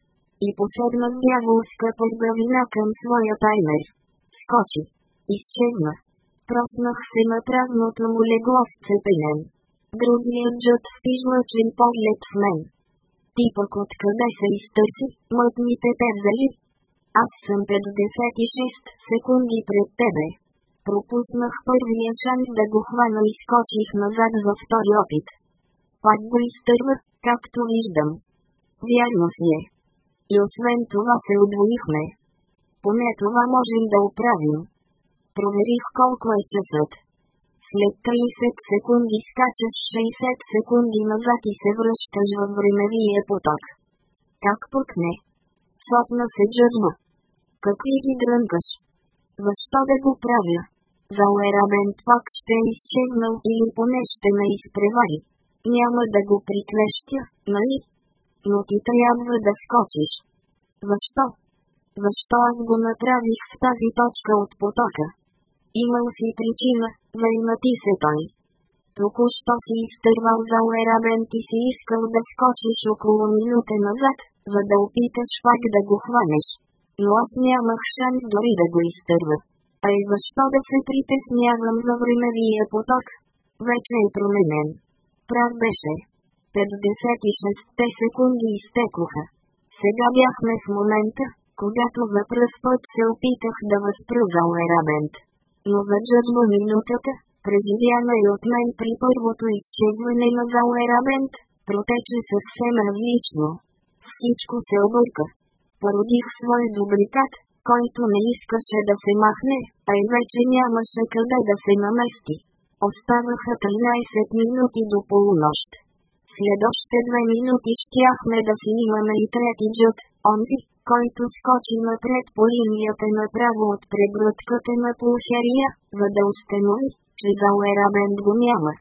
A: И посегна дяволска подгавина към своя таймер. Скочи. Изчезна. Проснах се на празното му легло сцепенен. Грудният джът впижлъчен поглед в мен. Типък откъде се изтърси, мътните пезали, аз съм 56 секунди пред тебе. Пропуснах първия шанс да го хвана и скочих назад във втори опит. Пак го изтървах, както виждам. Вярно си е. И освен това се удвоихме. Поне това можем да оправим. Проверих колко е часът. След 30 секунди скачаш 60 секунди назад и се връщаш във времевия поток. Как пък не? Сотна се джърна. Какви ги дрънкаш? Защо да го правя? Залеравен пак ще е изчезнал или поне ще ме изпревари. Няма да го приклещя, нали? Но ти трябва да скочиш. Защо? Защо аз го направих в тази точка от потока? Имал си причина, ти се той. Току-що си изтървал за Лерабен ти си искал да скочиш около минута назад, за да опиташ пак да го хванеш но аз нямах шанс дори да го изтърва. А е, и защо да се притеснявам за времевия поток? Вече е променен. Прав беше. 56-те секунди изтекоха. Сега бяхме в момента, когато за пръв път се опитах да възпруга Валерабент. Но заджадна минутата, преживяна и от мен при първото изчезване на Валерабент, протече съвсем различно. Всичко се обърка породих свой е дубликат, който не искаше да се махне, а и вече нямаше къде да се намести. Оставаха 13 минути до полунощ. След още две минути щяхме да си имаме и трети джут, онзи, който скочи напред по линията направо от прегръдката на полхерия, за да установи, че Бенд го няма.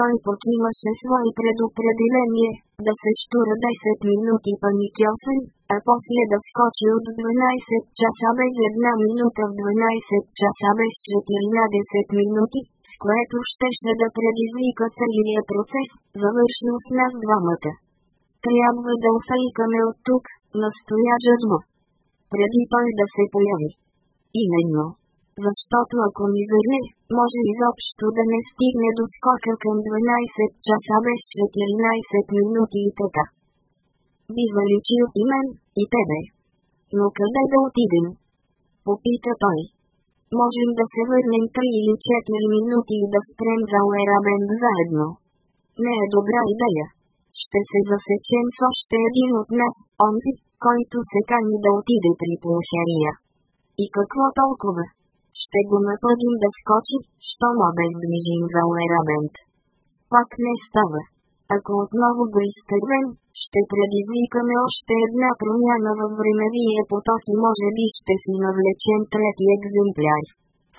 A: Той имаше свое предопределение, да се штура 10 минути паникьосен, а после да скочи от 12 часа без една минута в 12 часа без 14 минути, с което щеше да предизвика целия процес, завършил с нас двамата. Трябва да офейкаме от тук, настоя Джадмо. Преди той да се появи. Именно защото ако ми зарне, може изобщо да не стигне до скока към 12 часа без 14 минути и така. Би заличил и мен, и тебе. Но къде да отидем? Попита той. Можем да се върнем 3 или 4 минути и да спрем за Уерабен заедно. Не е добра идея. Ще се засечем с още един от нас, онзи, който се кани да отиде при Пулхерия. И какво толкова? Ще го напъдим да скочи, щом обезближим за уерамент. Пак не става. Ако отново го изтървем, ще предизвикаме още една промяна във времевия поток и може би ще си навлечем трети екземпляр.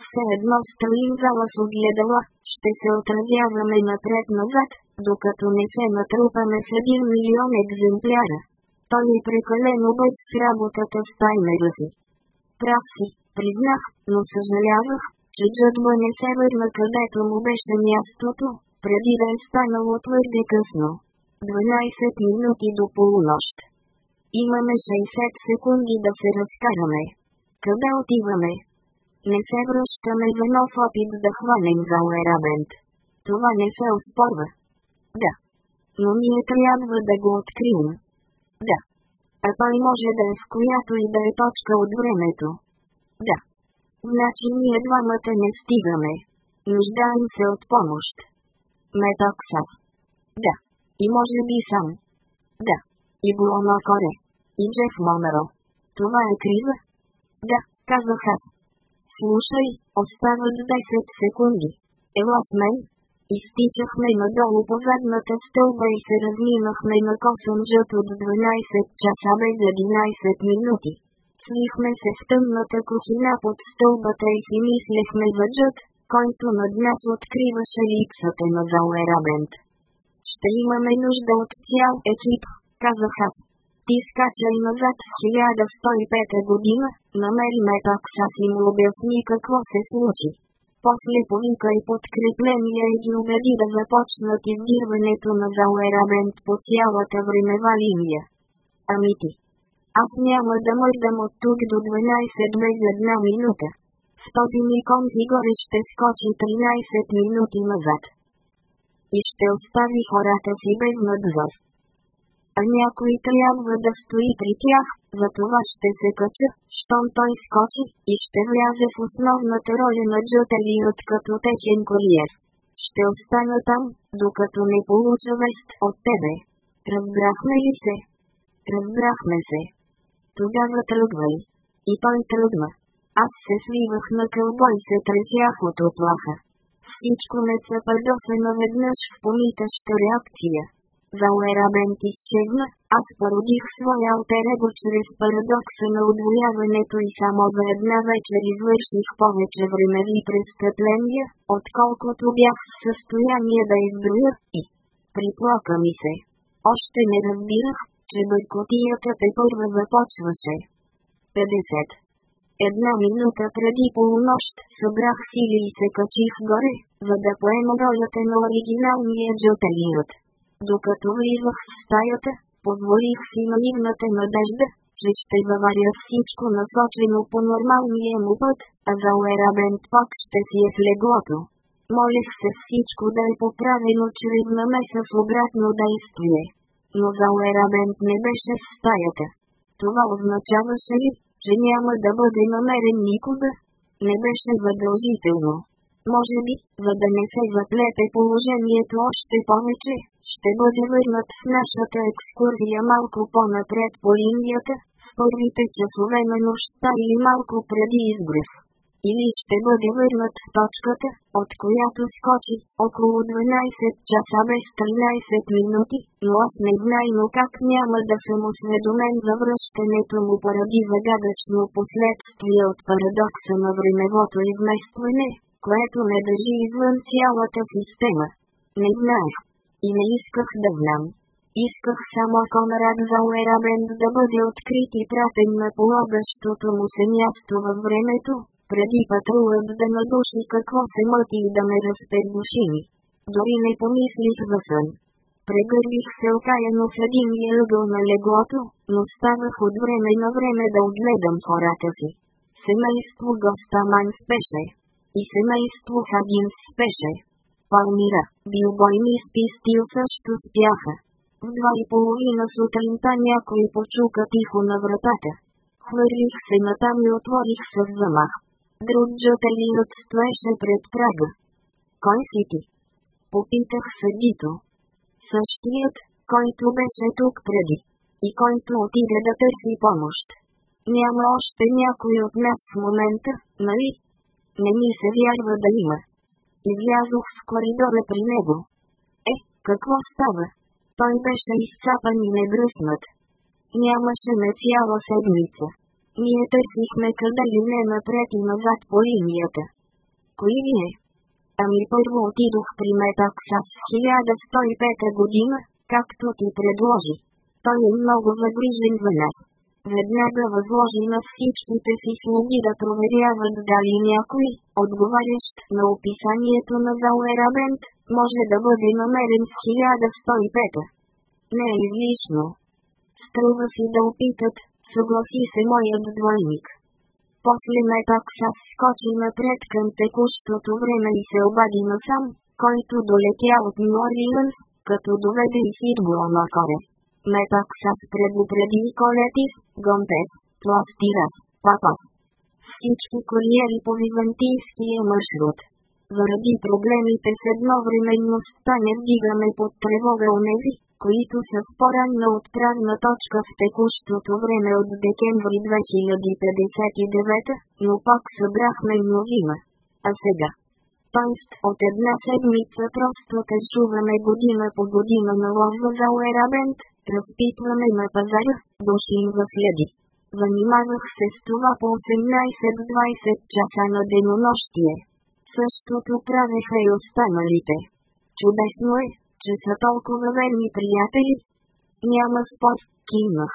A: Все едно стоим за вас огледала, ще се отразяваме напред-назад, докато не се натрупаме с един милион екземпляра. Той е прекалено без с работата с таймера си. Прав си, признах, но съжалявах, че Джадло не се върна където му беше мястото, преди да е станало твърде късно. 12 минути до полунощ. Имаме 60 секунди да се разкараме. Къде отиваме? Не се връщаме в нов опит да хванем за Уерабент. Това не се оспорва. Да. Но ние трябва да го открием. Да. А той може да е в която и да е точка от времето. Да. Значи ние двамата не стигаме. Нуждаем се от помощ. Метоксас. Да. И може би сам. Да. И Буоно Коре. И Джеф Монеро. Това е крива? Да, казах аз. Слушай, остават 10 секунди. Ела с мен. Изтичахме надолу по задната стълба и се разминахме на косъм жът от 12 часа без 11 минути. Свихме се в тъмната кухина под стълбата и си мислехме за Джът, който над нас откриваше липсата на Зауерабент. Ще имаме нужда от цял екип, казах аз. Ти скачай назад в 1105 година, намери метакса си му обясни какво се случи. После повика и подкрепление и ги убеди да започнат издирването на Зауерабент по цялата времева линия. Ами ти. Аз няма да мърдам от тук до 12 без една минута. С този микон Игоре ще скочи 13 минути назад. И ще остави хората си без надзор. А някой трябва да стои при тях, затова ще се кача, щом той скочи, и ще влязе в основната роля на Джотелиот като техен куриер. Ще остана там, докато не получа вест от тебе. Разбрахме ли се? Разбрахме се. Тогава тръгвай. И той тръгва. Аз се свивах на кълбо и се тресях от оплаха. Всичко ме съпадоса наведнъж в помитаща реакция. Заоерабен ти изчезна, аз породих своя алтерего чрез парадокса на удвояването и само за една вечер извърших повече времеви престъпления, отколкото бях в състояние да изброя и приплака ми се. Още не разбирах че мъжкотията те първа започваше. 50. Една минута преди полунощ събрах сили и се качих горе, за да поема ролята на оригиналния джотелиот. Докато влизах в стаята, позволих си наивната надежда, че ще заваря всичко насочено по нормалния му път, а за Уерабент пак ще си е в леглото. Молих се всичко да е поправено чрез намеса с обратно действие но за Залерамент не беше в стаята. Това означаваше ли, че няма да бъде намерен никога? Не беше задължително. Може би, за да не се заплете положението още повече, ще бъде върнат в нашата екскурзия малко по-напред по линията, в първите часове на нощта или малко преди изгрев или ще в точката, от която скочи, около 12 часа без 13 минути, но аз не знайно как няма да съм осведомен за връщането му поради загадъчно последствие от парадокса на времевото изместване, което не държи извън цялата система. Не знаех. И не исках да знам. Исках само Конрад Зауерабенд да бъде открит и пратен на полагащото му се място във времето, преди патрулът да надуши какво се мъти и да ме разпедуши. Дори не помислих за сън. Прегърлих се окаяно в един ъгъл на леглото, но ставах от време на време да отгледам хората си. Семейство Гостаман спеше. И семейство Хадин спеше. Палмира, Билбой ми спи стил също спяха. В два и половина сутринта някой почука тихо на вратата. Хвърлих се натам и отворих с замах. Друджата ли отстоеше пред прага. Кой си ти? Попитах съдито. Същият, който беше тук преди. И който отиде да търси помощ. Няма още някой от нас в момента, нали? Не ми се вярва да има. Е. Излязох в коридора при него. Е, какво става? Той беше изцапан и небръснат. Нямаше ме цяла седмица. Ние търсихме къде ли не напред и назад по линията. Кои вие? Ами първо отидох при Метаксас в 1105 година, както ти предложи. Той е много загрижен за нас. Веднага възложи на всичките си слуги да проверяват дали някой, отговарящ на описанието на Бент, може да бъде намерен в 1105. Не е излишно. Струва си да опитат, съгласи се моят двойник. После ме пак сас скочи напред към текущото време и се обади на сам, който долетя от нью като доведе и Сидгуа Макоре. Ме пак сас предупреди Колетис, Гонтес, Тластирас, Папас. Всички куриери по византийския маршрут. Заради проблемите с едновременността не вдигаме под тревога у нези, които са с по-ранна отправна точка в текущото време от декември 2059, но пак събрахме мнозина. А сега? Тоест, от една седмица просто тъжуваме година по година на лоза за Уерабент, разпитваме на пазара, душим за следи. Занимавах се с това по 18-20 часа на денонощие. Същото правеха и останалите. Чудесно е, че са толкова верни приятели. Няма спор, кимнах.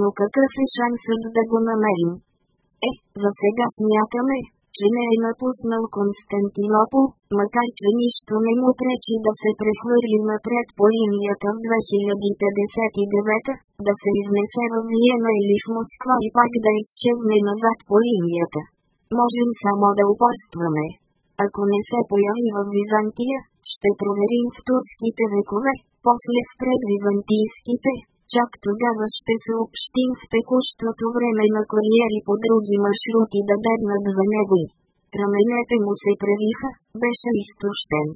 A: Но какъв е шансът да го намерим? Е, за сега смятаме, че не е напуснал Константинопол, макар че нищо не му пречи да се прехвърли напред по линията в 2059, да се изнесе в Виена или в Москва и пак да изчезне назад по линията. Можем само да упорстваме ако не се появи в Византия, ще проверим в турските векове, после в предвизантийските, чак тогава ще съобщим в текущото време на кариери по други маршрути да дебнат за него и. Раменете му се превиха, беше изтощен.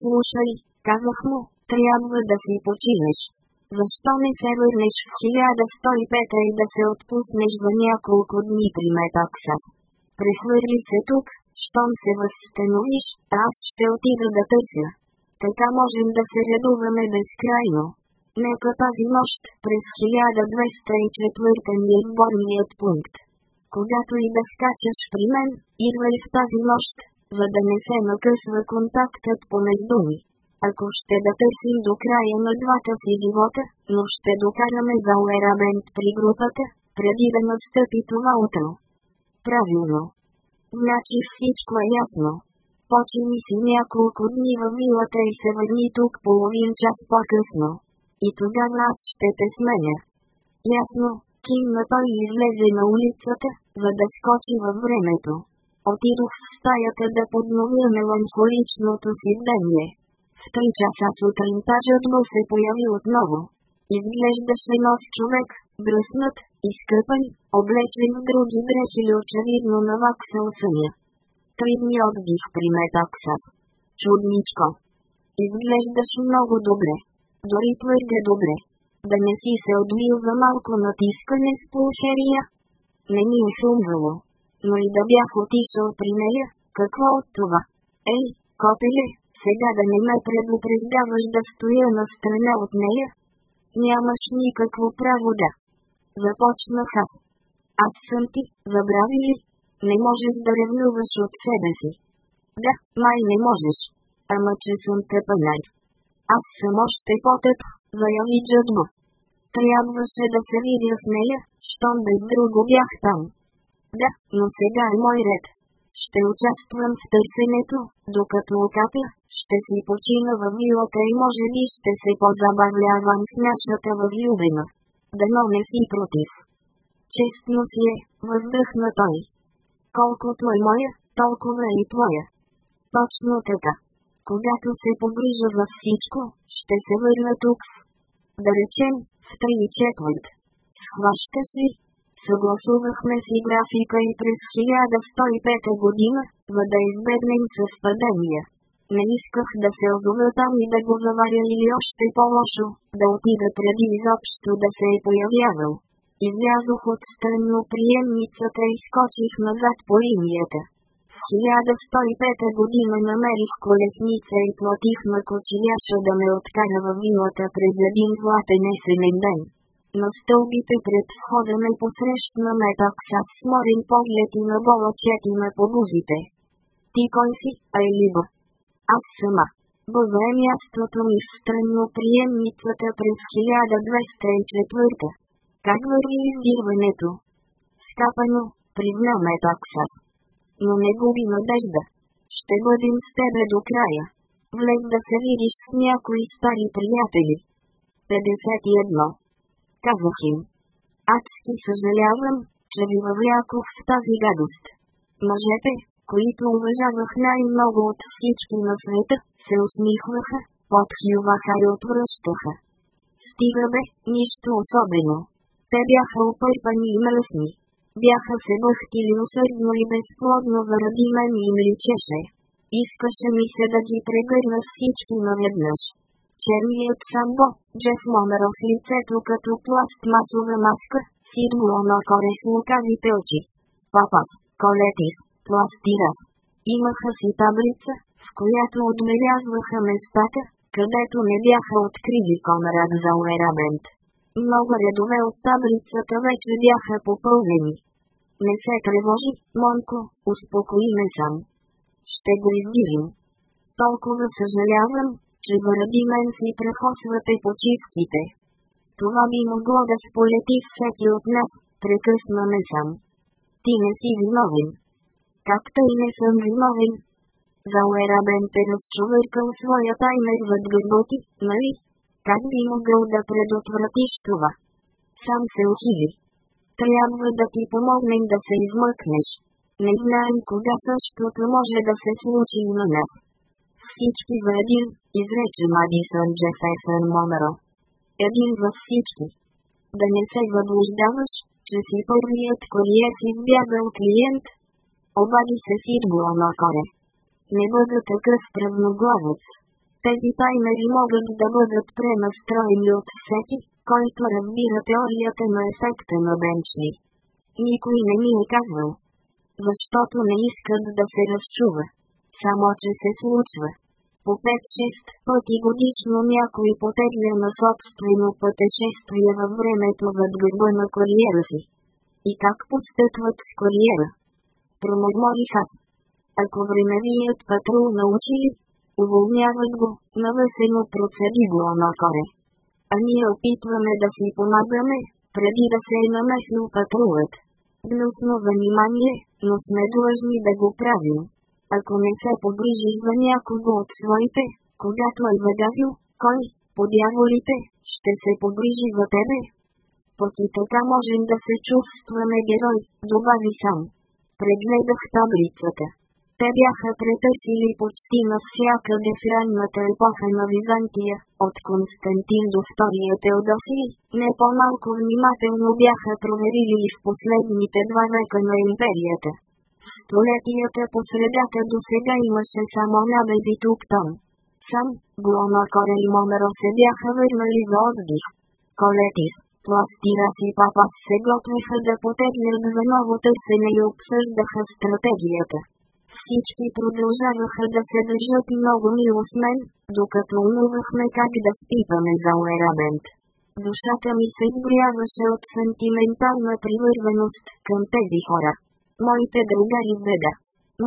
A: Слушай, казах му, трябва да си починеш. Защо не се върнеш в 1105 и да се отпуснеш за няколко дни при Метаксас? Прехвърли се тук, щом се възстановиш, аз ще отида да търся. Така можем да се редуваме безкрайно. Нека тази нощ през 1204 ми е сборният пункт. Когато и да скачаш при мен, идвай в тази нощ, за да не се накъсва контактът помежду ни. Ако ще да търсим до края на двата си живота, но ще докараме за Уерабент при групата, преди да настъпи това утро. Правилно. Значи всичко е ясно. Почини си няколко дни във вилата и се върни тук половин час по-късно. И тогава аз ще те сменя. Ясно, кимна той излезе на улицата, за да скочи във времето. Отидох в стаята да подновя меланхоличното си дневне. В три часа сутринта жадно се появи отново. Изглеждаше нов човек, бръснат, изкъпан, облечен в други дрехи лючени очевидно на Максел усъня. Три дни отдих при Метаксас. Чудничко. Изглеждаш много добре. Дори твърде добре. Да не си се отбил за малко натискане с полушерия. Не ми е хумвало. Но и да бях отишъл при нея, какво от това? Ей, копеле, сега да не ме предупреждаваш да стоя на страна от нея? Нямаш никакво право да започнаха. Аз Аз съм ти, забрави ли? Не можеш да ревнуваш от себе си. Да, май не можеш. Ама че съм тъпанар. Аз съм още по-тъп, заяви Джадба. Трябваше да се видя с нея, щом без друго бях там. Да, но сега е мой ред. Ще участвам в търсенето, докато окапя, ще си почина във вилата и може би ще се позабавлявам с нашата възлюбена. Дано не си против. Честно си е, въздъхна той. Колкото е моя, толкова е и твоя. Точно така. Когато се погрижа във всичко, ще се върна тук. Да речем, в три и четвърт. Схващаш ли? Съгласувахме си графика и през 1105 година, за да избегнем съвпадения. Не исках да се озова там и да го заваря или още по-лошо, да отида преди изобщо да се е появявал. Излязох от приемницата и скочих назад по линията. В 1105 година намерих колесница и платих на кочияша да ме откара във вилата през един златен есенен ден. На стълбите пред входа ме посрещна ме такса с сморен поглед и на болачети ме по бузите. Ти кой си, Айлиба? аз сама. Бове мястото ми в странноприемницата през 1204. Как върви издирването? Стапано, призна ме таксас. Но не губи надежда. Ще бъдем с тебе до края. Влез да се видиш с някои стари приятели. 51. Казах им. Адски съжалявам, че ви въвляко в тази гадост. Мъжете, които уважавах най-много от всички на света, се усмихваха, подхилваха и отвръщаха. Стига бе, нищо особено. Те бяха опърпани и мръсни. Бяха се бъхтили усърдно и безплодно заради мен и им личеше. Искаше ми се да ги прегърна всички наведнъж. Черният самбо, Джеф Момеро с лицето като пластмасова маска, на коре с лукавите очи. Папас, Колетис, пластирас. Имаха си таблица, в която отбелязваха местата, където не бяха открили Конрад за уерамент. Много редове от таблицата вече бяха попълнени. Не се тревожи, Монко, успокои ме сам. Ще го издирим. Толкова съжалявам, че върди мен си прехосвате почивките. Това би могло да сполети всеки от нас, прекъсна ме сам. Ти не си виновен как тъй не съм виновен. Залера Бенте разчувъркал своя таймер зад гърботи, нали? Как би могъл да предотвратиш това? Сам се очиви. Трябва да ти помогнем да се измъкнеш. Не знаем кога същото може да се случи и на нас. Всички за един, изрече Мадисън Джефесън Монро. Един за всички. Да не се заблуждаваш, че си първият куриер избягал клиент, Обади се Сидгуа коре. Не бъда такъв празноглавец. Тези таймери могат да бъдат пренастроени от всеки, който разбира теорията на ефекта на Бенчли. Никой не ми е казвал. Защото не искат да се разчува. Само, че се случва. По 5-6 пъти годишно някой потегля на собствено пътешествие във времето зад гърба на кариера си. И как постъпват с кариера? промърморих аз. Ако времевият патрул научи уволняват го, навесено процеди го коре. А ние опитваме да си помагаме, преди да се е намесил патрулът. Гнусно занимание, но сме длъжни да го правим. Ако не се погрижиш за някого от своите, когато е загадил, кой, по дяволите, ще се погрижи за тебе? Пък така можем да се чувстваме герой, добави сам прегледах таблицата. Те бяха претърсили почти навсякъде в ранната епоха на Византия, от Константин до Втория Теодосий, не по-малко внимателно бяха проверили и в последните два века на империята. Столетията по средата до сега имаше само набези тук-там. Сам, Глона Коре и Момеро се бяха върнали за отдих. Колетис, Пластира си папа се готвиха да потеглят за ново търсене и обсъждаха стратегията. Всички продължаваха да се държат много мило с мен, докато умувахме как да спиваме за уерамент. Душата ми се изгряваше от сантиментална привързаност към тези хора. Моите другари беда.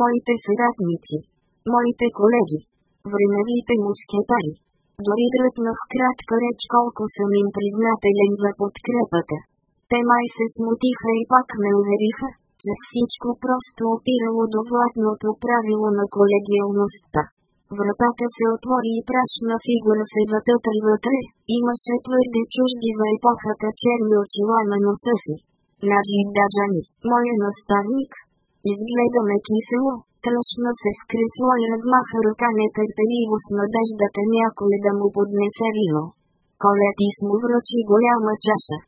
A: Моите съратници. Моите колеги. Времевите мускетари дори дръпна в кратка реч колко съм им признателен за подкрепата. Те май се смутиха и пак ме увериха, че всичко просто опирало до златното правило на колегиалността. Вратата се отвори и прашна фигура се затътри вътре, имаше твърде чужди за епохата черни очила на носа си. Наджи Даджани, моя наставник, изгледаме кисело, страшно се скресло и размаха ръка нетърпеливо с надеждата някой да му поднесе вино. Колети му връчи голяма чаша.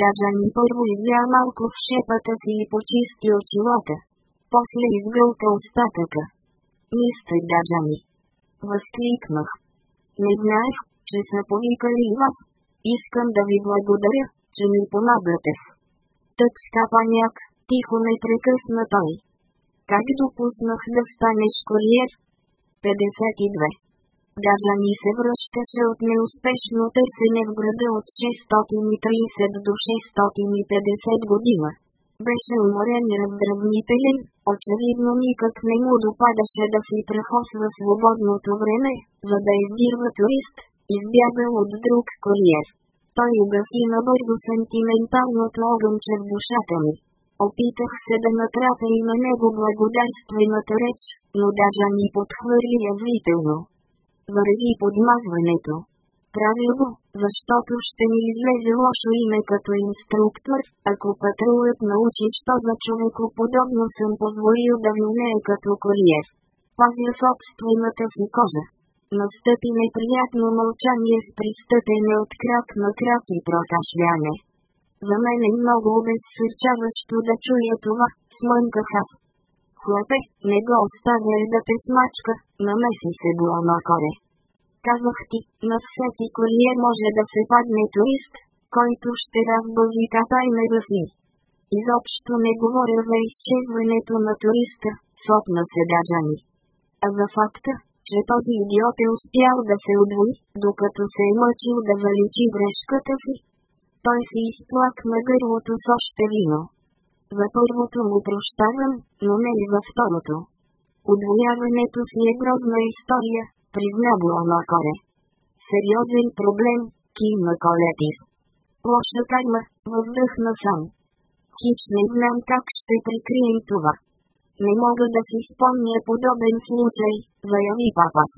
A: Гажани първо изля малко в шепата си и почисти очилата. После изгълка остатъка. Мистер Гажани. Възкликнах. Не знаех, че са повикали и вас. Искам да ви благодаря, че ми помагате. Тък стапаняк, тихо не прекъсна той. Как допуснах да станеш куриер? 52. Даже ми се връщаше от неуспешно търсене в града от 630 до 650 година. Беше уморен и раздравнителен, очевидно никак не му допадаше да си прехосва свободното време, за да издирва турист, избягал от друг куриер. Той угаси набързо сантименталното огънче в душата ми. Опитах се да натрапя и на него благодарствената реч, но даже ни подхвърли явително. Вържи подмазването. Прави го, защото ще ми излезе лошо име като инструктор, ако патрулът научи, що за човекоподобно съм позволил да вилнее като куриер. Пазя собствената си кожа. Настъпи неприятно мълчание с пристъпене от крак на крак и прокашляне. За мен е много обезсвечаващо да чуя това, смънках аз. Хлопе не го оставяй да те смачка, намеси се го коре. Казах ти, на всеки колие може да се падне турист, който ще разбази ката и ме разни. Изобщо не говоря за изчезването на туриста, сопна се Даджани. А за факта, че този идиот е успял да се удвои, докато се е мъчил да заличи грешката си, той си изплакна гърлото с още вино. За първото му прощавам, но не и за второто. Отвояването си е грозна история, призна Буанакоре. Сериозен проблем, кимна Колетис. Лоша карма, въздъхна сам. Хич не знам как ще прикрием това. Не мога да си спомня подобен случай, заяви папас.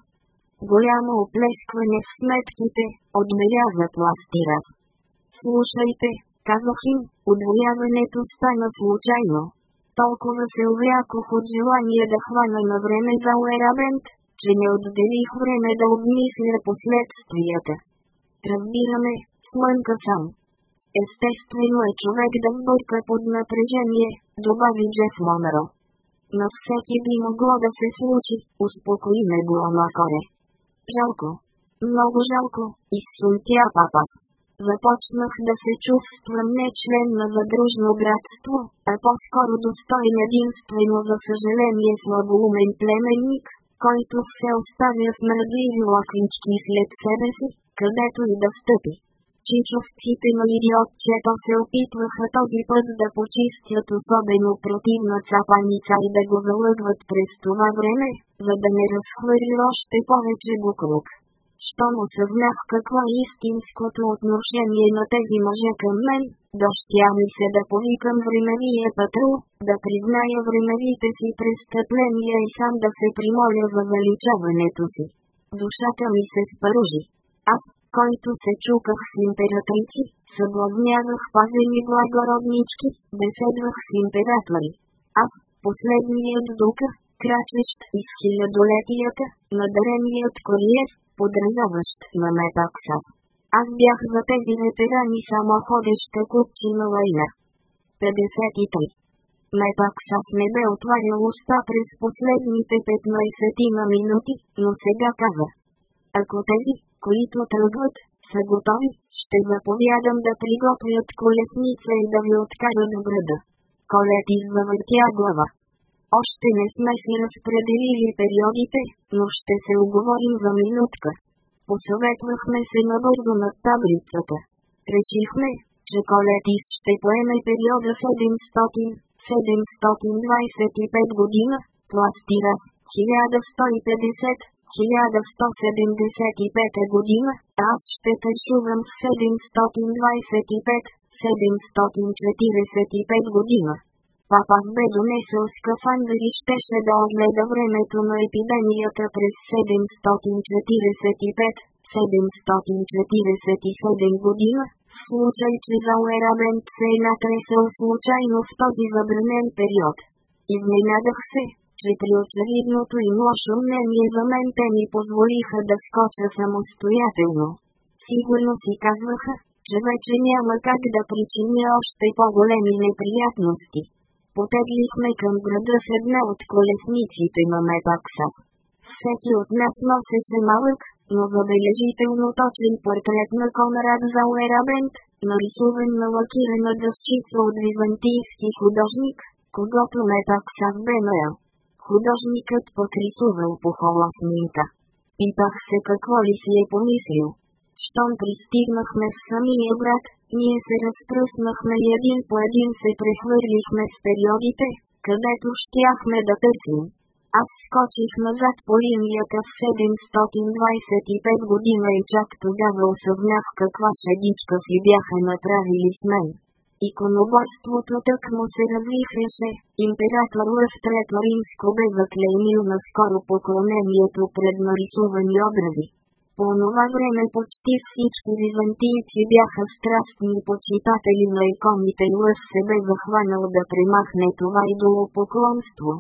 A: Голямо оплескване в сметките, отбеляза Ластирас. Слушайте, казах им, удвояването стана случайно. Толкова се увлякох от желание да хвана на време за Уерабент, че не отделих време да обмисля последствията. Разбираме, слънка сам. Естествено е човек да бърка под напрежение, добави Джеф Монро. На всеки би могло да се случи, успокои ме го Макоре. Жалко. Много жалко, изсунтя папас. Започнах да се чувствам не член на задружно братство, а по-скоро достоен единствено за съжаление слабоумен племенник, който все оставя смърдливи лакнички след себе си, където и да стъпи. Чичовците на идиотчето се опитваха този път да почистят особено противна цапаница и да го залъгват през това време, за да не разхвърли още повече буклук що му съзнах какво е истинското отношение на тези мъже към мен, дощя ми се да повикам времения патрул, да призная времените си престъпления и сам да се примоля за величаването си. Душата ми се спаружи. Аз, който се чуках с императрици, съблазнявах пазени благороднички, беседвах с императори. Аз, последният дука, крачещ из хилядолетията, надареният куриер, подръжаващ на Метаксас. Аз бях за тези ветерани само ходеща купчина лайна. 53. Метаксас не бе отварял уста през последните 15 на минути, но сега каза. Ако тези, които тръгват, са готови, ще заповядам да приготвят колесница и да ви откарат в града. Колет извъртя глава. Още не сме си разпределили периодите, но ще се оговорим за минутка. Посъветвахме се набързо над таблицата. Решихме, че Колетис ще поеме периода 700-725 година, Пластирас 1150-1175 година, аз ще тършувам в 725-745 година. Папа бе донесъл скафандър и щеше да огледа времето на епидемията през 745-747 година, в случай, че Зауерабент се е натресъл случайно в този забранен период. Изненадах се, че при очевидното и лошо мнение за мен те ми позволиха да скоча самостоятелно. Сигурно си казваха, че вече няма как да причиня още по-големи неприятности. Потеглихме към града с една от колесниците на Метаксас. Всеки от нас носеше малък, но забележително точен портрет на Конрад Зауерабент, нарисуван на лакирана дъщица от византийски художник, когато Метаксас бе наел. Художникът покрисувал по холосминка. Питах се какво ли си е помислил. Щом пристигнахме в самия град, ние се разпръснахме и един по един се прехвърлихме в периодите, където щяхме да търсим. Аз скочих назад по линията в 725 година и чак тогава осъзнах каква шедичка си бяха направили с мен. Иконоборството тък му се развихреше, император лъв Трето Римско бе заклеймил наскоро поклонението пред нарисувани образи. По това време почти всички византийци бяха страстни почитатели на иконите и Лъв се бе захванал да премахне това идолопоклонство.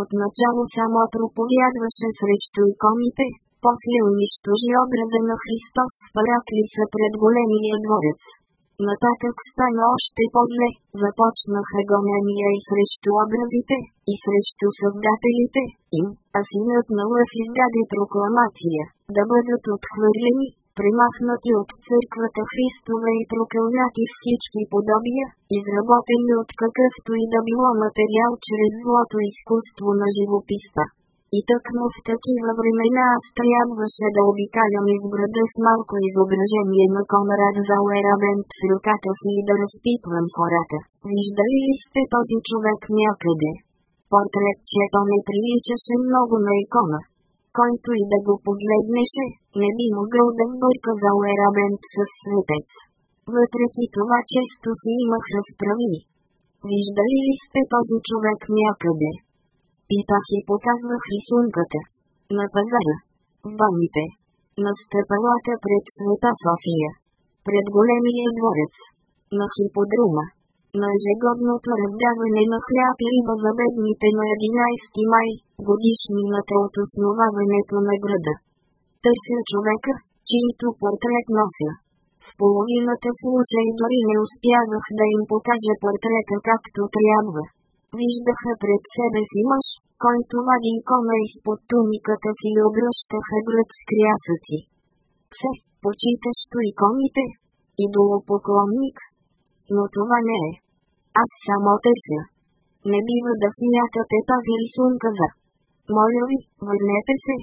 A: Отначало само проповядваше срещу иконите, после унищожи образа на Христос в параклиса пред големия дворец. Нататък стана още по-зле, започнаха гонения и срещу образите, и срещу създателите им, а синът на Лъв издаде прокламация, да бъдат отхвърлени, премахнати от църквата Христова и прокълнати всички подобия, изработени от какъвто и да било материал чрез злото изкуство на живописта. И тъкмо в такива времена аз трябваше да обикалям из града с малко изображение на Конрад Зауерабент в ръката си и да разпитвам хората. Виждали ли сте този човек някъде? Портретчето не приличаше много на икона. Който и да го погледнеше, не би могъл да бърка Зауерабент с светец. Въпреки това често си имах разправи. Виждали ли сте този човек някъде? Сито си показвах рисунката. На пазара. В баните. На стъпалата пред Света София. Пред големия дворец. На хиподрума. На ежегодното раздаване на хляб и риба за бедните на 11 май, годишнината от основаването на града. Търся човека, чието портрет нося. В половината случай дори не успявах да им покажа портрета както трябва. Виждаха пред себе си мъж, който вади кома изпод туниката си и обръщаха гръб с крясъци. Все, почитащо иконите, идолопоклонник. Но това не е. Аз само търся. Не бива да смятате тази рисунка за. Моля ви, върнете се.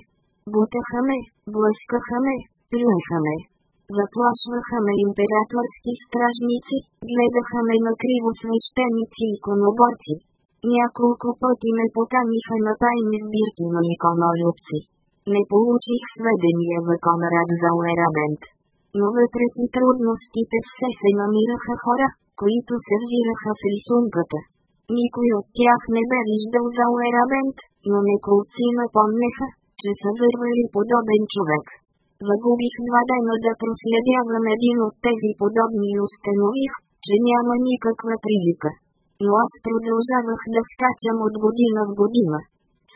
A: Бутаха ме, блъскаха ме, плюнаха ме. Заплашваха ме императорски стражници, гледаха ме на криво свещеници и коноборци. Няколко пъти ме поканиха на тайни сбирки на иконолюбци. Не получих сведения за Конрад Зауерабент. Но въпреки трудностите все се намираха хора, които се взираха в рисунката. Никой от тях не бе виждал Зауерабент, но неколци напомнеха, че са вървали подобен човек. Загубих два дена да проследявам един от тези подобни и установих, че няма никаква прилика но аз продължавах да скачам от година в година.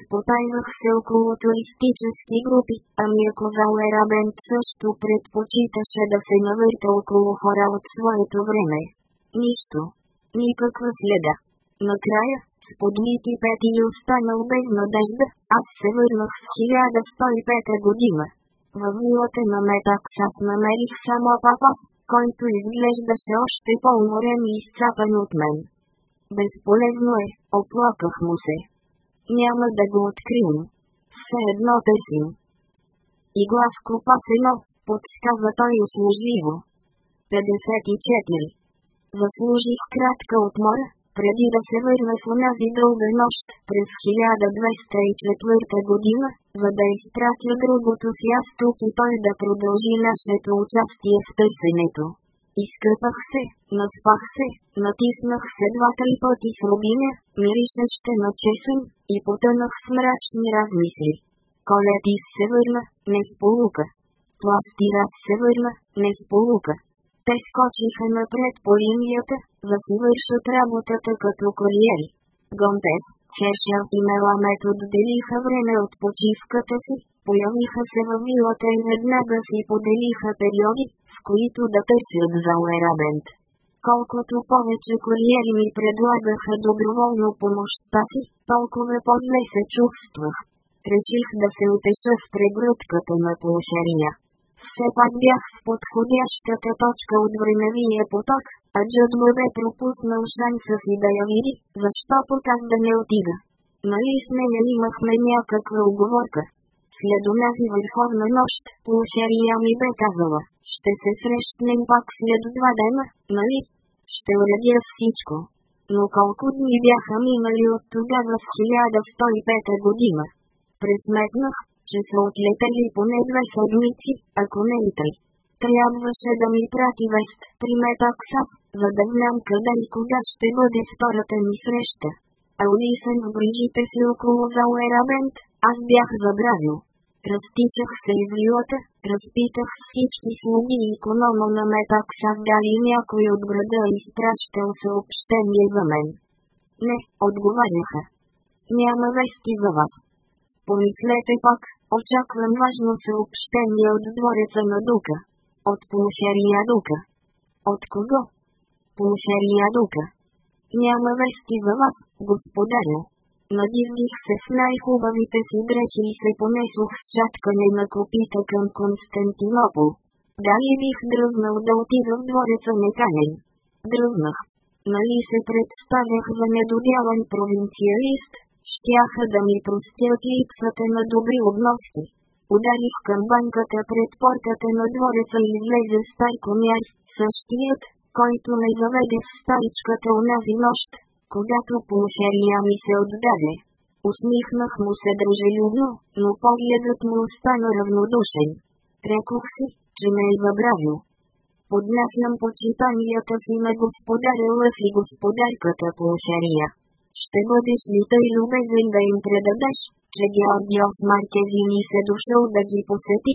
A: Спотайвах се около туристически групи, а ми козал Ерабент също предпочиташе да се навърта около хора от своето време. Нищо. Никаква следа. Накрая, с подмити пети и останал без надежда, аз се върнах в 1105 година. Във вилата на Метакс аз намерих само папас, който изглеждаше още по-уморен и изцапан от мен. Безполезно е, оплаках му се. Няма да го открим, Все едно песен. Игла с копа с едно, подсказва той услужливо. 54. Заслужих кратка отмора, преди да се върна с онази дълга нощ през 1204 година, за да изпратя другото си аз тук и той да продължи нашето участие в търсенето. Изкъпах се, наспах се, натиснах се два-три пъти с рубина, миришеща на чесън, и потънах в мрачни размисли. Колетис се върна, не сполука. Пластирас се върна, не сполука. Те скочиха напред по линията, да свършат работата като куриери. Гонтес, Хершел и Меламет отделиха време от почивката си, появиха се милата и веднага си поделиха периоди, в които да търсят за Уерабент. Колкото повече куриери ми предлагаха доброволно помощта си, толкова по-зле се чувствах. Реших да се утеша в прегрудката на полушария. Все пак бях в подходящата точка от времевия поток, а Джад му бе пропуснал шанса си да я види, защото как да не отида. Нали с нея имахме някаква оговорка след унази върховна нощ, полушерия ми бе казала, ще се срещнем пак след два дена, нали? Ще уредя всичко. Но колко дни бяха минали от тогава в 1105 година? Пресметнах, че са отлетели поне две седмици, ако не и три. Трябваше да ми прати вест при Метаксас, за да знам къде и кога ще бъде втората ми среща. А унисен в брижите си около Зауерабент, аз бях забравил, разтичах се вилата, разпитах всички слуги и иконома на метак създали някой от града и изпращал съобщение за мен. Не, отговаряха. Няма вести за вас. Помислете пак, очаквам важно съобщение от двореца на Дука. От Пулхерия Дука. От кого? Пулхерия Дука. Няма вести за вас, господаря. Надивих се с най-хубавите си дрехи и се понесох с чаткане на копита към Константинопол. дали бих дръзнал да отида в двореца Неканен. Дръзнах. Нали се представях за недодяван провинциалист, щяха да ми простят липсата на добри обноски. Ударих към банката пред портата на двореца и излезе стар комяр, същият, който ме заведе в старичката унази нощ, когато полушария ми се отдаде. Усмихнах му се дружелюбно, но погледът му остана равнодушен. Рекох си, че ме е въбравил. Поднасям почитанията си на господаря Лъв и господарката полушария. Ще бъдеш ли тъй любезен да им предадеш, че Георгиос Маркезини се дошъл да ги посети?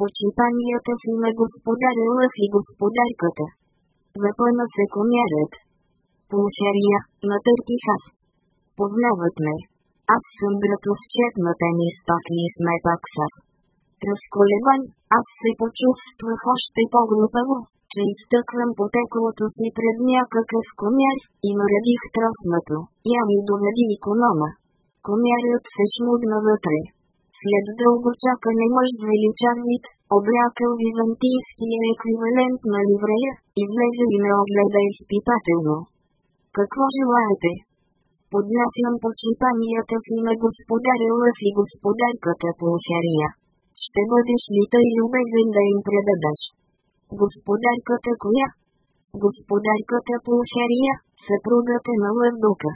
A: Почитанията си на господаря Лъв и господарката. Запъна се конярът. Полушария, натъртих аз. Познават ме. Аз съм братовчет на тени стокни и сме пак с. аз се почувствах още по-глупаво, че изтъквам потеклото си пред някакъв комяр и наредих тръснато. Я ми доведи иконома. Комярът се шмугна вътре. След дълго чакане мъж величан вид, облякал византийския еквивалент на ливрея, излезе и ме огледа изпитателно какво желаете? Поднасям почитанията си на господаря Лъв и господарката Пулхерия. Ще бъдеш ли тъй любезен да им предадеш? Господарката коя? Господарката Пулхерия, съпругата е на Лъвдука.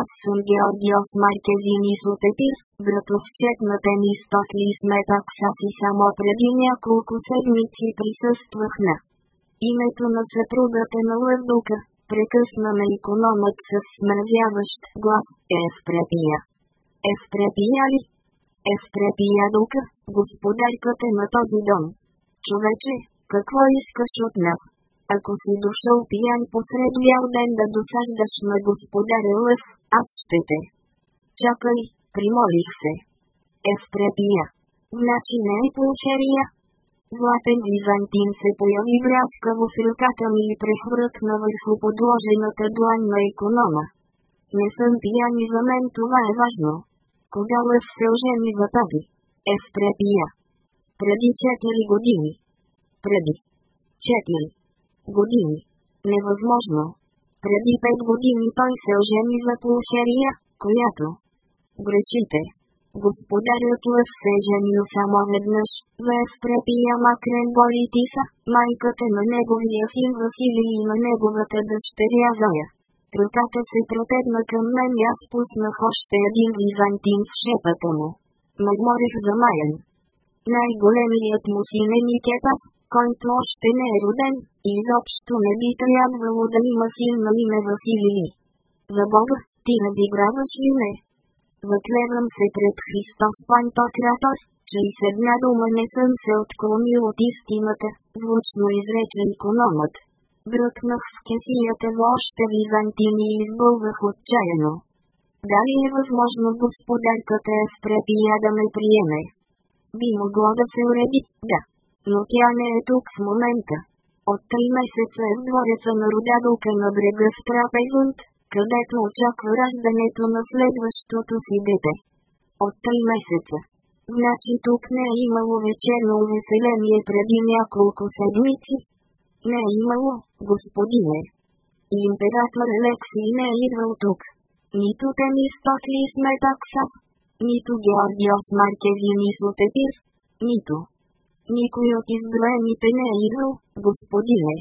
A: Аз съм Георгиос Маркезинис от Епир, братовчет на Тенистотли и Сметакса си само преди няколко седмици присъствах на името на съпругата на Лъвдука, Прекъснаме икономът с смразяващ глас. Евпрепия. Евпрепия ли? Евпрепия дука, господарката на този дом. Човече, какво искаш от нас? Ако си дошъл пиян посред бял ден да досаждаш на господаря лъв, аз ще те. Чакай, примолих се. Евпрепия. Значи не е полчерия. Златен византин се появи брязкаво в ръката ми и прехвръкна върху подложената длан на економа. Не съм пиян и за мен това е важно. Кога лъв се ожени за тази? Е в препия. Преди 4 години. Преди. 4 години. Невъзможно. Преди 5 години той се ожени за полухерия, която. Грешите. Господарят е се женил само веднъж, Лев препия Макрен Боритиса, майката на неговия син Василий и на неговата дъщеря Зоя. Ръката се протегна към мен и аз пуснах още един византин в шепата му. Мърморих майен. Най-големият му син е Никетас, който още не е роден, и изобщо не би трябвало да има син на име Василий. За Бога, ти надиграваш ли ме? Въклевам се пред Христос Пантократорс, че и с една дума не съм се отклонил от истината, звучно изречен кономът. Бръкнах в кесията в още византини и избълвах отчаяно. Дали е възможно господарката е в препия да ме приеме? Би могло да се уреди, да. Но тя не е тук в момента. От три месеца е в двореца на Рудадолка на брега в Трапезунт, където очаква раждането на следващото си дете. От три месеца. Значи тук не е имало вечерно увеселение преди няколко седмици. Не е имало, господине. И император Алексий не е идвал тук. Нито Темис спахли с Метаксас, нито Георгиос Маркевин и Сотепир, нито. Никой от изброените не е идвал, господине.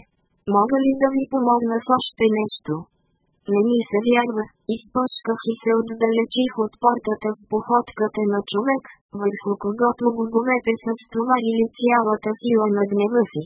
A: Мога ли да ви помогна с още нещо? ми се вярва, изпъшках и се отдалечих от портата с походката на човек, върху когото боговете са стоварили цялата сила на гнева си.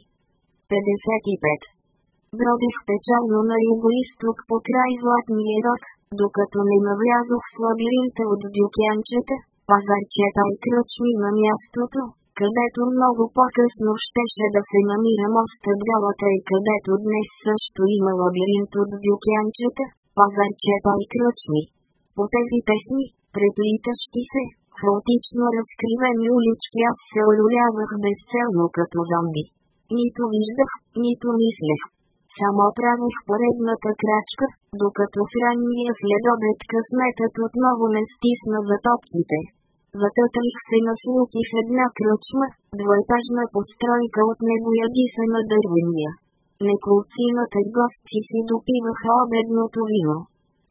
A: 55. Бродих печално на юго-исток по край Златния рог, докато не навлязох в лабиринта от дюкянчета, пазарчета и кръчми на мястото, където много по-късно щеше да се намира мостът Галата и където днес също има лабиринт от дюкянчета, пазарчета и кръчми. По тези тесни, преплитащи се, хаотично разкривени улички аз се олюлявах безцелно като зомби. Нито виждах, нито мислех. Само правих поредната крачка, докато в ранния следобед късметът отново не стисна за топките. Вътътък се наслуки в една кръчма, двоетажна постройка от него небоядиса на дървения. Неколци на търговци си допиваха обедното вино.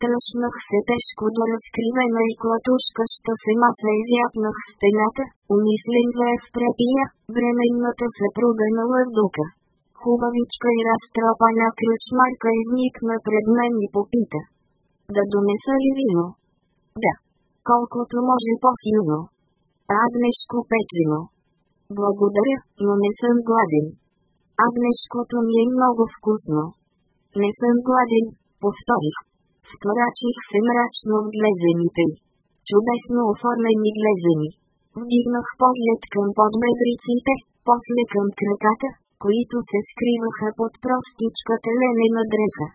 A: Тръщнах се тежко до разкривена и клатушка, що се се изяпнах в стената, умислен в препия, временната съпруга на лъвдука. Хубавичка и разтропана кръчмарка изникна пред мен и попита. Да донеса ли вино? Да колкото може по-силно. Агнешко печено. Благодаря, но не съм гладен. Агнешкото ми е много вкусно. Не съм гладен, повторих. Вторачих се мрачно в глезените. Чудесно оформени глезени. Вдигнах поглед към подбедриците, после към краката, които се скриваха под простичката ленена дреса.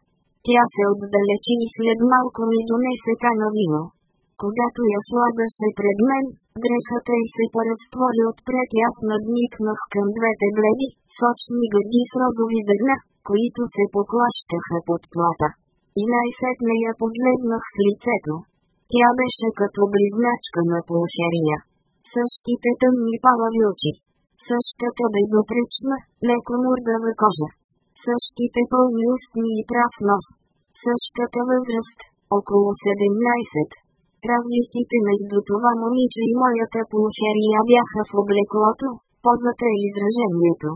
A: Тя се отдалечи и след малко ми донесе кана вино. Когато я слагаше пред мен, грехата й се поразтвори отпред и аз надникнах към двете бледи, сочни гърди с розови зърна, които се поклащаха под плата. И най-сетне я погледнах в лицето. Тя беше като близначка на полхерия. Същите тъмни палави очи. Същата безопречна, леко мургава кожа. Същите пълни устни и прав нос. Същата възраст, около 17. Разликите между това момиче и моята полухерия бяха в облеклото, позата и е изражението.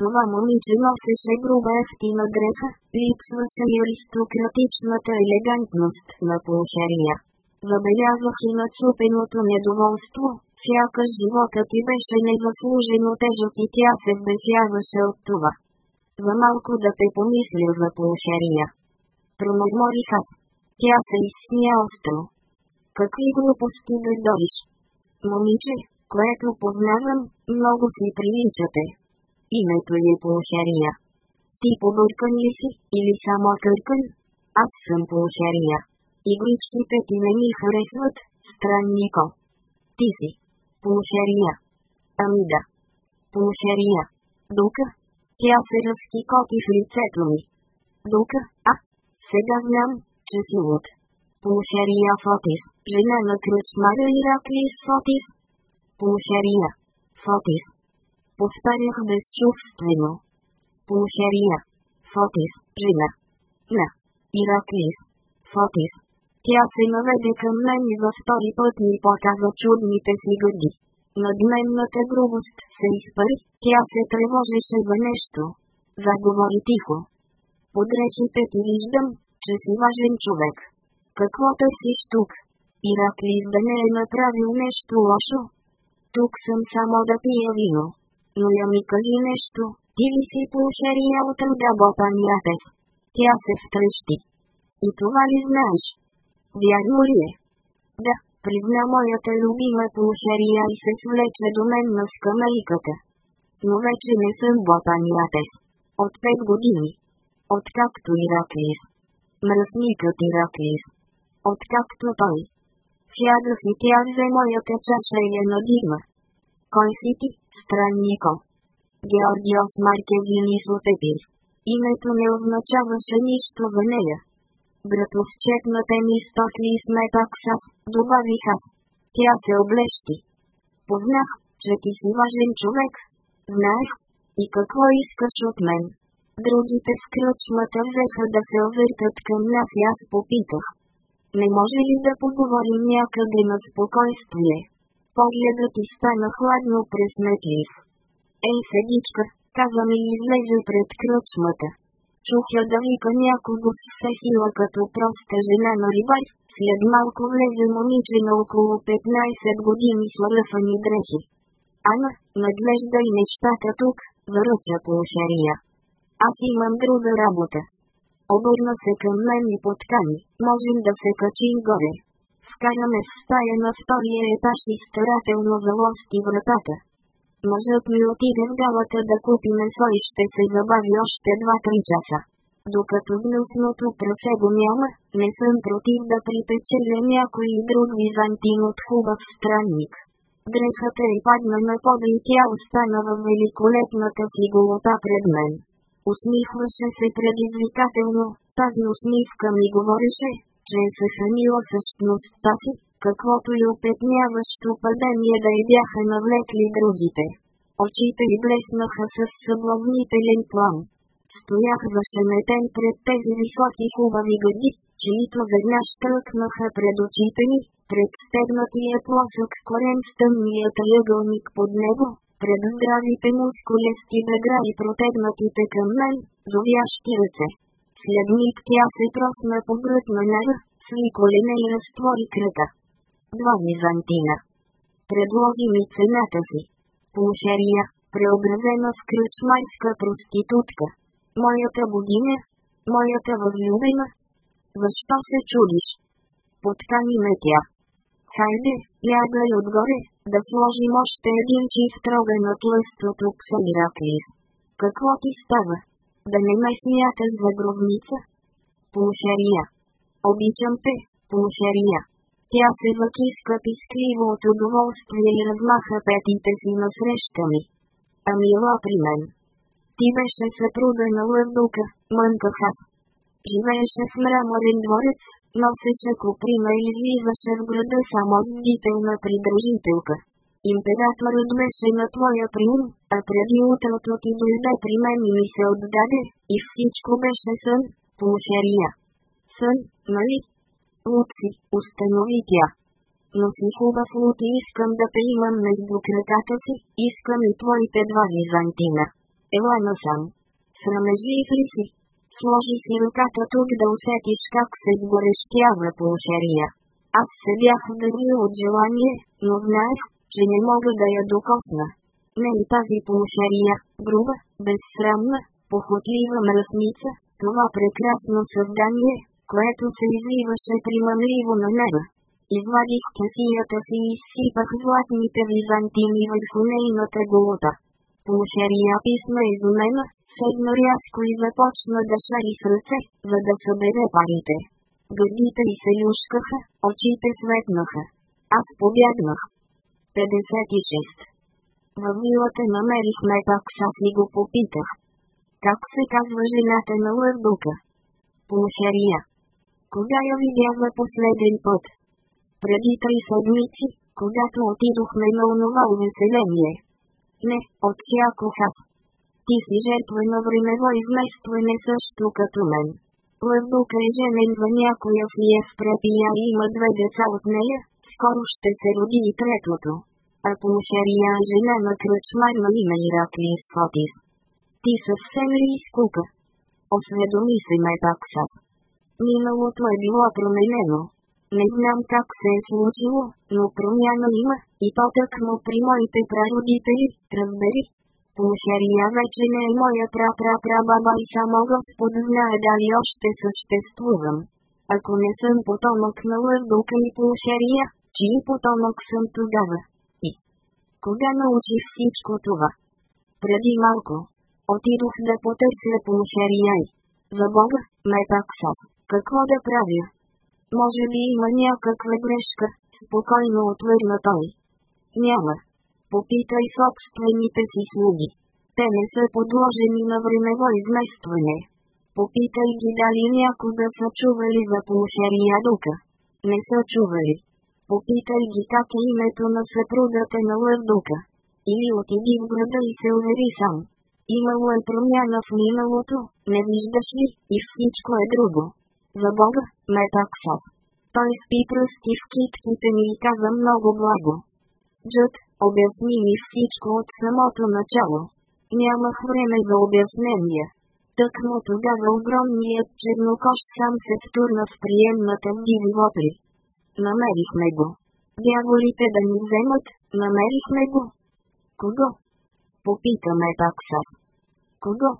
A: Това момиче носеше груба ефтина дреха, липсваше и аристократичната елегантност на полухерия. Забелязах и нацупеното недоволство, сякаш животът ти беше незаслужено тежък и тя се вбесяваше от това. За малко да те помисля за полухерия. Промогморих аз. Тя се изсмя остро. Какви глупости говориш? Момиче, което познавам, много си приличате. Името е Полхерия. Ти побъркан ли си, или само къркан? Аз съм Полхерия. Игличките ти не ми харесват, страннико. Ти си. Полхерия. Ами да. Полхерия. Дука. Тя се разкикоти в лицето ми. Дука, а? Сега знам, че си луд. Пулхерия Фотис, жена на кръчмара Ираклис Фотис. Пулхерия. Фотис. Повтарях безчувствено. Пулхерия. Фотис, жена. На. Ираклис. Фотис. Тя се наведе към мен и за втори път ми показа чудните си гъди. Надменната грубост се изпари, тя се тревожеше за нещо. Заговори тихо. Подрехите ти виждам, че си важен човек. Какво търсиш тук? Ираклис да не е направил нещо лошо. Тук съм само да пия вино. Но я ми кажи нещо, ти ли си полхерия от Андабопанятес. Тя се втрещи. И това ли знаеш? Вярно ли е? Да, призна моята любима полхерия и се свлече до мен на скамейката. Но вече не съм Бопа Бопанятес. От пет години. Откакто Ираклис. Е. Мръсникът Ираклис. Е откакто той. Сяда си тя взе моята чаша и я надигна. Кой си ти, страннико? Георгиос Маркевилис Лопепир. Името не означаваше нищо за нея. Братовчетната ми стохли и сметък сас, добавих аз. Тя се облещи. Познах, че ти си важен човек. Знаех. И какво искаш от мен? Другите в кръчмата взеха да се озъртат към нас и аз попитах. Не може ли да поговорим някъде на спокойствие? Погледът ти стана хладно пресметлив. Ей, седичка, каза ми и излезе пред кръчмата. Чух я да вика някого с все сила като проста жена на рибар, след малко влезе момиче на около 15 години с лъфани дрехи. Ана, и нещата тук, заръча ушария. Аз имам друга работа. Обърна се към мен и подкани, можем да се качим горе. Вкараме в стая на втория етаж и старателно залости вратата. Мъжът ми отиде в галата да купи месо и ще се забави още 2-3 часа. Докато гнусното прасе го няма, не съм против да припечеля някой друг византин от хубав странник. Дрехата е падна на пода и тя остана в великолепната си голота пред мен. Усмихваше се предизвикателно, тази усмивка ми говореше, че е съхранила същността си, каквото и опетняващо падение да й бяха навлекли другите. Очите й блеснаха с съблазнителен план. Стоях зашеметен пред тези високи хубави гъди, чието веднъж тръкнаха пред очите ми, пред стегнатия плосък корен с тъмният ъгълник под него, предздравите мускули стинаха и протегнатите към мен, зовящи ръце. След миг тя се просна по на нера, сви колене и разтвори кръка. Два мизантина. Предложи ми цената си. Пушерия, преобразена в кръчмайска проститутка. Моята богиня, моята възлюбена. Защо се чудиш? Подкани ме тя. Хайде, яга и отгоре, да сложим още един чист ровен от лъстото ксамираклис. Какво ти става? Да не ме смяташ за гробница? Пулшария. Обичам те, пулшария. Тя се закиска пискливо от удоволствие и размаха петите си насреща ми. А мила при мен. Ти беше съпруга на Лъвдука, мънках аз. Живееше в мраморен дворец, Носеше куприна и излизаше в града само с бителна придружителка. Императорът беше на твоя прием, а преди утрото ти дойде при мен и ми се отдаде, и всичко беше сън, полушария. Сън, нали? Луци, установи тя. Но си хубав лут и искам да те имам между краката си, искам и твоите два византина. Ела насам. Срамежлив ли си? Сложи си ръката тук да усетиш как се сгорещява по Аз се бях вдъбил от желание, но знаех, че не мога да я докосна. Не и е тази полушария, груба, безсрамна, похотлива мръсница, това прекрасно създание, което се извиваше примамливо на нея. Извадих кесията си и изсипах златните византини върху нейната голота полушария писма изумена, седна рязко и започна да шари с ръце, за да събере парите. Гърдите й се люшкаха, очите светнаха. Аз побягнах. 56. Във вилата намерихме такса си го попитах. Как се казва жената на Лърдука? Полушария. Кога я видя за последен път? Преди три седмици, когато отидохме на онова увеселение. Не, от всяко хас. Ти си жертва на времево изместване също като мен. Лъвдука е женен за някоя си е в препия и има две деца от нея, скоро ще се роди и третото. А по мушерия е жена на кръчмар на име Иракли Сфотис. Ти съвсем ли изкупа? Осведоми се ме пак с аз. Миналото е било променено, не знам как се е случило, но промяна има, и то му при моите прародители, разбери. Пушария вече не е моя пра-пра-пра-баба и само Господ знае дали още съществувам. Ако не съм потомък на Лъвдука и Пушария, чий потомък съм тогава? И? Кога научи всичко това? Преди малко. Отидох да потърся Пушария и... За Бога, ме пак сос. Какво да правя? Може би има някаква грешка, спокойно отвърна той. Няма. Попитай собствените си слуги. Те не са подложени на времево изместване. Попитай ги дали някога са чували за Пумшерия Дука. Не са чували. Попитай ги как е името на съпругата на дука. Или отиди в града и се увери сам. Имало е промяна в миналото, не виждаш ли, и всичко е друго за Бога, Метаксос. Той спи пръсти в китките ми и каза много благо. Джуд, обясни ми всичко от самото начало. Нямах време за обяснения. Тък му тогава огромният чернокош сам се втурна в приемната в диви вътре. Намерихме го. Дяволите да ни вземат, намерихме го. Кого? Попитаме таксас. Кого?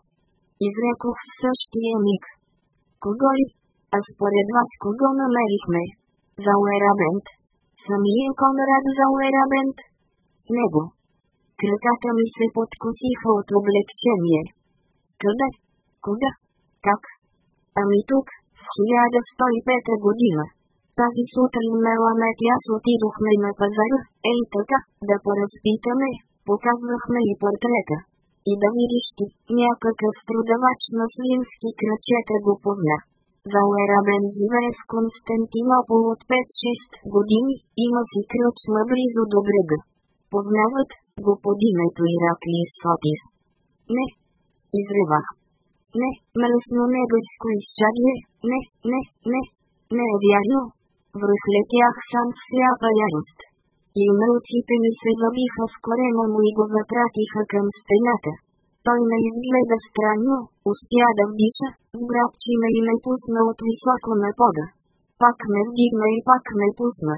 A: Изрекох в същия миг. Кого ли? А според вас кого намерихме? Зауерабент. Самия Конрад Зауерабент? Него. Краката ми се подкосиха от облегчение. Къде? Кога? Как? Ами тук, в 1105 година. Тази сутрин Меламет и аз отидохме на пазара, ей така, да поразпитаме, показвахме и портрета. И да видиш ти, някакъв продавач на свински крачета го позна. Валера бен живее в Константинопол от 5-6 години, има си кръчма близо до брега. Познават го под името Ираклий Сотис. Не. Изрева. Не, млесно небеско изчадие, не, не, не, не е вярно. Връхлетях сам в сляпа ярост. И мълците ми се забиха в корема му и го запратиха към стената. Той не изгледа странно, успя да вдиша, ме и ме пусна от високо на пода. Пак ме вдигна и пак ме пусна.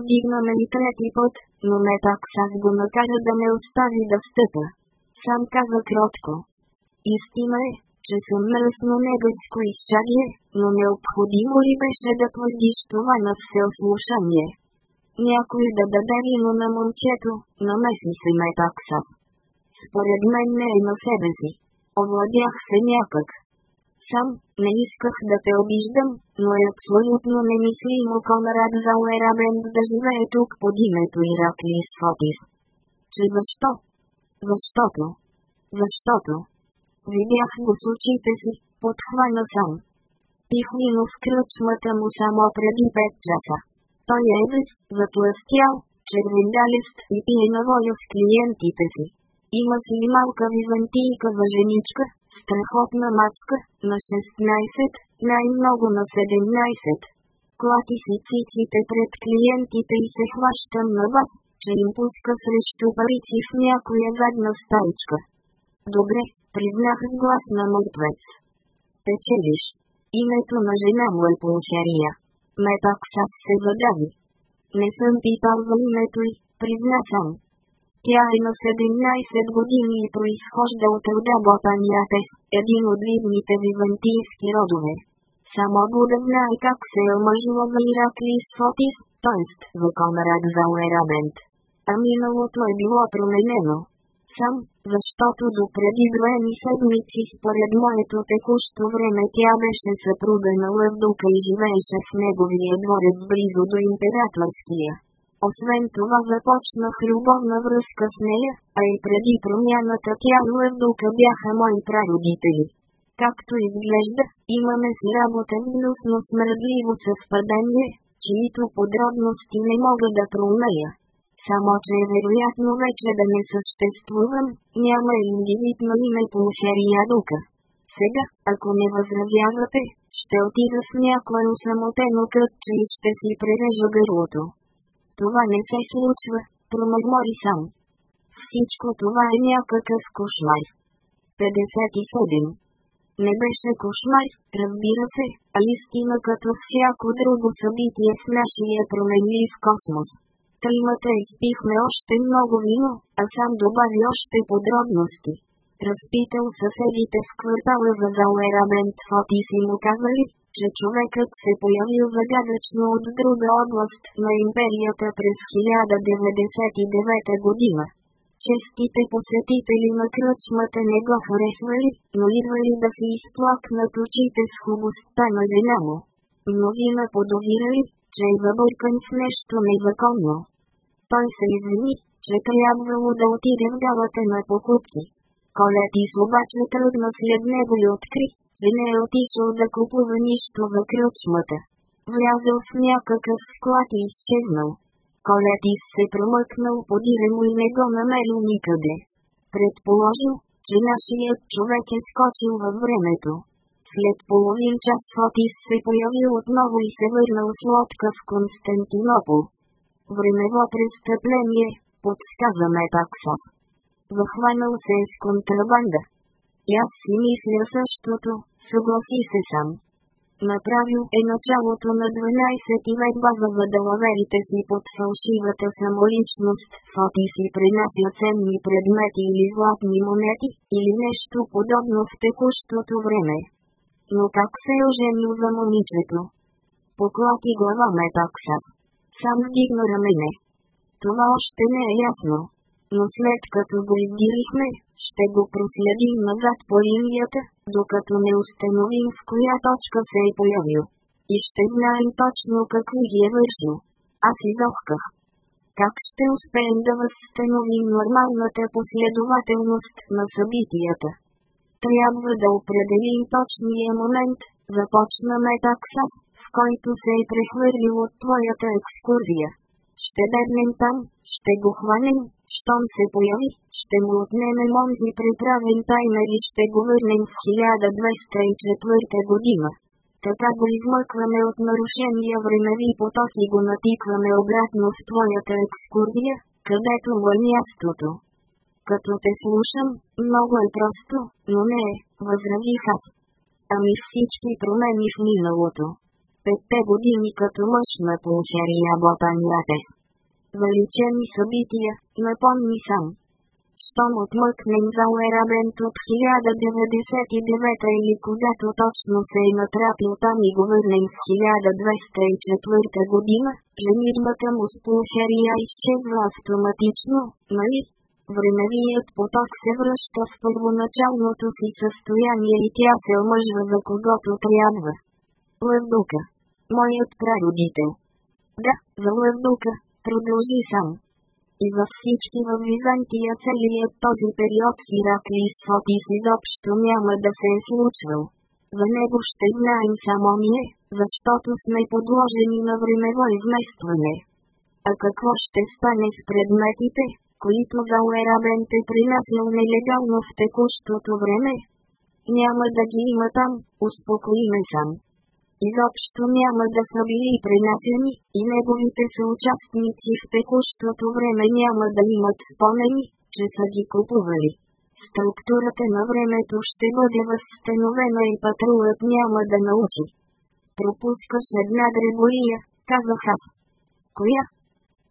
A: Вдигна ме и трети път, но не так сам го накара да не остави да стъпа. Сам каза кротко. Истина е, че съм мръсно небеско изчадие, но необходимо ли беше да твърдиш това на всеослушание? Някой да даде вино на момчето, намеси се Метаксас според мен не е на себе си. Овладях се някак. Сам, не исках да те обиждам, но е абсолютно немислимо Конрад Зауерабенд да живее тук под името Ираклис Фотис. Че защо? Защото. Защото. Видях го с очите си, подхвана сам. Пихвино в кръчмата му само преди 5 часа. Той е без, затлъстял, червендалист и пие на воля с клиентите си. Има си и малка византийка въженичка, страхотна мацка, на 16, най-много на 17. Клати си циците пред клиентите и се хващам на вас, че им пуска срещу парици в някоя задна столичка. Добре, признах с глас на мъртвец. Печелиш. Името на жена му е полхария. Ме пак сас се задави. Не съм питал за името й, призна сам. Тя е на 17 години и произхожда от рода Ботаниатес, един от видните византийски родове. Само Буда знае как се е омъжила за Ираклис Фотис, т.е. Ваконарак за Уеробент. А миналото е било променено. Сам, защото до преди броени седмици според моето текущо време тя беше съпруга на Лъвдука и живееше в неговия дворец близо до императорския. Освен това започнах любовна връзка с нея, а и преди промяната тя му бяха мои прародители. Както изглежда, имаме си работа минус, но смърдливо съвпадение, чието подробности не мога да проумея. Само че е вероятно вече да не съществувам, няма индивид на име по Дука. Сега, ако не възразявате, ще отида в някое самотено кътче и ще си прережа гърлото това не се случва, промърмори сам. Всичко това е някакъв кошмар. 57. Не беше кошмар, разбира се, а истина като всяко друго събитие в нашия променлив космос. Тримата изпихме още много вино, а сам добави още подробности разпитал съседите в квартала за Далераментфот и си му казали, че човекът се появил загадъчно от друга област на империята през 1099 година. Честите посетители на кръчмата не го харесвали, но идвали да си изплакнат очите с хубостта на жена му. Новина подозирали, че е въбъркан в нещо незаконно. Той се извини, че трябвало да отиде в галата на покупки. Колет и слабача трудно след него и откри, че не е отишъл да купува нищо за кръчмата. Влязъл в някакъв склад и изчезнал. и се промъкнал по му и не го намерил никъде. Предположил, че нашият човек е скочил във времето. След половин час Фотис се появил отново и се върнал с лодка в Константинопол. Времево престъпление, подсказа Метаксос захванал се с контрабанда. И аз си мисля същото, съгласи се сам. Направил е началото на 12 ти ведба за въдалаверите си под фалшивата самоличност, фоти си принася ценни предмети или златни монети, или нещо подобно в текущото време. Но как се е оженил за момичето? Поклати глава таксас, Сам вдигна рамене. Това още не е ясно но след като го издирихме, ще го проследим назад по линията, докато не установим в коя точка се е появил. И ще знаем точно какво ги е вършил. Аз изохках. Как ще успеем да възстановим нормалната последователност на събитията? Трябва да определим точния момент, започнаме такса, в който се е прехвърлил от твоята екскурзия ще даднем там, ще го хванем, щом се появи, ще му отнемем онзи приправен таймер и ще го върнем в 1204 година. Така го измъкваме от нарушения времеви поток и го натикваме обратно в твоята екскурдия, където му е мястото. Като те слушам, много е просто, но не е, възразих аз. Ами всички промени в миналото петте години като мъж на Ботан Ботаниатес. Величени събития, напомни сам. Щом отмъкнем за Уерабент от 1099 или когато точно се е натрапил там и го върнем в 1204 година, женитбата му с пулсария изчезва автоматично, нали? Времевият поток се връща в първоначалното си състояние и тя се омъжва за когото трябва. Лъвдука моят прародител. Да, за Лъвдука, продължи сам. И за всички във Византия целият този период с Ираклий Сфотис изобщо няма да се е случвал. За него ще знаем само ние, защото сме подложени на времево изместване. А какво ще стане с предметите, които за Уерабен те принасял нелегално в текущото време? Няма да ги има там, успокоиме сам изобщо няма да са били пренасени, и неговите съучастници в текущото време няма да имат спомени, че са ги купували. Структурата на времето ще бъде възстановена и патрулът няма да научи. Пропускаш една дреболия, казах аз. Коя?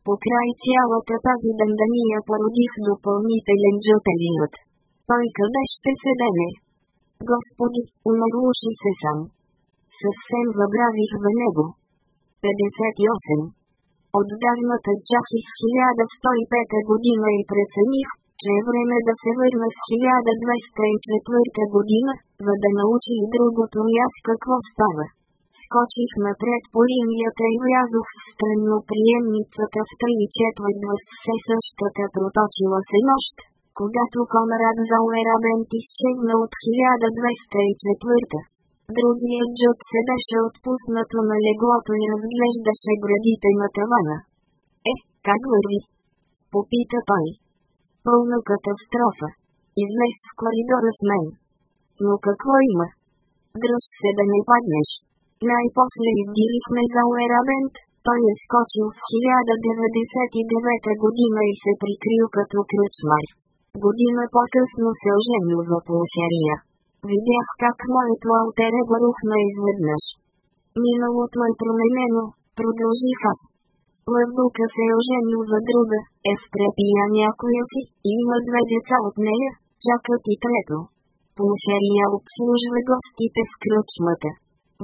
A: По край цялата тази дандания породих допълнителен джотелинът. Той къде ще се дене? Господи, умърлуши се сам съвсем забравих за него. 58. давната чах из 1105 година и прецених, че е време да се върна в 1204 година, за да научи и другото място какво става. Скочих напред по линията и влязох в странноприемницата в 3 и четвърт в все същата проточила се нощ, когато Конрад Зауерабент изчегна от 1204. Другият джоб се беше отпуснато на леглото и разглеждаше градите на тавана. Е, как върви? Попита той. Пълна катастрофа. Излез в коридора с мен. Но какво има? Дръж се да не паднеш. Най-после издирихме Уерабент. той е скочил в 1999 година и се прикрил като кръчмар. Година по-късно се оженил в Пулсерия. Видях как моето алтере върхна изведнъж. Миналото е променено, продължих аз. Лъвдука се е оженил за друга, е в трепия някоя си, и има две деца от нея, чакат и трето. Пулхерия обслужва гостите в кръчмата.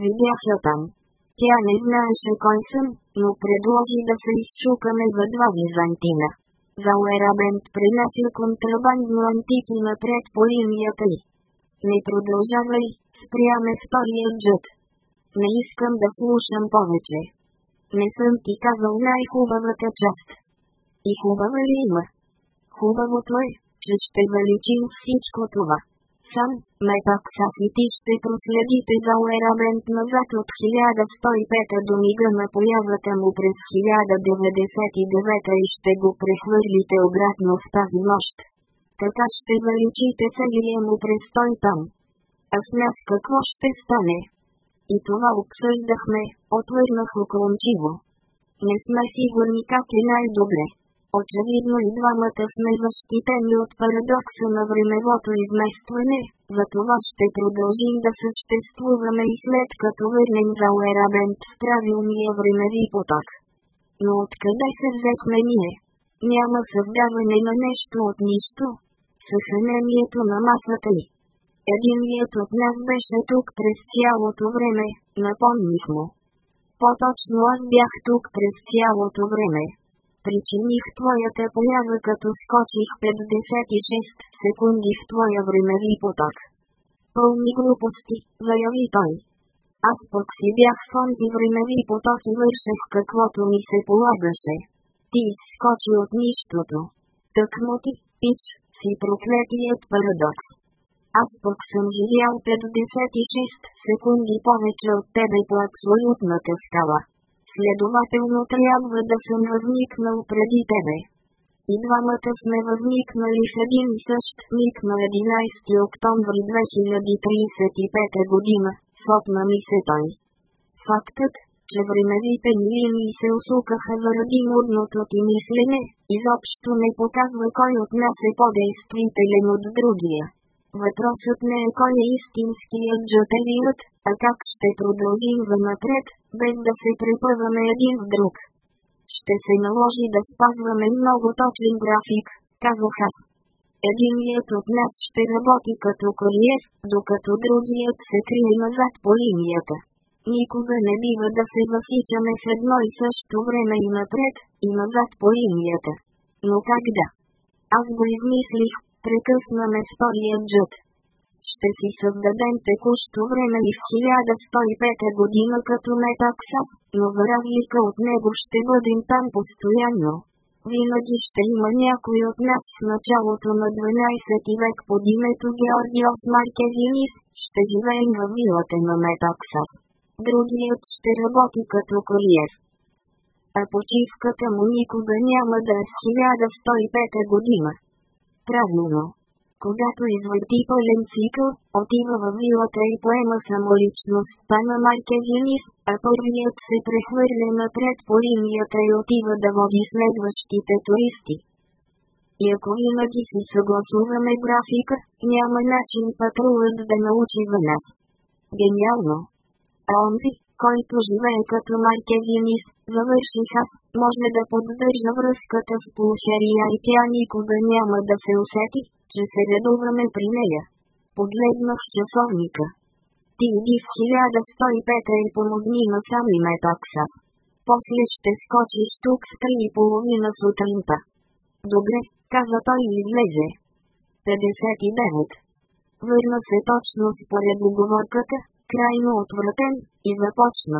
A: Видях я там. Тя не знаеше кой съм, но предложи да се изчукаме за два византина. Зауерабент принася контрабандно антики напред по линията й. Не продължавай, спряме втория джет. Не искам да слушам повече. Не съм ти казал най-хубавата част. И хубава ли има? Хубавото е, че ще величим всичко това. Сам, са си ти ще проследите за уерамент назад от 1105 до мига на появата му през 1099 и ще го прехвърлите обратно в тази нощ така ще величите целия му престой там. А с нас какво ще стане? И това обсъждахме, отвърнах уклончиво. Не сме сигурни как е най-добре. Очевидно и двамата сме защитени от парадокса на времевото изместване, за това ще продължим да съществуваме и след като върнем за Уерабент в правилния времеви поток. Но откъде се взехме ние? Няма създаване на нещо от нищо, съхранението на масата ни. Единият от нас беше тук през цялото време, напомних му. По-точно аз бях тук през цялото време. Причиних твоята поява като скочих 56 секунди в твоя времеви поток. Пълни глупости, заяви той. Аз пък си бях в онзи времеви поток и вършех каквото ми се полагаше. Ти изскочи от нищото. Так му ти, пич, си проклетият парадокс. Аз пък съм живял 56 секунди повече от тебе по абсолютната скала. Следователно трябва да съм възникнал преди тебе. И двамата сме възникнали в един и същ миг на 11 октомври 2035 година, сопна ми се той. Фактът, че времевите милини се усукаха заради мудното ти мислене, изобщо не показва кой от нас е по-действителен от другия. Въпросът не е кой е истинският джателият, а как ще продължим занапред, без да се препъваме един в друг. Ще се наложи да спазваме много точен график, казах аз. Единият от нас ще работи като куриер, докато другият се крие назад по линията. Никога не бива да се засичаме в едно и също време и напред, и назад по линията. Но как да? Аз го измислих, прекъснаме втория джът. Ще си създадем текущо време и в 1105 година като не но в разлика от него ще бъдем там постоянно. Винаги ще има някой от нас в началото на 12 век под името Георгиос Маркезинис, ще живеем във вилата на Метаксас другият ще работи като куриер. А почивката му никога няма да е в 1105 година. Правилно. Когато извърти пълен цикъл, отива във вилата и поема самоличността на Маркевилис, а първият се прехвърля напред по линията и отива да води следващите туристи. И ако винаги си съгласуваме графика, няма начин патрулът да научи за нас. Гениално! онзи, който живее като Маркевинис, завърших аз, може да поддържа връзката с полушерия и тя никога няма да се усети, че се редуваме при нея. Подледнах часовника. Ти иди в 1105 и помогни на сами Метаксас. После ще скочиш тук в три и половина сутринта. Добре, каза той и излезе. 59. Върна се точно според договорката, крайно отвратен, и започна.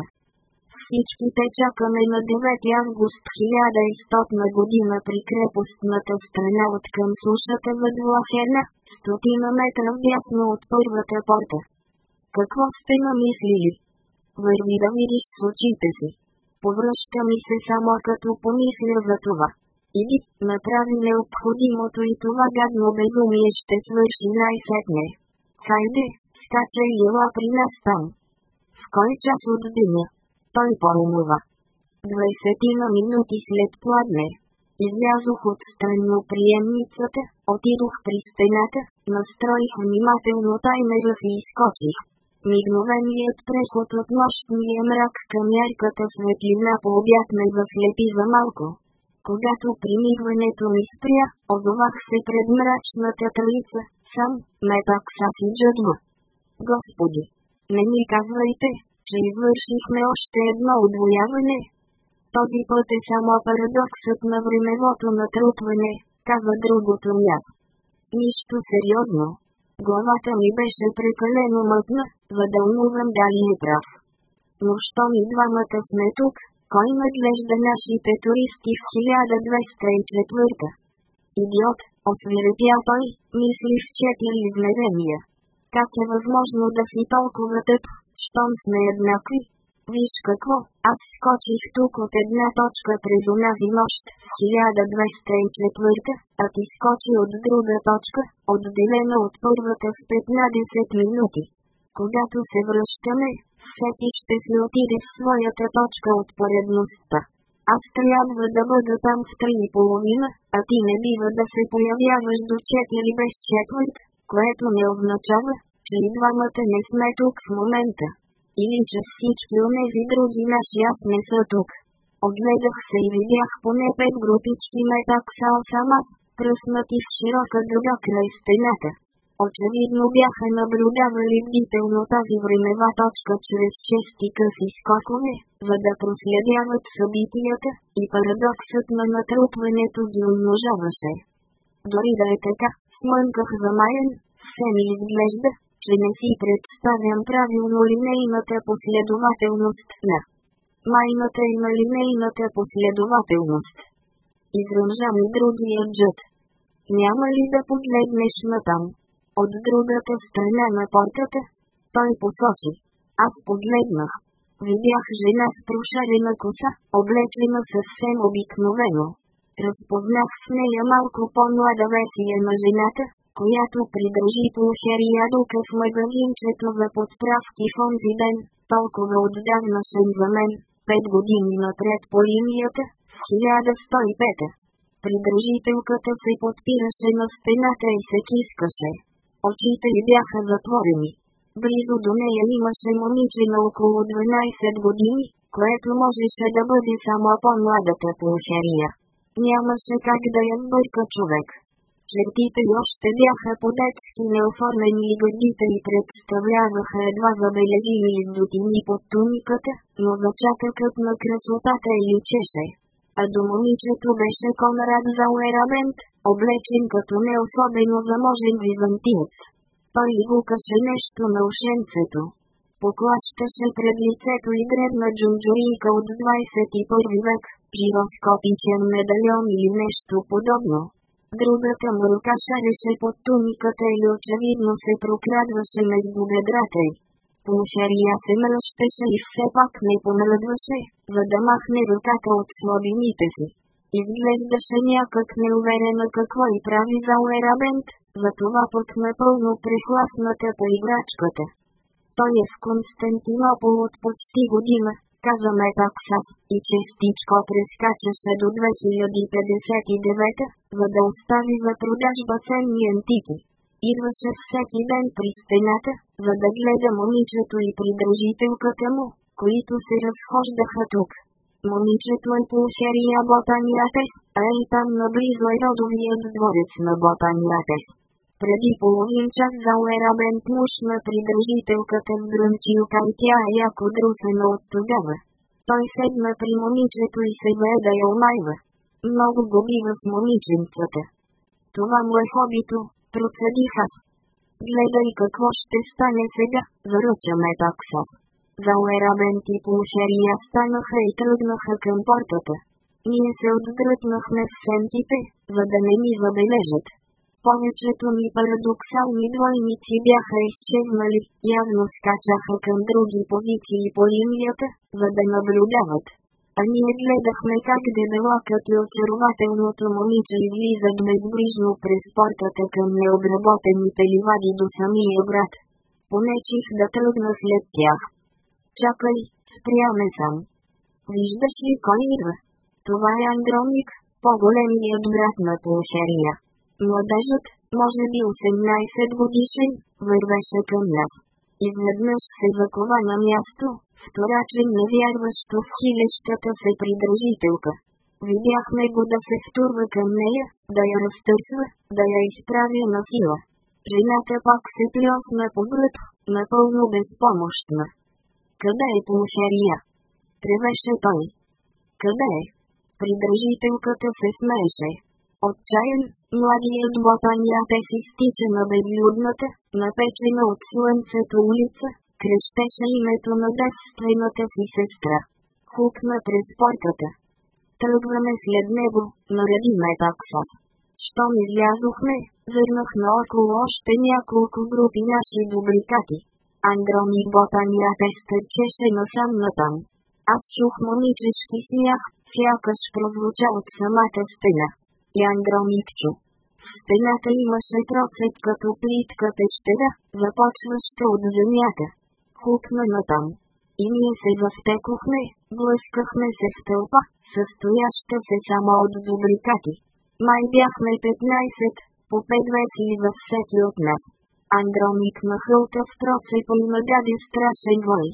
A: Всичките чакаме на 9 август 1100 година при крепостната страна от към сушата в Лохена, стотина метра вясно от първата порта. Какво сте намислили? Върви да видиш с очите си. Повръща ми се само като помисля за това. Иди, направи необходимото и това гадно безумие ще свърши най-сетне. Хайде, скача и ела при нас сам. В кой час от деня? Той поменува. Двайсетина минути след пладне. Излязох от странноприемницата, отидох при стената, настроих внимателно таймера си и изкочих. Мигновеният преход от нощния мрак към ярката светлина по обяд ме заслепи за малко. Когато примигването ми спря, озовах се пред мрачната талица сам, ме пак са си джъдма. Господи! Не ми казвайте, че извършихме още едно отвояване. Този път е само парадоксът на времевото натрупване, каза другото място. Нищо сериозно. Главата ми беше прекалено мътна, въдълнувам дали е прав. Но що и двамата сме тук, кой надлежда нашите туристи в 1204? Идиот, освирепял той, мисли в четири измерения. Как е възможно да си толкова тъп, щом сме еднакви? Виж какво, аз скочих тук от една точка през унази нощ, 1204, а ти скочи от друга точка, отделена от първата с 15 минути. Когато се връщаме, всеки ще се отиде в своята точка от поредността. Аз трябва да бъда там в три и половина, а ти не бива да се появяваш до 4 без четвърт, което не означава, че и двамата не сме тук в момента. Или че всички онези други наши аз не са тук. Огледах се и видях поне пет групички метак сао самас, пръснати в широка дъга край стената. Очевидно бяха наблюдавали бдително тази времева точка чрез чести къси скокове, за да проследяват събитията, и парадоксът на натрупването ги умножаваше. Дори да е така, смънках замаян, все ми изглежда, че не си представям правилно линейната последователност на майната и на линейната последователност. Изръмжа ми другия джът. Няма ли да погледнеш натам? От другата страна на портата? Той посочи. Аз погледнах. Видях жена с прошарена коса, облечена съвсем обикновено разпознах в нея малко по-млада версия на жената, която придържи полхери Дука в магазинчето за подправки в онзи ден, толкова отдавна шен за мен, пет години напред по линията, в 1105. придружителката се подпираше на стената и се кискаше. Очите й бяха затворени. Близо до нея имаше момиче на около 12 години, което можеше да бъде само по-младата полхерия. Нямаше как да я сбърка човек. Чертите още бяха по-детски неоформени и гърдите й представляваха едва забележими издотини под туниката, но зачатъкът на красотата и личеше. А до момичето беше Конрад Зауерамент, облечен като не особено заможен византиец. Той лукаше нещо на ушенцето поклащаше пред лицето и гребна джунджурийка от 21 век, жироскопичен медальон или нещо подобно. Другата му рука шареше под туниката и очевидно се прокрадваше между бедрата й. Полушария се мръщеше и все пак не помръдваше, за да махне ръката от слабините си. Изглеждаше някак неуверена какво и прави за Уерабент, затова пък напълно прехласната по играчката той е в Константинопол от почти година, каза Метаксас, и честичко прескачаше до 2059, за да остави за продажба ценни антики. Идваше всеки ден при стената, за да гледа момичето и придружителката му, които се разхождаха тук. Момичето е по серия Ботаниатес, а и е там наблизо е родовият дворец на Ботаниатес. Преди половин час галерамен плюш на придружителката в грънчилка и тя е яко друсена от тогава. Той седна при момичето и се зае да я омайва. Много го бива с момиченцата. Това му е хобито, процедих аз. Гледай какво ще стане сега, заръчаме таксас. Галерабен и полушерия станаха и тръгнаха към портата. Ние се отдръпнахме в сентите, за да не ми забележат. Понечето ми парадоксални двойници бяха изчезнали, явно скачаха към други позиции по линията, за да наблюдават. А ние гледахме как дебелакът и очарователното момиче излизат безближно през портата към необработените ливади до самия брат. Понечих да тръгна след тях. Чакай, спряме сам. Виждаш ли кой идва? Това е Андроник, по-големият брат на Пулхерия. Младежът, може би 18 годишен, вървеше към нас. Изведнъж се закова на място, вторачен невярващо в хилещата се придружителка. Видяхме го да се втурва към нея, да я разтърсва, да я изправи на сила. Жената пак се плесна по гръб, напълно безпомощна. Къде е Пунхерия? Тревеше той. Къде е? Придружителката се смееше отчаян, младият те си стича на безлюдната, напечена от слънцето улица, крещеше името на девствената си сестра. Хукна през портата. Тръгваме след него, нареди ме таксос. Щом излязохме, зърнах наоколо още няколко групи наши дубликати. Андрони Ботания ботанията стърчеше насам натам. Аз чух момичешки смях, сякаш прозвуча от самата стена. Яндро В Стената имаше процеп като плитка пещера, започваща от земята. Хукна на там. И ние се завтекохме, блъскахме се в тълпа, състояща се само от дубликати. Май бяхме 15, по 5 и за всеки от нас. Андромик нахълта в процепа и нададе страшен вой.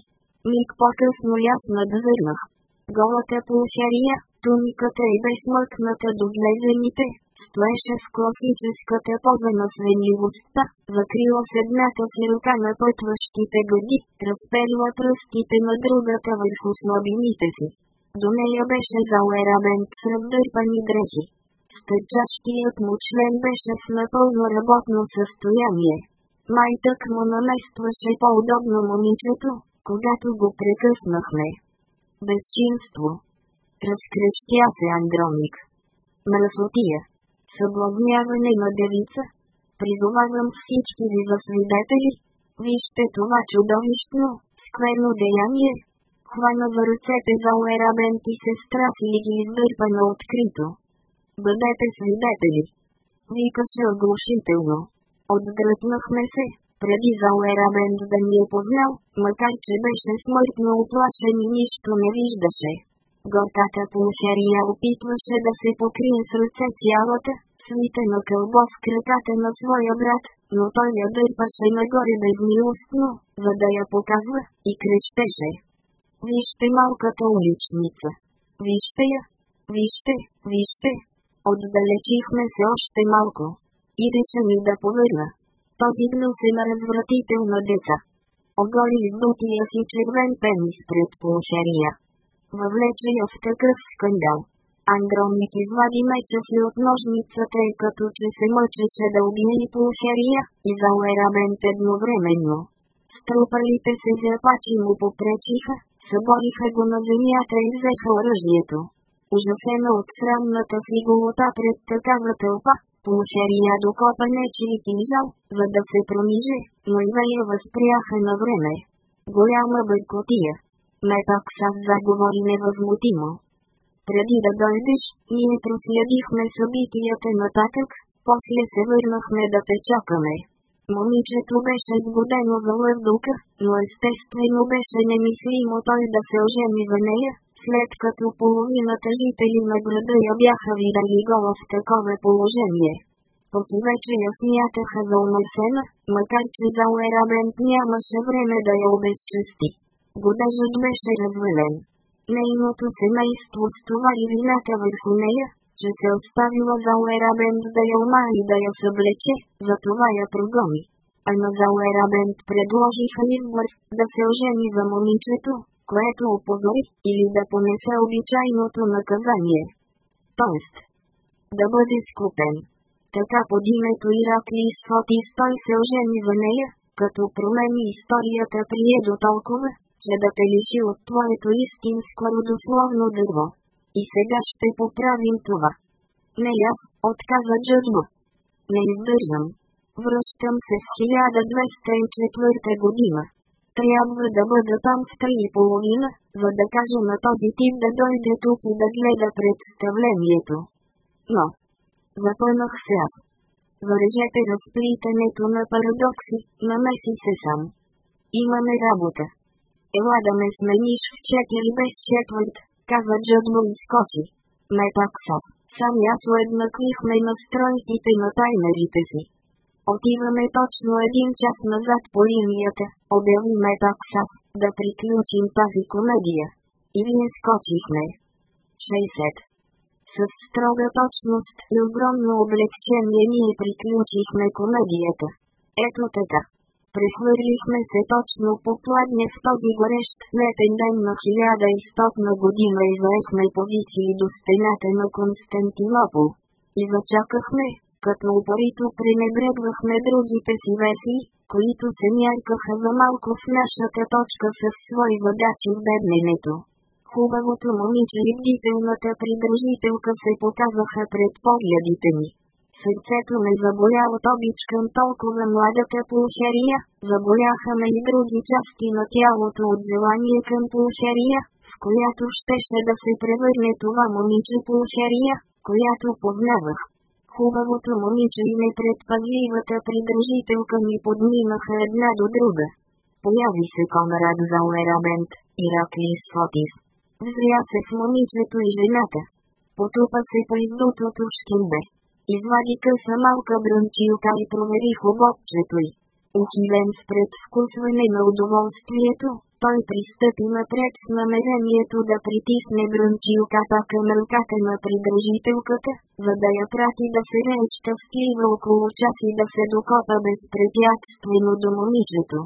A: Миг по-късно аз надзърнах. Голата пулхерия, Туниката е безсмъртната до глезените, стоеше в класическата поза на свенливостта, закрила с едната си рука на пътващите гъди, разперила пръстите на другата върху слабините си. До нея беше залерабен с дърпани дрехи. Стърчащият му член беше в напълно работно състояние. Май му наместваше по-удобно момичето, когато го прекъснахме. Безчинство разкрещя се Андроник. Мръсотия. Съблазмяване на девица. Призовавам всички ви за свидетели. Вижте това чудовищно, скверно деяние. Хвана в ръцете за уерабент и сестра си и ги издърпа на открито. Бъдете свидетели. Викаше оглушително. Отдръпнахме се, преди за уерабен да ни е познал, макар че беше смъртно оплашен и нищо не виждаше. Горката пуншерия опитваше да се покрие с ръце цялата, на кълбо в краката на своя брат, но той я дърпаше нагоре безмилостно, за да я показва, и крещеше. Вижте малката уличница. Вижте я. Вижте, вижте. Отдалечихме се още малко. Идеше ми да повърна. Този гнал се на развратител на деца. Оголи издутия си червен пенис пред пулшерия. Въвлече я в такъв скандал. Андромник извади меча си от ножницата, тъй като че се мъчеше да обмени полуферия и залерабент едновременно. Струпалите се запачи му попречиха, събориха го на земята и взеха оръжието. Ужасена от срамната си голота пред такава тълпа, полуферия докопа и кинжал, за да се промиже, но и я възпряха на време. Голяма бъркотия. Метоксас заговори невъзмутимо. Преди да дойдеш, ние проследихме събитията нататък, после се върнахме да те чакаме. Момичето беше сгодено за лъвдука, но естествено беше немислимо той да се ожени за нея, след като половината жители на града я бяха видали го в такова положение. вече я смятаха за умесена, макар че за Уерабент нямаше време да я обезчести. Годежът беше развален. Нейното семейство стовари вината върху нея, че се оставила за Уерабенд да я ума и да я съблече, за това я прогони. А на Зауерабенд предложиха избор да се ожени за момичето, което опозори, или да понесе обичайното наказание. Тоест, да бъде скупен. Така под името Иракли и Сфот и Стой се ожени за нея, като промени историята прие до толкова, че да те лиши от твоето истинско родословно дърво. И сега ще поправим това. Не аз, отказа Джърно. Не издържам. Връщам се в 1204 година. Трябва да бъда там в три и половина, за да кажа на този тип да дойде тук и да гледа представлението. Но, запънах се аз. Вържете разплитането на парадокси, намеси се сам. Имаме работа. Ела да ме смениш в 4 без четвърт, нали? каза джъдно и скочи. Не так Метаксос, сам и аз уеднаквихме настройките на таймерите си. Отиваме точно един час назад по линията, обяви Метаксас, да приключим тази комедия. И ние скочихме. 60. С строга точност и огромно облегчение ние приключихме комедията. Ето така прехвърлихме се точно по пладне в този горещ летен ден на 1100 година и заехме позиции до стената на Константинопол. И зачакахме, като упорито пренебрегвахме другите си веси, които се мяркаха за малко в нашата точка със свои задачи в бедненето. Хубавото момиче и бдителната придружителка се показаха пред погледите ми. Сърцето ме заболя от обич към толкова младата полушария, заболяха ме и други части на тялото от желание към полушария, в която щеше да се превърне това момиче полушария, която познавах. Хубавото момиче и непредпазливата придружителка ми подминаха една до друга. Появи се Конрад Залмерабент, Ираклис Фотис. Взря се в момичето и жената. Потупа се по издутото Шкинбе. Извади къса малка брънчилка и промери хобопчето й. Ухилен в предвкусване на удоволствието, той пристъпи напред с намерението да притисне брънчилката към ръката на придружителката, за да я прати да се рее щастлива около час и да се докопа безпрепятствено до момичето.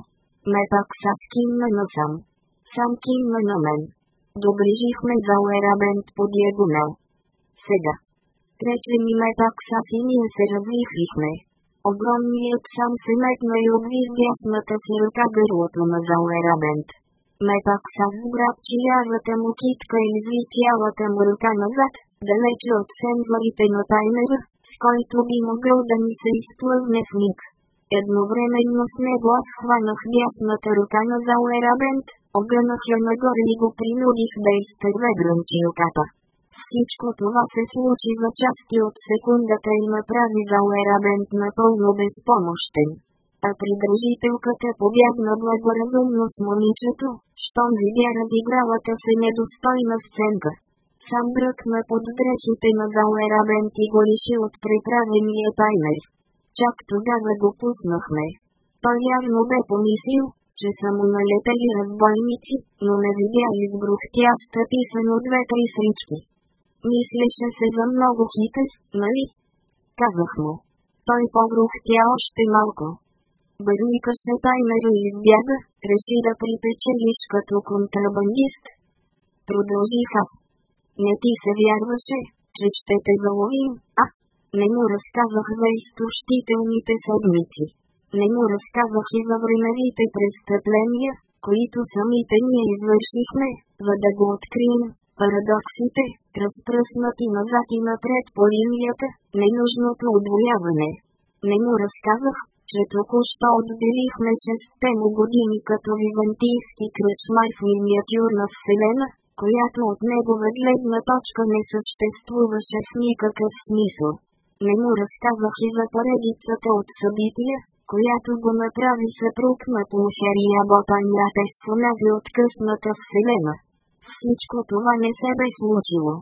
A: так са скинна на Сам Сам кинна на мен. Доближихме за Лерабент по диагонал. Сега, изтречени метак с синия се развихрихме. Огромният сам се метна и обви в дясната си ръка гърлото на Ме Метак са в че чиявата му китка изви цялата му ръка назад, далече от сензорите на таймера, с който би могъл да ми се изплъзне в миг. Едновременно с него аз хванах дясната ръка на Зауерабент, огънах я нагоре и го принудих да изтърве гръмчилката. Всичко това се случи за части от секундата и направи прави за напълно безпомощен. А придружителката побягна благоразумно с момичето, щом видя радигралата се недостойна сценка. Сам бръкна под дрехите на Залерабент и го лиши от приправения таймер. Чак тогава го пуснахме. Той явно бе помислил, че са му налетели разбойници, но не видя избрухтя стъписано две-три срички. Мислеше се за много хитър, нали? Казах му. Той погрухтя още малко. Бърникаше тайнера и избяга, реши да припечелиш като контрабандист. Продължих аз. Не ти се вярваше, че ще те заловим, а? Не му разказах за изтощителните седмици. Не му разказах и за времевите престъпления, които самите ние извършихме, за да го открием, парадоксите, разпръснати назад и напред по линията, ненужното удвояване. Не му разказах, че току-що отделихме 6 му години като вивантийски кръчмар в миниатюрна вселена, която от негова гледна точка не съществуваше в никакъв смисъл. Не му разказах и за поредицата от събития, която го направи съпруг на Пулхерия Ботанятес в онази откъсната вселена. Всичко това не се бе случило.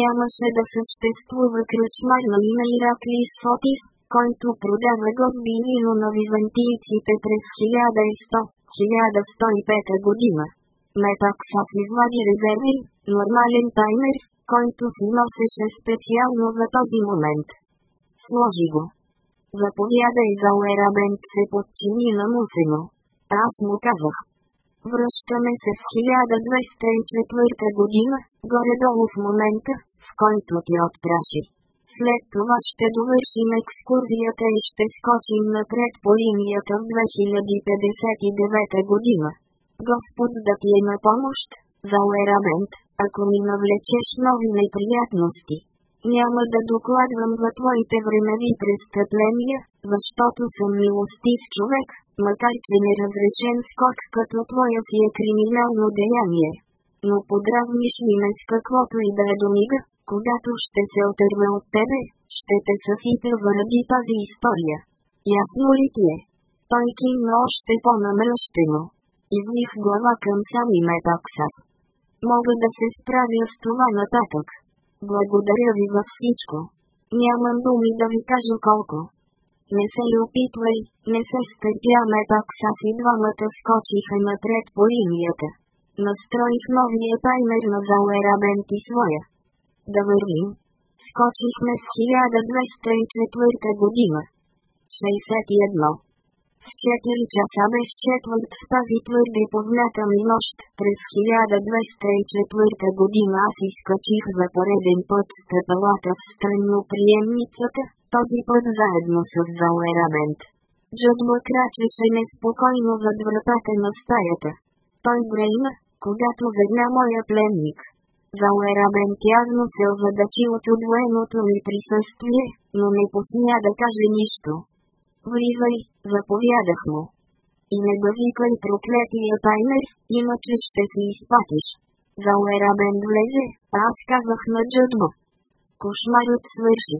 A: Нямаше да съществува кръчмар на име Ираклис Фотис, който продава госби на византийците през 1100-1105 година. си извади резерви нормален таймер, който си носеше специално за този момент. Сложи го. Заповядай за Уерабент се подчини на Мусено. Аз му казах, Връщаме се в 1204 година, горе-долу в момента, в който ти отпраши. След това ще довършим екскурзията и ще скочим напред по линията в 2059 година. Господ да ти е на помощ, Валерамент, ако ми навлечеш нови неприятности. Няма да докладвам за твоите времеви престъпления, защото съм милостив човек, макар че неразрешен скок като твоя си е криминално деяние. Но подравниш ли ме с каквото и да е до мига, когато ще се отърва от тебе, ще те съсипя върви тази история. Ясно ли ти е? Той кинно още по-намръщено. Извих глава към сами Метаксас. Мога да се справя с това нататък. Благодаря ви за всичко. Нямам думи да ви кажа колко. Не се ли опитвай, не се стърпяме пак с и двамата скочиха напред по линията. Настроих новия таймер на Зауерабент Бенти своя. Да вървим. Скочихме в 1204 година. 61. В 4 часа без четвърт в тази твърде позната ми нощ, през 1204 година аз изкачих за пореден път стъпалата в странно приемницата, този път заедно с Долерамент. Джудма крачеше неспокойно зад вратата на стаята. Той грейна, когато ведна моя пленник. Залерамент явно се озадачи от удвоеното ми присъствие, но не посмя да каже нищо. Влизай, заповядах му. И не бъвикай проклетия таймер, иначе ще си изпатиш. Залерабен влезе, а аз казах на Джудбо. Кошмарът свърши.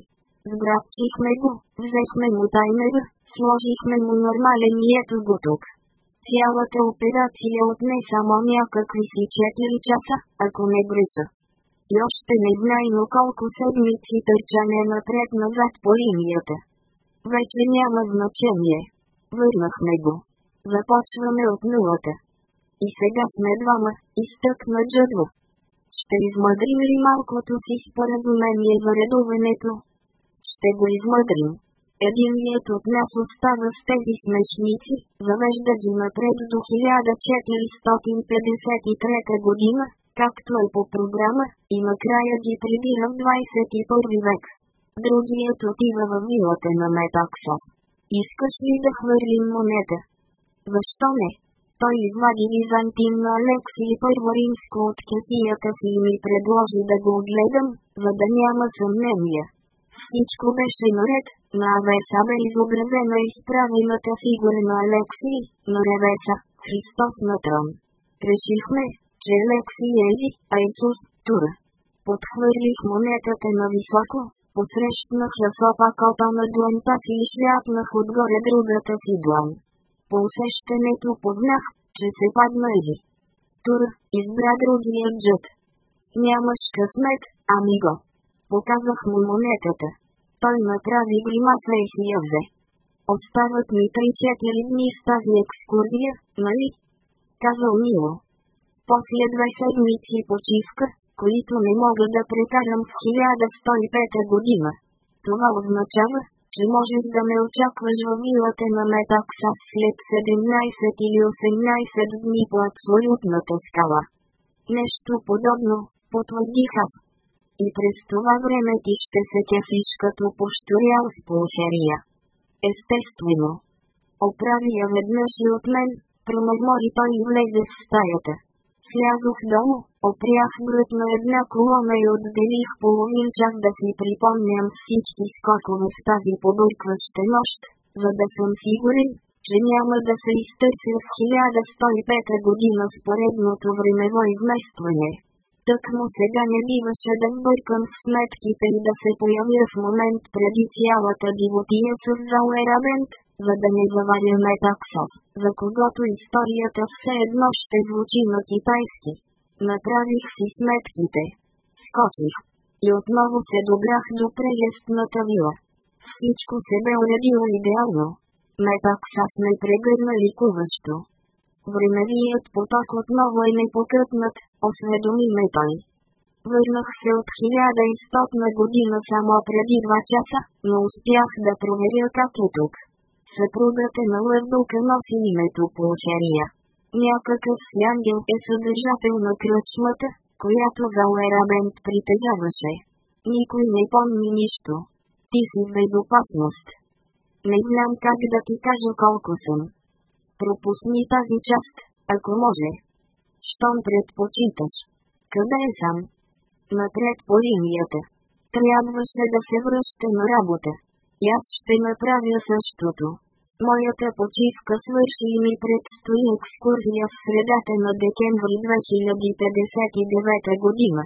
A: Сграбчихме го, взехме му таймера, сложихме му нормален и ето го тук. Цялата операция отне само някакви си 4 часа, ако не греша. И още не знайно колко седмици търчане напред-назад по линията. Вече няма значение. Върнахме го. Започваме от нулата. И сега сме двама, изтъкна джъдво. Ще измъдрим ли малкото си споразумение за редуването, ще го измъдрим. Единият от нас остава с тези смешници, завежда ги напред до 1453 година, както е по програма, и накрая ги прибира в 21 век. Другият отива във вилата на Метаксос. Искаш ли да хвърлим монета? Защо не? Той извади на Алексий първо римско от кесията си и ми предложи да го отгледам, за да няма съмнение. Всичко беше наред, на Авеса бе изобразена изправената фигура на Алексий, на ревеса Христос на трон. Решихме, че Алексий е Еви, а Исус – Тура. Подхвърлих монетата на високо, посрещнах Асопа копа на дланта си и шляпнах отгоре другата си длан. По усещането познах, че се падна Еви. Тур избра другия джет. Нямаш късмет, ами го. Показах му монетата. Той направи гримаса и си я взе. Остават ми 3-4 дни с тази екскурзия, нали? Казал Мило. После две седмици почивка, които не мога да прекарам в 1105 година. Това означава, че можеш да ме очакваш във вилата на Метаксас след 17 или 18 дни по абсолютната скала. Нещо подобно, потвърдих аз и през това време ти ще се кефиш като пощурял с полхерия. Естествено. Оправи я веднъж и от мен, промърмори той и влезе в стаята. Слязох долу, опрях врат на една колона и отделих половин час да си припомням всички скокове в тази побъркваща нощ, за да съм сигурен, че няма да се изтърся в 1105 година споредното времево изместване. Тък му сега не биваше да бъркам в сметките и да се появя в момент преди цялата дивотия с Зауерабент, за да не заваряме таксос, за когото историята все едно ще звучи на китайски. Направих си сметките. Скочих. И отново се добрах до прелестната вила. Всичко се бе уредило идеално. Метаксас ме прегърна ликуващо. Времевият поток отново е непокътнат, осведоми ме той. Върнах се от 1100 на година само преди 2 часа, но успях да проверя как е тук. Съпругата е на Лъвдука носи името по очария. Някакъв си ангел е съдържател на кръчмата, която Галерабент притежаваше. Никой не помни нищо. Ти си в безопасност. Не знам как да ти кажа колко съм. Пропусни тази част, ако може. Щом предпочиташ. Къде е сам? Напред по линията. Трябваше да се връща на работа. И аз ще направя същото. Моята почивка свърши и ми предстои екскурзия в средата на декември 2059 година.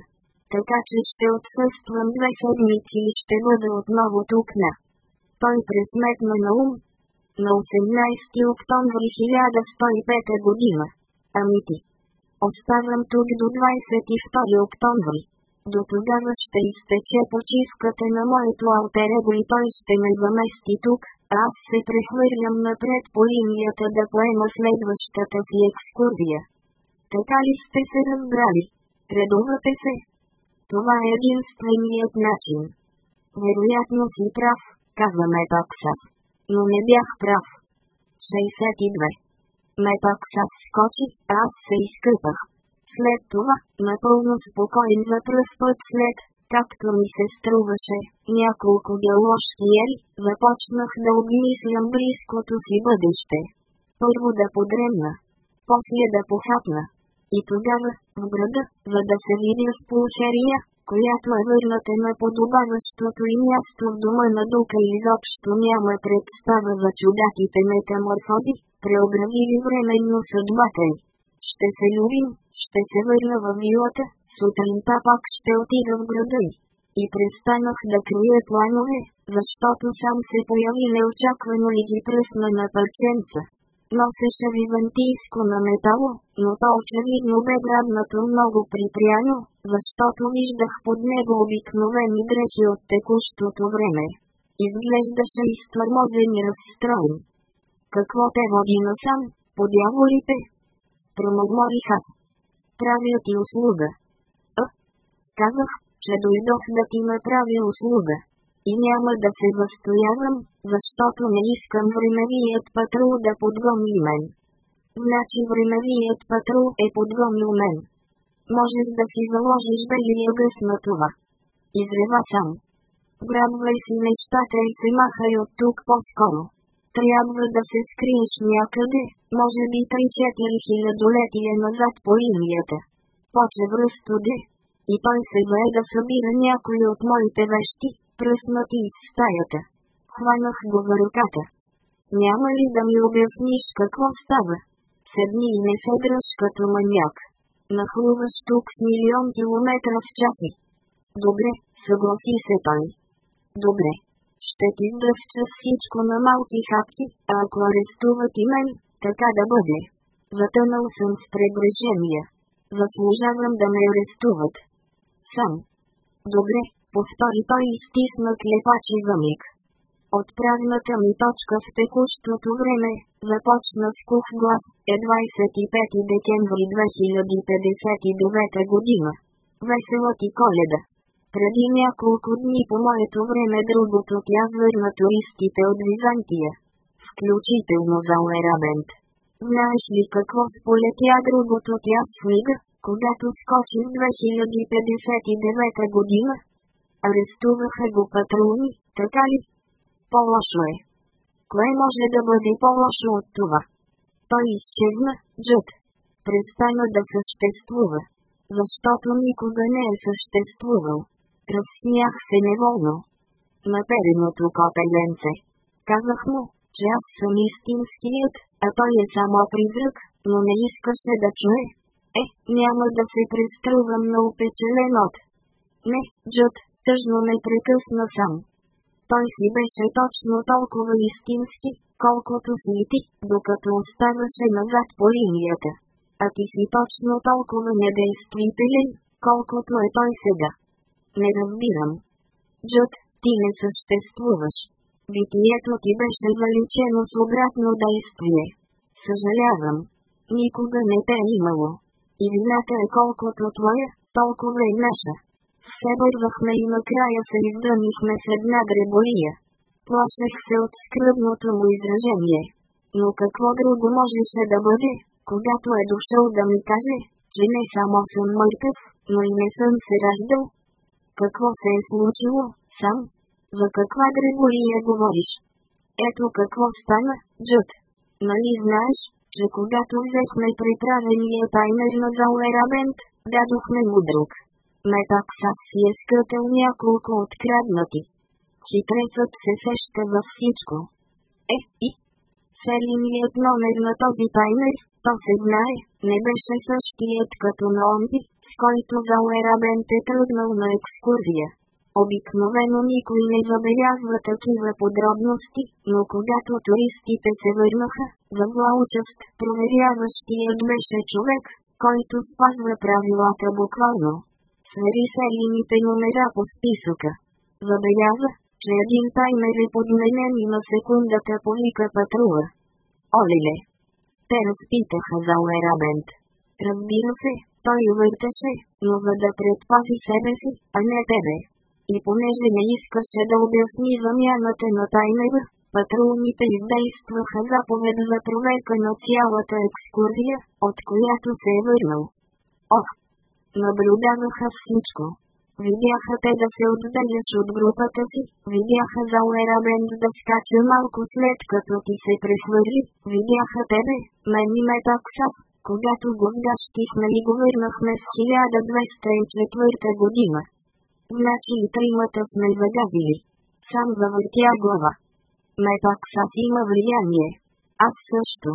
A: Така че ще отсъствам две седмици и ще бъда отново тук на. Той пресметна на ум, на 18 октомври 1105 година. Ами ти. Оставам тук до 22 октомври. До тогава ще изтече почивката на моето алтерего и той ще ме замести тук, аз се прехвърлям напред по линията да поема следващата си екскурзия. Така ли сте се разбрали? Редувате се? Това е единственият начин. Вероятно си прав, каза Метаксас но не бях прав. 62. пак са скочи, аз се изкъпах. След това, напълно спокоен за пръв път след, както ми се струваше, няколко ели, започнах да обмислям близкото си бъдеще. Първо да подремна, после да похапна. И тогава, в града, за да се видя с полушария, която е върната на подобаващото и място в дома на дука и изобщо няма представа за чудаките метаморфози, преобразили временно съдбата й. Ще се любим, ще се върна в вилата, сутринта пак ще отида в града й. И престанах да крия планове, защото сам се появи неочаквано и ги пръсна на парченца носеше византийско на метало, но то очевидно бе грабнато много припряно, защото виждах под него обикновени дрехи от текущото време. Изглеждаше изтормозен и разстроен. Какво те води насам, по дяволите? Промогморих аз. Правя ти услуга. А? Казах, че дойдох да ти направя услуга и няма да се възстоявам, защото не искам времевият патрул да подгони мен. Значи времевият патрул е подгонил мен. Можеш да си заложиш белия гъс на това. Изрева сам. Грабвай си нещата и се махай от тук по-скоро. Трябва да се скриеш някъде, може би 3-4 хилядолетия назад по линията. Поче връз туди. И той се зае да събира някои от моите вещи, Пръсна из стаята. Хванах го за ръката. Няма ли да ми обясниш какво става? Седни и не се дръж като маняк. Нахлуваш тук с милион километра в часи. Добре, съгласи се той. Добре. Ще ти сдъвча всичко на малки хапки, а ако арестуват и мен, така да бъде. Затънал съм в прегрешения. Заслужавам да ме арестуват. Сам. Добре, повтори той изтиснат лепачи за миг. Отправната ми точка в текущото време, започна с кух глас, е 25 декември 2059 година. Весела ти коледа! Преди няколко дни по моето време другото тя върна туристите от Византия. Включително за Уерабент. Знаеш ли какво сполетя другото тя с мига, когато скочи в 2059 година? Арестуваха го патрули, така ли? По-лошо е. Кое може да бъде по-лошо от това? Той изчезна, Джуд. Престана да съществува. Защото никога не е съществувал. Разсмях се неволно. Напереното копеленце. Казах му, че аз съм истинският, а той е само призрак, но не искаше да чуе. Е, няма да се преструвам на опечелен от. Не, Джуд, тъжно непрекъсно сам. Той си беше точно толкова истински, колкото си и ти, докато оставаше назад по линията. А ти си точно толкова недействителен, колкото е той сега. Не разбирам. Джуд, ти не съществуваш. Битието ти беше заличено с обратно действие. Съжалявам. Никога не те е имало. И вината е колкото твоя, толкова е наша се вървахме и накрая се издънихме в една гребория. Плашех се от скръбното му изражение. Но какво друго можеше да бъде, когато е дошъл да ми каже, че не само съм мъртъв, но и не съм се раждал? Какво се е случило, сам? За каква гребория говориш? Ето какво стана, Джуд. Нали знаеш, че когато взехме приправения тайнер на Зауерабент, дадохме му друг метак са си е скътал няколко откраднати. Хитрецът се сеща във всичко. Е, и? Селин ли е номер на този таймер, то се знае, не беше същият като на онзи, с който Уерабен те тръгнал на екскурзия. Обикновено никой не забелязва такива подробности, но когато туристите се върнаха, за влаучест проверяващият беше човек, който спазва правилата буквално сфери серийните номера по списъка. Забеляза, че един таймер е подменен и на секундата повика патрула. Олиле! Те разпитаха за Уерабент. Разбира се, той увърташе, но за да предпази себе си, а не тебе. И понеже не искаше да обясни замяната на таймера, патрулните издействаха заповед за проверка на цялата екскурзия, от която се е върнал. Ох, Наблюдаваха всичко. Видяха те да се отделяш от групата си, видяха Зауера Бенд да скача малко след като ти се прехвърли, видяха тебе, мен и Метаксас, когато го вдащихме и го върнахме в 1204 година. Значи и тримата сме загазили. Сам завъртя глава. Метаксас има влияние. Аз също.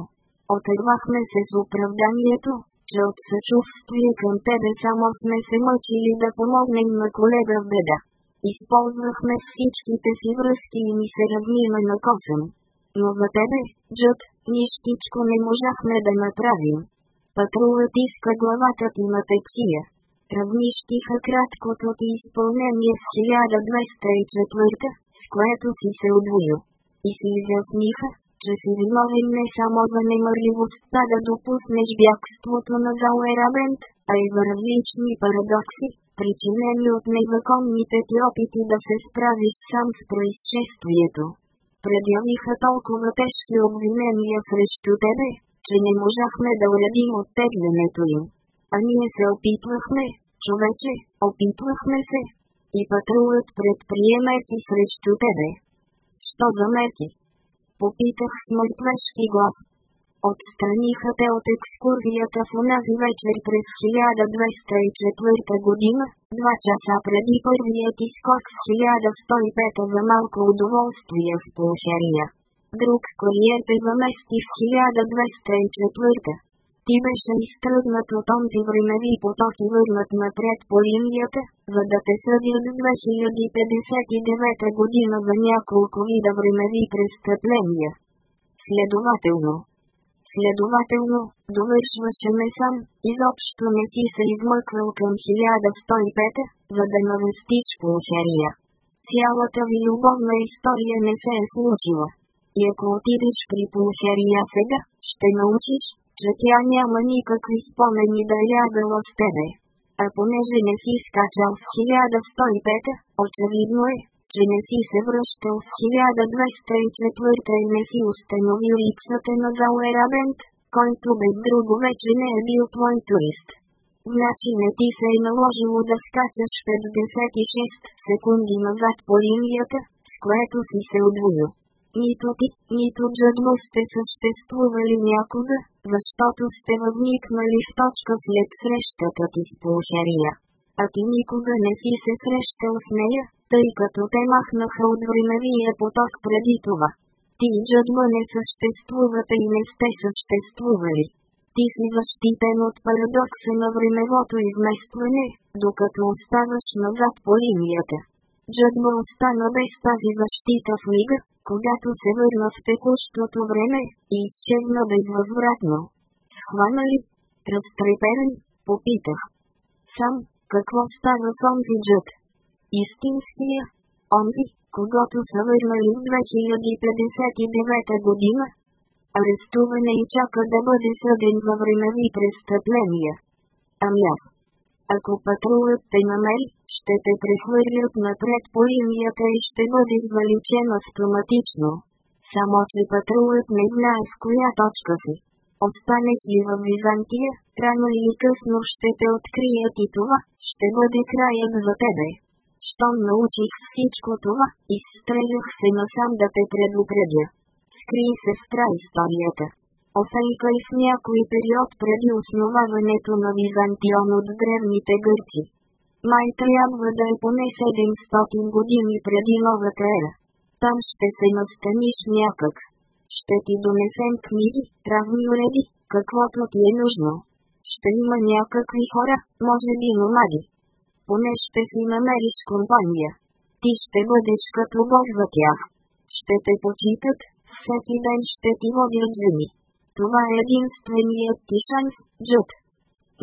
A: Отървахме се с оправданието, че от съчувствие към тебе само сме се мъчили да помогнем на колега в беда. Използвахме всичките си връзки и ми се равниме на косъм. Но за тебе, Джът, нищичко не можахме да направим. Патрулът иска главата ти на тепсия. Равнищиха краткото ти изпълнение в 1204, с което си се удвоил. И си изясниха, че си виновен не само за немърливостта да допуснеш бягството на Зауерабент, а и за различни парадокси, причинени от незаконните ти опити да се справиш сам с происшествието. Предявиха толкова тежки обвинения срещу тебе, че не можахме да уредим оттеглянето им. А ние се опитвахме, човече, опитвахме се. И патрулът предприемайки срещу тебе. Що за мерки? попитах с мъртвешки глас. Отстраниха те от екскурзията в унази вечер през 1204 година, два часа преди първият изкок в 1105 за малко удоволствие с полушария. Друг куриер те замести в 1204. Ти беше изтръгнат от онзи времеви поток и върнат напред по линията, за да те съдят 2059 година за няколко вида времеви престъпления. Следователно. Следователно, довършваше ме сам, изобщо не ти се измъквал към 1105, за да навестиш полушария. Цялата ви любовна история не се е случила. И ако отидеш при полушария сега, ще научиш, че тя няма никакви спомени да е ядала с тебе. А понеже не си скачал в 1105, очевидно е, че не си се връщал в 1204 и не си установил иксата на Зауерабент, който без друго вече не е бил твой турист. Значи не ти се е наложило да скачаш 56 секунди назад по линията, с което си се удвоил нито ти, нито джадно сте съществували някога, защото сте възникнали в точка след срещата ти с полушария. А ти никога не си се срещал с нея, тъй като те махнаха от времевия поток преди това. Ти и джадма не съществувате и не сте съществували. Ти си защитен от парадокса на времевото изместване, докато оставаш назад по линията му остана без тази защита в мига, когато се върна в текущото време и изчезна безвъзвратно. Схвана ли? Разтреперен, попитах. Сам, какво става с онзи джад? Истинския, онзи, когато са върнали в 2059 година. Арестуване и чака да бъде съден във времеви престъпления. Ами аз, ако патрулът те намери, ще те прехвърлят напред по линията и ще бъдеш заличен автоматично. Само че патрулът не знае в коя точка си. Останеш ли в Византия, рано или късно ще те открият и това ще бъде краят за тебе. Щом научих всичко това, изстрелях се насам да те предупредя. Скри се в историята осенка и с някой период преди основаването на Византион от древните гърци. Май трябва да е поне 700 години преди новата ера. Там ще се настаниш някак. Ще ти донесем книги, травни уреди, каквото ти е нужно. Ще има някакви хора, може би номади. Поне ще си намериш компания. Ти ще бъдеш като бог за тях. Ще те почитат, всеки ден ще ти водят жени. Това е единственият ти шанс, Джуд.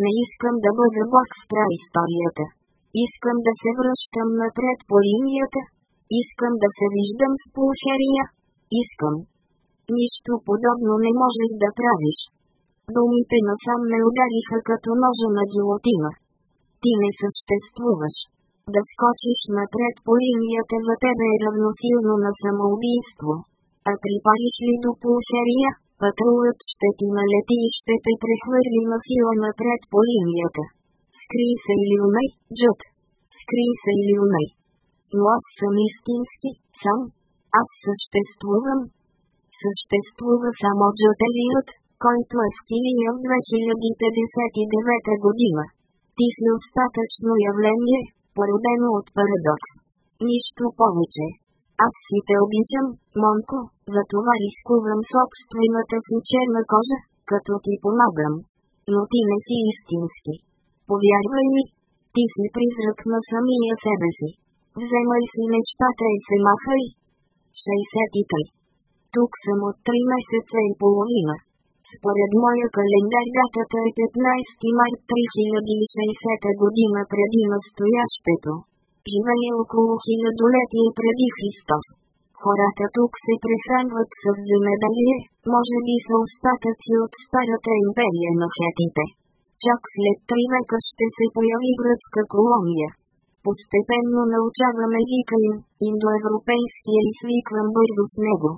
A: Не искам да бъда бог в праисторията. Искам да се връщам напред по линията. Искам да се виждам с полхерия. Искам. Нищо подобно не можеш да правиш. Думите насам ме удариха като ножа на гилотина. Ти не съществуваш. Да скочиш напред по линията за тебе е равносилно на самоубийство. А припариш ли до полхерия? Патрулът ще ти налети и ще те прехвърли на сила напред по линията. Скри се или умей, Джот. Скри се или умей. Но аз съм истински, сам. Аз съществувам. Съществува само Елиот, който е в Килия в 2059 година. Ти си остатъчно явление, породено от парадокс. Нищо повече. Аз си те обичам, Монко, затова рискувам собствената си черна кожа, като ти помагам. Но ти не си истински. Повярвай ми, ти си призрак на самия себе си. Вземай си нещата и се махай. 63. Тук съм от 3 месеца и половина. Според моя календар датата е 15 март 3060 година преди настоящето живели около хилядолетие преди Христос. Хората тук се прехранват с земеделие, може би са остатъци от старата империя на хетите. Чак след три века ще се появи гръцка колония. Постепенно научавам езика им, индоевропейския и свиквам бързо с него.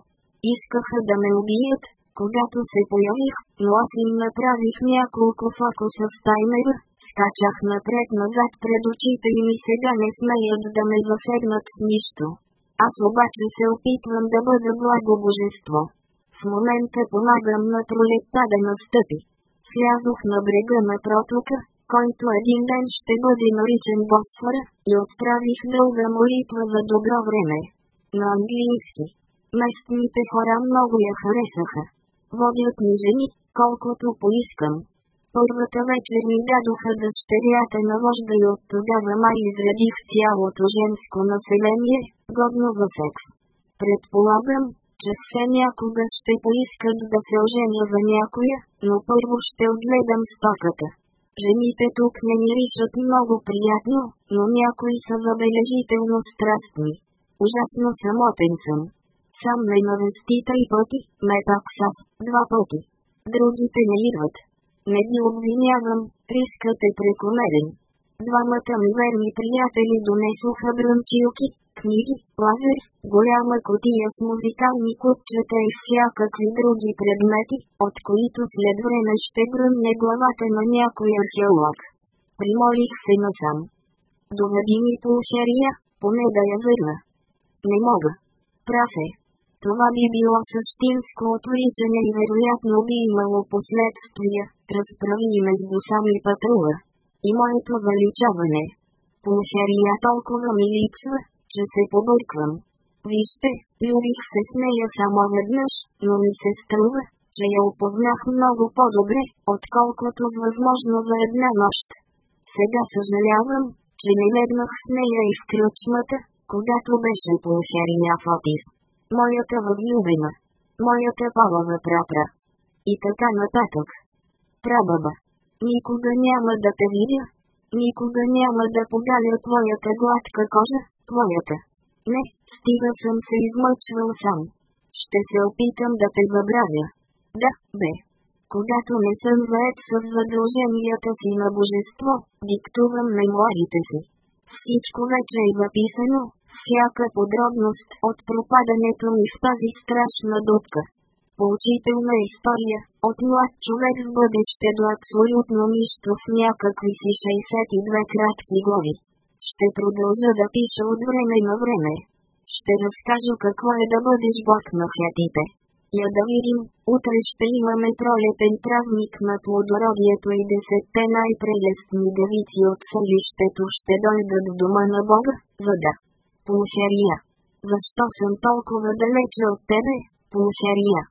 A: Искаха да ме убият, когато се появих, но аз им направих няколко фокуса с таймер, скачах напред-назад пред очите им и сега не смеят да ме засегнат с нищо. Аз обаче се опитвам да бъда благо божество. В момента помагам на пролетта да настъпи. Слязох на брега на протока, който един ден ще бъде наричан Босфор, и отправих дълга молитва за добро време. На английски. Местните хора много я харесаха водят ми жени, колкото поискам. Първата вечер ми дадоха дъщерята на вожда и от тогава май изредих цялото женско население, годно в секс. Предполагам, че все някога ще поискат да се оженя за някоя, но първо ще отгледам стоката. Жените тук не миришат много приятно, но някои са забележително страстни. Ужасно самотен съм сам ненависти и пъти, с два пъти. Другите не идват. Не ги обвинявам, рискът е прекомерен. Двамата ми верни приятели донесоха брънчилки, книги, лазер, голяма котия с музикални кутчета и всякакви други предмети, от които след време ще бръмне главата на някой археолог. Примолих се насам. Доведи ми ушария, поне да я върна. Не мога. Прав е. Това би е било същинско отричане и вероятно би е имало последствия, разправи между сами патрула. И моето заличаване. Полхерия толкова ми липсва, че се побърквам. Вижте, любих се с нея само веднъж, но ми се струва, че я опознах много по-добре, отколкото възможно за една нощ. Сега съжалявам, че не меднах с нея и в кръчмата, когато беше полхерия в Отис моята възлюбена, моята полова пратра. И така нататък. Прабаба, никога няма да те видя, никога няма да погаля твоята гладка кожа, твоята. Не, стига съм се измъчвал сам. Ще се опитам да те забравя. Да, бе. Когато не съм заед с задълженията си на божество, диктувам мемуарите си. Всичко вече е записано, всяка подробност от пропадането ми в тази страшна дупка. Поучителна история, от млад човек с бъдеще до абсолютно нищо в някакви си 62 кратки глави. Ще продължа да пиша от време на време. Ще разкажа какво е да бъдеш бог на хятите. Я да видим, утре ще имаме пролетен празник на плодородието и десетте най-прелестни девици от селището ще дойдат в дома на Бога, за да Поношария. Защо съм толкова далече от тебе, Поношария?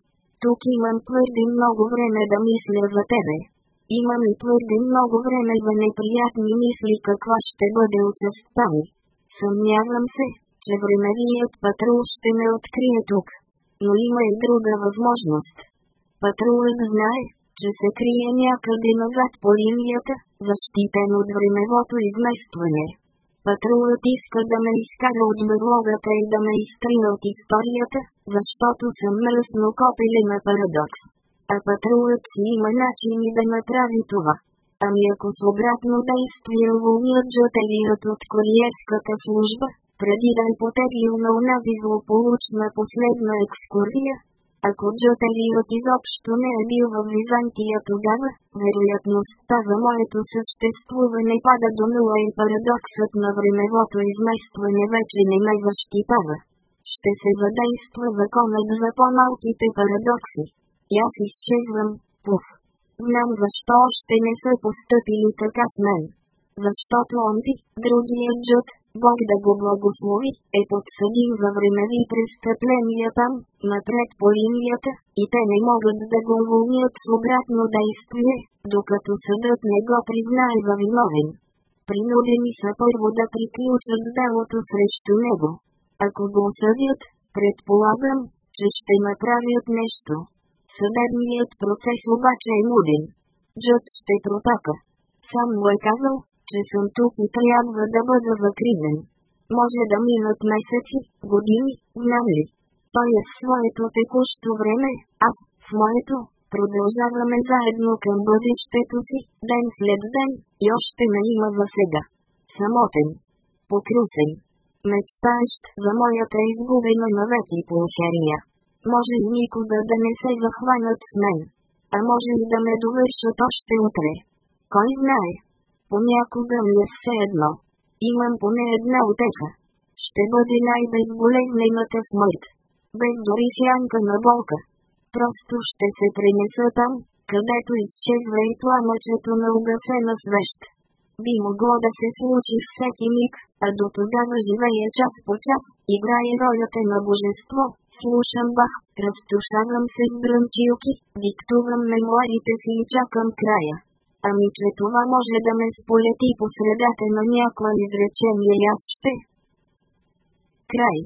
A: Тук имам твърде много време да мисля за тебе. Имам и твърде много време за неприятни мисли каква ще бъде участта ми. Съмнявам се, че времевият патрул ще ме открие тук. Но има и друга възможност. Патрулът знае, че се крие някъде назад по линията, защитен от времевото изместване. Патрулът иска да ме изкара от мърлогата и да ме изтрина от историята, защото съм мръсно копили на парадокс. А патрулът си има начини да направи това. Ами ако с обратно действие уволнят жателият от куриерската служба, преди да е потеглил на унази злополучна последна екскурзия, ако Джотелиот изобщо не е бил във Византия тогава, вероятността за моето съществуване пада до нула и парадоксът на времевото изместване вече не ме защитава. Ще се задейства законът за по-малките парадокси. И аз изчезвам, пуф. Знам защо още не са поступили така с мен. Защото он ти, другият джот, Бог да го благослови, е подсъдим за времени престъпления там, напред по линията, и те не могат да го уволнят с обратно действие, докато съдът не го признае за виновен. Принудени са първо да приключат делото срещу него. Ако го осъдят, предполагам, че ще направят нещо. Съдебният процес обаче е нуден. Джът ще протака. Сам му е казал, че съм тук и трябва да бъда закрилен. Може да минат месеци, години, знам ли. Той е в своето текущо време, аз в моето. Продължаваме заедно към бъдещето си, ден след ден, и още не има за сега. Самотен. Покрусен. Мечтаещ за моята изгубена навеки полхерия. Може и никога да не се захванат с мен. А може и да ме довършат още утре. Кой знае? Понякога ми е все едно. Имам поне една утеха. Ще бъде най-безболезнената смърт. Без дори сянка на болка. Просто ще се пренеса там, където изчезва и пламъчето на угасена свещ. Би могло да се случи всеки миг, а до тогава живея час по час, играя ролята на божество, слушам бах, разтушавам се с брънчилки, диктувам мемуарите си и чакам края. Ами че това може да ме сполети по средата на някое изречение и аз ще. Край.